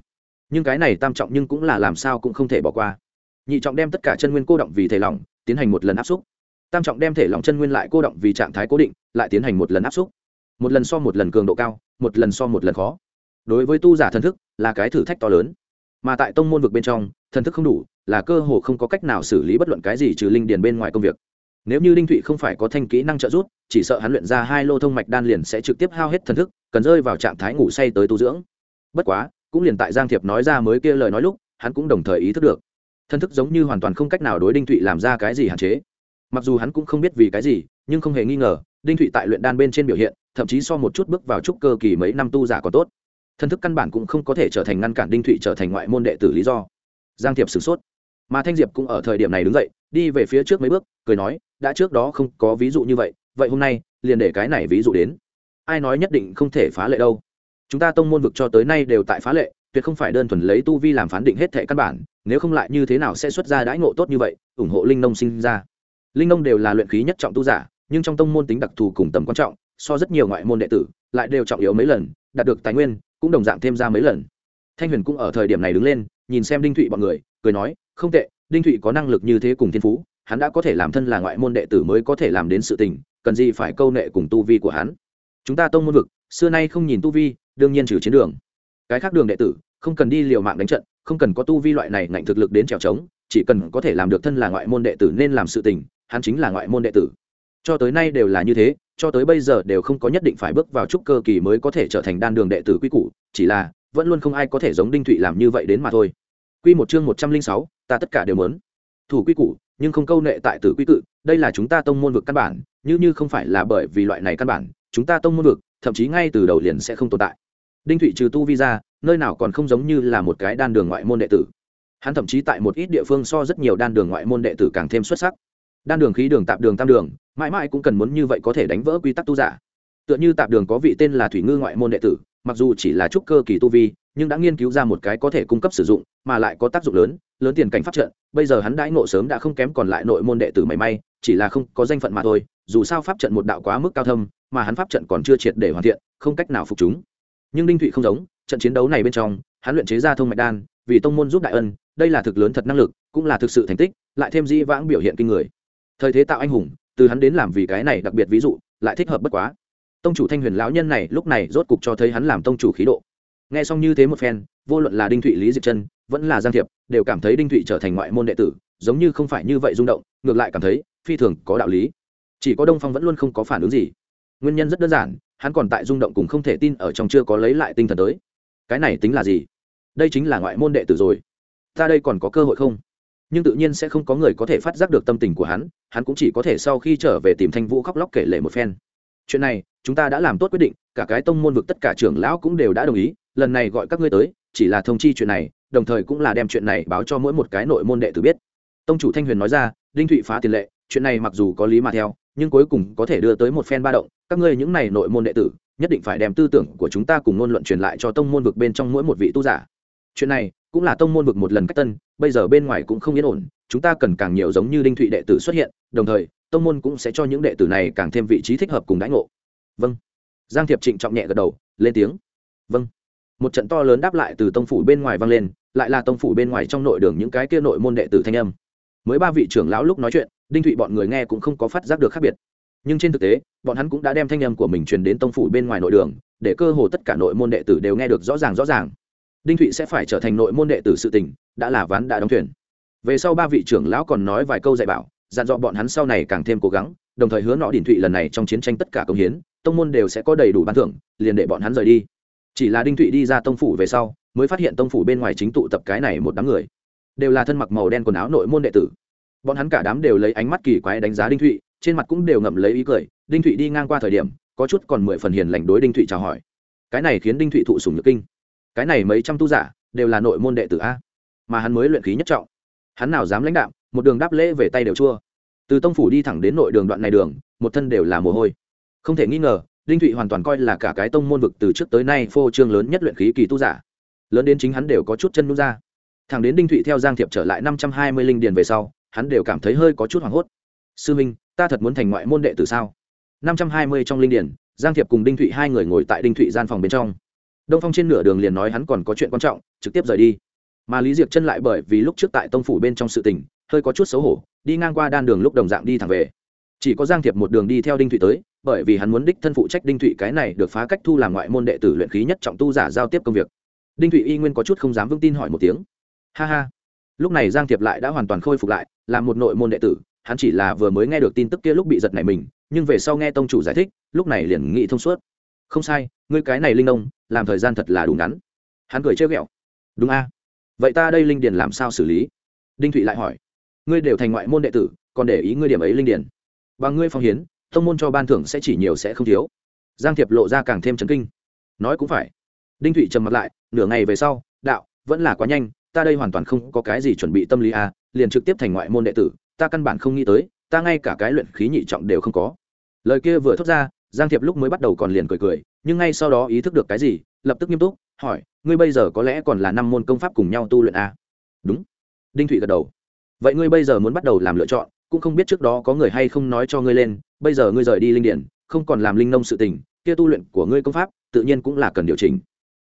Nhưng cái này tam trọng nhưng cũng là làm sao cũng không thể bỏ qua. Nhị trọng đem tất cả chân nguyên cô động vì thể lỏng, tiến hành một lần áp xúc. Tam trọng đem thể lỏng chân nguyên lại cô động vì trạng thái cố định, lại tiến hành một lần áp xúc. Một lần so một lần cường độ cao, một lần so một lần khó. Đối với tu giả thần thức, là cái thử thách to lớn mà tại tông môn vực bên trong, thần thức không đủ, là cơ hồ không có cách nào xử lý bất luận cái gì trừ linh điền bên ngoài công việc. Nếu như đinh thụy không phải có thanh kỹ năng trợ giúp, chỉ sợ hắn luyện ra hai lô thông mạch đan liền sẽ trực tiếp hao hết thần thức, cần rơi vào trạng thái ngủ say tới tu dưỡng. Bất quá, cũng liền tại giang thiệp nói ra mới kia lời nói lúc, hắn cũng đồng thời ý thức được. Thần thức giống như hoàn toàn không cách nào đối đinh thụy làm ra cái gì hạn chế. Mặc dù hắn cũng không biết vì cái gì, nhưng không hề nghi ngờ, đinh thụy tại luyện đan bên trên biểu hiện, thậm chí so một chút bước vào trúc cơ kỳ mấy năm tu giả có tốt thân thức căn bản cũng không có thể trở thành ngăn cản đinh thụy trở thành ngoại môn đệ tử lý do. Giang thiệp sửng sốt. Mà thanh diệp cũng ở thời điểm này đứng dậy, đi về phía trước mấy bước, cười nói, đã trước đó không có ví dụ như vậy vậy hôm nay, liền để cái này ví dụ đến. Ai nói nhất định không thể phá lệ đâu. Chúng ta tông môn vực cho tới nay đều tại phá lệ, tuyệt không phải đơn thuần lấy tu vi làm phán định hết thệ căn bản, nếu không lại như thế nào sẽ xuất ra đãi ngộ tốt như vậy, ủng hộ linh nông sinh ra. Linh nông đều là luyện khí nhất trọng tu giả, nhưng trong tông môn tính đặc thù cùng tầm quan trọng, so rất nhiều ngoại môn đệ tử, lại đều trọng yếu mấy lần, đạt được tài nguyên cũng đồng dạng thêm ra mấy lần. Thanh huyền cũng ở thời điểm này đứng lên, nhìn xem đinh thụy bọn người, cười nói, không tệ, đinh thụy có năng lực như thế cùng thiên phú, hắn đã có thể làm thân là ngoại môn đệ tử mới có thể làm đến sự tình, cần gì phải câu nệ cùng tu vi của hắn. Chúng ta tông môn vực, xưa nay không nhìn tu vi, đương nhiên trừ chiến đường. Cái khác đường đệ tử, không cần đi liều mạng đánh trận, không cần có tu vi loại này ngạnh thực lực đến trèo trống, chỉ cần có thể làm được thân là ngoại môn đệ tử nên làm sự tình, hắn chính là ngoại môn đệ tử. Cho tới nay đều là như thế cho tới bây giờ đều không có nhất định phải bước vào trúc cơ kỳ mới có thể trở thành đan đường đệ tử quy củ, chỉ là, vẫn luôn không ai có thể giống đinh thụy làm như vậy đến mà thôi. Quy một chương một trăm linh sáu, ta tất cả đều muốn. Thủ quy củ, nhưng không câu nệ tại tử quy cự đây là chúng ta tông môn vực căn bản, như như không phải là bởi vì loại này căn bản, chúng ta tông môn vực, thậm chí ngay từ đầu liền sẽ không tồn tại. Đinh thụy trừ tu vi ra, nơi nào còn không giống như là một cái đan đường ngoại môn đệ tử. Hắn thậm chí tại một ít địa phương so rất nhiều đan đường ngoại môn đệ tử càng thêm xuất sắc. Đan đường khí đường tạp đường tam đường mãi mãi cũng cần muốn như vậy có thể đánh vỡ quy tắc tu giả. Tựa như tạp đường có vị tên là thủy ngư ngoại môn đệ tử, mặc dù chỉ là trúc cơ kỳ tu vi, nhưng đã nghiên cứu ra một cái có thể cung cấp sử dụng, mà lại có tác dụng lớn lớn tiền cảnh pháp trận, bây giờ hắn đãi ngộ sớm đã không kém còn lại nội môn đệ tử mảy may, chỉ là không có danh phận mà thôi, dù sao pháp trận một đạo quá mức cao thâm, mà hắn pháp trận còn chưa triệt để hoàn thiện, không cách nào phục chúng. Nhưng đinh thụy không giống, trận chiến đấu này bên trong, hắn luyện chế ra thông mạch đan, vì tông môn giúp đại ân, đây là thực lớn thật năng lực, cũng là thực sự thành tích, lại thêm dĩ vãng biểu hiện kinh người. Thời thế tạo anh hùng từ hắn đến làm vì cái này đặc biệt ví dụ, lại thích hợp bất quá. Tông chủ thanh huyền lão nhân này lúc này rốt cục cho thấy hắn làm tông chủ khí độ. Nghe xong như thế một phen, vô luận là đinh thụy, lý diệp chân, vẫn là giang thiệp, đều cảm thấy đinh thụy trở thành ngoại môn đệ tử, giống như không phải như vậy rung động, ngược lại cảm thấy phi thường có đạo lý. Chỉ có đông phong vẫn luôn không có phản ứng gì. Nguyên nhân rất đơn giản, hắn còn tại rung động cùng không thể tin ở trong chưa có lấy lại tinh thần tới. Cái này tính là gì? Đây chính là ngoại môn đệ tử rồi. Ta đây còn có cơ hội không? Nhưng tự nhiên sẽ không có người có thể phát giác được tâm tình của hắn hắn cũng chỉ có thể sau khi trở về tìm thanh vũ khóc lóc kể lể một phen. Chuyện này, chúng ta đã làm tốt quyết định, cả cái tông môn vực tất cả trưởng lão cũng đều đã đồng ý, lần này gọi các ngươi tới, chỉ là thông chi chuyện này, đồng thời cũng là đem chuyện này báo cho mỗi một cái nội môn đệ tử biết. Tông chủ thanh huyền nói ra, đinh thụy phá tiền lệ, chuyện này mặc dù có lý mà theo, nhưng cuối cùng có thể đưa tới một phen ba động, các ngươi những này nội môn đệ tử, nhất định phải đem tư tưởng của chúng ta cùng ngôn luận truyền lại cho tông môn vực bên trong mỗi một vị tu giả chuyện này cũng là tông môn vực một lần cách tân, bây giờ bên ngoài cũng không yên ổn, chúng ta cần càng nhiều giống như đinh thụy đệ tử xuất hiện, đồng thời, tông môn cũng sẽ cho những đệ tử này càng thêm vị trí thích hợp cùng đãi ngộ. Vâng. Giang thiệp trịnh trọng nhẹ gật đầu, lên tiếng. Vâng. Một trận to lớn đáp lại từ tông phủ bên ngoài vang lên, lại là tông phủ bên ngoài trong nội đường những cái kia nội môn đệ tử thanh âm. Mới ba vị trưởng lão lúc nói chuyện, đinh thụy bọn người nghe cũng không có phát giác được khác biệt. Nhưng trên thực tế, bọn hắn cũng đã đem thanh âm của mình truyền đến tông phủ bên ngoài nội đường, để cơ hồ tất cả nội môn đệ tử đều nghe được rõ ràng rõ ràng đinh thụy sẽ phải trở thành nội môn đệ tử sự tình, đã là ván đã đóng thuyền. Về sau ba vị trưởng lão còn nói vài câu dạy bảo, dặn dò bọn hắn sau này càng thêm cố gắng, đồng thời hứa nọ đình thụy lần này trong chiến tranh tất cả công hiến, tông môn đều sẽ có đầy đủ ban thưởng, liền để bọn hắn rời đi. Chỉ là đinh thụy đi ra tông phủ về sau, mới phát hiện tông phủ bên ngoài chính tụ tập cái này một đám người, đều là thân mặc màu đen quần áo nội môn đệ tử. Bọn hắn cả đám đều lấy ánh mắt kỳ quái đánh giá đinh thụy, trên mặt cũng đều ngậm lấy ý cười, đinh thụy đi ngang qua thời điểm, có chút còn mười phần hiền lành đối đinh thụy chào hỏi. Cái này khiến đinh thụy thụ sùng nhược kinh cái này mấy trăm tu giả đều là nội môn đệ tử a, mà hắn mới luyện khí nhất trọng. Hắn nào dám lãnh đạo một đường đáp lễ về tay đều chua. Từ tông phủ đi thẳng đến nội đường đoạn này đường, một thân đều là mồ hôi. Không thể nghi ngờ, đinh thụy hoàn toàn coi là cả cái tông môn vực từ trước tới nay phô trương lớn nhất luyện khí kỳ tu giả. Lớn đến chính hắn đều có chút chân nút ra. Thẳng đến đinh thụy theo giang thiệp trở lại năm trăm hai mươi linh điền về sau, hắn đều cảm thấy hơi có chút hoảng hốt. Sư minh, ta thật muốn thành ngoại môn đệ tử sao? năm trăm hai mươi trong linh điền, giang thiệp cùng đinh thụy hai người ngồi tại đinh thụy gian phòng bên trong đông phong trên nửa đường liền nói hắn còn có chuyện quan trọng, trực tiếp rời đi. Mà lý diệc chân lại bởi vì lúc trước tại tông phủ bên trong sự tình, hơi có chút xấu hổ, đi ngang qua đan đường lúc đồng dạng đi thẳng về. Chỉ có giang thiệp một đường đi theo đinh thụy tới, bởi vì hắn muốn đích thân phụ trách đinh thụy cái này được phá cách thu làm ngoại môn đệ tử luyện khí nhất trọng tu giả giao tiếp công việc. Đinh thụy y nguyên có chút không dám vững tin hỏi một tiếng. Ha ha. Lúc này giang thiệp lại đã hoàn toàn khôi phục lại, là một nội môn đệ tử, hắn chỉ là vừa mới nghe được tin tức kia lúc bị giật này mình, nhưng về sau nghe tông chủ giải thích, lúc này liền nghĩ thông suốt không sai, ngươi cái này linh nông làm thời gian thật là đủ ngắn. Hắn cười trêu ghẹo. Đúng a. Vậy ta đây linh điền làm sao xử lý? Đinh thụy lại hỏi. Ngươi đều thành ngoại môn đệ tử, còn để ý ngươi điểm ấy linh điền. Bằng ngươi phong hiến thông môn cho ban thưởng sẽ chỉ nhiều sẽ không thiếu. Giang thiệp lộ ra càng thêm chấn kinh. Nói cũng phải. Đinh thụy trầm mặt lại, nửa ngày về sau, đạo, vẫn là quá nhanh, ta đây hoàn toàn không có cái gì chuẩn bị tâm lý a, liền trực tiếp thành ngoại môn đệ tử, ta căn bản không nghĩ tới, ta ngay cả cái luyện khí nhị trọng đều không có. Lời kia vừa thốt ra giang thiệp lúc mới bắt đầu còn liền cười cười, nhưng ngay sau đó ý thức được cái gì, lập tức nghiêm túc, hỏi, ngươi bây giờ có lẽ còn là năm môn công pháp cùng nhau tu luyện a đúng. Đinh thụy gật đầu. Vậy ngươi bây giờ muốn bắt đầu làm lựa chọn, cũng không biết trước đó có người hay không nói cho ngươi lên, bây giờ ngươi rời đi linh điển, không còn làm linh nông sự tình, kia tu luyện của ngươi công pháp, tự nhiên cũng là cần điều chỉnh.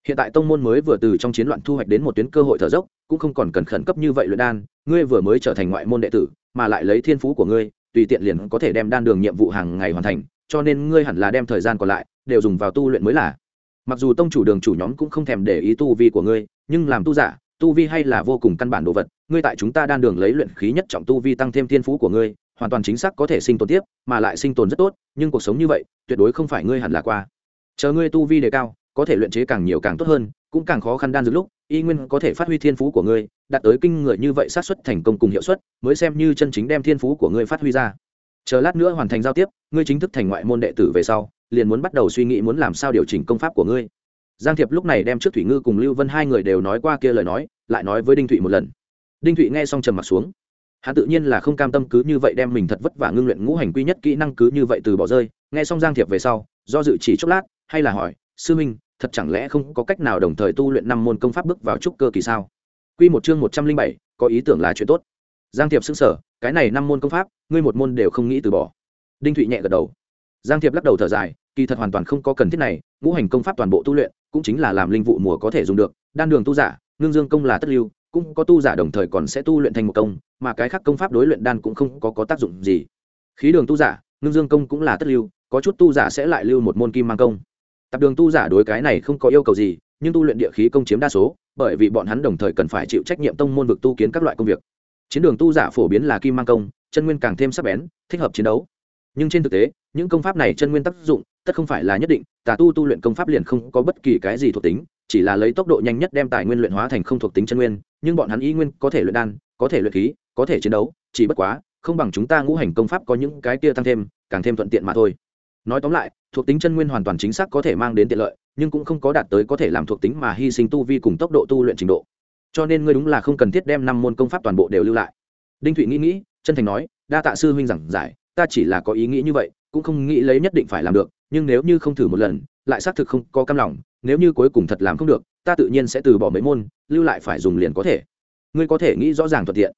Hiện tại tông môn mới vừa từ trong chiến loạn thu hoạch đến một tuyến cơ hội thở dốc, cũng không còn cần khẩn cấp như vậy luyện đan, ngươi vừa mới trở thành ngoại môn đệ tử, mà lại lấy thiên phú của ngươi, tùy tiện liền có thể đem đan đường nhiệm vụ hàng ngày hoàn thành cho nên ngươi hẳn là đem thời gian còn lại đều dùng vào tu luyện mới là. Mặc dù tông chủ đường chủ nhóm cũng không thèm để ý tu vi của ngươi, nhưng làm tu giả, tu vi hay là vô cùng căn bản đồ vật, ngươi tại chúng ta đan đường lấy luyện khí nhất trọng tu vi tăng thêm thiên phú của ngươi, hoàn toàn chính xác có thể sinh tồn tiếp, mà lại sinh tồn rất tốt, nhưng cuộc sống như vậy, tuyệt đối không phải ngươi hẳn là qua. Chờ ngươi tu vi đề cao, có thể luyện chế càng nhiều càng tốt hơn, cũng càng khó khăn đan dược lúc, y nguyên có thể phát huy thiên phú của ngươi, đạt tới kinh người như vậy sát xuất thành công cùng hiệu suất, mới xem như chân chính đem thiên phú của ngươi phát huy ra chờ lát nữa hoàn thành giao tiếp, ngươi chính thức thành ngoại môn đệ tử về sau, liền muốn bắt đầu suy nghĩ muốn làm sao điều chỉnh công pháp của ngươi. Giang thiệp lúc này đem trước thủy ngư cùng lưu vân hai người đều nói qua kia lời nói, lại nói với đinh thụy một lần. Đinh thụy nghe xong trầm m ặ t xuống. Hắn tự nhiên là không cam tâm cứ như vậy đem mình thật vất vả ngưng luyện ngũ hành quy nhất kỹ năng cứ như vậy từ bỏ rơi. Nghe xong giang thiệp về sau, do dự chỉ chốc lát, hay là hỏi, sư minh, thật chẳng lẽ không có cách nào đồng thời tu luyện năm môn công pháp bước vào trúc cơ kỳ sao? Q một chương một trăm linh bảy, có ý tưởng là chuyện tốt giang thiệp xứng sở cái này năm môn công pháp ngươi một môn đều không nghĩ từ bỏ. Đinh thụy nhẹ gật đầu. Giang thiệp lắc đầu thở dài kỳ thật hoàn toàn không có cần thiết này ngũ hành công pháp toàn bộ tu luyện cũng chính là làm linh vụ mùa có thể dùng được đan đường tu giả ngưng dương công là tất lưu cũng có tu giả đồng thời còn sẽ tu luyện thành một công mà cái khác công pháp đối luyện đan cũng không có, có tác dụng gì. Khí đường tu giả ngưng dương công cũng là tất lưu có chút tu giả sẽ lại lưu một môn kim mang công. Tập đường tu giả đối cái này không có yêu cầu gì nhưng tu luyện địa khí công chiếm đa số bởi vì bọn hắn đồng thời cần phải chịu trách nhiệm tông môn vực tu kiến các loại công việc chiến đường tu giả phổ biến là kim mang công, chân nguyên càng thêm sắc bén, thích hợp chiến đấu. Nhưng trên thực tế, những công pháp này chân nguyên tác dụng, tất không phải là nhất định, tà tu tu luyện công pháp liền không có bất kỳ cái gì thuộc tính, chỉ là lấy tốc độ nhanh nhất đem tài nguyên luyện hóa thành không thuộc tính chân nguyên, nhưng bọn hắn y nguyên có thể luyện đan, có thể luyện khí, có thể chiến đấu, chỉ bất quá, không bằng chúng ta ngũ hành công pháp có những cái kia tăng thêm, càng thêm thuận tiện mà thôi. Nói tóm lại, thuộc tính chân nguyên hoàn toàn chính xác có thể mang đến tiện lợi, nhưng cũng không có đạt tới có thể làm thuộc tính mà hy sinh tu vi cùng tốc độ tu luyện trình độ cho nên ngươi đúng là không cần thiết đem năm môn công pháp toàn bộ đều lưu lại. Đinh thụy nghĩ nghĩ, chân thành nói, đa tạ sư huynh giảng giải, ta chỉ là có ý nghĩ như vậy, cũng không nghĩ lấy nhất định phải làm được, nhưng nếu như không thử một lần, lại xác thực không có cam lòng, nếu như cuối cùng thật làm không được, ta tự nhiên sẽ từ bỏ mấy môn, lưu lại phải dùng liền có thể. Ngươi có thể nghĩ rõ ràng thuận tiện.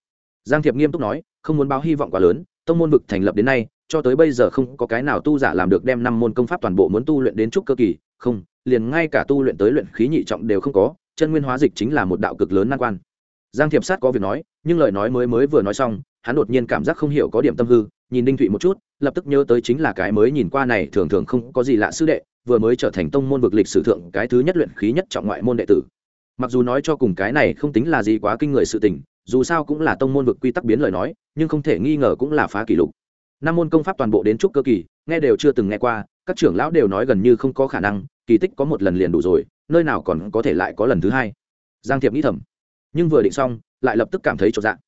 Giang thiệp nghiêm túc nói, không muốn báo hy vọng quá lớn, tông môn vực thành lập đến nay, cho tới bây giờ không có cái nào tu giả làm được đem năm môn công pháp toàn bộ muốn tu luyện đến trúc cơ kỳ, không, liền ngay cả tu luyện tới luyện khí nhị trọng đều không có chân nguyên hóa dịch chính là một đạo cực lớn nan quan. Giang thiệp sát có việc nói, nhưng lời nói mới mới vừa nói xong, hắn đột nhiên cảm giác không hiểu có điểm tâm hư, nhìn đinh thụy một chút, lập tức nhớ tới chính là cái mới nhìn qua này thường thường không có gì lạ sư đệ, vừa mới trở thành tông môn vực lịch sử thượng cái thứ nhất luyện khí nhất trọng ngoại môn đệ tử. Mặc dù nói cho cùng cái này không tính là gì quá kinh người sự tình, dù sao cũng là tông môn vực quy tắc biến lời nói, nhưng không thể nghi ngờ cũng là phá kỷ lục. Năm môn công pháp toàn bộ đến trúc cơ kỳ, nghe đều chưa từng nghe qua, các trưởng lão đều nói gần như không có khả năng, kỳ tích có một lần liền đủ rồi nơi nào còn có thể lại có lần thứ hai? Giang thiệp nghĩ thầm. Nhưng vừa định xong, lại lập tức cảm thấy trọn dạng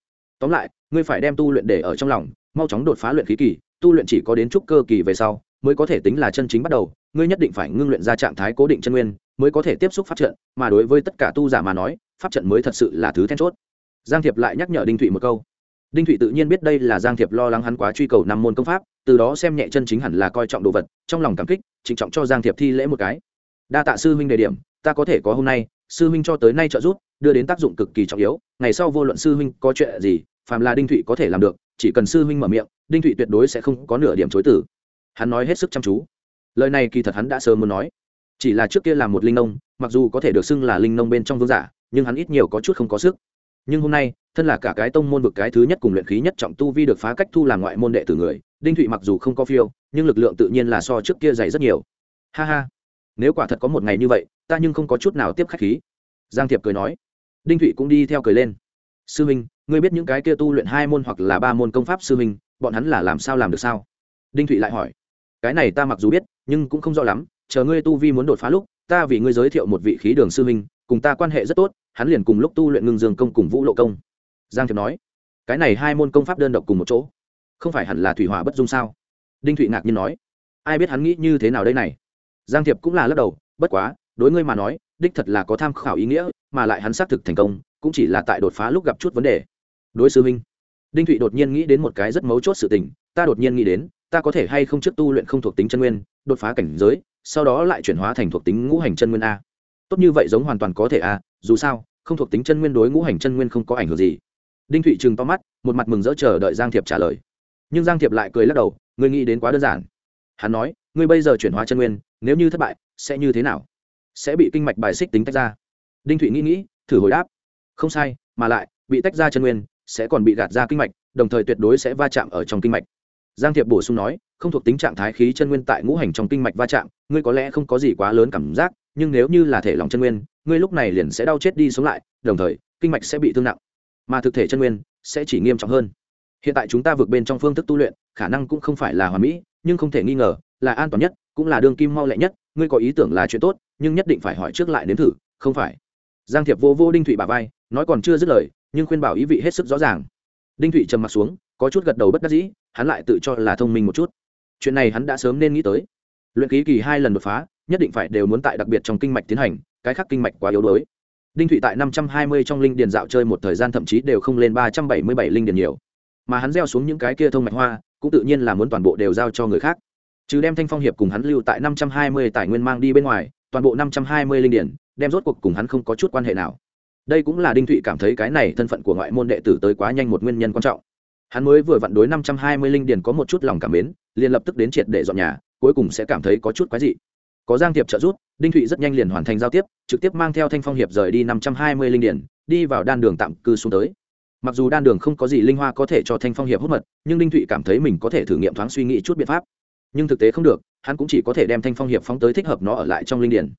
tóm lại, ngươi phải đem tu luyện để ở trong lòng, mau chóng đột phá luyện khí kỳ, tu luyện chỉ có đến trúc cơ kỳ về sau, mới có thể tính là chân chính bắt đầu. Ngươi nhất định phải ngưng luyện ra trạng thái cố định chân nguyên, mới có thể tiếp xúc pháp trận, mà đối với tất cả tu giả mà nói, pháp trận mới thật sự là thứ then chốt. Giang thiệp lại nhắc nhở đinh thụy một câu. Đinh thụy tự nhiên biết đây là giang thiệp lo lắng hắn quá truy cầu năm môn công pháp, từ đó xem nhẹ chân chính hẳn là coi trọng đồ vật, trong lòng cảm kích, trịnh trọng cho giang thiệp thi lễ một cái. Đa tạ sư huynh đề điểm ta có thể có hôm nay, sư huynh cho tới nay trợ giúp, đưa đến tác dụng cực kỳ trọng yếu, ngày sau vô luận sư huynh có chuyện gì, phàm là đinh thụy có thể làm được, chỉ cần sư huynh mở miệng, đinh thụy tuyệt đối sẽ không có nửa điểm chối tử hắn nói hết sức chăm chú. Lời này kỳ thật hắn đã sớm muốn nói. Chỉ là trước kia là một linh nông, mặc dù có thể được xưng là linh nông bên trong vương giả, nhưng hắn ít nhiều có chút không có sức. Nhưng hôm nay, thân là cả cái tông môn vực cái thứ nhất cùng luyện khí nhất trọng tu vi được phá cách thu làm ngoại môn đệ tử người, đinh thụy mặc dù không có phiêu, nhưng lực lượng tự nhiên là so trước kia dày rất nhiều. Ha ha nếu quả thật có một ngày như vậy, ta nhưng không có chút nào tiếp khách khí. Giang thiệp cười nói. Đinh thụy cũng đi theo cười lên. Sư minh, ngươi biết những cái kia tu luyện hai môn hoặc là ba môn công pháp sư minh, bọn hắn là làm sao làm được sao? Đinh thụy lại hỏi. Cái này ta mặc dù biết, nhưng cũng không rõ lắm, chờ ngươi tu vi muốn đột phá lúc, ta vì ngươi giới thiệu một vị khí đường sư minh, cùng ta quan hệ rất tốt, hắn liền cùng lúc tu luyện ngưng dương công cùng vũ lộ công. Giang thiệp nói. Cái này hai môn công pháp đơn độc cùng một chỗ, không phải hẳn là thủy hỏa bất dung sao? Đinh thụy ngạc nhiên nói. Ai biết hắn nghĩ như thế nào đây này? Giang thiệp cũng là lắc đầu bất quá đối ngươi mà nói đích thật là có tham khảo ý nghĩa mà lại hắn xác thực thành công cũng chỉ là tại đột phá lúc gặp chút vấn đề. Đối sư huynh, đinh thụy đột nhiên nghĩ đến một cái rất mấu chốt sự tình ta đột nhiên nghĩ đến ta có thể hay không trước tu luyện không thuộc tính chân nguyên đột phá cảnh giới sau đó lại chuyển hóa thành thuộc tính ngũ hành chân nguyên a. Tốt như vậy giống hoàn toàn có thể a dù sao không thuộc tính chân nguyên đối ngũ hành chân nguyên không có ảnh hưởng gì. Đinh thụy trừng to mắt một mặt mừng rỡ chờ đợi giang thiệp trả lời. Nhưng giang thiệp lại cười lắc đầu ngươi nghĩ đến quá đơn giản. Hắn nói ngươi bây giờ chuyển hóa chân nguyên, nếu như thất bại, sẽ như thế nào? Sẽ bị kinh mạch bài xích tính tách ra. Đinh thụy nghĩ nghĩ, thử hồi đáp. Không sai, mà lại, bị tách ra chân nguyên, sẽ còn bị gạt ra kinh mạch, đồng thời tuyệt đối sẽ va chạm ở trong kinh mạch. Giang thiệp bổ sung nói, không thuộc tính trạng thái khí chân nguyên tại ngũ hành trong kinh mạch va chạm, ngươi có lẽ không có gì quá lớn cảm giác, nhưng nếu như là thể lòng chân nguyên, ngươi lúc này liền sẽ đau chết đi sống lại, đồng thời, kinh mạch sẽ bị thương nặng. Mà thực thể chân nguyên sẽ chỉ nghiêm trọng hơn. Hiện tại chúng ta vượt bên trong phương thức tu luyện, khả năng cũng không phải là hoàn mỹ, nhưng không thể nghi ngờ là an toàn nhất, cũng là đương kim mau lẹ nhất, ngươi có ý tưởng là chuyện tốt, nhưng nhất định phải hỏi trước lại nếm thử, không phải. Giang thiệp vô vô đinh thụy bà vai, nói còn chưa dứt lời, nhưng khuyên bảo ý vị hết sức rõ ràng. Đinh thụy trầm m ặ t xuống, có chút gật đầu bất đắc dĩ, hắn lại tự cho là thông minh một chút. Chuyện này hắn đã sớm nên nghĩ tới. Luyện ký kỳ hai lần đột phá, nhất định phải đều muốn tại đặc biệt trong kinh mạch tiến hành, cái khác kinh mạch quá yếu đuối. Đinh thụy tại năm trăm hai mươi trong linh điền dạo chơi một thời gian thậm chí đều không lên ba trăm bảy mươi bảy linh điền nhiều. Mà hắn gieo xuống những cái kia thông mạch hoa, cũng tự nhiên là muốn toàn bộ đều giao cho người khác chứ đem thanh phong hiệp cùng hắn lưu tại năm trăm hai mươi tài nguyên mang đi bên ngoài, toàn bộ năm trăm hai mươi linh điển, đem rốt cuộc cùng hắn không có chút quan hệ nào. Đây cũng là đinh thụy cảm thấy cái này thân phận của ngoại môn đệ tử tới quá nhanh một nguyên nhân quan trọng. Hắn mới vừa vặn đối năm trăm hai mươi linh điển có một chút lòng cảm mến, liền lập tức đến triệt để dọn nhà, cuối cùng sẽ cảm thấy có chút quái dị. Có giang tiệp trợ giúp, đinh thụy rất nhanh liền hoàn thành giao tiếp, trực tiếp mang theo thanh phong hiệp rời đi năm trăm hai mươi linh điển, đi vào đan đường tạm cư xuống tới. Mặc dù đan đường không có gì linh hoa có thể cho thanh phong hiệp hút mật, nhưng đinh thụy cảm thấy mình có thể thử nghiệm thoáng suy nghĩ chút biện pháp nhưng thực tế không được, hắn cũng chỉ có thể đem thanh phong hiệp phóng tới thích hợp nó ở lại trong linh điển.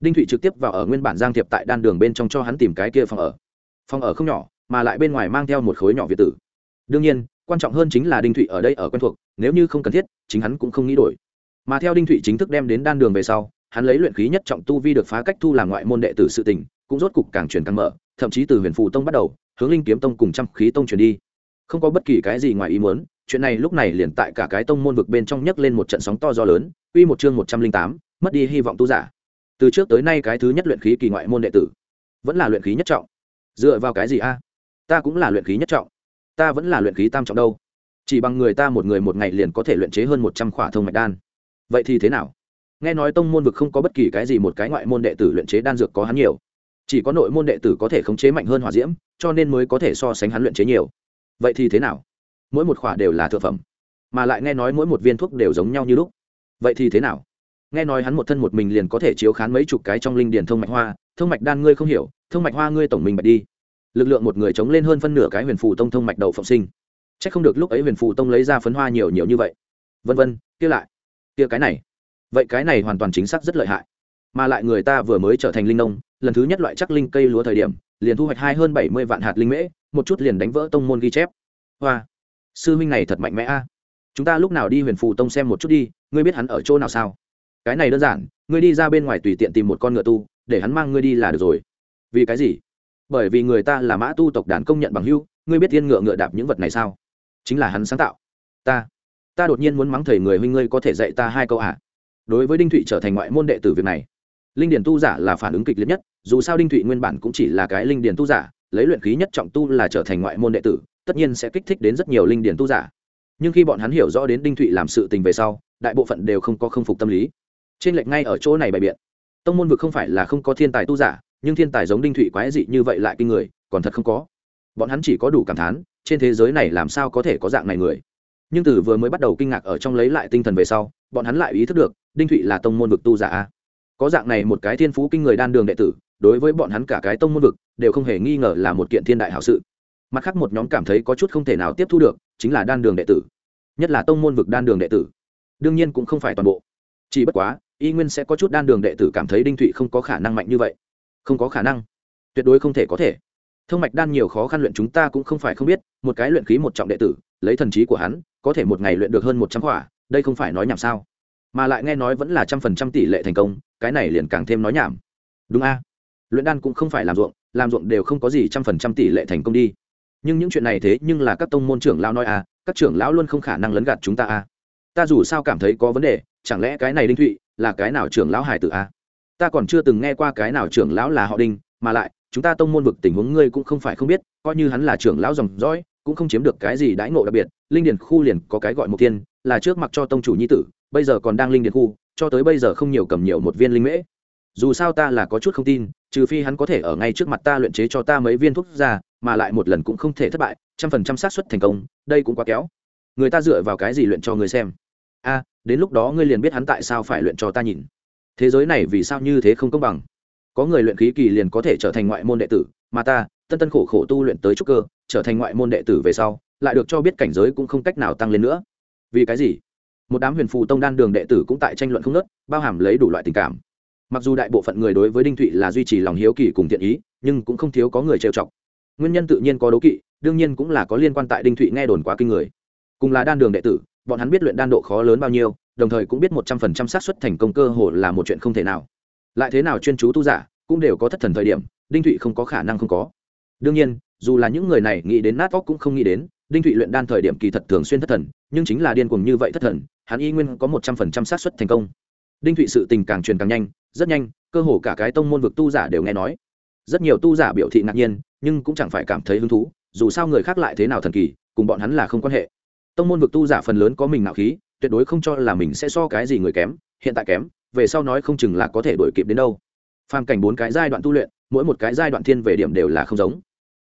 Đinh thụy trực tiếp vào ở nguyên bản giang thiệp tại đan đường bên trong cho hắn tìm cái kia phòng ở. Phòng ở không nhỏ, mà lại bên ngoài mang theo một khối nhỏ việt tử. Đương nhiên, quan trọng hơn chính là đinh thụy ở đây ở quen thuộc, nếu như không cần thiết, chính hắn cũng không nghĩ đổi. Mà theo đinh thụy chính thức đem đến đan đường về sau, hắn lấy luyện khí nhất trọng tu vi được phá cách thu làm ngoại môn đệ tử sự tình, cũng rốt cục càng truyền càng mở, thậm chí từ huyền phù tông bắt đầu, hướng linh kiếm tông cùng trăm khí tông truyền đi không có bất kỳ cái gì ngoài ý muốn, chuyện này lúc này liền tại cả cái tông môn vực bên trong nhấc lên một trận sóng to do lớn uy một chương một trăm linh tám, mất đi hy vọng tu giả. Từ trước tới nay cái thứ nhất luyện khí kỳ ngoại môn đệ tử, vẫn là luyện khí nhất trọng. Dựa vào cái gì a? Ta cũng là luyện khí nhất trọng. Ta vẫn là luyện khí tam trọng đâu. Chỉ bằng người ta một người một ngày liền có thể luyện chế hơn một trăm khỏa thông mạch đan. Vậy thì thế nào? Nghe nói tông môn vực không có bất kỳ cái gì một cái ngoại môn đệ tử luyện chế đan dược có hắn nhiều. Chỉ có nội môn đệ tử có thể khống chế mạnh hơn hỏa diễm, cho nên mới có thể so sánh hắn luyện chế nhiều vậy thì thế nào? Mỗi một khỏa đều là thượng phẩm, mà lại nghe nói mỗi một viên thuốc đều giống nhau như lúc. Vậy thì thế nào? Nghe nói hắn một thân một mình liền có thể chiếu khán mấy chục cái trong linh điền thông mạch hoa, thông mạch đan ngươi không hiểu, thông mạch hoa ngươi tổng mình bạch đi. Lực lượng một người chống lên hơn phân nửa cái huyền phù tông thông mạch đầu phộng sinh. C h ắ c không được lúc ấy huyền phù tông lấy ra phấn hoa nhiều nhiều như vậy. Vân vân, kia lại, kia cái này. Vậy cái này hoàn toàn chính xác rất lợi hại. Mà lại người ta vừa mới trở thành linh nông, lần thứ nhất loại chắc linh cây lúa thời điểm, liền thu hoạch hai hơn bảy mươi vạn hạt linh mễ một chút liền đánh vỡ tông môn ghi chép. Hoa, sư huynh này thật mạnh mẽ a. Chúng ta lúc nào đi huyền phù tông xem một chút đi, ngươi biết hắn ở chỗ nào sao? Cái này đơn giản, ngươi đi ra bên ngoài tùy tiện tìm một con ngựa tu, để hắn mang ngươi đi là được rồi. Vì cái gì? Bởi vì người ta là mã tu tộc đàn công nhận bằng hưu ngươi biết thiên ngựa ngựa đạp những vật này sao? Chính là hắn sáng tạo. Ta ta đột nhiên muốn mắng thầy người huynh ngươi có thể dạy ta hai câu ạ à? đối với đinh thụy trở thành ngoại môn đệ tử việc này, linh điển tu giả là phản ứng kịch liệt nhất, dù sao đinh thụy nguyên bản cũng chỉ là cái linh điển tu giả lấy luyện khí nhất trọng tu là trở thành ngoại môn đệ tử, tất nhiên sẽ kích thích đến rất nhiều linh điển tu giả. Nhưng khi bọn hắn hiểu rõ đến đinh thụy làm sự tình về sau, đại bộ phận đều không có không phục tâm lý. Trên lệch ngay ở chỗ này bày biện. Tông môn vực không phải là không có thiên tài tu giả, nhưng thiên tài giống đinh thụy quái dị như vậy lại kinh người, còn thật không có. Bọn hắn chỉ có đủ cảm thán, trên thế giới này làm sao có thể có dạng này người. Nhưng từ vừa mới bắt đầu kinh ngạc ở trong lấy lại tinh thần về sau, bọn hắn lại ý thức được, đinh thụy là tông môn vực tu giả có dạng này một cái thiên phú kinh người đan đường đệ tử đối với bọn hắn cả cái tông môn vực, đều không hề nghi ngờ là một kiện thiên đại hảo sự. Mặt khác một nhóm cảm thấy có chút không thể nào tiếp thu được, chính là đan đường đệ tử. Nhất là tông môn vực đan đường đệ tử. Đương nhiên cũng không phải toàn bộ. Chỉ bất quá, y nguyên sẽ có chút đan đường đệ tử cảm thấy đinh thụy không có khả năng mạnh như vậy. Không có khả năng. Tuyệt đối không thể có thể. Thông mạch đan nhiều khó khăn luyện chúng ta cũng không phải không biết, một cái luyện khí một trọng đệ tử, lấy thần trí của hắn, có thể một ngày luyện được hơn một trăm quả, đây không phải nói nhảm sao? Mà lại nghe nói vẫn là trăm phần trăm tỷ lệ thành công, cái này liền càng thêm nói nhảm. Đúng a? Luyện đan cũng không phải làm ruộng làm ruộng đều không có gì trăm phần trăm tỷ lệ thành công đi. Nhưng những chuyện này thế nhưng là các tông môn trưởng lão nói à các trưởng lão luôn không khả năng lấn gạt chúng ta à. Ta dù sao cảm thấy có vấn đề, chẳng lẽ cái này đinh thụy là cái nào trưởng lão hải tử à? Ta còn chưa từng nghe qua cái nào trưởng lão là họ đinh, mà lại, chúng ta tông môn vực tình huống ngươi cũng không phải không biết, coi như hắn là trưởng lão dòng dõi, cũng không chiếm được cái gì đãi ngộ đặc biệt. Linh điền khu liền có cái gọi một tiên là trước mặc cho tông chủ nhi tử, bây giờ còn đang linh điền khu, cho tới bây giờ không nhiều cầm nhiều một viên linh mễ. Dù sao ta là có chút không tin trừ phi hắn có thể ở ngay trước mặt ta luyện chế cho ta mấy viên thuốc ra, mà lại một lần cũng không thể thất bại, trăm phần trăm xác suất thành công, đây cũng quá kéo. Người ta dựa vào cái gì luyện cho người xem? A, đến lúc đó ngươi liền biết hắn tại sao phải luyện cho ta nhìn. Thế giới này vì sao như thế không công bằng? Có người luyện khí kỳ liền có thể trở thành ngoại môn đệ tử, mà ta, tân tân khổ khổ tu luyện tới trúc cơ, trở thành ngoại môn đệ tử về sau, lại được cho biết cảnh giới cũng không cách nào tăng lên nữa. Vì cái gì? Một đám huyền phù tông đan đường đệ tử cũng tại tranh luận không nớt bao hàm lấy đủ loại tình cảm mặc dù đại bộ phận người đối với đinh thụy là duy trì lòng hiếu kỳ cùng thiện ý, nhưng cũng không thiếu có người trêu chọc. Nguyên nhân tự nhiên có đố kỵ, đương nhiên cũng là có liên quan tại đinh thụy nghe đồn quá kinh người. Cùng là đan đường đệ tử, bọn hắn biết luyện đan độ khó lớn bao nhiêu, đồng thời cũng biết một trăm phần trăm xác suất thành công cơ hồ là một chuyện không thể nào. Lại thế nào chuyên chú tu giả, cũng đều có thất thần thời điểm, đinh thụy không có khả năng không có. Đương nhiên, dù là những người này nghĩ đến nát óc cũng không nghĩ đến, đinh thụy luyện đan thời điểm kỳ thật thường xuyên thất thần, nhưng chính là điên cuồng như vậy thất thần, hắn y nguyên có một trăm phần trăm xác suất thành công đinh thụy sự tình càng truyền càng nhanh, rất nhanh, cơ hồ cả cái tông môn vực tu giả đều nghe nói. Rất nhiều tu giả biểu thị ngạc nhiên, nhưng cũng chẳng phải cảm thấy hứng thú, dù sao người khác lại thế nào thần kỳ, cùng bọn hắn là không quan hệ. Tông môn vực tu giả phần lớn có mình nạo khí, tuyệt đối không cho là mình sẽ so cái gì người kém, hiện tại kém, về sau nói không chừng là có thể đổi kịp đến đâu. Phàm cảnh bốn cái giai đoạn tu luyện, mỗi một cái giai đoạn thiên về điểm đều là không giống.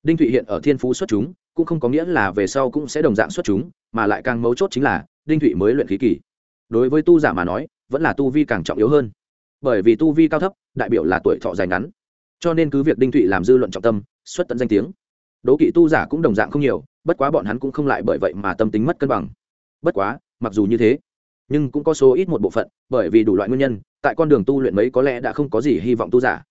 Đinh thụy hiện ở thiên phú xuất chúng, cũng không có nghĩa là về sau cũng sẽ đồng dạng xuất chúng, mà lại càng mấu chốt chính là, đinh thụy mới luyện khí kỳ. Đối với tu giả mà nói vẫn là tu vi càng trọng yếu hơn. Bởi vì tu vi cao thấp, đại biểu là tuổi thọ dài ngắn. Cho nên cứ việc đinh thụy làm dư luận trọng tâm, xuất tận danh tiếng. Đố kỵ tu giả cũng đồng dạng không nhiều, bất quá bọn hắn cũng không lại bởi vậy mà tâm tính mất cân bằng. Bất quá, mặc dù như thế, nhưng cũng có số ít một bộ phận, bởi vì đủ loại nguyên nhân, tại con đường tu luyện mấy có lẽ đã không có gì hy vọng tu giả.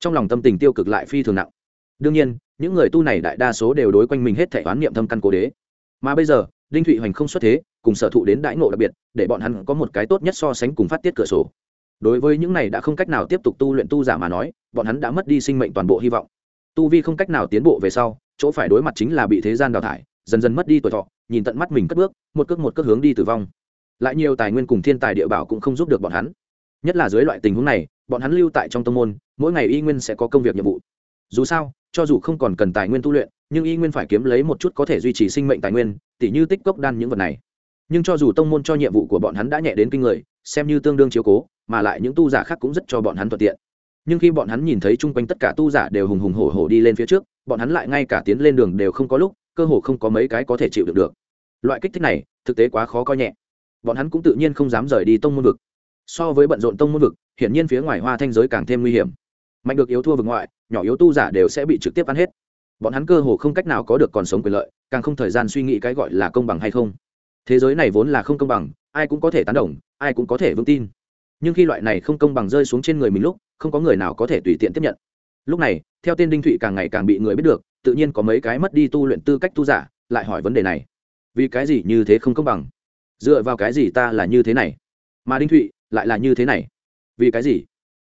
Trong lòng tâm tình tiêu cực lại phi thường nặng. Đương nhiên, những người tu này đại đa số đều đối quanh mình hết thể oán niệm thâm căn cố đế. Mà bây giờ, đinh thụy hoành không xuất thế cùng sở thụ đến đãi ngộ đặc biệt, để bọn hắn có một cái tốt nhất so sánh cùng phát tiết cửa sổ. Đối với những này đã không cách nào tiếp tục tu luyện tu giả mà nói, bọn hắn đã mất đi sinh mệnh toàn bộ hy vọng. Tu vi không cách nào tiến bộ về sau, chỗ phải đối mặt chính là bị thế gian đào thải, dần dần mất đi tuổi thọ, nhìn tận mắt mình cất bước, một cước một cước hướng đi tử vong. Lại nhiều tài nguyên cùng thiên tài địa bảo cũng không giúp được bọn hắn. Nhất là dưới loại tình huống này, bọn hắn lưu tại trong tông môn, mỗi ngày y nguyên sẽ có công việc nhiệm vụ. Dù sao, cho dù không còn cần tài nguyên tu luyện, nhưng y nguyên phải kiếm lấy một chút có thể duy trì sinh mệnh tài nguyên, tỉ như tích cốc đan những vật này nhưng cho dù tông môn cho nhiệm vụ của bọn hắn đã nhẹ đến kinh người, xem như tương đương chiếu cố, mà lại những tu giả khác cũng rất cho bọn hắn thuận tiện. Nhưng khi bọn hắn nhìn thấy chung quanh tất cả tu giả đều hùng hùng hổ hổ đi lên phía trước, bọn hắn lại ngay cả tiến lên đường đều không có lúc, cơ hồ không có mấy cái có thể chịu được được. Loại kích thích này, thực tế quá khó coi nhẹ. Bọn hắn cũng tự nhiên không dám rời đi tông môn vực. So với bận rộn tông môn vực, hiển nhiên phía ngoài hoa thanh giới càng thêm nguy hiểm. Mạnh được yếu thua vực ngoại, nhỏ yếu tu giả đều sẽ bị trực tiếp ăn hết. Bọn hắn cơ hồ không cách nào có được còn sống quyền lợi, càng không thời gian suy nghĩ cái gọi là công bằng hay không thế giới này vốn là không công bằng, ai cũng có thể tán đồng, ai cũng có thể vững tin. Nhưng khi loại này không công bằng rơi xuống trên người mình lúc, không có người nào có thể tùy tiện tiếp nhận. Lúc này, theo tên đinh thụy càng ngày càng bị người biết được, tự nhiên có mấy cái mất đi tu luyện tư cách tu giả lại hỏi vấn đề này. Vì cái gì như thế không công bằng? Dựa vào cái gì ta là như thế này? Mà đinh thụy lại là như thế này. Vì cái gì?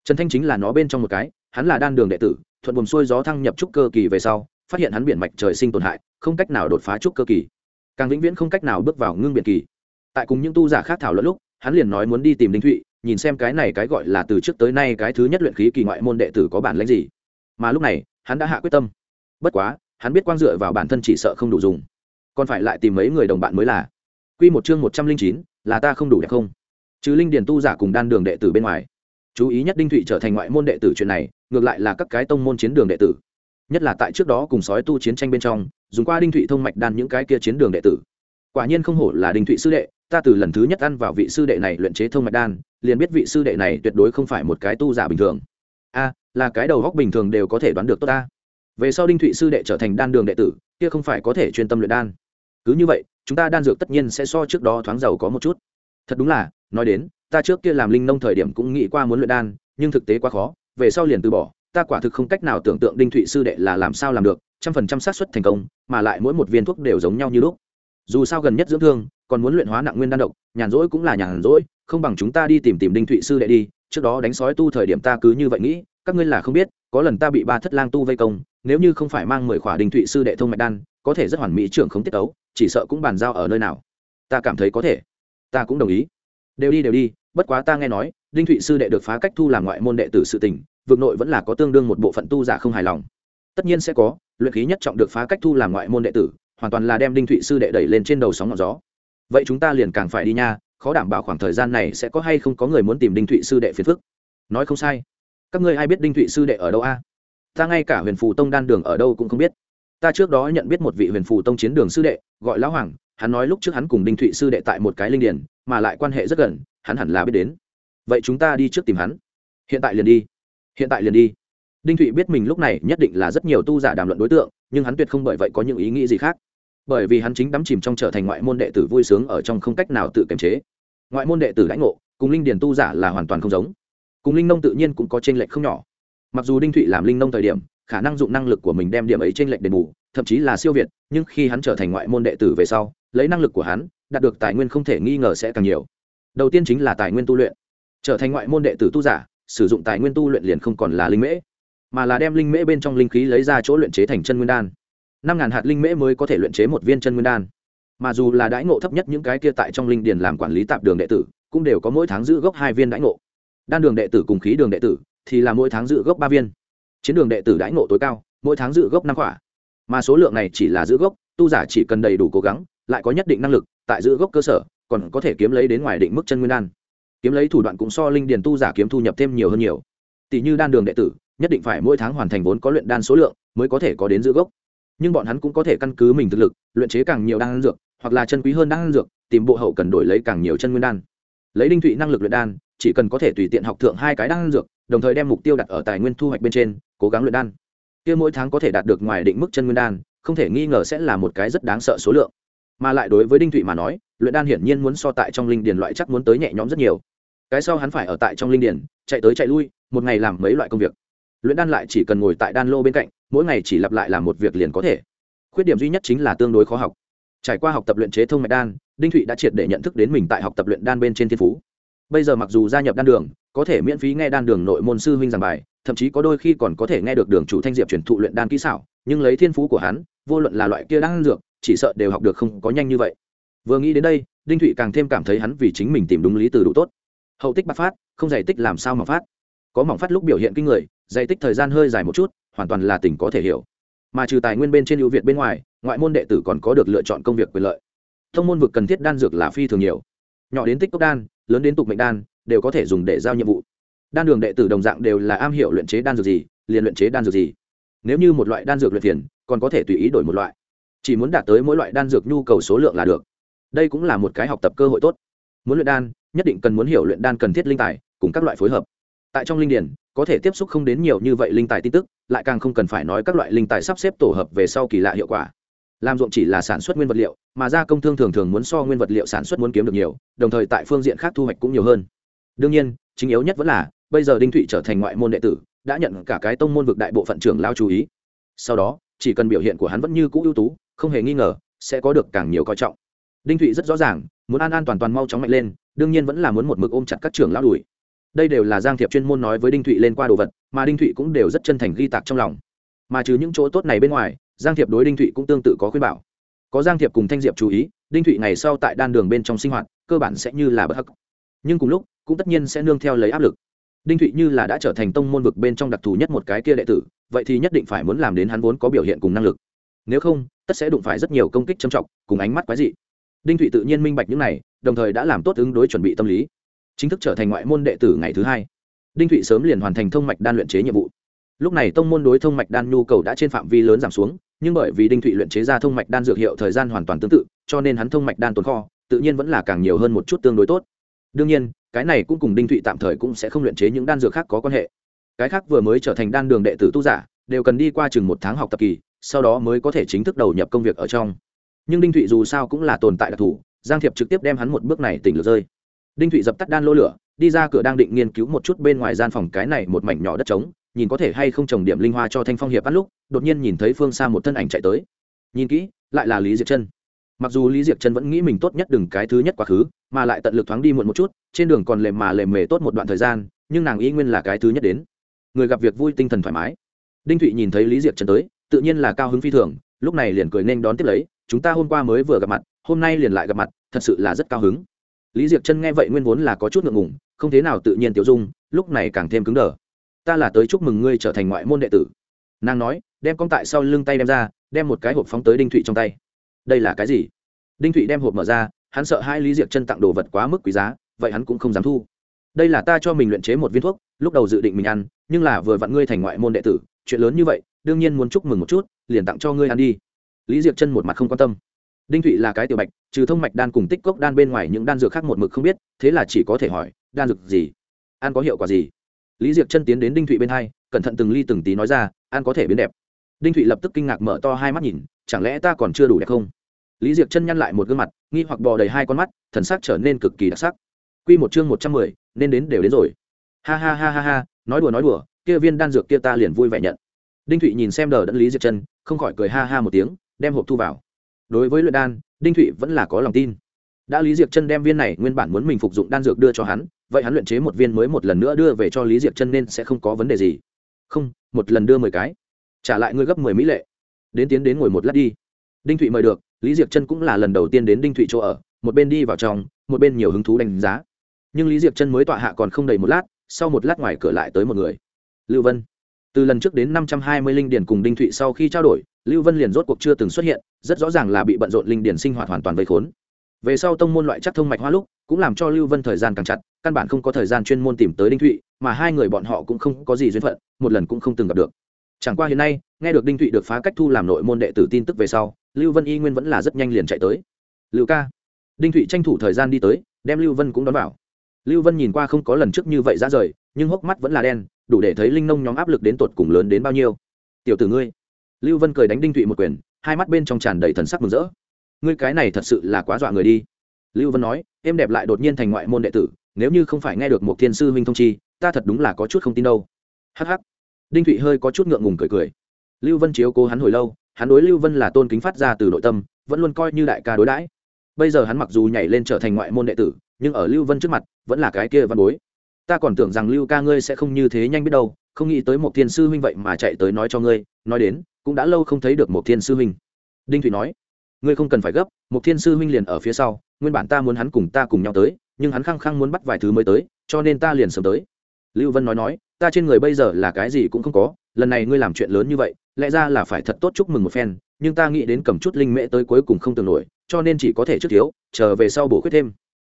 Trần thanh chính là nó bên trong một cái, hắn là đan đường đệ tử, thuận buồm xuôi gió thăng nhập trúc cơ kỳ về sau, phát hiện hắn biển mạch trời sinh tổn hại, không cách nào đột phá trúc cơ kỳ càng vĩnh viễn không cách nào bước vào ngưng biện kỳ. Tại cùng những tu giả khác thảo luận lúc, hắn liền nói muốn đi tìm đinh thụy, nhìn xem cái này cái gọi là từ trước tới nay cái thứ nhất luyện khí kỳ ngoại môn đệ tử có bản lãnh gì. Mà lúc này, hắn đã hạ quyết tâm. Bất quá, hắn biết quang dựa vào bản thân chỉ sợ không đủ dùng. Còn phải lại tìm mấy người đồng bạn mới là. Quy một chương một trăm linh chín, là ta không đủ đẹp không? Chứ linh điền tu giả cùng đan đường đệ tử bên ngoài. Chú ý nhất đinh thụy trở thành ngoại môn đệ tử chuyện này, ngược lại là các cái tông môn chiến đường đệ tử nhất là tại trước đó cùng sói tu chiến tranh bên trong, dùng qua đinh thụy thông mạch đan những cái kia chiến đường đệ tử. Quả nhiên không hổ là đinh thụy sư đệ, ta từ lần thứ nhất ăn vào vị sư đệ này luyện chế thông mạch đan, liền biết vị sư đệ này tuyệt đối không phải một cái tu giả bình thường. A, là cái đầu góc bình thường đều có thể đoán được tốt ta. Về sau đinh thụy sư đệ trở thành đan đường đệ tử, kia không phải có thể chuyên tâm luyện đan. Cứ như vậy, chúng ta đan dược tất nhiên sẽ so trước đó thoáng giàu có một chút. Thật đúng là, nói đến, ta trước kia làm linh nông thời điểm cũng nghĩ qua muốn luyện đan, nhưng thực tế quá khó, về sau liền từ bỏ ta quả thực không cách nào tưởng tượng đinh thụy sư đệ là làm sao làm được, trăm phần trăm xác suất thành công, mà lại mỗi một viên thuốc đều giống nhau như lúc. Dù sao gần nhất dưỡng thương, còn muốn luyện hóa nặng nguyên đan độc, nhàn rỗi cũng là nhàn rỗi, không bằng chúng ta đi tìm tìm đinh thụy sư đệ đi, trước đó đánh sói tu thời điểm ta cứ như vậy nghĩ, các ngươi là không biết, có lần ta bị ba thất lang tu vây công, nếu như không phải mang mười khỏa đinh thụy sư đệ thông mạch đan, có thể rất hoàn mỹ trưởng không tiết tấu, chỉ sợ cũng bàn giao ở nơi nào. Ta cảm thấy có thể. Ta cũng đồng ý. Đều đi đều đi, bất quá ta nghe nói, đinh thụy sư đệ được phá cách thu làm ngoại môn đệ tử sự tình vực nội vẫn là có tương đương một bộ phận tu giả không hài lòng. Tất nhiên sẽ có, luyện khí nhất trọng được phá cách thu làm ngoại môn đệ tử, hoàn toàn là đem đinh thụy sư đệ đẩy lên trên đầu sóng ngọn gió. Vậy chúng ta liền càng phải đi nha, khó đảm bảo khoảng thời gian này sẽ có hay không có người muốn tìm đinh thụy sư đệ phiền phức. Nói không sai. Các ngươi ai biết đinh thụy sư đệ ở đâu a? Ta ngay cả huyền phù tông đan đường ở đâu cũng không biết. Ta trước đó nhận biết một vị huyền phù tông chiến đường sư đệ, gọi lão hoàng, hắn nói lúc trước hắn cùng đinh thụy sư đệ tại một cái linh điền, mà lại quan hệ rất gần, hắn hẳn là biết đến. Vậy chúng ta đi trước tìm hắn. Hiện tại liền đi hiện tại liền đi. Đinh thụy biết mình lúc này nhất định là rất nhiều tu giả đàm luận đối tượng, nhưng hắn tuyệt không bởi vậy có những ý nghĩ gì khác. Bởi vì hắn chính đắm chìm trong trở thành ngoại môn đệ tử vui sướng ở trong không cách nào tự kiềm chế. Ngoại môn đệ tử lãnh ngộ, cùng linh điền tu giả là hoàn toàn không giống. Cùng linh nông tự nhiên cũng có tranh lệch không nhỏ. Mặc dù đinh thụy làm linh nông thời điểm, khả năng dụng năng lực của mình đem điểm ấy tranh lệch đền bù, thậm chí là siêu việt, nhưng khi hắn trở thành ngoại môn đệ tử về sau, lấy năng lực của hắn, đạt được tài nguyên không thể nghi ngờ sẽ càng nhiều. Đầu tiên chính là tài nguyên tu luyện. Trở thành ngoại môn đệ tử tu giả sử dụng tài nguyên tu luyện liền không còn là linh mễ, mà là đem linh mễ bên trong linh khí lấy ra chỗ luyện chế thành chân nguyên đan. Năm ngàn hạt linh mễ mới có thể luyện chế một viên chân nguyên đan. Mà dù là đãi ngộ thấp nhất những cái kia tại trong linh điền làm quản lý tạp đường đệ tử, cũng đều có mỗi tháng giữ gốc hai viên đãi ngộ. Đan đường đệ tử cùng khí đường đệ tử thì là mỗi tháng giữ gốc ba viên. Chiến đường đệ tử đãi ngộ tối cao, mỗi tháng giữ gốc năm quả. Mà số lượng này chỉ là giữ gốc, tu giả chỉ cần đầy đủ cố gắng, lại có nhất định năng lực, tại giữ gốc cơ sở, còn có thể kiếm lấy đến ngoài định mức chân nguyên đan kiếm lấy thủ đoạn cũng so linh điền tu giả kiếm thu nhập thêm nhiều hơn nhiều. Tỷ như đan đường đệ tử, nhất định phải mỗi tháng hoàn thành vốn có luyện đan số lượng mới có thể có đến giữ gốc. Nhưng bọn hắn cũng có thể căn cứ mình thực lực, luyện chế càng nhiều đan dược, hoặc là chân quý hơn đan dược, tìm bộ hậu cần đổi lấy càng nhiều chân nguyên đan. Lấy đinh thụy năng lực luyện đan, chỉ cần có thể tùy tiện học thượng hai cái đan dược, đồng thời đem mục tiêu đặt ở tài nguyên thu hoạch bên trên, cố gắng luyện đan. Kia mỗi tháng có thể đạt được ngoài định mức chân nguyên đan, không thể nghi ngờ sẽ là một cái rất đáng sợ số lượng mà lại đối với đinh thụy mà nói, luyện đan hiển nhiên muốn so tại trong linh điền loại chắc muốn tới nhẹ nhõm rất nhiều. Cái sau hắn phải ở tại trong linh điền, chạy tới chạy lui, một ngày làm mấy loại công việc. Luyện đan lại chỉ cần ngồi tại đan lô bên cạnh, mỗi ngày chỉ lặp lại làm một việc liền có thể. Khuyết điểm duy nhất chính là tương đối khó học. Trải qua học tập luyện chế thông mạch đan, đinh thụy đã triệt để nhận thức đến mình tại học tập luyện đan bên trên thiên phú. Bây giờ mặc dù gia nhập đan đường, có thể miễn phí nghe đan đường nội môn sư huynh giảng bài, thậm chí có đôi khi còn có thể nghe được đường chủ thanh diệp truyền thụ luyện đan kỹ xảo, nhưng lấy thiên phú của hắn, vô luận là loại kia đan dược chỉ sợ đều học được không có nhanh như vậy. Vừa nghĩ đến đây, đinh thụy càng thêm cảm thấy hắn vì chính mình tìm đúng lý từ đủ tốt. Hậu tích bạc phát, không giải tích làm sao mà phát? Có mỏng phát lúc biểu hiện kinh người giải tích thời gian hơi dài một chút, hoàn toàn là tình có thể hiểu. Mà trừ tài nguyên bên trên ưu việt bên ngoài, ngoại môn đệ tử còn có được lựa chọn công việc quyền lợi. Thông môn vực cần thiết đan dược là phi thường nhiều. Nhỏ đến tích cốc đan, lớn đến tục mệnh đan, đều có thể dùng để giao nhiệm vụ. Đan đường đệ tử đồng dạng đều là am hiểu luyện chế đan dược gì, liền luyện chế đan dược gì. Nếu như một loại đan dược luyện tiền còn có thể tùy ý đổi một loại chỉ muốn đạt tới mỗi loại đan dược nhu cầu số lượng là được. Đây cũng là một cái học tập cơ hội tốt. Muốn luyện đan, nhất định cần muốn hiểu luyện đan cần thiết linh tài, cùng các loại phối hợp. Tại trong linh điển, có thể tiếp xúc không đến nhiều như vậy linh tài tin tức, lại càng không cần phải nói các loại linh tài sắp xếp tổ hợp về sau kỳ lạ hiệu quả. Làm ruộng chỉ là sản xuất nguyên vật liệu, mà gia công thương thường thường muốn so nguyên vật liệu sản xuất muốn kiếm được nhiều, đồng thời tại phương diện khác thu hoạch cũng nhiều hơn. Đương nhiên, chính yếu nhất vẫn là, bây giờ đinh thụy trở thành ngoại môn đệ tử, đã nhận cả cái tông môn vực đại bộ phận trưởng lao chú ý. Sau đó, chỉ cần biểu hiện của hắn vẫn như cũ ưu tú không hề nghi ngờ, sẽ có được càng nhiều coi trọng. Đinh thụy rất rõ ràng, muốn an an toàn toàn mau chóng mạnh lên, đương nhiên vẫn là muốn một mực ôm chặt các trưởng lao đùi đây đều là giang thiệp chuyên môn nói với đinh thụy lên qua đồ vật, mà đinh thụy cũng đều rất chân thành ghi tạc trong lòng. Mà trừ những chỗ tốt này bên ngoài, giang thiệp đối đinh thụy cũng tương tự có khuyên bảo. Có giang thiệp cùng thanh diệp chú ý, đinh thụy ngày sau tại đan đường bên trong sinh hoạt, cơ bản sẽ như là bất hắc. Nhưng cùng lúc, cũng tất nhiên sẽ nương theo lấy áp lực. Đinh thụy như là đã trở thành tông môn vực bên trong đặc thù nhất một cái kia đệ tử, vậy thì nhất định phải muốn làm đến hắn vốn có biểu hiện cùng năng lực nếu không, tất sẽ đụng phải rất nhiều công kích châm trọng, cùng ánh mắt quái dị. Đinh thụy tự nhiên minh bạch những này, đồng thời đã làm tốt ứng đối chuẩn bị tâm lý. Chính thức trở thành ngoại môn đệ tử ngày thứ hai, đinh thụy sớm liền hoàn thành thông mạch đan luyện chế nhiệm vụ. Lúc này tông môn đối thông mạch đan nhu cầu đã trên phạm vi lớn giảm xuống, nhưng bởi vì đinh thụy luyện chế ra thông mạch đan dược hiệu thời gian hoàn toàn tương tự, cho nên hắn thông mạch đan tồn kho, tự nhiên vẫn là càng nhiều hơn một chút tương đối tốt. Đương nhiên, cái này cũng cùng đinh thụy tạm thời cũng sẽ không luyện chế những đan dược khác có quan hệ. Cái khác vừa mới trở thành đan đường đệ tử tu giả, đều cần đi qua chừng một tháng học tập kỳ sau đó mới có thể chính thức đầu nhập công việc ở trong. Nhưng đinh thụy dù sao cũng là tồn tại đặc thù, giang thiệp trực tiếp đem hắn một bước này tỉnh lược rơi. Đinh thụy dập tắt đan lô lửa, đi ra cửa đang định nghiên cứu một chút bên ngoài gian phòng cái này một mảnh nhỏ đất trống, nhìn có thể hay không trồng điểm linh hoa cho thanh phong hiệp bắt lúc, đột nhiên nhìn thấy phương xa một thân ảnh chạy tới. Nhìn kỹ, lại là lý diệp chân. Mặc dù lý diệp chân vẫn nghĩ mình tốt nhất đừng cái thứ nhất quá khứ, mà lại tận lực thoáng đi muộn một chút, trên đường còn lề mà lề mề tốt một đoạn thời gian, nhưng nàng ý nguyên là cái thứ nhất đến. Người gặp việc vui tinh thần thoải mái. Đinh thụy nhìn thấy lý diệp chân tới tự nhiên là cao hứng phi thường, lúc này liền cười nên đón tiếp lấy, chúng ta hôm qua mới vừa gặp mặt, hôm nay liền lại gặp mặt, thật sự là rất cao hứng. Lý Diệc chân nghe vậy nguyên vốn là có chút ngượng ngùng, không thế nào tự nhiên tiểu dung, lúc này càng thêm cứng đờ. Ta là tới chúc mừng ngươi trở thành ngoại môn đệ tử. Nàng nói, đem con tại sau lưng tay đem ra, đem một cái hộp phóng tới đinh thụy trong tay. Đây là cái gì? Đinh thụy đem hộp mở ra, hắn sợ hai lý Diệc chân tặng đồ vật quá mức quý giá, vậy hắn cũng không dám thu. Đây là ta cho mình luyện chế một viên thuốc, lúc đầu dự định mình ăn, nhưng là vừa vặn ngươi thành ngoại môn đệ tử, chuyện lớn như vậy đương nhiên muốn chúc mừng một chút, liền tặng cho ngươi ăn đi. Lý diệp chân một mặt không quan tâm. Đinh thụy là cái tiểu bạch, trừ thông mạch đan cùng tích cốc đan bên ngoài những đan dược khác một mực không biết, thế là chỉ có thể hỏi, đan dược gì? Ăn có hiệu quả gì? Lý diệp chân tiến đến đinh thụy bên hai, cẩn thận từng ly từng tí nói ra, ăn có thể biến đẹp. Đinh thụy lập tức kinh ngạc mở to hai mắt nhìn, chẳng lẽ ta còn chưa đủ đẹp không? Lý diệc chân nhăn lại một gương mặt, nghi hoặc bò đầy hai con mắt, thần sắc trở nên cực kỳ đặc sắc. Q một chương một trăm mười, nên đến đều đến rồi. Ha ha ha ha ha, nói đùa nói đùa, kia viên đan dược kia ta liền vui vẻ nhận đinh thụy nhìn xem đờ đẫn lý diệp chân không khỏi cười ha ha một tiếng, đem hộp thu vào. Đối với luyện đan, đinh thụy vẫn là có lòng tin. Đã lý diệp chân đem viên này nguyên bản muốn mình phục dụng đan dược đưa cho hắn, vậy hắn luyện chế một viên mới một lần nữa đưa về cho lý diệp chân nên sẽ không có vấn đề gì. Không, một lần đưa mười cái. Trả lại ngươi gấp mười mỹ lệ. Đến tiến đến ngồi một lát đi. Đinh thụy mời được, lý diệp chân cũng là lần đầu tiên đến đinh thụy chỗ ở, một bên đi vào trong, một bên nhiều hứng thú đánh giá. Nhưng lý diệp chân mới tọa hạ còn không đầy một lát, sau một lát ngoài cửa lại tới một người. Lưu vân từ lần trước đến năm trăm hai mươi linh điền cùng đinh thụy sau khi trao đổi, lưu vân liền rốt cuộc chưa từng xuất hiện, rất rõ ràng là bị bận rộn linh điền sinh hoạt hoàn toàn vây khốn. Về sau tông môn loại chắc thông mạch hoa lúc, cũng làm cho lưu vân thời gian càng chặt, căn bản không có thời gian chuyên môn tìm tới đinh thụy, mà hai người bọn họ cũng không có gì duyên phận, một lần cũng không từng gặp được. Chẳng qua hiện nay, nghe được đinh thụy được phá cách thu làm nội môn đệ tử tin tức về sau, lưu vân y nguyên vẫn là rất nhanh liền chạy tới. Lưu ca. Đinh thụy tranh thủ thời gian đi tới, đem lưu vân cũng đón vào. Lưu vân nhìn qua không có lần trước như vậy ra rời, nhưng hốc mắt vẫn là đen đủ để thấy linh nông nhóm áp lực đến tột cùng lớn đến bao nhiêu. Tiểu tử ngươi. Lưu vân cười đánh đinh thụy một quyền, hai mắt bên trong tràn đầy thần sắc mừng rỡ. Ngươi cái này thật sự là quá dọa người đi. Lưu vân nói, em đẹp lại đột nhiên thành ngoại môn đệ tử, nếu như không phải nghe được một thiên sư huynh thông chi, ta thật đúng là có chút không tin đâu. Hh đinh thụy hơi có chút ngượng ngùng cười cười. Lưu vân chiếu cố hắn hồi lâu, hắn đối lưu vân là tôn kính phát ra từ nội tâm, vẫn luôn coi như đại ca đối đãi. Bây giờ hắn mặc dù nhảy lên trở thành ngoại môn đệ tử, nhưng ở lưu vân trước mặt, vẫn là cái kia văn bối ta còn tưởng rằng lưu ca ngươi sẽ không như thế nhanh biết đâu, không nghĩ tới một thiên sư huynh vậy mà chạy tới nói cho ngươi, nói đến, cũng đã lâu không thấy được một thiên sư huynh. Đinh thụy nói, ngươi không cần phải gấp, một thiên sư huynh liền ở phía sau, nguyên bản ta muốn hắn cùng ta cùng nhau tới, nhưng hắn khăng khăng muốn bắt vài thứ mới tới, cho nên ta liền sớm tới. Lưu vân nói nói, ta trên người bây giờ là cái gì cũng không có, lần này ngươi làm chuyện lớn như vậy, lẽ ra là phải thật tốt chúc mừng một phen, nhưng ta nghĩ đến cầm chút linh mễ tới cuối cùng không tưởng nổi, cho nên chỉ có thể trước thiếu, chờ về sau bổ khuyết thêm.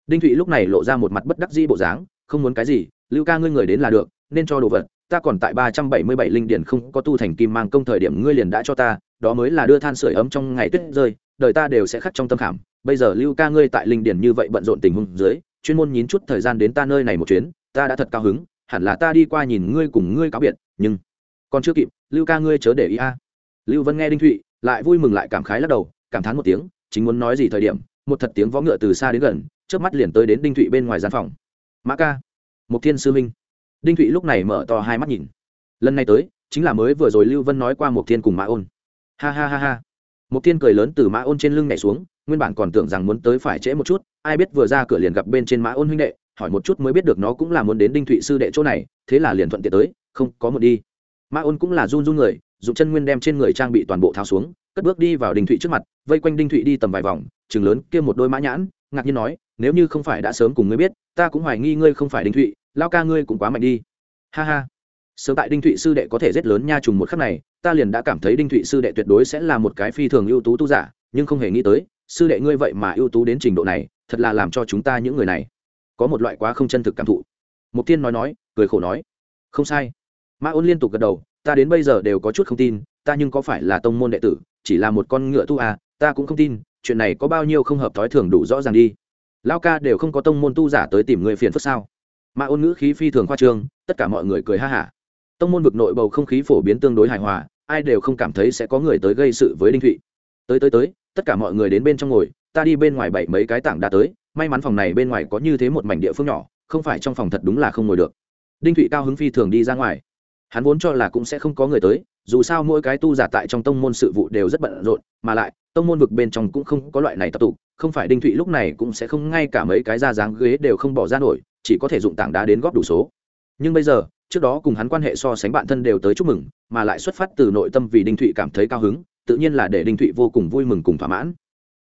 Đinh thụy lúc này lộ ra một mặt bất đắc dĩ bộ dáng không muốn cái gì, lưu ca ngươi người đến là được, nên cho đồ vật, ta còn tại ba trăm bảy mươi bảy linh điển không có tu thành kim mang công thời điểm ngươi liền đã cho ta, đó mới là đưa than sửa ấm trong ngày tuyết rơi, đời ta đều sẽ khắc trong tâm khảm. Bây giờ lưu ca ngươi tại linh điển như vậy bận rộn tình huống dưới, chuyên môn nhín chút thời gian đến ta nơi này một chuyến, ta đã thật cao hứng, hẳn là ta đi qua nhìn ngươi cùng ngươi cáo biệt, nhưng còn chưa kịp, lưu ca ngươi chớ để ý a. Lưu vân nghe đinh thụy, lại vui mừng lại cảm khái lắc đầu, cảm thán một tiếng, chính muốn nói gì thời điểm, một thật tiếng vó ngựa từ xa đến gần trước mắt liền tới đến đinh thụy bên ngoài gian phòng mã ca. Mục thiên sư minh. Đinh thụy lúc này mở to hai mắt nhìn. Lần này tới, chính là mới vừa rồi lưu vân nói qua Mục thiên cùng mã ôn. Ha ha ha ha. Mục thiên cười lớn từ mã ôn trên lưng nhảy xuống, nguyên bản còn tưởng rằng muốn tới phải trễ một chút, ai biết vừa ra cửa liền gặp bên trên mã ôn huynh đệ, hỏi một chút mới biết được nó cũng là muốn đến đinh thụy sư đệ chỗ này, thế là liền thuận tiện tới, không, có một đi. Mã ôn cũng là run run người, dùng chân nguyên đem trên người trang bị toàn bộ tháo xuống, cất bước đi vào đinh thụy trước mặt, vây quanh đinh thụy đi tầm vài vòng, chừng lớn kia một đôi mã nhãn, ngạc nhiên nói nếu như không phải đã sớm cùng ngươi biết, ta cũng hoài nghi ngươi không phải đinh thụy, lao ca ngươi cũng quá mạnh đi. Ha ha. Sớm tại đinh thụy sư đệ có thể rất lớn nha trùng một khắc này, ta liền đã cảm thấy đinh thụy sư đệ tuyệt đối sẽ là một cái phi thường ưu tú tu giả, nhưng không hề nghĩ tới, sư đệ ngươi vậy mà ưu tú đến trình độ này, thật là làm cho chúng ta những người này có một loại quá không chân thực cảm thụ. Mục tiên nói nói, cười khổ nói, không sai. Mã ôn liên tục gật đầu, ta đến bây giờ đều có chút không tin, ta nhưng có phải là tông môn đệ tử, chỉ là một con ngựa tu à ta cũng không tin, chuyện này có bao nhiêu không hợp thói thường đủ rõ ràng đi lao ca đều không có tông môn tu giả tới tìm người phiền phức sao? Mà ôn ngữ khí phi thường khoa trương, tất cả mọi người cười ha hả. Tông môn vực nội bầu không khí phổ biến tương đối hài hòa, ai đều không cảm thấy sẽ có người tới gây sự với đinh thụy. Tới tới tới, tất cả mọi người đến bên trong ngồi, ta đi bên ngoài bảy mấy cái tảng đã tới, may mắn phòng này bên ngoài có như thế một mảnh địa phương nhỏ, không phải trong phòng thật đúng là không ngồi được. Đinh thụy cao hứng phi thường đi ra ngoài. Hắn vốn cho là cũng sẽ không có người tới, dù sao mỗi cái tu giả tại trong tông môn sự vụ đều rất bận rộn, mà lại, tông môn vực bên trong cũng không có loại này tập tụ không phải đinh thụy lúc này cũng sẽ không ngay cả mấy cái ra dáng ghế đều không bỏ ra nổi, chỉ có thể dụng tảng đá đến góp đủ số. Nhưng bây giờ, trước đó cùng hắn quan hệ so sánh bạn thân đều tới chúc mừng, mà lại xuất phát từ nội tâm vì đinh thụy cảm thấy cao hứng, tự nhiên là để đinh thụy vô cùng vui mừng cùng thỏa mãn.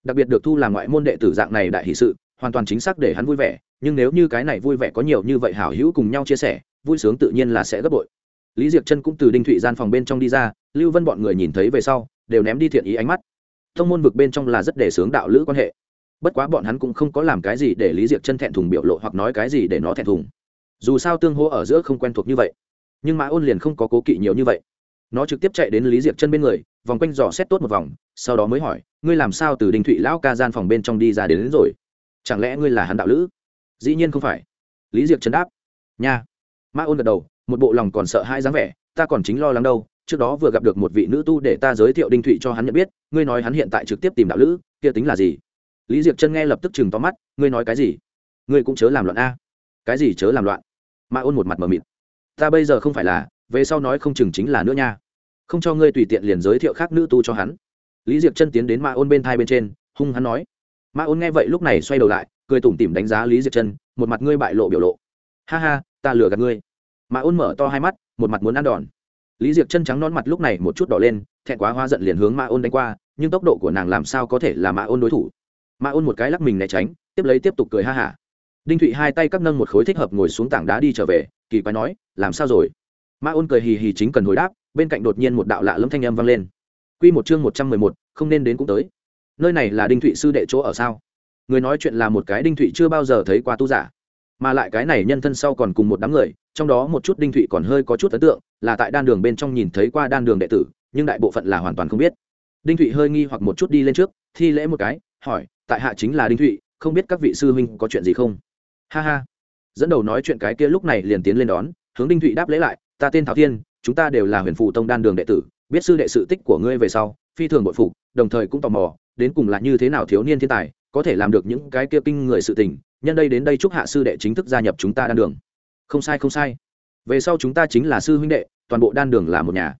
Đặc biệt được thu làm ngoại môn đệ tử dạng này đại hỷ sự, hoàn toàn chính xác để hắn vui vẻ, nhưng nếu như cái này vui vẻ có nhiều như vậy hảo hữu cùng nhau chia sẻ, vui sướng tự nhiên là sẽ gấp bội. Lý diệc chân cũng từ đinh thụy gian phòng bên trong đi ra, lưu vân bọn người nhìn thấy về sau, đều ném đi thiện ý ánh mắt. Thông môn vực bên trong là rất để sướng đạo lữ quan hệ bất quá bọn hắn cũng không có làm cái gì để lý diệc chân thẹn thùng biểu lộ hoặc nói cái gì để nó thẹn thùng. Dù sao tương hô ở giữa không quen thuộc như vậy. Nhưng mã ôn liền không có cố kỵ nhiều như vậy. Nó trực tiếp chạy đến lý diệc chân bên người vòng quanh dò xét tốt một vòng sau đó mới hỏi ngươi làm sao từ đình thụy lão ca gian phòng bên trong đi ra đến, đến rồi? Chẳng lẽ ngươi là hắn đạo lữ? Dĩ nhiên không phải. Lý diệc chân đáp nha. Mã ôn gật đầu một bộ lòng còn sợ hai dáng vẻ ta còn chính lo lắng đâu trước đó vừa gặp được một vị nữ tu để ta giới thiệu đinh thụy cho hắn nhận biết ngươi nói hắn hiện tại trực tiếp tìm đạo lữ kia tính là gì? Lý diệc chân nghe lập tức chừng to mắt, ngươi nói cái gì? Ngươi cũng chớ làm loạn a. Cái gì chớ làm loạn? Mà ôn một mặt mờ mịt. Ta bây giờ không phải là, về sau nói không chừng chính là nữa nha. Không cho ngươi tùy tiện liền giới thiệu khác nữ tu cho hắn. Lý diệc chân tiến đến mạ ôn bên thai bên trên, hung hắn nói. Mạ ôn nghe vậy lúc này xoay đầu lại, cười tủm tỉm đánh giá lý diệc chân, một mặt ngươi bại lộ biểu lộ. Ha ha, ta lừa gạt ngươi. Mạ ôn mở to hai mắt, một mặt muốn ăn đòn. Lý diệc chân trắng non mặt lúc này một chút đỏ lên, thẹn quá hoa giận liền hướng mạ ôn đánh qua, nhưng tốc độ của nàng làm sao có thể là mạ ôn đối thủ? Ma ôn một cái lắc mình né tránh, tiếp lấy tiếp tục cười ha hả. Đinh thụy hai tay cắp nâng một khối thích hợp ngồi xuống tảng đá đi trở về, kỳ quái nói, làm sao rồi? Ma ôn cười hì hì chính cần hồi đáp, bên cạnh đột nhiên một đạo lạ lâm thanh âm vang lên. Q một chương một trăm mười một, không nên đến cũng tới. Nơi này là đinh thụy sư đệ chỗ ở sao? Người nói chuyện là một cái đinh thụy chưa bao giờ thấy qua tu giả. Mà lại cái này nhân thân sau còn cùng một đám người, trong đó một chút đinh thụy còn hơi có chút ấn tượng, là tại đan đường bên trong nhìn thấy qua đan đường đệ tử, nhưng đại bộ phận là hoàn toàn không biết. Đinh thụy hơi nghi hoặc một chút đi lên trước, thi lễ một cái, hỏi tại hạ chính là đinh thụy, không biết các vị sư huynh có chuyện gì không? Ha ha. Dẫn đầu nói chuyện cái kia lúc này liền tiến lên đón, hướng đinh thụy đáp lễ lại, ta tên thảo thiên, chúng ta đều là huyền phụ tông đan đường đệ tử, biết sư đệ sự tích của ngươi về sau, phi thường bội phục, đồng thời cũng tò mò, đến cùng là như thế nào thiếu niên thiên tài, có thể làm được những cái kia kinh người sự tình, nhân đây đến đây chúc hạ sư đệ chính thức gia nhập chúng ta đan đường. Không sai không sai. Về sau chúng ta chính là sư huynh đệ, toàn bộ đan đường là một nhà.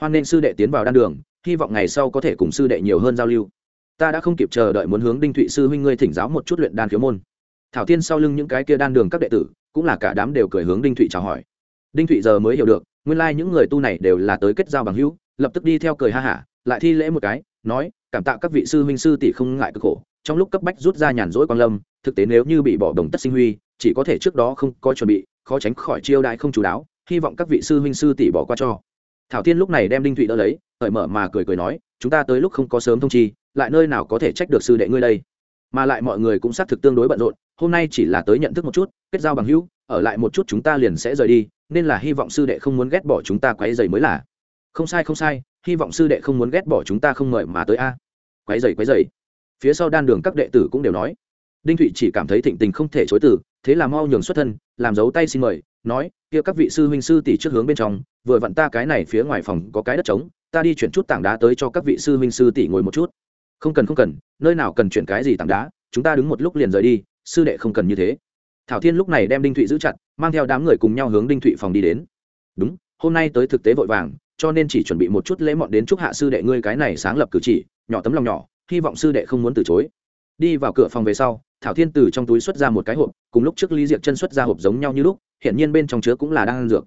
Hoan nên sư đệ tiến vào đan đường, hy vọng ngày sau có thể cùng sư đệ nhiều hơn giao lưu ta đã không kịp chờ đợi muốn hướng đinh thụy sư huynh ngươi thỉnh giáo một chút luyện đan khiếu môn. Thảo tiên sau lưng những cái kia đan đường các đệ tử, cũng là cả đám đều cười hướng đinh thụy chào hỏi. Đinh thụy giờ mới hiểu được, nguyên lai、like、những người tu này đều là tới kết giao bằng hữu, lập tức đi theo cười ha hả, lại thi lễ một cái, nói, cảm tạ các vị sư huynh sư tỷ không ngại cực khổ, trong lúc cấp bách rút ra nhàn rỗi quan lâm, thực tế nếu như bị bỏ đồng tất sinh huy, chỉ có thể trước đó không có chuẩn bị, khó tránh khỏi chiêu đại không chú đáo, hy vọng các vị sư huynh sư tỷ bỏ qua cho. Thảo tiên lúc này đem đinh thụy đỡ lấy hởi mở mà cười cười nói, chúng ta tới lúc không có sớm thông chi lại nơi nào có thể trách được sư đệ ngươi đây? Mà lại mọi người cũng xác thực tương đối bận rộn, hôm nay chỉ là tới nhận thức một chút, kết giao bằng hữu, ở lại một chút chúng ta liền sẽ rời đi, nên là hy vọng sư đệ không muốn ghét bỏ chúng ta quấy dày mới là. Không sai không sai, hy vọng sư đệ không muốn ghét bỏ chúng ta không mời mà tới a. À. quấy dày quấy dày phía sau đan đường các đệ tử cũng đều nói. Đinh thụy chỉ cảm thấy thịnh tình không thể chối từ, thế là mau nhường xuất thân, làm dấu tay xin mời, nói, kia các vị sư huynh sư tỷ trước hướng bên trong, vừa vặn ta cái này phía ngoài phòng có cái đất trống, ta đi chuyển chút tảng đá tới cho các vị sư huynh sư tỷ ngồi một chút không cần không cần, nơi nào cần chuyển cái gì tảng đá, chúng ta đứng một lúc liền rời đi, sư đệ không cần như thế. Thảo thiên lúc này đem đinh thụy giữ chặt, mang theo đám người cùng nhau hướng đinh thụy phòng đi đến. Đúng, hôm nay tới thực tế vội vàng, cho nên chỉ chuẩn bị một chút lễ mọn đến chúc hạ sư đệ ngươi cái này sáng lập cử chỉ, nhỏ tấm lòng nhỏ, hy vọng sư đệ không muốn từ chối. Đi vào cửa phòng về sau, thảo thiên từ trong túi xuất ra một cái hộp, cùng lúc trước lý diệc chân xuất ra hộp giống nhau như lúc, hiển nhiên bên trong chứa cũng là đan dược.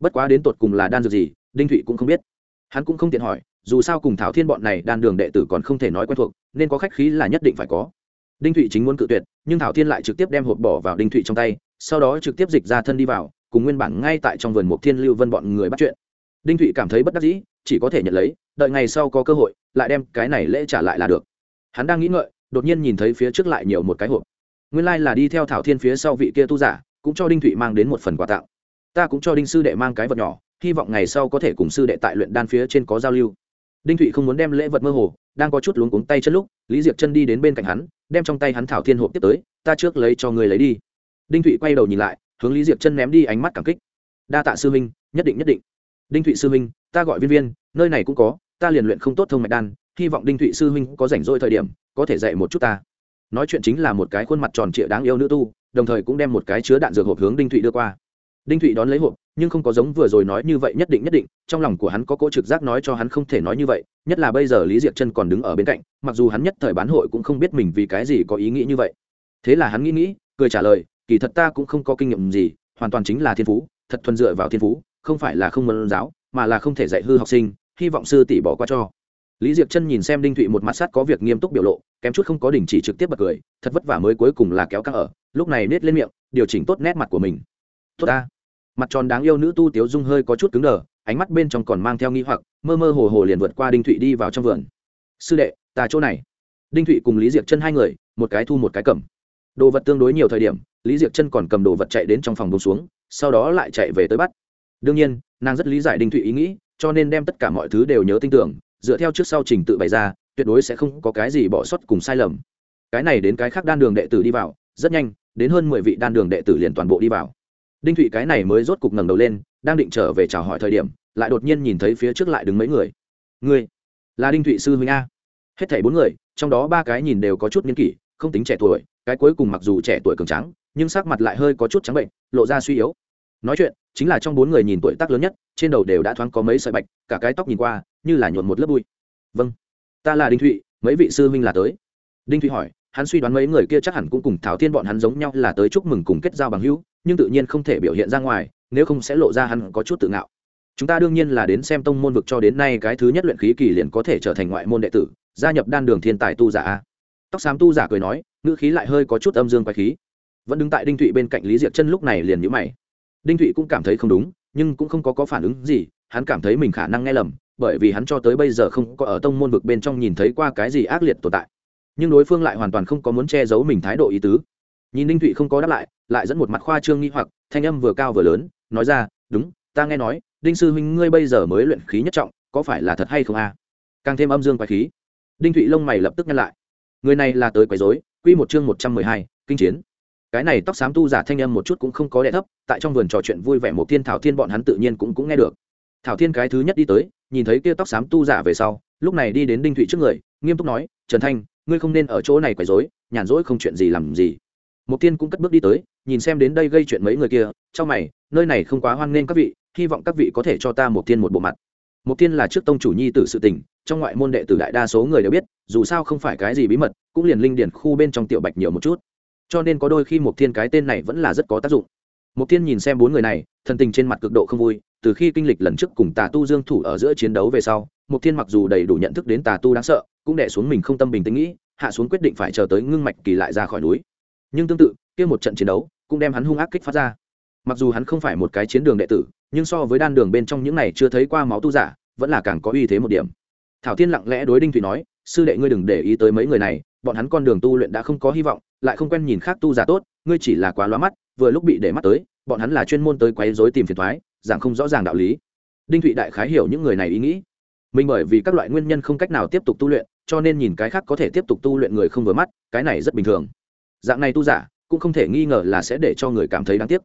Bất quá đến tột cùng là đan dược gì, đinh thụy cũng không biết. Hắn cũng không tiện hỏi dù sao cùng thảo thiên bọn này đan đường đệ tử còn không thể nói quen thuộc, nên có khách khí là nhất định phải có. Đinh thụy chính muốn cự tuyệt, nhưng thảo thiên lại trực tiếp đem hộp bỏ vào đinh thụy trong tay, sau đó trực tiếp dịch ra thân đi vào, cùng nguyên bản ngay tại trong vườn mục thiên lưu vân bọn người bắt chuyện. Đinh thụy cảm thấy bất đắc dĩ, chỉ có thể nhận lấy, đợi ngày sau có cơ hội, lại đem cái này lễ trả lại là được. Hắn đang nghĩ ngợi, đột nhiên nhìn thấy phía trước lại nhiều một cái hộp. Nguyên lai、like、là đi theo thảo thiên phía sau vị kia tu giả, cũng cho đinh thụy mang đến một phần quà tặng. Ta cũng cho đinh sư đệ mang cái vật nhỏ, hy vọng ngày sau có thể cùng sư đệ tại luyện đan phía trên có giao lưu đinh thụy không muốn đem lễ vật mơ hồ, đang có chút luống cuống tay chân lúc, lý diệp chân đi đến bên cạnh hắn, đem trong tay hắn thảo thiên hộp tiếp tới, ta trước lấy cho người lấy đi. Đinh thụy quay đầu nhìn lại, hướng lý diệp chân ném đi ánh mắt cảm kích. Đa tạ sư minh nhất định nhất định. Đinh thụy sư minh ta gọi viên viên, nơi này cũng có, ta liền luyện không tốt thông mạch đan, hy vọng đinh thụy sư minh có rảnh rỗi thời điểm, có thể dạy một chút ta. Nói chuyện chính là một cái khuôn mặt tròn trịa đáng yêu nữ tu, đồng thời cũng đem một cái chứa đạn dược hộp hướng đinh thụy đưa qua. Đinh thụy đón lấy hộp nhưng không có giống vừa rồi nói như vậy nhất định nhất định, trong lòng của hắn có cỗ trực giác nói cho hắn không thể nói như vậy, nhất là bây giờ lý diệc chân còn đứng ở bên cạnh, mặc dù hắn nhất thời bán hội cũng không biết mình vì cái gì có ý nghĩ như vậy. Thế là hắn nghĩ nghĩ, cười trả lời, kỳ thật ta cũng không có kinh nghiệm gì, hoàn toàn chính là thiên phú, thật thuần dựa vào thiên phú, không phải là không môn giáo, mà là không thể dạy hư học sinh, hy vọng sư tỷ bỏ qua cho. Lý diệc chân nhìn xem đinh thụy một mặt sắt có việc nghiêm túc biểu lộ, kém chút không có đình chỉ trực tiếp bật cười, thật vất vả mới cuối cùng là kéo căng ở, lúc này nết lên miệng, điều chỉnh tốt nét mặt của mình. Tốt ta mặt tròn đáng yêu nữ tu tiếu dung hơi có chút cứng đờ, ánh mắt bên trong còn mang theo nghi hoặc, mơ mơ hồ hồ liền vượt qua đinh thụy đi vào trong vườn. Sư đệ, ta chỗ này. Đinh thụy cùng lý diệc chân hai người, một cái thu một cái cầm. Đồ vật tương đối nhiều thời điểm, lý diệc chân còn cầm đồ vật chạy đến trong phòng bông xuống, sau đó lại chạy về tới bắt. Đương nhiên, nàng rất lý giải đinh thụy ý nghĩ, cho nên đem tất cả mọi thứ đều nhớ tin tưởng, dựa theo trước sau trình tự bày ra, tuyệt đối sẽ không có cái gì bỏ sót cùng sai lầm. Cái này đến cái khác đan đường đệ tử đi vào, rất nhanh, đến hơn mười vị đan đường đệ tử liền toàn bộ đi vào đinh thụy cái này mới rốt cục ngẩng đầu lên, đang định trở về chào hỏi thời điểm, lại đột nhiên nhìn thấy phía trước lại đứng mấy người. Người là đinh thụy sư huynh a? Hết thảy bốn người, trong đó ba cái nhìn đều có chút nghiên kỷ, không tính trẻ tuổi, cái cuối cùng mặc dù trẻ tuổi cường trắng nhưng sắc mặt lại hơi có chút trắng bệnh, lộ ra suy yếu. Nói chuyện, chính là trong bốn người nhìn tuổi tác lớn nhất, trên đầu đều đã thoáng có mấy sợi bạch, cả cái tóc nhìn qua, như là nhuộn một lớp bụi. Vâng ta là đinh thụy, mấy vị sư huynh là tới. Đinh thụy hỏi, hắn suy đoán mấy người kia chắc hẳn cũng cùng thảo thiên bọn hắn giống nhau là tới chúc mừng cùng kết giao bằng hữu nhưng tự nhiên không thể biểu hiện ra ngoài nếu không sẽ lộ ra hắn có chút tự ngạo. Chúng ta đương nhiên là đến xem tông môn vực cho đến nay cái thứ nhất luyện khí kỳ liền có thể trở thành ngoại môn đệ tử gia nhập đan đường thiên tài tu giả tóc xám tu giả cười nói ngữ khí lại hơi có chút âm dương quái khí. Vẫn đứng tại đinh thụy bên cạnh lý diệc chân lúc này liền nhữ mày. Đinh thụy cũng cảm thấy không đúng nhưng cũng không có, có phản ứng gì hắn cảm thấy mình khả năng nghe lầm bởi vì hắn cho tới bây giờ không có ở tông môn vực bên trong nhìn thấy qua cái gì ác liệt tồn tại. Nhưng đối phương lại hoàn toàn không có muốn che giấu mình thái độ ý tứ. Nhìn đinh thụy không có đáp lại lại dẫn một mặt khoa trương nghi hoặc, thanh âm vừa cao vừa lớn, nói ra, đúng, ta nghe nói, đinh sư huynh ngươi bây giờ mới luyện khí nhất trọng, có phải là thật hay không a? Càng thêm âm dương quái khí. Đinh thụy lông mày lập tức nhăn lại. Người này là tới quấy dối quy một chương một trăm mười hai, kinh chiến. Cái này tóc xám tu giả thanh âm một chút cũng không có đẻ thấp, tại trong vườn trò chuyện vui vẻ một thiên thảo thiên bọn hắn tự nhiên cũng cũng nghe được. Thảo thiên cái thứ nhất đi tới, nhìn thấy kia tóc xám tu giả về sau, lúc này đi đến đinh thụy trước người, nghiêm túc nói, trần thanh, ngươi không nên ở chỗ này quấy rối, nhàn rỗi không chuyện gì làm gì. Một tiên cũng cất bước đi tới nhìn xem đến đây gây chuyện mấy người kia trong mày, nơi này không quá hoan nghênh các vị, hy vọng các vị có thể cho ta một tiên một bộ mặt. Một tiên là trước tông chủ nhi tử sự tình, trong ngoại môn đệ tử đại đa số người đều biết, dù sao không phải cái gì bí mật, cũng liền linh điển khu bên trong tiểu bạch nhiều một chút. Cho nên có đôi khi một thiên cái tên này vẫn là rất có tác dụng. Một thiên nhìn xem bốn người này, thần tình trên mặt cực độ không vui, từ khi kinh lịch lần trước cùng tà tu dương thủ ở giữa chiến đấu về sau, một thiên mặc dù đầy đủ nhận thức đến tà tu đáng sợ, cũng đẻ xuống mình không tâm bình tĩnh nghĩ, hạ xuống quyết định phải chờ tới ngưng mạch kỳ lại ra khỏi núi. Nhưng tương tự, kia một trận chiến đấu cũng đem hắn hung ác kích phát ra. Mặc dù hắn không phải một cái chiến đường đệ tử, nhưng so với đan đường bên trong những này chưa thấy qua máu tu giả, vẫn là càng có uy thế một điểm. Thảo thiên lặng lẽ đối đinh thủy nói, sư đệ ngươi đừng để ý tới mấy người này, bọn hắn con đường tu luyện đã không có hy vọng, lại không quen nhìn khác tu giả tốt, ngươi chỉ là quá loa mắt, vừa lúc bị để mắt tới, bọn hắn là chuyên môn tới quấy rối tìm phiền thoái giảng không rõ ràng đạo lý. Đinh thụy đại khái hiểu những người này ý nghĩ. Mình bởi vì các loại nguyên nhân không cách nào tiếp tục tu luyện, cho nên nhìn cái khác có thể tiếp tục tu luyện người không vừa mắt, cái này rất bình thường. Dạng này tu giả cũng không thể nghi ngờ là sẽ để cho người cảm thấy đáng tiếc.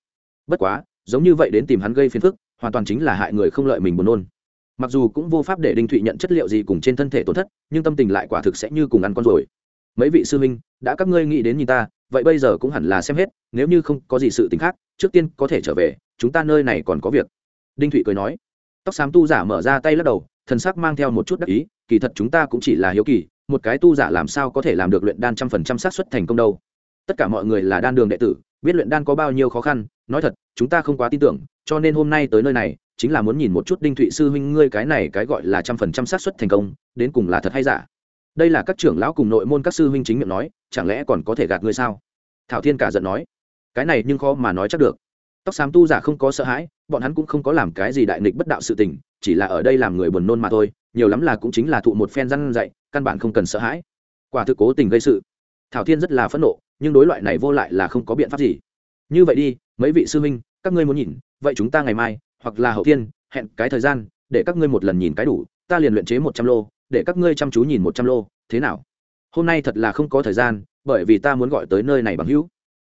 Bất quá, giống như vậy đến tìm hắn gây phiền phức, hoàn toàn chính là hại người không lợi mình buồn nôn. Mặc dù cũng vô pháp để đinh thụy nhận chất liệu gì cùng trên thân thể tổn thất, nhưng tâm tình lại quả thực sẽ như cùng ăn con rồi mấy vị sư huynh, đã các ngươi nghĩ đến nhìn ta, vậy bây giờ cũng hẳn là xem hết, nếu như không có gì sự t ì n h khác, trước tiên có thể trở về, chúng ta nơi này còn có việc. Đinh thụy cười nói. Tóc xám tu giả mở ra tay lắc đầu, thần sắc mang theo một chút đắc ý, kỳ thật chúng ta cũng chỉ là hiếu kỳ, một cái tu giả làm sao có thể làm được luyện đan trăm phần trăm xác suất thành công đâu tất cả mọi người là đan đường đệ tử, biết luyện đan có bao nhiêu khó khăn, nói thật, chúng ta không quá tin tưởng, cho nên hôm nay tới nơi này, chính là muốn nhìn một chút đinh thụy sư huynh ngươi cái này cái gọi là trăm phần trăm xác suất thành công, đến cùng là thật hay giả. Đây là các trưởng lão cùng nội môn các sư huynh chính miệng nói, chẳng lẽ còn có thể gạt ngươi sao? Thảo thiên cả giận nói. Cái này nhưng khó mà nói chắc được. Tóc xám tu giả không có sợ hãi, bọn hắn cũng không có làm cái gì đại nghịch bất đạo sự tình, chỉ là ở đây làm người buồn nôn mà thôi, nhiều lắm là cũng chính là thụ một phen răn dạy, căn bản không cần sợ hãi. Quả thực cố tình gây sự. Thảo thiên rất là phẫn nộ nhưng đối loại này vô lại là không có biện pháp gì. Như vậy đi, mấy vị sư huynh, các ngươi muốn nhìn, vậy chúng ta ngày mai, hoặc là hậu thiên, hẹn cái thời gian, để các ngươi một lần nhìn cái đủ, ta liền luyện chế một trăm lô, để các ngươi chăm chú nhìn một trăm lô, thế nào? Hôm nay thật là không có thời gian, bởi vì ta muốn gọi tới nơi này bằng hữu.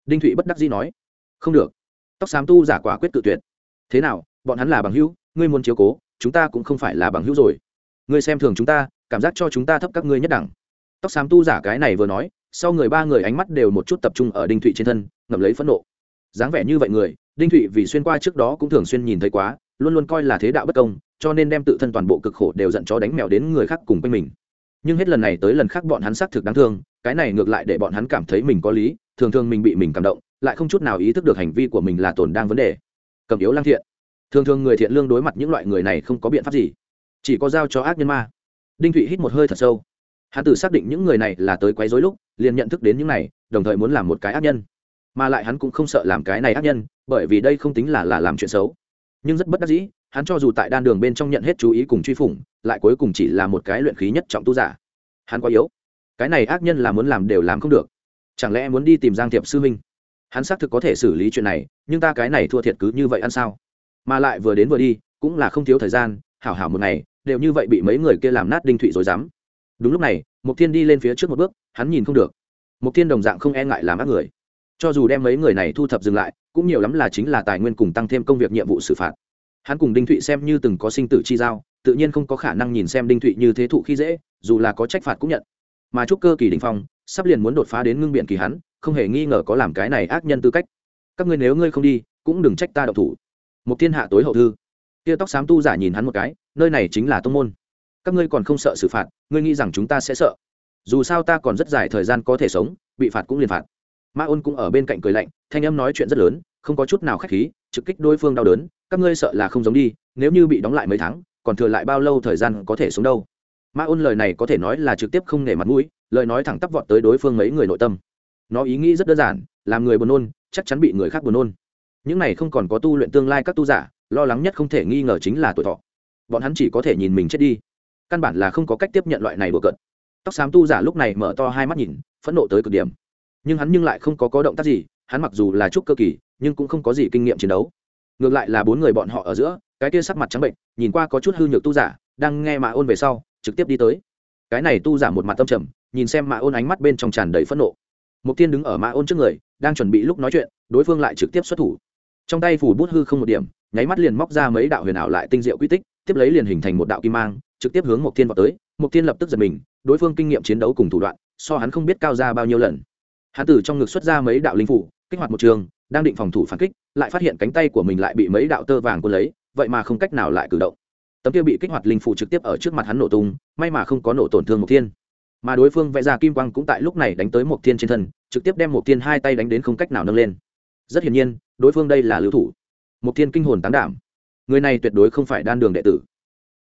Đinh thụy bất đắc dĩ nói. Không được. Tóc xám tu giả quả quyết tự tuyệt. Thế nào, bọn hắn là bằng hữu, ngươi muốn chiếu cố, chúng ta cũng không phải là bằng hữu rồi. Ngươi xem thường chúng ta, cảm giác cho chúng ta thấp các ngươi nhất đẳng. Tóc xám tu giả cái này vừa nói sau người ba người ánh mắt đều một chút tập trung ở đinh thụy trên thân, ngậm lấy phẫn nộ. Dáng vẻ như vậy người, đinh thụy vì xuyên qua trước đó cũng thường xuyên nhìn thấy quá, luôn luôn coi là thế đạo bất công, cho nên đem tự thân toàn bộ cực khổ đều giận chó đánh mèo đến người khác cùng quanh mình. Nhưng hết lần này tới lần khác bọn hắn xác thực đáng thương, cái này ngược lại để bọn hắn cảm thấy mình có lý, thường thường mình bị mình cảm động, lại không chút nào ý thức được hành vi của mình là tồn đang vấn đề. Cầm yếu lang thiện. Thường thường người thiện lương đối mặt những loại người này không có biện pháp gì. Chỉ có giao cho ác nhân ma. Đinh thụy hít một hơi thật sâu. Hắn tự xác định những người này là tới quấy rối lúc liền nhận thức đến những này, đồng thời muốn làm một cái ác nhân. Mà lại hắn cũng không sợ làm cái này ác nhân, bởi vì đây không tính là là làm chuyện xấu. Nhưng rất bất đắc dĩ, hắn cho dù tại đan đường bên trong nhận hết chú ý cùng truy phủng, lại cuối cùng chỉ là một cái luyện khí nhất trọng tu giả. Hắn quá yếu. Cái này ác nhân là muốn làm đều làm không được. Chẳng lẽ muốn đi tìm giang thiệp sư minh hắn xác thực có thể xử lý chuyện này, nhưng ta cái này thua thiệt cứ như vậy ăn sao? Mà lại vừa đến vừa đi, cũng là không thiếu thời gian, hảo hảo một ngày, đều như vậy bị mấy người kia làm nát đinh thụy rồi dám. Đúng lúc này mục thiên đi lên phía trước một bước, hắn nhìn không được. Mục thiên đồng dạng không e ngại làm ác người. Cho dù đem mấy người này thu thập dừng lại, cũng nhiều lắm là chính là tài nguyên cùng tăng thêm công việc nhiệm vụ xử phạt. Hắn cùng đinh thụy xem như từng có sinh tử chi giao, tự nhiên không có khả năng nhìn xem đinh thụy như thế thụ khi dễ, dù là có trách phạt cũng nhận. Mà chúc cơ kỳ đình phong, sắp liền muốn đột phá đến ngưng biện kỳ hắn, không hề nghi ngờ có làm cái này ác nhân tư cách. Các ngươi nếu ngươi không đi, cũng đừng trách ta đậu thủ. Một thiên hạ tối hậu thư. Kia tóc xám tu giả nhìn hắn một cái, nơi này chính là tông môn. Các ngươi còn không sợ xử phạt ngươi nghĩ rằng chúng ta sẽ sợ? Dù sao ta còn rất dài thời gian có thể sống, bị phạt cũng liền phạt. Ma ôn cũng ở bên cạnh cười lạnh, thanh âm nói chuyện rất lớn, không có chút nào k h á c h khí, trực kích đối phương đau đớn, các ngươi sợ là không giống đi, nếu như bị đóng lại mấy tháng, còn thừa lại bao lâu thời gian có thể sống đâu? Ma ôn lời này có thể nói là trực tiếp không nể mặt mũi, lời nói thẳng tắp vọt tới đối phương mấy người nội tâm. Nó ý nghĩ rất đơn giản, làm người buồn nôn, chắc chắn bị người khác buồn nôn. Những này không còn có tu luyện tương lai các tu giả, lo lắng nhất không thể nghi ngờ chính là tuổi thọ. Bọn hắn chỉ có thể nhìn mình chết đi căn bản là không có cách tiếp nhận loại này bừa cợt. Tóc xám tu giả lúc này mở to hai mắt nhìn, phẫn nộ tới cực điểm. Nhưng hắn nhưng lại không có có động tác gì, hắn mặc dù là trúc cơ kỳ, nhưng cũng không có gì kinh nghiệm chiến đấu. Ngược lại là bốn người bọn họ ở giữa, cái kia sắc mặt trắng bệnh, nhìn qua có chút hư nhược tu giả, đang nghe mạ ôn về sau, trực tiếp đi tới. Cái này tu giả một mặt tâm trầm, nhìn xem mạ ôn ánh mắt bên trong tràn đầy phẫn nộ. Mục tiên đứng ở mạ ôn trước người, đang chuẩn bị lúc nói chuyện, đối phương lại trực tiếp xuất thủ. Trong tay phủ bút hư không một điểm, nháy mắt liền móc ra mấy đạo huyền ảo lại tinh diệu quy tích, tiếp lấy liền hình thành một đạo kim mang trực tiếp hướng Mộc Thiên vào tới, Mộc Thiên lập tức giật mình, đối phương kinh nghiệm chiến đấu cùng thủ đoạn, so hắn không biết cao ra bao nhiêu lần. Hắn từ trong ngực xuất ra mấy đạo linh phủ, kích hoạt một trường, đang định phòng thủ phản kích, lại phát hiện cánh tay của mình lại bị mấy đạo tơ vàng cuốn lấy, vậy mà không cách nào lại cử động. Tấm kia bị kích hoạt linh phủ trực tiếp ở trước mặt hắn nổ tung, may mà không có nổ tổn thương Mộc thiên. Mà đối phương vẽ ra kim quang cũng tại lúc này đánh tới Mộc thiên trên thân, trực tiếp đem Mộc thiên hai tay đánh đến không cách nào nâng lên. Rất hiển nhiên, đối phương đây là lưu thủ. Mộc thiên kinh hồn tán đảm. Người này tuyệt đối không phải đan đường đệ tử.